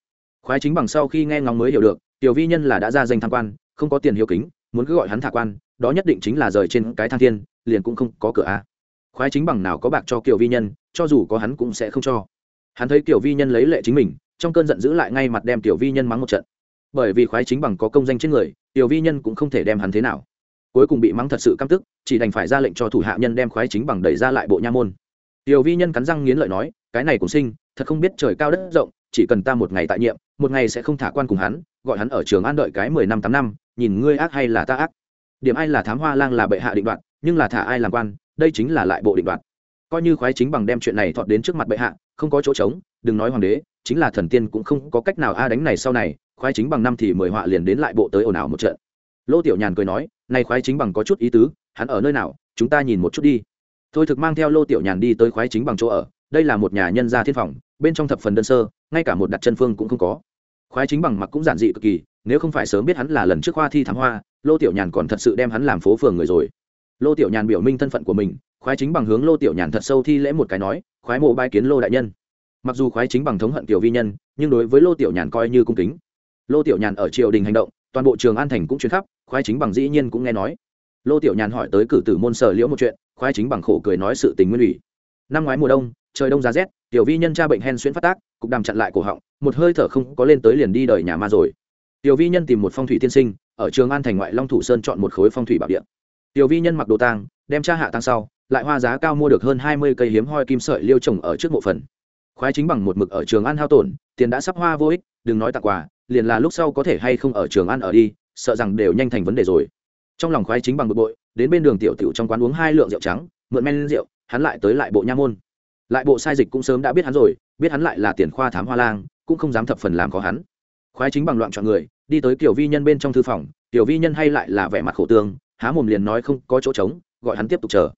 Khoái chính bằng sau khi nghe ngóng mới hiểu được, tiểu vi nhân là đã ra danh tham quan, không có tiền hiếu kính, muốn cứ gọi hắn thả quan, đó nhất định chính là rời trên cái thang thiên, liền cũng không có cửa a. Khoái chính bằng nào có bạc cho kiểu vi nhân, cho dù có hắn cũng sẽ không cho. Hắn thấy kiểu vi nhân lấy lệ chính mình, trong cơn giận dữ lại ngay mặt đem tiểu vi nhân mắng một trận. Bởi vì khoái chính bằng có công danh trên người, tiểu vi nhân cũng không thể đem hắn thế nào. Cuối cùng bị mắng thật sự căm tức, chỉ đành phải ra lệnh cho thủ hạ nhân đem khoái chính bằng đẩy ra lại bộ nha môn. Tiểu vi nhân cắn răng nghiến lợi nói, cái này cũng sinh thật không biết trời cao đất rộng, chỉ cần ta một ngày tại nhiệm, một ngày sẽ không thả quan cùng hắn, gọi hắn ở trường an đợi cái mười năm tám năm, nhìn ngươi ác hay là ta ác. Điểm ai là thám hoa lang là bệ hạ định đoạt, nhưng là thả ai làm quan, đây chính là lại bộ định đoạt. Coi như khoái chính bằng đem chuyện này thọt đến trước mặt bệ hạ, không có chỗ trống, đừng nói hoàng đế, chính là thần tiên cũng không có cách nào a đánh này sau này, khoái chính bằng năm thì mười họa liền đến lại bộ tới ồn ào một trận. Lô tiểu nhàn cười nói nay khoái chính bằng có chút ý tứ, hắn ở nơi nào, chúng ta nhìn một chút đi. Thôi thực mang theo lô tiểu nhàn đi tới khoái chính bằng chỗ ở đây là một nhà nhân gia thiên phòng, bên trong thập phần đơn sơ, ngay cả một đặt chân phương cũng không có. Khoái chính bằng mặc cũng giản dị cực kỳ, nếu không phải sớm biết hắn là lần trước khoa thi thám hoa, lô tiểu nhàn còn thật sự đem hắn làm phố phường người rồi. Lô tiểu nhàn biểu minh thân phận của mình, khoái chính bằng hướng lô tiểu nhàn thật sâu thi lễ một cái nói, khoái mộ bai kiến lô đại nhân. Mặc dù khoái chính bằng thống hận tiểu vi nhân, nhưng đối với lô tiểu nhàn coi như cung kính. Lô tiểu nhàn ở triều đình hành động, toàn bộ trường an thành cũng chuyến khắp, khoái chính bằng dĩ nhiên cũng nghe nói. Lô tiểu nhàn hỏi tới cử tử môn sở liễu một chuyện, khoái chính bằng khổ cười nói sự tình nguyên ủy. Năm ngoái mùa đông trời đông giá rét, tiểu vi nhân cha bệnh hen xuyễn phát tác, cục đàm chặn lại cổ họng, một hơi thở không có lên tới liền đi đời nhà ma rồi. Tiểu vi nhân tìm một phong thủy tiên sinh, ở trường an thành ngoại long thủ sơn chọn một khối phong thủy bảo địa. Tiểu vi nhân mặc đồ tang, đem cha hạ tăng sau, lại hoa giá cao mua được hơn hai mươi cây hiếm hoi kim sợi liêu trồng ở trước mộ phần. Khoái chính bằng một mực ở trường an hao tổn, tiền đã sắp hoa vô ích, đừng nói tặng quà, liền là lúc sau có thể hay không ở trường an ở đi, sợ rằng đều nhanh thành vấn đề rồi. Trong lòng khoái chính bằng bực bội, đến bên đường tiểu tiểu trong quán uống hai lượng rượu trắng, mượn men rượu, hắn lại tới lại bộ nha môn lại bộ sai dịch cũng sớm đã biết hắn rồi, biết hắn lại là tiền khoa thám hoa lang, cũng không dám thập phần làm có hắn. Khoái chính bằng loạn chọn người, đi tới kiểu vi nhân bên trong thư phòng tiểu vi nhân hay lại là vẻ mặt khổ tương, há mồm liền nói không có chỗ trống, gọi hắn tiếp tục chờ.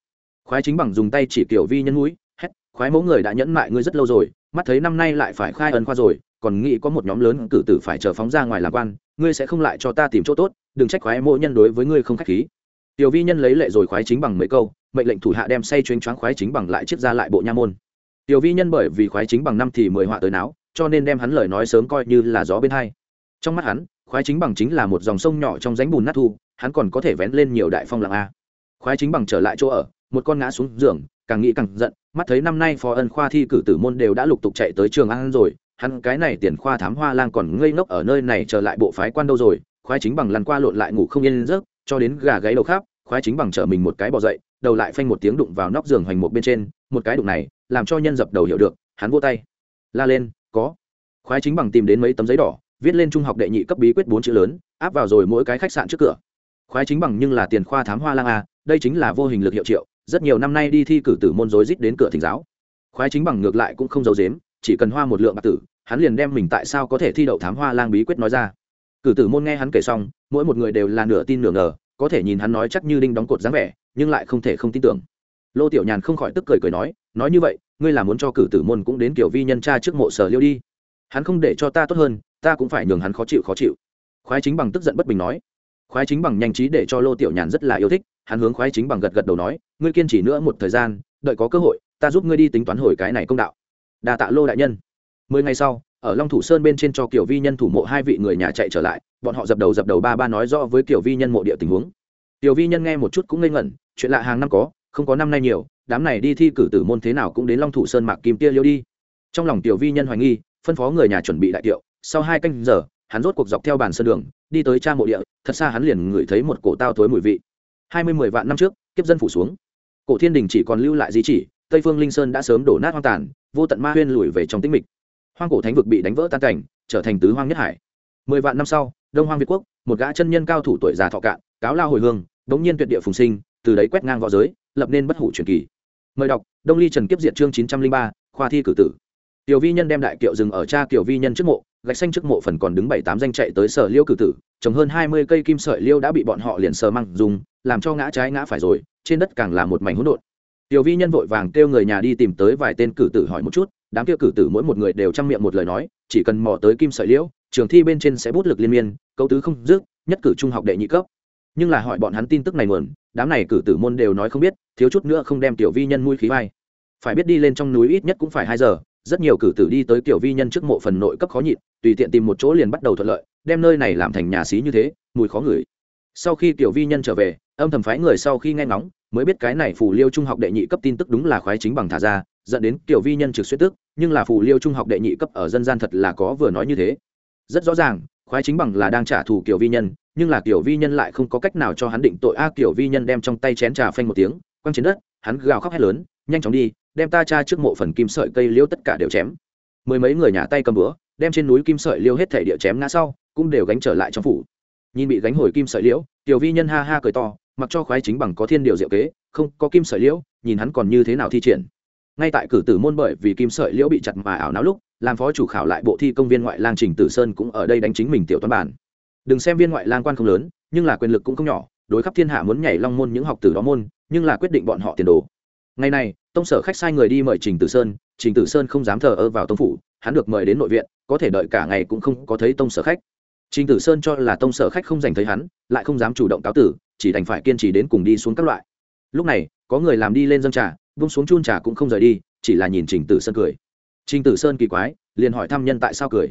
Khoái chính bằng dùng tay chỉ kiểu vi nhân mũi, hét, khoái mẫu người đã nhẫn mại ngươi rất lâu rồi, mắt thấy năm nay lại phải khai ấn khoa rồi, còn nghĩ có một nhóm lớn cử tử phải chờ phóng ra ngoài làm quan, ngươi sẽ không lại cho ta tìm chỗ tốt, đừng trách khoái mẫu nhân đối với ngươi không khách khí. Tiểu vi nhân lấy lệ rồi khoái chính bằng mấy câu mệnh lệnh thủ hạ đem say chuyên choáng khoái chính bằng lại chiếc ra lại bộ nha môn. Tiểu vi nhân bởi vì khoái chính bằng năm thì mười họa tới não cho nên đem hắn lời nói sớm coi như là gió bên hai. Trong mắt hắn, khoái chính bằng chính là một dòng sông nhỏ trong ránh bùn nát thu, hắn còn có thể vén lên nhiều đại phong lặng a. Khoái chính bằng trở lại chỗ ở, một con ngã xuống giường, càng nghĩ càng giận, mắt thấy năm nay phó ân khoa thi cử tử môn đều đã lục tục chạy tới trường an rồi, hắn cái này tiền khoa thám hoa lang còn ngây ngốc ở nơi này trở lại bộ phái quan đâu rồi, khoái chính bằng lăn qua lộn lại ngủ không yên giấc, cho đến gà gáy đầu khắp, khoái chính bằng trở mình một cái bỏ dậy đầu lại phanh một tiếng đụng vào nóc giường hoành một bên trên, một cái đụng này, làm cho nhân dập đầu hiểu được, hắn vô tay. La lên, có. Khoái chính bằng tìm đến mấy tấm giấy đỏ, viết lên trung học đệ nhị cấp bí quyết bốn chữ lớn, áp vào rồi mỗi cái khách sạn trước cửa. Khoái chính bằng nhưng là tiền khoa thám hoa lang a, đây chính là vô hình lực hiệu triệu, rất nhiều năm nay đi thi cử tử môn rối rít đến cửa thỉnh giáo. Khoái chính bằng ngược lại cũng không giấu dếm chỉ cần hoa một lượng bạc tử, hắn liền đem mình tại sao có thể thi đậu thám hoa lang bí quyết nói ra. Cử tử môn nghe hắn kể xong, mỗi một người đều là nửa tin nửa ngờ, có thể nhìn hắn nói chắc như đinh đóng cột dáng vẻ nhưng lại không thể không tin tưởng. Lô tiểu nhàn không khỏi tức cười cười nói nói như vậy, ngươi là muốn cho cử tử môn cũng đến kiểu vi nhân cha trước mộ sở liêu đi. Hắn không để cho ta tốt hơn, ta cũng phải nhường hắn khó chịu khó chịu. Khoái chính bằng tức giận bất bình nói. Khoái chính bằng nhanh trí để cho lô tiểu nhàn rất là yêu thích, hắn hướng khoái chính bằng gật gật đầu nói, ngươi kiên trì nữa một thời gian, đợi có cơ hội, ta giúp ngươi đi tính toán hồi cái này công đạo. Đà tạ lô đại nhân. Mười ngày sau, ở long thủ sơn bên trên cho kiểu vi nhân thủ mộ hai vị người nhà chạy trở lại, bọn họ dập đầu dập đầu ba ba nói rõ với kiểu vi nhân mộ địa tình huống. Tiểu vi nhân nghe một chút cũng ngây ngẩn chuyện lạ hàng năm có, không có năm nay nhiều, đám này đi thi cử tử môn thế nào cũng đến long thủ sơn mạc kim tia liêu đi. Trong lòng tiểu vi nhân hoài nghi, phân phó người nhà chuẩn bị đại tiệu, sau hai canh giờ, hắn rốt cuộc dọc theo bàn sơn đường, đi tới cha mộ địa, thật xa hắn liền ngửi thấy một cổ tao thối mùi vị. Hai mươi mười vạn năm trước, kiếp dân phủ xuống. Cổ thiên đình chỉ còn lưu lại di chỉ, tây phương linh sơn đã sớm đổ nát hoang tàn, vô tận ma huyên lùi về trong tĩnh mịch. Hoang cổ thánh vực bị đánh vỡ tan cảnh, trở thành tứ hoang nhất hải. Mười vạn năm sau, đông hoang việt quốc, một gã chân nhân cao thủ tuổi già thọ cạn, cáo lao hồi hương, đống nhiên tuyệt địa phùng sinh từ đấy quét ngang võ giới, lập nên bất hủ truyền kỳ. Mời đọc, đông ly trần kiếp diệt chương chín trăm linh ba, khoa thi cử tử. Tiểu vi nhân đem đại kiệu dừng ở cha Tiểu vi nhân trước mộ, gạch xanh trước mộ phần còn đứng bảy tám danh chạy tới sở liêu cử tử, trồng hơn hai mươi cây kim sợi liêu đã bị bọn họ liền sờ măng dùng, làm cho ngã trái ngã phải rồi, trên đất càng là một mảnh hỗn độn. Tiểu vi nhân vội vàng kêu người nhà đi tìm tới vài tên cử tử hỏi một chút, đám kia cử tử mỗi một người đều chăm miệng một lời nói, chỉ cần mò tới kim sợi liễu trường thi bên trên sẽ bút lực liên miên câu tứ không dứt, nhất cử trung học đệ nhị cấp. Nhưng là hỏi bọn hắn tin tức này nguồn đám này cử tử môn đều nói không biết, thiếu chút nữa không đem tiểu vi nhân mũi khí vai. Phải biết đi lên trong núi ít nhất cũng phải hai giờ, rất nhiều cử tử đi tới tiểu vi nhân trước mộ phần nội cấp khó nhịn, tùy tiện tìm một chỗ liền bắt đầu thuận lợi, đem nơi này làm thành nhà xí như thế, mùi khó ngửi. Sau khi tiểu vi nhân trở về, âm thầm phái người sau khi nghe ngóng, mới biết cái này phù liêu trung học đệ nhị cấp tin tức đúng là khoái chính bằng thả ra, dẫn đến tiểu vi nhân trực suy tức, nhưng là phù liêu trung học đệ nhị cấp ở dân gian thật là có vừa nói như thế. Rất rõ ràng khoái chính bằng là đang trả thù kiểu vi nhân, nhưng là kiểu vi nhân lại không có cách nào cho hắn định tội. A kiểu vi nhân đem trong tay chén trà phanh một tiếng, quăng trên đất, hắn gào khóc hét lớn, nhanh chóng đi, đem ta cha trước mộ phần kim sợi cây liêu tất cả đều chém. Mười mấy người nhà tay cầm búa, đem trên núi kim sợi liêu hết thể địa chém ngã sau, cũng đều gánh trở lại trong phủ. Nhìn bị gánh hồi kim sợi liễu tiểu vi nhân ha ha cười to, mặc cho khoái chính bằng có thiên điều diệu kế, không có kim sợi liễu, nhìn hắn còn như thế nào thi triển ngay tại cử tử môn bởi vì kim sợi liễu bị chặt mà ảo náo lúc, làm phó chủ khảo lại bộ thi công viên ngoại lang trình tử sơn cũng ở đây đánh chính mình tiểu toán bản. Đừng xem viên ngoại lang quan không lớn, nhưng là quyền lực cũng không nhỏ, đối khắp thiên hạ muốn nhảy long môn những học tử đó môn, nhưng là quyết định bọn họ tiền đồ. Ngày này, tông sở khách sai người đi mời trình tử sơn, trình tử sơn không dám thờ ơ vào tông phủ, hắn được mời đến nội viện, có thể đợi cả ngày cũng không có thấy tông sở khách. Trình tử sơn cho là tông sở khách không dành thấy hắn, lại không dám chủ động cáo tử, chỉ đành phải kiên trì đến cùng đi xuống các loại. Lúc này, có người làm đi lên dâng trà vung xuống chun trà cũng không rời đi, chỉ là nhìn trình tử sơn cười. Trình tử sơn kỳ quái, liền hỏi thăm nhân tại sao cười.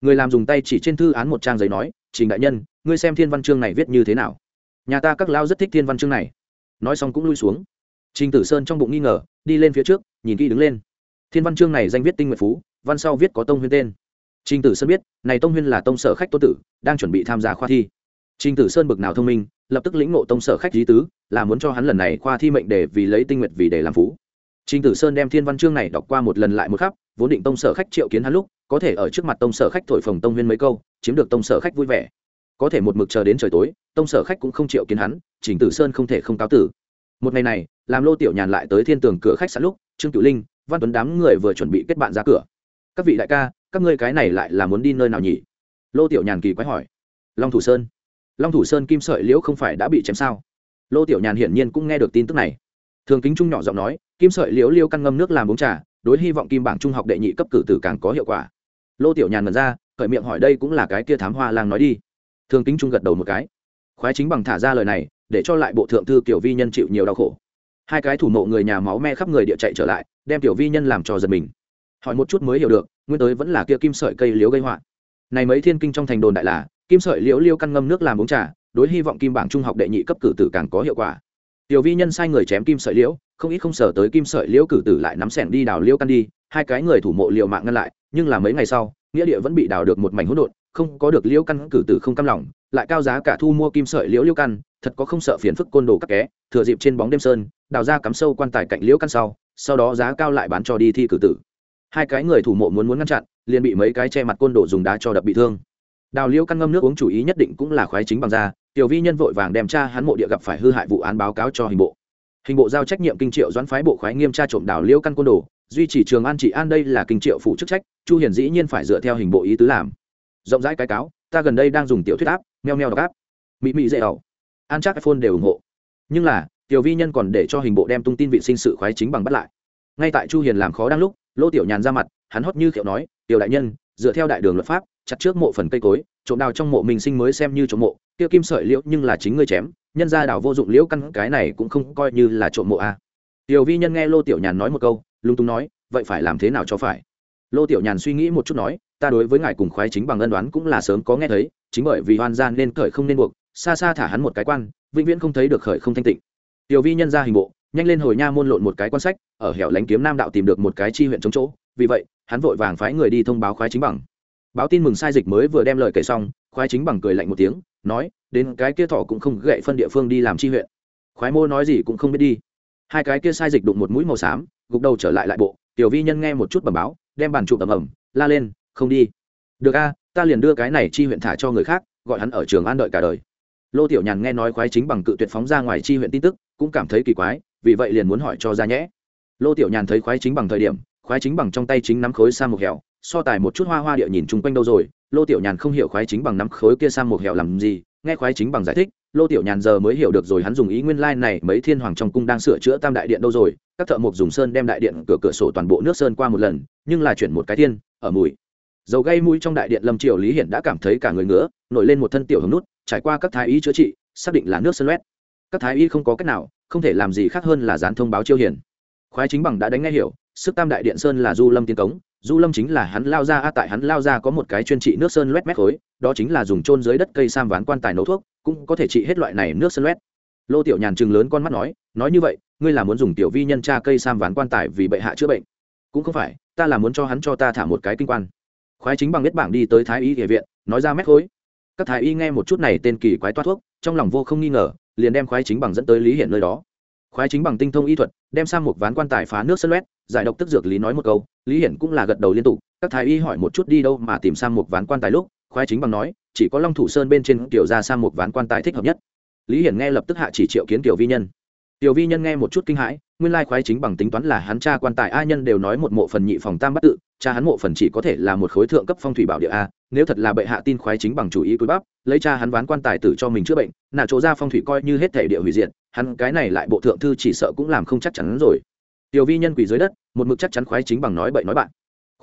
Người làm dùng tay chỉ trên thư án một trang giấy nói, trình đại nhân, ngươi xem thiên văn chương này viết như thế nào? Nhà ta các lao rất thích thiên văn chương này. Nói xong cũng lui xuống. Trình tử sơn trong bụng nghi ngờ, đi lên phía trước, nhìn kỹ đứng lên. Thiên văn chương này danh viết tinh nguyện phú, văn sau viết có tông huyên tên. Trình tử sơn biết, này tông huyên là tông sở khách tô tử, đang chuẩn bị tham gia khoa thi. Trình tử sơn bực nào thông minh lập tức lĩnh ngộ tông sở khách lý tứ, là muốn cho hắn lần này khoa thi mệnh đề vì lấy tinh nguyện vì để làm phú. Trình tử sơn đem thiên văn chương này đọc qua một lần lại một khắp, vốn định tông sở khách triệu kiến hắn lúc, có thể ở trước mặt tông sở khách thổi phồng tông huyên mấy câu, chiếm được tông sở khách vui vẻ. Có thể một mực chờ đến trời tối, tông sở khách cũng không triệu kiến hắn, trình tử sơn không thể không cáo tử. Một ngày này, làm lô tiểu nhàn lại tới thiên tường cửa khách sạn lúc, trương cửu linh, văn tuấn đám người vừa chuẩn bị kết bạn ra cửa. Các vị đại ca, các ngươi cái này lại là muốn đi nơi nào nhỉ? Lô tiểu nhàn kỳ quái hỏi. Long thủ sơn long thủ sơn kim sợi liễu không phải đã bị chém sao? Lô tiểu nhàn hiển nhiên cũng nghe được tin tức này. Thường kính trung nhỏ giọng nói, kim sợi liễu liêu căn ngâm nước làm uống trà, đối hy vọng kim bảng trung học đệ nhị cấp cử tử càng có hiệu quả. Lô tiểu nhàn ngần ra, khởi miệng hỏi đây cũng là cái kia thám hoa lang nói đi. Thường kính trung gật đầu một cái. Khoái chính bằng thả ra lời này, để cho lại bộ thượng thư kiểu vi nhân chịu nhiều đau khổ. Hai cái thủ mộ người nhà máu me khắp người địa chạy trở lại, đem tiểu vi nhân làm trò giật mình. Hỏi một chút mới hiểu được, nguyên tới vẫn là kia kim sợi cây liễu gây họa. Này mấy thiên kinh trong thành đồn đại là kim sợi liễu liêu căn ngâm nước làm uống trà, đối hy vọng kim bảng trung học đệ nhị cấp cử tử càng có hiệu quả. Tiểu vi nhân sai người chém kim sợi liễu, không ít không sở tới kim sợi liễu cử tử lại nắm sẻng đi đào liễu căn đi, hai cái người thủ mộ liệu mạng ngăn lại, nhưng là mấy ngày sau, nghĩa địa vẫn bị đào được một mảnh hỗn độn, không có được liễu căn cử tử không cam lòng, lại cao giá cả thu mua kim sợi liễu liễu căn, thật có không sợ phiền phức côn đồ các ké thừa dịp trên bóng đêm sơn, đào ra cắm sâu quan tài cạnh liễu căn sau sau đó giá cao lại bán cho đi thi cử tử. Hai cái người thủ mộ muốn muốn ngăn chặn, liền bị mấy cái che mặt côn đồ dùng đá cho đập bị thương đào liễu căn ngâm nước uống chủ ý nhất định cũng là khoái chính bằng da, tiểu vi nhân vội vàng đem cha hắn mộ địa gặp phải hư hại vụ án báo cáo cho hình bộ. Hình bộ giao trách nhiệm kinh triệu doãn phái bộ khoái nghiêm tra trộm đào liễu căn côn đồ, duy trì trường an trị an đây là kinh triệu phụ chức trách, chu hiền dĩ nhiên phải dựa theo hình bộ ý tứ làm. Rộng rãi cái cáo, ta gần đây đang dùng tiểu thuyết áp, meo meo đọc áp. Mỹ mỹ dễ ẩu. An chắc iphone đều ủng hộ. Nhưng là, tiểu vi nhân còn để cho hình bộ đem tung tin vị sinh sự khoái chính bằng bắt lại. Ngay tại chu hiền làm khó đang lúc lô tiểu nhàn ra mặt, hắn hót như khiệu nói, tiểu đại nhân, dựa theo đại đường luật pháp chặt trước mộ phần cây cối, trộm đào trong mộ mình sinh mới xem như trộm mộ tiêu kim sợi liễu nhưng là chính ngươi chém, nhân ra đào vô dụng liễu căn, cái này cũng không coi như là trộm mộ a à. tiểu vi nhân nghe lô tiểu nhàn nói một câu lung tung nói, vậy phải làm thế nào cho phải? Lô tiểu nhàn suy nghĩ một chút nói, ta đối với ngài cùng khoái chính bằng ân đoán cũng là sớm có nghe thấy, chính bởi vì hoan gian nên khởi không nên buộc, xa xa thả hắn một cái quan, vĩnh viễn không thấy được khởi không thanh tịnh. Tiểu vi nhân ra hình bộ, nhanh lên hồi nha môn lộn một cái quan sách, ở hẻo lánh kiếm nam đạo tìm được một cái chi huyện chống chỗ, vì vậy, hắn vội vàng phái người đi thông báo khoái chính bằng báo tin mừng sai dịch mới vừa đem lời kể xong, khoái chính bằng cười lạnh một tiếng, nói, đến cái kia thọ cũng không gậy phân địa phương đi làm chi huyện. Khoái mô nói gì cũng không biết đi. Hai cái kia sai dịch đụng một mũi màu xám, gục đầu trở lại lại bộ, tiểu vi nhân nghe một chút bẩm báo, đem bàn trụ tầm ẩm, la lên, không đi. Được a, ta liền đưa cái này chi huyện thả cho người khác, gọi hắn ở trường an đợi cả đời. Lô tiểu nhàn nghe nói khoái chính bằng cự tuyệt phóng ra ngoài chi huyện tin tức, cũng cảm thấy kỳ quái, vì vậy liền muốn hỏi cho ra nhẽ. Lô tiểu nhàn thấy khoái chính bằng thời điểm, khoái chính bằng trong tay chính nắm khối sa một hẻo so tài một chút hoa hoa địa nhìn chung quanh đâu rồi, lô tiểu nhàn không hiểu khoái chính bằng nắm khối kia sang một hẻo làm gì, nghe khoái chính bằng giải thích, lô tiểu nhàn giờ mới hiểu được rồi hắn dùng ý nguyên lai này mấy thiên hoàng trong cung đang sửa chữa tam đại điện đâu rồi, các thợ mộc dùng sơn đem đại điện cửa cửa sổ toàn bộ nước sơn qua một lần, nhưng là chuyển một cái thiên, ở mùi. Dầu gây mũi trong đại điện lâm triều lý hiển đã cảm thấy cả người ngứa, nổi lên một thân tiểu hồng nút, trải qua các thái y chữa trị, xác định là nước sơn loét. Các thái y không có cách nào, không thể làm gì khác hơn là dán thông báo chiêu hiển. Khoái chính bằng đã đánh nghe hiểu, sức tam đại điện sơn là du lâm tiến cống du lâm chính là hắn lao ra a tại hắn lao ra có một cái chuyên trị nước sơn loét mét khối, đó chính là dùng trôn dưới đất cây sam ván quan tài nấu thuốc, cũng có thể trị hết loại này nước sơn loét lô tiểu nhàn chừng lớn con mắt nói nói như vậy, ngươi là muốn dùng tiểu vi nhân tra cây sam ván quan tài vì bệ hạ chữa bệnh? Cũng không phải, ta là muốn cho hắn cho ta thả một cái kinh quan. Khoái chính bằng biết bảng đi tới thái y địa viện, nói ra mét khối. Các thái y nghe một chút này tên kỳ quái toát thuốc, trong lòng vô không nghi ngờ, liền đem khoái chính bằng dẫn tới lý hiển nơi đó khoái chính bằng tinh thông y thuật, đem sang một ván quan tài phá nước sân loét giải độc tức dược lý nói một câu, lý hiển cũng là gật đầu liên tục, các thái y hỏi một chút đi đâu mà tìm sang một ván quan tài lúc, khoái chính bằng nói, chỉ có long thủ sơn bên trên tiểu ra sang một ván quan tài thích hợp nhất lý hiển nghe lập tức hạ chỉ triệu kiến tiểu vi nhân tiểu vi nhân nghe một chút kinh hãi, nguyên lai khoái chính bằng tính toán là hắn cha quan tài a nhân đều nói một mộ phần nhị phòng tam bắt tự, cha hắn mộ phần chỉ có thể là một khối thượng cấp phong thủy bảo địa a, nếu thật là bệ hạ tin khoái chính bằng chủ ý cúi bắp, lấy cha hắn ván quan tài tử cho mình chữa bệnh nạ chỗ ra phong thủy coi như hết thể địa hủy diện hắn cái này lại bộ thượng thư chỉ sợ cũng làm không chắc chắn rồi. Tiểu vi nhân quỳ dưới đất, một mực chắc chắn khoái chính bằng nói bậy nói bạn.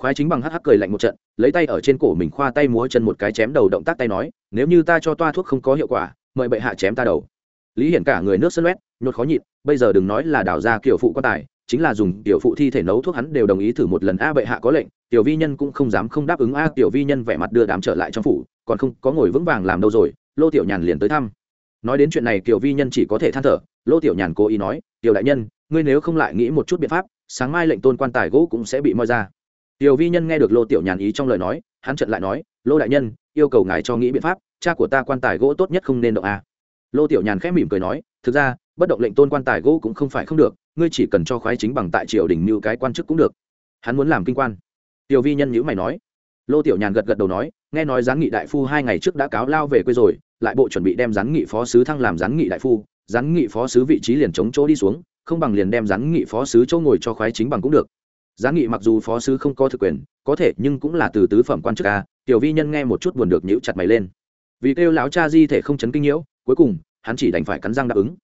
Khoái chính bằng hắc hắc cười lạnh một trận, lấy tay ở trên cổ mình khoa tay múa chân một cái chém đầu động tác tay nói, nếu như ta cho toa thuốc không có hiệu quả, mời bệ hạ chém ta đầu. Lý hiển cả người nước sân loét, nhột khó nhịn, bây giờ đừng nói là đảo ra kiểu phụ quan tài, chính là dùng tiểu phụ thi thể nấu thuốc hắn đều đồng ý thử một lần a bệ hạ có lệnh. Tiểu vi nhân cũng không dám không đáp ứng a, tiểu vi nhân vẻ mặt đưa đám trở lại trong phủ, còn không có ngồi vững vàng làm đâu rồi, lô tiểu nhàn liền tới thăm nói đến chuyện này tiểu vi nhân chỉ có thể than thở. Lô tiểu nhàn cố ý nói tiểu đại nhân, ngươi nếu không lại nghĩ một chút biện pháp, sáng mai lệnh tôn quan tài gỗ cũng sẽ bị moi ra. Tiểu vi nhân nghe được lô tiểu nhàn ý trong lời nói, hắn trận lại nói, lô đại nhân, yêu cầu ngài cho nghĩ biện pháp, cha của ta quan tài gỗ tốt nhất không nên động a. Lô tiểu nhàn khẽ mỉm cười nói, thực ra, bất động lệnh tôn quan tài gỗ cũng không phải không được, ngươi chỉ cần cho khoái chính bằng tại triều đình như cái quan chức cũng được. Hắn muốn làm kinh quan. Tiểu vi nhân nhữ mày nói. Lô tiểu nhàn gật gật đầu nói, nghe nói gián nghị đại phu hai ngày trước đã cáo lao về quê rồi lại bộ chuẩn bị đem gián nghị phó sứ thăng làm gián nghị đại phu, gián nghị phó sứ vị trí liền chống chỗ đi xuống, không bằng liền đem gián nghị phó sứ chỗ ngồi cho khoái chính bằng cũng được. Gián nghị mặc dù phó sứ không có thực quyền, có thể nhưng cũng là từ tứ phẩm quan chức a, tiểu vi nhân nghe một chút buồn được nhíu chặt mày lên. Vì kêu lão cha di thể không chấn kinh nhiễu, cuối cùng, hắn chỉ đành phải cắn răng đáp ứng.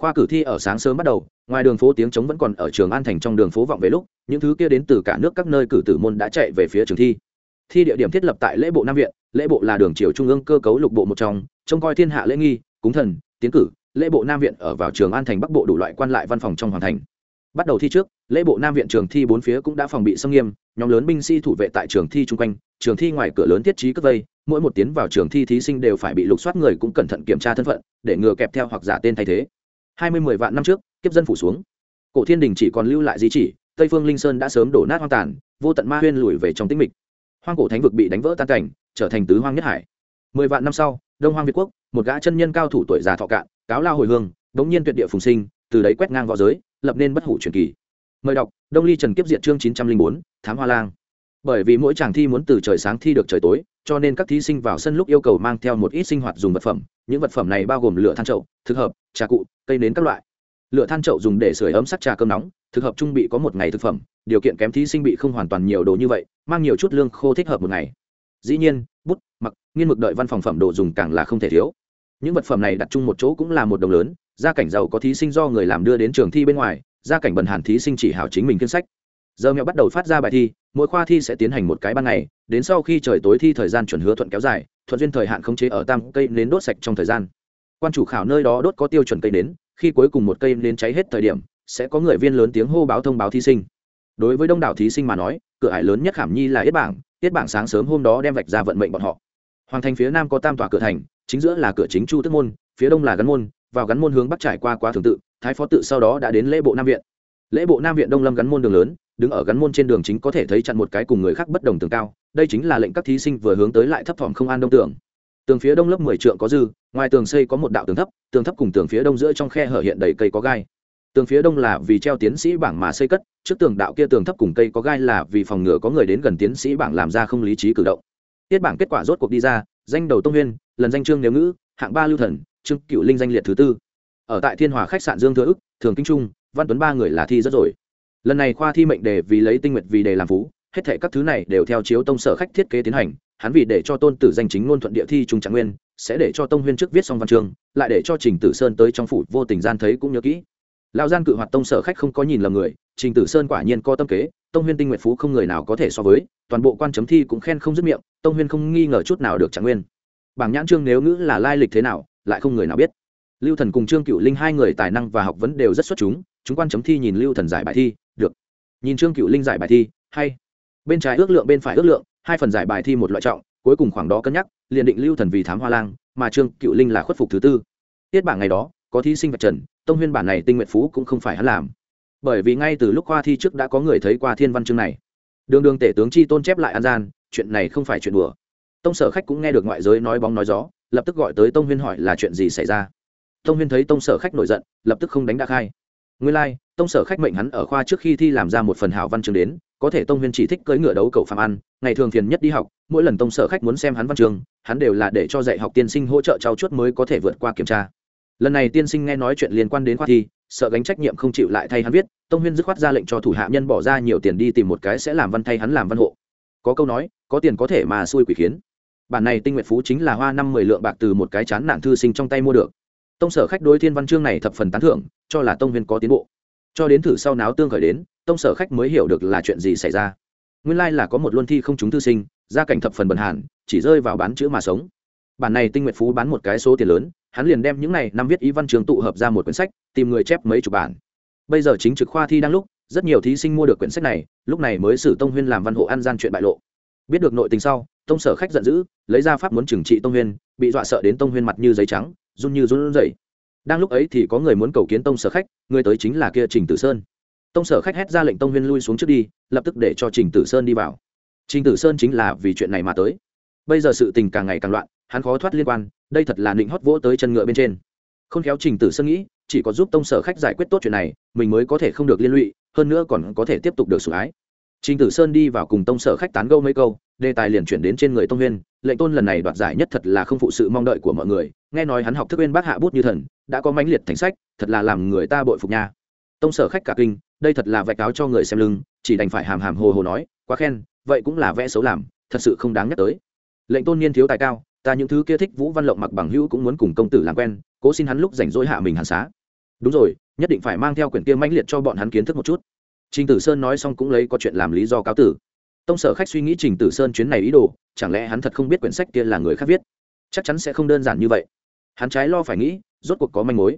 Khoa cử thi ở sáng sớm bắt đầu, ngoài đường phố tiếng trống vẫn còn ở trường an thành trong đường phố vọng về lúc, những thứ kia đến từ cả nước các nơi cử tử môn đã chạy về phía trường thi thi địa điểm thiết lập tại lễ bộ nam viện, lễ bộ là đường triều trung ương cơ cấu lục bộ một trong, trông coi thiên hạ lễ nghi, cúng thần, tiến cử, lễ bộ nam viện ở vào trường an thành bắc bộ đủ loại quan lại văn phòng trong hoàn thành. Bắt đầu thi trước, lễ bộ nam viện trường thi bốn phía cũng đã phòng bị xâm nghiêm, nhóm lớn binh sĩ thủ vệ tại trường thi chung quanh, trường thi ngoài cửa lớn thiết trí cất vây, mỗi một tiến vào trường thi thí sinh đều phải bị lục soát người cũng cẩn thận kiểm tra thân phận, để ngừa kẹp theo hoặc giả tên thay thế. Hai mươi mười vạn năm trước, kiếp dân phủ xuống. Cổ thiên đình chỉ còn lưu lại di chỉ, tây phương linh sơn đã sớm đổ nát hoang tàn, vô tận ma huyên lùi về trong tĩnh mịch hoang cổ thánh vực bị đánh vỡ tan cảnh, trở thành tứ hoang nhất hải. Mười vạn năm sau, đông hoang việt quốc, một gã chân nhân cao thủ tuổi già thọ cạn, cáo lao hồi hương, đống nhiên tuyệt địa phùng sinh, từ đấy quét ngang v õ giới, lập nên bất hủ truyền kỳ. Mời đọc, đông ly trần kiếp diện chương chín trăm linh bốn, thám hoa lang. Bởi vì mỗi chàng thi muốn từ trời sáng thi được trời tối, cho nên các thí sinh vào sân lúc yêu cầu mang theo một ít sinh hoạt dùng vật phẩm, những vật phẩm này bao gồm lửa than trậu thực hợp, trà cụ, cây nến các loại. Lửa than trậu dùng để sửa ấm sắc trà cơm nóng, thực hợp trung bị có một ngày thực phẩm điều kiện kém thí sinh bị không hoàn toàn nhiều đồ như vậy, mang nhiều chút lương khô thích hợp một ngày. Dĩ nhiên, bút, mặc, nghiên mực đợi văn phòng phẩm đồ dùng càng là không thể thiếu. Những vật phẩm này đặt chung một chỗ cũng là một đồng lớn, gia cảnh giàu có thí sinh do người làm đưa đến trường thi bên ngoài, gia cảnh bần hàn thí sinh chỉ hảo chính mình kiên sách. Giờ mẹo bắt đầu phát ra bài thi, mỗi khoa thi sẽ tiến hành một cái ban ngày, đến sau khi trời tối thi thời gian chuẩn hứa thuận kéo dài, thuận duyên thời hạn khống chế ở tam cây nến đốt sạch trong thời gian. Quan chủ khảo nơi đó đốt có tiêu chuẩn cây nến, khi cuối cùng một cây nến cháy hết thời điểm, sẽ có người viên lớn tiếng hô báo thông báo thí sinh đối với đông đảo thí sinh mà nói, cửa ải lớn nhất khảm nhi là yết bảng yết bảng sáng sớm hôm đó đem vạch ra vận mệnh bọn họ. Hoàng thành phía nam có tam tòa cửa thành, chính giữa là cửa chính chu tức môn, phía đông là gắn môn, vào gắn môn hướng bắc trải qua quá thường tự, thái phó tự sau đó đã đến lễ bộ nam viện. Lễ bộ nam viện đông lâm gắn môn đường lớn, đứng ở gắn môn trên đường chính có thể thấy chặn một cái cùng người khác bất đồng tường cao, đây chính là lệnh các thí sinh vừa hướng tới lại thấp thỏm không an đông tường. Tường phía đông lớp mười trượng có dư, ngoài tường xây có một đạo tường thấp tường thấp cùng tường phía đông giữa trong khe hở hiện đầy cây có gai tường phía đông là vì treo tiến sĩ bảng mà xây cất trước tường đạo kia tường thấp cùng cây có gai là vì phòng ngừa có người đến gần tiến sĩ bảng làm ra không lý trí cử động. Tiết bảng kết quả rốt cuộc đi ra danh đầu tông Huyên, lần danh trương nếu ngữ hạng ba lưu thần trương cựu linh danh liệt thứ tư. Ở tại thiên hòa khách sạn dương thừa ức thường kinh trung văn tuấn ba người là thi rất rồi. Lần này khoa thi mệnh đề vì lấy tinh nguyện vì đề làm phú hết thể các thứ này đều theo chiếu tông sở khách thiết kế tiến hành hắn vì để cho tôn tử danh chính ngôn thuận địa thi trung trạng nguyên sẽ để cho tông huyên trước viết xong văn chương lại để cho trình tử sơn tới trong phủ vô tình gian thấy cũng nhớ kỹ lão gian cự hoạt tông sở khách không có nhìn lầm người, trình tử sơn quả nhiên có tâm kế, tông huyên tinh Nguyệt phú không người nào có thể so với, toàn bộ quan chấm thi cũng khen không dứt miệng, tông huyên không nghi ngờ chút nào được trạng nguyên. Bảng nhãn trương nếu ngữ là lai lịch thế nào, lại không người nào biết. Lưu thần cùng trương cựu linh hai người tài năng và học vấn đều rất xuất chúng chúng quan chấm thi nhìn lưu thần giải bài thi, được. Nhìn trương cựu linh giải bài thi, hay. Bên trái ước lượng, bên phải ước lượng, hai phần giải bài thi một loại trọng, cuối cùng khoảng đó cân nhắc, liền định lưu thần vì thám hoa lang, mà trương cựu linh là khuất phục thứ tư. Tiết bảng ngày đó, có thí sinh vật trần tông huyên bản này tinh nguyện phú cũng không phải hắn làm. Bởi vì ngay từ lúc khoa thi trước đã có người thấy qua thiên văn chương này. Đường đường tể tướng chi tôn chép lại an gian chuyện này không phải chuyện đùa. Tông sở khách cũng nghe được ngoại giới nói bóng nói gió lập tức gọi tới tông huyên hỏi là chuyện gì xảy ra. Tông huyên thấy tông sở khách nổi giận lập tức không đánh đã khai nguyên lai、like, tông sở khách mệnh hắn ở khoa trước khi thi làm ra một phần hảo văn chương đến có thể tông huyên chỉ thích cưỡi ngựa đấu cầu phạm ăn ngày thường phiền nhất đi học mỗi lần tông sở khách muốn xem hắn văn chương hắn đều là để cho dạy học tiên sinh hỗ trợ trao chuốt mới có thể vượt qua kiểm tra lần này tiên sinh nghe nói chuyện liên quan đến khoa thi, sợ gánh trách nhiệm không chịu lại thay hắn viết, tông huyên dứt khoát ra lệnh cho thủ hạ nhân bỏ ra nhiều tiền đi tìm một cái sẽ làm văn thay hắn làm văn hộ. Có câu nói, có tiền có thể mà xui quỷ khiến. Bản này tinh nguyện phú chính là hoa năm mười lượng bạc từ một cái chán nản thư sinh trong tay mua được. Tông sở khách đối thiên văn chương này thập phần tán thưởng, cho là tông huyên có tiến bộ. Cho đến thử sau náo tương khởi đến, tông sở khách mới hiểu được là chuyện gì xảy ra. Nguyên lai là có một luân thi không trúng thư sinh, gia cảnh thập phần bần hàn, chỉ rơi vào bán chữ mà sống bản này tinh nguyện phú bán một cái số tiền lớn, hắn liền đem những này năm viết ý văn trường tụ hợp ra một quyển sách, tìm người chép mấy chục bản. Bây giờ chính trực khoa thi đang lúc, rất nhiều thí sinh mua được quyển sách này, lúc này mới xử tông huyên làm văn hộ ăn gian chuyện bại lộ. Biết được nội tình sau, tông sở khách giận dữ, lấy ra pháp muốn trừng trị tông huyên, bị dọa sợ đến tông huyên mặt như giấy trắng, run như run rẩy. Đang lúc ấy thì có người muốn cầu kiến tông sở khách, người tới chính là kia trình tử sơn. Tông sở khách hét ra lệnh tông huyên lui xuống trước đi, lập tức để cho trình tử sơn đi vào. Trình tử sơn chính là vì chuyện này mà tới. Bây giờ sự tình càng ngày càng loạn hắn khó thoát liên quan, đây thật là định hót vỗ tới chân ngựa bên trên. Không khéo trình tử sơn nghĩ, chỉ có giúp tông sở khách giải quyết tốt chuyện này, mình mới có thể không được liên lụy, hơn nữa còn có thể tiếp tục được sủng ái. Trình tử sơn đi vào cùng tông sở khách tán gẫu mấy câu, đề tài liền chuyển đến trên người tông huyên, lệnh tôn lần này đoạt giải nhất thật là không phụ sự mong đợi của mọi người, nghe nói hắn học thức bên bác hạ bút như thần, đã có mãnh liệt thành sách, thật là làm người ta bội phục nha. Tông sở khách cả kinh, đây thật là vạch áo cho người xem lưng, chỉ đành phải hàm hàm hồ hồ nói, quá khen, vậy cũng là vẽ xấu làm, thật sự không đáng nhắc tới. Lệnh tôn niên thiếu tài cao ta những thứ kia thích vũ văn lộng mặc bằng hữu cũng muốn cùng công tử làm quen cố xin hắn lúc rảnh rỗi hạ mình hàn xá. Đúng rồi nhất định phải mang theo quyển kia mãnh liệt cho bọn hắn kiến thức một chút. Trình tử sơn nói xong cũng lấy có chuyện làm lý do cáo tử. Tông sở khách suy nghĩ trình tử sơn chuyến này ý đồ chẳng lẽ hắn thật không biết quyển sách kia là người khác viết? Chắc chắn sẽ không đơn giản như vậy. Hắn trái lo phải nghĩ rốt cuộc có manh mối.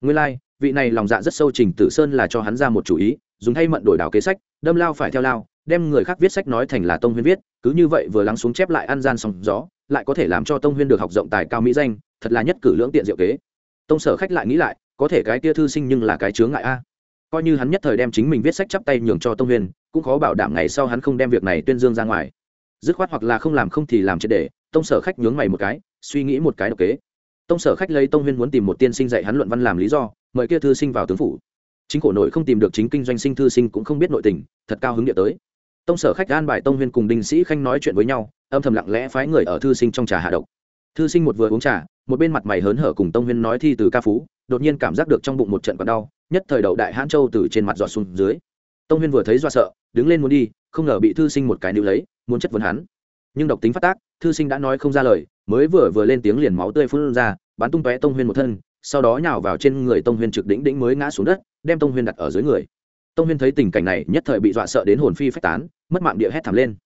Nguyên lai、like, vị này lòng dạ rất sâu trình tử sơn là cho hắn ra một chủ ý dùng thay mận đổi đảo kế sách đâm lao phải theo lao, đem người khác viết sách nói thành là tông huyên viết, cứ như vậy vừa lắng xuống chép lại ăn gian sóng gió, lại có thể làm cho tông huyên được học rộng tài cao mỹ danh, thật là nhất cử lưỡng tiện diệu kế. Tông sở khách lại nghĩ lại, có thể cái kia thư sinh nhưng là cái chướng ngại a. Coi như hắn nhất thời đem chính mình viết sách chắp tay nhường cho tông huyên, cũng khó bảo đảm ngày sau hắn không đem việc này tuyên dương ra ngoài. Dứt khoát hoặc là không làm không thì làm triệt để, tông sở khách nhướng mày một cái, suy nghĩ một cái độc kế. Tông sở khách lấy tông huyên muốn tìm một tiên sinh dạy hắn luận văn làm lý do, mời kia thư sinh vào tướng phủ chính cổ nội không tìm được chính kinh doanh sinh thư sinh cũng không biết nội tình, thật cao hứng địa tới. Tông sở khách an bài tông huyên cùng đinh sĩ khanh nói chuyện với nhau, âm thầm lặng lẽ phái người ở thư sinh trong trà hạ độc. Thư sinh một vừa uống trà, một bên mặt mày hớn hở cùng tông huyên nói thi từ ca phú, đột nhiên cảm giác được trong bụng một trận còn đau, nhất thời đầu đại hãn châu từ trên mặt giọt xuống dưới. Tông huyên vừa thấy do sợ, đứng lên muốn đi, không ngờ bị thư sinh một cái níu lấy, muốn chất vấn hắn. Nhưng độc tính phát tác, thư sinh đã nói không ra lời, mới vừa vừa lên tiếng liền máu tươi phun ra, bắn tung tóe tông huyên một thân sau đó nhào vào trên người tông huyên trực đỉnh đỉnh mới ngã xuống đất, đem tông huyên đặt ở dưới người. Tông huyên thấy tình cảnh này, nhất thời bị dọa sợ đến hồn phi phách tán, mất mạng địa hét thảm lên.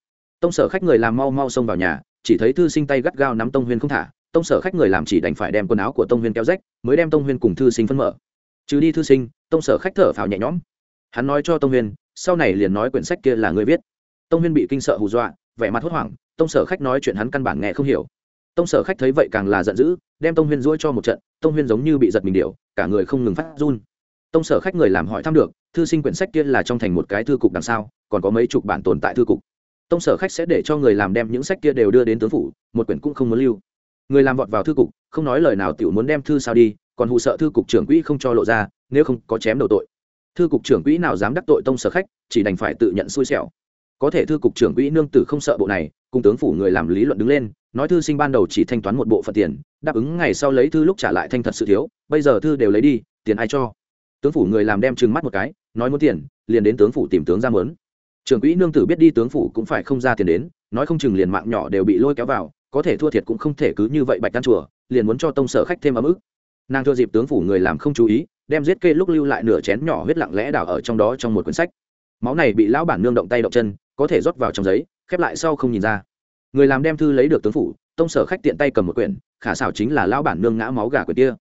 Tông sở khách người làm mau mau xông vào nhà, chỉ thấy thư sinh tay gắt gao nắm tông huyên không thả. Tông sở khách người làm chỉ đành phải đem quần áo của tông huyên kéo rách, mới đem tông huyên cùng thư sinh phân mở. Trừ đi thư sinh, tông sở khách thở phào nhẹ nhõm. Hắn nói cho tông huyên, sau này liền nói quyển sách kia là người viết. Tông huyên bị kinh sợ hù dọa, vẻ mặt hốt hoảng. Tông sở khách nói chuyện hắn căn bản nghe không hiểu. Tông sở khách thấy vậy càng là giận dữ, đem tông huyên dỗi cho một trận tông huyên giống như bị giật mình điệu, cả người không ngừng phát run. Tông sở khách người làm hỏi thăm được, thư sinh quyển sách kia là trong thành một cái thư cục đằng sau, còn có mấy chục bản tồn tại thư cục. Tông sở khách sẽ để cho người làm đem những sách kia đều đưa đến tướng phủ, một quyển cũng không muốn lưu. Người làm vọt vào thư cục, không nói lời nào tiểu muốn đem thư sao đi, còn hụ sợ thư cục trưởng quỹ không cho lộ ra, nếu không có chém đầu tội. Thư cục trưởng quỹ nào dám đắc tội tông sở khách, chỉ đành phải tự nhận xui xẻo. Có thể thư cục trưởng quỹ nương tử không sợ bộ này, cùng tướng phủ người làm lý luận đứng lên, nói thư sinh ban đầu chỉ thanh toán một bộ phận tiền đáp ứng ngày sau lấy thư lúc trả lại thanh thật sự thiếu, bây giờ thư đều lấy đi, tiền ai cho? Tướng phủ người làm đem trừng mắt một cái, nói muốn tiền, liền đến tướng phủ tìm tướng ra mớn trưởng quỹ nương tử biết đi tướng phủ cũng phải không ra tiền đến, nói không chừng liền mạng nhỏ đều bị lôi kéo vào, có thể thua thiệt cũng không thể cứ như vậy bạch đan chùa, liền muốn cho tông sở khách thêm ấm ức. Nàng thua dịp tướng phủ người làm không chú ý, đem giết kê lúc lưu lại nửa chén nhỏ huyết lặng lẽ đảo ở trong đó trong một cuốn sách. Máu này bị lão bản nương động tay động chân, có thể rót vào trong giấy, khép lại sau không nhìn ra người làm đem thư lấy được tướng phủ, tông sở khách tiện tay cầm một quyển, khả xảo chính là lão bản nương ngã máu gà quyển kia.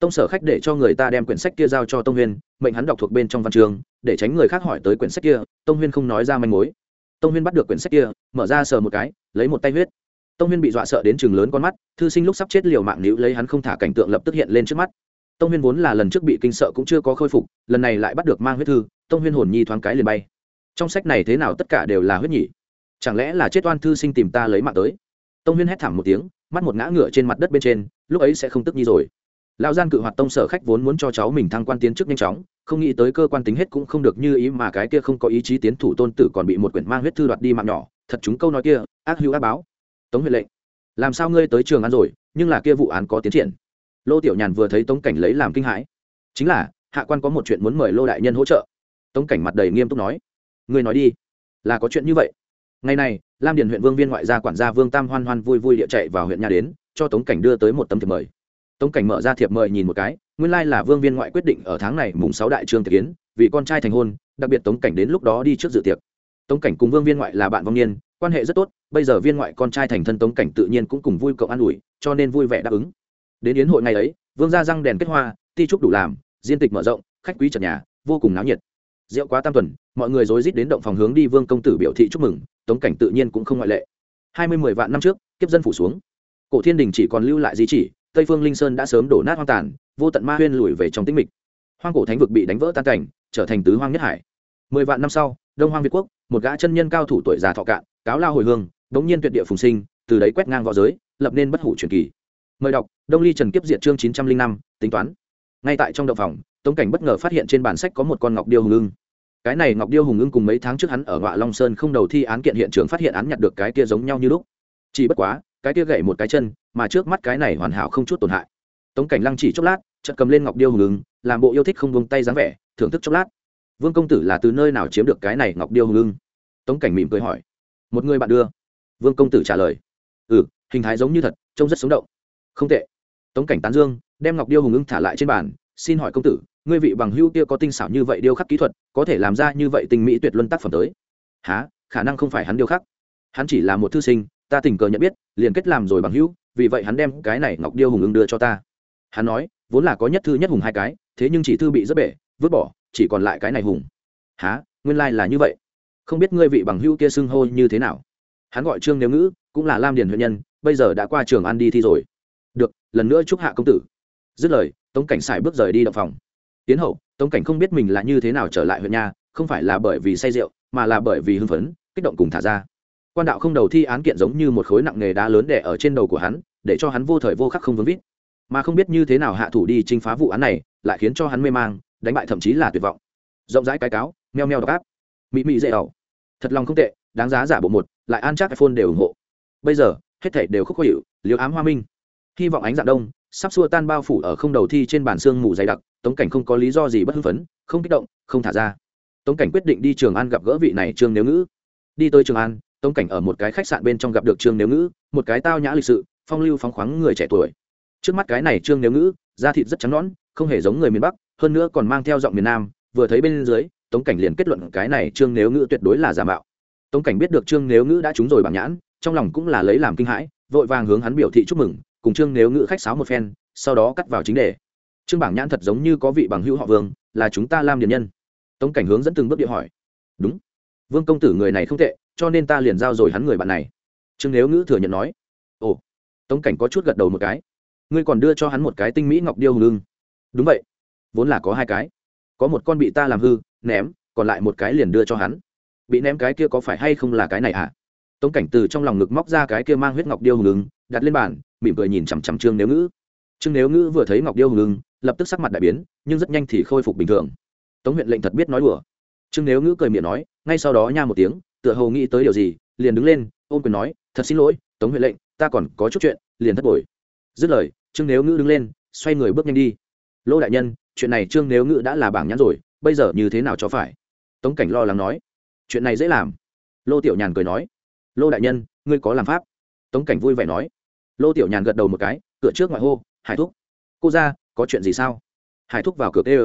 Tông sở khách để cho người ta đem quyển sách kia giao cho tông huyên, mệnh hắn đọc thuộc bên trong văn trường, để tránh người khác hỏi tới quyển sách kia, tông huyên không nói ra manh mối. Tông huyên bắt được quyển sách kia, mở ra sờ một cái, lấy một tay huyết. Tông huyên bị dọa sợ đến chừng lớn con mắt, thư sinh lúc sắp chết liều mạng níu lấy hắn không thả cảnh tượng lập tức hiện lên trước mắt. Tông huyên vốn là lần trước bị kinh sợ cũng chưa có khôi phục, lần này lại bắt được mang huyết thư, tông huyên hồn nhi thoáng cái liền bay. Trong sách này thế nào tất cả đều là huyết nhỉ? Chẳng lẽ là chết oan thư sinh tìm ta lấy mạng tới? Tông huyên hét thảm một tiếng, mắt một ngã ngựa trên mặt đất bên trên, lúc ấy sẽ không tức nhi rồi. Lão gian cự hoạt tông sở khách vốn muốn cho cháu mình thăng quan tiến chức nhanh chóng, không nghĩ tới cơ quan tính hết cũng không được như ý mà cái kia không có ý chí tiến thủ tôn tử còn bị một quyển mang huyết thư đoạt đi mạng nhỏ. Thật chúng câu nói kia, ác hữu ác báo. Tống huyện lệnh, làm sao ngươi tới trường ăn rồi, nhưng là kia vụ án có tiến triển. Lô tiểu nhàn vừa thấy tống cảnh lấy làm kinh hãi. Chính là, hạ quan có một chuyện muốn mời lô đại nhân hỗ trợ. Tống cảnh mặt đầy nghiêm túc nói, ngươi nói đi, là có chuyện như vậy ngày này, lam điền huyện vương viên ngoại gia quản gia vương tam hoan hoan vui vui địa chạy vào huyện nhà đến, cho tống cảnh đưa tới một tấm thiệp mời. Tống cảnh mở ra thiệp mời nhìn một cái, nguyên lai là vương viên ngoại quyết định ở tháng này mùng sáu đại trương thực kiến vì con trai thành hôn, đặc biệt tống cảnh đến lúc đó đi trước dự tiệc. Tống cảnh cùng vương viên ngoại là bạn vong niên, quan hệ rất tốt, bây giờ viên ngoại con trai thành thân tống cảnh tự nhiên cũng cùng vui cộng an ủi, cho nên vui vẻ đáp ứng. Đến yến hội ngày ấy, vương gia răng đèn kết hoa, ti trúc đủ làm, diên tịch mở rộng, khách quý trần nhà, vô cùng náo nhiệt rượu quá tam tuần, mọi người rối rít đến động phòng hướng đi vương công tử biểu thị chúc mừng, tống cảnh tự nhiên cũng không ngoại lệ. Hai mươi mười vạn năm trước, kiếp dân phủ xuống. Cổ thiên đình chỉ còn lưu lại di chỉ, tây phương linh sơn đã sớm đổ nát hoang tàn, vô tận ma huyên lùi về trong tĩnh mịch. Hoang cổ thánh vực bị đánh vỡ tan cảnh, trở thành tứ hoang nhất hải. Mười vạn năm sau, đông hoang việt quốc, một gã chân nhân cao thủ tuổi già thọ cạn, cáo lao hồi hương, đống nhiên tuyệt địa phùng sinh, từ đấy quét ngang v õ giới, lập nên bất hủ truyền kỳ. Mời đọc, đông ly trần kiếp diệt chương chín trăm linh năm, tính toán ngay tại trong động phòng, tống cảnh bất ngờ phát hiện trên bản sách có một con ngọc điêu hùng ưng. Cái này ngọc điêu hùng ưng cùng mấy tháng trước hắn ở ngọa long sơn không đầu thi án kiện hiện trường phát hiện án nhặt được cái kia giống nhau như lúc. Chỉ bất quá, cái kia gậy một cái chân, mà trước mắt cái này hoàn hảo không chút tổn hại. Tống cảnh lăng chỉ chốc lát, chợt cầm lên ngọc điêu hùng ưng, làm bộ yêu thích không buông tay dáng vẻ, thưởng thức chốc lát. Vương công tử là từ nơi nào chiếm được cái này ngọc điêu hùng ưng? Tống cảnh mỉm cười hỏi. Một người bạn đưa. Vương công tử trả lời. Ừ hình thái giống như thật, trông rất sống động. Không tệ. Tống cảnh tán dương đem ngọc điêu hùng ưng thả lại trên bàn, xin hỏi công tử, ngươi vị bằng hữu kia có tinh xảo như vậy điêu khắc kỹ thuật, có thể làm ra như vậy tình mỹ tuyệt luân tác phẩm tới? Há khả năng không phải hắn điêu khắc. Hắn chỉ là một thư sinh, ta tình cờ nhận biết, liền kết làm rồi bằng hữu, vì vậy hắn đem cái này ngọc điêu hùng ưng đưa cho ta. Hắn nói, vốn là có nhất thư nhất hùng hai cái, thế nhưng chỉ thư bị rất bể, vứt bỏ, chỉ còn lại cái này hùng. Há nguyên lai、like、là như vậy. Không biết ngươi vị bằng hữu kia xưng hô như thế nào? Hắn gọi trương nếu ngữ, cũng là lam điền huyện nhân, bây giờ đã qua trường ăn đi thi rồi. Được, lần nữa chúc hạ công tử dứt lời, tống cảnh xài bước rời đi động phòng. Tiến hậu, tống cảnh không biết mình là như thế nào trở lại huyện nhà, không phải là bởi vì say rượu, mà là bởi vì hưng phấn, kích động cùng thả ra. Quan đạo không đầu thi án kiện giống như một khối nặng nghề đá lớn đẻ ở trên đầu của hắn, để cho hắn vô thời vô khắc không vướng vít. Mà không biết như thế nào hạ thủ đi chinh phá vụ án này, lại khiến cho hắn mê mang, đánh bại thậm chí là tuyệt vọng. Rộng rãi cái cáo, meo meo đọc áp. Mị mị dễ ẩu. Thật lòng không tệ, đáng giá giả bộ một, lại an chắc iphone đều ủng hộ. Bây giờ, hết thảy đều khúc khó hiệu liều ám hoa minh. Hy vọng ánh dạng đông sắp xua tan bao phủ ở không đầu thi trên bàn xương mù dày đặc, tống cảnh không có lý do gì bất hưng phấn, không kích động, không thả ra. Tống cảnh quyết định đi trường an gặp gỡ vị này trương nếu ngữ. Đi tới trường an, tống cảnh ở một cái khách sạn bên trong gặp được trương nếu ngữ, một cái tao nhã lịch sự, phong lưu phóng khoáng người trẻ tuổi. Trước mắt cái này trương nếu ngữ, da thịt rất trắng nõn, không hề giống người miền bắc, hơn nữa còn mang theo giọng miền nam, vừa thấy bên dưới, tống cảnh liền kết luận cái này trương nếu ngữ tuyệt đối là giả mạo. Tống cảnh biết được trương nếu ngữ đã trúng rồi bảng nhãn, trong lòng cũng là lấy làm kinh hãi, vội vàng hướng hắn biểu thị chúc mừng cùng trương nếu ngữ khách sáo một phen, sau đó cắt vào chính đề. Trương bảng nhãn thật giống như có vị bằng hữu họ vương, là chúng ta làm điền nhân. Tống cảnh hướng dẫn từng bước địa hỏi. Đúng. Vương công tử người này không tệ, cho nên ta liền giao rồi hắn người bạn này. Trương nếu ngữ thừa nhận nói. Ồ. Tống cảnh có chút gật đầu một cái. Ngươi còn đưa cho hắn một cái tinh mỹ ngọc điêu hùng lưng đúng vậy. Vốn là có hai cái. Có một con bị ta làm hư, ném, còn lại một cái liền đưa cho hắn. Bị ném cái kia có phải hay không là cái này hả? À? tống cảnh từ trong lòng ngực móc ra cái kia mang huyết ngọc điêu hùng lưng đặt lên bàn mỉm cười nhìn chằm chằm trương nếu ngữ. Trương nếu ngữ vừa thấy ngọc điêu hùng lưng lập tức sắc mặt đại biến, nhưng rất nhanh thì khôi phục bình thường. Tống huyện lệnh thật biết nói đùa. Trương nếu ngữ cười miệng nói, ngay sau đó nha một tiếng, tựa hồ nghĩ tới điều gì, liền đứng lên, ôm quyền nói, thật xin lỗi, tống huyện lệnh, ta còn có chút chuyện, liền thất bội dứt lời, trương nếu ngữ đứng lên, xoay người bước nhanh đi. Lô đại nhân, chuyện này trương nếu ngữ đã là bảng nhãn rồi, bây giờ như thế nào cho phải? Tống cảnh lo lắng nói. Chuyện này dễ làm. Lô tiểu nhàn cười nói. Lô đại nhân, ngươi có làm pháp. Tống cảnh vui vẻ nói lô tiểu nhàn gật đầu một cái, cửa trước ngoại hô, hải thúc, cô ra, có chuyện gì sao? Hải thúc vào cửa kê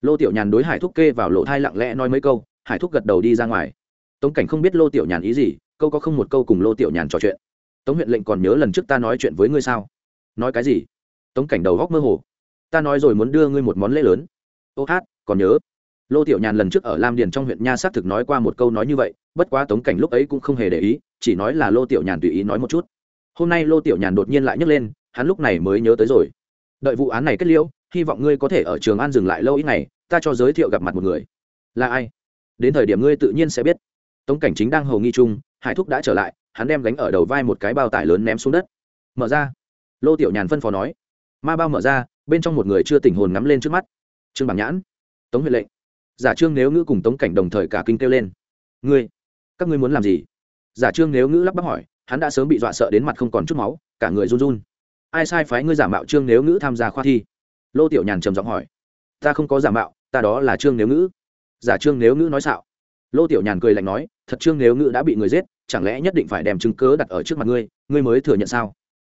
lô tiểu nhàn đối hải thúc kê vào lỗ thai lặng lẽ nói mấy câu, hải thúc gật đầu đi ra ngoài. Tống cảnh không biết lô tiểu nhàn ý gì, câu có không một câu cùng lô tiểu nhàn trò chuyện. Tống huyện lệnh còn nhớ lần trước ta nói chuyện với ngươi sao? Nói cái gì? Tống cảnh đầu góc mơ hồ. Ta nói rồi muốn đưa ngươi một món lễ lớn. Ô hát, còn nhớ? Lô tiểu nhàn lần trước ở lam điền trong huyện nha xác thực nói qua một câu nói như vậy, bất quá tống cảnh lúc ấy cũng không hề để ý, chỉ nói là lô tiểu nhàn tùy ý nói một chút hôm nay lô tiểu nhàn đột nhiên lại nhấc lên, hắn lúc này mới nhớ tới rồi. Đợi vụ án này kết liễu, hy vọng ngươi có thể ở trường an dừng lại lâu ít ngày, ta cho giới thiệu gặp mặt một người. Là ai? Đến thời điểm ngươi tự nhiên sẽ biết. Tống cảnh chính đang hầu nghi chung, hải thúc đã trở lại, hắn đem gánh ở đầu vai một cái bao tải lớn ném xuống đất. Mở ra. Lô tiểu nhàn phân phó nói. Ma bao mở ra, bên trong một người chưa tỉnh hồn ngắm lên trước mắt. Trương bằng nhãn. Tống huệ lệnh. Giả trương nếu ngữ cùng tống cảnh đồng thời cả kinh kêu lên. Ngươi, các ngươi muốn làm gì? Giả trương nếu ngữ lắp bắp hỏi hắn đã sớm bị dọa sợ đến mặt không còn chút máu, cả người run run. Ai sai phái ngươi giả mạo trương nếu ngữ tham gia khoa thi? Lô tiểu nhàn trầm giọng hỏi. Ta không có giả mạo, ta đó là trương nếu ngữ. Giả trương nếu ngữ nói xạo. Lô tiểu nhàn cười lạnh nói, thật trương nếu ngữ đã bị người giết, chẳng lẽ nhất định phải đem chứng cớ đặt ở trước mặt ngươi ngươi mới thừa nhận sao?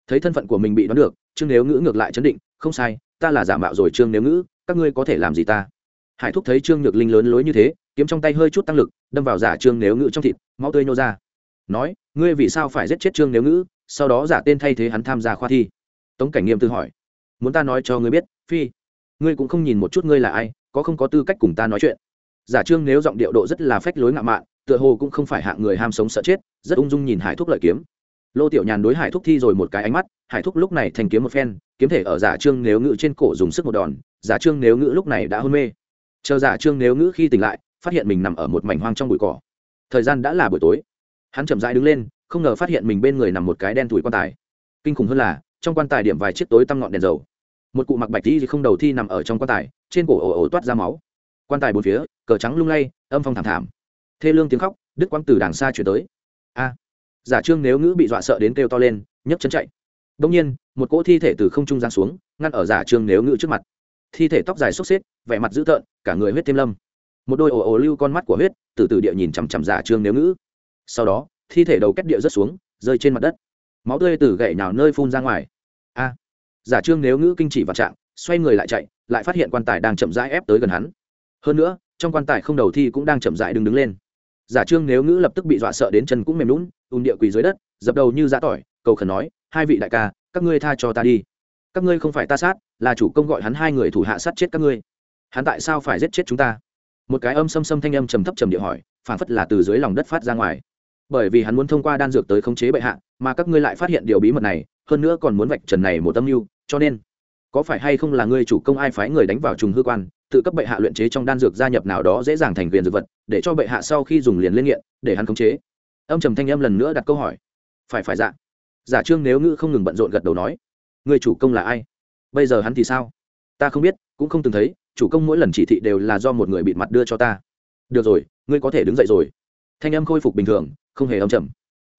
Thấy thân phận của mình bị đoán được, trương nếu ngữ ngược lại chấn định, không sai, ta là giả mạo rồi trương nếu ngữ, các ngươi có thể làm gì ta? Hải thúc thấy trương nhược linh lớn lối như thế, kiếm trong tay hơi chút tăng lực, đâm vào giả trương nếu ngữ trong thịt, máu tươi nhô ra nói, ngươi vì sao phải giết chết trương nếu ngữ, sau đó giả tên thay thế hắn tham gia khoa thi? Tống cảnh nghiêm tư hỏi, muốn ta nói cho ngươi biết, phi, ngươi cũng không nhìn một chút ngươi là ai, có không có tư cách cùng ta nói chuyện? Giả trương nếu giọng điệu độ rất là phách lối ngạo mạn, tựa hồ cũng không phải hạng người ham sống sợ chết, rất ung dung nhìn hải thúc lợi kiếm. Lô tiểu nhàn đối hải thúc thi rồi một cái ánh mắt, hải thúc lúc này thành kiếm một phen, kiếm thể ở giả trương nếu ngự trên cổ dùng sức một đòn, giả trương nếu ngự lúc này đã hôn mê. Chờ giả trương nếu ngự khi tỉnh lại, phát hiện mình nằm ở một mảnh hoang trong bụi cỏ. Thời gian đã là buổi tối hắn chậm rãi đứng lên, không ngờ phát hiện mình bên người nằm một cái đen thủi quan tài. Kinh khủng hơn là, trong quan tài điểm vài chiếc tối tăm ngọn đèn dầu. Một cụ mặc bạch tí không đầu thi nằm ở trong quan tài, trên cổ ổ ổ toát ra máu. Quan tài bốn phía, cờ trắng lung lay, âm phong thảm thảm. Thê lương tiếng khóc đức quang từ đàng xa chuyển tới. A! Giả trương nếu ngữ bị dọa sợ đến kêu to lên, nhấc chân chạy. Đông nhiên, một cỗ thi thể từ không trung giang xuống, ngăn ở giả trương nếu ngữ trước mặt. Thi thể tóc dài xốc xếp vẻ mặt dữ tợn, cả người huyết thêm lâm. Một đôi ồ ồ lưu con mắt của huyết, từ từ địa nhìn chằm chằm giả trương nếu ngữ sau đó, thi thể đầu kết địa rớt xuống, rơi trên mặt đất. Máu tươi từ gậy nào nơi phun ra ngoài. A! Giả trương nếu ngữ kinh chỉ vào trạng, xoay người lại chạy, lại phát hiện quan tài đang chậm rãi ép tới gần hắn. Hơn nữa, trong quan tài không đầu thi cũng đang chậm rãi đứng đứng lên. Giả trương nếu ngữ lập tức bị dọa sợ đến chân cũng mềm lún ùn địa quỳ dưới đất, dập đầu như giã tỏi, cầu khẩn nói, hai vị đại ca, các ngươi tha cho ta đi. Các ngươi không phải ta sát, là chủ công gọi hắn hai người thủ hạ sát chết các ngươi. Hắn tại sao phải giết chết chúng ta? Một cái âm xâm xâm thanh âm trầm thấp trầm địa hỏi phản phất là từ dưới lòng đất phát ra ngoài bởi vì hắn muốn thông qua đan dược tới khống chế bệ hạ, mà các ngươi lại phát hiện điều bí mật này, hơn nữa còn muốn vạch trần này một tâm mưu, cho nên, có phải hay không là ngươi chủ công ai phái người đánh vào trùng hư quan, tự cấp bệ hạ luyện chế trong đan dược gia nhập nào đó dễ dàng thành quyền dược vật, để cho bệ hạ sau khi dùng liền lên nghiện, để hắn khống chế? Âm trầm thanh âm lần nữa đặt câu hỏi. Phải phải dạ. Giả trương nếu ngữ không ngừng bận rộn gật đầu nói. Người chủ công là ai? Bây giờ hắn thì sao? Ta không biết, cũng không từng thấy, chủ công mỗi lần chỉ thị đều là do một người bịt mặt đưa cho ta. Được rồi, ngươi có thể đứng dậy rồi thanh âm khôi phục bình thường, không hề âm trầm.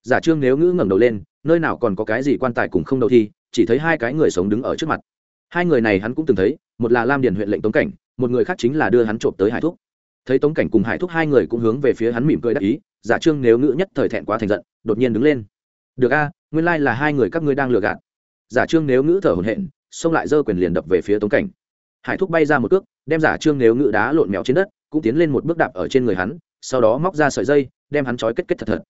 Giả trương nếu ngữ ngẩng đầu lên, nơi nào còn có cái gì quan tài cùng không đầu thi, chỉ thấy hai cái người sống đứng ở trước mặt. Hai người này hắn cũng từng thấy, một là lam điền huyện lệnh tống cảnh, một người khác chính là đưa hắn trộm tới hải thúc. Thấy tống cảnh cùng hải thúc hai người cũng hướng về phía hắn mỉm cười đắc ý, giả trương nếu ngữ nhất thời thẹn quá thành giận, đột nhiên đứng lên. Được a, nguyên lai là hai người các ngươi đang lừa gạt. Giả trương nếu ngữ thở hổn hển, xông lại giơ quyền liền đập về phía tống cảnh. Hải thúc bay ra một cước, đem giả trương nếu ngữ đá lộn mèo trên đất cũng tiến lên một bước đạp ở trên người hắn, sau đó móc ra sợi dây, đem hắn trói kết kết thật thật.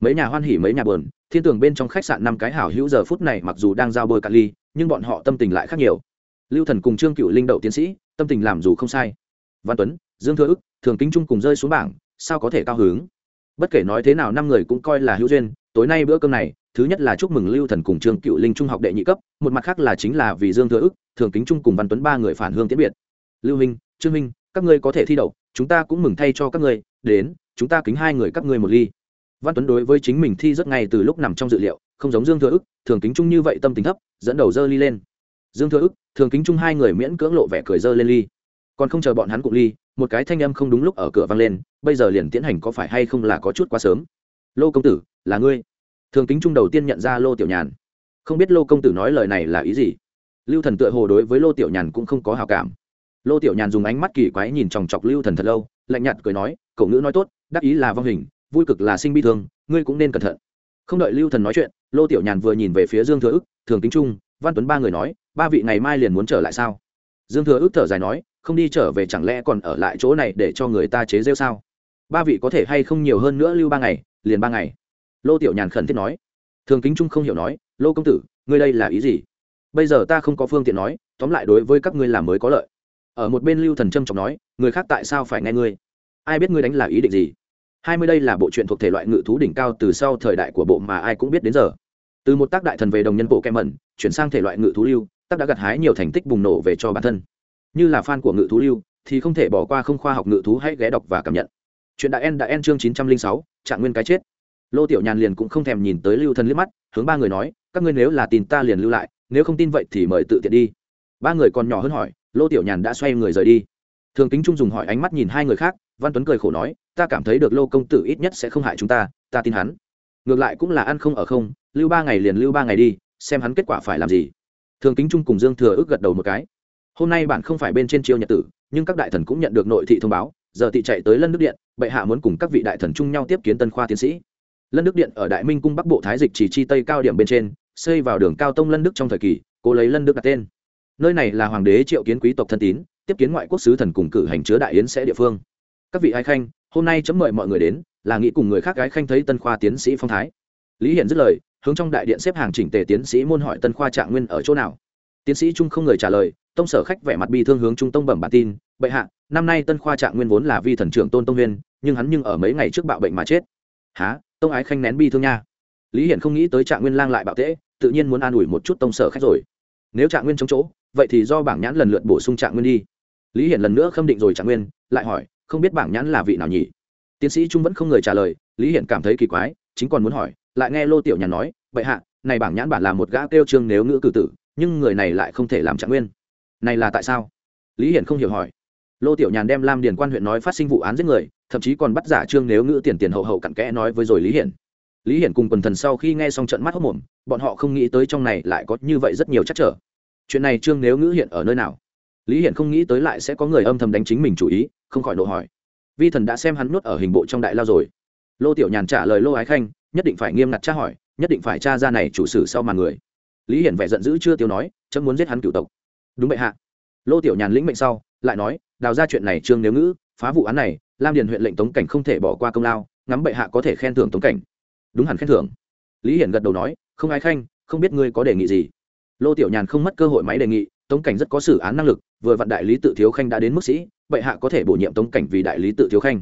Mấy nhà hoan hỉ, mấy nhà buồn, thiên tường bên trong khách sạn năm cái hảo hữu giờ phút này mặc dù đang giao bôi cạn ly, nhưng bọn họ tâm tình lại khác nhiều. Lưu thần cùng trương cựu linh đậu tiến sĩ, tâm tình làm dù không sai. Văn tuấn, dương thừa ức, thường kính trung cùng rơi xuống bảng, sao có thể cao hứng? Bất kể nói thế nào, năm người cũng coi là hữu duyên. Tối nay bữa cơm này, thứ nhất là chúc mừng lưu thần cùng trương cựu linh trung học đệ nhị cấp, một mặt khác là chính là vì dương thừa ức, thường kính trung cùng văn tuấn ba người phản hương tiễn biệt. Lưu minh, trương minh, các ngươi có thể thi đậu chúng ta cũng mừng thay cho các ngươi, đến, chúng ta kính hai người các ngươi một ly. Văn tuấn đối với chính mình thi rất ngay từ lúc nằm trong dự liệu, không giống dương thừa ức, thường kính trung như vậy tâm tính thấp, dẫn đầu dơ ly lên. Dương thừa ức, thường kính trung hai người miễn cưỡng lộ vẻ cười dơ lên ly. Còn không chờ bọn hắn cụ ly, một cái thanh âm không đúng lúc ở cửa vang lên, bây giờ liền tiến hành có phải hay không là có chút quá sớm. Lô công tử, là ngươi. Thường kính trung đầu tiên nhận ra lô tiểu nhàn. Không biết lô công tử nói lời này là ý gì. Lưu thần tựa hồ đối với lô tiểu nhàn cũng không có hào cảm lô tiểu nhàn dùng ánh mắt kỳ quái nhìn chòng chọc lưu thần thật lâu, lạnh nhạt cười nói, cậu ngữ nói tốt, đắc ý là vong hình, vui cực là sinh bi thương, ngươi cũng nên cẩn thận. Không đợi lưu thần nói chuyện, lô tiểu nhàn vừa nhìn về phía dương thừa ức thường kính trung, văn tuấn ba người nói, ba vị ngày mai liền muốn trở lại sao? Dương thừa ức thở dài nói, không đi trở về chẳng lẽ còn ở lại chỗ này để cho người ta chế rêu sao? Ba vị có thể hay không nhiều hơn nữa lưu ba ngày, liền ba ngày. Lô tiểu nhàn khẩn thiết nói. Thường kính trung không hiểu nói, lô công tử, ngươi đây là ý gì? Bây giờ ta không có phương tiện nói, tóm lại đối với các ngươi làm mới có lợi ở một bên lưu thần trâm trọng nói, người khác tại sao phải nghe ngươi? Ai biết ngươi đánh là ý định gì? Hai mươi đây là bộ truyện thuộc thể loại ngự thú đỉnh cao từ sau thời đại của bộ mà ai cũng biết đến giờ. Từ một tác đại thần về đồng nhân bộ kem mẩn chuyển sang thể loại ngự thú lưu, tác đã gặt hái nhiều thành tích bùng nổ về cho bản thân. Như là fan của ngự thú lưu, thì không thể bỏ qua không khoa học ngự thú hãy ghé đọc và cảm nhận. Chuyện đại en đã en chương chín trăm linh sáu, trạng nguyên cái chết. Lô tiểu nhàn liền cũng không thèm nhìn tới lưu thần liếc mắt, hướng ba người nói, các ngươi nếu là tin ta liền lưu lại, nếu không tin vậy thì mời tự tiện đi. Ba người còn nhỏ hơn hỏi lô tiểu nhàn đã xoay người rời đi. Thường kính trung dùng hỏi ánh mắt nhìn hai người khác, văn tuấn cười khổ nói, ta cảm thấy được lô công tử ít nhất sẽ không hại chúng ta ta tin hắn. Ngược lại cũng là ăn không ở không, lưu ba ngày liền lưu ba ngày đi, xem hắn kết quả phải làm gì. Thường kính trung cùng dương thừa ước gật đầu một cái. Hôm nay bạn không phải bên trên chiêu nhật tử, nhưng các đại thần cũng nhận được nội thị thông báo, giờ thị chạy tới lân đức điện, bệ hạ muốn cùng các vị đại thần chung nhau tiếp kiến tân khoa tiến sĩ. Lân đức điện ở đại minh cung bắc bộ thái dịch chỉ chi tây cao điểm bên trên, xây vào đường cao tông lân đức trong thời kỳ, cố lấy lân đức đặt tên nơi này là hoàng đế triệu kiến quý tộc thân tín, tiếp kiến ngoại quốc sứ thần cùng cử hành chứa đại yến sẽ địa phương. Các vị ái khanh, hôm nay chấm mời mọi người đến, là nghĩ cùng người khác gái khanh thấy tân khoa tiến sĩ phong thái. Lý hiển dứt lời, hướng trong đại điện xếp hàng chỉnh tề tiến sĩ môn hỏi tân khoa trạng nguyên ở chỗ nào. Tiến sĩ trung không người trả lời, tông sở khách vẻ mặt bi thương hướng trung tông bẩm bản tin, bệ hạ, năm nay tân khoa trạng nguyên vốn là vi thần trưởng tôn tông nguyên nhưng hắn nhưng ở mấy ngày trước bạo bệnh mà chết. Há tông ái khanh nén bi thương nha. Lý hiển không nghĩ tới trạng nguyên lang lại bạo tễ, tự nhiên muốn an ủi một chút tông sở khách rồi. Nếu trạng nguyên chống chỗ vậy thì do bảng nhãn lần lượt bổ sung trạng nguyên đi. Lý hiển lần nữa khâm định rồi trạng nguyên, lại hỏi, không biết bảng nhãn là vị nào nhỉ? Tiến sĩ trung vẫn không người trả lời, lý hiển cảm thấy kỳ quái, chính còn muốn hỏi, lại nghe lô tiểu nhàn nói vậy hạ, này bảng nhãn bản là một gã kêu trương nếu ngữ cử tử, nhưng người này lại không thể làm trạng nguyên. Này là tại sao? Lý hiển không hiểu hỏi. Lô tiểu nhàn đem lam điền quan huyện nói phát sinh vụ án giết người, thậm chí còn bắt giả trương nếu ngữ tiền tiền hậu hậu cặn kẽ nói với rồi lý hiển. Lý hiển cùng quần thần sau khi nghe xong trận mắt hốc mồm, bọn họ không nghĩ tới trong này lại có như vậy rất nhiều chắc trở chuyện này trương nếu ngữ hiện ở nơi nào? Lý hiển không nghĩ tới lại sẽ có người âm thầm đánh chính mình chủ ý, không khỏi nộ hỏi. Vi thần đã xem hắn nuốt ở hình bộ trong đại lao rồi. Lô tiểu nhàn trả lời lô ái khanh, nhất định phải nghiêm ngặt tra hỏi, nhất định phải tra ra này chủ sử sau màn người. Lý hiển vẻ giận dữ chưa tiêu nói, chấm muốn giết hắn cửu tộc. Đúng vậy hạ. Lô tiểu nhàn lĩnh mệnh sau, lại nói, đào ra chuyện này trương nếu ngữ, phá vụ án này, lam điền huyện lệnh tống cảnh không thể bỏ qua công lao, ngắm bệ hạ có thể khen thưởng tống cảnh. Đúng hẳn khen thưởng. Lý hiển gật đầu nói, không ai khanh, không biết ngươi có đề nghị gì lô tiểu nhàn không mất cơ hội máy đề nghị, tống cảnh rất có xử án năng lực, vừa vặn đại lý tự thiếu khanh đã đến mức sĩ vậy hạ có thể bổ nhiệm tống cảnh vì đại lý tự thiếu khanh.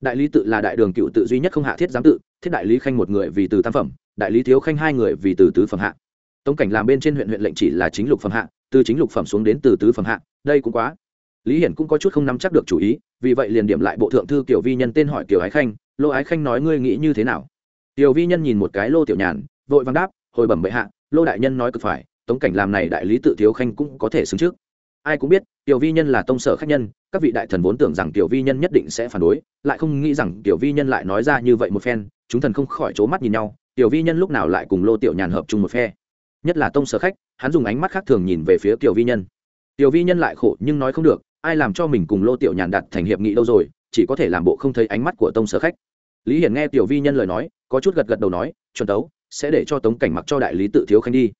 Đại lý tự là đại đường cựu tự duy nhất không hạ thiết giám tự, thiết đại lý khanh một người vì từ tam phẩm, đại lý thiếu khanh hai người vì từ tứ phẩm hạ. Tống cảnh làm bên trên huyện huyện lệnh chỉ là chính lục phẩm hạ, từ chính lục phẩm xuống đến từ tứ phẩm hạ, đây cũng quá. Lý hiển cũng có chút không nắm chắc được chủ ý, vì vậy liền điểm lại bộ thượng thư kiểu vi nhân tên hỏi kiểu ái khanh, lô ái khanh nói ngươi nghĩ như thế nào? Tiểu vi nhân nhìn một cái lô tiểu nhàn, vội vàng đáp, hồi bẩm bệ hạ, lô đại nhân nói cực phải tống cảnh làm này đại lý tự thiếu khanh cũng có thể xứng trước. Ai cũng biết, tiểu vi nhân là tông sở khách nhân, các vị đại thần vốn tưởng rằng tiểu vi nhân nhất định sẽ phản đối, lại không nghĩ rằng tiểu vi nhân lại nói ra như vậy một phen, chúng thần không khỏi c mắt nhìn nhau, tiểu vi nhân lúc nào lại cùng lô tiểu nhàn hợp chung một phe. Nhất là tông sở khách, hắn dùng ánh mắt khác thường nhìn về phía tiểu vi nhân. Tiểu vi nhân lại khổ nhưng nói không được, ai làm cho mình cùng lô tiểu nhàn đặt thành hiệp nghị đâu rồi, chỉ có thể làm bộ không thấy ánh mắt của tông sở khách. Lý hiển nghe tiểu vi nhân lời nói, có chút gật gật đầu nói, chuẩn tấu, sẽ để cho tống cảnh mặc cho đại lý tự thiếu khanh đi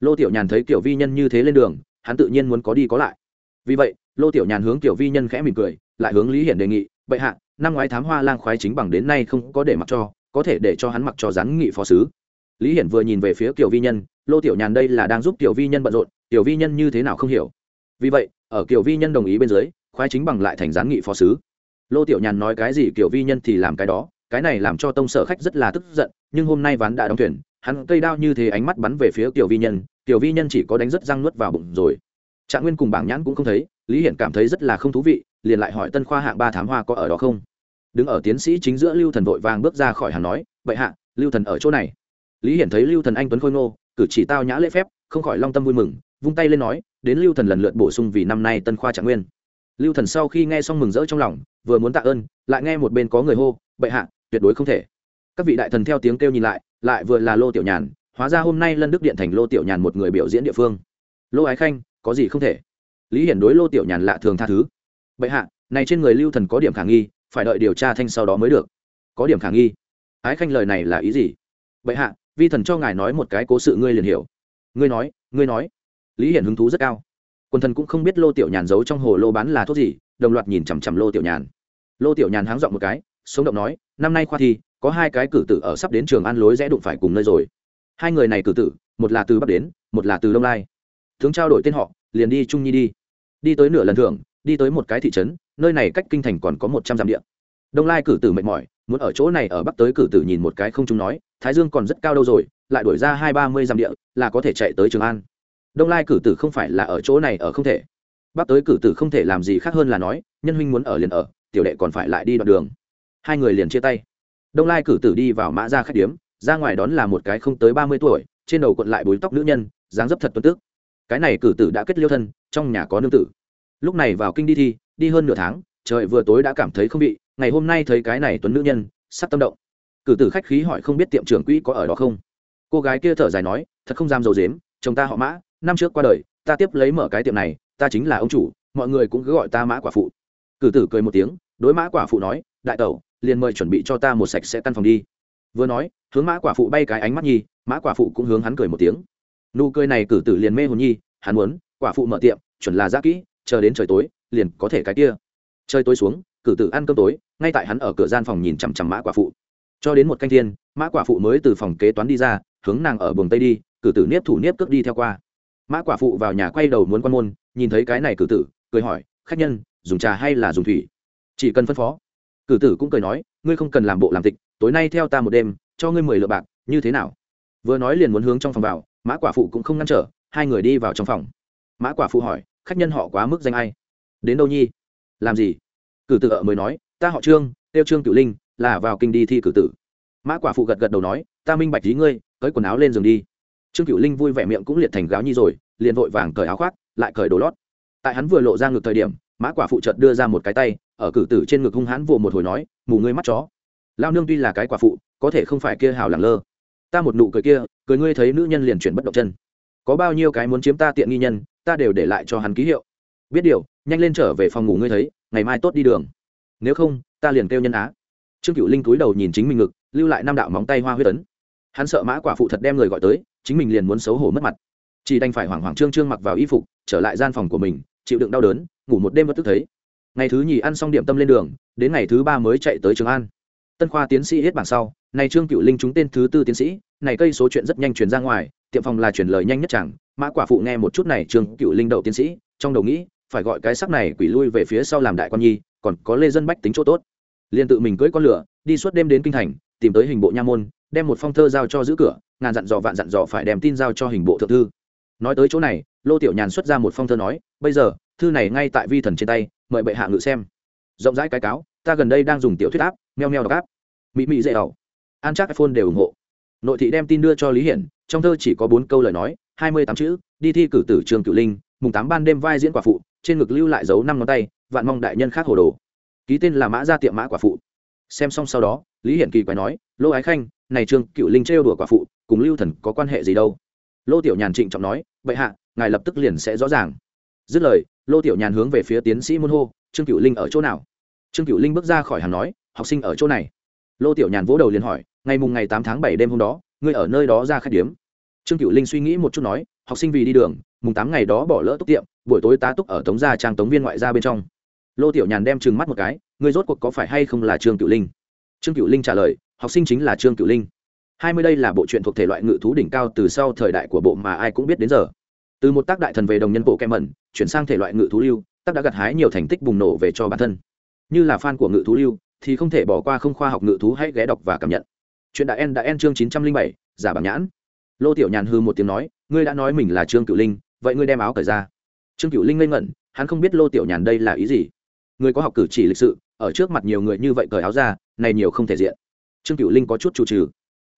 lô tiểu nhàn thấy tiểu vi nhân như thế lên đường, hắn tự nhiên muốn có đi có lại. Vì vậy, lô tiểu nhàn hướng tiểu vi nhân khẽ mỉm cười, lại hướng lý hiển đề nghị, bệ hạ, năm ngoái thám hoa lang khoái chính bằng đến nay không có để mặc cho, có thể để cho hắn mặc cho gián nghị phó sứ. Lý hiển vừa nhìn về phía tiểu vi nhân, lô tiểu nhàn đây là đang giúp tiểu vi nhân bận rộn tiểu vi nhân như thế nào không hiểu. Vì vậy, ở kiểu vi nhân đồng ý bên dưới, khoái chính bằng lại thành gián nghị phó sứ. Lô tiểu nhàn nói cái gì kiểu vi nhân thì làm cái đó, cái này làm cho tông sở khách rất là tức giận, nhưng hôm nay ván đã đóng thuyền hắn cây đao như thế ánh mắt bắn về phía tiểu vi nhân, tiểu vi nhân chỉ có đánh rất răng nuốt vào bụng rồi. Trạng nguyên cùng bảng nhãn cũng không thấy, lý hiển cảm thấy rất là không thú vị, liền lại hỏi tân khoa hạng ba thám hoa có ở đó không? Đứng ở tiến sĩ chính giữa lưu thần vội vàng bước ra khỏi hàng nói vậy hạ, lưu thần ở chỗ này. Lý hiển thấy lưu thần anh tuấn khôi ngô, cử chỉ tao nhã lễ phép, không khỏi long tâm vui mừng, vung tay lên nói, đến lưu thần lần lượt bổ sung vì năm nay tân khoa trạng nguyên. Lưu thần sau khi nghe xong mừng rỡ trong lòng, vừa muốn tạ ơn, lại nghe một bên có người hô, bệ hạ, tuyệt đối không thể. Các vị đại thần theo tiếng kêu nhìn lại lại vừa là lô tiểu nhàn, hóa ra hôm nay lân đức điện thành lô tiểu nhàn một người biểu diễn địa phương. Lô ái khanh, có gì không thể? Lý hiển đối lô tiểu nhàn lạ thường tha thứ. Bệ hạ, này trên người lưu thần có điểm khả nghi, phải đợi điều tra thanh sau đó mới được. Có điểm khả nghi. Ái khanh lời này là ý gì? Bệ hạ, vi thần cho ngài nói một cái cố sự ngươi liền hiểu. Ngươi nói ngươi nói. Lý hiển hứng thú rất cao. Quần thần cũng không biết lô tiểu nhàn giấu trong hồ lô bán là thuốc gì, đồng loạt nhìn chằm chằm lô tiểu nhàn. Lô tiểu nhàn háng dọn một cái, sống động nói, năm nay khoa thi có hai cái cử tử ở sắp đến trường ăn lối rẽ đụng phải cùng nơi rồi. Hai người này cử tử, một là từ bắc đến, một là từ đông lai. Tướng trao đổi tên họ, liền đi trung nhi đi. Đi tới nửa lần thường đi tới một cái thị trấn, nơi này cách kinh thành còn có một trăm dặm địa. Đông lai cử tử mệt mỏi, muốn ở chỗ này ở bắc tới cử tử nhìn một cái không chúng nói, thái dương còn rất cao đâu rồi, lại đổi ra hai ba mươi dặm địa, là có thể chạy tới trường an. Đông lai cử tử không phải là ở chỗ này ở không thể. Bắc tới cử tử không thể làm gì khác hơn là nói, nhân huynh muốn ở liền ở, tiểu đệ còn phải lại đi đoạn đường. Hai người liền chia tay đông lai cử tử đi vào mã ra khách điếm, ra ngoài đón là một cái không tới ba mươi tuổi, trên đầu quận lại búi tóc nữ nhân, dáng dấp thật tuân tước. Cái này cử tử đã kết liêu thân, trong nhà có nương tử. Lúc này vào kinh đi thi, đi hơn nửa tháng, trời vừa tối đã cảm thấy không bị, ngày hôm nay thấy cái này tuấn nữ nhân sắp tâm động. Cử tử khách khí hỏi không biết tiệm trưởng quỹ có ở đó không? Cô gái kia thở dài nói, thật không dám dầu dếm, chồng ta họ mã, năm trước qua đời, ta tiếp lấy mở cái tiệm này, ta chính là ông chủ, mọi người cũng cứ gọi ta mã quả phụ. Cử tử cười một tiếng, đối mã quả phụ nói, đại tẩu liền mời chuẩn bị cho ta một sạch sẽ căn phòng đi. Vừa nói, hướng mã quả phụ bay cái ánh mắt nhi, mã quả phụ cũng hướng hắn cười một tiếng. Nụ cười này cử tử liền mê hồn nhi, hắn muốn, quả phụ mở tiệm, chuẩn là giá kỹ, chờ đến trời tối, liền có thể cái kia. Trời tối xuống, cử tử ăn cơm tối, ngay tại hắn ở cửa gian phòng nhìn chằm chằm mã quả phụ. Cho đến một canh thiên, mã quả phụ mới từ phòng kế toán đi ra, hướng nàng ở buồng tây đi, cử tử nếp thủ nếp cước đi theo qua. Mã quả phụ vào nhà quay đầu muốn quan môn, nhìn thấy cái này cử tử, cười hỏi, khách nhân, dùng trà hay là dùng thủy? Chỉ cần phân phó cử tử cũng cười nói, ngươi không cần làm bộ làm tịch, tối nay theo ta một đêm, cho ngươi mười lượng bạc, như thế nào? Vừa nói liền muốn hướng trong phòng vào, mã quả phụ cũng không ngăn trở, hai người đi vào trong phòng. Mã quả phụ hỏi, khách nhân họ quá mức danh ai? Đến đâu nhi? Làm gì? Cử tử ở mới nói, ta họ trương, tiêu trương cửu linh, là vào kinh đi thi cử tử. Mã quả phụ gật gật đầu nói, ta minh bạch lý ngươi, cởi quần áo lên giường đi. Trương cửu linh vui vẻ miệng cũng liệt thành gáo nhi rồi, liền vội vàng cởi áo khoác, lại cởi đồ lót. Tại hắn vừa lộ ra ngược thời điểm, mã quả phụ chợt đưa ra một cái tay ở cử tử trên ngực hung hãn vồ một hồi nói, mù ngươi mắt chó. Lao nương tuy là cái quả phụ, có thể không phải kia hào lẳng lơ. Ta một nụ cười kia, cười ngươi thấy nữ nhân liền chuyển bất động chân. Có bao nhiêu cái muốn chiếm ta tiện nghi nhân, ta đều để lại cho hắn ký hiệu. Biết điều, nhanh lên trở về phòng ngủ ngươi thấy, ngày mai tốt đi đường. Nếu không, ta liền kêu nhân á. Trương cựu linh cúi đầu nhìn chính mình ngực, lưu lại năm đạo móng tay hoa huyết tấn hắn sợ mã quả phụ thật đem người gọi tới, chính mình liền muốn xấu hổ mất mặt. Chỉ đành phải hoảng hoảng trương trương mặc vào y phục, trở lại gian phòng của mình, chịu đựng đau đớn, ngủ một đêm bất tức thấy ngày thứ nhì ăn xong điểm tâm lên đường, đến ngày thứ ba mới chạy tới trường an. Tân khoa tiến sĩ hết bảng sau, này trương cựu linh trúng tên thứ tư tiến sĩ, này cây số chuyện rất nhanh truyền ra ngoài, tiệm phòng là truyền lời nhanh nhất chẳng, mã quả phụ nghe một chút này trương cựu linh đậu tiến sĩ, trong đầu nghĩ, phải gọi cái sắc này quỷ lui về phía sau làm đại quan nhi, còn có lê dân bách tính chỗ tốt. Liền tự mình cưỡi con lửa, đi suốt đêm đến kinh thành, tìm tới hình bộ nha môn, đem một phong thơ giao cho giữ cửa, ngàn dặn dò vạn dặn dò phải đem tin giao cho hình bộ thượng thư. Nói tới chỗ này, lô tiểu nhàn xuất ra một phong thơ nói, bây giờ, thư này ngay tại vi thần trên tay mời bệ hạ ngự xem. Rộng rãi cái cáo, ta gần đây đang dùng tiểu thuyết áp, meo meo đọc áp. Mỹ mỹ dễ ẩu. An chắc iphone đều ủng hộ. Nội thị đem tin đưa cho lý hiển, trong thơ chỉ có bốn câu lời nói, hai mươi tám chữ, đi thi cử tử trường cửu linh, mùng tám ban đêm vai diễn quả phụ, trên ngực lưu lại dấu năm ngón tay, vạn mong đại nhân khác hồ đồ. Ký tên là mã gia tiệm mã quả phụ. Xem xong sau đó, lý hiển kỳ quái nói, lô ái khanh, này trương cựu linh trêu đùa quả phụ, cùng lưu thần có quan hệ gì đâu? Lô tiểu nhàn trịnh trọng nói vậy hạ, ngài lập tức liền sẽ rõ ràng dứt lời, lô tiểu nhàn hướng về phía tiến sĩ môn hô, trương cựu linh ở chỗ nào? Trương cựu linh bước ra khỏi hàng nói, học sinh ở chỗ này. Lô tiểu nhàn vỗ đầu liền hỏi, ngày mùng ngày tám tháng bảy đêm hôm đó, ngươi ở nơi đó ra khách điếm? Trương cựu linh suy nghĩ một chút nói, học sinh vì đi đường, mùng tám ngày đó bỏ lỡ túc tiệm, buổi tối tá túc ở tống gia trang tống viên ngoại gia bên trong. Lô tiểu nhàn đem trừng mắt một cái, ngươi rốt cuộc có phải hay không là trương cựu linh? Trương cựu linh trả lời, học sinh chính là trương cựu linh. Hai mươi đây là bộ truyện thuộc thể loại ngự thú đỉnh cao từ sau thời đại của bộ mà ai cũng biết đến giờ từ một tác đại thần về đồng nhân bộ kem mẩn, chuyển sang thể loại ngự thú lưu, tác đã gặt hái nhiều thành tích bùng nổ về cho bản thân. Như là fan của ngự thú lưu, thì không thể bỏ qua không khoa học ngự thú hãy ghé đọc và cảm nhận. Chuyện đại en đã en chương chín trăm linh bảy, giả bằng nhãn. Lô tiểu nhàn hư một tiếng nói, ngươi đã nói mình là trương cửu linh, vậy ngươi đem áo cởi ra. Trương Cửu linh ngây ngẩn, hắn không biết lô tiểu nhàn đây là ý gì. Người có học cử chỉ lịch sự, ở trước mặt nhiều người như vậy cởi áo ra, này nhiều không thể diện. Trương Cửu linh có chút chủ trừ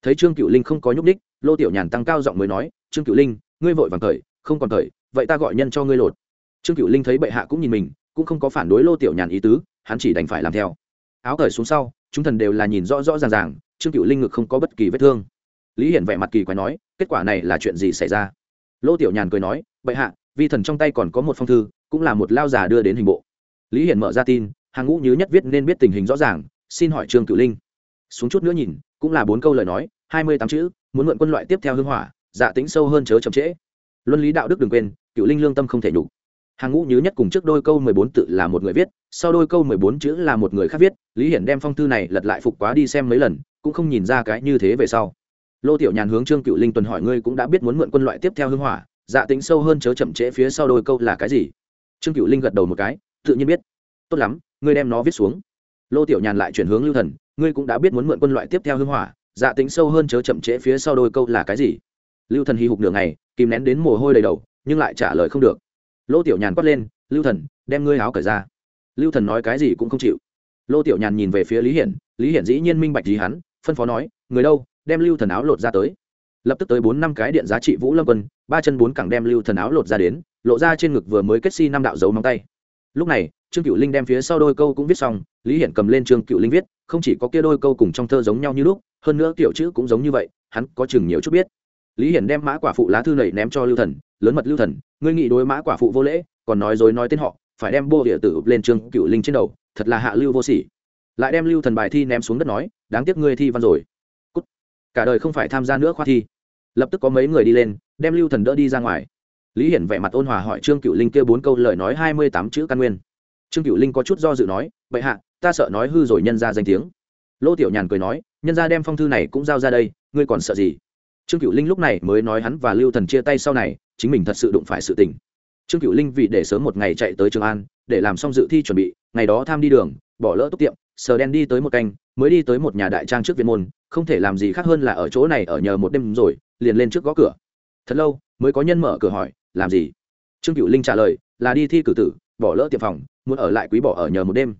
thấy trương Cửu linh không có nhúc ních lô tiểu nhàn tăng cao giọng mới nói, trương Cửu linh, ngươi vội vàng cởi không còn thời, vậy ta gọi nhân cho ngươi lột. Trương cựu linh thấy bệ hạ cũng nhìn mình, cũng không có phản đối lô tiểu nhàn ý tứ, hắn chỉ đành phải làm theo. Áo cởi xuống sau, chúng thần đều là nhìn rõ rõ ràng ràng, trương cựu linh ngực không có bất kỳ vết thương. Lý hiển vẻ mặt kỳ quái nói, kết quả này là chuyện gì xảy ra? Lô tiểu nhàn cười nói, bệ hạ, vi thần trong tay còn có một phong thư, cũng là một lao già đưa đến hình bộ. Lý hiển mở ra tin, hàng ngũ nhứ nhất viết nên biết tình hình rõ ràng, xin hỏi trương cựu linh. Xuống chút nữa nhìn, cũng là bốn câu lời nói, hai mươi tám chữ, muốn mượn quân loại tiếp theo hưng hỏa dạ tính sâu hơn chớ chậm trễ luân lý đạo đức đừng quên, cựu linh lương tâm không thể nhục. Hàng ngũ nhứ nhất cùng trước đôi câu mười bốn tự là một người viết, sau đôi câu mười bốn chữ là một người khác viết, lý hiển đem phong thư này lật lại phục quá đi xem mấy lần, cũng không nhìn ra cái như thế về sau. Lô tiểu nhàn hướng trương cựu linh tuần hỏi ngươi cũng đã biết muốn mượn quân loại tiếp theo hưng hỏa dạ tính sâu hơn chớ chậm trễ phía sau đôi câu là cái gì? Trương cựu linh gật đầu một cái, tự nhiên biết. Tốt lắm, ngươi đem nó viết xuống. Lô tiểu nhàn lại chuyển hướng lưu thần, ngươi cũng đã biết muốn mượn quân loại tiếp theo hưng hỏa dạ tính sâu hơn chớ chậm trễ phía sau đôi câu là cái gì? Lưu thần hy hục nửa ngày kìm nén đến mồ hôi đầy đầu, nhưng lại trả lời không được. Lô tiểu nhàn quát lên, lưu thần, đem ngươi áo cởi ra. Lưu thần nói cái gì cũng không chịu. Lô tiểu nhàn nhìn về phía lý hiển lý hiển dĩ nhiên minh bạch gì hắn, phân phó nói, người đâu, đem lưu thần áo lột ra tới. Lập tức tới bốn năm cái điện giá trị vũ lâm quân, ba chân bốn cẳng đem lưu thần áo lột ra đến, lộ ra trên ngực vừa mới kết si năm đạo dấu móng tay. Lúc này, trương cựu linh đem phía sau đôi câu cũng viết xong, lý hiển cầm lên trương cựu linh viết, không chỉ có kia đôi câu cùng trong thơ giống nhau như lúc, hơn nữa kiểu chữ cũng giống như vậy, hắn có chừng nhiều chút biết lý hiển đem mã quả phụ lá thư này ném cho lưu thần, lớn mật lưu thần, ngươi nghĩ đối mã quả phụ vô lễ, còn nói dối nói tên họ, phải đem bô địa tử lên trường cựu linh trên đầu, thật là hạ lưu vô sỉ. Lại đem lưu thần bài thi ném xuống đất nói, đáng tiếc ngươi thi văn rồi. Cút. cả đời không phải tham gia nữa khoa thi. Lập tức có mấy người đi lên, đem lưu thần đỡ đi ra ngoài. Lý hiển vẻ mặt ôn hòa hỏi trương cựu linh kêu bốn câu lời nói hai mươi tám chữ căn nguyên. Trương cựu linh có chút do dự nói, bệ hạ, ta sợ nói hư rồi nhân ra danh tiếng. Lô tiểu nhàn cười nói, nhân ra đem phong thư này cũng giao ra đây, ngươi còn sợ gì? Trương cựu linh lúc này mới nói hắn và lưu thần chia tay sau này, chính mình thật sự đụng phải sự tình. Trương cựu linh vì để sớm một ngày chạy tới trường an, để làm xong dự thi chuẩn bị, ngày đó tham đi đường, bỏ lỡ túc tiệm, sờ đen đi tới một canh, mới đi tới một nhà đại trang trước viện môn, không thể làm gì khác hơn là ở chỗ này ở nhờ một đêm rồi, liền lên trước gõ cửa. Thật lâu, mới có nhân mở cửa hỏi, làm gì? Trương cựu linh trả lời, là đi thi cử tử, bỏ lỡ tiệm phòng, muốn ở lại quý bỏ ở nhờ một đêm.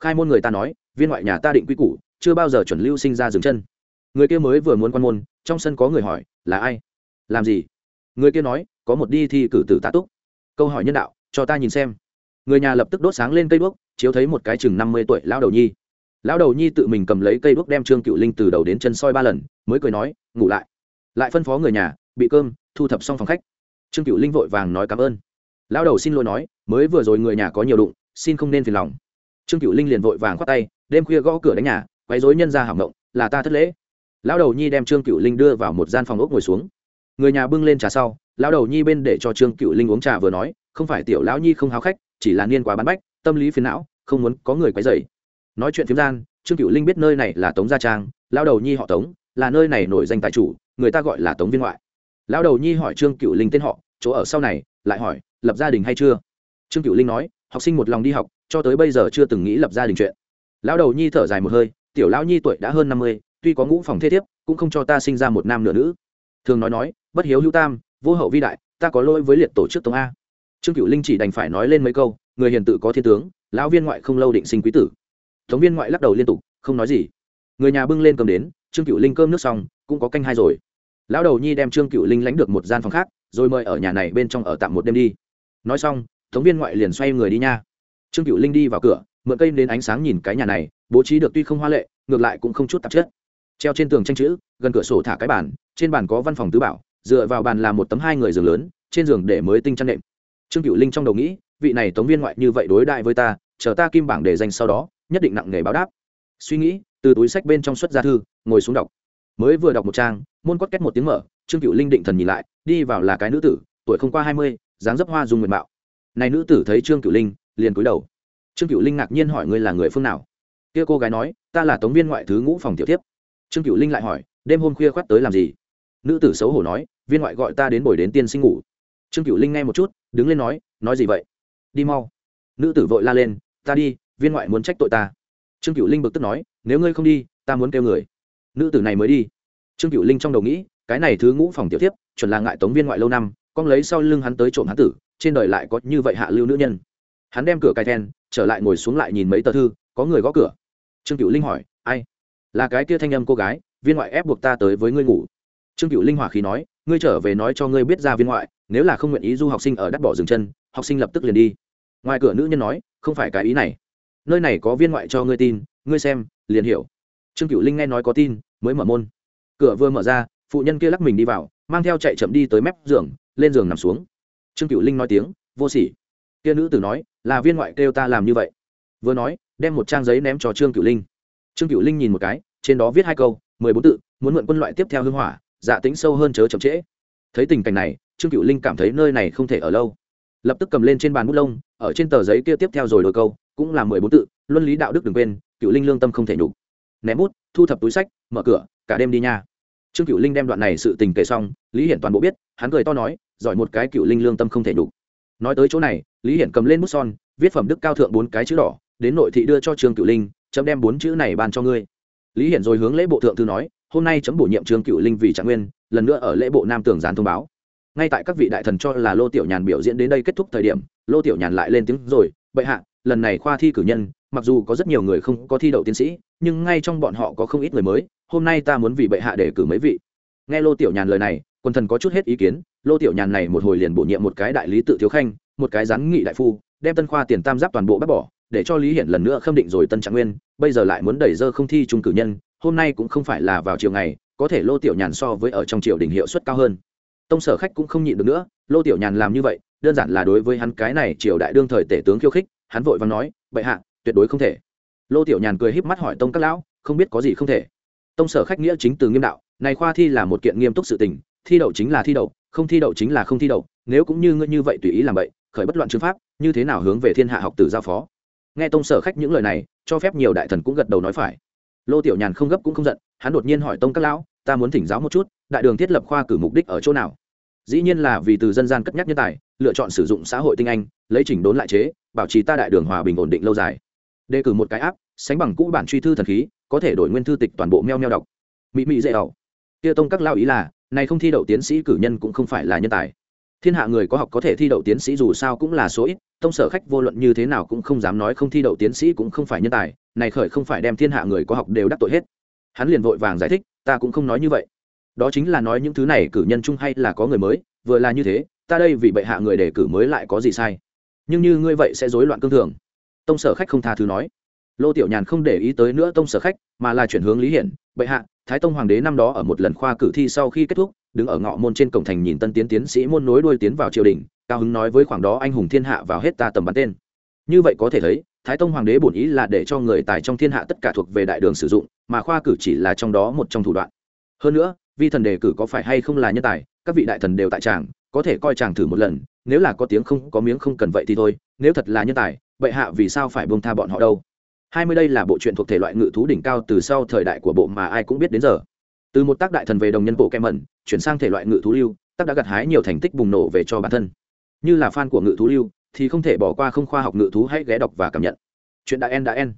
Khai môn người ta nói, viên ngoại nhà ta định quy củ, chưa bao giờ chuẩn lưu sinh ra dừng chân. Người kia mới vừa muốn quan môn trong sân có người hỏi, là ai? Làm gì? Người kia nói, có một đi thi cử tử tạ túc. Câu hỏi nhân đạo, cho ta nhìn xem. Người nhà lập tức đốt sáng lên cây đuốc, chiếu thấy một cái chừng năm mươi tuổi lão đầu nhi. Lão đầu nhi tự mình cầm lấy cây đuốc đem trương cựu linh từ đầu đến chân soi ba lần, mới cười nói, ngủ lại. Lại phân phó người nhà, bị cơm, thu thập xong phòng khách. Trương cựu linh vội vàng nói cảm ơn. Lão đầu xin lỗi nói, mới vừa rồi người nhà có nhiều đụng, xin không nên phiền lòng. Trương cựu linh liền vội vàng khoát tay, đêm khuya gõ cửa đánh nhà, quấy dối nhân ra hỏng động là ta thất lễ lão đầu nhi đem trương cựu linh đưa vào một gian phòng ốc ngồi xuống. Người nhà bưng lên trà sau, lão đầu nhi bên để cho trương cựu linh uống trà vừa nói, không phải tiểu lão nhi không háo khách, chỉ là niên quá bán bách, tâm lý phiền não, không muốn có người quấy dày nói chuyện phiếm gian, trương cựu linh biết nơi này là tống gia trang, lão đầu nhi họ tống, là nơi này nổi danh tài chủ, người ta gọi là tống viên ngoại. Lão đầu nhi hỏi trương cựu linh tên họ, chỗ ở sau này, lại hỏi, lập gia đình hay chưa? Trương cựu linh nói, học sinh một lòng đi học, cho tới bây giờ chưa từng nghĩ lập gia đình chuyện. Lão đầu nhi thở dài một hơi, tiểu lão nhi tuổi đã hơn năm mươi tuy có ngũ phòng thế thiếp, cũng không cho ta sinh ra một nam nửa nữ. Thường nói nói, bất hiếu hữu tam, vô hậu vi đại, ta có lỗi với liệt tổ chức tống a. Trương cựu linh chỉ đành phải nói lên mấy câu, người hiền tự có thiên tướng, lão viên ngoại không lâu định sinh quý tử. Tống viên ngoại lắc đầu liên tục, không nói gì. Người nhà bưng lên cơm đến, trương cựu linh cơm nước xong, cũng có canh hai rồi. Lão đầu nhi đem trương cựu linh lánh được một gian phòng khác, rồi mời ở nhà này bên trong ở tạm một đêm đi. Nói xong, tống viên ngoại liền xoay người đi nha. Trương cựu linh đi vào cửa, mượn cây đến ánh sáng nhìn cái nhà này, bố trí được tuy không hoa lệ, ngược lại cũng không chút tạp chất treo trên tường tranh chữ, gần cửa sổ thả cái bàn, trên bàn có văn phòng tứ bảo, dựa vào bàn là một tấm hai người giường lớn, trên giường để mới tinh chăn nệm. Trương cựu linh trong đầu nghĩ, vị này tống viên ngoại như vậy đối đại với ta, chờ ta kim bảng để danh sau đó, nhất định nặng nghề báo đáp. Suy nghĩ, từ túi sách bên trong xuất ra thư, ngồi xuống đọc. Mới vừa đọc một trang, môn cót két một tiếng mở, trương cựu linh định thần nhìn lại, đi vào là cái nữ tử, tuổi không qua hai mươi, dáng dấp hoa dung nguyện mạo. Này nữ tử thấy trương cửu linh, liền cúi đầu. Trương cửu linh ngạc nhiên hỏi ngươi là người phương nào? Kia cô gái nói, ta là tống viên ngoại thứ ngũ phòng tiểu tiếp trương cửu linh lại hỏi, đêm hôm khuya khoắt tới làm gì? Nữ tử xấu hổ nói, viên ngoại gọi ta đến buổi đến tiên sinh ngủ. Trương cửu linh nghe một chút, đứng lên nói nói gì vậy? Đi mau. Nữ tử vội la lên, ta đi, viên ngoại muốn trách tội ta. Trương cửu linh bực tức nói, nếu ngươi không đi, ta muốn kêu người. Nữ tử này mới đi. Trương cửu linh trong đầu nghĩ, cái này thứ ngũ phòng tiểu tiếp chuẩn là ngại tống viên ngoại lâu năm, con lấy sau lưng hắn tới trộm hắn tử, trên đời lại có như vậy hạ lưu nữ nhân. Hắn đem cửa cài then, trở lại ngồi xuống lại nhìn mấy tờ thư, có người gõ cửa. Trương cựu linh hỏi, ai? Là cái kia thanh âm cô gái, viên ngoại ép buộc ta tới với ngươi ngủ. Trương cựu linh hỏa khí nói, ngươi trở về nói cho ngươi biết ra viên ngoại, nếu là không nguyện ý du học sinh ở đắt bỏ dừng chân, học sinh lập tức liền đi. Ngoài cửa nữ nhân nói, không phải cái ý này. Nơi này có viên ngoại cho ngươi tin, ngươi xem, liền hiểu. Trương cựu linh nghe nói có tin, mới mở môn. Cửa vừa mở ra, phụ nhân kia lắc mình đi vào, mang theo chạy chậm đi tới mép giường, lên giường nằm xuống. Trương cựu linh nói tiếng, vô sỉ. Kia nữ tử nói, là viên ngoại kêu ta làm như vậy. Vừa nói, đem một trang giấy ném cho trương cựu linh trương cựu linh nhìn một cái, trên đó viết hai câu, mười bốn tự, muốn mượn quân loại tiếp theo hưng hỏa dạ tính sâu hơn chớ chậm trễ. Thấy tình cảnh này, trương cựu linh cảm thấy nơi này không thể ở lâu. Lập tức cầm lên trên bàn bút lông, ở trên tờ giấy kia tiếp theo rồi đôi câu, cũng là mười bốn tự, luân lý đạo đức đừng quên cựu linh lương tâm không thể nhục. Ném bút, thu thập túi sách, mở cửa, cả đêm đi nha. Trương cựu linh đem đoạn này sự tình kể xong, lý hiển toàn bộ biết, hắn cười to nói, giỏi một cái cựu linh lương tâm không thể nhục. Nói tới chỗ này, lý hiển cầm lên bút son, viết phẩm đức cao thượng bốn cái chữ đỏ, đến nội thị đưa cho trương cựu linh chấm đem bốn chữ này ban cho ngươi. Lý hiển rồi hướng lễ bộ thượng thư nói, hôm nay chấm bổ nhiệm trương cựu linh vì trạng nguyên, lần nữa ở lễ bộ nam tường gián thông báo. Ngay tại các vị đại thần cho là lô tiểu nhàn biểu diễn đến đây kết thúc thời điểm, lô tiểu nhàn lại lên tiếng rồi, bệ hạ, lần này khoa thi cử nhân, mặc dù có rất nhiều người không có thi đậu tiến sĩ, nhưng ngay trong bọn họ có không ít người mới, hôm nay ta muốn vì bệ hạ để cử mấy vị. Nghe lô tiểu nhàn lời này, quần thần có chút hết ý kiến, lô tiểu nhàn này một hồi liền bổ nhiệm một cái đại lý tự thiếu khanh, một cái gián nghị đại phu, đem tân khoa tiền tam giáp toàn bộ bác bỏ để cho lý hiển lần nữa khâm định rồi tân trạng nguyên, bây giờ lại muốn đẩy dơ không thi trung cử nhân, hôm nay cũng không phải là vào chiều ngày, có thể lô tiểu nhàn so với ở trong triều đình hiệu suất cao hơn. Tông sở khách cũng không nhịn được nữa, lô tiểu nhàn làm như vậy, đơn giản là đối với hắn cái này triều đại đương thời tể tướng khiêu khích, hắn vội và nói, bệ hạ, tuyệt đối không thể. Lô tiểu nhàn cười híp mắt hỏi tông các lão, không biết có gì không thể? Tông sở khách nghĩa chính từ nghiêm đạo, này khoa thi là một kiện nghiêm túc sự tình, thi đậu chính là thi đậu, không thi đậu chính là không thi đậu, nếu cũng như ngươi như vậy tùy ý làm vậy khởi bất loạn chứng pháp, như thế nào hướng về thiên hạ học tử giao phó? Nghe tông sở khách những lời này, cho phép nhiều đại thần cũng gật đầu nói phải. Lô tiểu nhàn không gấp cũng không giận, hắn đột nhiên hỏi tông các lão, ta muốn thỉnh giáo một chút, đại đường thiết lập khoa cử mục đích ở chỗ nào? Dĩ nhiên là vì từ dân gian cất nhắc nhân tài, lựa chọn sử dụng xã hội tinh anh, lấy chỉnh đốn lại chế, bảo trì ta đại đường hòa bình ổn định lâu dài. Đề cử một cái áp, sánh bằng cũ bản truy thư thần khí, có thể đổi nguyên thư tịch toàn bộ meo meo đọc. Mỹ mỹ dễ ẩu kia tông các lao ý là, này không thi đậu tiến sĩ cử nhân cũng không phải là nhân tài. Thiên hạ người có học có thể thi đậu tiến sĩ dù sao cũng là số ít tông sở khách vô luận như thế nào cũng không dám nói không thi đậu tiến sĩ cũng không phải nhân tài, này khởi không phải đem thiên hạ người có học đều đắc tội hết. Hắn liền vội vàng giải thích, ta cũng không nói như vậy. Đó chính là nói những thứ này cử nhân chung hay là có người mới, vừa là như thế, ta đây vì bệ hạ người đề cử mới lại có gì sai. Nhưng như ngươi vậy sẽ rối loạn cương thường. Tông sở khách không tha thứ nói. Lô tiểu nhàn không để ý tới nữa tông sở khách, mà là chuyển hướng lý hiển, bệ hạ, thái tông hoàng đế năm đó ở một lần khoa cử thi sau khi kết thúc, đứng ở ngõ môn trên cổng thành nhìn tân tiến tiến sĩ môn nối đuôi tiến vào triều đình cao hứng nói với khoảng đó anh hùng thiên hạ vào hết ta tầm bắn tên. Như vậy có thể thấy, thái tông hoàng đế bổn ý là để cho người tài trong thiên hạ tất cả thuộc về đại đường sử dụng, mà khoa cử chỉ là trong đó một trong thủ đoạn. Hơn nữa, vi thần đề cử có phải hay không là nhân tài, các vị đại thần đều tại tràng, có thể coi chàng thử một lần, nếu là có tiếng không, có miếng không cần vậy thì thôi, nếu thật là nhân tài, bệ hạ vì sao phải buông tha bọn họ đâu? Hai mươi đây là bộ truyện thuộc thể loại ngự thú đỉnh cao từ sau thời đại của bộ mà ai cũng biết đến giờ. Từ một tác đại thần về đồng nhân bộ kem mẩn, chuyển sang thể loại ngự thú lưu, tác đã gặt hái nhiều thành tích bùng nổ về cho bản thân như là fan của ngự thú lưu, thì không thể bỏ qua không khoa học ngự thú hãy ghé đọc và cảm nhận. Chuyện đã en đã en